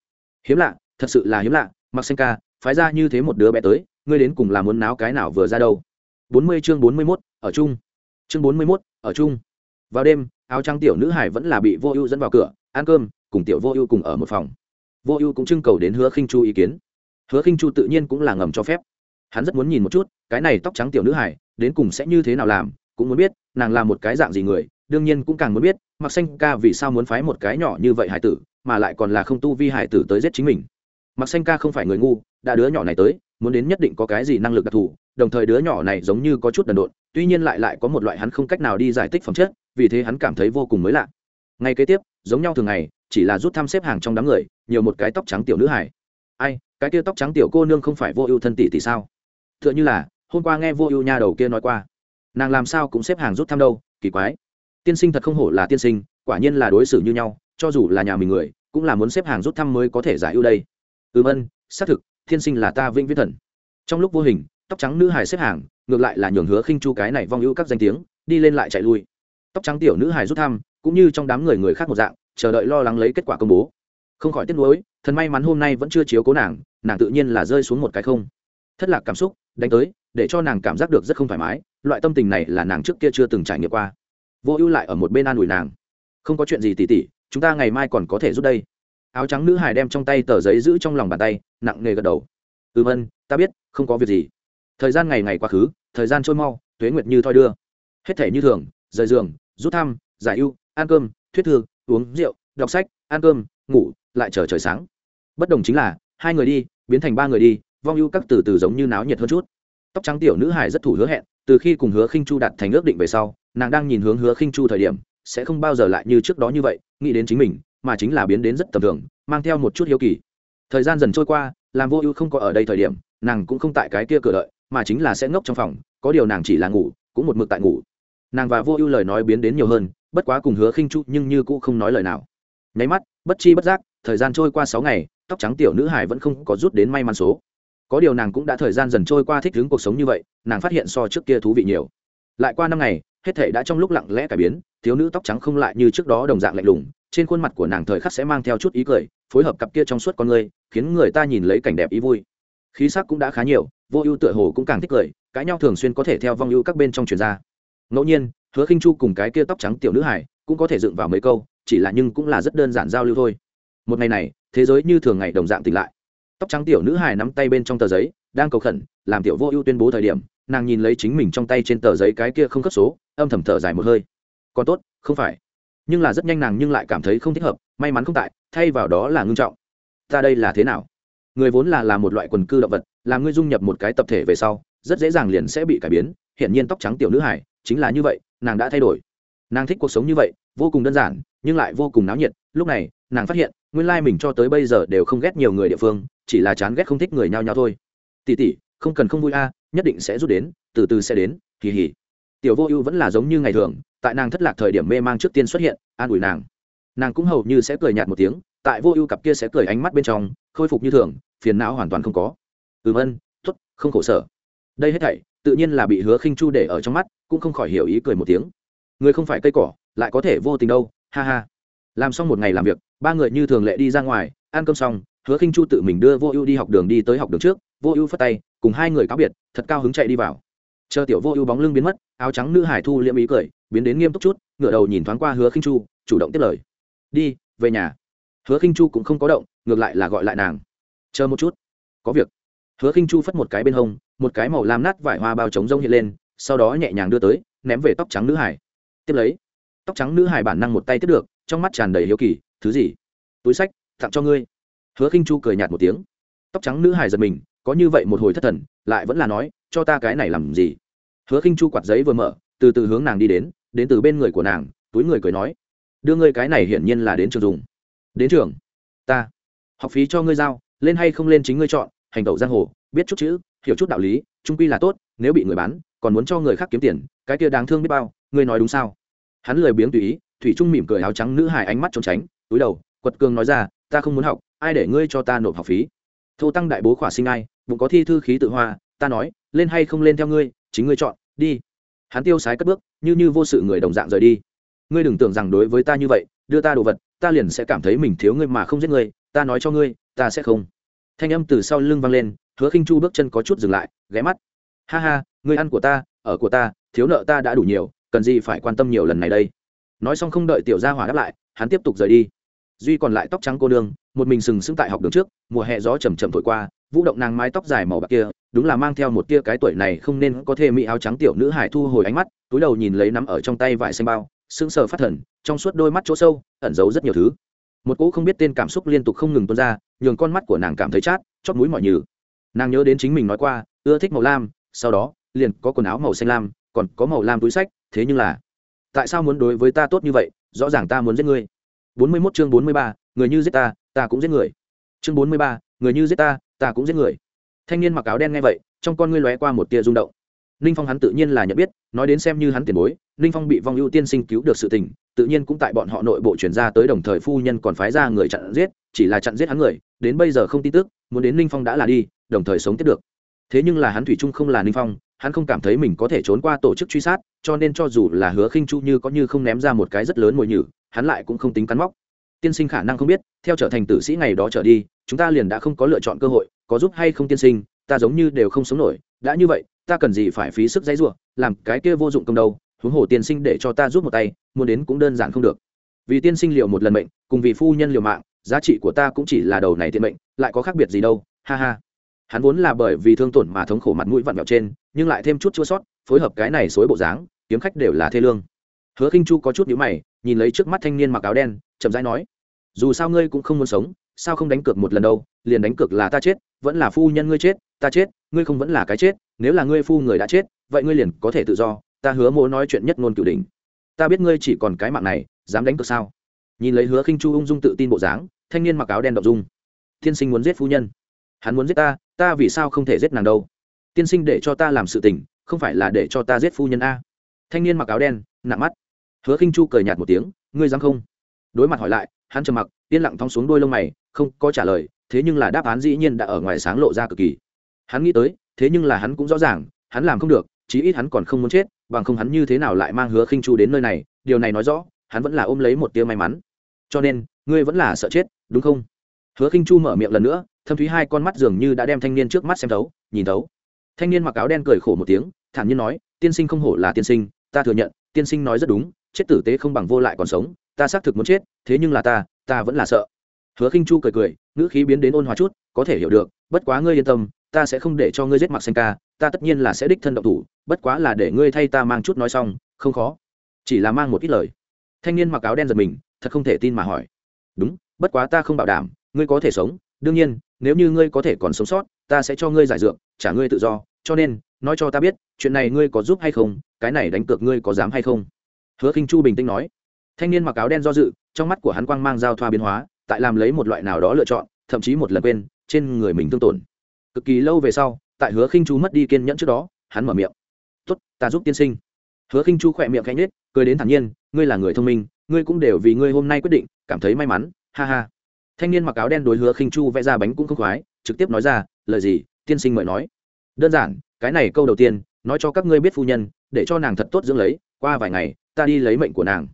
Hiếm lạ, thật sự là hiếm lạ mặc xanh ca, phái ra như thế một đứa bé tới, ngươi đến cùng là muốn náo cái nào vừa ra đâu? Bốn mươi chương bốn mươi mốt, ở chung. Chương bốn mươi mốt, ở chung. Vào đêm, áo trắng tiểu nữ hải vẫn là bị vô ưu dẫn vào cửa, ăn cơm, cùng tiểu vô ưu cùng ở một phòng. Vô ưu cũng trưng cầu đến hứa khinh chu ý kiến hứa khinh chu tự nhiên cũng là ngầm cho phép. Hắn rất muốn nhìn một chút, cái này tóc trắng tiểu nữ hải đến cùng sẽ như thế nào làm, cũng muốn biết, nàng là một cái dạng gì người, đương nhiên cũng càng muốn biết, mặc xanh ca vì sao muốn phái một cái nhỏ như vậy hải tử, mà lại còn là không tu vi hải tử tới giết chính mình. Mặc xanh ca không phải người ngu, đã đứa nhỏ này tới, muốn đến nhất định có cái gì năng lực đặc thù, đồng thời đứa nhỏ này giống như có chút đần độn, tuy nhiên lại lại có một loại hắn không cách nào đi giải thích phẩm chất, vì thế hắn cảm thấy vô cùng mới lạ. Ngay kế tiếp, giống nhau thường ngày, chỉ là rút thăm xếp hàng trong đám người, nhiều một cái tóc trắng tiểu nữ hải ai cái kia tóc trắng tiểu cô nương không phải vô ưu thân tỷ tỷ sao? T h ư ợ n h ư là, hôm qua nghe vô ưu nha đầu kia nói qua. Nàng làm sao cũng xếp hàng rút thăm đâu, kỳ quái. Tiên sinh thật không hổ là tiên sinh, quả nhiên là đối xử như nhau, cho dù là nhà mình người, cũng là muốn xếp hàng rút thăm mới có thể giải ưu đây. Ừm ân, xác thực, tiên sinh là ta vĩnh viễn thần. Trong lúc vô hình, tóc trắng nữ hải xếp hàng, ngược lại là nhường hứa khinh chu cái này vong ưu các danh tiếng, đi lên lại chạy lui. Tóc trắng tiểu nữ hải rút thăm, cũng như trong đám người người khác một dạng, chờ đợi lo lắng lấy kết quả công bố không khỏi tiếc nuối, thần may mắn hôm nay vẫn chưa chiếu cố nàng nàng tự nhiên là rơi xuống một cái không. Thất lạc cảm xúc, đánh tới, để cho nàng cảm giác được rất không thoải mái, loại tâm tình này là nàng trước kia chưa từng trải nghiệm qua. Vô ưu lại ở một bên an ủi nàng. Không có chuyện gì tỉ tỉ, chúng ta ngày mai còn có thể rút đây. Áo trắng nữ hải đem trong tay tờ giấy giữ trong lòng bàn tay, nặng nề gật đầu. Ừ vân, ta biết, không có việc gì. Thời gian ngày ngày quá khứ, thời gian trôi mau, tuế nguyệt như thoi đưa. Hết thể như thường, rời giường, rút thăm, giải ưu, ăn cơm, thuyết thư, uống rượu, đọc sách, ăn cơm, ngủ lại chờ trời sáng. Bất đồng chính là, hai người đi, biến thành ba người đi, vong ưu các từ từ giống như náo nhiệt hơn chút. Tóc trắng tiểu nữ hải rất thủ hứa hẹn, từ khi cùng hứa khinh chu đặt thành ước định về sau, nàng đang nhìn hướng hứa khinh chu thời điểm, sẽ không bao giờ lại như trước đó như vậy, nghĩ đến chính mình, mà chính là biến đến rất tầm thường, mang theo một chút hiếu kỳ. Thời gian dần trôi qua, làm vô ưu không có ở đây thời điểm, nàng cũng không tại cái kia cửa đợi, mà chính là sẽ ngốc trong phòng, có điều nàng chỉ là ngủ, cũng một mực tại ngủ. Nàng và vô ưu lời nói biến đến nhiều hơn, bất quá cùng hứa khinh chu nhưng như cũ không nói lời nào. Nháy mắt, bất chi bất giác thời gian trôi qua sáu ngày, tóc trắng tiểu nữ hải vẫn không có rút đến may mắn số. Có điều nàng cũng đã thời gian dần trôi qua thích ứng cuộc sống như vậy, nàng phát hiện so trước kia thú vị nhiều. Lại qua năm ngày, hết thể đã trong lúc lặng lẽ cải biến, thiếu nữ tóc trắng không lại như trước đó đồng dạng lạnh lùng, trên khuôn mặt của nàng thời khắc sẽ mang theo chút ý cười, phối hợp cặp kia trong suốt con người, khiến người ta nhìn lấy cảnh đẹp ý vui. Khí sắc cũng đã khá nhiều, vô ưu tựa hồ cũng càng thích cười, cãi nhau thường xuyên có thể theo vong ưu các bên trong truyền ra. Ngẫu nhiên, hứa khinh chu cùng cái kia tóc trắng tiểu nữ hải cũng có thể dựng vào mấy câu, chỉ là nhưng cũng là rất đơn giản giao lưu thôi một ngày này, thế giới như thường ngày đồng dạng tỉnh lại. Tóc trắng tiểu nữ hải nắm tay bên trong tờ giấy, đang cầu khẩn, làm tiểu vô ưu tuyên bố thời điểm, nàng nhìn lấy chính mình trong tay trên tờ giấy cái kia không cấp số, âm thầm thở dài một hơi. Còn tốt, không phải. Nhưng là rất nhanh nàng nhưng lại cảm thấy không thích hợp, may mắn không tại, thay vào đó là ngưng trọng. Ta đây là thế nào? Người vốn là là một loại quần cư động vật là ngươi dung nhập một cái tập thể về sau, rất dễ dàng liền sẽ bị cải biến. Hiện nhiên tóc trắng tiểu nữ hải chính là như vậy, nàng đã thay đổi. Nàng thích cuộc sống như vậy, vô cùng đơn giản, nhưng lại vô cùng náo nhiệt. Lúc này nàng phát hiện, nguyên lai mình cho tới bây giờ đều không ghét nhiều người địa phương, chỉ là chán ghét không thích người nhau nhau thôi. Tỉ tỉ, không cần không vui a, nhất định sẽ rút đến, từ từ sẽ đến, kỳ hỉ. Tiểu vô ưu vẫn là giống như ngày thường, tại nàng thất lạc thời điểm mê mang trước tiên xuất hiện, an ủi nàng. Nàng cũng hầu như sẽ cười nhạt một tiếng, tại vô ưu cặp kia sẽ cười ánh mắt bên trong, khôi phục như thường, phiền não hoàn toàn không có. Ừm ân t t không khổ sở. Đây hết thảy, tự nhiên là bị hứa khinh chu để ở trong mắt, cũng không khỏi hiểu ý cười một tiếng. Người không phải cây cỏ, lại có thể vô tình đâu, ha ha làm xong một ngày làm việc, ba người như thường lệ đi ra ngoài, ăn cơm xong, hứa khinh chu tự mình đưa vô ưu đi học đường đi tới học đường trước, vô ưu phất tay, cùng hai người cáo biệt, thật cao hứng chạy đi vào. Chờ tiểu vô ưu bóng lưng biến mất, áo trắng nữ hải thu liễm ý cười, biến đến nghiêm túc chút, ngửa đầu nhìn thoáng qua hứa khinh chu, chủ động tiếp lời. Đi, về nhà. Hứa khinh chu cũng không có động, ngược lại là gọi lại nàng. Chờ một chút, có việc. Hứa khinh chu phất một cái bên hông, một cái màu lam nát vải hoa bao trống rông hiện lên, sau đó nhẹ nhàng đưa tới, ném về tóc trắng nữ hải. Tiếp lấy, tóc trắng nữ hải bản năng một tay tiếp được trong mắt tràn đầy hiếu kỳ, thứ gì? Túi sách, tặng cho ngươi. Hứa khinh chu cười nhạt một tiếng. Tóc trắng nữ hải giật mình, có như vậy một hồi thất thần, lại vẫn là nói, cho ta cái này làm gì? Hứa khinh chu quạt giấy vừa mở, từ từ hướng nàng đi đến đến từ bên người của nàng, túi người cười nói, đưa ngươi cái này hiển nhiên là đến trường dùng. Đến trường? Ta. Học phí cho ngươi giao, lên hay không lên chính ngươi chọn, hành tẩu giang hồ, biết chút chữ, hiểu chút đạo lý, trung quy là tốt, nếu bị người bán, còn muốn cho người khác kiếm tiền, cái kia đáng thương biết bao, ngươi nói đúng sao? Hắn lười biếng tùy ý thủy trung mỉm cười áo trắng nữ hài ánh mắt trốn tránh, túi đầu, quật cường nói ra, ta không muốn học, ai để ngươi cho ta nộp học phí? Thô tăng đại bố khỏa sinh ai, bụng có thi thư khí tự hoa, ta nói, lên hay không lên theo ngươi, chính ngươi chọn, đi. Hắn tiêu sái cất bước, như như vô sự người đồng dạng rời đi. Ngươi đừng tưởng rằng đối với ta như vậy, đưa ta đồ vật, ta liền sẽ cảm thấy mình thiếu ngươi mà không giết ngươi, ta nói cho ngươi, ta sẽ không. Thanh âm từ sau lưng vang lên, hứa khinh chu bước chân có chút dừng lại, ghé mắt. Ha ha, ngươi ăn của ta, ở của ta, thiếu nợ ta đã đủ nhiều, cần gì phải quan tâm nhiều lần này đây? Nói xong không đợi tiểu gia hỏa đáp lại, hắn tiếp tục rời đi. Duy còn lại tóc trắng cô nương, một mình sừng sững tại học đường trước, mùa hè gió chầm chậm thổi qua, vũ động nàng mái tóc dài màu bạc kia, đúng là mang theo một tia cái tuổi này không nên có thể mỹ áo trắng tiểu nữ hải thu hồi ánh mắt, túi đầu nhìn lấy nắm ở trong tay vải xanh bao, sững sờ phát thần, trong suốt đôi mắt chỗ sâu, ẩn giấu rất nhiều thứ. Một cỗ không biết tên cảm xúc liên tục không ngừng tuôn ra, nhường con mắt của nàng cảm thấy chát, chót mũi mọi nhừ. Nàng nhớ đến chính mình nói qua, ưa thích màu lam sau đó, liền có quần áo màu xanh lam, còn có màu lam túi sách, thế nhưng là tại sao muốn đối với ta tốt như vậy? Rõ ràng ta muốn giết ngươi. Bốn mươi 41 chương bốn mươi ba, người như giết ta ta cũng giết người. Chương bốn mươi ba, người như giết ta ta cũng giết người. Thanh niên mặc áo đen nghe vậy trong con ngươi lóe qua một tia rung động. Ninh phong hắn tự nhiên là nhận biết nói đến xem như hắn tiền bối ninh phong bị vong ưu tiên sinh cứu được sự tình tự nhiên cũng tại bọn họ nội bộ chuyển ra tới đồng thời phu nhân còn phái ra người chặn giết chỉ là chặn giết hắn người đến bây giờ không tin tức muốn đến ninh phong đã là đi đồng thời sống tiếp được. Thế nhưng là hắn thủy trung không là ninh phong hắn không cảm thấy mình có thể trốn qua tổ chức truy sát, cho nên cho dù là hứa khinh chu như có như không ném ra một cái rất lớn mồi nhử, hắn lại cũng không tính cắn móc. Tiên sinh khả năng không biết, theo trở thành tử sĩ ngày đó trở đi, chúng ta liền đã không có lựa chọn cơ hội, có giúp hay không tiên sinh, ta giống như đều không sống nổi, đã như vậy, ta cần gì phải phí sức dãy ruộng làm cái kia vô dụng công đâu, huống hồ tiên sinh để cho ta giúp một tay, muốn đến cũng đơn giản không được. Vì tiên sinh liệu một lần mệnh, cùng vì phu nhân liều mạng, giá trị của ta cũng chỉ là đầu này tiện mệnh, lại có khác biệt gì đâu, ha ha hắn vốn là bởi vì thương tổn mà thống khổ mặt mũi vặn vẹo trên, nhưng lại thêm chút chua sót, phối hợp cái này xối bộ dáng, kiếm khách đều là thê lương. Hứa khinh chu có chút nhíu mày, nhìn lấy trước mắt thanh niên mặc áo đen, chậm rãi nói, dù sao ngươi cũng không muốn sống, sao không đánh cược một lần đâu, liền đánh cược là ta chết, vẫn là phu nhân ngươi chết, ta chết, ngươi không vẫn là cái chết, nếu là ngươi phu người đã chết, vậy ngươi liền có thể tự do, ta hứa mỗ nói chuyện nhất ngôn cửu đỉnh. Ta biết ngươi chỉ còn cái mạng này, dám đánh cược sao? Nhìn lấy hứa khinh chu ung dung tự tin bộ dáng, thanh niên mặc áo đen đọc dung thiên sinh muốn giết phu nhân hắn muốn giết ta ta vì sao không thể giết nàng đâu? Tiên sinh để cho ta làm sự tình, không phải là để cho ta giết phu nhân a. Thanh niên mặc áo đen, nặng mắt. Hứa khinh chu cười nhạt một tiếng, ngươi dám không? Đối mặt hỏi lại, hắn trầm mặc, yên lặng thong xuống đôi lông mày, không có trả lời, thế nhưng là đáp án dĩ nhiên đã ở ngoài sáng lộ ra cực kỳ. Hắn nghĩ tới, thế nhưng là hắn cũng rõ ràng, hắn làm không được, chí ít hắn còn không muốn chết, bằng không hắn như thế nào lại mang hứa khinh chu đến nơi này, điều này nói rõ, hắn vẫn là ôm lấy một tia may mắn. Cho nên, ngươi vẫn là sợ chết, đúng không? Hứa khinh chu mở miệng lần nữa thâm thúy hai con mắt dường như đã đem thanh niên trước mắt xem thấu, nhìn thấu. Thanh niên mặc áo đen cười khổ một tiếng, thản nhiên nói, tiên sinh không hổ là tiên sinh, ta thừa nhận, tiên sinh nói rất đúng, chết tử tế không bằng vô lại còn sống, ta xác thực muốn chết, thế nhưng là ta ta vẫn là sợ. Hứa khinh chu cười cười, ngữ khí biến đến ôn hòa chút, có thể hiểu được, bất quá ngươi yên tâm, ta sẽ không để cho ngươi giết mặc xanh ca, ta tất nhiên là sẽ đích thân động thủ, bất quá là để ngươi thay ta mang chút nói xong, không khó. Chỉ là mang một ít lời. Thanh niên mặc áo đen giật mình, thật không thể tin mà hỏi, đúng, bất quá ta không bảo đảm, ngươi có thể sống, đương nhiên nếu như ngươi có thể còn sống sót, ta sẽ cho ngươi giải dược, trả ngươi tự do. Cho nên, nói cho ta biết, chuyện này ngươi có giúp hay không, cái này đánh cược ngươi có dám hay không? Hứa khinh chu bình tĩnh nói. Thanh niên mặc áo đen do dự, trong mắt của hắn quang mang giao thoa biến hóa, tại làm lấy một loại nào đó lựa chọn, thậm chí một lần quên, trên người mình tương tổn. Cực kỳ lâu về sau, tại hứa khinh chu mất đi kiên nhẫn trước đó, hắn mở miệng. Tốt, ta giúp tiên sinh. Hứa khinh chu khỏe miệng cánh nết cười đến thản nhiên, ngươi là người thông minh, ngươi cũng đều vì ngươi hôm nay quyết định, cảm thấy may mắn, ha ha thanh niên mặc áo đen đối hứa khinh chu vẽ ra bánh cũng không khoái, trực tiếp nói ra, lời gì? Tiên sinh mời nói. Đơn giản, cái này câu đầu tiên, nói cho các ngươi biết phu nhân, để cho nàng thật tốt dưỡng lấy, qua vài ngày, ta đi lấy mệnh của nàng.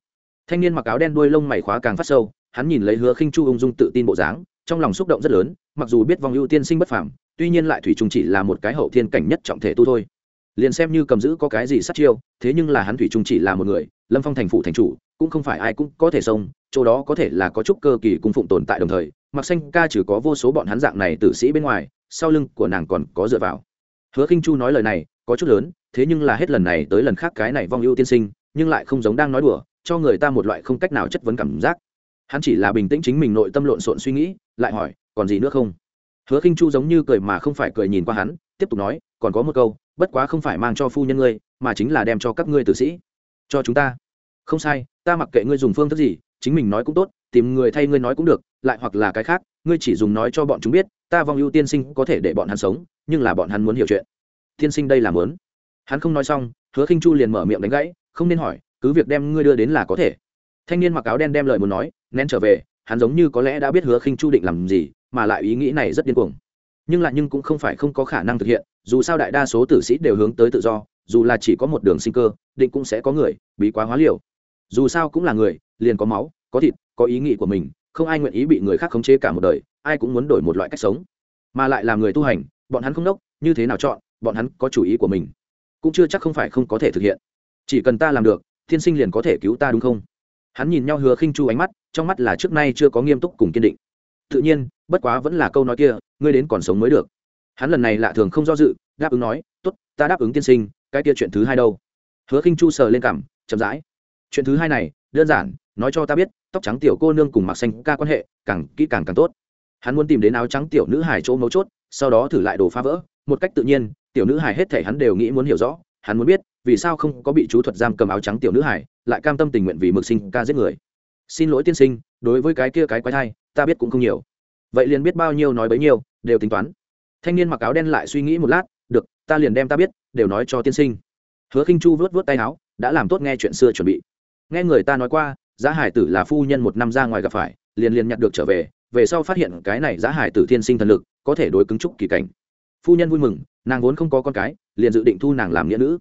Thanh niên mặc áo đen đuôi lông mày khóa càng phát sâu, hắn nhìn lấy hứa khinh chu ung dung tự tin bộ dáng, trong lòng xúc động rất lớn, mặc dù biết vong ưu tiên sinh bất phàm, tuy nhiên lại thủy trùng chỉ là một cái hậu thiên cảnh nhất trọng thể tu thôi. Liền xem như cầm giữ có cái gì sát chiêu, thế nhưng là hắn thủy trùng chỉ là một người, lâm phong thành phụ thành chủ cũng không phải ai cũng có thể xông chỗ đó có thể là có chút cơ kỳ cung phụng tồn tại đồng thời, mặc xanh ca trừ có vô số bọn hắn dạng này tử sĩ bên ngoài, sau lưng của nàng còn có dựa vào. Hứa khinh chu nói lời này, có chút lớn, thế nhưng là hết lần này tới lần khác cái này vong ưu tiên sinh, nhưng lại không giống đang nói đùa, cho người ta một loại không cách nào chất vấn cảm giác. Hắn chỉ là bình tĩnh chính mình nội tâm lộn xộn suy nghĩ, lại hỏi, còn gì nữa không? Hứa khinh chu giống như cười mà không phải cười nhìn qua hắn, tiếp tục nói, còn có một câu, bất quá không phải mang cho phu nhân ngươi, mà chính là đem cho các ngươi tử sĩ. Cho chúng ta. Không sai ta mặc kệ ngươi dùng phương thức gì, chính mình nói cũng tốt, tìm người thay ngươi nói cũng được, lại hoặc là cái khác, ngươi chỉ dùng nói cho bọn chúng biết, ta vong ưu tiên sinh có thể để bọn hắn sống, nhưng là bọn hắn muốn hiểu chuyện. Tiên sinh đây là muốn. Hắn không nói xong, hứa khinh chu liền mở miệng đánh gãy, không nên hỏi, cứ việc đem ngươi đưa đến là có thể. Thanh niên mặc áo đen đem lời muốn nói, nén trở về, hắn giống như có lẽ đã biết hứa khinh chu định làm gì, mà lại ý nghĩ này rất điên cuồng. Nhưng lại nhưng cũng không phải không có khả năng thực hiện, dù sao đại đa số tử sĩ đều hướng tới tự do, dù là chỉ có một đường sinh cơ, định cũng sẽ có người bị quá hóa liều dù sao cũng là người liền có máu có thịt có ý nghĩ của mình không ai nguyện ý bị người khác khống chế cả một đời ai cũng muốn đổi một loại cách sống. Mà lại làm người tu hành bọn hắn không đốc như thế nào chọn bọn hắn có chủ ý của mình. Cũng chưa chắc không phải không có thể thực hiện. Chỉ cần ta làm được thiên sinh liền có thể cứu ta đúng không? Hắn nhìn nhau hứa khinh chu ánh mắt trong mắt là trước nay chưa có nghiêm túc cùng kiên định. Tự nhiên bất quá vẫn là câu nói kia ngươi đến còn sống mới được. Hắn lần này lạ thường không do dự đáp ứng nói tốt, ta đáp ứng tiên sinh cái kia chuyện thứ hai đâu. Hứa khinh chu sờ lên cảm chậm rãi chuyện thứ hai này, đơn giản, nói cho ta biết, tóc trắng tiểu cô nương cùng mặc xanh ca quan hệ, càng kỹ càng càng tốt. Hắn muốn tìm đến áo trắng tiểu nữ hải chỗ mấu chốt, sau đó thử lại đồ phá vỡ. Một cách tự nhiên, tiểu nữ hải hết thể hắn đều nghĩ muốn hiểu rõ. Hắn muốn biết, vì sao không có bị chú thuật giam cầm áo trắng tiểu nữ hải lại cam tâm tình nguyện vì mực sinh ca giết người. Xin lỗi tiên sinh, đối với cái kia cái quái thai, ta biết cũng không nhiều. Vậy liền biết bao nhiêu nói bấy nhiêu, đều tính toán. Thanh niên mặc áo đen lại suy nghĩ một lát, được, ta liền đem ta biết, đều nói cho tiên sinh. Hứa khinh chu vớt vớt tay áo, đã làm tốt nghe chuyện xưa chuẩn bị nghe người ta nói qua, giá hải tử là phu nhân một năm ra ngoài gặp phải, liền liền nhặt được trở về về sau phát hiện cái này giá hải tử thiên sinh thần lực, có thể đối cứng trúc kỳ cảnh. Phu nhân vui mừng, nàng vốn không có con cái, liền dự định thu nàng làm nghĩa nữ.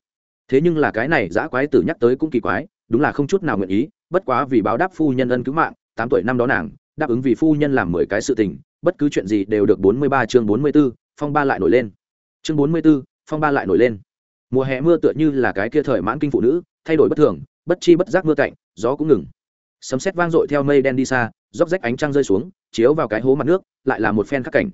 Thế nhưng là cái này giã quái tử nhắc tới cũng kỳ quái, đúng là không chút nào nguyện ý, bất quá vì báo đáp phu nhân ân cứu mạng, tám tuổi năm đó nàng, đáp ứng vì phu nhân làm mười cái sự tình, bất cứ chuyện gì đều được bốn mươi ba chương bốn mươi b ố phong ba lại nổi lên. Chương bốn mươi b ố phong ba lại nổi lên. Mùa hè mưa tựa như là cái kia thời mãn kinh phụ nữ, thay đổi bất thường bất chi bất giác mưa cạnh, gió cũng ngừng. Sấm sét vang dội theo mây đen đi xa, róc rách ánh trăng rơi xuống, chiếu vào cái hố mặt nước, lại là một phen khắc cảnh.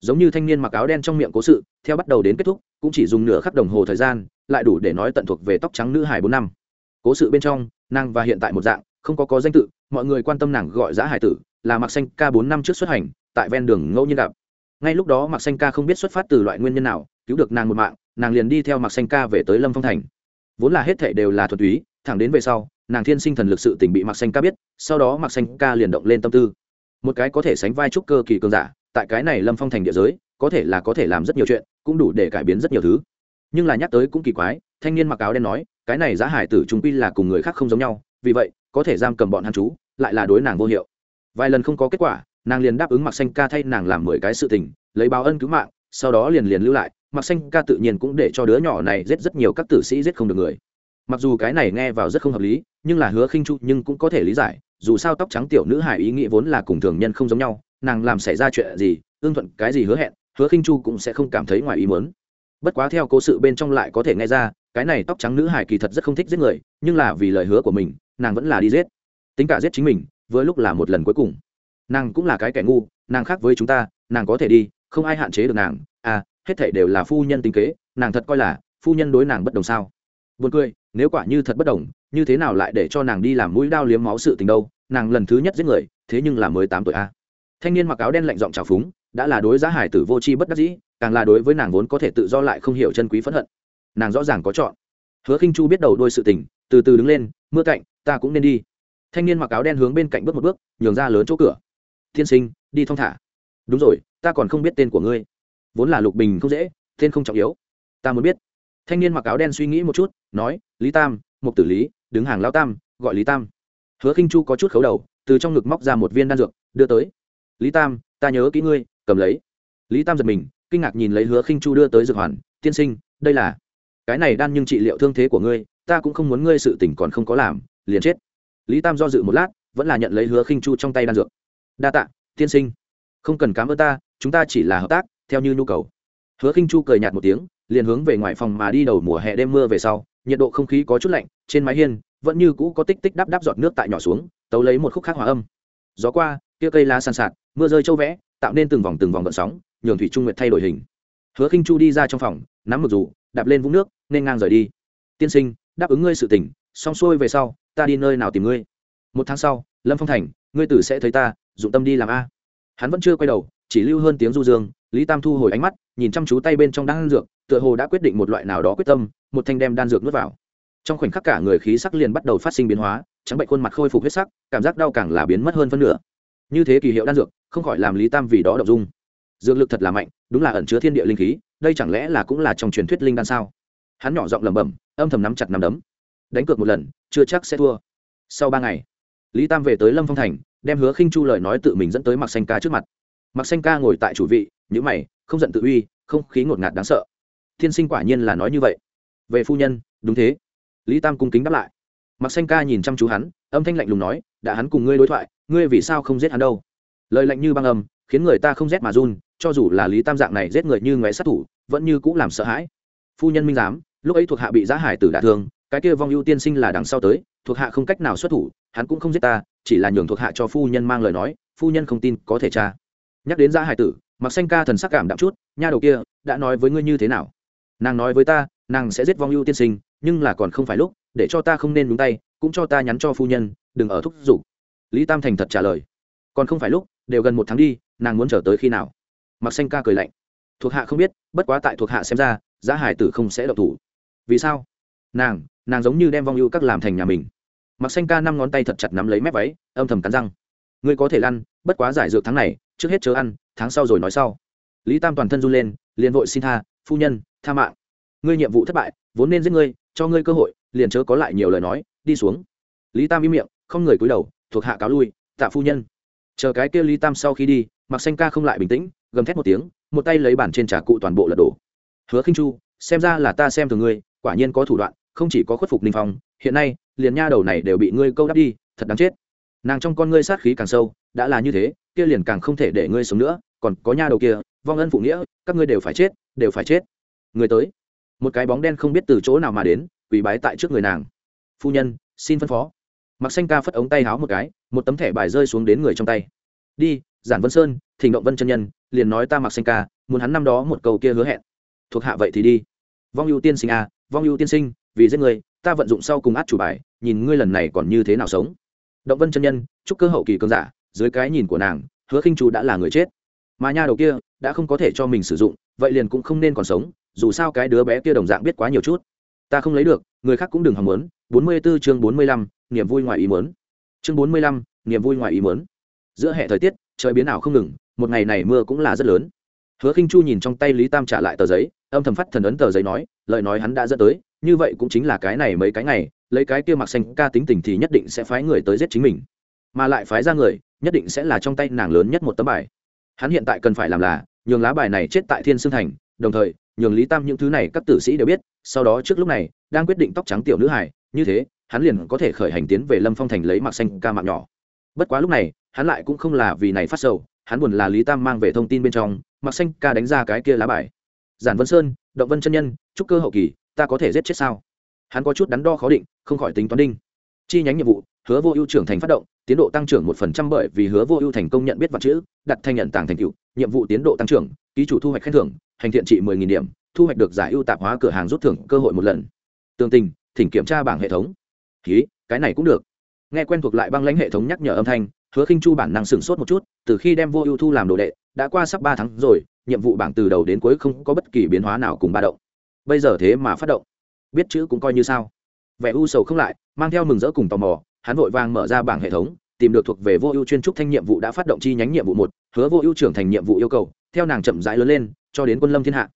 Giống như thanh niên mặc áo đen trong miệng cố sự, theo bắt đầu đến kết thúc, cũng chỉ dùng nửa khắc đồng hồ thời gian, lại đủ để nói tận thuộc về tóc trắng nữ hải bốn năm. Cố sự bên trong, nàng và hiện tại một dạng, không có có danh tự, mọi người quan tâm nàng gọi giá hải tử, là mặc xanh ca bốn năm trước xuất hành, tại ven đường ngẫu nhiên gặp. Ngay lúc đó mặc xanh ca không biết xuất phát từ loại nguyên nhân nào, cứu được nàng một mạng, nàng liền đi theo mặc xanh ca về tới lâm phong thành. Vốn là hết thể đều là thuật túy thẳng đến về sau, nàng thiên sinh thần lực sự tình bị mặc xanh ca biết, sau đó mặc xanh ca liền động lên tâm tư. Một cái có thể sánh vai trúc cơ kỳ cường giả, tại cái này lâm phong thành địa giới, có thể là có thể làm rất nhiều chuyện, cũng đủ để cải biến rất nhiều thứ. Nhưng là nhắc tới cũng kỳ quái, thanh niên mặc áo đen nói, cái này giá hải tử trung quy là cùng người khác không giống nhau, vì vậy, có thể giam cầm bọn hắn chú, lại là đối nàng vô hiệu. Vài lần không có kết quả, nàng liền đáp ứng mặc xanh ca thay nàng làm mười cái sự tình, lấy báo ân cứu mạng, sau đó liền liền lưu lại mặc xanh ca tự nhiên cũng để cho đứa nhỏ này giết rất nhiều các tử sĩ giết không được người mặc dù cái này nghe vào rất không hợp lý, nhưng là hứa khinh chu nhưng cũng có thể lý giải, dù sao tóc trắng tiểu nữ hải ý nghĩ vốn là cùng thường nhân không giống nhau, nàng làm xảy ra chuyện gì ương thuận cái gì hứa hẹn, hứa khinh chu cũng sẽ không cảm thấy ngoài ý muốn. Bất quá theo cố sự bên trong lại có thể nghe ra, cái này tóc trắng nữ hải kỳ thật rất không thích giết người, nhưng là vì lời hứa của mình, nàng vẫn là đi giết. Tính cả giết chính mình với lúc là một lần cuối cùng. Nàng cũng là cái kẻ ngu, nàng khác với chúng ta, nàng có thể đi, không ai hạn chế được nàng. À hết thể đều là phu nhân tính kế, nàng thật coi là, phu nhân đối nàng bất đồng sao? Buồn cười, nếu quả như thật bất đồng, như thế nào lại để cho nàng đi làm mũi đao liếm máu sự tình đâu? Nàng lần thứ nhất giết người, thế nhưng là mới tám tuổi a. Thanh niên mặc áo đen lạnh giọng trào phúng, đã là đối giá hải tử vô tri bất đắc dĩ, càng là đối với nàng vốn có thể tự do lại không hiểu chân quý phẫn hận. Nàng rõ ràng có chọn. Hứa khinh chu biết đầu đôi sự tình, từ từ đứng lên, mưa cạnh, ta cũng nên đi. Thanh niên mặc áo đen hướng bên cạnh bước một bước, nhường ra lớn chỗ cửa. Thiên sinh, đi thong thả. Đúng rồi, ta còn không biết tên của ngươi. Vốn là lục bình không dễ, tên không trọng yếu. Ta muốn biết thanh niên mặc áo đen suy nghĩ một chút, nói, lý tam, mục tử lý, đứng hàng lao tam, gọi lý tam. Hứa khinh chu có chút khấu đầu, từ trong ngực móc ra một viên đan dược, đưa tới. Lý tam, ta nhớ kỹ ngươi, cầm lấy. Lý tam giật mình, kinh ngạc nhìn lấy hứa khinh chu đưa tới dược hoàn, tiên sinh, đây là cái này đan nhưng trị liệu thương thế của ngươi, ta cũng không muốn ngươi sự tỉnh còn không có làm, liền chết. Lý tam do dự một lát, vẫn là nhận lấy hứa khinh chu trong tay đan dược. Đa tạ, tiên sinh. Không cần cám ơn ta, chúng ta chỉ là hợp tác, theo như nhu cầu hứa khinh chu cười nhạt một tiếng, liền hướng về ngoài phòng mà đi đầu mùa hè đêm mưa về sau, nhiệt độ không khí có chút lạnh, trên mái hiên vẫn như cũ có tích tích đắp đắp giọt nước tại nhỏ xuống, tấu lấy một khúc khác hòa âm. Gió qua, kia cây lá sàn sạt, mưa rơi châu vẽ, tạo nên từng vòng từng vòng gợn sóng, nhường thủy trung nguyệt thay đổi hình. Hứa khinh chu đi ra trong phòng, nắm mực dù, đạp lên vũng nước, nên ngang rời đi. Tiên sinh, đáp ứng ngươi sự tỉnh xong xuôi về sau, ta đi nơi nào tìm ngươi? Một tháng sau, lâm phong thành, ngươi tử sẽ thấy ta, dụng tâm đi làm a. Hắn vẫn chưa quay đầu chỉ lưu hơn tiếng du dương, lý tam thu hồi ánh mắt, nhìn chăm chú tay bên trong đan dược, tựa hồ đã quyết định một loại nào đó quyết tâm, một thanh đem đan dược nuốt vào. Trong khoảnh khắc cả người khí sắc liền bắt đầu phát sinh biến hóa, trắng bệnh khuôn mặt khôi phục huyết sắc, cảm giác đau càng là biến mất hơn phân nửa. Như thế kỳ hiệu đan dược, không khỏi làm lý tam vì đó đ dung. Dược lực thật là mạnh, đúng là ẩn chứa thiên địa linh khí, đây chẳng lẽ là cũng là trong truyền thuyết linh đan sao? Hắn nhỏ giọng lẩm bẩm, âm thầm nắm chặt nắm đấm. Đánh cược một lần, chưa chắc sẽ thua. Sau ba ngày, lý tam về tới lâm phong thành, đem hứa khinh chu lời nói tự mình dẫn tới mặc xanh ca trước mặt mặc xanh ca ngồi tại chủ vị nhữ mày, không giận tự uy, không khí ngột ngạt đáng sợ. Thiên sinh quả nhiên là nói như vậy. Về phu nhân, đúng thế. Lý tam cung kính đáp lại. Mặc xanh ca nhìn chăm chú hắn, âm thanh lạnh lùng nói, đã hắn cùng ngươi đối thoại, ngươi vì sao không giết hắn đâu? Lời lạnh như băng âm, khiến người ta không rét mà run, cho dù là lý tam dạng này giết người như ngoé sát thủ, vẫn như cũng làm sợ hãi. Phu nhân minh giám, lúc ấy thuộc hạ bị giá hải tử đả thương, cái kia vong ưu tiên sinh là đằng sau tới, thuộc hạ không cách nào xuất thủ, hắn cũng không giết ta, chỉ là nhường thuộc hạ cho phu nhân mang lời nói, phu nhân không tin có thể tra nhắc đến giã hải tử mặc xanh ca thần sắc cảm đạm chút, nha đầu kia, đã nói với ngươi như thế nào? Nàng nói với ta, nàng sẽ giết vong ưu tiên sinh, nhưng là còn không phải lúc, để cho ta không nên đúng tay, cũng cho ta nhắn cho phu nhân, đừng ở thúc giục. Lý tam thành thật trả lời, còn không phải lúc, đều gần một tháng đi, nàng muốn chờ tới khi nào? Mặc xanh ca cười lạnh, thuộc hạ không biết, bất quá tại thuộc hạ xem ra giá hải tử không sẽ độc thủ. Vì sao? Nàng nàng giống như đem vong ưu các làm thành nhà mình. Mặc xanh ca năm ngón tay thật chặt nắm lấy mép váy, âm thầm cắn răng, ngươi có thể lăn bất quá giải dược tháng này, trước hết chớ ăn, tháng sau rồi nói sau. Lý tam toàn thân run lên, liền vội xin tha, phu nhân, tha mạng. Ngươi nhiệm vụ thất bại, vốn nên giết ngươi, cho ngươi cơ hội, liền chớ có lại nhiều lời nói, đi xuống. Lý tam im miệng, không người cúi đầu, thuộc hạ cáo lui, tạ phu nhân. Chờ cái kia lý tam sau khi đi mặc xanh ca không lại bình tĩnh, gầm thét một tiếng, một tay lấy bản trên trà cụ toàn bộ lật đổ. Hứa khinh chu, xem ra là ta xem thường ngươi, quả nhiên có thủ đoạn, không chỉ có khuất phục ninh phong, hiện nay, liền nha đầu này đều bị ngươi câu đắp đi, thật đáng chết nàng trong con ngươi sát khí càng sâu, đã là như thế, kia liền càng không thể để ngươi sống nữa, còn có nha đầu kia, vong ân phụ nghĩa, các ngươi đều phải chết, đều phải chết. Người tới. Một cái bóng đen không biết từ chỗ nào mà đến, quỳ bái tại trước người nàng. Phu nhân, xin phân phó. Mặc xanh ca phất ống tay háo một cái, một tấm thẻ bài rơi xuống đến người trong tay. Đi, giản vân sơn thỉnh động vân chân nhân, liền nói ta mặc xanh ca, muốn hắn năm đó một câu kia hứa hẹn. Thuộc hạ vậy thì đi. Vong ưu tiên sinh à vong ưu tiên sinh, vì giết người, ta vận dụng sau cùng át chủ bài, nhìn ngươi lần này còn như thế nào sống động vân chân nhân, chúc cơ hậu kỳ cơn giả, dưới cái nhìn của nàng, hứa khinh Chu đã là người chết mà nha đầu kia, đã không có thể cho mình sử dụng, vậy liền cũng không nên còn sống, dù sao cái đứa bé kia đồng dạng biết quá nhiều chút ta không lấy được, người khác cũng đừng hòng muốn. bốn mươi 44 chương bốn mươi lăm, niềm vui ngoài ý muốn. chương bốn mươi lăm, niềm vui ngoài ý muốn. giữa hệ thời tiết, trời biến ảo không ngừng, một ngày này mưa cũng là rất lớn hứa khinh chu nhìn trong tay lý tam trả lại tờ giấy, âm thầm phát thần ấn tờ giấy nói, lời nói hắn đã dẫn tới, như vậy cũng chính là cái này mấy cái ngày lấy cái kia mặc xanh ca tính tình thì nhất định sẽ phái người tới giết chính mình. Mà lại phái ra người, nhất định sẽ là trong tay nàng lớn nhất một tấm bài. Hắn hiện tại cần phải làm là, nhường lá bài này chết tại thiên sương thành, đồng thời, nhường lý tam những thứ này các tử sĩ đều biết, sau đó trước lúc này, đang quyết định tóc trắng tiểu nữ hải như thế, hắn liền có thể khởi hành tiến về lâm phong thành lấy mặc xanh ca mạng nhỏ. Bất quá lúc này, hắn lại cũng không là vì này phát sầu, hắn buồn là lý tam mang về thông tin bên trong, mặc xanh ca đánh ra cái kia lá bài. Giản vân sơn, động vân chân nhân trúc cơ hậu kỳ, ta có thể giết chết sao? Hắn có chút đắn đo khó định, không khỏi tính toán đinh. Chi nhánh nhiệm vụ, hứa vô ưu trưởng thành phát động, tiến độ tăng trưởng một phần trăm bởi vì hứa vô ưu thành công nhận biết vật chữ, đặt thanh nhận tàng thành cựu nhiệm vụ tiến độ tăng trưởng, ký chủ thu hoạch khen thưởng, hành thiện trị mười nghìn điểm, thu hoạch được giải ưu tạp hóa cửa hàng rút thưởng cơ hội một lần. Tương tình, thỉnh kiểm tra bảng hệ thống. Ký cái này cũng được. Nghe quen thuộc lại băng lãnh hệ thống nhắc nhở âm thanh, hứa khinh chu bản năng sửng sốt một chút, từ khi đem vô ưu thu làm đồ đệ, đã qua sắp ba tháng rồi, nhiệm vụ bảng từ đầu đến cuối không có bất kỳ biến hóa nào cùng ba động. Bây giờ thế mà phát động biết chữ cũng coi như sao. Vẻ u sầu không lại, mang theo mừng rỡ cùng tò mò, hắn vội vàng mở ra bảng hệ thống, tìm được thuộc về vô ưu chuyên trúc thanh nhiệm vụ đã phát động chi nhánh nhiệm vụ một, hứa vô ưu trưởng thành nhiệm vụ yêu cầu, theo nàng chậm rãi lớn lên, cho đến quân lâm thiên hạ.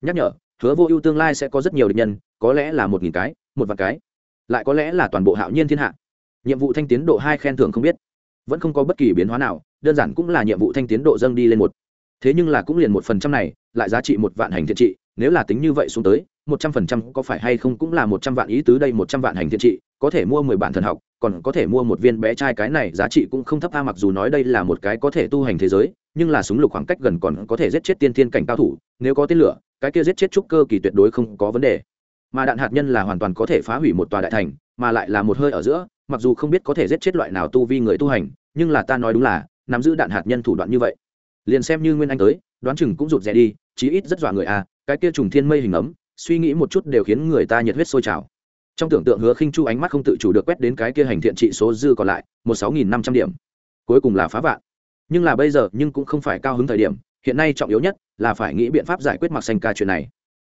Nhắc nhở, hứa vô ưu tương lai sẽ có rất nhiều địch nhân, có lẽ là một nghìn cái, một vạn cái, lại có lẽ là toàn bộ hạo nhiên thiên hạ. Nhiệm vụ thanh tiến độ hai khen thưởng không biết, vẫn không có bất kỳ biến hóa nào, đơn giản cũng là nhiệm vụ thanh tiến độ dâng đi lên một. Thế nhưng là cũng liền một phần trăm này, lại giá trị một vạn hành thiện trị, nếu là tính như vậy xuống tới một trăm phần trăm có phải hay không cũng là một trăm vạn ý tứ đây, một trăm vạn hành thiện trị, có thể mua mười bản thần học, còn có thể mua một viên bé trai cái này, giá trị cũng không thấp a mặc dù nói đây là một cái có thể tu hành thế giới, nhưng là súng lục khoảng cách gần còn có thể giết chết tiên thiên cảnh cao thủ, nếu có tên lửa, cái kia giết chết trúc cơ kỳ tuyệt đối không có vấn đề. Mà đạn hạt nhân là hoàn toàn có thể phá hủy một tòa đại thành, mà lại là một hơi ở giữa, mặc dù không biết có thể giết chết loại nào tu vi người tu hành, nhưng là ta nói đúng là, nắm giữ đạn hạt nhân thủ đoạn như vậy. Liền xem như nguyên anh tới, đoán chừng cũng rụt rè đi, chí ít rất dọa người à cái kia trùng thiên mây hình ấm suy nghĩ một chút đều khiến người ta nhiệt huyết sôi trào. Trong tưởng tượng hứa khinh chu ánh mắt không tự chủ được quét đến cái kia hành thiện trị số dư còn lại, một sáu nghìn năm trăm điểm. Cuối cùng là phá vạn. Nhưng là bây giờ nhưng cũng không phải cao hứng thời điểm, hiện nay trọng yếu nhất là phải nghĩ biện pháp giải quyết mặc xanh ca chuyện này.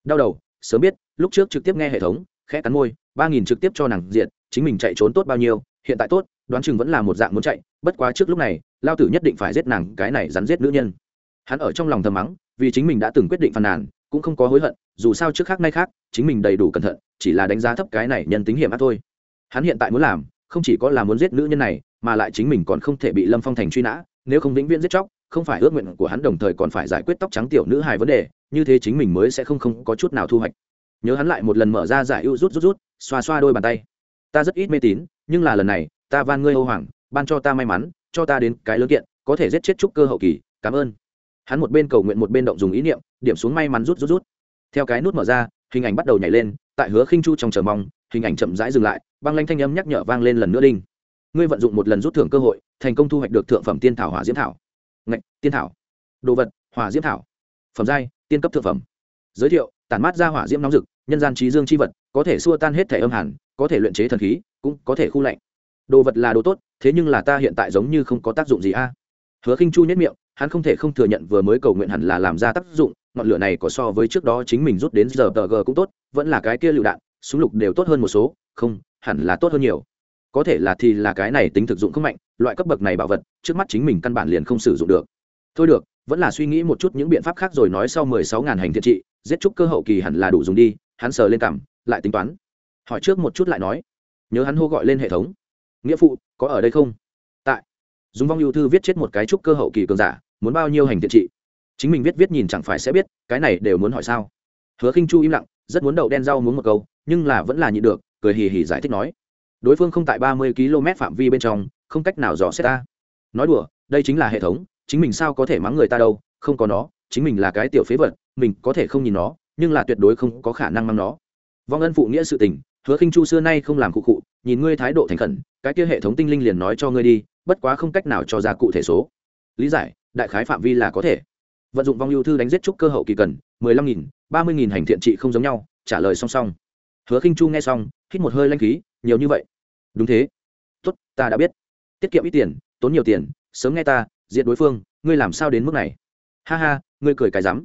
Đau đầu, sớm biết, lúc trước trực tiếp nghe hệ thống, khẽ cắn môi, ba nghìn trực tiếp cho nàng diện chính mình chạy trốn tốt bao nhiêu, hiện tại tốt, đoán chừng vẫn là một dạng muốn chạy, bất quá trước lúc này, lao tử nhất định phải giết nàng, cái này rắn giết nữ nhân. Hắn ở trong lòng thầm mắng, vì chính mình đã từng quyết định phàn nàn cũng không có hối hận, dù sao trước khác nay khác, chính mình đầy đủ cẩn thận, chỉ là đánh giá thấp cái này nhân tính hiểm ác thôi. Hắn hiện tại muốn làm, không chỉ có là muốn giết nữ nhân này, mà lại chính mình còn không thể bị lâm phong thành truy nã, nếu không vĩnh viễn giết chóc, không phải ước nguyện của hắn đồng thời còn phải giải quyết tóc trắng tiểu nữ hài vấn đề, như thế chính mình mới sẽ không không có chút nào thu hoạch. Nhớ hắn lại một lần mở ra giải ưu rút rút rút, xoa xoa đôi bàn tay. Ta rất ít mê tín, nhưng là lần này, ta van ngươi hô hoàng ban cho ta may mắn, cho ta đến cái lớn kiện, có thể giết chết trúc cơ hậu kỳ, cảm ơn. Hắn một bên cầu nguyện một bên động dùng ý niệm điểm xuống may mắn rút rút rút. Theo cái nút mở ra, hình ảnh bắt đầu nhảy lên, tại hứa khinh chu trong chờ mong, hình ảnh chậm rãi dừng lại, băng lanh thanh âm nhắc nhở vang lên lần nữa đinh. Ngươi vận dụng một lần rút thưởng cơ hội, thành công thu hoạch được thượng phẩm tiên thảo hỏa diễm thảo. Ngạch, tiên thảo. Đồ vật, hỏa diễm thảo. Phẩm giai, tiên cấp thượng phẩm. Giới thiệu, tản mát ra hỏa diễm nóng rực, nhân gian trí dương chi vật, có thể xua tan hết thể âm hàn có thể luyện chế thần khí, cũng có thể khu lạnh. Đồ vật là đồ tốt, thế nhưng là ta hiện tại giống như không có tác dụng gì a. Hứa khinh chu nhất miệng, hắn không thể không thừa nhận vừa mới cầu nguyện hẳn là làm ra tác dụng ngọn lửa này có so với trước đó chính mình rút đến giờ tờ g cũng tốt, vẫn là cái kia lựu đạn, súng lục đều tốt hơn một số, không, hẳn là tốt hơn nhiều. Có thể là thì là cái này tính thực dụng không mạnh, loại cấp bậc này bảo vật, trước mắt chính mình căn bản liền không sử dụng được. Thôi được, vẫn là suy nghĩ một chút những biện pháp khác rồi nói sau mười sáu ngàn hành thiện trị, giết chúc cơ hậu kỳ hẳn là đủ dùng đi, hắn sờ lên cảm, lại tính toán. Hỏi trước một chút lại nói. Nhớ hắn hô gọi lên hệ thống. Nghĩa phụ, có ở đây không? Tại. Dùng vong yêu thư viết chết một cái trúc cơ hậu kỳ cường giả, muốn bao nhiêu hành thiện trị? Chính mình viết viết nhìn chẳng phải sẽ biết, cái này đều muốn hỏi sao? Hứa khinh chu im lặng, rất muốn đậu đen rau muốn một câu, nhưng là vẫn là nhịn được, cười hì hì giải thích nói. Đối phương không tại ba mươi km phạm vi bên trong, không cách nào dò xét ta. Nói đùa, đây chính là hệ thống, chính mình sao có thể mắng người ta đâu, không có nó, chính mình là cái tiểu phế vật, mình có thể không nhìn nó, nhưng là tuyệt đối không có khả năng mang nó. Vong ân phụ nghĩa sự tình, hứa khinh chu xưa nay không làm cụ cụ, nhìn ngươi thái độ thành khẩn, cái kia hệ thống tinh linh liền nói cho ngươi đi, bất quá không cách nào cho ra cụ thể số. Lý giải, đại khái phạm vi là có thể vận dụng vong ưu thư đánh giết trúc cơ hậu kỳ cần, mười lăm nghìn, ba mươi nghìn hành thiện trị không giống nhau, trả lời song song. Hứa khinh chu nghe xong, hít một hơi lanh khí, nhiều như vậy. Đúng thế. Tốt, ta đã biết. Tiết kiệm ít tiền, tốn nhiều tiền, sớm nghe ta diện đối phương, ngươi làm sao đến mức này? Ha ha, ngươi cười cái rắm.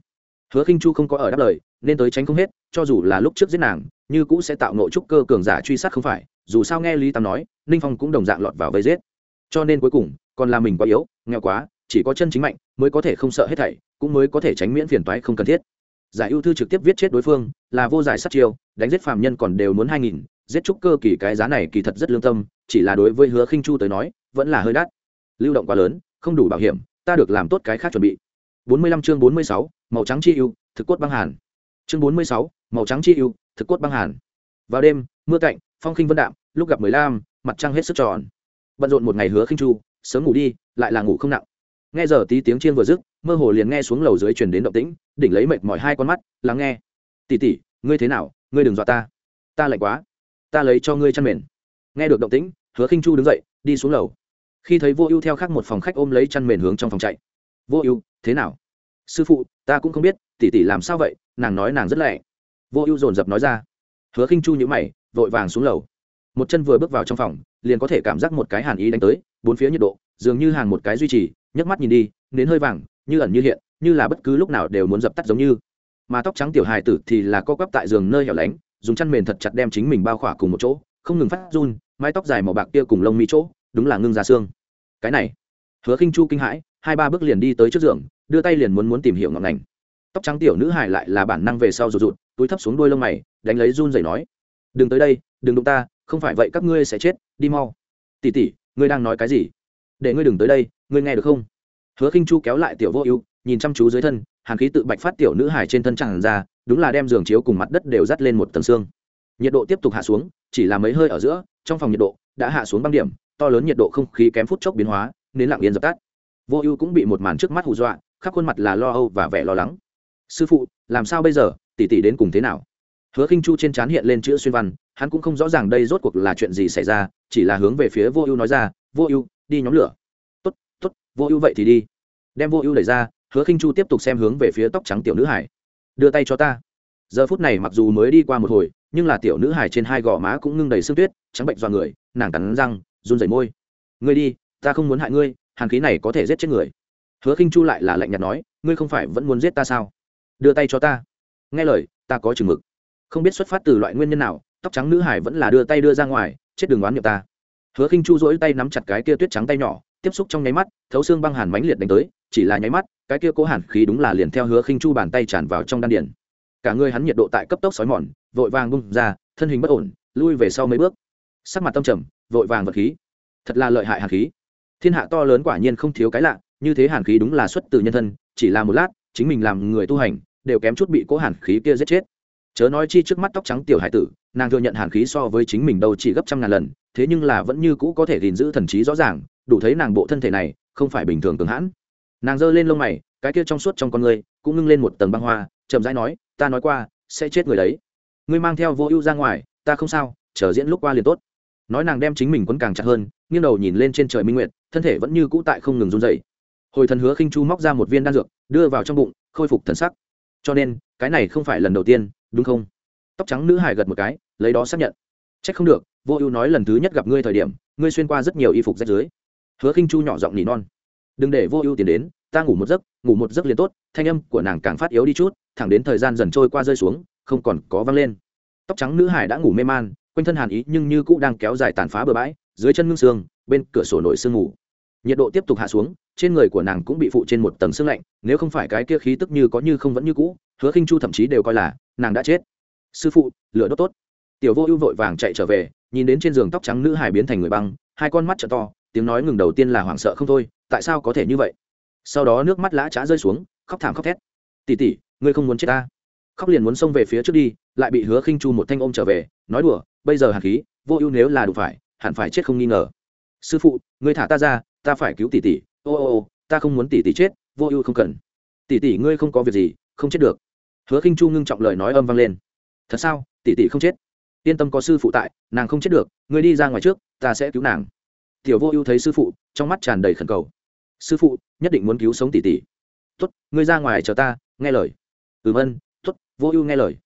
Hứa khinh chu không có ở đáp lời, nên tới tránh không hết, cho dù là lúc trước giết nàng, như cũ sẽ tạo nội trúc cơ cường giả truy sát không phải, dù sao nghe lý tam nói, ninh phong cũng đồng dạng lọt vào vây giết. Cho nên cuối cùng, còn là mình quá yếu, nghèo quá, chỉ có chân chính mạnh, mới có thể không sợ hết thảy cũng mới có thể tránh miễn phiền toái không cần thiết. Giải ưu thư trực tiếp viết chết đối phương là vô giải sát chiêu đánh giết phàm nhân còn đều muốn hai nghìn giết trúc cơ kỳ cái giá này kỳ thật rất lương tâm chỉ là đối với hứa khinh chu tới nói vẫn là hơi đắt. Lưu động quá lớn không đủ bảo hiểm ta được làm tốt cái khác chuẩn bị. 45 chương 46, màu trắng chi ưu thực cốt băng hàn. Chương 46, màu trắng chi ưu thực cốt băng hàn. Vào đêm mưa cạnh phong khinh vân đạm lúc gặp mười lam mặt trăng hết sức tròn. Bận rộn một ngày hứa khinh chu sớm ngủ đi lại là ngủ không nặng nghe giờ tí tiếng chiên vừa dứt, mơ hồ liền nghe xuống lầu dưới truyền đến động tĩnh, đỉnh lấy mệt mỏi hai con mắt, lắng nghe. Tỉ tỉ ngươi thế nào? Ngươi đừng dọa ta. Ta lạnh quá. Ta lấy cho ngươi chăn mền. Nghe được động tĩnh, hứa khinh chu đứng dậy, đi xuống lầu. Khi thấy vô ưu theo khác một phòng khách ôm lấy chăn mền hướng trong phòng chạy. Vô ưu, thế nào? Sư phụ, ta cũng không biết tỉ tỉ làm sao vậy? Nàng nói nàng rất lẹ. Vô ưu dồn dập nói ra. Hứa khinh chu nhữ mày, vội vàng xuống lầu. Một chân vừa bước vào trong phòng, liền có thể cảm giác một cái hàn ý đánh tới, bốn phía nhiệt độ, dường như hàng một cái duy trì nhấc mắt nhìn đi, nến hơi vàng, như ẩn như hiện, như là bất cứ lúc nào đều muốn dập tắt giống như. Mà tóc trắng tiểu hài tử thì là co quắp tại giường nơi hẻo lánh, dùng chăn mền thật chặt đem chính mình bao khỏa cùng một chỗ, không ngừng phát run, mái tóc dài màu bạc kia cùng lông mỹ chỗ, đúng là ngưng ra xương. Cái này, hứa khinh chu kinh hãi, hai ba bước liền đi tới trước giường, đưa tay liền muốn muốn tìm hiểu ngọn ngành. Tóc trắng tiểu nữ hài lại là bản năng về sau rụt rụt, túi thấp xuống đuôi lông mày, đánh lấy run rẩy nói, đừng tới đây, đừng đụng ta, không phải vậy các ngươi sẽ chết, đi mau. Tỷ tỷ, ngươi đang nói cái gì? Để ngươi đừng tới đây, ngươi nghe được không? Hứa khinh chu kéo lại tiểu vô ưu, nhìn chăm chú dưới thân, hàn khí tự bạch phát tiểu nữ hài trên thân tràn ra, đúng là đem giường chiếu cùng mặt đất đều dắt lên một tầng xương. Nhiệt độ tiếp tục hạ xuống, chỉ là mấy hơi ở giữa, trong phòng nhiệt độ đã hạ xuống băng điểm, to lớn nhiệt độ không khí kém phút chốc biến hóa nên lặng yên dập tắt. Vô ưu cũng bị một màn trước mắt hù dọa, khắp khuôn mặt là lo âu và vẻ lo lắng. Sư phụ, làm sao bây giờ? Tỷ tỷ đến cùng thế nào? Hứa khinh chu trên trán hiện lên chữ xuyên văn, hắn cũng không rõ ràng đây rốt cuộc là chuyện gì xảy ra, chỉ là hướng về phía vô ưu nói ra, vô ưu đi nhóm lửa. Tốt tốt, vô ưu vậy thì đi. Đem vô ưu đẩy ra, hứa khinh chu tiếp tục xem hướng về phía tóc trắng tiểu nữ hải. Đưa tay cho ta. Giờ phút này mặc dù mới đi qua một hồi, nhưng là tiểu nữ hải trên hai gò má cũng ngưng đầy sương tuyết, trắng bệnh do người, nàng cắn răng, run rẩy môi. Ngươi đi, ta không muốn hại ngươi, hàn khí này có thể giết chết người. Hứa khinh chu lại là lạnh nhạt nói, ngươi không phải vẫn muốn giết ta sao? Đưa tay cho ta. Nghe lời, ta có chừng mực. Không biết xuất phát từ loại nguyên nhân nào, tóc trắng nữ hải vẫn là đưa tay đưa ra ngoài, chết đường oán nhập ta hứa khinh chu duỗi tay nắm chặt cái kia tuyết trắng tay nhỏ, tiếp xúc trong nháy mắt, thấu xương băng hàn mãnh liệt đánh tới, chỉ là nháy mắt, cái kia cố hàn khí đúng là liền theo hứa khinh chu bàn tay tràn vào trong đan điền. Cả người hắn nhiệt độ tại cấp tốc sói mòn, vội vàng bung ra, thân hình bất ổn, lui về sau mấy bước. Sắc mặt tâm trầm, vội vàng vật khí. Thật là lợi hại hàn khí. Thiên hạ to lớn quả nhiên không thiếu cái lạ, như thế hàn khí đúng là xuất từ nhân thân, chỉ là một lát, chính mình làm người tu hành, đều kém chút bị cố hàn khí kia giết chết chớ nói chi trước mắt tóc trắng tiểu hải tử, nàng thừa nhận hàn khí so với chính mình đâu chỉ gấp trăm ngàn lần, thế nhưng là vẫn như cũ có thể gìn giữ thần trí rõ ràng, đủ thấy nàng bộ thân thể này không phải bình thường cường hãn. Nàng giơ lên lông mày, cái kia trong suốt trong con người cũng ngưng lên một tầng băng hoa, chậm rãi nói, ta nói qua, sẽ chết người đấy. Ngươi mang theo vô ưu ra ngoài, ta không sao, chờ diễn lúc qua liền tốt. Nói nàng đem chính mình quấn càng chặt hơn, nghiêng đầu nhìn lên trên trời minh nguyệt, thân thể vẫn như cũ tại không ngừng run dày hồi thần hứa khinh chu móc ra một viên đan dược, đưa vào trong bụng, khôi phục thần sắc. Cho nên, cái này không phải lần đầu tiên đúng không? Tóc trắng nữ hải gật một cái, lấy đó xác nhận. C h ắ c không được, vô ưu nói lần thứ nhất gặp ngươi thời điểm, ngươi xuyên qua rất nhiều y phục rách dưới. Hứa khinh chu nhỏ giọng nỉ non. Đừng để vô ưu tiến đến, ta ngủ một giấc, ngủ một giấc liền tốt, thanh âm của nàng càng phát yếu đi chút, thẳng đến thời gian dần trôi qua rơi xuống, không còn có văng lên. Tóc trắng nữ hải đã ngủ mê man, quanh thân hàn ý nhưng như cũ đang kéo dài tàn phá bờ bãi, dưới chân ngưng xương, bên cửa sổ nổi sương ngủ nhiệt độ tiếp tục hạ xuống, trên người của nàng cũng bị phụ trên một tầng sương lạnh, nếu không phải cái kia khí tức như có như không vẫn như cũ, hứa khinh chu thậm chí đều coi là nàng đã chết. Sư phụ, lửa đốt tốt. Tiểu vô ưu vội vàng chạy trở về, nhìn đến trên giường tóc trắng nữ hải biến thành người băng, hai con mắt t to, tiếng nói ngừng đầu tiên là hoảng sợ không thôi, tại sao có thể như vậy? Sau đó nước mắt lã trá rơi xuống, khóc thảm khóc thét. Tỉ tỉ ngươi không muốn chết ta? Khóc liền muốn xông về phía trước đi, lại bị hứa khinh chu một thanh ôm trở về, nói đùa, bây giờ hàn khí, vô ưu nếu là đủ phải, hẳn phải chết không nghi ngờ. Sư phụ, ngươi thả ta ra ta phải cứu tỷ tỷ, ô ô ô, ta không muốn tỷ tỷ chết, vô ưu không cần. Tỷ tỷ ngươi không có việc gì, không chết được. Hứa khinh chu ngưng trọng lời nói âm vang lên. Thật sao, tỷ tỷ không chết? Yên tâm có sư phụ tại, nàng không chết được, ngươi đi ra ngoài trước, ta sẽ cứu nàng. Tiểu vô ưu thấy sư phụ, trong mắt tràn đầy khẩn cầu. Sư phụ, nhất định muốn cứu sống tỷ tỷ. Tuất ngươi ra ngoài chờ ta, nghe lời. Ừm ân tuất vô ưu nghe lời.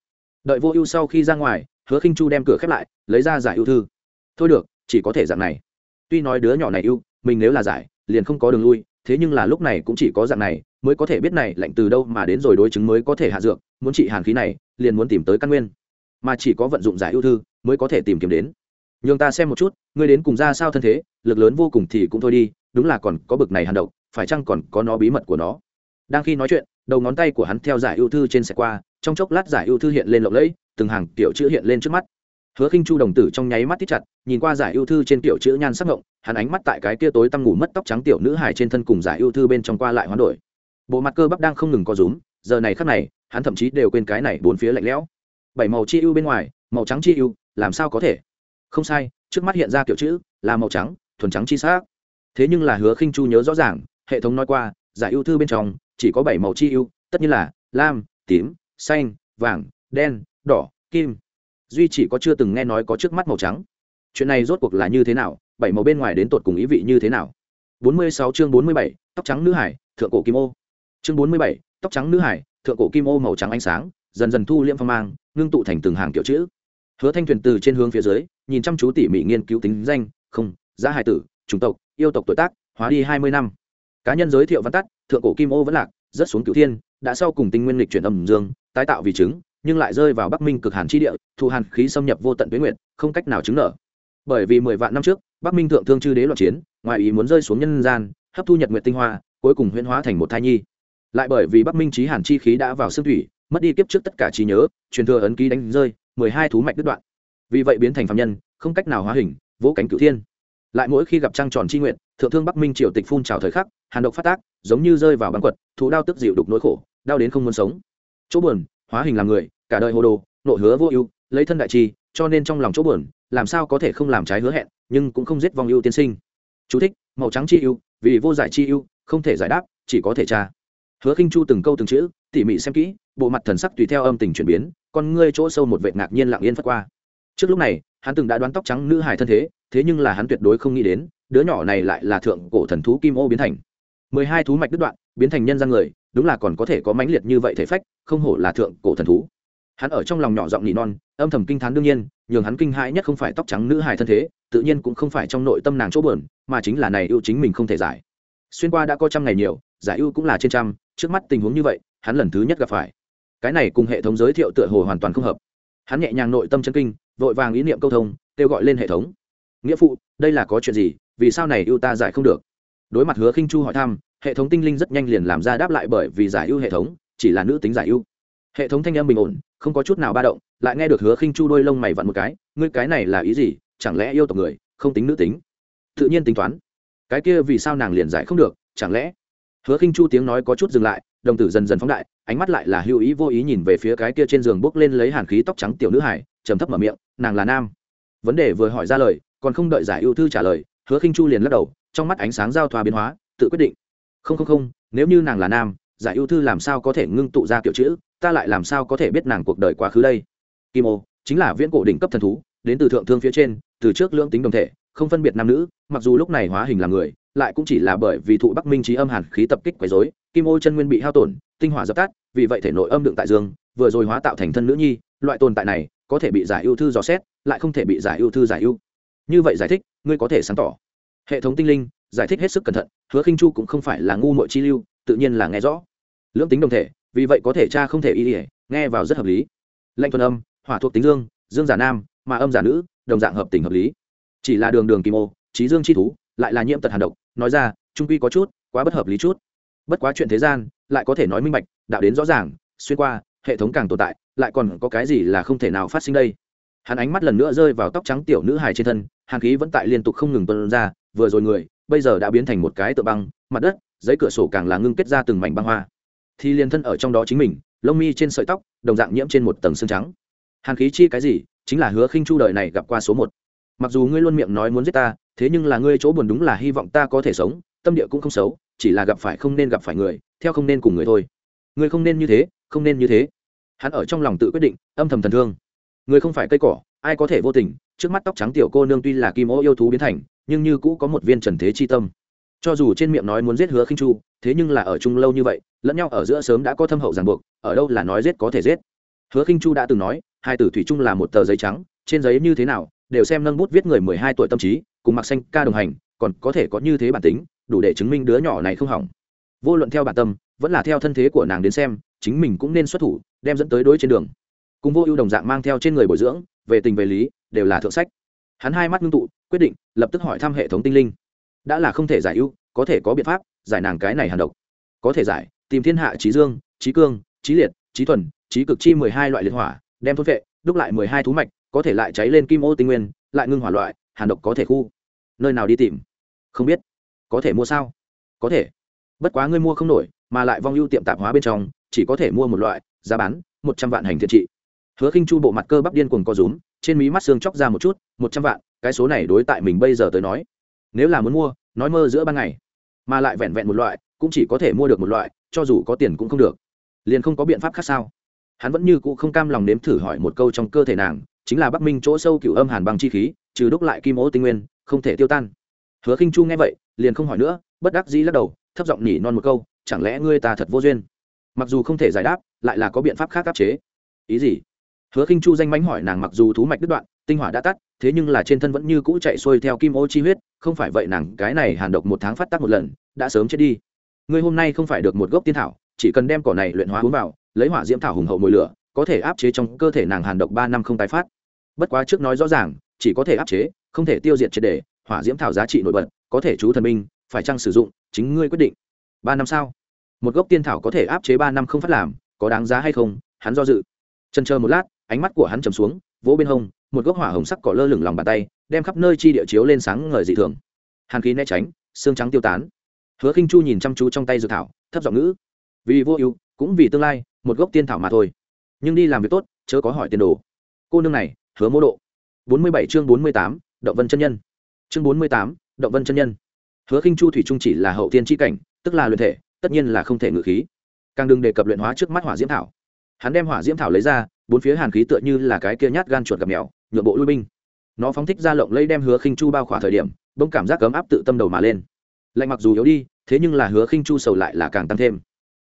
Đợi vô ưu sau khi ra ngoài, hứa khinh chu đem cửa khép lại, lấy ra giải ưu thư. Thôi được, chỉ có thể dạng này. Tuy nói đứa nhỏ này yêu mình nếu là giải, liền không có đường lui, thế nhưng là lúc này cũng chỉ có dạng này, mới có thể biết này lạnh từ đâu mà đến rồi đối chứng mới có thể hạ dược, muốn trị hàn khí này, liền muốn tìm tới căn nguyên. Mà chỉ có vận dụng giải ưu thư, mới có thể tìm kiếm đến. Nhường ta xem một chút, ngươi đến cùng ra sao thân thế, lực lớn vô cùng thì cũng thôi đi, đúng là còn có bực này hàn độc, phải chăng còn có nó bí mật của nó? Đang khi nói chuyện, đầu ngón tay của hắn theo giải ưu thư trên xe qua, trong chốc lát giải ưu thư hiện lên lộng lẫy, từng hàng kiểu chữ hiện lên trước mắt hứa khinh chu đồng tử trong nháy mắt thích chặt, nhìn qua giải ưu thư trên tiểu chữ nhan sắc ngộng, hắn ánh mắt tại cái kia tối tăm ngủ mất tóc trắng tiểu nữ hài trên thân cùng giải ưu thư bên trong qua lại hoán đổi. Bộ mặt cơ bắp đang không ngừng co rúm, giờ này khắc này, hắn thậm chí đều quên cái này bốn phía lạnh lẽo. Bảy màu chi ưu bên ngoài, màu trắng chi ưu, làm sao có thể? Không sai, trước mắt hiện ra kiểu chữ là màu trắng, thuần trắng chi xác thế nhưng là hứa khinh chu nhớ rõ ràng, hệ thống nói qua, giải ưu thư bên trong chỉ có bảy màu chi ưu, tất nhiên là lam, tím, xanh, vàng, đen, đỏ, kim duy chỉ có chưa từng nghe nói có trước mắt màu trắng. Chuyện này rốt cuộc là như thế nào? Bảy màu bên ngoài đến tột cùng ý vị như thế nào? 46 chương 47, tóc trắng nữ hải thượng cổ kim ô. Chương 47, tóc trắng nữ hải thượng cổ kim ô màu trắng ánh sáng dần dần thu liễm phong mang ngưng tụ thành từng hàng kiểu chữ. Hứa thanh thuyền từ trên hướng phía dưới nhìn chăm chú tỉ mỉ nghiên cứu tính danh không giá hải tử chủng tộc yêu tộc tuổi tác hóa đi hai mươi năm. Cá nhân giới thiệu văn tắt thượng cổ kim ô vẫn lạc rất xuống cửu thiên đã sau cùng tinh nguyên lịch chuyển âm dương tái tạo vì chứng nhưng lại rơi vào bắc minh cực hàn chi địa, thụ hàn khí xâm nhập vô tận tuyến nguyện không cách nào chứng nở bởi vì mười vạn năm trước, bắc minh thượng thương chư đế loạn chiến, ngoài ý muốn rơi xuống nhân gian, hấp thu nhật nguyện tinh hoa, cuối cùng huyễn hóa thành một thai nhi. Lại bởi vì bắc minh trí hàn chi khí đã vào xương thủy, mất đi kiếp trước tất cả trí nhớ, truyền thừa ấn ký đánh rơi, mười hai thú mạch đứt đoạn. Vì vậy biến thành phạm nhân, không cách nào hóa hình, vỗ cánh cửu thiên. Lại mỗi khi gặp trăng tròn chi nguyện thượng thương bắc minh triều tịch phun trào thời khắc, hàn độc phát tác, giống như rơi vào băng quật thú đau tức dịu đục nỗi khổ, đau đến không muốn sống. Chỗ buồn, hóa hình làm người cả đời hồ đồ nộ hứa vô ưu lấy thân đại chi cho nên trong lòng chỗ buồn làm sao có thể không làm trái hứa hẹn nhưng cũng không giết vong ưu tiên sinh. Chú thích, màu trắng chi ưu vì vô giải chi ưu không thể giải đáp chỉ có thể tra. Hứa khinh chu từng câu từng chữ tỉ mỉ xem kỹ bộ mặt thần sắc tùy theo âm tình chuyển biến con ngươi chỗ sâu một vệ ngạc nhiên lặng yên phát qua. Trước lúc này hắn từng đã đoán tóc trắng nữ hài thân thế thế nhưng là hắn tuyệt đối không nghĩ đến đứa nhỏ này lại là thượng cổ thần thú kim ô biến thành. Mười hai thú mạch đứt đoạn biến thành nhân gian người đúng là còn có thể có mãnh liệt như vậy thể phách không hổ là thượng cổ thần thú hắn ở trong lòng nhỏ giọng nỉ non, âm thầm kinh t h á n đương nhiên, nhường hắn kinh hãi nhất không phải tóc trắng nữ hài thân thế, tự nhiên cũng không phải trong nội tâm nàng chỗ bờn mà chính là này ưu chính mình không thể giải. Xuyên qua đã có trăm ngày nhiều, giải ưu cũng là trên trăm, trước mắt tình huống như vậy, hắn lần thứ nhất gặp phải. Cái này cùng hệ thống giới thiệu tựa hồ hoàn toàn không hợp. Hắn nhẹ nhàng nội tâm chân kinh, vội vàng ý niệm câu thông, kêu gọi lên hệ thống. Nghĩa phụ, đây là có chuyện gì? Vì sao này ưu ta giải không được? Đối mặt hứa khinh chu hỏi thăm, hệ thống tinh linh rất nhanh liền làm ra đáp lại bởi vì giải ưu hệ thống, chỉ là nữ tính giải ưu. Hệ thống thanh âm bình ổn không có chút nào ba động, lại nghe được hứa khinh chu đôi lông mày vặn một cái, ngươi cái này là ý gì? Chẳng lẽ yêu tộc người, không tính nữ tính? Tự nhiên tính toán. Cái kia vì sao nàng liền giải không được, chẳng lẽ? Hứa khinh chu tiếng nói có chút dừng lại, đồng tử dần dần phóng đại, ánh mắt lại là hữu ý vô ý nhìn về phía cái kia trên giường bốc lên lấy hàn khí tóc trắng tiểu nữ hải, trầm thấp mở miệng, nàng là nam. Vấn đề vừa hỏi ra lời, còn không đợi giải ưu thư trả lời, hứa khinh chu liền lắc đầu, trong mắt ánh sáng giao thoa biến hóa, tự quyết định. Không không không, nếu như nàng là nam, giải yêu thư làm sao có thể ngưng tụ ra kiểu chữ ta lại làm sao có thể biết nàng cuộc đời quá khứ đây? Kim ô, chính là viễn cổ đỉnh cấp thần thú, đến từ thượng thương phía trên, từ trước lưỡng tính đồng thể, không phân biệt nam nữ, mặc dù lúc này hóa hình là người, lại cũng chỉ là bởi vì thụ bắc minh trí âm hàn khí tập kích quấy dối kim ô chân nguyên bị hao tổn, tinh hỏa dập tắt, vì vậy thể nội âm đựng tại dương, vừa rồi hóa tạo thành thân nữ nhi, loại tồn tại này, có thể bị giải ưu thư dò xét, lại không thể bị giải ưu thư giải ưu. Như vậy giải thích, ngươi có thể sáng tỏ. Hệ thống tinh linh, giải thích hết sức cẩn thận, hứa khinh chu cũng không phải là ngu muội chi lưu, tự nhiên là nghe rõ. Lưỡng tính đồng thể vì vậy có thể cha không thể y ỉa, nghe vào rất hợp lý. Lệnh thuần âm, hỏa thuộc tính dương dương giả nam, mà âm giả nữ, đồng dạng hợp tình hợp lý. Chỉ là đường đường kim ô, trí dương chi thú, lại là nhiễm tật hàn độc, nói ra, trung quy có chút, quá bất hợp lý chút. Bất quá chuyện thế gian, lại có thể nói minh bạch, đạo đến rõ ràng, xuyên qua, hệ thống càng tồn tại, lại còn có cái gì là không thể nào phát sinh đây? Hắn ánh mắt lần nữa rơi vào tóc trắng tiểu nữ hài trên thân, hàng khí vẫn tại liên tục không ngừng tuân ra, vừa rồi người, bây giờ đã biến thành một cái tựa băng, mặt đất, giấy cửa sổ càng là ngưng kết ra từng mảnh băng hoa thì liền thân ở trong đó chính mình, lông mi trên sợi tóc, đồng dạng nhiễm trên một tầng xương trắng. Hàn khí chi cái gì, chính là hứa khinh chu đời này gặp qua số một. Mặc dù ngươi luôn miệng nói muốn giết ta, thế nhưng là ngươi chỗ buồn đúng là hy vọng ta có thể sống, tâm địa cũng không xấu, chỉ là gặp phải không nên gặp phải người, theo không nên cùng người thôi. Ngươi không nên như thế, không nên như thế. Hắn ở trong lòng tự quyết định, âm thầm thần thương. Người không phải cây cỏ, ai có thể vô tình, trước mắt tóc trắng tiểu cô nương tuy là kim ô yêu thú biến thành, nhưng như cũ có một viên trần thế chi tâm. Cho dù trên miệng nói muốn giết hứa khinh chu, thế nhưng là ở chung lâu như vậy lẫn nhau ở giữa sớm đã có thâm hậu ràng buộc, ở đâu là nói giết có thể giết. Hứa khinh chu đã từng nói, hai tử thủy chung là một tờ giấy trắng, trên giấy như thế nào, đều xem nâng bút viết người mười hai tuổi tâm trí, cùng mặc xanh ca đồng hành, còn có thể có như thế bản tính, đủ để chứng minh đứa nhỏ này không hỏng. Vô luận theo bản tâm, vẫn là theo thân thế của nàng đến xem, chính mình cũng nên xuất thủ, đem dẫn tới đối trên đường. Cùng vô ưu đồng dạng mang theo trên người bồi dưỡng, về tình về lý, đều là thượng sách. Hắn hai mắt ngưng tụ, quyết định, lập tức hỏi thăm hệ thống tinh linh. Đã là không thể giải ưu, có thể có biện pháp, giải nàng cái này hàn độc. Có thể giải tìm thiên hạ trí dương, trí cương, trí liệt, trí thuần, trí cực chi mười hai loại liệt hỏa, đem thốt vệ, đúc lại mười hai thú mạch, có thể lại cháy lên kim ô tinh nguyên, lại ngưng hỏa loại, hàn độc có thể khu. Nơi nào đi tìm? Không biết. Có thể mua sao? Có thể. Bất quá ngươi mua không nổi, mà lại vong ưu tiệm tạp hóa bên trong, chỉ có thể mua một loại, giá bán, một trăm vạn hành thiện trị. Hứa khinh chu bộ mặt cơ bắp điên cuồng co rúm, trên mí mắt xương chóc ra một chút, một trăm vạn, cái số này đối tại mình bây giờ tới nói, nếu là muốn mua, nói mơ giữa ban ngày, mà lại vẹn vẹn một loại, cũng chỉ có thể mua được một loại cho dù có tiền cũng không được. Liền không có biện pháp khác sao? Hắn vẫn như cũ không cam lòng nếm thử hỏi một câu trong cơ thể nàng, chính là bắc minh chỗ sâu cựu âm hàn bằng chi khí, trừ đúc lại kim ô tinh nguyên, không thể tiêu tan. Hứa khinh chu nghe vậy, liền không hỏi nữa, bất đắc dĩ lắc đầu, thấp giọng nhỉ non một câu, chẳng lẽ ngươi ta thật vô duyên? Mặc dù không thể giải đáp, lại là có biện pháp khác áp chế. Ý gì? Hứa khinh chu danh mánh hỏi nàng mặc dù thú mạch đứt đoạn, tinh hỏa đã tắt, thế nhưng là trên thân vẫn như cũ chạy xuôi theo kim ô chi huyết, không phải vậy nàng cái này hàn độc một tháng phát tác một lần, đã sớm chết đi ngươi hôm nay không phải được một gốc tiên thảo, chỉ cần đem cỏ này luyện hóa uống vào, lấy hỏa diễm thảo hùng hậu mồi lửa, có thể áp chế trong cơ thể nàng hàn độc ba năm không tái phát. Bất quá trước nói rõ ràng, chỉ có thể áp chế, không thể tiêu diệt triệt để, hỏa diễm thảo giá trị nổi bật, có thể chú thần minh, phải chăng sử dụng, chính ngươi quyết định. Ba năm sau, một gốc tiên thảo có thể áp chế ba năm không phát làm, có đáng giá hay không, hắn do dự. Chân chờ một lát, ánh mắt của hắn trầm xuống, vỗ bên hông, một gốc hỏa hồng sắc cỏ lơ lửng lòng bàn tay, đem khắp nơi chi địa chiếu lên sáng ngời dị thường. Hàn khí né tránh, xương trắng tiêu tán hứa khinh chu nhìn chăm chú trong tay dược thảo, thấp giọng ngữ, vì vô ưu, cũng vì tương lai, một gốc tiên thảo mà thôi. Nhưng đi làm việc tốt, chớ có hỏi tiền đồ. Cô nương này, hứa mô độ. Bốn mươi bảy chương bốn mươi tám, động vân chân nhân. Chương bốn mươi tám, động vân chân nhân. Hứa khinh chu thủy trung chỉ là hậu tiên tri cảnh, tức là luyện thể, tất nhiên là không thể ngự khí. Càng đừng đề cập luyện hóa trước mắt hỏa diễm thảo. Hắn đem hỏa diễm thảo lấy ra, bốn phía hàn khí tựa như là cái kia nhát gan chuột gặp mèo nhựa bộ lui binh. Nó phóng thích ra lộng lây đem hứa khinh chu bao khỏa thời điểm, bỗng cảm giác cấm áp tự tâm đầu mà lên lạnh mặc dù yếu đi, thế nhưng là hứa khinh chu sầu lại là càng tăng thêm.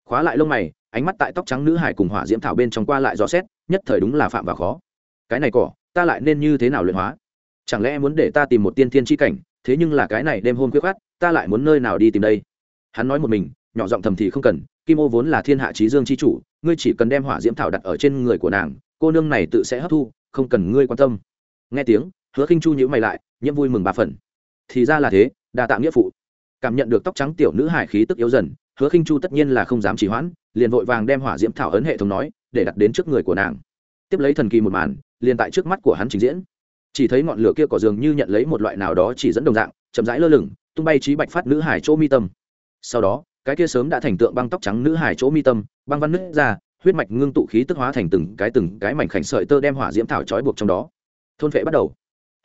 Khóa lại lông mày, ánh mắt tại tóc trắng nữ hải cùng hỏa diễm thảo bên trong qua lại rõ xét, nhất thời đúng là phạm và khó. Cái này cỏ, ta lại nên như thế nào luyện hóa? Chẳng lẽ muốn để ta tìm một tiên thiên tri cảnh, thế nhưng là cái này đêm hôm quyết khát ta lại muốn nơi nào đi tìm đây? Hắn nói một mình, nhỏ giọng thầm thì không cần, kim ô vốn là thiên hạ trí dương chi chủ, ngươi chỉ cần đem hỏa diễm thảo đặt ở trên người của nàng, cô nương này tự sẽ hấp thu, không cần ngươi quan tâm. Nghe tiếng, hứa khinh chu nhữ mày lại, nhiễm vui mừng ba phần. Thì ra là thế, đa tạ nghĩa phụ cảm nhận được tóc trắng tiểu nữ hải khí tức yếu dần, hứa khinh chu tất nhiên là không dám trì hoãn, liền vội vàng đem hỏa diễm thảo ấn hệ thống nói, để đặt đến trước người của nàng. Tiếp lấy thần kỳ một màn, liền tại trước mắt của hắn trình diễn. Chỉ thấy ngọn lửa kia cỏ dường như nhận lấy một loại nào đó chỉ dẫn đồng dạng, chậm rãi lơ lửng, tung bay trí bạch phát nữ hải chỗ mi tâm. Sau đó, cái kia sớm đã thành tượng băng tóc trắng nữ hải chỗ mi tâm, băng văn nứt ra, huyết mạch ngưng tụ khí tức hóa thành từng cái từng cái mảnh khảnh sợi tơ đem hỏa diễm thảo trói buộc trong đó. Thôn vệ bắt đầu.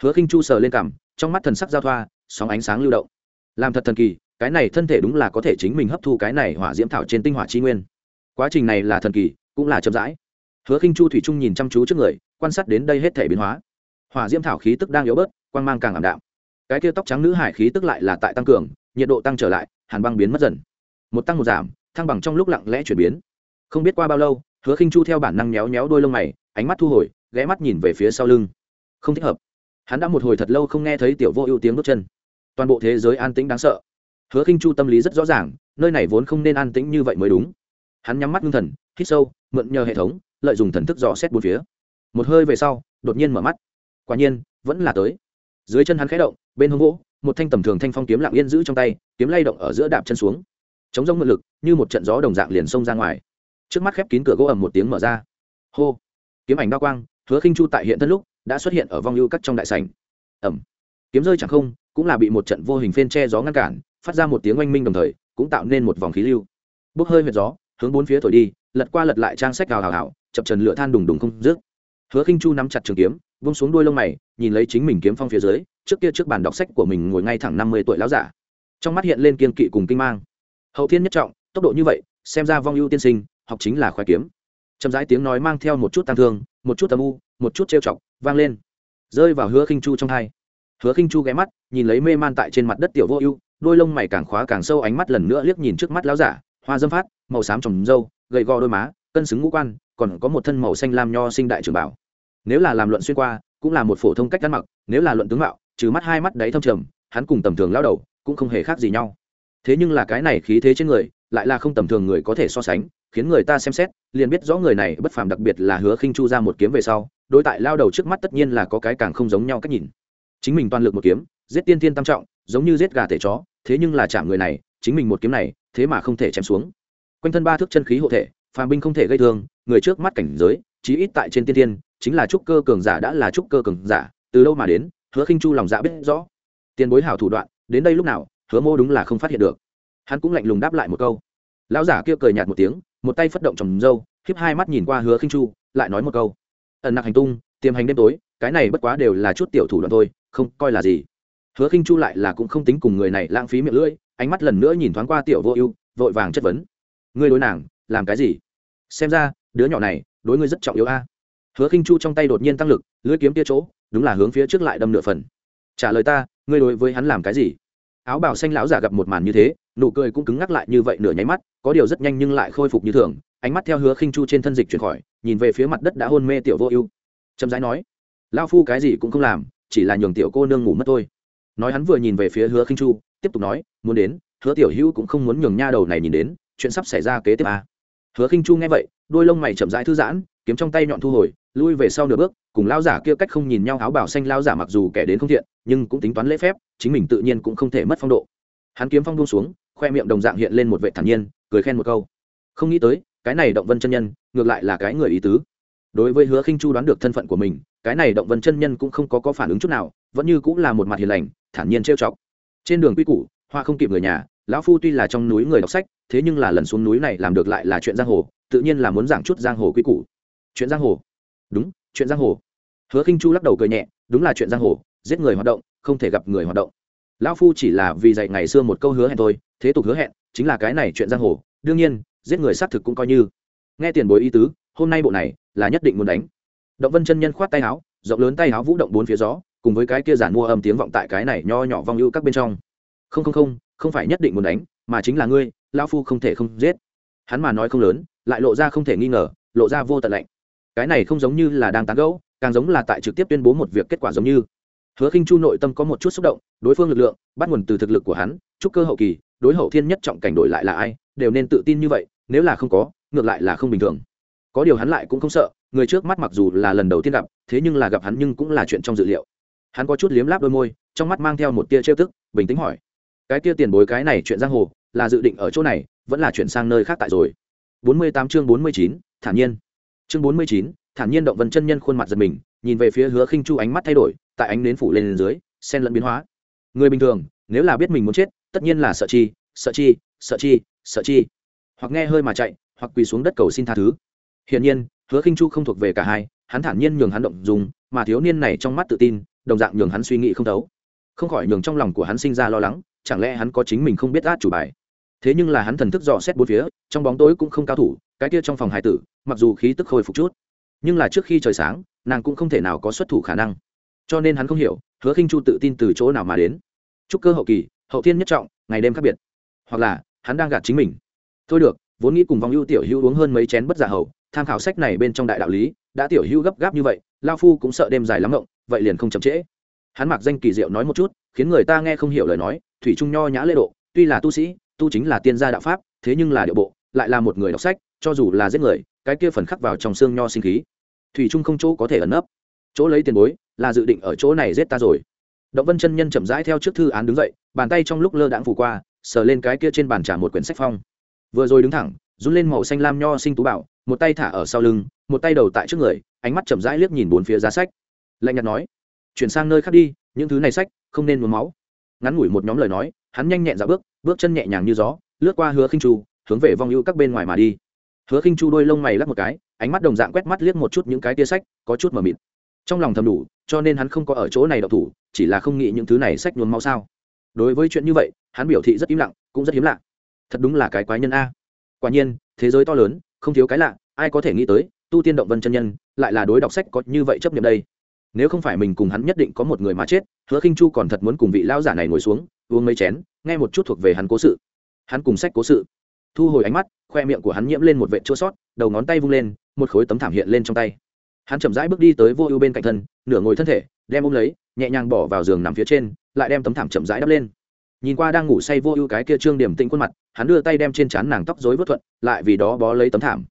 Hứa khinh chu sờ lên cằm, trong mắt thần sắc giao thoa, sóng ánh sáng lưu động làm thật thần kỳ, cái này thân thể đúng là có thể chính mình hấp thu cái này hỏa diễm thảo trên tinh hỏa chi nguyên. Quá trình này là thần kỳ, cũng là chậm rãi. Hứa khinh chu thủy trung nhìn chăm chú trước người, quan sát đến đây hết thể biến hóa. Hỏa diễm thảo khí tức đang yếu bớt, quang mang càng ảm đạm. Cái kia tóc trắng nữ hải khí tức lại là tại tăng cường, nhiệt độ tăng trở lại, hàn băng biến mất dần. Một tăng một giảm, thăng bằng trong lúc lặng lẽ chuyển biến. Không biết qua bao lâu, hứa khinh chu theo bản năng méo méo đôi lông mày, ánh mắt thu hồi, ghé mắt nhìn về phía sau lưng. Không thích hợp. Hắn đã một hồi thật lâu không nghe thấy tiểu vô ưu tiếng bước chân toàn bộ thế giới an tĩnh đáng sợ. Hứa khinh chu tâm lý rất rõ ràng, nơi này vốn không nên an tĩnh như vậy mới đúng. Hắn nhắm mắt ngưng thần, hít sâu, mượn nhờ hệ thống, lợi dụng thần thức dò xét bốn phía. Một hơi về sau, đột nhiên mở mắt. Quả nhiên, vẫn là tới. Dưới chân hắn khẽ động, bên hông gỗ, một thanh tầm thường thanh phong kiếm lặng yên giữ trong tay, kiếm lay động ở giữa đạp chân xuống. Chống rông mượn lực, như một trận gió đồng dạng liền xông ra ngoài. Trước mắt khép kín cửa gỗ ầm một tiếng mở ra. Hô! Kiếm ảnh đao quang, hứa khinh chu tại hiện thân lúc, đã xuất hiện ở vong ưu cắt trong đại sảnh. Ẩm kiếm rơi chẳng không cũng là bị một trận vô hình phên che gió ngăn cản, phát ra một tiếng oanh minh đồng thời, cũng tạo nên một vòng khí lưu. Bốc hơi huyệt gió, hướng bốn phía thổi đi, lật qua lật lại trang sách gào hào hào, chập trần lửa than đùng đùng không rước hứa khinh chu nắm chặt trường kiếm vung xuống đuôi lông mày, nhìn lấy chính mình kiếm phong phía dưới, trước kia trước bàn đọc sách của mình ngồi ngay thẳng năm mươi tuổi lão giả. Trong mắt hiện lên kiên kỵ cùng kinh mang. Hậu thiên nhất trọng, tốc độ như vậy, xem ra vong ưu tiên sinh, học chính là khoái kiếm. Chậm rãi tiếng nói mang theo một chút tăng thương, một chút tầm u, một chút trêu chọc, vang lên. Rơi vào hứa khinh chu trong hai hứa khinh chu ghé mắt, nhìn lấy mê man tại trên mặt đất tiểu vô ưu, đôi lông mày càng khóa càng sâu, ánh mắt lần nữa liếc nhìn trước mắt lão giả, hoa dâm phát, màu xám trồng râu gầy gò đôi má, cân xứng ngũ quan, còn có một thân màu xanh lam nho sinh đại trưởng bảo. Nếu là làm luận xuyên qua, cũng là một phổ thông cách ăn mặc, nếu là luận tướng mạo, trừ mắt hai mắt đáy thâm trầm, hắn cùng tầm thường lao đầu cũng không hề khác gì nhau. Thế nhưng là cái này khí thế trên người, lại là không tầm thường người có thể so sánh, khiến người ta xem xét, liền biết rõ người này bất phàm đặc biệt là hứa khinh chu ra một kiếm về sau, đối tại lao đầu trước mắt tất nhiên là có cái càng không giống nhau cách nhìn chính mình toàn lực một kiếm, giết tiên tiên tam trọng, giống như giết gà tể chó, thế nhưng là chạm người này, chính mình một kiếm này, thế mà không thể chém xuống. Quanh thân ba thước chân khí hộ thể, phàm binh không thể gây thương, người trước mắt cảnh giới, chí ít tại trên tiên tiên chính là trúc cơ cường giả đã là trúc cơ cường giả, từ đâu mà đến, hứa khinh chu lòng dạ biết rõ. Tiền bối hảo thủ đoạn, đến đây lúc nào, hứa mô đúng là không phát hiện được. Hắn cũng lạnh lùng đáp lại một câu. Lão giả kia cười nhạt một tiếng, một tay phất động trồng dâu, khiếp hai mắt nhìn qua hứa khinh chu, lại nói một câu. Ẩn nặc hành tung, tiềm hành đêm tối cái này bất quá đều là chút tiểu thủ đoạn thôi, không coi là gì. Hứa khinh chu lại là cũng không tính cùng người này lãng phí miệng lưỡi, ánh mắt lần nữa nhìn thoáng qua tiểu vô ưu, vội vàng chất vấn. Ngươi đối nàng, làm cái gì? Xem ra, đứa nhỏ này, đối ngươi rất trọng yếu a. Hứa khinh chu trong tay đột nhiên tăng lực, lưỡi kiếm tia chỗ, đúng là hướng phía trước lại đâm nửa phần. Trả lời ta, ngươi đối với hắn làm cái gì? Áo bào xanh lão giả gặp một màn như thế, nụ cười cũng cứng ngắc lại như vậy nửa nháy mắt, có điều rất nhanh nhưng lại khôi phục như thường, ánh mắt theo hứa khinh chu trên thân dịch chuyển khỏi, nhìn về phía mặt đất đã hôn mê tiểu vô ưu. Chậm rãi nói lao phu cái gì cũng không làm, chỉ là nhường tiểu cô nương ngủ mất thôi. Nói hắn vừa nhìn về phía hứa khinh chu, tiếp tục nói, muốn đến, hứa tiểu hữu cũng không muốn nhường nha đầu này nhìn đến, chuyện sắp xảy ra kế tiếp à. hứa khinh chu nghe vậy, đôi lông mày chậm rãi thư giãn, kiếm trong tay nhọn thu hồi, lui về sau nửa bước, cùng lao giả kia cách không nhìn nhau, áo bảo xanh lao giả mặc dù kẻ đến không thiện, nhưng cũng tính toán lễ phép, chính mình tự nhiên cũng không thể mất phong độ. Hắn kiếm phong buông xuống, khoe miệng đồng dạng hiện lên một vệ thản nhiên, cười khen một câu. Không nghĩ tới, cái này động vân chân nhân, ngược lại là cái người ý tứ đối với hứa khinh chu đoán được thân phận của mình, cái này động vân chân nhân cũng không có có phản ứng chút nào, vẫn như cũng là một mặt hiền lành, thản nhiên trêu chọc. Trên đường quy củ, hoa không kịp người nhà, lão phu tuy là trong núi người đọc sách, thế nhưng là lần xuống núi này làm được lại là chuyện giang hồ, tự nhiên là muốn giảng chút giang hồ quy củ. Chuyện giang hồ? Đúng, chuyện giang hồ. Hứa khinh chu lắc đầu cười nhẹ, đúng là chuyện giang hồ, giết người hoạt động, không thể gặp người hoạt động. Lão phu chỉ là vì dạy ngày xưa một câu hứa hẹn thôi, thế tục hứa hẹn, chính là cái này chuyện giang hồ, đương nhiên, giết người xác thực cũng coi như. Nghe tiền bối ý tứ, hôm nay bộ này là nhất định muốn đánh. Động vân chân nhân khoát tay áo, rộng lớn tay áo vũ động bốn phía gió, cùng với cái kia giản mua âm tiếng vọng tại cái này nho nhỏ vong ưu các bên trong. Không không không không phải nhất định muốn đánh, mà chính là ngươi, lão phu không thể không giết. Hắn mà nói không lớn, lại lộ ra không thể nghi ngờ, lộ ra vô tận lạnh. Cái này không giống như là đang tán gẫu, càng giống là tại trực tiếp tuyên bố một việc kết quả giống như. Hứa khinh chu nội tâm có một chút xúc động, đối phương lực lượng, bắt nguồn từ thực lực của hắn, chúc cơ hậu kỳ, đối hậu thiên nhất trọng cảnh đổi lại là ai, đều nên tự tin như vậy, nếu là không có, ngược lại là không bình thường có điều hắn lại cũng không sợ người trước mắt mặc dù là lần đầu tiên gặp thế nhưng là gặp hắn nhưng cũng là chuyện trong dự liệu. Hắn có chút liếm láp đôi môi trong mắt mang theo một tia trêu tức bình tĩnh hỏi cái tia tiền bối cái này chuyện giang hồ là dự định ở chỗ này vẫn là chuyển sang nơi khác tại rồi? 48 chương 49, thản nhiên. Chương 49, thản nhiên động vân chân nhân khuôn mặt giật mình nhìn về phía hứa khinh chu ánh mắt thay đổi tại ánh nến phủ lên dưới sen lẫn biến hóa. Người bình thường nếu là biết mình muốn chết tất nhiên là sợ chi sợ chi sợ chi sợ chi. Hoặc nghe hơi mà chạy hoặc quỳ xuống đất cầu xin tha thứ hiển nhiên, hứa khinh chu không thuộc về cả hai, hắn thản nhiên nhường hắn động dùng mà thiếu niên này trong mắt tự tin, đồng dạng nhường hắn suy nghĩ không thấu. Không khỏi nhường trong lòng của hắn sinh ra lo lắng, chẳng lẽ hắn có chính mình không biết át chủ bài. Thế nhưng là hắn thần thức dò xét bốn phía, trong bóng tối cũng không cao thủ, cái kia trong phòng hải tử, mặc dù khí tức khôi phục chút, nhưng là trước khi trời sáng, nàng cũng không thể nào có xuất thủ khả năng. Cho nên hắn không hiểu, hứa khinh chu tự tin từ chỗ nào mà đến. Chúc cơ hậu kỳ, hậu thiên nhất trọng, ngày đêm khác biệt. Hoặc là, hắn đang gạt chính mình. Thôi được, vốn nghĩ cùng vòng ưu tiểu hữu uống hơn mấy chén bất giả hậu tham khảo sách này bên trong đại đạo lý, đã tiểu hữu gấp gáp như vậy, lao phu cũng sợ đêm dài lắm ngộng, vậy liền không chậm trễ. Hắn mặc danh kỳ diệu nói một chút, khiến người ta nghe không hiểu lời nói, thủy trung nho nhã lễ độ, tuy là tu sĩ, tu chính là tiên gia đạo pháp, thế nhưng là điệu bộ, lại là một người đọc sách, cho dù là giết người, cái kia phần khắc vào trong xương nho sinh khí. Thủy trung không chỗ có thể ẩn nấp. Chỗ lấy tiền bối, là dự định ở chỗ này giết ta rồi. Động vân chân nhân chậm rãi theo trước thư án đứng dậy, bàn tay trong lúc lơ đãng phủ qua, sờ lên cái kia trên bàn trả một quyển sách phong. Vừa rồi đứng thẳng, run lên màu xanh lam nho sinh tú bảo một tay thả ở sau lưng, một tay đầu tại trước người, ánh mắt chậm rãi liếc nhìn bốn phía giá sách. Lạnh nhạt nói, chuyển sang nơi khác đi, những thứ này sách không nên muốn máu. Ngắn ngủi một nhóm lời nói, hắn nhanh nhẹn ra bước bước chân nhẹ nhàng như gió, lướt qua hứa khinh chu, hướng về vong ưu các bên ngoài mà đi. Hứa khinh chu đôi lông mày lắc một cái, ánh mắt đồng dạng quét mắt liếc một chút những cái tia sách, có chút mờ mịt. Trong lòng thầm đủ, cho nên hắn không có ở chỗ này độc thủ, chỉ là không nghĩ những thứ này sách nhuốm máu sao. Đối với chuyện như vậy, hắn biểu thị rất im lặng, cũng rất hiếm lạ. Thật đúng là cái quái nhân a. Quả nhiên, thế giới to lớn không thiếu cái lạ, ai có thể nghĩ tới, tu tiên động vân chân nhân, lại là đối đọc sách có như vậy chấp nhận đây. Nếu không phải mình cùng hắn nhất định có một người mà chết, hứa khinh chu còn thật muốn cùng vị lão giả này ngồi xuống, uống mấy chén, nghe một chút thuộc về hắn cố sự. Hắn cùng sách cố sự. Thu hồi ánh mắt, khoe miệng của hắn nhiễm lên một vệ chua sót, đầu ngón tay vung lên, một khối tấm thảm hiện lên trong tay. Hắn chậm rãi bước đi tới vô ưu bên cạnh thân, nửa ngồi thân thể, đem ôm lấy, nhẹ nhàng bỏ vào giường nằm phía trên, lại đem tấm thảm chậm rãi đắp lên nhìn qua đang ngủ say vô ưu cái kia trương điểm tĩnh khuôn mặt, hắn đưa tay đem trên trán nàng tóc rối vớt thuận, lại vì đó bó lấy tấm thảm.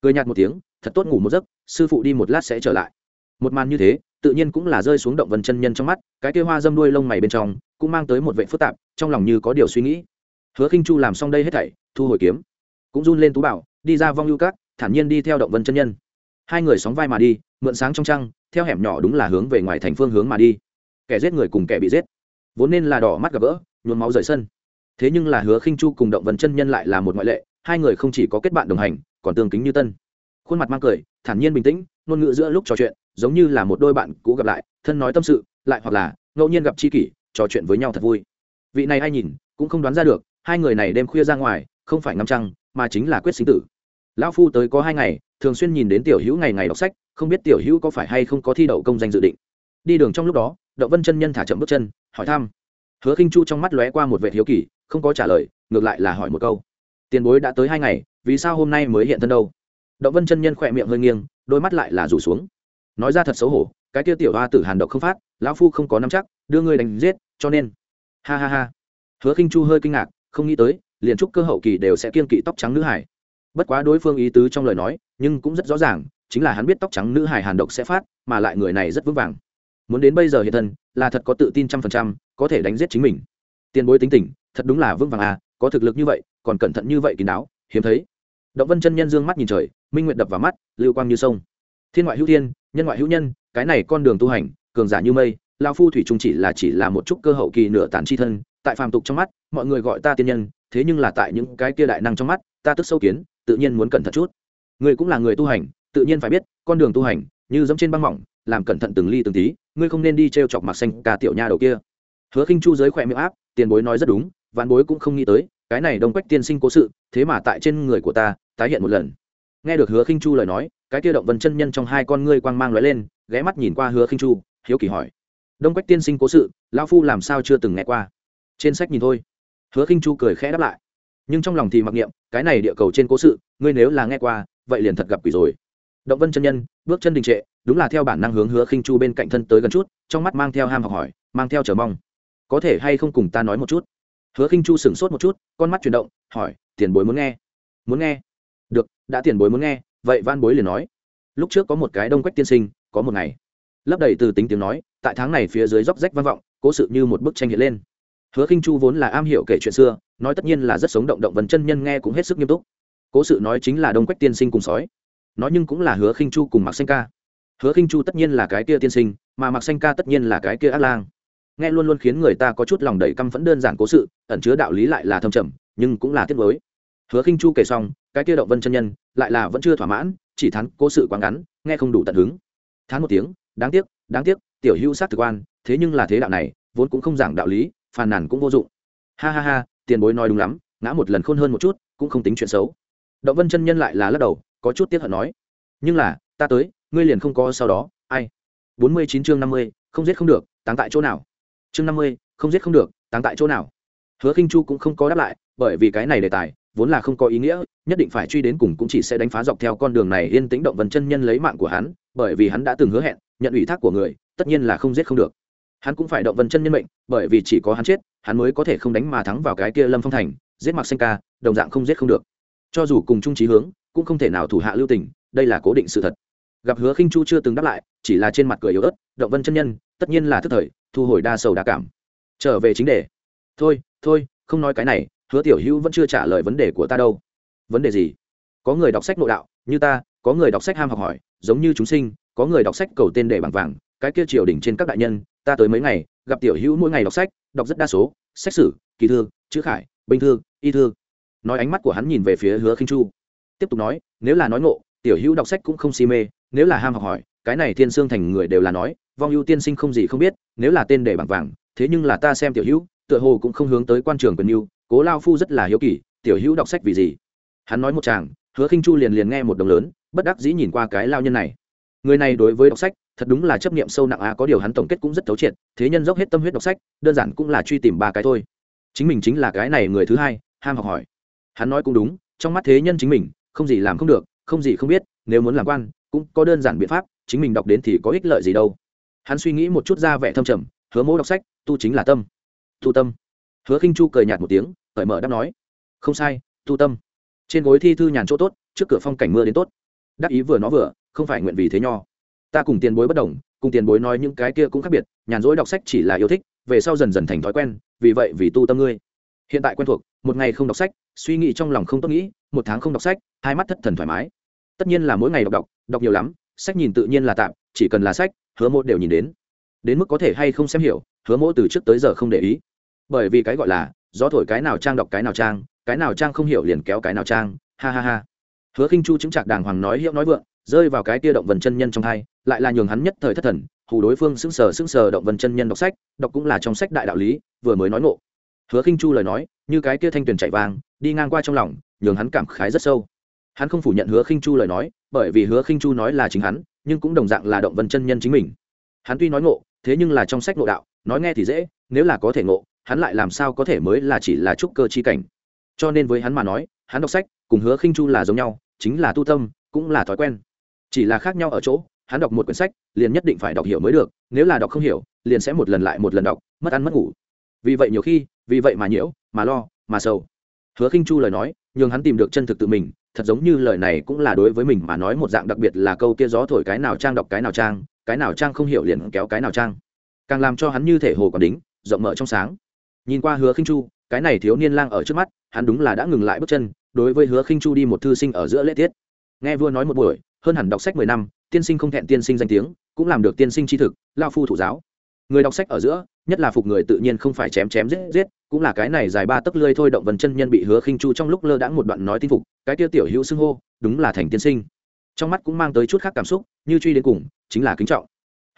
Cười nhạt một tiếng, thật tốt ngủ một giấc, sư phụ đi một lát sẽ trở lại. Một màn như thế, tự nhiên cũng là rơi xuống động vân chân nhân trong mắt, cái kia hoa dâm đuôi lông mày bên trong, cũng mang tới một vệ phức tạp, trong lòng như có điều suy nghĩ. Hứa khinh chu làm xong đây hết thảy, thu hồi kiếm, cũng run lên tú bảo, đi ra vong lưu cát thản nhiên đi theo động vân chân nhân. Hai người sóng vai mà đi, mượn sáng trong trăng, theo hẻm nhỏ đúng là hướng về ngoài thành phương hướng mà đi. Kẻ giết người cùng kẻ bị giết vốn nên là đỏ mắt gặp gỡ, nhuốm máu rời sân. Thế nhưng là hứa khinh chu cùng động vân chân nhân lại là một ngoại lệ, hai người không chỉ có kết bạn đồng hành, còn tương kính như tân. Khuôn mặt mang cười, thản nhiên bình tĩnh, ngôn ngữ giữa lúc trò chuyện, giống như là một đôi bạn cũ gặp lại, thân nói tâm sự, lại hoặc là, ngẫu nhiên gặp chi kỷ, trò chuyện với nhau thật vui. Vị này ai nhìn, cũng không đoán ra được, hai người này đêm khuya ra ngoài, không phải ngắm trăng, mà chính là quyết sinh tử. Lão phu tới có hai ngày, thường xuyên nhìn đến tiểu hữu ngày ngày đọc sách, không biết tiểu hữu có phải hay không có thi đậu công danh dự định. Đi đường trong lúc đó động vân chân nhân thả chậm bước chân, hỏi thăm. Hứa khinh chu trong mắt lóe qua một vệ hiếu kỳ, không có trả lời, ngược lại là hỏi một câu. Tiền bối đã tới hai ngày, vì sao hôm nay mới hiện thân đâu? Động vân chân nhân khỏe miệng hơi nghiêng, đôi mắt lại là rủ xuống. Nói ra thật xấu hổ, cái kia tiểu hoa tử hàn độc không phát, lão phu không có nắm chắc, đưa ngươi đánh giết, cho nên. Ha ha ha. Hứa khinh chu hơi kinh ngạc, không nghĩ tới, liền trúc cơ hậu kỳ đều sẽ kiên kỵ tóc trắng nữ hải bất quá đối phương ý tứ trong lời nói, nhưng cũng rất rõ ràng, chính là hắn biết tóc trắng nữ hải hàn độc sẽ phát, mà lại người này rất vững vàng muốn đến bây giờ hiện thân, là thật có tự tin trăm phần trăm, có thể đánh giết chính mình. Tiền bối tính tình, thật đúng là vững vàng à có thực lực như vậy, còn cẩn thận như vậy kín đáo, hiếm thấy. Động vân chân nhân dương mắt nhìn trời, minh nguyện đập vào mắt, lưu quang như sông. Thiên ngoại hữu thiên, nhân ngoại hữu nhân, cái này con đường tu hành, cường giả như mây lao phu thủy trung chỉ là chỉ là một chút cơ hậu kỳ nửa tàn chi thân, tại phàm tục trong mắt, mọi người gọi ta tiên nhân, thế nhưng là tại những cái kia đại năng trong mắt, ta tức sâu kiến, tự nhiên muốn cẩn thận chút. Người cũng là người tu hành, tự nhiên phải biết, con đường tu hành, như giống trên băng mỏng làm cẩn thận từng ly từng tí, ngươi không nên đi t r e o chọc mặt xanh ca tiểu nha đầu kia. Hứa khinh chu giới khỏe miệng áp, tiền bối nói rất đúng, vạn bối cũng không nghĩ tới, cái này đông quách tiên sinh cố sự, thế mà tại trên người của ta, tái hiện một lần. Nghe được hứa khinh chu lời nói, cái kia động vân chân nhân trong hai con ngươi quang mang lóe lên, ghé mắt nhìn qua hứa khinh chu, hiếu kỳ hỏi. Đông quách tiên sinh cố sự lao phu làm sao chưa từng nghe qua? Trên sách nhìn thôi. Hứa khinh chu cười khẽ đáp lại. Nhưng trong lòng thì mặc niệm, cái này địa cầu trên cố sự, ngươi nếu là nghe qua, vậy liền thật gặp quỷ rồi. Động vân chân nhân, bước chân đình trệ đúng là theo bản năng hướng hứa khinh chu bên cạnh thân tới gần chút, trong mắt mang theo ham học hỏi, mang theo chờ mong. Có thể hay không cùng ta nói một chút? Hứa khinh chu sửng sốt một chút, con mắt chuyển động, hỏi, tiền bối muốn nghe? Muốn nghe. Được, đã tiền bối muốn nghe, vậy van bối liền nói. Lúc trước có một cái đông quách tiên sinh, có một ngày, lấp đầy từ tính tiếng nói, tại tháng này phía dưới róc rách vang vọng, cố sự như một bức tranh hiện lên. Hứa khinh chu vốn là am hiểu kể chuyện xưa, nói tất nhiên là rất sống động động vần chân nhân nghe cũng hết sức nghiêm túc. Cố sự nói chính là đông quách tiên sinh cùng sói, nói nhưng cũng là hứa khinh chu cùng mặc xanh ca hứa khinh chu tất nhiên là cái kia tiên sinh, mà mặc xanh ca tất nhiên là cái kia ác lang. Nghe luôn luôn khiến người ta có chút lòng đầy căm phẫn đơn giản cố sự, ẩn chứa đạo lý lại là thâm trầm, nhưng cũng là tiếc mới hứa khinh chu kể xong, cái kia động vân chân nhân, lại là vẫn chưa thỏa mãn, chỉ thắn cố sự quá ngắn, nghe không đủ tận hứng. Thán một tiếng, đáng tiếc đáng tiếc, tiểu hữu sát thực quan, thế nhưng là thế đạo này, vốn cũng không giảng đạo lý, phàn nàn cũng vô dụng. Ha ha ha, tiền bối nói đúng lắm, ngã một lần khôn hơn một chút, cũng không tính chuyện xấu. Động vân chân nhân lại là lắc đầu, có chút tiếc hận nói. Nhưng là, ta tới ngươi liền không có sau đó, ai? Bốn mươi chín chương năm mươi, không giết không được, táng tại chỗ nào? Chương năm mươi, không giết không được, táng tại chỗ nào? Hứa khinh chu cũng không có đáp lại, bởi vì cái này đề tài vốn là không có ý nghĩa, nhất định phải truy đến cùng cũng chỉ sẽ đánh phá dọc theo con đường này yên tĩnh động vân chân nhân lấy mạng của hắn, bởi vì hắn đã từng hứa hẹn, nhận ủy thác của người, tất nhiên là không giết không được. Hắn cũng phải động vân chân nhân mệnh, bởi vì chỉ có hắn chết, hắn mới có thể không đánh mà thắng vào cái kia lâm phong thành, giết mặc xanh ca, đồng dạng không giết không được. Cho dù cùng chung trí hướng, cũng không thể nào thủ hạ lưu tình, đây là cố định sự thật gặp hứa khinh chu chưa từng đáp lại, chỉ là trên mặt cười yếu ớt, động vân chân nhân, tất nhiên là thức thời, thu hồi đa sầu đa cảm. Trở về chính đề. Thôi thôi, không nói cái này, hứa tiểu hữu vẫn chưa trả lời vấn đề của ta đâu. Vấn đề gì? Có người đọc sách nội đạo, như ta, có người đọc sách ham học hỏi, giống như chúng sinh, có người đọc sách cầu tên để bằng vàng, cái kia triều đỉnh trên các đại nhân, ta tới mấy ngày, gặp tiểu hữu mỗi ngày đọc sách, đọc rất đa số, sách sử, kỳ thư, chữ khải binh thư, y thư. Nói ánh mắt của hắn nhìn về phía hứa khinh chu. Tiếp tục nói, nếu là nói ngộ, tiểu hữu đọc sách cũng không si mê nếu là ham học hỏi, cái này thiên sương thành người đều là nói, vong ưu tiên sinh không gì không biết, nếu là tên để bằng vàng, thế nhưng là ta xem tiểu hữu, tựa hồ cũng không hướng tới quan trường quyền mưu cố lao phu rất là hiếu kỳ, tiểu hữu đọc sách vì gì? Hắn nói một chàng, hứa khinh chu liền liền nghe một đồng lớn, bất đắc dĩ nhìn qua cái lao nhân này. Người này đối với đọc sách, thật đúng là chấp niệm sâu nặng a có điều hắn tổng kết cũng rất thấu triệt, thế nhân dốc hết tâm huyết đọc sách, đơn giản cũng là truy tìm ba cái thôi. Chính mình chính là cái này người thứ hai, ham học hỏi. Hắn nói cũng đúng, trong mắt thế nhân chính mình, không gì làm không được, không gì không biết, nếu muốn làm quan cũng có đơn giản biện pháp, chính mình đọc đến thì có ích lợi gì đâu. Hắn suy nghĩ một chút ra vẻ thâm trầm, hứa mẫu đọc sách, tu chính là tâm. Tu tâm. Hứa khinh chu cười nhạt một tiếng, cởi mở đáp nói, không sai, tu tâm. Trên gối thi thư nhàn chỗ tốt, trước cửa phong cảnh mưa đến tốt. Đắc ý vừa nó vừa, không phải nguyện vì thế nho. Ta cùng tiền bối bất đồng, cùng tiền bối nói những cái kia cũng khác biệt, nhàn rỗi đọc sách chỉ là yêu thích, về sau dần dần thành thói quen, vì vậy vì tu tâm ngươi. Hiện tại quen thuộc, một ngày không đọc sách, suy nghĩ trong lòng không tốt nghĩ, một tháng không đọc sách, hai mắt thất thần thoải mái tất nhiên là mỗi ngày đọc đọc đọc nhiều lắm, sách nhìn tự nhiên là tạm, chỉ cần là sách, hứa mộ đều nhìn đến. Đến mức có thể hay không xem hiểu, hứa mộ từ trước tới giờ không để ý. Bởi vì cái gọi là, gió thổi cái nào trang đọc cái nào trang, cái nào trang không hiểu liền kéo cái nào trang, ha ha ha. Hứa khinh chu chứng trạc đàng hoàng nói hiệu nói vượng, rơi vào cái tia động vần chân nhân trong hai, lại là nhường hắn nhất thời thất thần, hù đối phương sững sờ sững sờ động vần chân nhân đọc sách, đọc cũng là trong sách đại đạo lý, vừa mới nói ngộ. Hứa khinh chu lời nói, như cái kia thanh tuyền chạy vàng đi ngang qua trong lòng, nhường hắn cảm khái rất sâu hắn không phủ nhận hứa khinh chu lời nói, bởi vì hứa khinh chu nói là chính hắn, nhưng cũng đồng dạng là động vân chân nhân chính mình. Hắn tuy nói ngộ, thế nhưng là trong sách ngộ đạo, nói nghe thì dễ, nếu là có thể ngộ, hắn lại làm sao có thể mới là chỉ là trúc cơ chi cảnh. Cho nên với hắn mà nói, hắn đọc sách cùng hứa khinh chu là giống nhau, chính là tu tâm, cũng là thói quen. Chỉ là khác nhau ở chỗ, hắn đọc một quyển sách, liền nhất định phải đọc hiểu mới được, nếu là đọc không hiểu, liền sẽ một lần lại một lần đọc, mất ăn mất ngủ. Vì vậy nhiều khi, vì vậy mà nhiễu, mà lo, mà sầu. Hứa khinh chu lời nói, nhường hắn tìm được chân thực tự mình thật giống như lời này cũng là đối với mình mà nói một dạng đặc biệt là câu kia gió thổi cái nào trang đọc cái nào trang, cái nào trang không hiểu liền kéo cái nào trang. Càng làm cho hắn như thể hồ còn đính, rộng mở trong sáng. Nhìn qua hứa khinh chu, cái này thiếu niên lang ở trước mắt, hắn đúng là đã ngừng lại bước chân, đối với hứa khinh chu đi một thư sinh ở giữa lễ tiết. Nghe vua nói một buổi, hơn hẳn đọc sách mười năm, tiên sinh không thẹn tiên sinh danh tiếng, cũng làm được tiên sinh tri thực, lao phu thủ giáo. Người đọc sách ở giữa, nhất là phục người tự nhiên không phải chém chém giết giết cũng là cái này dài ba tấc lơi thôi động vần chân nhân bị hứa khinh chu trong lúc lơ đãng một đoạn nói tin phục, cái tiêu tiểu hữu xưng hô, đúng là thành tiên sinh. Trong mắt cũng mang tới chút khác cảm xúc, như truy đến cùng, chính là kính trọng.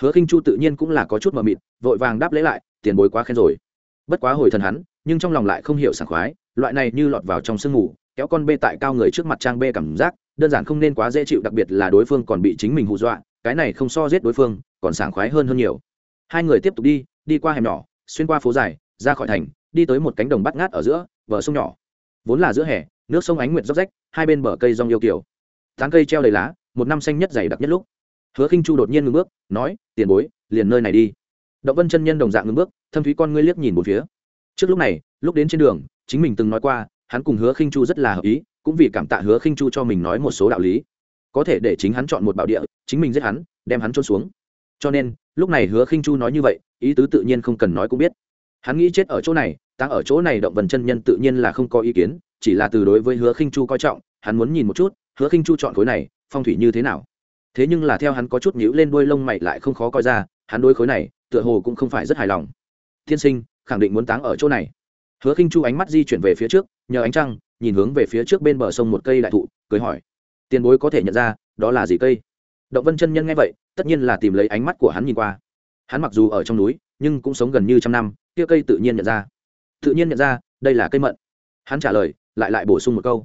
Hứa khinh chu tự nhiên cũng là có chút mờ mịt, vội vàng đáp lễ lại, tiền bối quá khen rồi. Bất quá hồi thần hắn, nhưng trong lòng lại không hiểu sảng khoái, loại này như lọt vào trong sương ngủ, kéo con bê tại cao người trước mặt trang bê cảm giác, đơn giản không nên quá dễ chịu, đặc biệt là đối phương còn bị chính mình hù dọa, cái này không so giết đối phương, còn sảng khoái hơn hơn nhiều. Hai người tiếp tục đi đi qua hẻm nhỏ, xuyên qua phố dài, ra khỏi thành đi tới một cánh đồng bắt ngát ở giữa, bờ sông nhỏ. Vốn là giữa hè, nước sông ánh nguyệt róc rách, hai bên bờ cây rong yêu kiểu tán cây treo đầy lá, một năm xanh nhất dày đặc nhất lúc. Hứa khinh chu đột nhiên ngưng bước, nói, tiền bối, liền nơi này đi. Động vân chân nhân đồng dạng ngưng bước, thâm thúy con ngươi liếc nhìn một phía. Trước lúc này, lúc đến trên đường, chính mình từng nói qua, hắn cùng hứa khinh chu rất là hợp ý, cũng vì cảm tạ hứa khinh chu cho mình nói một số đạo lý. Có thể để chính hắn chọn một bảo địa, chính mình giết hắn, đem hắn trôn xuống. Cho nên, lúc này hứa khinh chu nói như vậy, ý tứ tự nhiên không cần nói cũng biết. Hắn nghĩ chết ở chỗ này tăng ở chỗ này động vần chân nhân tự nhiên là không có ý kiến, chỉ là từ đối với hứa khinh chu coi trọng, hắn muốn nhìn một chút, hứa khinh chu chọn khối này, phong thủy như thế nào. Thế nhưng là theo hắn có chút nhíu lên đuôi lông mày lại không khó coi ra, hắn đối khối này, tựa hồ cũng không phải rất hài lòng. Thiên sinh, khẳng định muốn táng ở chỗ này. Hứa khinh chu ánh mắt di chuyển về phía trước, nhờ ánh trăng, nhìn hướng về phía trước bên bờ sông một cây đại thụ, cười hỏi. Tiền bối có thể nhận ra, đó là gì cây? Động vân chân nhân nghe vậy, tất nhiên là tìm lấy ánh mắt của hắn nhìn qua. Hắn mặc dù ở trong núi, nhưng cũng sống gần như trăm năm, kia cây tự nhiên nhận ra tự nhiên nhận ra, đây là cây mận. Hắn trả lời, lại lại bổ sung một câu.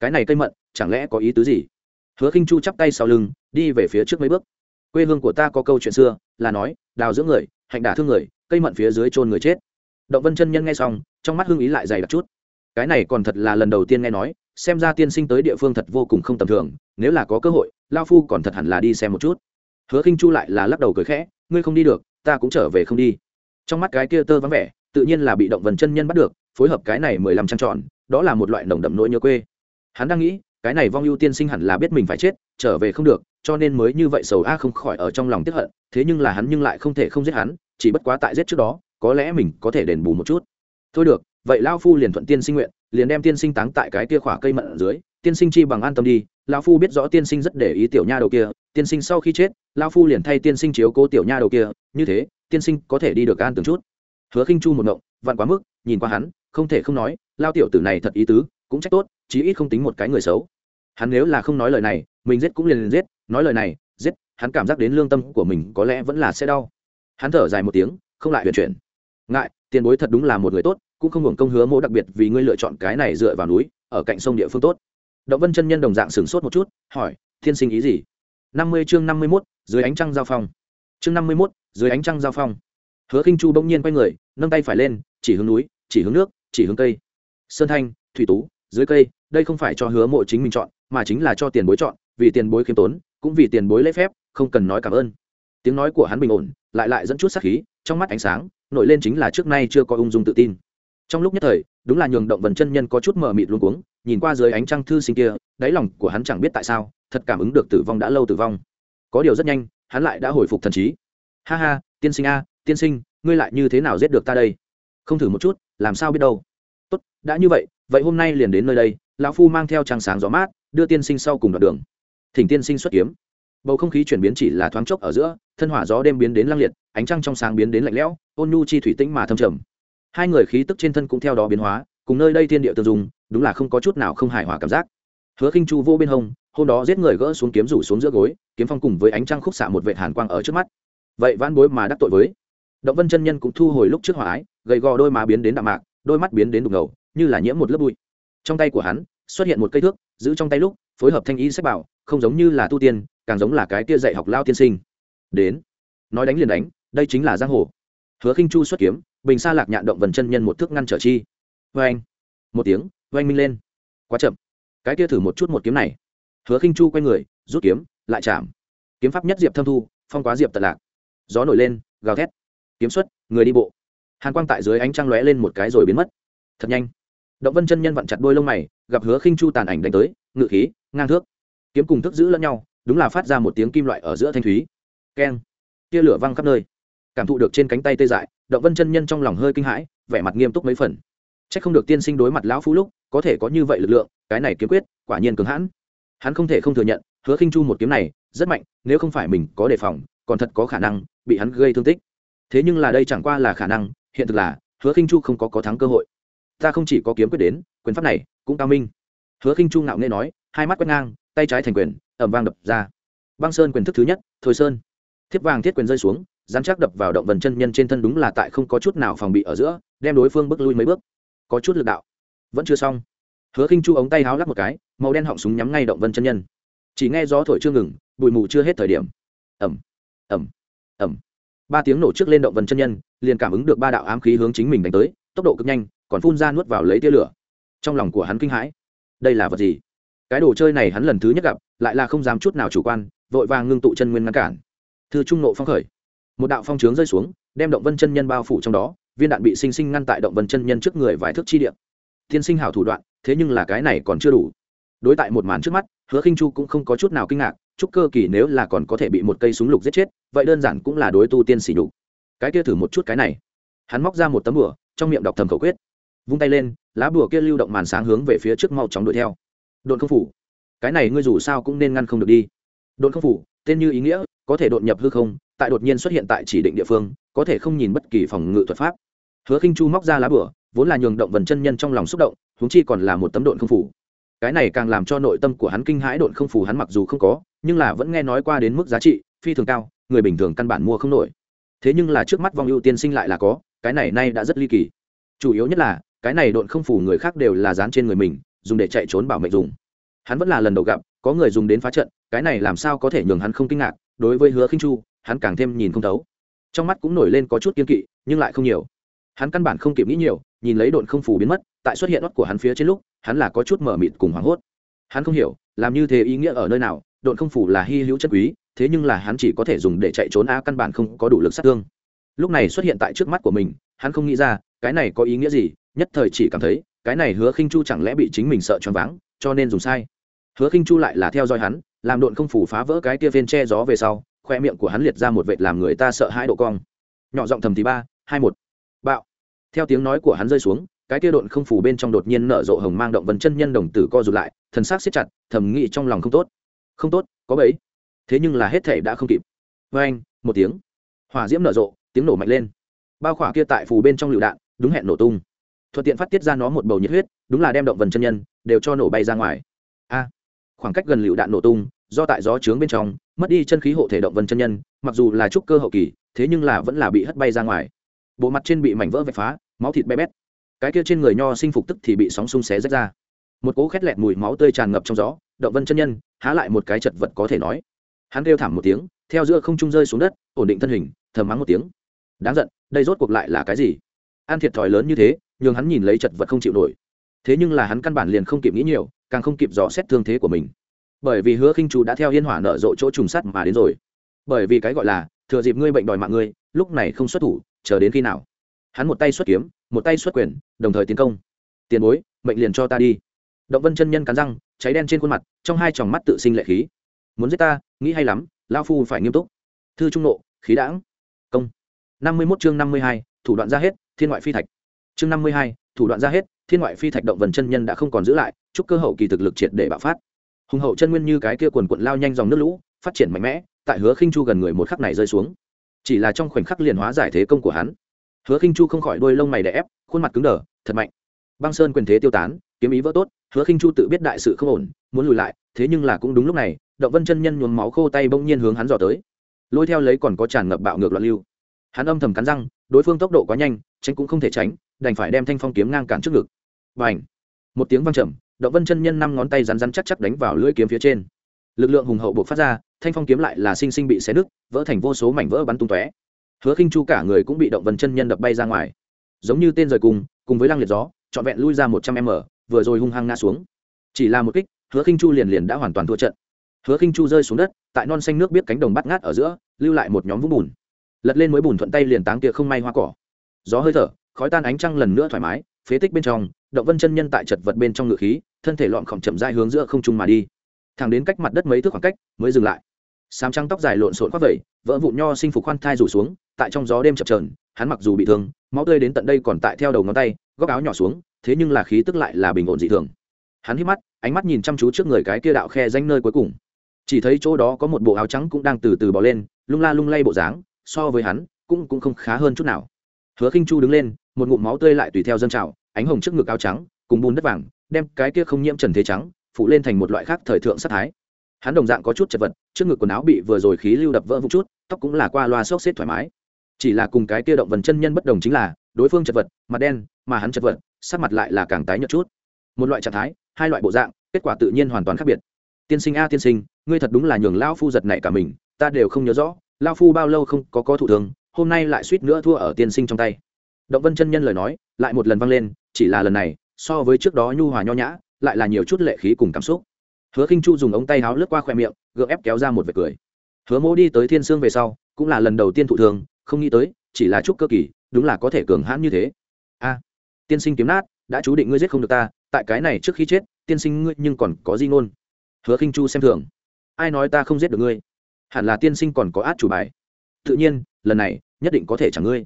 Cái này cây mận, chẳng lẽ có ý tứ gì? Hứa khinh chu chắp tay sau lưng, đi về phía trước mấy bước. Quê hương của ta có câu chuyện xưa, là nói, đào dưỡng người, hạnh đả thương người, cây mận phía dưới chôn người chết. Động vân chân nhân nghe xong, trong mắt hương ý lại dày đặc chút. Cái này còn thật là lần đầu tiên nghe nói, xem ra tiên sinh tới địa phương thật vô cùng không tầm thường, nếu là có cơ hội lao phu còn thật hẳn là đi xem một chút. Hứa khinh chu lại là lắc đầu cười khẽ, ngươi không đi được, ta cũng trở về không đi. Trong mắt cái kia tơ vắng vẻ tự nhiên là bị động vần chân nhân bắt được, phối hợp cái này mười lăm trăng tròn, đó là một loại nồng đậm nỗi nhớ quê. Hắn đang nghĩ, cái này vong ưu tiên sinh hẳn là biết mình phải chết, trở về không được, cho nên mới như vậy sầu a không khỏi ở trong lòng tiếp hận, thế nhưng là hắn nhưng lại không thể không giết hắn, chỉ bất quá tại giết trước đó, có lẽ mình có thể đền bù một chút. Thôi được, vậy lao phu liền thuận tiên sinh nguyện, liền đem tiên sinh táng tại cái kia khỏa cây mận ở dưới, tiên sinh chi bằng an tâm đi lao phu biết rõ tiên sinh rất để ý tiểu nha đầu kia, tiên sinh sau khi chết lao phu liền thay tiên sinh chiếu cố tiểu nha đầu kia, như thế, tiên sinh có thể đi được an từng chút hứa khinh chu một ngộng, vặn quá mức, nhìn qua hắn, không thể không nói, lao tiểu tử này thật ý tứ, cũng trách tốt, chí ít không tính một cái người xấu. Hắn nếu là không nói lời này, mình giết cũng liền liền giết, nói lời này, giết, hắn cảm giác đến lương tâm của mình có lẽ vẫn là sẽ đau. Hắn thở dài một tiếng, không lại huyền chuyển. Ngại, tiền bối thật đúng là một người tốt, cũng không hưởng công hứa mỗ đặc biệt vì ngươi lựa chọn cái này dựa vào núi, ở cạnh sông địa phương tốt. Động vân chân nhân đồng dạng sửng sốt một chút, hỏi, thiên sinh ý gì? năm mươi chương năm mươi mốt, dưới ánh trăng giao phong. Chương năm mươi mốt, dưới ánh trăng giao phong hứa khinh chu bỗng nhiên quay người, nâng tay phải lên, chỉ hướng núi, chỉ hướng nước, chỉ hướng cây. Sơn thanh, thủy tú, dưới cây, đây không phải cho hứa mộ chính mình chọn, mà chính là cho tiền bối chọn, vì tiền bối khiêm tốn, cũng vì tiền bối lễ phép, không cần nói cảm ơn. Tiếng nói của hắn bình ổn, lại lại dẫn chút sát khí, trong mắt ánh sáng, nổi lên chính là trước nay chưa có ung dung tự tin. Trong lúc nhất thời, đúng là nhường động vần chân nhân có chút mờ mịt luôn cuống, nhìn qua dưới ánh trăng thư sinh kia, đáy lòng của hắn chẳng biết tại sao, thật cảm ứng được tử vong đã lâu tử vong. Có điều rất nhanh, hắn lại đã hồi phục thần trí. Ha ha, tiên sinh a tiên sinh, ngươi lại như thế nào giết được ta đây? Không thử một chút, làm sao biết đâu? Tốt, đã như vậy vậy hôm nay liền đến nơi đây, lão phu mang theo trăng sáng gió mát, đưa tiên sinh sau cùng đoạn đường. Thỉnh tiên sinh xuất kiếm. Bầu không khí chuyển biến chỉ là thoáng chốc ở giữa, thân hỏa gió đêm biến đến lăng liệt, ánh trăng trong sáng biến đến lạnh lẽo, ôn nhu chi thủy tĩnh mà thâm trầm. Hai người khí tức trên thân cũng theo đó biến hóa, cùng nơi đây thiên địa tương dùng đúng là không có chút nào không hài hòa cảm giác. Hứa khinh chu vô bên hông, hôm đó giết người gỡ xuống kiếm rủ xuống giữa gối, kiếm phong cùng với ánh trăng khúc xạ một vệ hàn quang ở trước mắt. Vậy vãn bối mà đắc tội với động vân chân nhân cũng thu hồi lúc trước hỏa ái, gầy gò đôi má biến đến đạm mạc, đôi mắt biến đến đục ngầu, như là nhiễm một lớp bụi. Trong tay của hắn, xuất hiện một cây thước, giữ trong tay lúc, phối hợp thanh ý sách bảo, không giống như là tu tiên, càng giống là cái tia dạy học lao tiên sinh. Đến, nói đánh liền đánh, đây chính là giang hồ. Hứa khinh chu xuất kiếm, bình xa lạc nhạn động vần chân nhân một thước ngăn trở chi. Vê anh một tiếng vê anh minh lên. Quá chậm. Cái tia thử một chút một kiếm này. Hứa khinh chu quay người, rút kiếm, lại chạm. Kiếm pháp nhất diệp thâm thu, phong quá diệp tận lạc. Gió nổi lên, gào thét kiếm xuất, người đi bộ. Hàn quang tại dưới ánh trăng lóe lên một cái rồi biến mất. Thật nhanh. Động vân chân nhân vặn chặt đôi lông mày, gặp hứa khinh chu tàn ảnh đánh tới, ngự khí, ngang thước. Kiếm cùng thức giữ lẫn nhau, đúng là phát ra một tiếng kim loại ở giữa thanh thúy. Keng. Tia lửa văng khắp nơi. Cảm thụ được trên cánh tay tê dại, động vân chân nhân trong lòng hơi kinh hãi, vẻ mặt nghiêm túc mấy phần. C h ắ c không được tiên sinh đối mặt lão phú lúc, có thể có như vậy lực lượng, cái này kiếm quyết, quả nhiên cứng hãn. Hắn không thể không thừa nhận, hứa khinh chu một kiếm này, rất mạnh, nếu không phải mình có đề phòng, còn thật có khả năng bị hắn gây thương tích thế nhưng là đây chẳng qua là khả năng, hiện thực là, hứa khinh chu không có có thắng cơ hội. Ta không chỉ có kiếm quyết đến, quyền pháp này cũng cao minh. Hứa khinh chu ngạo nghe nói, hai mắt quét ngang, tay trái thành quyền, ẩm vang đập ra. Băng sơn quyền thức thứ nhất, thôi sơn. Thiếp vàng thiết quyền rơi xuống dán chắc đập vào động vần chân nhân trên thân đúng là tại không có chút nào phòng bị ở giữa, đem đối phương bước lui mấy bước. Có chút lực đạo. Vẫn chưa xong. Hứa khinh chu ống tay háo lắc một cái, màu đen họng súng nhắm ngay động vân chân nhân. Chỉ nghe gió thổi chưa ngừng, bụi mù chưa hết thời điểm. Ẩm ẩm ẩm ba tiếng nổ trước lên động vân chân nhân, liền cảm ứng được ba đạo ám khí hướng chính mình đánh tới, tốc độ cực nhanh, còn phun ra nuốt vào lấy tia lửa. Trong lòng của hắn kinh hãi. Đây là vật gì? Cái đồ chơi này hắn lần thứ nhất gặp, lại là không dám chút nào chủ quan, vội vàng ngưng tụ chân nguyên ngăn cản. Thư trung nộ phong khởi. Một đạo phong trướng rơi xuống, đem động vân chân nhân bao phủ trong đó, viên đạn bị sinh sinh ngăn tại động vân chân nhân trước người vài thước chi điện tiên sinh hảo thủ đoạn, thế nhưng là cái này còn chưa đủ. Đối tại một màn trước mắt, hứa khinh chu cũng không có chút nào kinh ngạc chúc cơ kỳ nếu là còn có thể bị một cây súng lục giết chết, vậy đơn giản cũng là đối tu tiên xỉ đục cái kia thử một chút cái này. Hắn móc ra một tấm bửa trong miệng đọc thầm khẩu quyết. Vung tay lên, lá bùa kia lưu động màn sáng hướng về phía trước mau chóng đuổi theo. Độn không phủ. Cái này ngươi dù sao cũng nên ngăn không được đi. Độn không phủ, tên như ý nghĩa, có thể đột nhập hư không, tại đột nhiên xuất hiện tại chỉ định địa phương, có thể không nhìn bất kỳ phòng ngự thuật pháp. Hứa khinh chu móc ra lá bửa vốn là nhường động vần chân nhân trong lòng xúc động, huống chi còn là một tấm độn không phủ. Cái này càng làm cho nội tâm của hắn kinh hãi, độn không phủ hắn mặc dù không có nhưng là vẫn nghe nói qua đến mức giá trị phi thường cao, người bình thường căn bản mua không nổi. Thế nhưng là trước mắt vong ưu tiên sinh lại là có, cái này nay đã rất ly kỳ. Chủ yếu nhất là, cái này độn không phủ người khác đều là dán trên người mình, dùng để chạy trốn bảo mệnh dùng. Hắn vẫn là lần đầu gặp, có người dùng đến phá trận, cái này làm sao có thể nhường hắn không kinh ngạc, đối với hứa khinh chu, hắn càng thêm nhìn không thấu. Trong mắt cũng nổi lên có chút kiên kỵ, nhưng lại không nhiều. Hắn căn bản không kịp nghĩ nhiều, nhìn lấy độn không phủ biến mất, tại xuất hiện óc của hắn phía trên lúc, hắn là có chút mở mịt cùng hoảng hốt. Hắn không hiểu, làm như thế ý nghĩa ở nơi nào độn không phủ là hy hữu chất quý, thế nhưng là hắn chỉ có thể dùng để chạy trốn a căn bản không có đủ lực sát thương. Lúc này xuất hiện tại trước mắt của mình, hắn không nghĩ ra, cái này có ý nghĩa gì, nhất thời chỉ cảm thấy, cái này hứa khinh chu chẳng lẽ bị chính mình sợ choáng váng, cho nên dùng sai. Hứa khinh chu lại là theo dõi hắn, làm độn không phủ phá vỡ cái kia viên che gió về sau, khoe miệng của hắn liệt ra một vệt làm người ta sợ hãi độ cong. Nhỏ giọng thầm thì ba, hai một. Bạo. Theo tiếng nói của hắn rơi xuống, cái kia độn không phủ bên trong đột nhiên nở rộ hồng mang động vần chân nhân đồng tử co rụt lại, thần sắc siết chặt, thầm nghĩ trong lòng không tốt không tốt, có bẫy. Thế nhưng là hết thể đã không kịp. Vê anh, một tiếng. Hỏa diễm nở rộ, tiếng nổ mạnh lên. Bao khỏa kia tại phù bên trong lựu đạn, đúng hẹn nổ tung. Thuận tiện phát tiết ra nó một bầu nhiệt huyết, đúng là đem động vần chân nhân đều cho nổ bay ra ngoài. A, khoảng cách gần lựu đạn nổ tung, do tại gió trướng bên trong, mất đi chân khí hộ thể động vân chân nhân, mặc dù là trúc cơ hậu kỳ, thế nhưng là vẫn là bị hất bay ra ngoài. Bộ mặt trên bị mảnh vỡ vạch phá, máu thịt bé bét. Cái kia trên người nho sinh phục tức thì bị sóng xung xé rách ra một cỗ khét lẹt mùi máu tươi tràn ngập trong gió, động vân chân nhân, há lại một cái chật vật có thể nói. Hắn kêu thảm một tiếng, theo giữa không trung rơi xuống đất, ổn định thân hình, thầm mắng một tiếng. Đáng giận, đây rốt cuộc lại là cái gì? An thiệt thòi lớn như thế, nhường hắn nhìn lấy chật vật không chịu nổi. Thế nhưng là hắn căn bản liền không kịp nghĩ nhiều, càng không kịp dò xét thương thế của mình. Bởi vì hứa khinh chú đã theo hiên hỏa nở rộ chỗ trùng sắt mà đến rồi. Bởi vì cái gọi là, thừa dịp ngươi bệnh đòi mạng ngươi, lúc này không xuất thủ, chờ đến khi nào? Hắn một tay xuất kiếm, một tay xuất quyền, đồng thời tiến công. Tiền bối, mệnh liền cho ta đi động vân chân nhân cắn răng, cháy đen trên khuôn mặt, trong hai tròng mắt tự sinh lệ khí. Muốn giết ta, nghĩ hay lắm lao phu phải nghiêm túc. Thư trung nộ, khí đãng. Công. Năm mươi mốt chương năm mươi hai, thủ đoạn ra hết, thiên ngoại phi thạch. Chương năm mươi hai, thủ đoạn ra hết, thiên ngoại phi thạch động vần chân nhân đã không còn giữ lại, chúc cơ hậu kỳ thực lực triệt để bạo phát. Hùng hậu chân nguyên như cái kia quần quận lao nhanh dòng nước lũ, phát triển mạnh mẽ, tại hứa khinh chu gần người một khắc này rơi xuống. Chỉ là trong khoảnh khắc liền hóa giải thế công của hắn. Hứa khinh chu không khỏi đôi lông mày đè ép, khuôn mặt cứng đờ, thật mạnh. Băng sơn quyền thế tiêu tán, kiếm ý vỡ tốt hứa khinh chu tự biết đại sự không ổn, muốn lùi lại, thế nhưng là cũng đúng lúc này, động vân chân nhân nhuốm máu khô tay bỗng nhiên hướng hắn dò tới. Lôi theo lấy còn có tràn ngập bạo ngược loạn lưu. Hắn âm thầm cắn răng, đối phương tốc độ quá nhanh, tránh cũng không thể tránh, đành phải đem thanh phong kiếm ngang cản trước ngực. Và ảnh một tiếng vang trầm, động vân chân nhân năm ngón tay rắn rắn chắc chắc đánh vào lưỡi kiếm phía trên. Lực lượng hùng hậu buộc phát ra, thanh phong kiếm lại là sinh sinh bị xé nứt, vỡ thành vô số mảnh vỡ bắn tung tóe. Hứa khinh chu cả người cũng bị động vân chân nhân đập bay ra ngoài. Giống như tên rời cùng cùng với lăng liệt gió, trọn vẹn lui ra một trăm m vừa rồi hung hăng ngã xuống. Chỉ là một kích, hứa khinh chu liền liền đã hoàn toàn thua trận. Hứa khinh chu rơi xuống đất, tại non xanh nước biết cánh đồng bắt ngát ở giữa, lưu lại một nhóm vũng bùn. Lật lên mới bùn thuận tay liền táng kia không may hoa cỏ. Gió hơi thở, khói tan ánh trăng lần nữa thoải mái, phế tích bên trong, động vân chân nhân tại chật vật bên trong ngựa khí, thân thể lọn khổng chậm dai hướng giữa không trung mà đi. Thẳng đến cách mặt đất mấy thước khoảng cách, mới dừng lại. Sám trắng tóc dài lộn xộn khoác vẩy, vỡ vụn nho sinh phục khoan thai rủ xuống, tại trong gió đêm chập trờn hắn mặc dù bị thương, máu tươi đến tận đây còn tại theo đầu ngón tay góc áo nhỏ xuống, thế nhưng là khí tức lại là bình ổn dị thường. Hắn hít mắt, ánh mắt nhìn chăm chú trước người cái kia đạo khe danh nơi cuối cùng. Chỉ thấy chỗ đó có một bộ áo trắng cũng đang từ từ bỏ lên, lung la lung lay bộ dáng, so với hắn, cũng cũng không khá hơn chút nào. Hứa khinh chu đứng lên, một ngụm máu tươi lại tùy theo dân trào, ánh hồng trước ngực áo trắng, cùng bùn đất vàng, đem cái kia không nhiễm trần thế trắng phụ lên thành một loại khác thời thượng sát thái. Hắn đồng dạng có chút chật vật, trước ngực quần áo bị vừa rồi khí lưu đập vỡ vụ chút, tóc cũng là qua loa xốc xếp thoải mái chỉ là cùng cái kia động vần chân nhân bất đồng chính là, đối phương chật vật, mặt đen, mà hắn chật vật, sắc mặt lại là càng tái nhợt chút. Một loại trạng thái, hai loại bộ dạng, kết quả tự nhiên hoàn toàn khác biệt. Tiên sinh a, tiên sinh, ngươi thật đúng là nhường lao phu giật này cả mình, ta đều không nhớ rõ lao phu bao lâu không có có thụ thường hôm nay lại suýt nữa thua ở tiên sinh trong tay. Động vân chân nhân lời nói, lại một lần vang lên, chỉ là lần này, so với trước đó nhu hòa nho nhã, lại là nhiều chút lệ khí cùng cảm xúc. Hứa khinh chu dùng ống tay háo lướt qua khoe miệng, gượng ép kéo ra một vệt cười. Hứa mỗ đi tới thiên sương về sau, cũng là lần đầu tiên thụ thường không nghĩ tới, chỉ là chút cơ kỳ, đúng là có thể cường hãn như thế. A, tiên sinh kiếm nát, đã chú định ngươi giết không được ta, tại cái này trước khi chết, tiên sinh ngươi nhưng còn có di ngôn. Hứa khinh chu xem thường. Ai nói ta không giết được ngươi? Hẳn là tiên sinh còn có át chủ bài. Tự nhiên, lần này, nhất định có thể chẳng ngươi.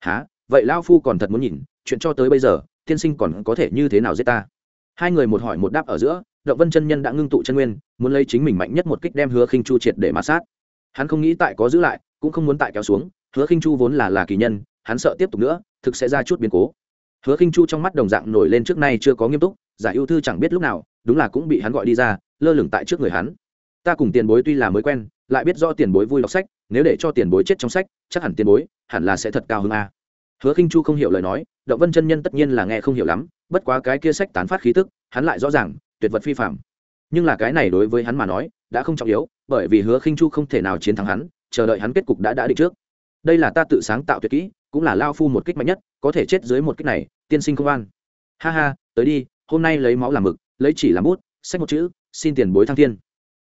Há vậy lao phu còn thật muốn nhìn, chuyện cho tới bây giờ, tiên sinh còn có thể như thế nào giết ta? Hai người một hỏi một đáp ở giữa, động vân chân nhân đã ngưng tụ chân nguyên, muốn lấy chính mình mạnh nhất một kích đem hứa khinh chu triệt để mã sát. Hắn không nghĩ tại có giữ lại, cũng không muốn tại kéo xuống hứa khinh chu vốn là là kỳ nhân, hắn sợ tiếp tục nữa, thực sẽ ra chút biến cố. Hứa khinh chu trong mắt đồng dạng nổi lên trước nay chưa có nghiêm túc, giả yêu thư chẳng biết lúc nào, đúng là cũng bị hắn gọi đi ra, lơ lửng tại trước người hắn. Ta cùng tiền bối tuy là mới quen, lại biết do tiền bối vui đọc sách, nếu để cho tiền bối chết trong sách, chắc hẳn tiền bối hẳn là sẽ thật cao hơn a. Hứa khinh chu không hiểu lời nói, động vân chân nhân tất nhiên là nghe không hiểu lắm, bất quá cái kia sách tán phát khí tức, hắn lại rõ ràng, tuyệt vật phi phạm nhưng là cái này đối với hắn mà nói, đã không trọng yếu, bởi vì hứa khinh chu không thể nào chiến thắng hắn, chờ đợi hắn kết cục đã đã định trước đây là ta tự sáng tạo tuyệt kỹ, cũng là lao phu một kích mạnh nhất, có thể chết dưới một kích này, tiên sinh công an ha ha, tới đi, hôm nay lấy máu làm mực, lấy chỉ làm bút, sách một chữ, xin tiền bối thăng thiên.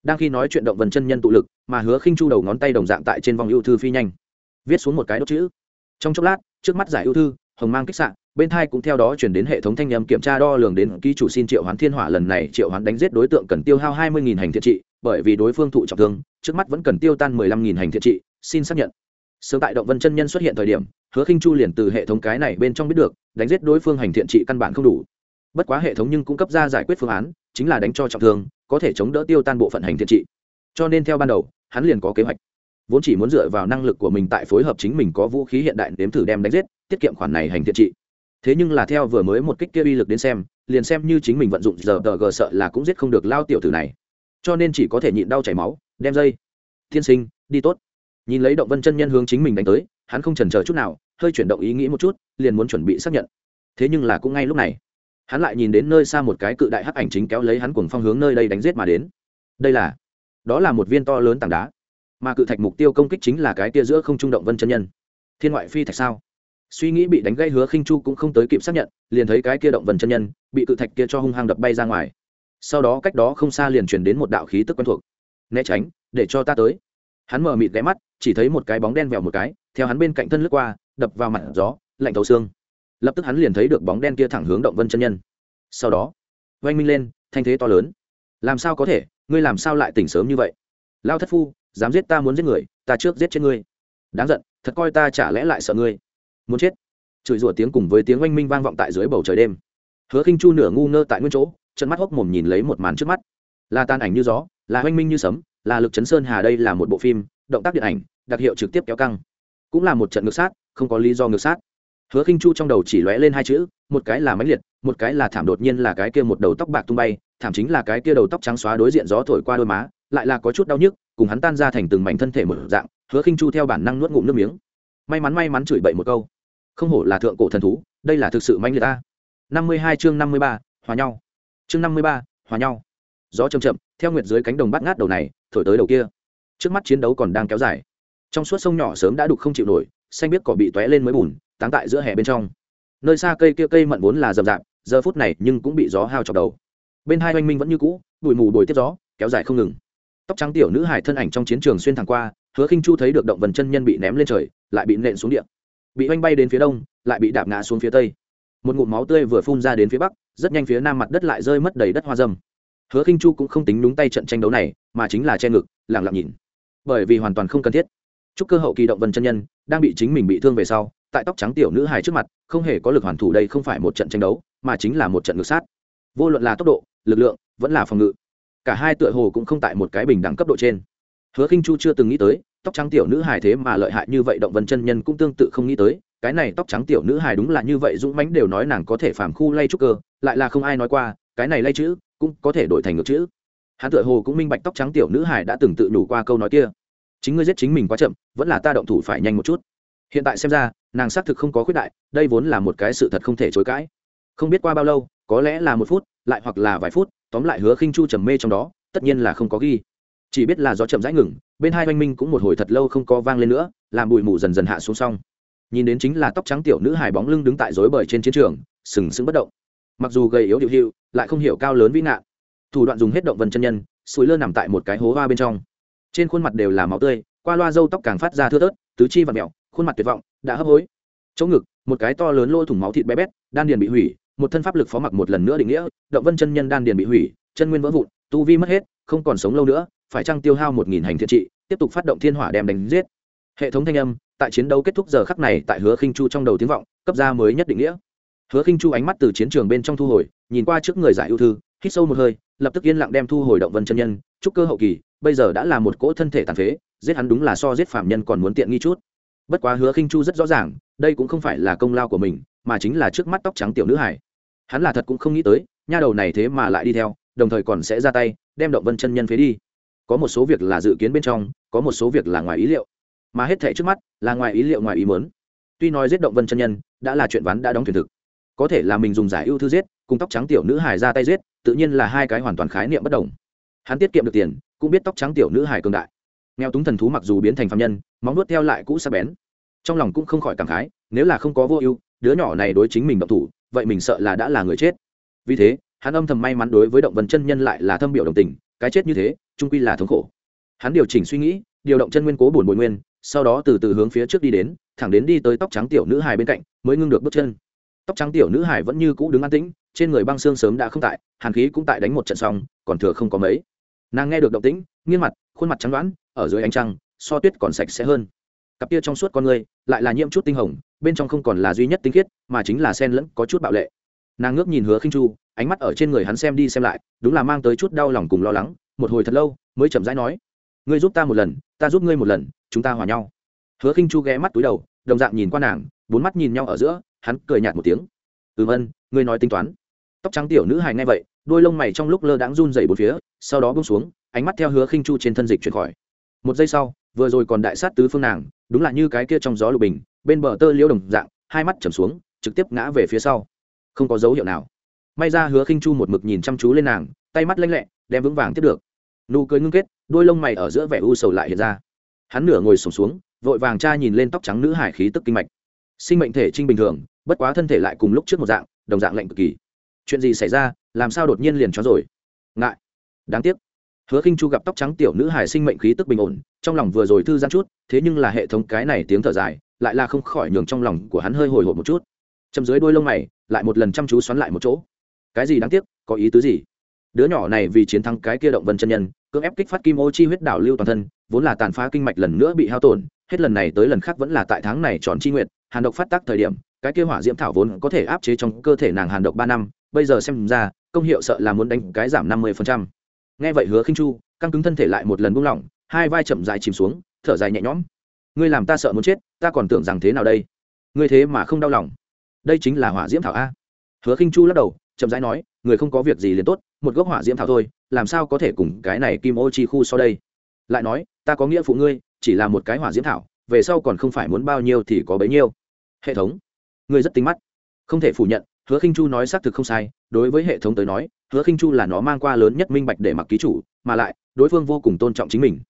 Đang khi nói chuyện động vần chân nhân tụ lực, mà hứa khinh chu đầu ngón tay đồng dạng tại trên vòng ưu thư phi nhanh. Viết xuống một cái đốt chữ. Trong chốc lát, trước mắt giải ưu thư, hồng mang kích sạn bên thai cũng theo đó chuyển đến hệ thống thanh nhầm kiểm tra đo lường đến ký chủ xin triệu hoán thiên hỏa lần này triệu hoán đánh giết đối tượng cần tiêu hao hai mươi hành thiện trị, bởi vì đối phương thụ trọng thương, trước mắt vẫn cần tiêu tan mười lăm hành thiện trị, xin xác nhận sớm tại động vân chân nhân xuất hiện thời điểm, hứa khinh chu liền từ hệ thống cái này bên trong biết được, đánh giết đối phương hành thiện trị căn bản không đủ. Bất quá hệ thống nhưng cũng cấp ra giải quyết phương án, chính là đánh cho trọng thương, có thể chống đỡ tiêu tan bộ phận hành thiện trị. Cho nên theo ban đầu, hắn liền có kế hoạch. Vốn chỉ muốn dựa vào năng lực của mình tại phối hợp chính mình có vũ khí hiện đại đếm thử đem đánh giết, tiết kiệm khoản này hành thiện trị. Thế nhưng là theo vừa mới một kích kia uy lực đến xem, liền xem như chính mình vận dụng giờ tờ gờ sợ là cũng giết không được lao tiểu tử này. Cho nên chỉ có thể nhịn đau chảy máu, đem dây. Thiên sinh, đi tốt nhìn lấy động vân chân nhân hướng chính mình đánh tới, hắn không chần chờ chút nào, hơi chuyển động ý nghĩ một chút, liền muốn chuẩn bị xác nhận. Thế nhưng là cũng ngay lúc này, hắn lại nhìn đến nơi xa một cái cự đại hắc ảnh chính kéo lấy hắn cùng phong hướng nơi đây đánh giết mà đến. Đây là, đó là một viên to lớn tảng đá, mà cự thạch mục tiêu công kích chính là cái tia giữa không trung động vân chân nhân. Thiên ngoại phi thạch sao? Suy nghĩ bị đánh gây hứa khinh chu cũng không tới kịp xác nhận, liền thấy cái kia động vân chân nhân bị cự thạch kia cho hung hăng đập bay ra ngoài. Sau đó cách đó không xa liền chuyển đến một đạo khí tức quen thuộc. Né tránh, để cho ta tới. Hắn mở mịt ghé mắt chỉ thấy một cái bóng đen vèo một cái, theo hắn bên cạnh thân lướt qua, đập vào mặt gió, lạnh thấu xương. Lập tức hắn liền thấy được bóng đen kia thẳng hướng động vân chân nhân. Sau đó oanh minh lên, thanh thế to lớn. Làm sao có thể, ngươi làm sao lại tỉnh sớm như vậy? Lao thất phu, dám giết ta muốn giết người, ta trước giết chết ngươi. Đáng giận, thật coi ta chả lẽ lại sợ ngươi. Muốn chết. Chửi rủa tiếng cùng với tiếng oanh minh vang vọng tại dưới bầu trời đêm. Hứa khinh chu nửa ngu ngơ tại nguyên chỗ chân mắt hốc mồm nhìn lấy một màn trước mắt. Là tan ảnh như gió, là oanh minh như sấm, là lực chấn sơn hà đây là một bộ phim động tác điện ảnh, đặc hiệu trực tiếp kéo căng. Cũng là một trận ngược sát, không có lý do ngược sát. Hứa khinh chu trong đầu chỉ lóe lên hai chữ, một cái là mãnh liệt, một cái là thảm đột nhiên là cái kia một đầu tóc bạc tung bay, thảm chính là cái kia đầu tóc trắng xóa đối diện gió thổi qua đôi má, lại là có chút đau nhức, cùng hắn tan ra thành từng mảnh thân thể một dạng, hứa khinh chu theo bản năng nuốt ngụm nước miếng. May mắn may mắn chửi bậy một câu. Không hổ là thượng cổ thần thú, đây là thực sự manh liệt ta. Năm mươi hai chương năm mươi ba, hòa nhau. Chương năm mươi ba, hòa nhau. Gió chậm chậm, theo nguyệt dưới cánh đồng bắt ngát đầu này, thổi tới đầu kia trước mắt chiến đấu còn đang kéo dài. Trong suốt sông nhỏ sớm đã đục không chịu nổi, xanh biết cỏ bị tóe lên mới bùn, táng tại giữa hè bên trong. Nơi xa cây kia cây mận vốn là rậm rạp, giờ phút này nhưng cũng bị gió hao chọc đầu. Bên hai oanh minh vẫn như cũ, bụi mù bồi tiếp gió, kéo dài không ngừng. Tóc trắng tiểu nữ hải thân ảnh trong chiến trường xuyên thẳng qua, hứa khinh chu thấy được động vần chân nhân bị ném lên trời, lại bị nện xuống địa. Bị oanh bay đến phía đông, lại bị đạp ngã xuống phía tây. Một ngụm máu tươi vừa phun ra đến phía bắc, rất nhanh phía nam mặt đất lại rơi mất đầy đất hoa dâm. Hứa khinh chu cũng không tính đúng tay trận tranh đấu này, mà chính là che ngực lẳng lặng nhìn bởi vì hoàn toàn không cần thiết. Chúc cơ hậu kỳ động vân chân nhân đang bị chính mình bị thương về sau, tại tóc trắng tiểu nữ hài trước mặt, không hề có lực hoàn thủ đây không phải một trận tranh đấu, mà chính là một trận ngược sát. Vô luận là tốc độ, lực lượng, vẫn là phòng ngự, cả hai tựa hồ cũng không tại một cái bình đẳng cấp độ trên. Hứa khinh chu chưa từng nghĩ tới, tóc trắng tiểu nữ hài thế mà lợi hại như vậy, động vân chân nhân cũng tương tự không nghĩ tới, cái này tóc trắng tiểu nữ hài đúng là như vậy, dũng mãnh đều nói nàng có thể phàm khu lay trúc cơ, lại là không ai nói qua, cái này lay chữ cũng có thể đổi thành ngược chữ. Hắn tựa hồ cũng minh bạch tóc trắng tiểu nữ hài đã từng tự đủ qua câu nói kia chính ngươi giết chính mình quá chậm, vẫn là ta động thủ phải nhanh một chút. Hiện tại xem ra, nàng xác thực không có khuyết đại, đây vốn là một cái sự thật không thể chối cãi. Không biết qua bao lâu, có lẽ là một phút, lại hoặc là vài phút, tóm lại hứa khinh chu trầm mê trong đó, tất nhiên là không có ghi. Chỉ biết là do chậm rãi ngừng, bên hai oanh minh cũng một hồi thật lâu không có vang lên nữa, làm bụi mù dần dần hạ xuống xong. Nhìn đến chính là tóc trắng tiểu nữ hài bóng lưng đứng tại rối bời trên chiến trường, sừng sững bất động. Mặc dù gầy yếu điệu hiệu lại không hiểu cao lớn vĩ nạn. Thủ đoạn dùng hết động vân chân nhân sùi lơ nằm tại một cái hố hoa bên trong trên khuôn mặt đều là máu tươi, qua loa dâu tóc càng phát ra thưa tớt tứ chi và mẹo khuôn mặt tuyệt vọng, đã hấp hối. Chỗ ngực, một cái to lớn lỗ thủng máu thịt bé bét, đan điền bị hủy, một thân pháp lực phó mặc một lần nữa định nghĩa, động vân chân nhân đan điền bị hủy, chân nguyên vỡ vụn, tu vi mất hết, không còn sống lâu nữa, phải chăng tiêu hao một nghìn hành thiện trị, tiếp tục phát động thiên hỏa đem đánh giết. Hệ thống thanh âm, tại chiến đấu kết thúc giờ khắc này tại hứa khinh chu trong đầu tiếng vọng, cấp ra mới nhất định nghĩa. Hứa khinh chu ánh mắt từ chiến trường bên trong thu hồi, nhìn qua trước người giải ưu thư, hít sâu một hơi, lập tức yên lặng đem thu hồi động vân chân nhân trúc cơ hậu kỳ bây giờ đã là một cỗ thân thể tàn phế, giết hắn đúng là so giết phạm nhân còn muốn tiện nghi chút. Bất quá hứa khinh chu rất rõ ràng, đây cũng không phải là công lao của mình, mà chính là trước mắt tóc trắng tiểu nữ hải hắn là thật cũng không nghĩ tới, nha đầu này thế mà lại đi theo, đồng thời còn sẽ ra tay, đem động vân chân nhân phế đi. Có một số việc là dự kiến bên trong, có một số việc là ngoài ý liệu. Mà hết thể trước mắt là ngoài ý liệu, ngoài ý mớn tuy nói giết động vân chân nhân đã là chuyện ván đã đóng thuyền thực, có thể là mình dùng giải ưu thư giết, cùng tóc trắng tiểu nữ hải ra tay giết, tự nhiên là hai cái hoàn toàn khái niệm bất đồng. Hắn tiết kiệm được tiền cũng biết tóc trắng tiểu nữ hải cường đại. Nghèo túng thần thú mặc dù biến thành phạm nhân, móng nuốt theo lại cũ sắc bén. Trong lòng cũng không khỏi cảm khái, nếu là không có vô ưu, đứa nhỏ này đối chính mình động thủ, vậy mình sợ là đã là người chết. Vì thế, hắn âm thầm may mắn đối với động vật chân nhân lại là thâm biểu đồng tình, cái chết như thế trung quy là thống khổ. Hắn điều chỉnh suy nghĩ, điều động chân nguyên cố bổn bồi nguyên, sau đó từ từ hướng phía trước đi đến, thẳng đến đi tới tóc trắng tiểu nữ hài bên cạnh, mới ngưng được bước chân. Tóc trắng tiểu nữ hài vẫn như cũ đứng an tĩnh, trên người băng xương sớm đã không tại, hàn khí cũng tại đánh một trận xong, còn thừa không có mấy nàng nghe được động tĩnh, nghiêng mặt, khuôn mặt trắng đoán, ở dưới ánh trăng, so tuyết còn sạch sẽ hơn. Cặp kia trong suốt con người, lại là nhiễm chút tinh hồng, bên trong không còn là duy nhất tinh khiết, mà chính là sen lẫn có chút bạo lệ. Nàng ngước nhìn hứa khinh chu, ánh mắt ở trên người hắn xem đi xem lại, đúng là mang tới chút đau lòng cùng lo lắng, một hồi thật lâu, mới chậm rãi nói, ngươi giúp ta một lần, ta giúp ngươi một lần, chúng ta hòa nhau. Hứa khinh chu ghé mắt túi đầu, đồng dạng nhìn qua nàng, bốn mắt nhìn nhau ở giữa, hắn cười nhạt một tiếng. Ừm vân, ngươi nói tính toán tóc trắng tiểu nữ hài nghe vậy, đôi lông mày trong lúc lơ đãng run dày bốn phía, sau đó bông xuống, ánh mắt theo hứa khinh chu trên thân dịch chuyển khỏi. Một giây sau, vừa rồi còn đại sát tứ phương nàng, đúng là như cái kia trong gió lục bình, bên bờ tơ liễu đồng dạng, hai mắt chầm xuống, trực tiếp ngã về phía sau. Không có dấu hiệu nào. May ra hứa khinh chu một mực nhìn chăm chú lên nàng, tay mắt lanh lẹ, đem vững vàng tiếp được. Nụ cười ngưng kết, đôi lông mày ở giữa vẻ u sầu lại hiện ra. Hắn nửa ngồi sổm xuống, vội vàng cha nhìn lên tóc trắng nữ hải khí tức kinh mạch. Sinh mệnh thể trinh bình thường, bất quá thân thể lại cùng lúc trước một dạng, đồng dạng lạnh cực kỳ chuyện gì xảy ra, làm sao đột nhiên liền cho rồi? Ngại. Đáng tiếc. Hứa khinh chu gặp tóc trắng tiểu nữ hải sinh mệnh khí tức bình ổn, trong lòng vừa rồi thư giãn chút, thế nhưng là hệ thống cái này tiếng thở dài, lại là không khỏi nhường trong lòng của hắn hơi hồi hộp một chút. Châm dưới đôi lông mày, lại một lần chăm chú xoắn lại một chỗ. Cái gì đáng tiếc, có ý tứ gì? Đứa nhỏ này vì chiến thắng cái kia động vân chân nhân, cưỡng ép kích phát kim ô chi huyết đảo lưu toàn thân, vốn là tàn phá kinh mạch lần nữa bị hao tổn, hết lần này tới lần khác vẫn là tại tháng này tròn chi nguyện hàn độc phát tác thời điểm, cái kia hỏa diễm thảo vốn có thể áp chế trong cơ thể nàng hàn độc ba năm bây giờ xem ra, công hiệu sợ là muốn đánh cái giảm năm mươi nghe vậy hứa khinh chu, căng cứng thân thể lại một lần buông lỏng, hai vai chậm dài chìm xuống, thở dài nhẹ nhõm. Ngươi làm ta sợ muốn chết, ta còn tưởng rằng thế nào đây? Ngươi thế mà không đau lòng. Đây chính là hỏa diễm thảo a. Hứa khinh chu lắc đầu, chậm rãi nói, người không có việc gì liền tốt, một gốc hỏa diễm thảo thôi, làm sao có thể cùng cái này kim ô chi khu so đây? Lại nói, ta có nghĩa phụ ngươi, chỉ là một cái hỏa diễm thảo, về sau còn không phải muốn bao nhiêu thì có bấy nhiêu. Hệ thống. Ngươi rất tinh mắt. Không thể phủ nhận hứa khinh chu nói xác thực không sai, đối với hệ thống tới nói, hứa khinh chu là nó mang qua lớn nhất minh bạch để mặc ký chủ, mà lại, đối phương vô cùng tôn trọng chính mình.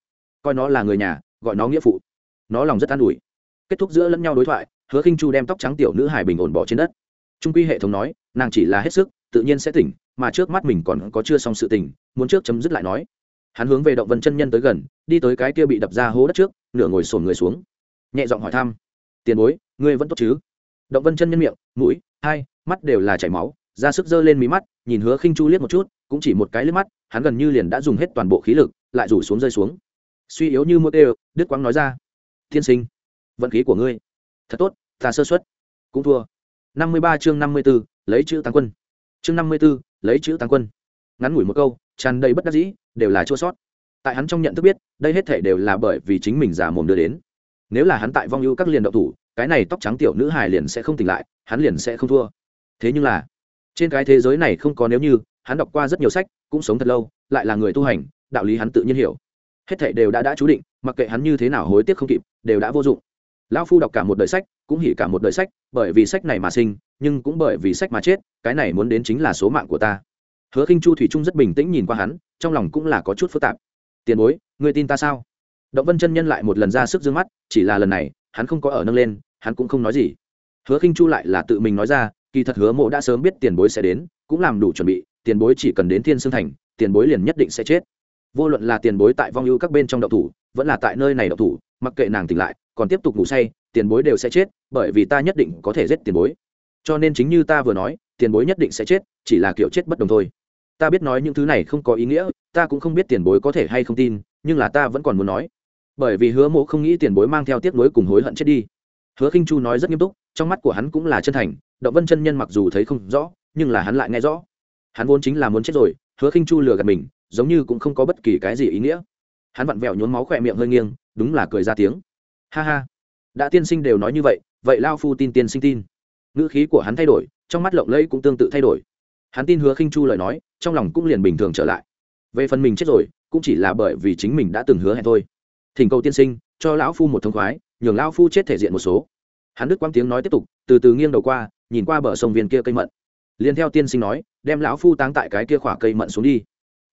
Coi nó là người nhà, gọi nó nghĩa phụ. Nó lòng rất an ủi. Kết thúc giữa lẫn nhau đối thoại, hứa khinh chu đem tóc trắng tiểu nữ hải bình ổn bỏ trên đất. Trung quy hệ thống nói, nàng chỉ là hết sức, tự nhiên sẽ tỉnh, mà trước mắt mình còn có chưa xong sự tình, muốn trước chấm dứt lại nói. Hắn hướng về động vân chân nhân tới gần, đi tới cái kia bị đập ra hố đất trước, nửa ngồi sổn người xuống. Nhẹ giọng hỏi thăm. Tiền bối, ngươi vẫn tốt chứ? Động vân chân nhân miệng, mũi hai, mắt đều là chảy máu, ra sức giơ lên mí mắt, nhìn hứa khinh chu liếc một chút, cũng chỉ một cái liếc mắt, hắn gần như liền đã dùng hết toàn bộ khí lực, lại rủ xuống rơi xuống. Suy yếu như một đều đức quang nói ra, thiên sinh, vận khí của ngươi, thật tốt, ta sơ xuất cũng thua. Năm mươi ba chương năm mươi b ố lấy chữ tăng quân. Chương năm mươi b ố lấy chữ tăng quân. Ngắn ngủi một câu, tràn đầy bất đắc dĩ, đều là chua sót. Tại hắn trong nhận thức biết, đây hết thể đều là bởi vì chính mình giả mồm đưa đến. Nếu là hắn tại vong ưu các liền đậu thủ, cái này tóc trắng tiểu nữ hài liền sẽ không tỉnh lại hắn liền sẽ không thua. Thế nhưng là, trên cái thế giới này không có nếu như, hắn đọc qua rất nhiều sách, cũng sống thật lâu, lại là người tu hành, đạo lý hắn tự nhiên hiểu. Hết thảy đều đã đã chú định, mặc kệ hắn như thế nào hối tiếc không kịp, đều đã vô dụng. Lão phu đọc cả một đời sách, cũng hỉ cả một đời sách, bởi vì sách này mà sinh, nhưng cũng bởi vì sách mà chết, cái này muốn đến chính là số mạng của ta. Hứa khinh chu thủy trung rất bình tĩnh nhìn qua hắn, trong lòng cũng là có chút phức tạp. Tiền bối người tin ta sao? Động vân chân nhân lại một lần ra sức d mắt, chỉ là lần này, hắn không có ở nâng lên, hắn cũng không nói gì hứa khinh chu lại là tự mình nói ra, kỳ thật hứa mộ đã sớm biết tiền bối sẽ đến, cũng làm đủ chuẩn bị, tiền bối chỉ cần đến thiên sương thành, tiền bối liền nhất định sẽ chết. Vô luận là tiền bối tại vong ưu các bên trong đậu thủ, vẫn là tại nơi này đậu thủ, mặc kệ nàng tỉnh lại, còn tiếp tục ngủ say, tiền bối đều sẽ chết, bởi vì ta nhất định có thể giết tiền bối. Cho nên chính như ta vừa nói, tiền bối nhất định sẽ chết, chỉ là kiểu chết bất đồng thôi. Ta biết nói những thứ này không có ý nghĩa, ta cũng không biết tiền bối có thể hay không tin, nhưng là ta vẫn còn muốn nói. Bởi vì hứa mộ không nghĩ tiền bối mang theo tiếc nuối cùng hối hận chết đi hứa khinh chu nói rất nghiêm túc, trong mắt của hắn cũng là chân thành, động vân chân nhân mặc dù thấy không rõ, nhưng là hắn lại nghe rõ. Hắn vốn chính là muốn chết rồi, hứa khinh chu lừa gạt mình, giống như cũng không có bất kỳ cái gì ý nghĩa. Hắn vặn vẹo nhốn máu khỏe miệng hơi nghiêng, đúng là cười ra tiếng. Ha ha. Đã tiên sinh đều nói như vậy vậy lao phu tin tiên sinh tin. Ngữ khí của hắn thay đổi, trong mắt lộng lẫy cũng tương tự thay đổi. Hắn tin hứa khinh chu lời nói, trong lòng cũng liền bình thường trở lại. Về phần mình chết rồi, cũng chỉ là bởi vì chính mình đã từng hứa hẹn thôi. Thỉnh cầu tiên sinh, cho lão phu một thông khoái nhường lão phu chết thể diện một số. Hắn đức quang tiếng nói tiếp tục, từ từ nghiêng đầu qua, nhìn qua bờ sông viên kia cây mận. Liền theo tiên sinh nói, đem lão phu táng tại cái kia khỏa cây mận xuống đi.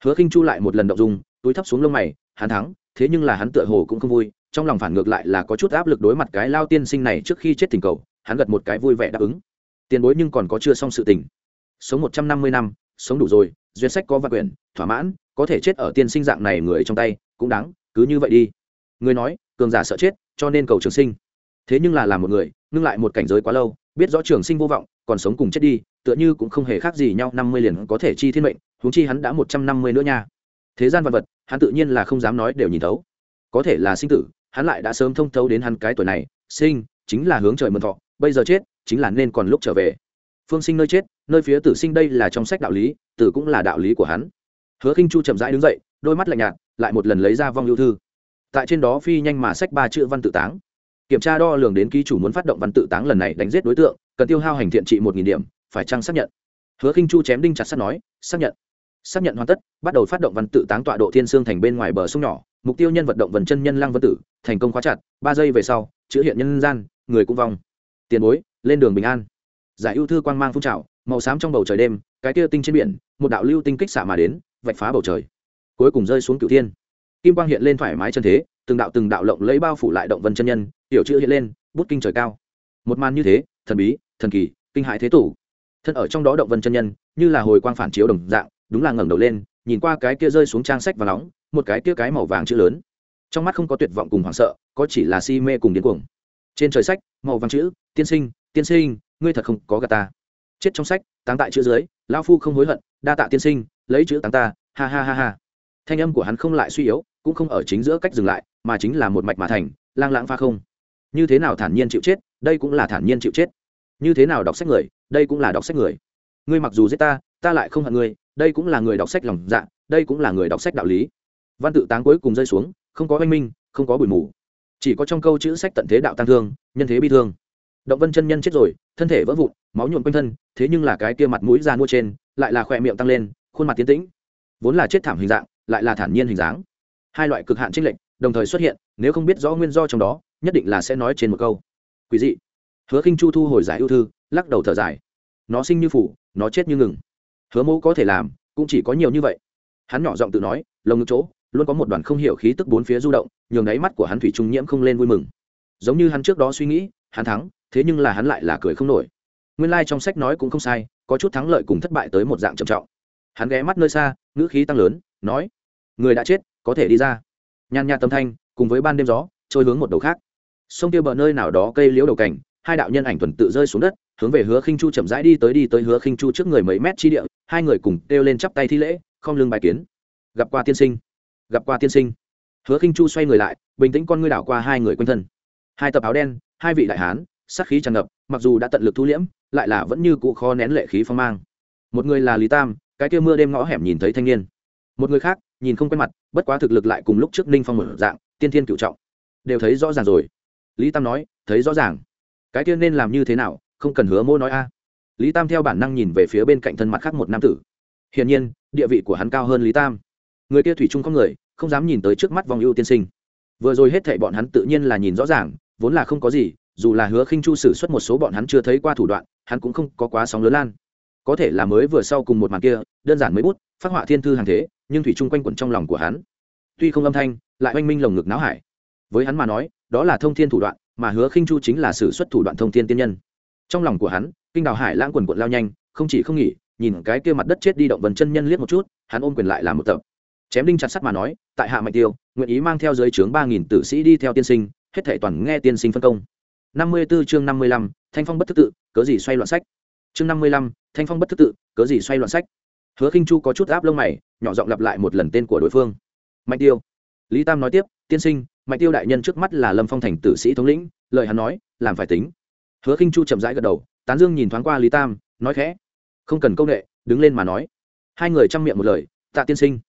Hứa khinh chu lại một lần động dung, túi thấp xuống lông mày, hắn thắng, thế nhưng là hắn tựa hồ cũng không vui, trong lòng phản ngược lại là có chút áp lực đối mặt cái lao tiên sinh này trước khi chết tình cầu, hắn gật một cái vui vẻ đáp ứng. Tiền bối nhưng còn có chưa xong sự tình. Sống một trăm năm mươi năm, sống đủ rồi duyên sách có vạn quyển, thỏa mãn, có thể chết ở tiên sinh dạng này người trong tay, cũng đáng, cứ như vậy đi. Người nói, cường giả sợ chết cho nên cầu trường sinh. Thế nhưng là làm một người, ngưng lại một cảnh giới quá lâu, biết rõ trường sinh vô vọng, còn sống cùng chết đi, tựa như cũng không hề khác gì nhau, năm mươi liền có thể chi thiên mệnh, huống chi hắn đã một trăm năm mươi nữa nha. Thế gian vật vật, hắn tự nhiên là không dám nói đều nhìn thấu. Có thể là sinh tử, hắn lại đã sớm thông thấu đến hắn cái tuổi này, sinh, chính là hướng trời mượn thọ, bây giờ chết, chính là nên còn lúc trở về. Phương sinh nơi chết, nơi phía tử sinh đây là trong sách đạo lý, tử cũng là đạo lý của hắn. Hứa khinh chu chậm rãi đứng dậy, đôi mắt lạnh nhạt, lại một lần lấy ra vong yêu thư tại trên đó phi nhanh mà sách ba chữ văn tự táng. Kiểm tra đo lường đến ký chủ muốn phát động văn tự táng lần này đánh giết đối tượng, cần tiêu hao hành thiện trị một nghìn điểm, phải chăng xác nhận? Hứa khinh chu chém đinh chặt sắt nói, xác nhận. Xác nhận hoàn tất, bắt đầu phát động văn tự táng tọa độ thiên sương thành bên ngoài bờ sông nhỏ, mục tiêu nhân vật động vần chân nhân lăng vân tử, thành công khóa chặt, ba giây về sau, chữ hiện nhân gian, người cũng vong. Tiền bối, lên đường bình an. Giải ưu thư quang mang phun trào, màu xám trong bầu trời đêm, cái kia tinh trên biển, một đạo lưu tinh kích xạ mà đến, vạch phá bầu trời. Cuối cùng rơi xuống cửu thiên kim quang hiện lên thoải mái chân thế, từng đạo từng đạo lộng lấy bao phủ lại động vân chân nhân, tiểu chữ hiện lên, bút kinh trời cao. Một màn như thế, thần bí, thần kỳ, kinh hại thế tủ thân ở trong đó động vân chân nhân, như là hồi quang phản chiếu đồng dạng, đúng là ngẩng đầu lên, nhìn qua cái kia rơi xuống trang sách và nóng, một cái kia cái màu vàng chữ lớn. Trong mắt không có tuyệt vọng cùng hoảng sợ, có chỉ là si mê cùng điên cuồng. Trên trời sách, màu vàng chữ, tiên sinh tiên sinh, ngươi thật không có gà ta. Chết trong sách, táng tại chữ dưới lao phu không hối hận, đa tạ tiên sinh, lấy chữ táng ta, ha ha ha ha. Thanh âm của hắn không lại suy yếu cũng không ở chính giữa cách dừng lại, mà chính là một mạch mà thành, lang lãng pha không. Như thế nào thản nhiên chịu chết, đây cũng là thản nhiên chịu chết. Như thế nào đọc sách người, đây cũng là đọc sách người. Ngươi mặc dù giết ta ta lại không hận ngươi, đây cũng là người đọc sách lòng dạ đây cũng là người đọc sách đạo lý. Văn tự táng cuối cùng rơi xuống, không có oanh minh, không có bụi mù. Chỉ có trong câu chữ sách tận thế đạo tăng thương, nhân thế bi thương. Động vân chân nhân chết rồi, thân thể vỡ vụn, máu nhuộm quanh thân, thế nhưng là cái kia mặt mũi ra mua trên, lại là khỏe miệng tăng lên, khuôn mặt tiến tĩnh. Vốn là chết thảm hình dạng, lại là thản nhiên hình dáng hai loại cực hạn chênh lệnh đồng thời xuất hiện, nếu không biết rõ nguyên do trong đó, nhất định là sẽ nói trên một câu. Quý dị. Hứa khinh chu thu hồi giải ưu thư, lắc đầu thở dài. Nó sinh như phủ, nó chết như ngừng. Hứa mẫu có thể làm, cũng chỉ có nhiều như vậy. Hắn nhỏ giọng tự nói, lồng ngực chỗ, luôn có một đoàn không hiểu khí tức bốn phía du động, nhường đáy mắt của hắn thủy trung nhiễm không lên vui mừng. Giống như hắn trước đó suy nghĩ, hắn thắng, thế nhưng là hắn lại là cười không nổi. Nguyên lai、like、trong sách nói cũng không sai, có chút thắng lợi cùng thất bại tới một dạng trầm trọng. Hắn ghé mắt nơi xa, ngữ khí tăng lớn, nói, người đã chết có thể đi ra. Nhàn nhạt tâm thanh, cùng với ban đêm gió, trôi hướng một đầu khác. Sông kia bờ nơi nào đó cây liễu đầu cảnh hai đạo nhân ảnh tuần tự rơi xuống đất, hướng về hứa khinh chu chậm rãi đi tới đi tới hứa khinh chu trước người mấy mét chi địa, hai người cùng kêu lên chắp tay thi lễ, không lưng bài kiến. Gặp qua tiên sinh. Gặp qua tiên sinh. Hứa khinh chu xoay người lại, bình tĩnh con ngươi đảo qua hai người quanh thân. Hai tập áo đen, hai vị đại hán sát khí tràn ngập, mặc dù đã tận lực thu liễm, lại là vẫn như cụ khó nén lệ khí phong mang. Một người là lý tam, cái kia mưa đêm ngõ hẻm nhìn thấy thanh niên. Một người khác nhìn không quen mặt, bất quá thực lực lại cùng lúc trước ninh phong một dạng, tiên thiên cựu trọng. Đều thấy rõ ràng rồi. Lý tam nói, thấy rõ ràng. Cái tiên nên làm như thế nào, không cần hứa mô nói a. Lý tam theo bản năng nhìn về phía bên cạnh thân mặt khác một nam tử. Hiển nhiên, địa vị của hắn cao hơn lý tam. Người kia thủy chung có người, không dám nhìn tới trước mắt vòng ưu tiên sinh. Vừa rồi hết thảy bọn hắn tự nhiên là nhìn rõ ràng, vốn là không có gì, dù là hứa khinh chu sử xuất một số bọn hắn chưa thấy qua thủ đoạn, hắn cũng không có quá sóng lớn lan. Có thể là mới vừa sau cùng một màn kia, đơn giản mấy bút, phát họa thiên thư hàng thế nhưng thủy chung quanh quẩn trong lòng của hắn. Tuy không âm thanh, lại oanh minh lồng ngực náo hải. Với hắn mà nói, đó là thông thiên thủ đoạn, mà hứa khinh chu chính là sử xuất thủ đoạn thông thiên tiên nhân. Trong lòng của hắn, kinh đào hải lãng quần quận lao nhanh, không chỉ không nghỉ, nhìn cái kia mặt đất chết đi động vần chân nhân liếc một chút, hắn ôm quyền lại làm một tập. Chém đinh chặt sắt mà nói, tại hạ mạnh tiêu, nguyện ý mang theo dưới trướng ba nghìn tử sĩ đi theo tiên sinh, hết thể toàn nghe tiên sinh phân công. năm mươi 54 chương năm mươi lăm, thanh phong bất thức tự, cớ gì xoay loạn sách? Chương năm mươi lăm, thanh phong bất thức tự, cớ gì xoay loạn sách? Hứa khinh chu có chút áp lông mày, nhỏ giọng lặp lại một lần tên của đối phương. Mạnh tiêu. Lý tam nói tiếp, tiên sinh, mạnh tiêu đại nhân trước mắt là lâm phong thành tử sĩ thống lĩnh, lời hắn nói, làm phải tính. Hứa khinh chu chậm rãi gật đầu, tán dương nhìn thoáng qua lý tam, nói khẽ, không cần công nghệ, đứng lên mà nói. Hai người chăm miệng một lời, tạ tiên sinh.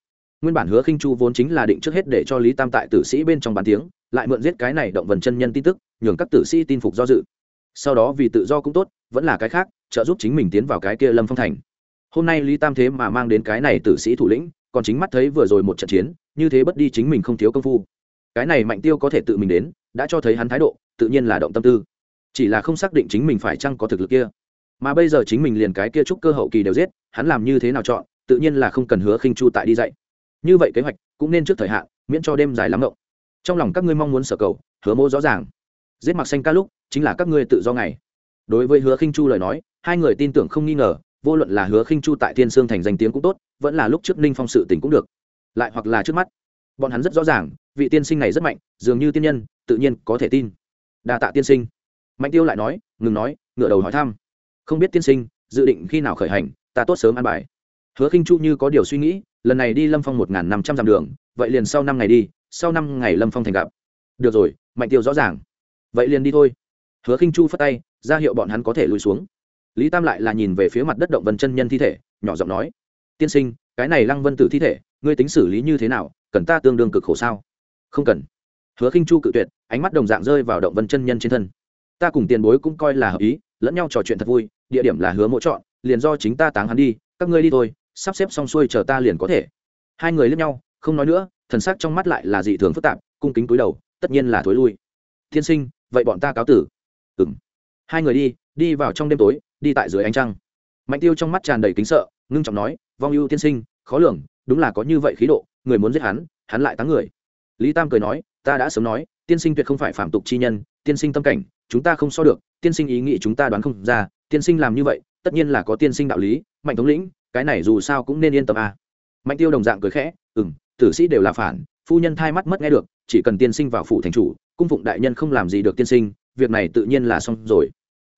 Nguyên bản hứa khinh chu vốn chính là định trước hết để cho lý tam tại tử sĩ bên trong bàn tiếng, lại mượn giết cái này động vần chân nhân tin tức, nhường các tử sĩ tin phục do dự. Sau đó vì tự do cũng tốt, vẫn là cái khác, trợ giúp chính mình tiến vào cái kia lâm phong thành hôm nay lý tam thế mà mang đến cái này tử sĩ thủ lĩnh, còn chính mắt thấy vừa rồi một trận chiến, như thế bất đi chính mình không thiếu công phu. Cái này mạnh tiêu có thể tự mình đến, đã cho thấy hắn thái độ, tự nhiên là động tâm tư. Chỉ là không xác định chính mình phải chăng có thực lực kia. Mà bây giờ chính mình liền cái kia chúc cơ hậu kỳ đều giết, hắn làm như thế nào chọn, tự nhiên là không cần hứa khinh chu tại đi dạy. Như vậy kế hoạch, cũng nên trước thời hạn, miễn cho đêm dài lắm ngộng. Trong lòng các ngươi mong muốn sở cầu, hứa mô rõ ràng. Giết mặc xanh ca lúc, chính là các ngươi tự do ngày. Đối với hứa khinh chu lời nói, hai người tin tưởng không nghi ngờ vô luận là hứa khinh chu tại thiên sương thành danh tiếng cũng tốt, vẫn là lúc trước ninh phong sự tình cũng được. Lại hoặc là trước mắt. Bọn hắn rất rõ ràng, vị tiên sinh này rất mạnh, dường như tiên nhân, tự nhiên có thể tin. Đa tạ tiên sinh. Mạnh tiêu lại nói, ngừng nói ngựa đầu hỏi thăm. Không biết tiên sinh, dự định khi nào khởi hành, ta tốt sớm ăn bài. Hứa khinh chu như có điều suy nghĩ, lần này đi lâm phong một năm trăm dặm đường, vậy liền sau năm ngày đi, sau năm ngày lâm phong thành gặp. Được rồi, mạnh tiêu rõ ràng. Vậy liền đi thôi. Hứa khinh chu phất tay, ra hiệu bọn hắn có thể lùi xuống lý tam lại là nhìn về phía mặt đất động vân chân nhân thi thể, nhỏ giọng nói, tiên sinh, cái này lăng vân tử thi thể, ngươi tính xử lý như thế nào, cần ta tương đương cực khổ sao? Không cần. Hứa khinh chu cự tuyệt, ánh mắt đồng dạng rơi vào động vân chân nhân trên thân. Ta cùng tiền bối cũng coi là hợp ý, lẫn nhau trò chuyện thật vui, địa điểm là hứa mỗi chọn, liền do chính ta táng hắn đi, các ngươi đi thôi, sắp xếp xong xuôi chờ ta liền có thể. Hai người lướt nhau, không nói nữa, thần sắc trong mắt lại là dị thường phức tạp, cung kính túi đầu, tất nhiên là thối lui. Thiên sinh, vậy bọn ta cáo tử. Ừng hai người đi đi vào trong đêm tối đi tại dưới ánh trăng. Mạnh tiêu trong mắt tràn đầy kính sợ, ngưng trọng nói, vong ưu tiên sinh, khó lường, đúng là có như vậy khí độ, người muốn giết hắn hắn lại táng người. Lý tam cười nói, ta đã sớm nói, tiên sinh tuyệt không phải phạm tục chi nhân, tiên sinh tâm cảnh, chúng ta không so được, tiên sinh ý nghĩ chúng ta đoán không ra, tiên sinh làm như vậy, tất nhiên là có tiên sinh đạo lý, mạnh thống lĩnh, cái này dù sao cũng nên yên tâm à. mạnh tiêu đồng dạng cười khẽ ừ m tử sĩ đều là phản, phu nhân thai mắt mất nghe được, chỉ cần tiên sinh vào phủ thành chủ, cung phụng đại nhân không làm gì được tiên sinh, việc này tự nhiên là xong rồi.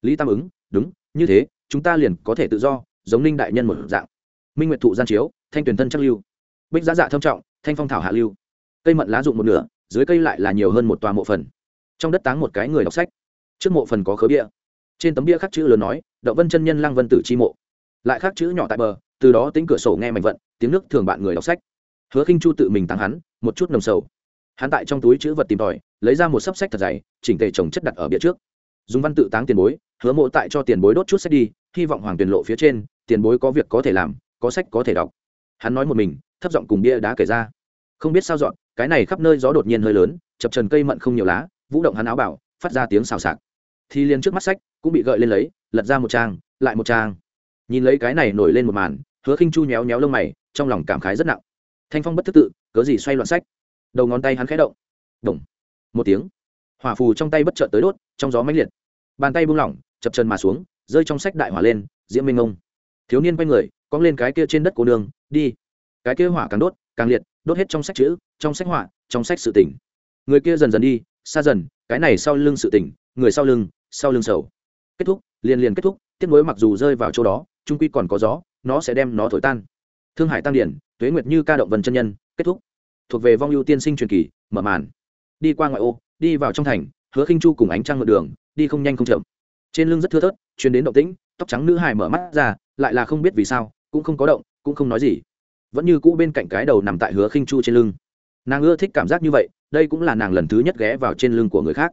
Lý tam ứng, đúng như thế, chúng ta liền có thể tự do, giống ninh đại nhân một dạng. Minh nguyệt thụ gian chiếu, thanh tuyển thân chắc lưu. Bích giá dạ thâm trọng, thanh phong thảo hạ lưu. Cây mận lá dụng một nửa, dưới cây lại là nhiều hơn một tòa mộ phần. Trong đất táng một cái người đọc sách. Trước mộ phần có khớ bia. Trên tấm bia khắc chữ lớn nói đậu vân chân nhân lăng vân tử chi mộ. Lại khắc chữ nhỏ tại bờ, từ đó tính cửa sổ nghe mạnh vận, tiếng nước thường bạn người đọc sách. Hứa khinh chu tự mình tặng hắn, một chút nồng sầu. Hắn tại trong túi chữ vật tìm tòi, lấy ra một sấp sách thật dày, chỉnh tề chồng chất đặt ở bia trước dùng văn tự táng tiền bối, hứa mộ tại cho tiền bối đốt chút sách đi, hy vọng hoàng tuyền lộ phía trên, tiền bối có việc có thể làm, có sách có thể đọc. Hắn nói một mình, thấp giọng cùng bia đá kể ra. Không biết sao dọn, cái này khắp nơi gió đột nhiên hơi lớn, chập trần cây mận không nhiều lá, vũ động hắn áo bảo, phát ra tiếng xào xạc. Thì liền trước mắt sách, cũng bị gợi lên lấy, lật ra một trang, lại một trang. Nhìn lấy cái này nổi lên một màn, hứa khinh chu nhéo nhéo lông mày, trong lòng cảm khái rất nặng. Thanh phong bất thức tự, cớ gì xoay loạn sách? Đầu ngón tay hắn khẽ động. Đồng một tiếng hỏa phù trong tay bất chợt tới đốt, trong gió mãnh liệt. Bàn tay buông lỏng, chập chân mà xuống, rơi trong sách đại hỏa lên, diễm minh ông thiếu niên quay người, cong lên cái kia trên đất cô đường, đi. Cái kia hỏa càng đốt, càng liệt, đốt hết trong sách chữ, trong sách họa, trong sách sự tỉnh người kia dần dần đi, xa dần, cái này sau lưng sự tỉnh người sau lưng sau lưng sầu. Kết thúc, liền liền kết thúc, tiếc nuối mặc dù rơi vào chỗ đó trung quy còn có gió, nó sẽ đem nó thổi tan. Thương hải tăng điển, tuế nguyệt như ca động vần chân nhân, kết thúc. Thuộc về vong ưu tiên sinh truyền kỳ, mở màn đi qua ngoại ô, đi vào trong thành, hứa khinh chu cùng ánh trăng ngược đường, đi không nhanh không chậm. Trên lưng rất thưa thớt chuyến đến động tĩnh, tóc trắng nữ hài mở mắt ra, lại là không biết vì sao, cũng không có động, cũng không nói gì. Vẫn như cũ bên cạnh cái đầu nằm tại hứa khinh chu trên lưng. Nàng ưa thích cảm giác như vậy, đây cũng là nàng lần thứ nhất ghé vào trên lưng của người khác.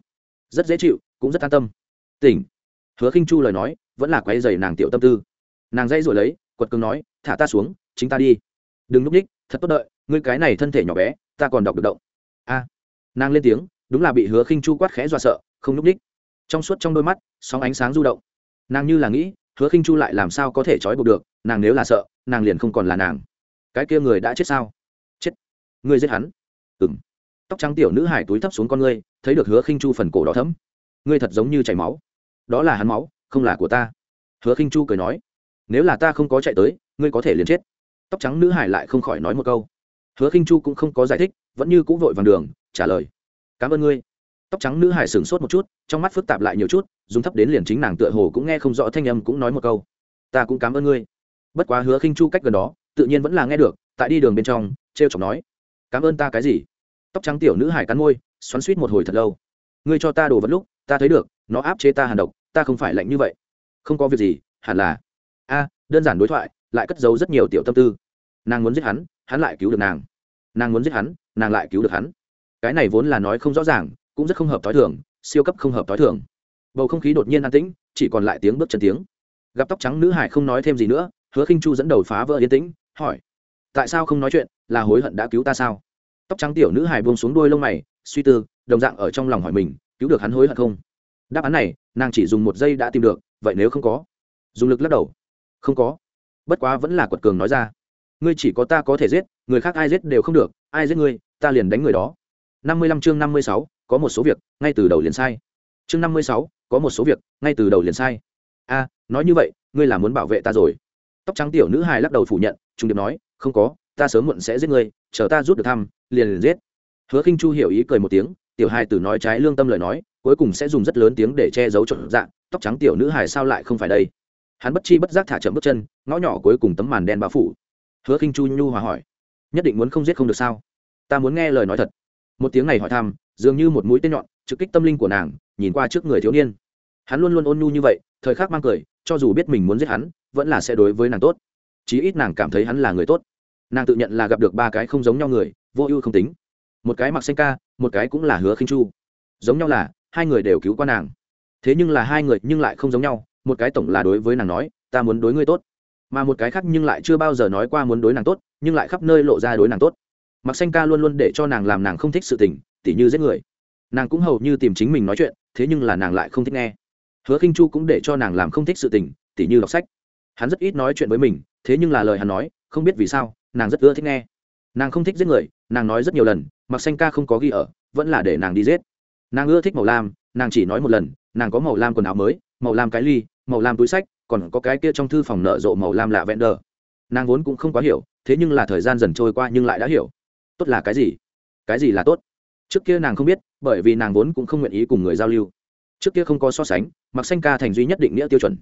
Rất dễ chịu, cũng rất an tâm. Tỉnh. Hứa khinh chu lời nói, vẫn là quay dày nàng tiểu tâm tư. Nàng dây rồi lấy, quật cường nói, thả ta xuống, chính ta đi. Đừng núp ních, thật tốt đợi, ngươi cái này thân thể nhỏ bé, ta còn đọc được động. A nàng lên tiếng, đúng là bị hứa khinh chu quát khẽ dọa sợ, không núp đích. trong suốt trong đôi mắt, sóng ánh sáng du động. Nàng như là nghĩ, hứa khinh chu lại làm sao có thể trói buộc được, nàng nếu là sợ, nàng liền không còn là nàng. Cái kia người đã chết sao? Chết. Ngươi giết hắn. Ừm. Tóc trắng tiểu nữ hải túi thấp xuống con ngươi, thấy được hứa khinh chu phần cổ đỏ thấm ngươi thật giống như chảy máu. Đó là hắn máu, không là của ta. Hứa khinh chu cười nói. Nếu là ta không có chạy tới, ngươi có thể liền chết. Tóc trắng nữ hải lại không khỏi nói một câu. Hứa khinh chu cũng không có giải thích, vẫn như cũng vội vàng đường trả lời. Cảm ơn ngươi. Tóc trắng nữ hải sửng sốt một chút, trong mắt phức tạp lại nhiều chút, dùng thấp đến liền chính nàng tựa hồ cũng nghe không rõ thanh âm cũng nói một câu. Ta cũng cảm ơn ngươi. Bất quá hứa khinh chu cách gần đó, tự nhiên vẫn là nghe được, tại đi đường bên trong, trêu chọc nói, cảm ơn ta cái gì? Tóc trắng tiểu nữ hải cắn môi, xoắn suýt một hồi thật lâu. Ngươi cho ta đồ vật lúc, ta thấy được, nó áp chế ta hàn độc, ta không phải lạnh như vậy. Không có việc gì, hẳn là. A, đơn giản đối thoại, lại cất giấu rất nhiều tiểu tâm tư. Nàng muốn giết hắn hắn lại cứu được nàng. Nàng muốn giết hắn, nàng lại cứu được hắn cái này vốn là nói không rõ ràng, cũng rất không hợp t h o i thường, siêu cấp không hợp t h o i thường. Bầu không khí đột nhiên an tĩnh, chỉ còn lại tiếng bước chân tiếng. Gặp tóc trắng nữ hải không nói thêm gì nữa, hứa khinh chu dẫn đầu phá vỡ yên tĩnh, hỏi, tại sao không nói chuyện, là hối hận đã cứu ta sao? Tóc trắng tiểu nữ hải buông xuống đôi lông mày, suy tư, đồng dạng ở trong lòng hỏi mình, cứu được hắn hối hận không? Đáp án này, nàng chỉ dùng một giây đã tìm được, vậy nếu không có? Dùng lực lắc đầu, không có. Bất quá vẫn là quật cường nói ra, ngươi chỉ có ta có thể giết, người khác ai giết đều không được, ai giết ngươi, ta liền đánh người đó năm mươi lăm chương năm mươi sáu, có một số việc, ngay từ đầu liền sai. Chương năm mươi sáu, có một số việc, ngay từ đầu liền sai. A, nói như vậy, ngươi là muốn bảo vệ ta rồi. Tóc trắng tiểu nữ hài lắc đầu phủ nhận trung điệp nói, không có, ta sớm muộn sẽ giết ngươi, chờ ta rút được thăm, liền liền giết. Hứa khinh chu hiểu ý cười một tiếng, tiểu hài tử nói trái lương tâm lời nói, cuối cùng sẽ dùng rất lớn tiếng để che giấu trộn dạng, tóc trắng tiểu nữ hài sao lại không phải đây? Hắn bất chi bất giác thả chậm bước chân, ngõ nhỏ cuối cùng tấm màn đen bao phủ. Hứa khinh chu nhu hòa hỏi, nhất định muốn không giết không được sao? Ta muốn nghe lời nói thật một tiếng này hỏi thăm, dường như một mũi tên nhọn, trực kích tâm linh của nàng, nhìn qua trước người thiếu niên. Hắn luôn luôn ôn nhu như vậy, thời khắc mang cười, cho dù biết mình muốn giết hắn, vẫn là sẽ đối với nàng tốt. Chí ít nàng cảm thấy hắn là người tốt. Nàng tự nhận là gặp được ba cái không giống nhau người, vô ưu không tính. Một cái mặc xanh ca, một cái cũng là hứa khinh chu. Giống nhau là, hai người đều cứu qua nàng. Thế nhưng là hai người nhưng lại không giống nhau, một cái tổng là đối với nàng nói, ta muốn đối ngươi tốt. Mà một cái khác nhưng lại chưa bao giờ nói qua muốn đối nàng tốt, nhưng lại khắp nơi lộ ra đối nàng tốt mặc xanh ca luôn luôn để cho nàng làm nàng không thích sự tình, tỉ như giết người. Nàng cũng hầu như tìm chính mình nói chuyện, thế nhưng là nàng lại không thích nghe. Hứa khinh chu cũng để cho nàng làm không thích sự tình, tỉ như đọc sách. Hắn rất ít nói chuyện với mình, thế nhưng là lời hắn nói, không biết vì sao, nàng rất ưa thích nghe. Nàng không thích giết người, nàng nói rất nhiều lần mặc xanh ca không có ghi ở, vẫn là để nàng đi giết. Nàng ưa thích màu lam, nàng chỉ nói một lần, nàng có màu lam quần áo mới, màu lam cái ly, màu lam túi sách, còn có cái kia trong thư phòng nợ rộ màu lam lạ vẹn đờ. Nàng vốn cũng không quá hiểu, thế nhưng là thời gian dần trôi qua nhưng lại đã hiểu tốt là cái gì? Cái gì là tốt? Trước kia nàng không biết, bởi vì nàng vốn cũng không nguyện ý cùng người giao lưu. Trước kia không có so sánh, mặc xanh ca thành duy nhất định nghĩa tiêu chuẩn.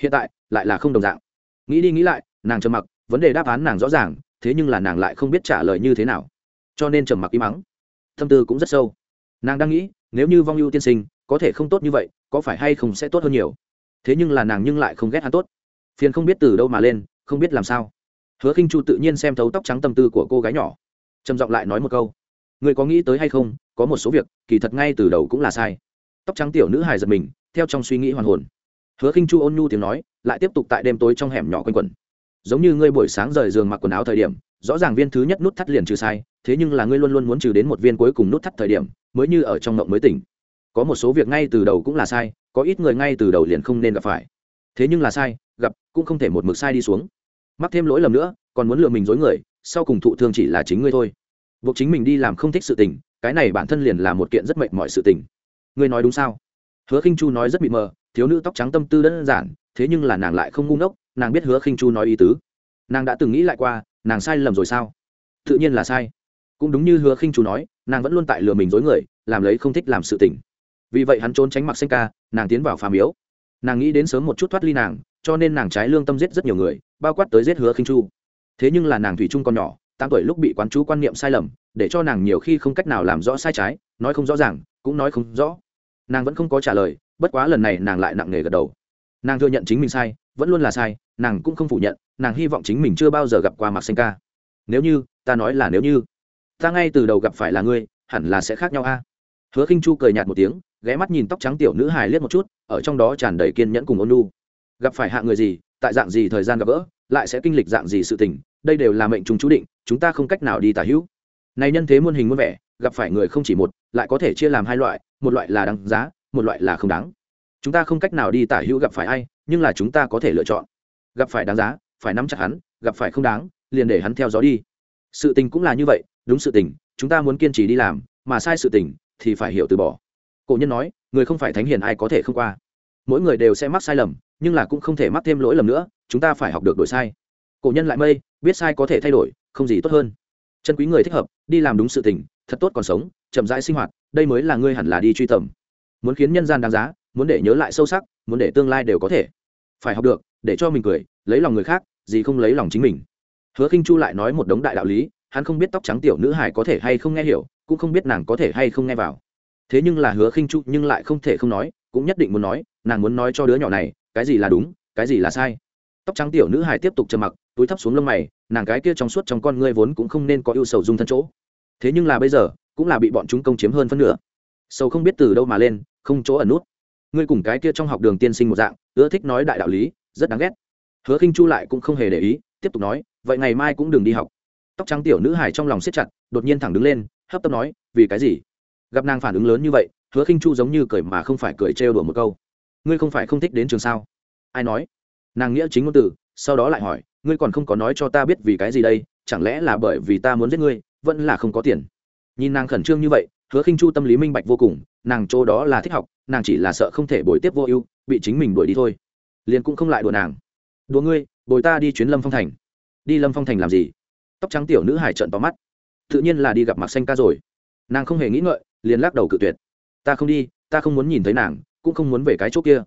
Hiện tại, lại là không đồng dạng. Nghĩ đi nghĩ lại, nàng trầm mặc, vấn đề đáp án nàng rõ ràng, thế nhưng là nàng lại không biết trả lời như thế nào. Cho nên trầm mặc im mắng tâm tư cũng rất sâu. Nàng đang nghĩ, nếu như vong ưu tiên sinh, có thể không tốt như vậy, có phải hay không sẽ tốt hơn nhiều? Thế nhưng là nàng nhưng lại không ghét hắn tốt. Phiền không biết từ đâu mà lên, không biết làm sao. Hứa khinh chu tự nhiên xem thấu tóc trắng tâm tư của cô gái nhỏ trầm giọng lại nói một câu. Người có nghĩ tới hay không, có một số việc, kỳ thật ngay từ đầu cũng là sai. Tóc trắng tiểu nữ hài giật mình, theo trong suy nghĩ hoàn hồn. Hứa khinh chu ôn nhu tiếng nói, lại tiếp tục tại đêm tối trong hẻm nhỏ quanh quẩn. Giống như ngươi buổi sáng rời giường mặc quần áo thời điểm, rõ ràng viên thứ nhất nút thắt liền trừ sai, thế nhưng là ngươi luôn luôn muốn trừ đến một viên cuối cùng nút thắt thời điểm, mới như ở trong mộng mới tỉnh. Có một số việc ngay từ đầu cũng là sai, có ít người ngay từ đầu liền không nên gặp phải. Thế nhưng là sai, gặp, cũng không thể một mực sai đi xuống. Mắc thêm lỗi lầm nữa, còn muốn lừa mình dối người sau cùng thụ thương chỉ là chính ngươi thôi. Buộc chính mình đi làm không thích sự tình, cái này bản thân liền là một kiện rất mệt mọi sự tình. Ngươi nói đúng sao? Hứa khinh chu nói rất mịt mờ, thiếu nữ tóc trắng tâm tư đơn giản, thế nhưng là nàng lại không ngu ngốc, nàng biết hứa khinh chu nói ý tứ. Nàng đã từng nghĩ lại qua, nàng sai lầm rồi sao? Tự nhiên là sai. Cũng đúng như hứa khinh chu nói, nàng vẫn luôn tại lừa mình dối người, làm lấy không thích làm sự tình. Vì vậy hắn trốn tránh mặc xanh ca, nàng tiến vào phà miếu nàng nghĩ đến sớm một chút thoát ly nàng, cho nên nàng trái lương tâm giết rất nhiều người, bao quát tới giết hứa khinh chu thế nhưng là nàng thủy chung còn nhỏ, tám tuổi lúc bị quán chú quan niệm sai lầm, để cho nàng nhiều khi không cách nào làm rõ sai trái, nói không rõ ràng, cũng nói không rõ. Nàng vẫn không có trả lời, bất quá lần này nàng lại nặng nề gật đầu. Nàng thừa nhận chính mình sai, vẫn luôn là sai, nàng cũng không phủ nhận, nàng hy vọng chính mình chưa bao giờ gặp qua mạc xanh ca. Nếu như, ta nói là nếu như, ta ngay từ đầu gặp phải là ngươi, hẳn là sẽ khác nhau a. Hứa khinh chu cười nhạt một tiếng, ghé mắt nhìn tóc trắng tiểu nữ hài liếc một chút, ở trong đó tràn đầy kiên nhẫn cùng ôn lu gặp phải hạ người gì tại dạng gì thời gian gặp gỡ, lại sẽ kinh lịch dạng gì sự tình, đây đều là mệnh chúng chú định, chúng ta không cách nào đi tả hữu. Này nhân thế muôn hình muôn vẻ, gặp phải người không chỉ một, lại có thể chia làm hai loại, một loại là đáng giá, một loại là không đáng. Chúng ta không cách nào đi tả hữu gặp phải ai, nhưng là chúng ta có thể lựa chọn. Gặp phải đáng giá, phải nắm chặt hắn, gặp phải không đáng, liền để hắn theo gió đi. Sự tình cũng là như vậy, đúng sự tình, chúng ta muốn kiên trì đi làm, mà sai sự tình, thì phải hiểu từ bỏ. Cổ nhân nói, người không phải thánh hiền ai có thể không qua. Mỗi người đều sẽ mắc sai lầm nhưng là cũng không thể mắc thêm lỗi lầm nữa, chúng ta phải học được đổi sai. Cổ nhân lại mây, biết sai có thể thay đổi, không gì tốt hơn. Chân quý người thích hợp, đi làm đúng sự tình, thật tốt còn sống, chậm rãi sinh hoạt, đây mới là ngươi hẳn là đi truy tầm. Muốn khiến nhân gian đáng giá, muốn để nhớ lại sâu sắc, muốn để tương lai đều có thể. Phải học được, để cho mình cười, lấy lòng người khác, gì không lấy lòng chính mình. Hứa khinh chu lại nói một đống đại đạo lý, hắn không biết tóc trắng tiểu nữ hải có thể hay không nghe hiểu, cũng không biết nàng có thể hay không nghe vào. Thế nhưng là hứa khinh chu nhưng lại không thể không nói, cũng nhất định muốn nói, nàng muốn nói cho đứa nhỏ này cái gì là đúng, cái gì là sai? Tóc trắng tiểu nữ hải tiếp tục trầm mặc, túi thấp xuống lông mày, nàng cái kia trong suốt trong con ngươi vốn cũng không nên có ưu sầu dung thân chỗ. Thế nhưng là bây giờ, cũng là bị bọn chúng công chiếm hơn phân nửa. Sầu không biết từ đâu mà lên, không chỗ ẩn nút. Ngươi cùng cái kia trong học đường tiên sinh một dạng, ưa thích nói đại đạo lý, rất đáng ghét. Hứa khinh chu lại cũng không hề để ý, tiếp tục nói, vậy ngày mai cũng đừng đi học. Tóc trắng tiểu nữ hải trong lòng siết chặt, đột nhiên thẳng đứng lên, hấp tấp nói, vì cái gì? Gặp nàng phản ứng lớn như vậy, hứa khinh chu giống như cười mà không phải cười trêu đùa một câu ngươi không phải không thích đến trường sao? Ai nói? Nàng nghĩa chính ngôn từ, sau đó lại hỏi, ngươi còn không có nói cho ta biết vì cái gì đây, chẳng lẽ là bởi vì ta muốn giết ngươi, vẫn là không có tiền? Nhìn nàng khẩn trương như vậy, hứa khinh chu tâm lý minh bạch vô cùng, nàng chỗ đó là thích học, nàng chỉ là sợ không thể bồi tiếp vô ưu, bị chính mình đuổi đi thôi. Liền cũng không lại đùa nàng. Đùa ngươi, bồi ta đi chuyến lâm phong thành. Đi lâm phong thành làm gì? Tóc trắng tiểu nữ hải trận tóm mắt. Tự nhiên là đi gặp mặc xanh ca rồi. Nàng không hề nghĩ ngợi, liền lắc đầu cự tuyệt. Ta không đi, ta không muốn nhìn thấy nàng cũng không muốn về cái chỗ kia.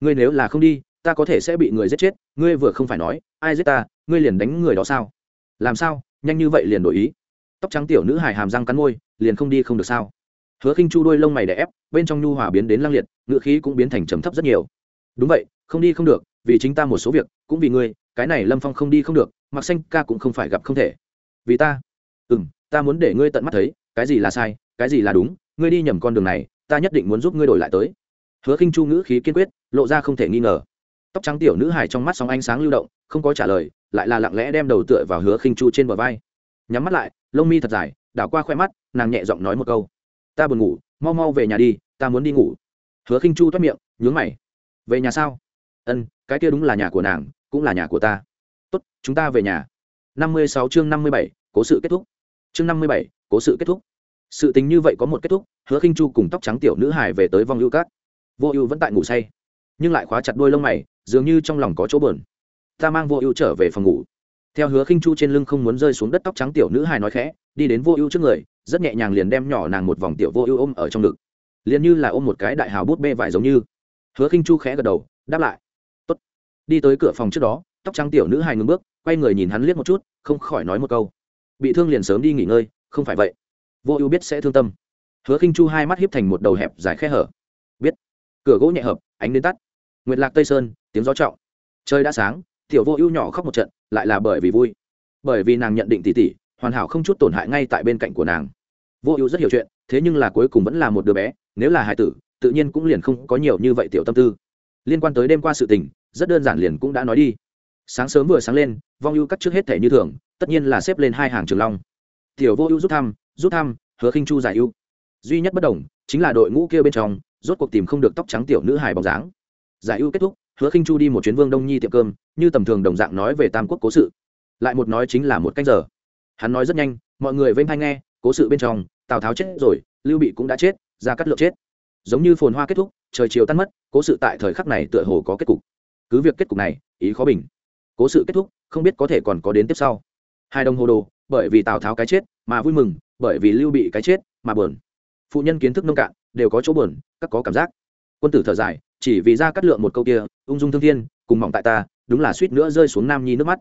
Ngươi nếu là không đi, ta có thể sẽ bị người giết chết, ngươi vừa không phải nói, ai giết ta, ngươi liền đánh người đó sao? Làm sao? Nhanh như vậy liền đổi ý. Tóc trắng tiểu nữ hải hàm răng cắn môi, liền không đi không được sao? Hứa khinh chu đôi lông mày đè ép, bên trong nhu hòa biến đến lăng liệt ngựa khí cũng biến thành trầm thấp rất nhiều. Đúng vậy, không đi không được, vì chính ta một số việc, cũng vì ngươi, cái này lâm phong không đi không được mặc xanh ca cũng không phải gặp không thể. Vì ta? Ừ m ta muốn để ngươi tận mắt thấy, cái gì là sai, cái gì là đúng, ngươi đi nhầm con đường này, ta nhất định muốn giúp ngươi đổi lại tới hứa khinh chu ngữ khí kiên quyết, lộ ra không thể nghi ngờ. Tóc trắng tiểu nữ hải trong mắt sóng ánh sáng lưu động, không có trả lời, lại là lặng lẽ đem đầu tựa vào hứa khinh chu trên bờ vai. Nhắm mắt lại, lông mi thật dài, đảo qua khoe mắt, nàng nhẹ giọng nói một câu. Ta buồn ngủ, mau mau về nhà đi, ta muốn đi ngủ. Hứa khinh chu toát miệng, nhướng mày. Về nhà sao? Ân, cái kia đúng là nhà của nàng, cũng là nhà của ta. Tốt, chúng ta về nhà. Năm mươi sáu chương năm mươi bảy, cố sự kết thúc. Chương năm mươi bảy, cố sự kết thúc. Sự tình như vậy có một kết thúc, hứa khinh chu cùng tóc trắng tiểu nữ hải về tới vong ưu cát vô ưu vẫn tại ngủ say, nhưng lại khóa chặt đôi lông mày, dường như trong lòng có chỗ bờn ta mang vô ưu trở về phòng ngủ. Theo hứa khinh chu trên lưng không muốn rơi xuống đất tóc trắng tiểu nữ hài nói khẽ, đi đến vô ưu trước người, rất nhẹ nhàng liền đem nhỏ nàng một vòng tiểu vô ưu ôm ở trong ngực. Liền như là ôm một cái đại hào bút bê vải giống như. Hứa khinh chu khẽ gật đầu, đáp lại. Tốt. đi tới cửa phòng trước đó, tóc trắng tiểu nữ hài ngừng bước, quay người nhìn hắn liếc một chút, không khỏi nói một câu. Bị thương liền sớm đi nghỉ ngơi, không phải vậy. Vô ưu biết sẽ thương tâm. Hứa khinh chu hai mắt hiếp thành một đầu hẹp dài khe hở cửa gỗ nhẹ hợp, ánh đến tắt. Nguyệt lạc tây sơn, tiếng gió trọng. Trời đã sáng, tiểu vô ưu nhỏ khóc một trận, lại là bởi vì vui. Bởi vì nàng nhận định tỉ tỉ hoàn hảo không chút tổn hại ngay tại bên cạnh của nàng. Vô ưu rất hiểu chuyện, thế nhưng là cuối cùng vẫn là một đứa bé, nếu là hải tử, tự nhiên cũng liền không có nhiều như vậy tiểu tâm tư. Liên quan tới đêm qua sự tình, rất đơn giản liền cũng đã nói đi. Sáng sớm vừa sáng lên, vong ưu cắt trước hết thể như thường, tất nhiên là xếp lên hai hàng trường long. Tiểu vô ưu rút thăm rút thăm, hứa khinh chu giải ưu. Duy nhất bất đồng, chính là đội ngũ kia bên trong rốt cuộc tìm không được tóc trắng tiểu nữ hài bóng dáng. Giải ưu kết thúc, hứa khinh chu đi một chuyến vương đông nhi tiệm cơm, như tầm thường đồng dạng nói về tam quốc cố sự. Lại một nói chính là một cách giờ. Hắn nói rất nhanh, mọi người vênh hay nghe, cố sự bên trong, tào tháo chết rồi, lưu bị cũng đã chết ra cắt lượng chết. Giống như phồn hoa kết thúc, trời chiều tan mất, cố sự tại thời khắc này tựa hồ có kết cục. Cứ việc kết cục này, ý khó bình. Cố sự kết thúc, không biết có thể còn có đến tiếp sau. Hai đồng hồ đồ, bởi vì tào tháo cái chết mà vui mừng, bởi vì lưu bị cái chết mà buồn. Phụ nhân kiến thức nông cạn đều có chỗ buồn, các có cảm giác. Quân tử thở dài, chỉ vì ra cắt lượng một câu kia, ung dung thương thiên, cùng mỏng tại ta, đúng là suýt nữa rơi xuống nam nhi nước mắt.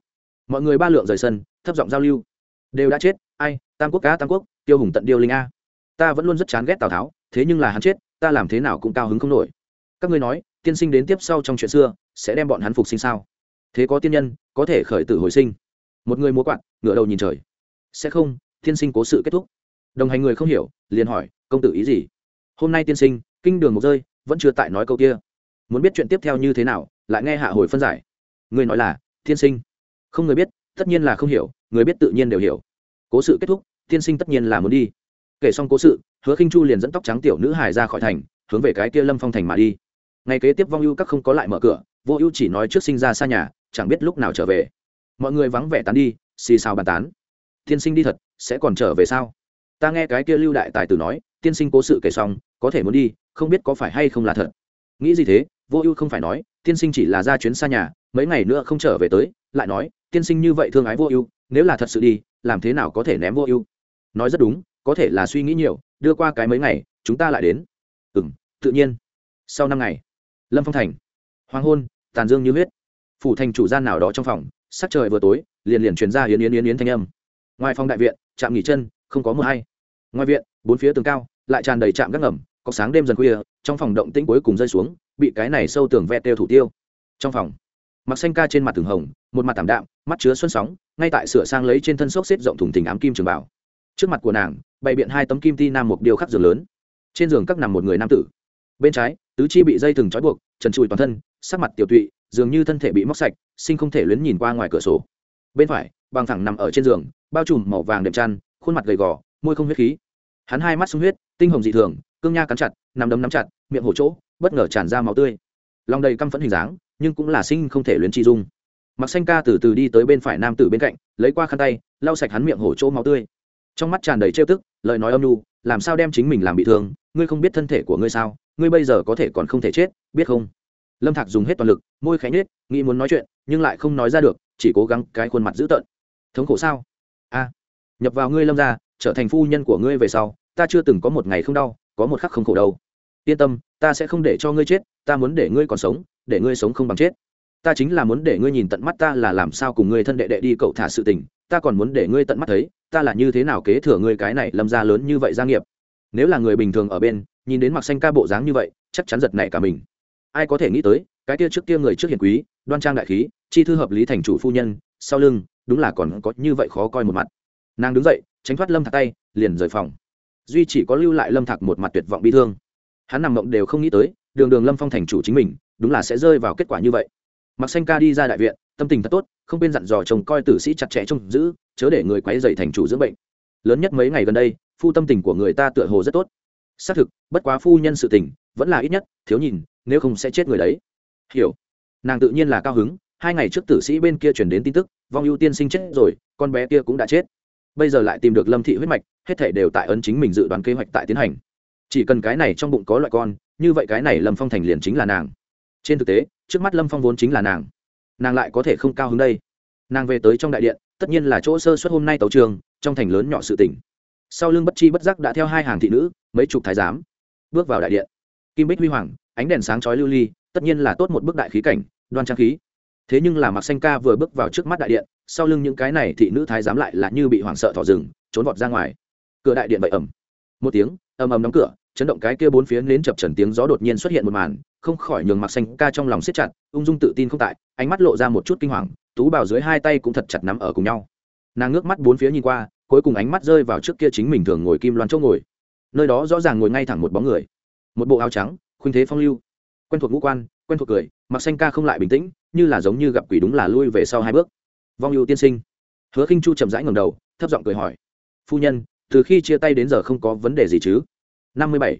Mọi người ba lượng rời sân, thấp giọng giao lưu. Đều đã chết, ai, tam quốc cá, tam quốc, tiêu hùng tận điêu linh a. Ta vẫn luôn rất chán ghét tào tháo, thế nhưng là hắn chết, ta làm thế nào cũng cao hứng không nổi. Các ngươi nói, tiên sinh đến tiếp sau trong chuyện xưa, sẽ đem bọn hắn phục sinh sao? Thế có tiên nhân, có thể khởi tử hồi sinh. Một người múa quạt ngựa đầu nhìn trời. Sẽ không, tiên sinh cố sự kết thúc. Đồng hành người không hiểu, liền hỏi, công tử ý gì? Hôm nay tiên sinh, kinh đường một rơi, vẫn chưa tại nói câu kia. Muốn biết chuyện tiếp theo như thế nào, lại nghe hạ hồi phân giải. Người nói là, tiên sinh. Không người biết, tất nhiên là không hiểu, người biết tự nhiên đều hiểu. Cố sự kết thúc, tiên sinh tất nhiên là muốn đi. Kể xong cố sự, hứa khinh chu liền dẫn tóc trắng tiểu nữ hài ra khỏi thành, hướng về cái kia lâm phong thành mà đi. Ngày kế tiếp vong ưu các không có lại mở cửa, vô ưu chỉ nói trước sinh ra xa nhà, chẳng biết lúc nào trở về. Mọi người vắng vẻ tán đi, xì xào bàn tán. Tiên sinh đi thật, sẽ còn trở về sao? Ta nghe cái kia lưu đại tài tử nói, tiên sinh cố sự kể xong có thể muốn đi, không biết có phải hay không là thật. Nghĩ gì thế? Vô ưu không phải nói, tiên sinh chỉ là ra chuyến xa nhà, mấy ngày nữa không trở về tới, lại nói, tiên sinh như vậy thương ái vô ưu, nếu là thật sự đi, làm thế nào có thể ném vô ưu? Nói rất đúng, có thể là suy nghĩ nhiều, đưa qua cái mấy ngày, chúng ta lại đến. Ừ m tự nhiên. Sau năm ngày, lâm phong thành, hoàng hôn, tàn dương như huyết. Phủ thành chủ gian nào đó trong phòng, sắc trời vừa tối, liền liền truyền ra yến yến yến yến thanh âm. Ngoài phòng đại viện, trạm nghỉ chân, không có mưa hay. Ngoài viện, bốn phía tường cao lại tràn đầy trạm gác ngầm, có sáng đêm dần khuya, trong phòng động tĩnh cuối cùng rơi xuống, bị cái này sâu tường ve đều thủ tiêu. Trong phòng mặc xanh ca trên mặt tường hồng, một mặt tảm đạm, mắt chứa xuân sóng, ngay tại sửa sang lấy trên thân xốc xếp rộng thùng thình ám kim trường bảo. Trước mặt của nàng, bày biện hai tấm kim ti nam một điêu khắc giường lớn. Trên giường các nằm một người nam tử. Bên trái, tứ chi bị dây thừng trói buộc, trần trụi toàn thân, sắc mặt tiểu tụy, dường như thân thể bị móc sạch, sinh không thể luyến nhìn qua ngoài cửa sổ. Bên phải, bằng thẳng nằm ở trên giường, bao trùm màu vàng đệm chăn, khuôn mặt gầy gò, môi không huyết khí hắn hai mắt sung huyết, tinh hồng dị thường, cương nha cắn chặt nằm đấm nắm chặt, miệng hổ chỗ, bất ngờ tràn ra máu tươi. Lòng đầy căm phẫn hình dáng, nhưng cũng là sinh không thể luyến chi dung. Mặc xanh ca từ từ đi tới bên phải nam tử bên cạnh, lấy qua khăn tay, lau sạch hắn miệng hổ chỗ máu tươi. Trong mắt tràn đầy trêu tức, lời nói âm nhu, làm sao đem chính mình làm bị thương, ngươi không biết thân thể của ngươi sao, ngươi bây giờ có thể còn không thể chết, biết không? Lâm thạc dùng hết toàn lực, môi khẽ nhết nghĩ muốn nói chuyện, nhưng lại không nói ra được, chỉ cố gắng cái khuôn mặt dữ tợn. Thống khổ sao? A, nhập vào ngươi lâm ra trở thành phu nhân của ngươi về sau, ta chưa từng có một ngày không đau, có một khắc không khổ đâu. Yên tâm, ta sẽ không để cho ngươi chết, ta muốn để ngươi còn sống, để ngươi sống không bằng chết. Ta chính là muốn để ngươi nhìn tận mắt ta là làm sao cùng ngươi thân đệ đệ đi cậu thả sự tình, ta còn muốn để ngươi tận mắt thấy, ta là như thế nào kế thừa ngươi cái này lâm ra lớn như vậy gia nghiệp. Nếu là người bình thường ở bên, nhìn đến mặc xanh ca bộ dáng như vậy, chắc chắn giật nảy cả mình. Ai có thể nghĩ tới, cái kia trước kia người trước hiền quý, đoan trang đại khí, chi thư hợp lý thành chủ phu nhân, sau lưng, đúng là còn có như vậy khó coi một mặt. Nàng đứng dậy tránh thoát lâm thạc tay, liền rời phòng. Duy chỉ có lưu lại lâm thạc một mặt tuyệt vọng bi thương. Hắn nằm mộng đều không nghĩ tới, đường đường lâm phong thành chủ chính mình, đúng là sẽ rơi vào kết quả như vậy. Mặc xanh ca đi ra đại viện, tâm tình thật tốt, không bên dặn dò chồng coi tử sĩ chặt chẽ trông giữ, chớ để người quấy dày thành chủ dưỡng bệnh. Lớn nhất mấy ngày gần đây, phu tâm tình của người ta tựa hồ rất tốt. Xác thực, bất quá phu nhân sự tình, vẫn là ít nhất, thiếu nhìn, nếu không sẽ chết người đấy. Hiểu. Nàng tự nhiên là cao hứng, hai ngày trước tử sĩ bên kia chuyển đến tin tức, vong ưu tiên sinh chết rồi, con bé kia cũng đã chết bây giờ lại tìm được lâm thị huyết mạch, hết thể đều tại ấn chính mình dự đoán kế hoạch tại tiến hành. Chỉ cần cái này trong bụng có loại con, như vậy cái này lâm phong thành liền chính là nàng. Trên thực tế, trước mắt lâm phong vốn chính là nàng. Nàng lại có thể không cao hứng đây. Nàng về tới trong đại điện, tất nhiên là chỗ sơ suất hôm nay tàu trường, trong thành lớn nhỏ sự tỉnh sau lưng bất chi bất giác đã theo hai hàng thị nữ, mấy chục thái giám, bước vào đại điện. Kim bích huy hoàng, ánh đèn sáng chói lưu ly, tất nhiên là tốt một bức đại khí cảnh, đoan trang khí thế nhưng là mặc xanh ca vừa bước vào trước mắt đại điện, sau lưng những cái này thị nữ thái giám lại là như bị hoảng sợ thỏ rừng, trốn vọt ra ngoài. Cửa đại điện bậy ẩm một tiếng, ầm ầm đóng cửa, chấn động cái kia bốn phía nến chập trần tiếng gió đột nhiên xuất hiện một màn, không khỏi nhường mặc xanh ca trong lòng siết chặt, ung dung tự tin không tại, ánh mắt lộ ra một chút kinh hoàng, tú bảo dưới hai tay cũng thật chặt nắm ở cùng nhau. Nàng ngước mắt bốn phía nhìn qua, cuối cùng ánh mắt rơi vào trước kia chính mình thường ngồi kim loan chỗ ngồi. Nơi đó rõ ràng ngồi ngay thẳng một bóng người. Một bộ áo trắng, khuynh thế phong lưu. Quen thuộc ngũ quan, quen thuộc cười mặc xanh ca không lại bình tĩnh như là giống như gặp quỷ đúng là lui về sau hai bước. Vong ưu tiên sinh. Hứa khinh chu chậm rãi ngầm đầu, thấp giọng cười hỏi. Phu nhân, từ khi chia tay đến giờ không có vấn đề gì chứ? Năm mươi bảy.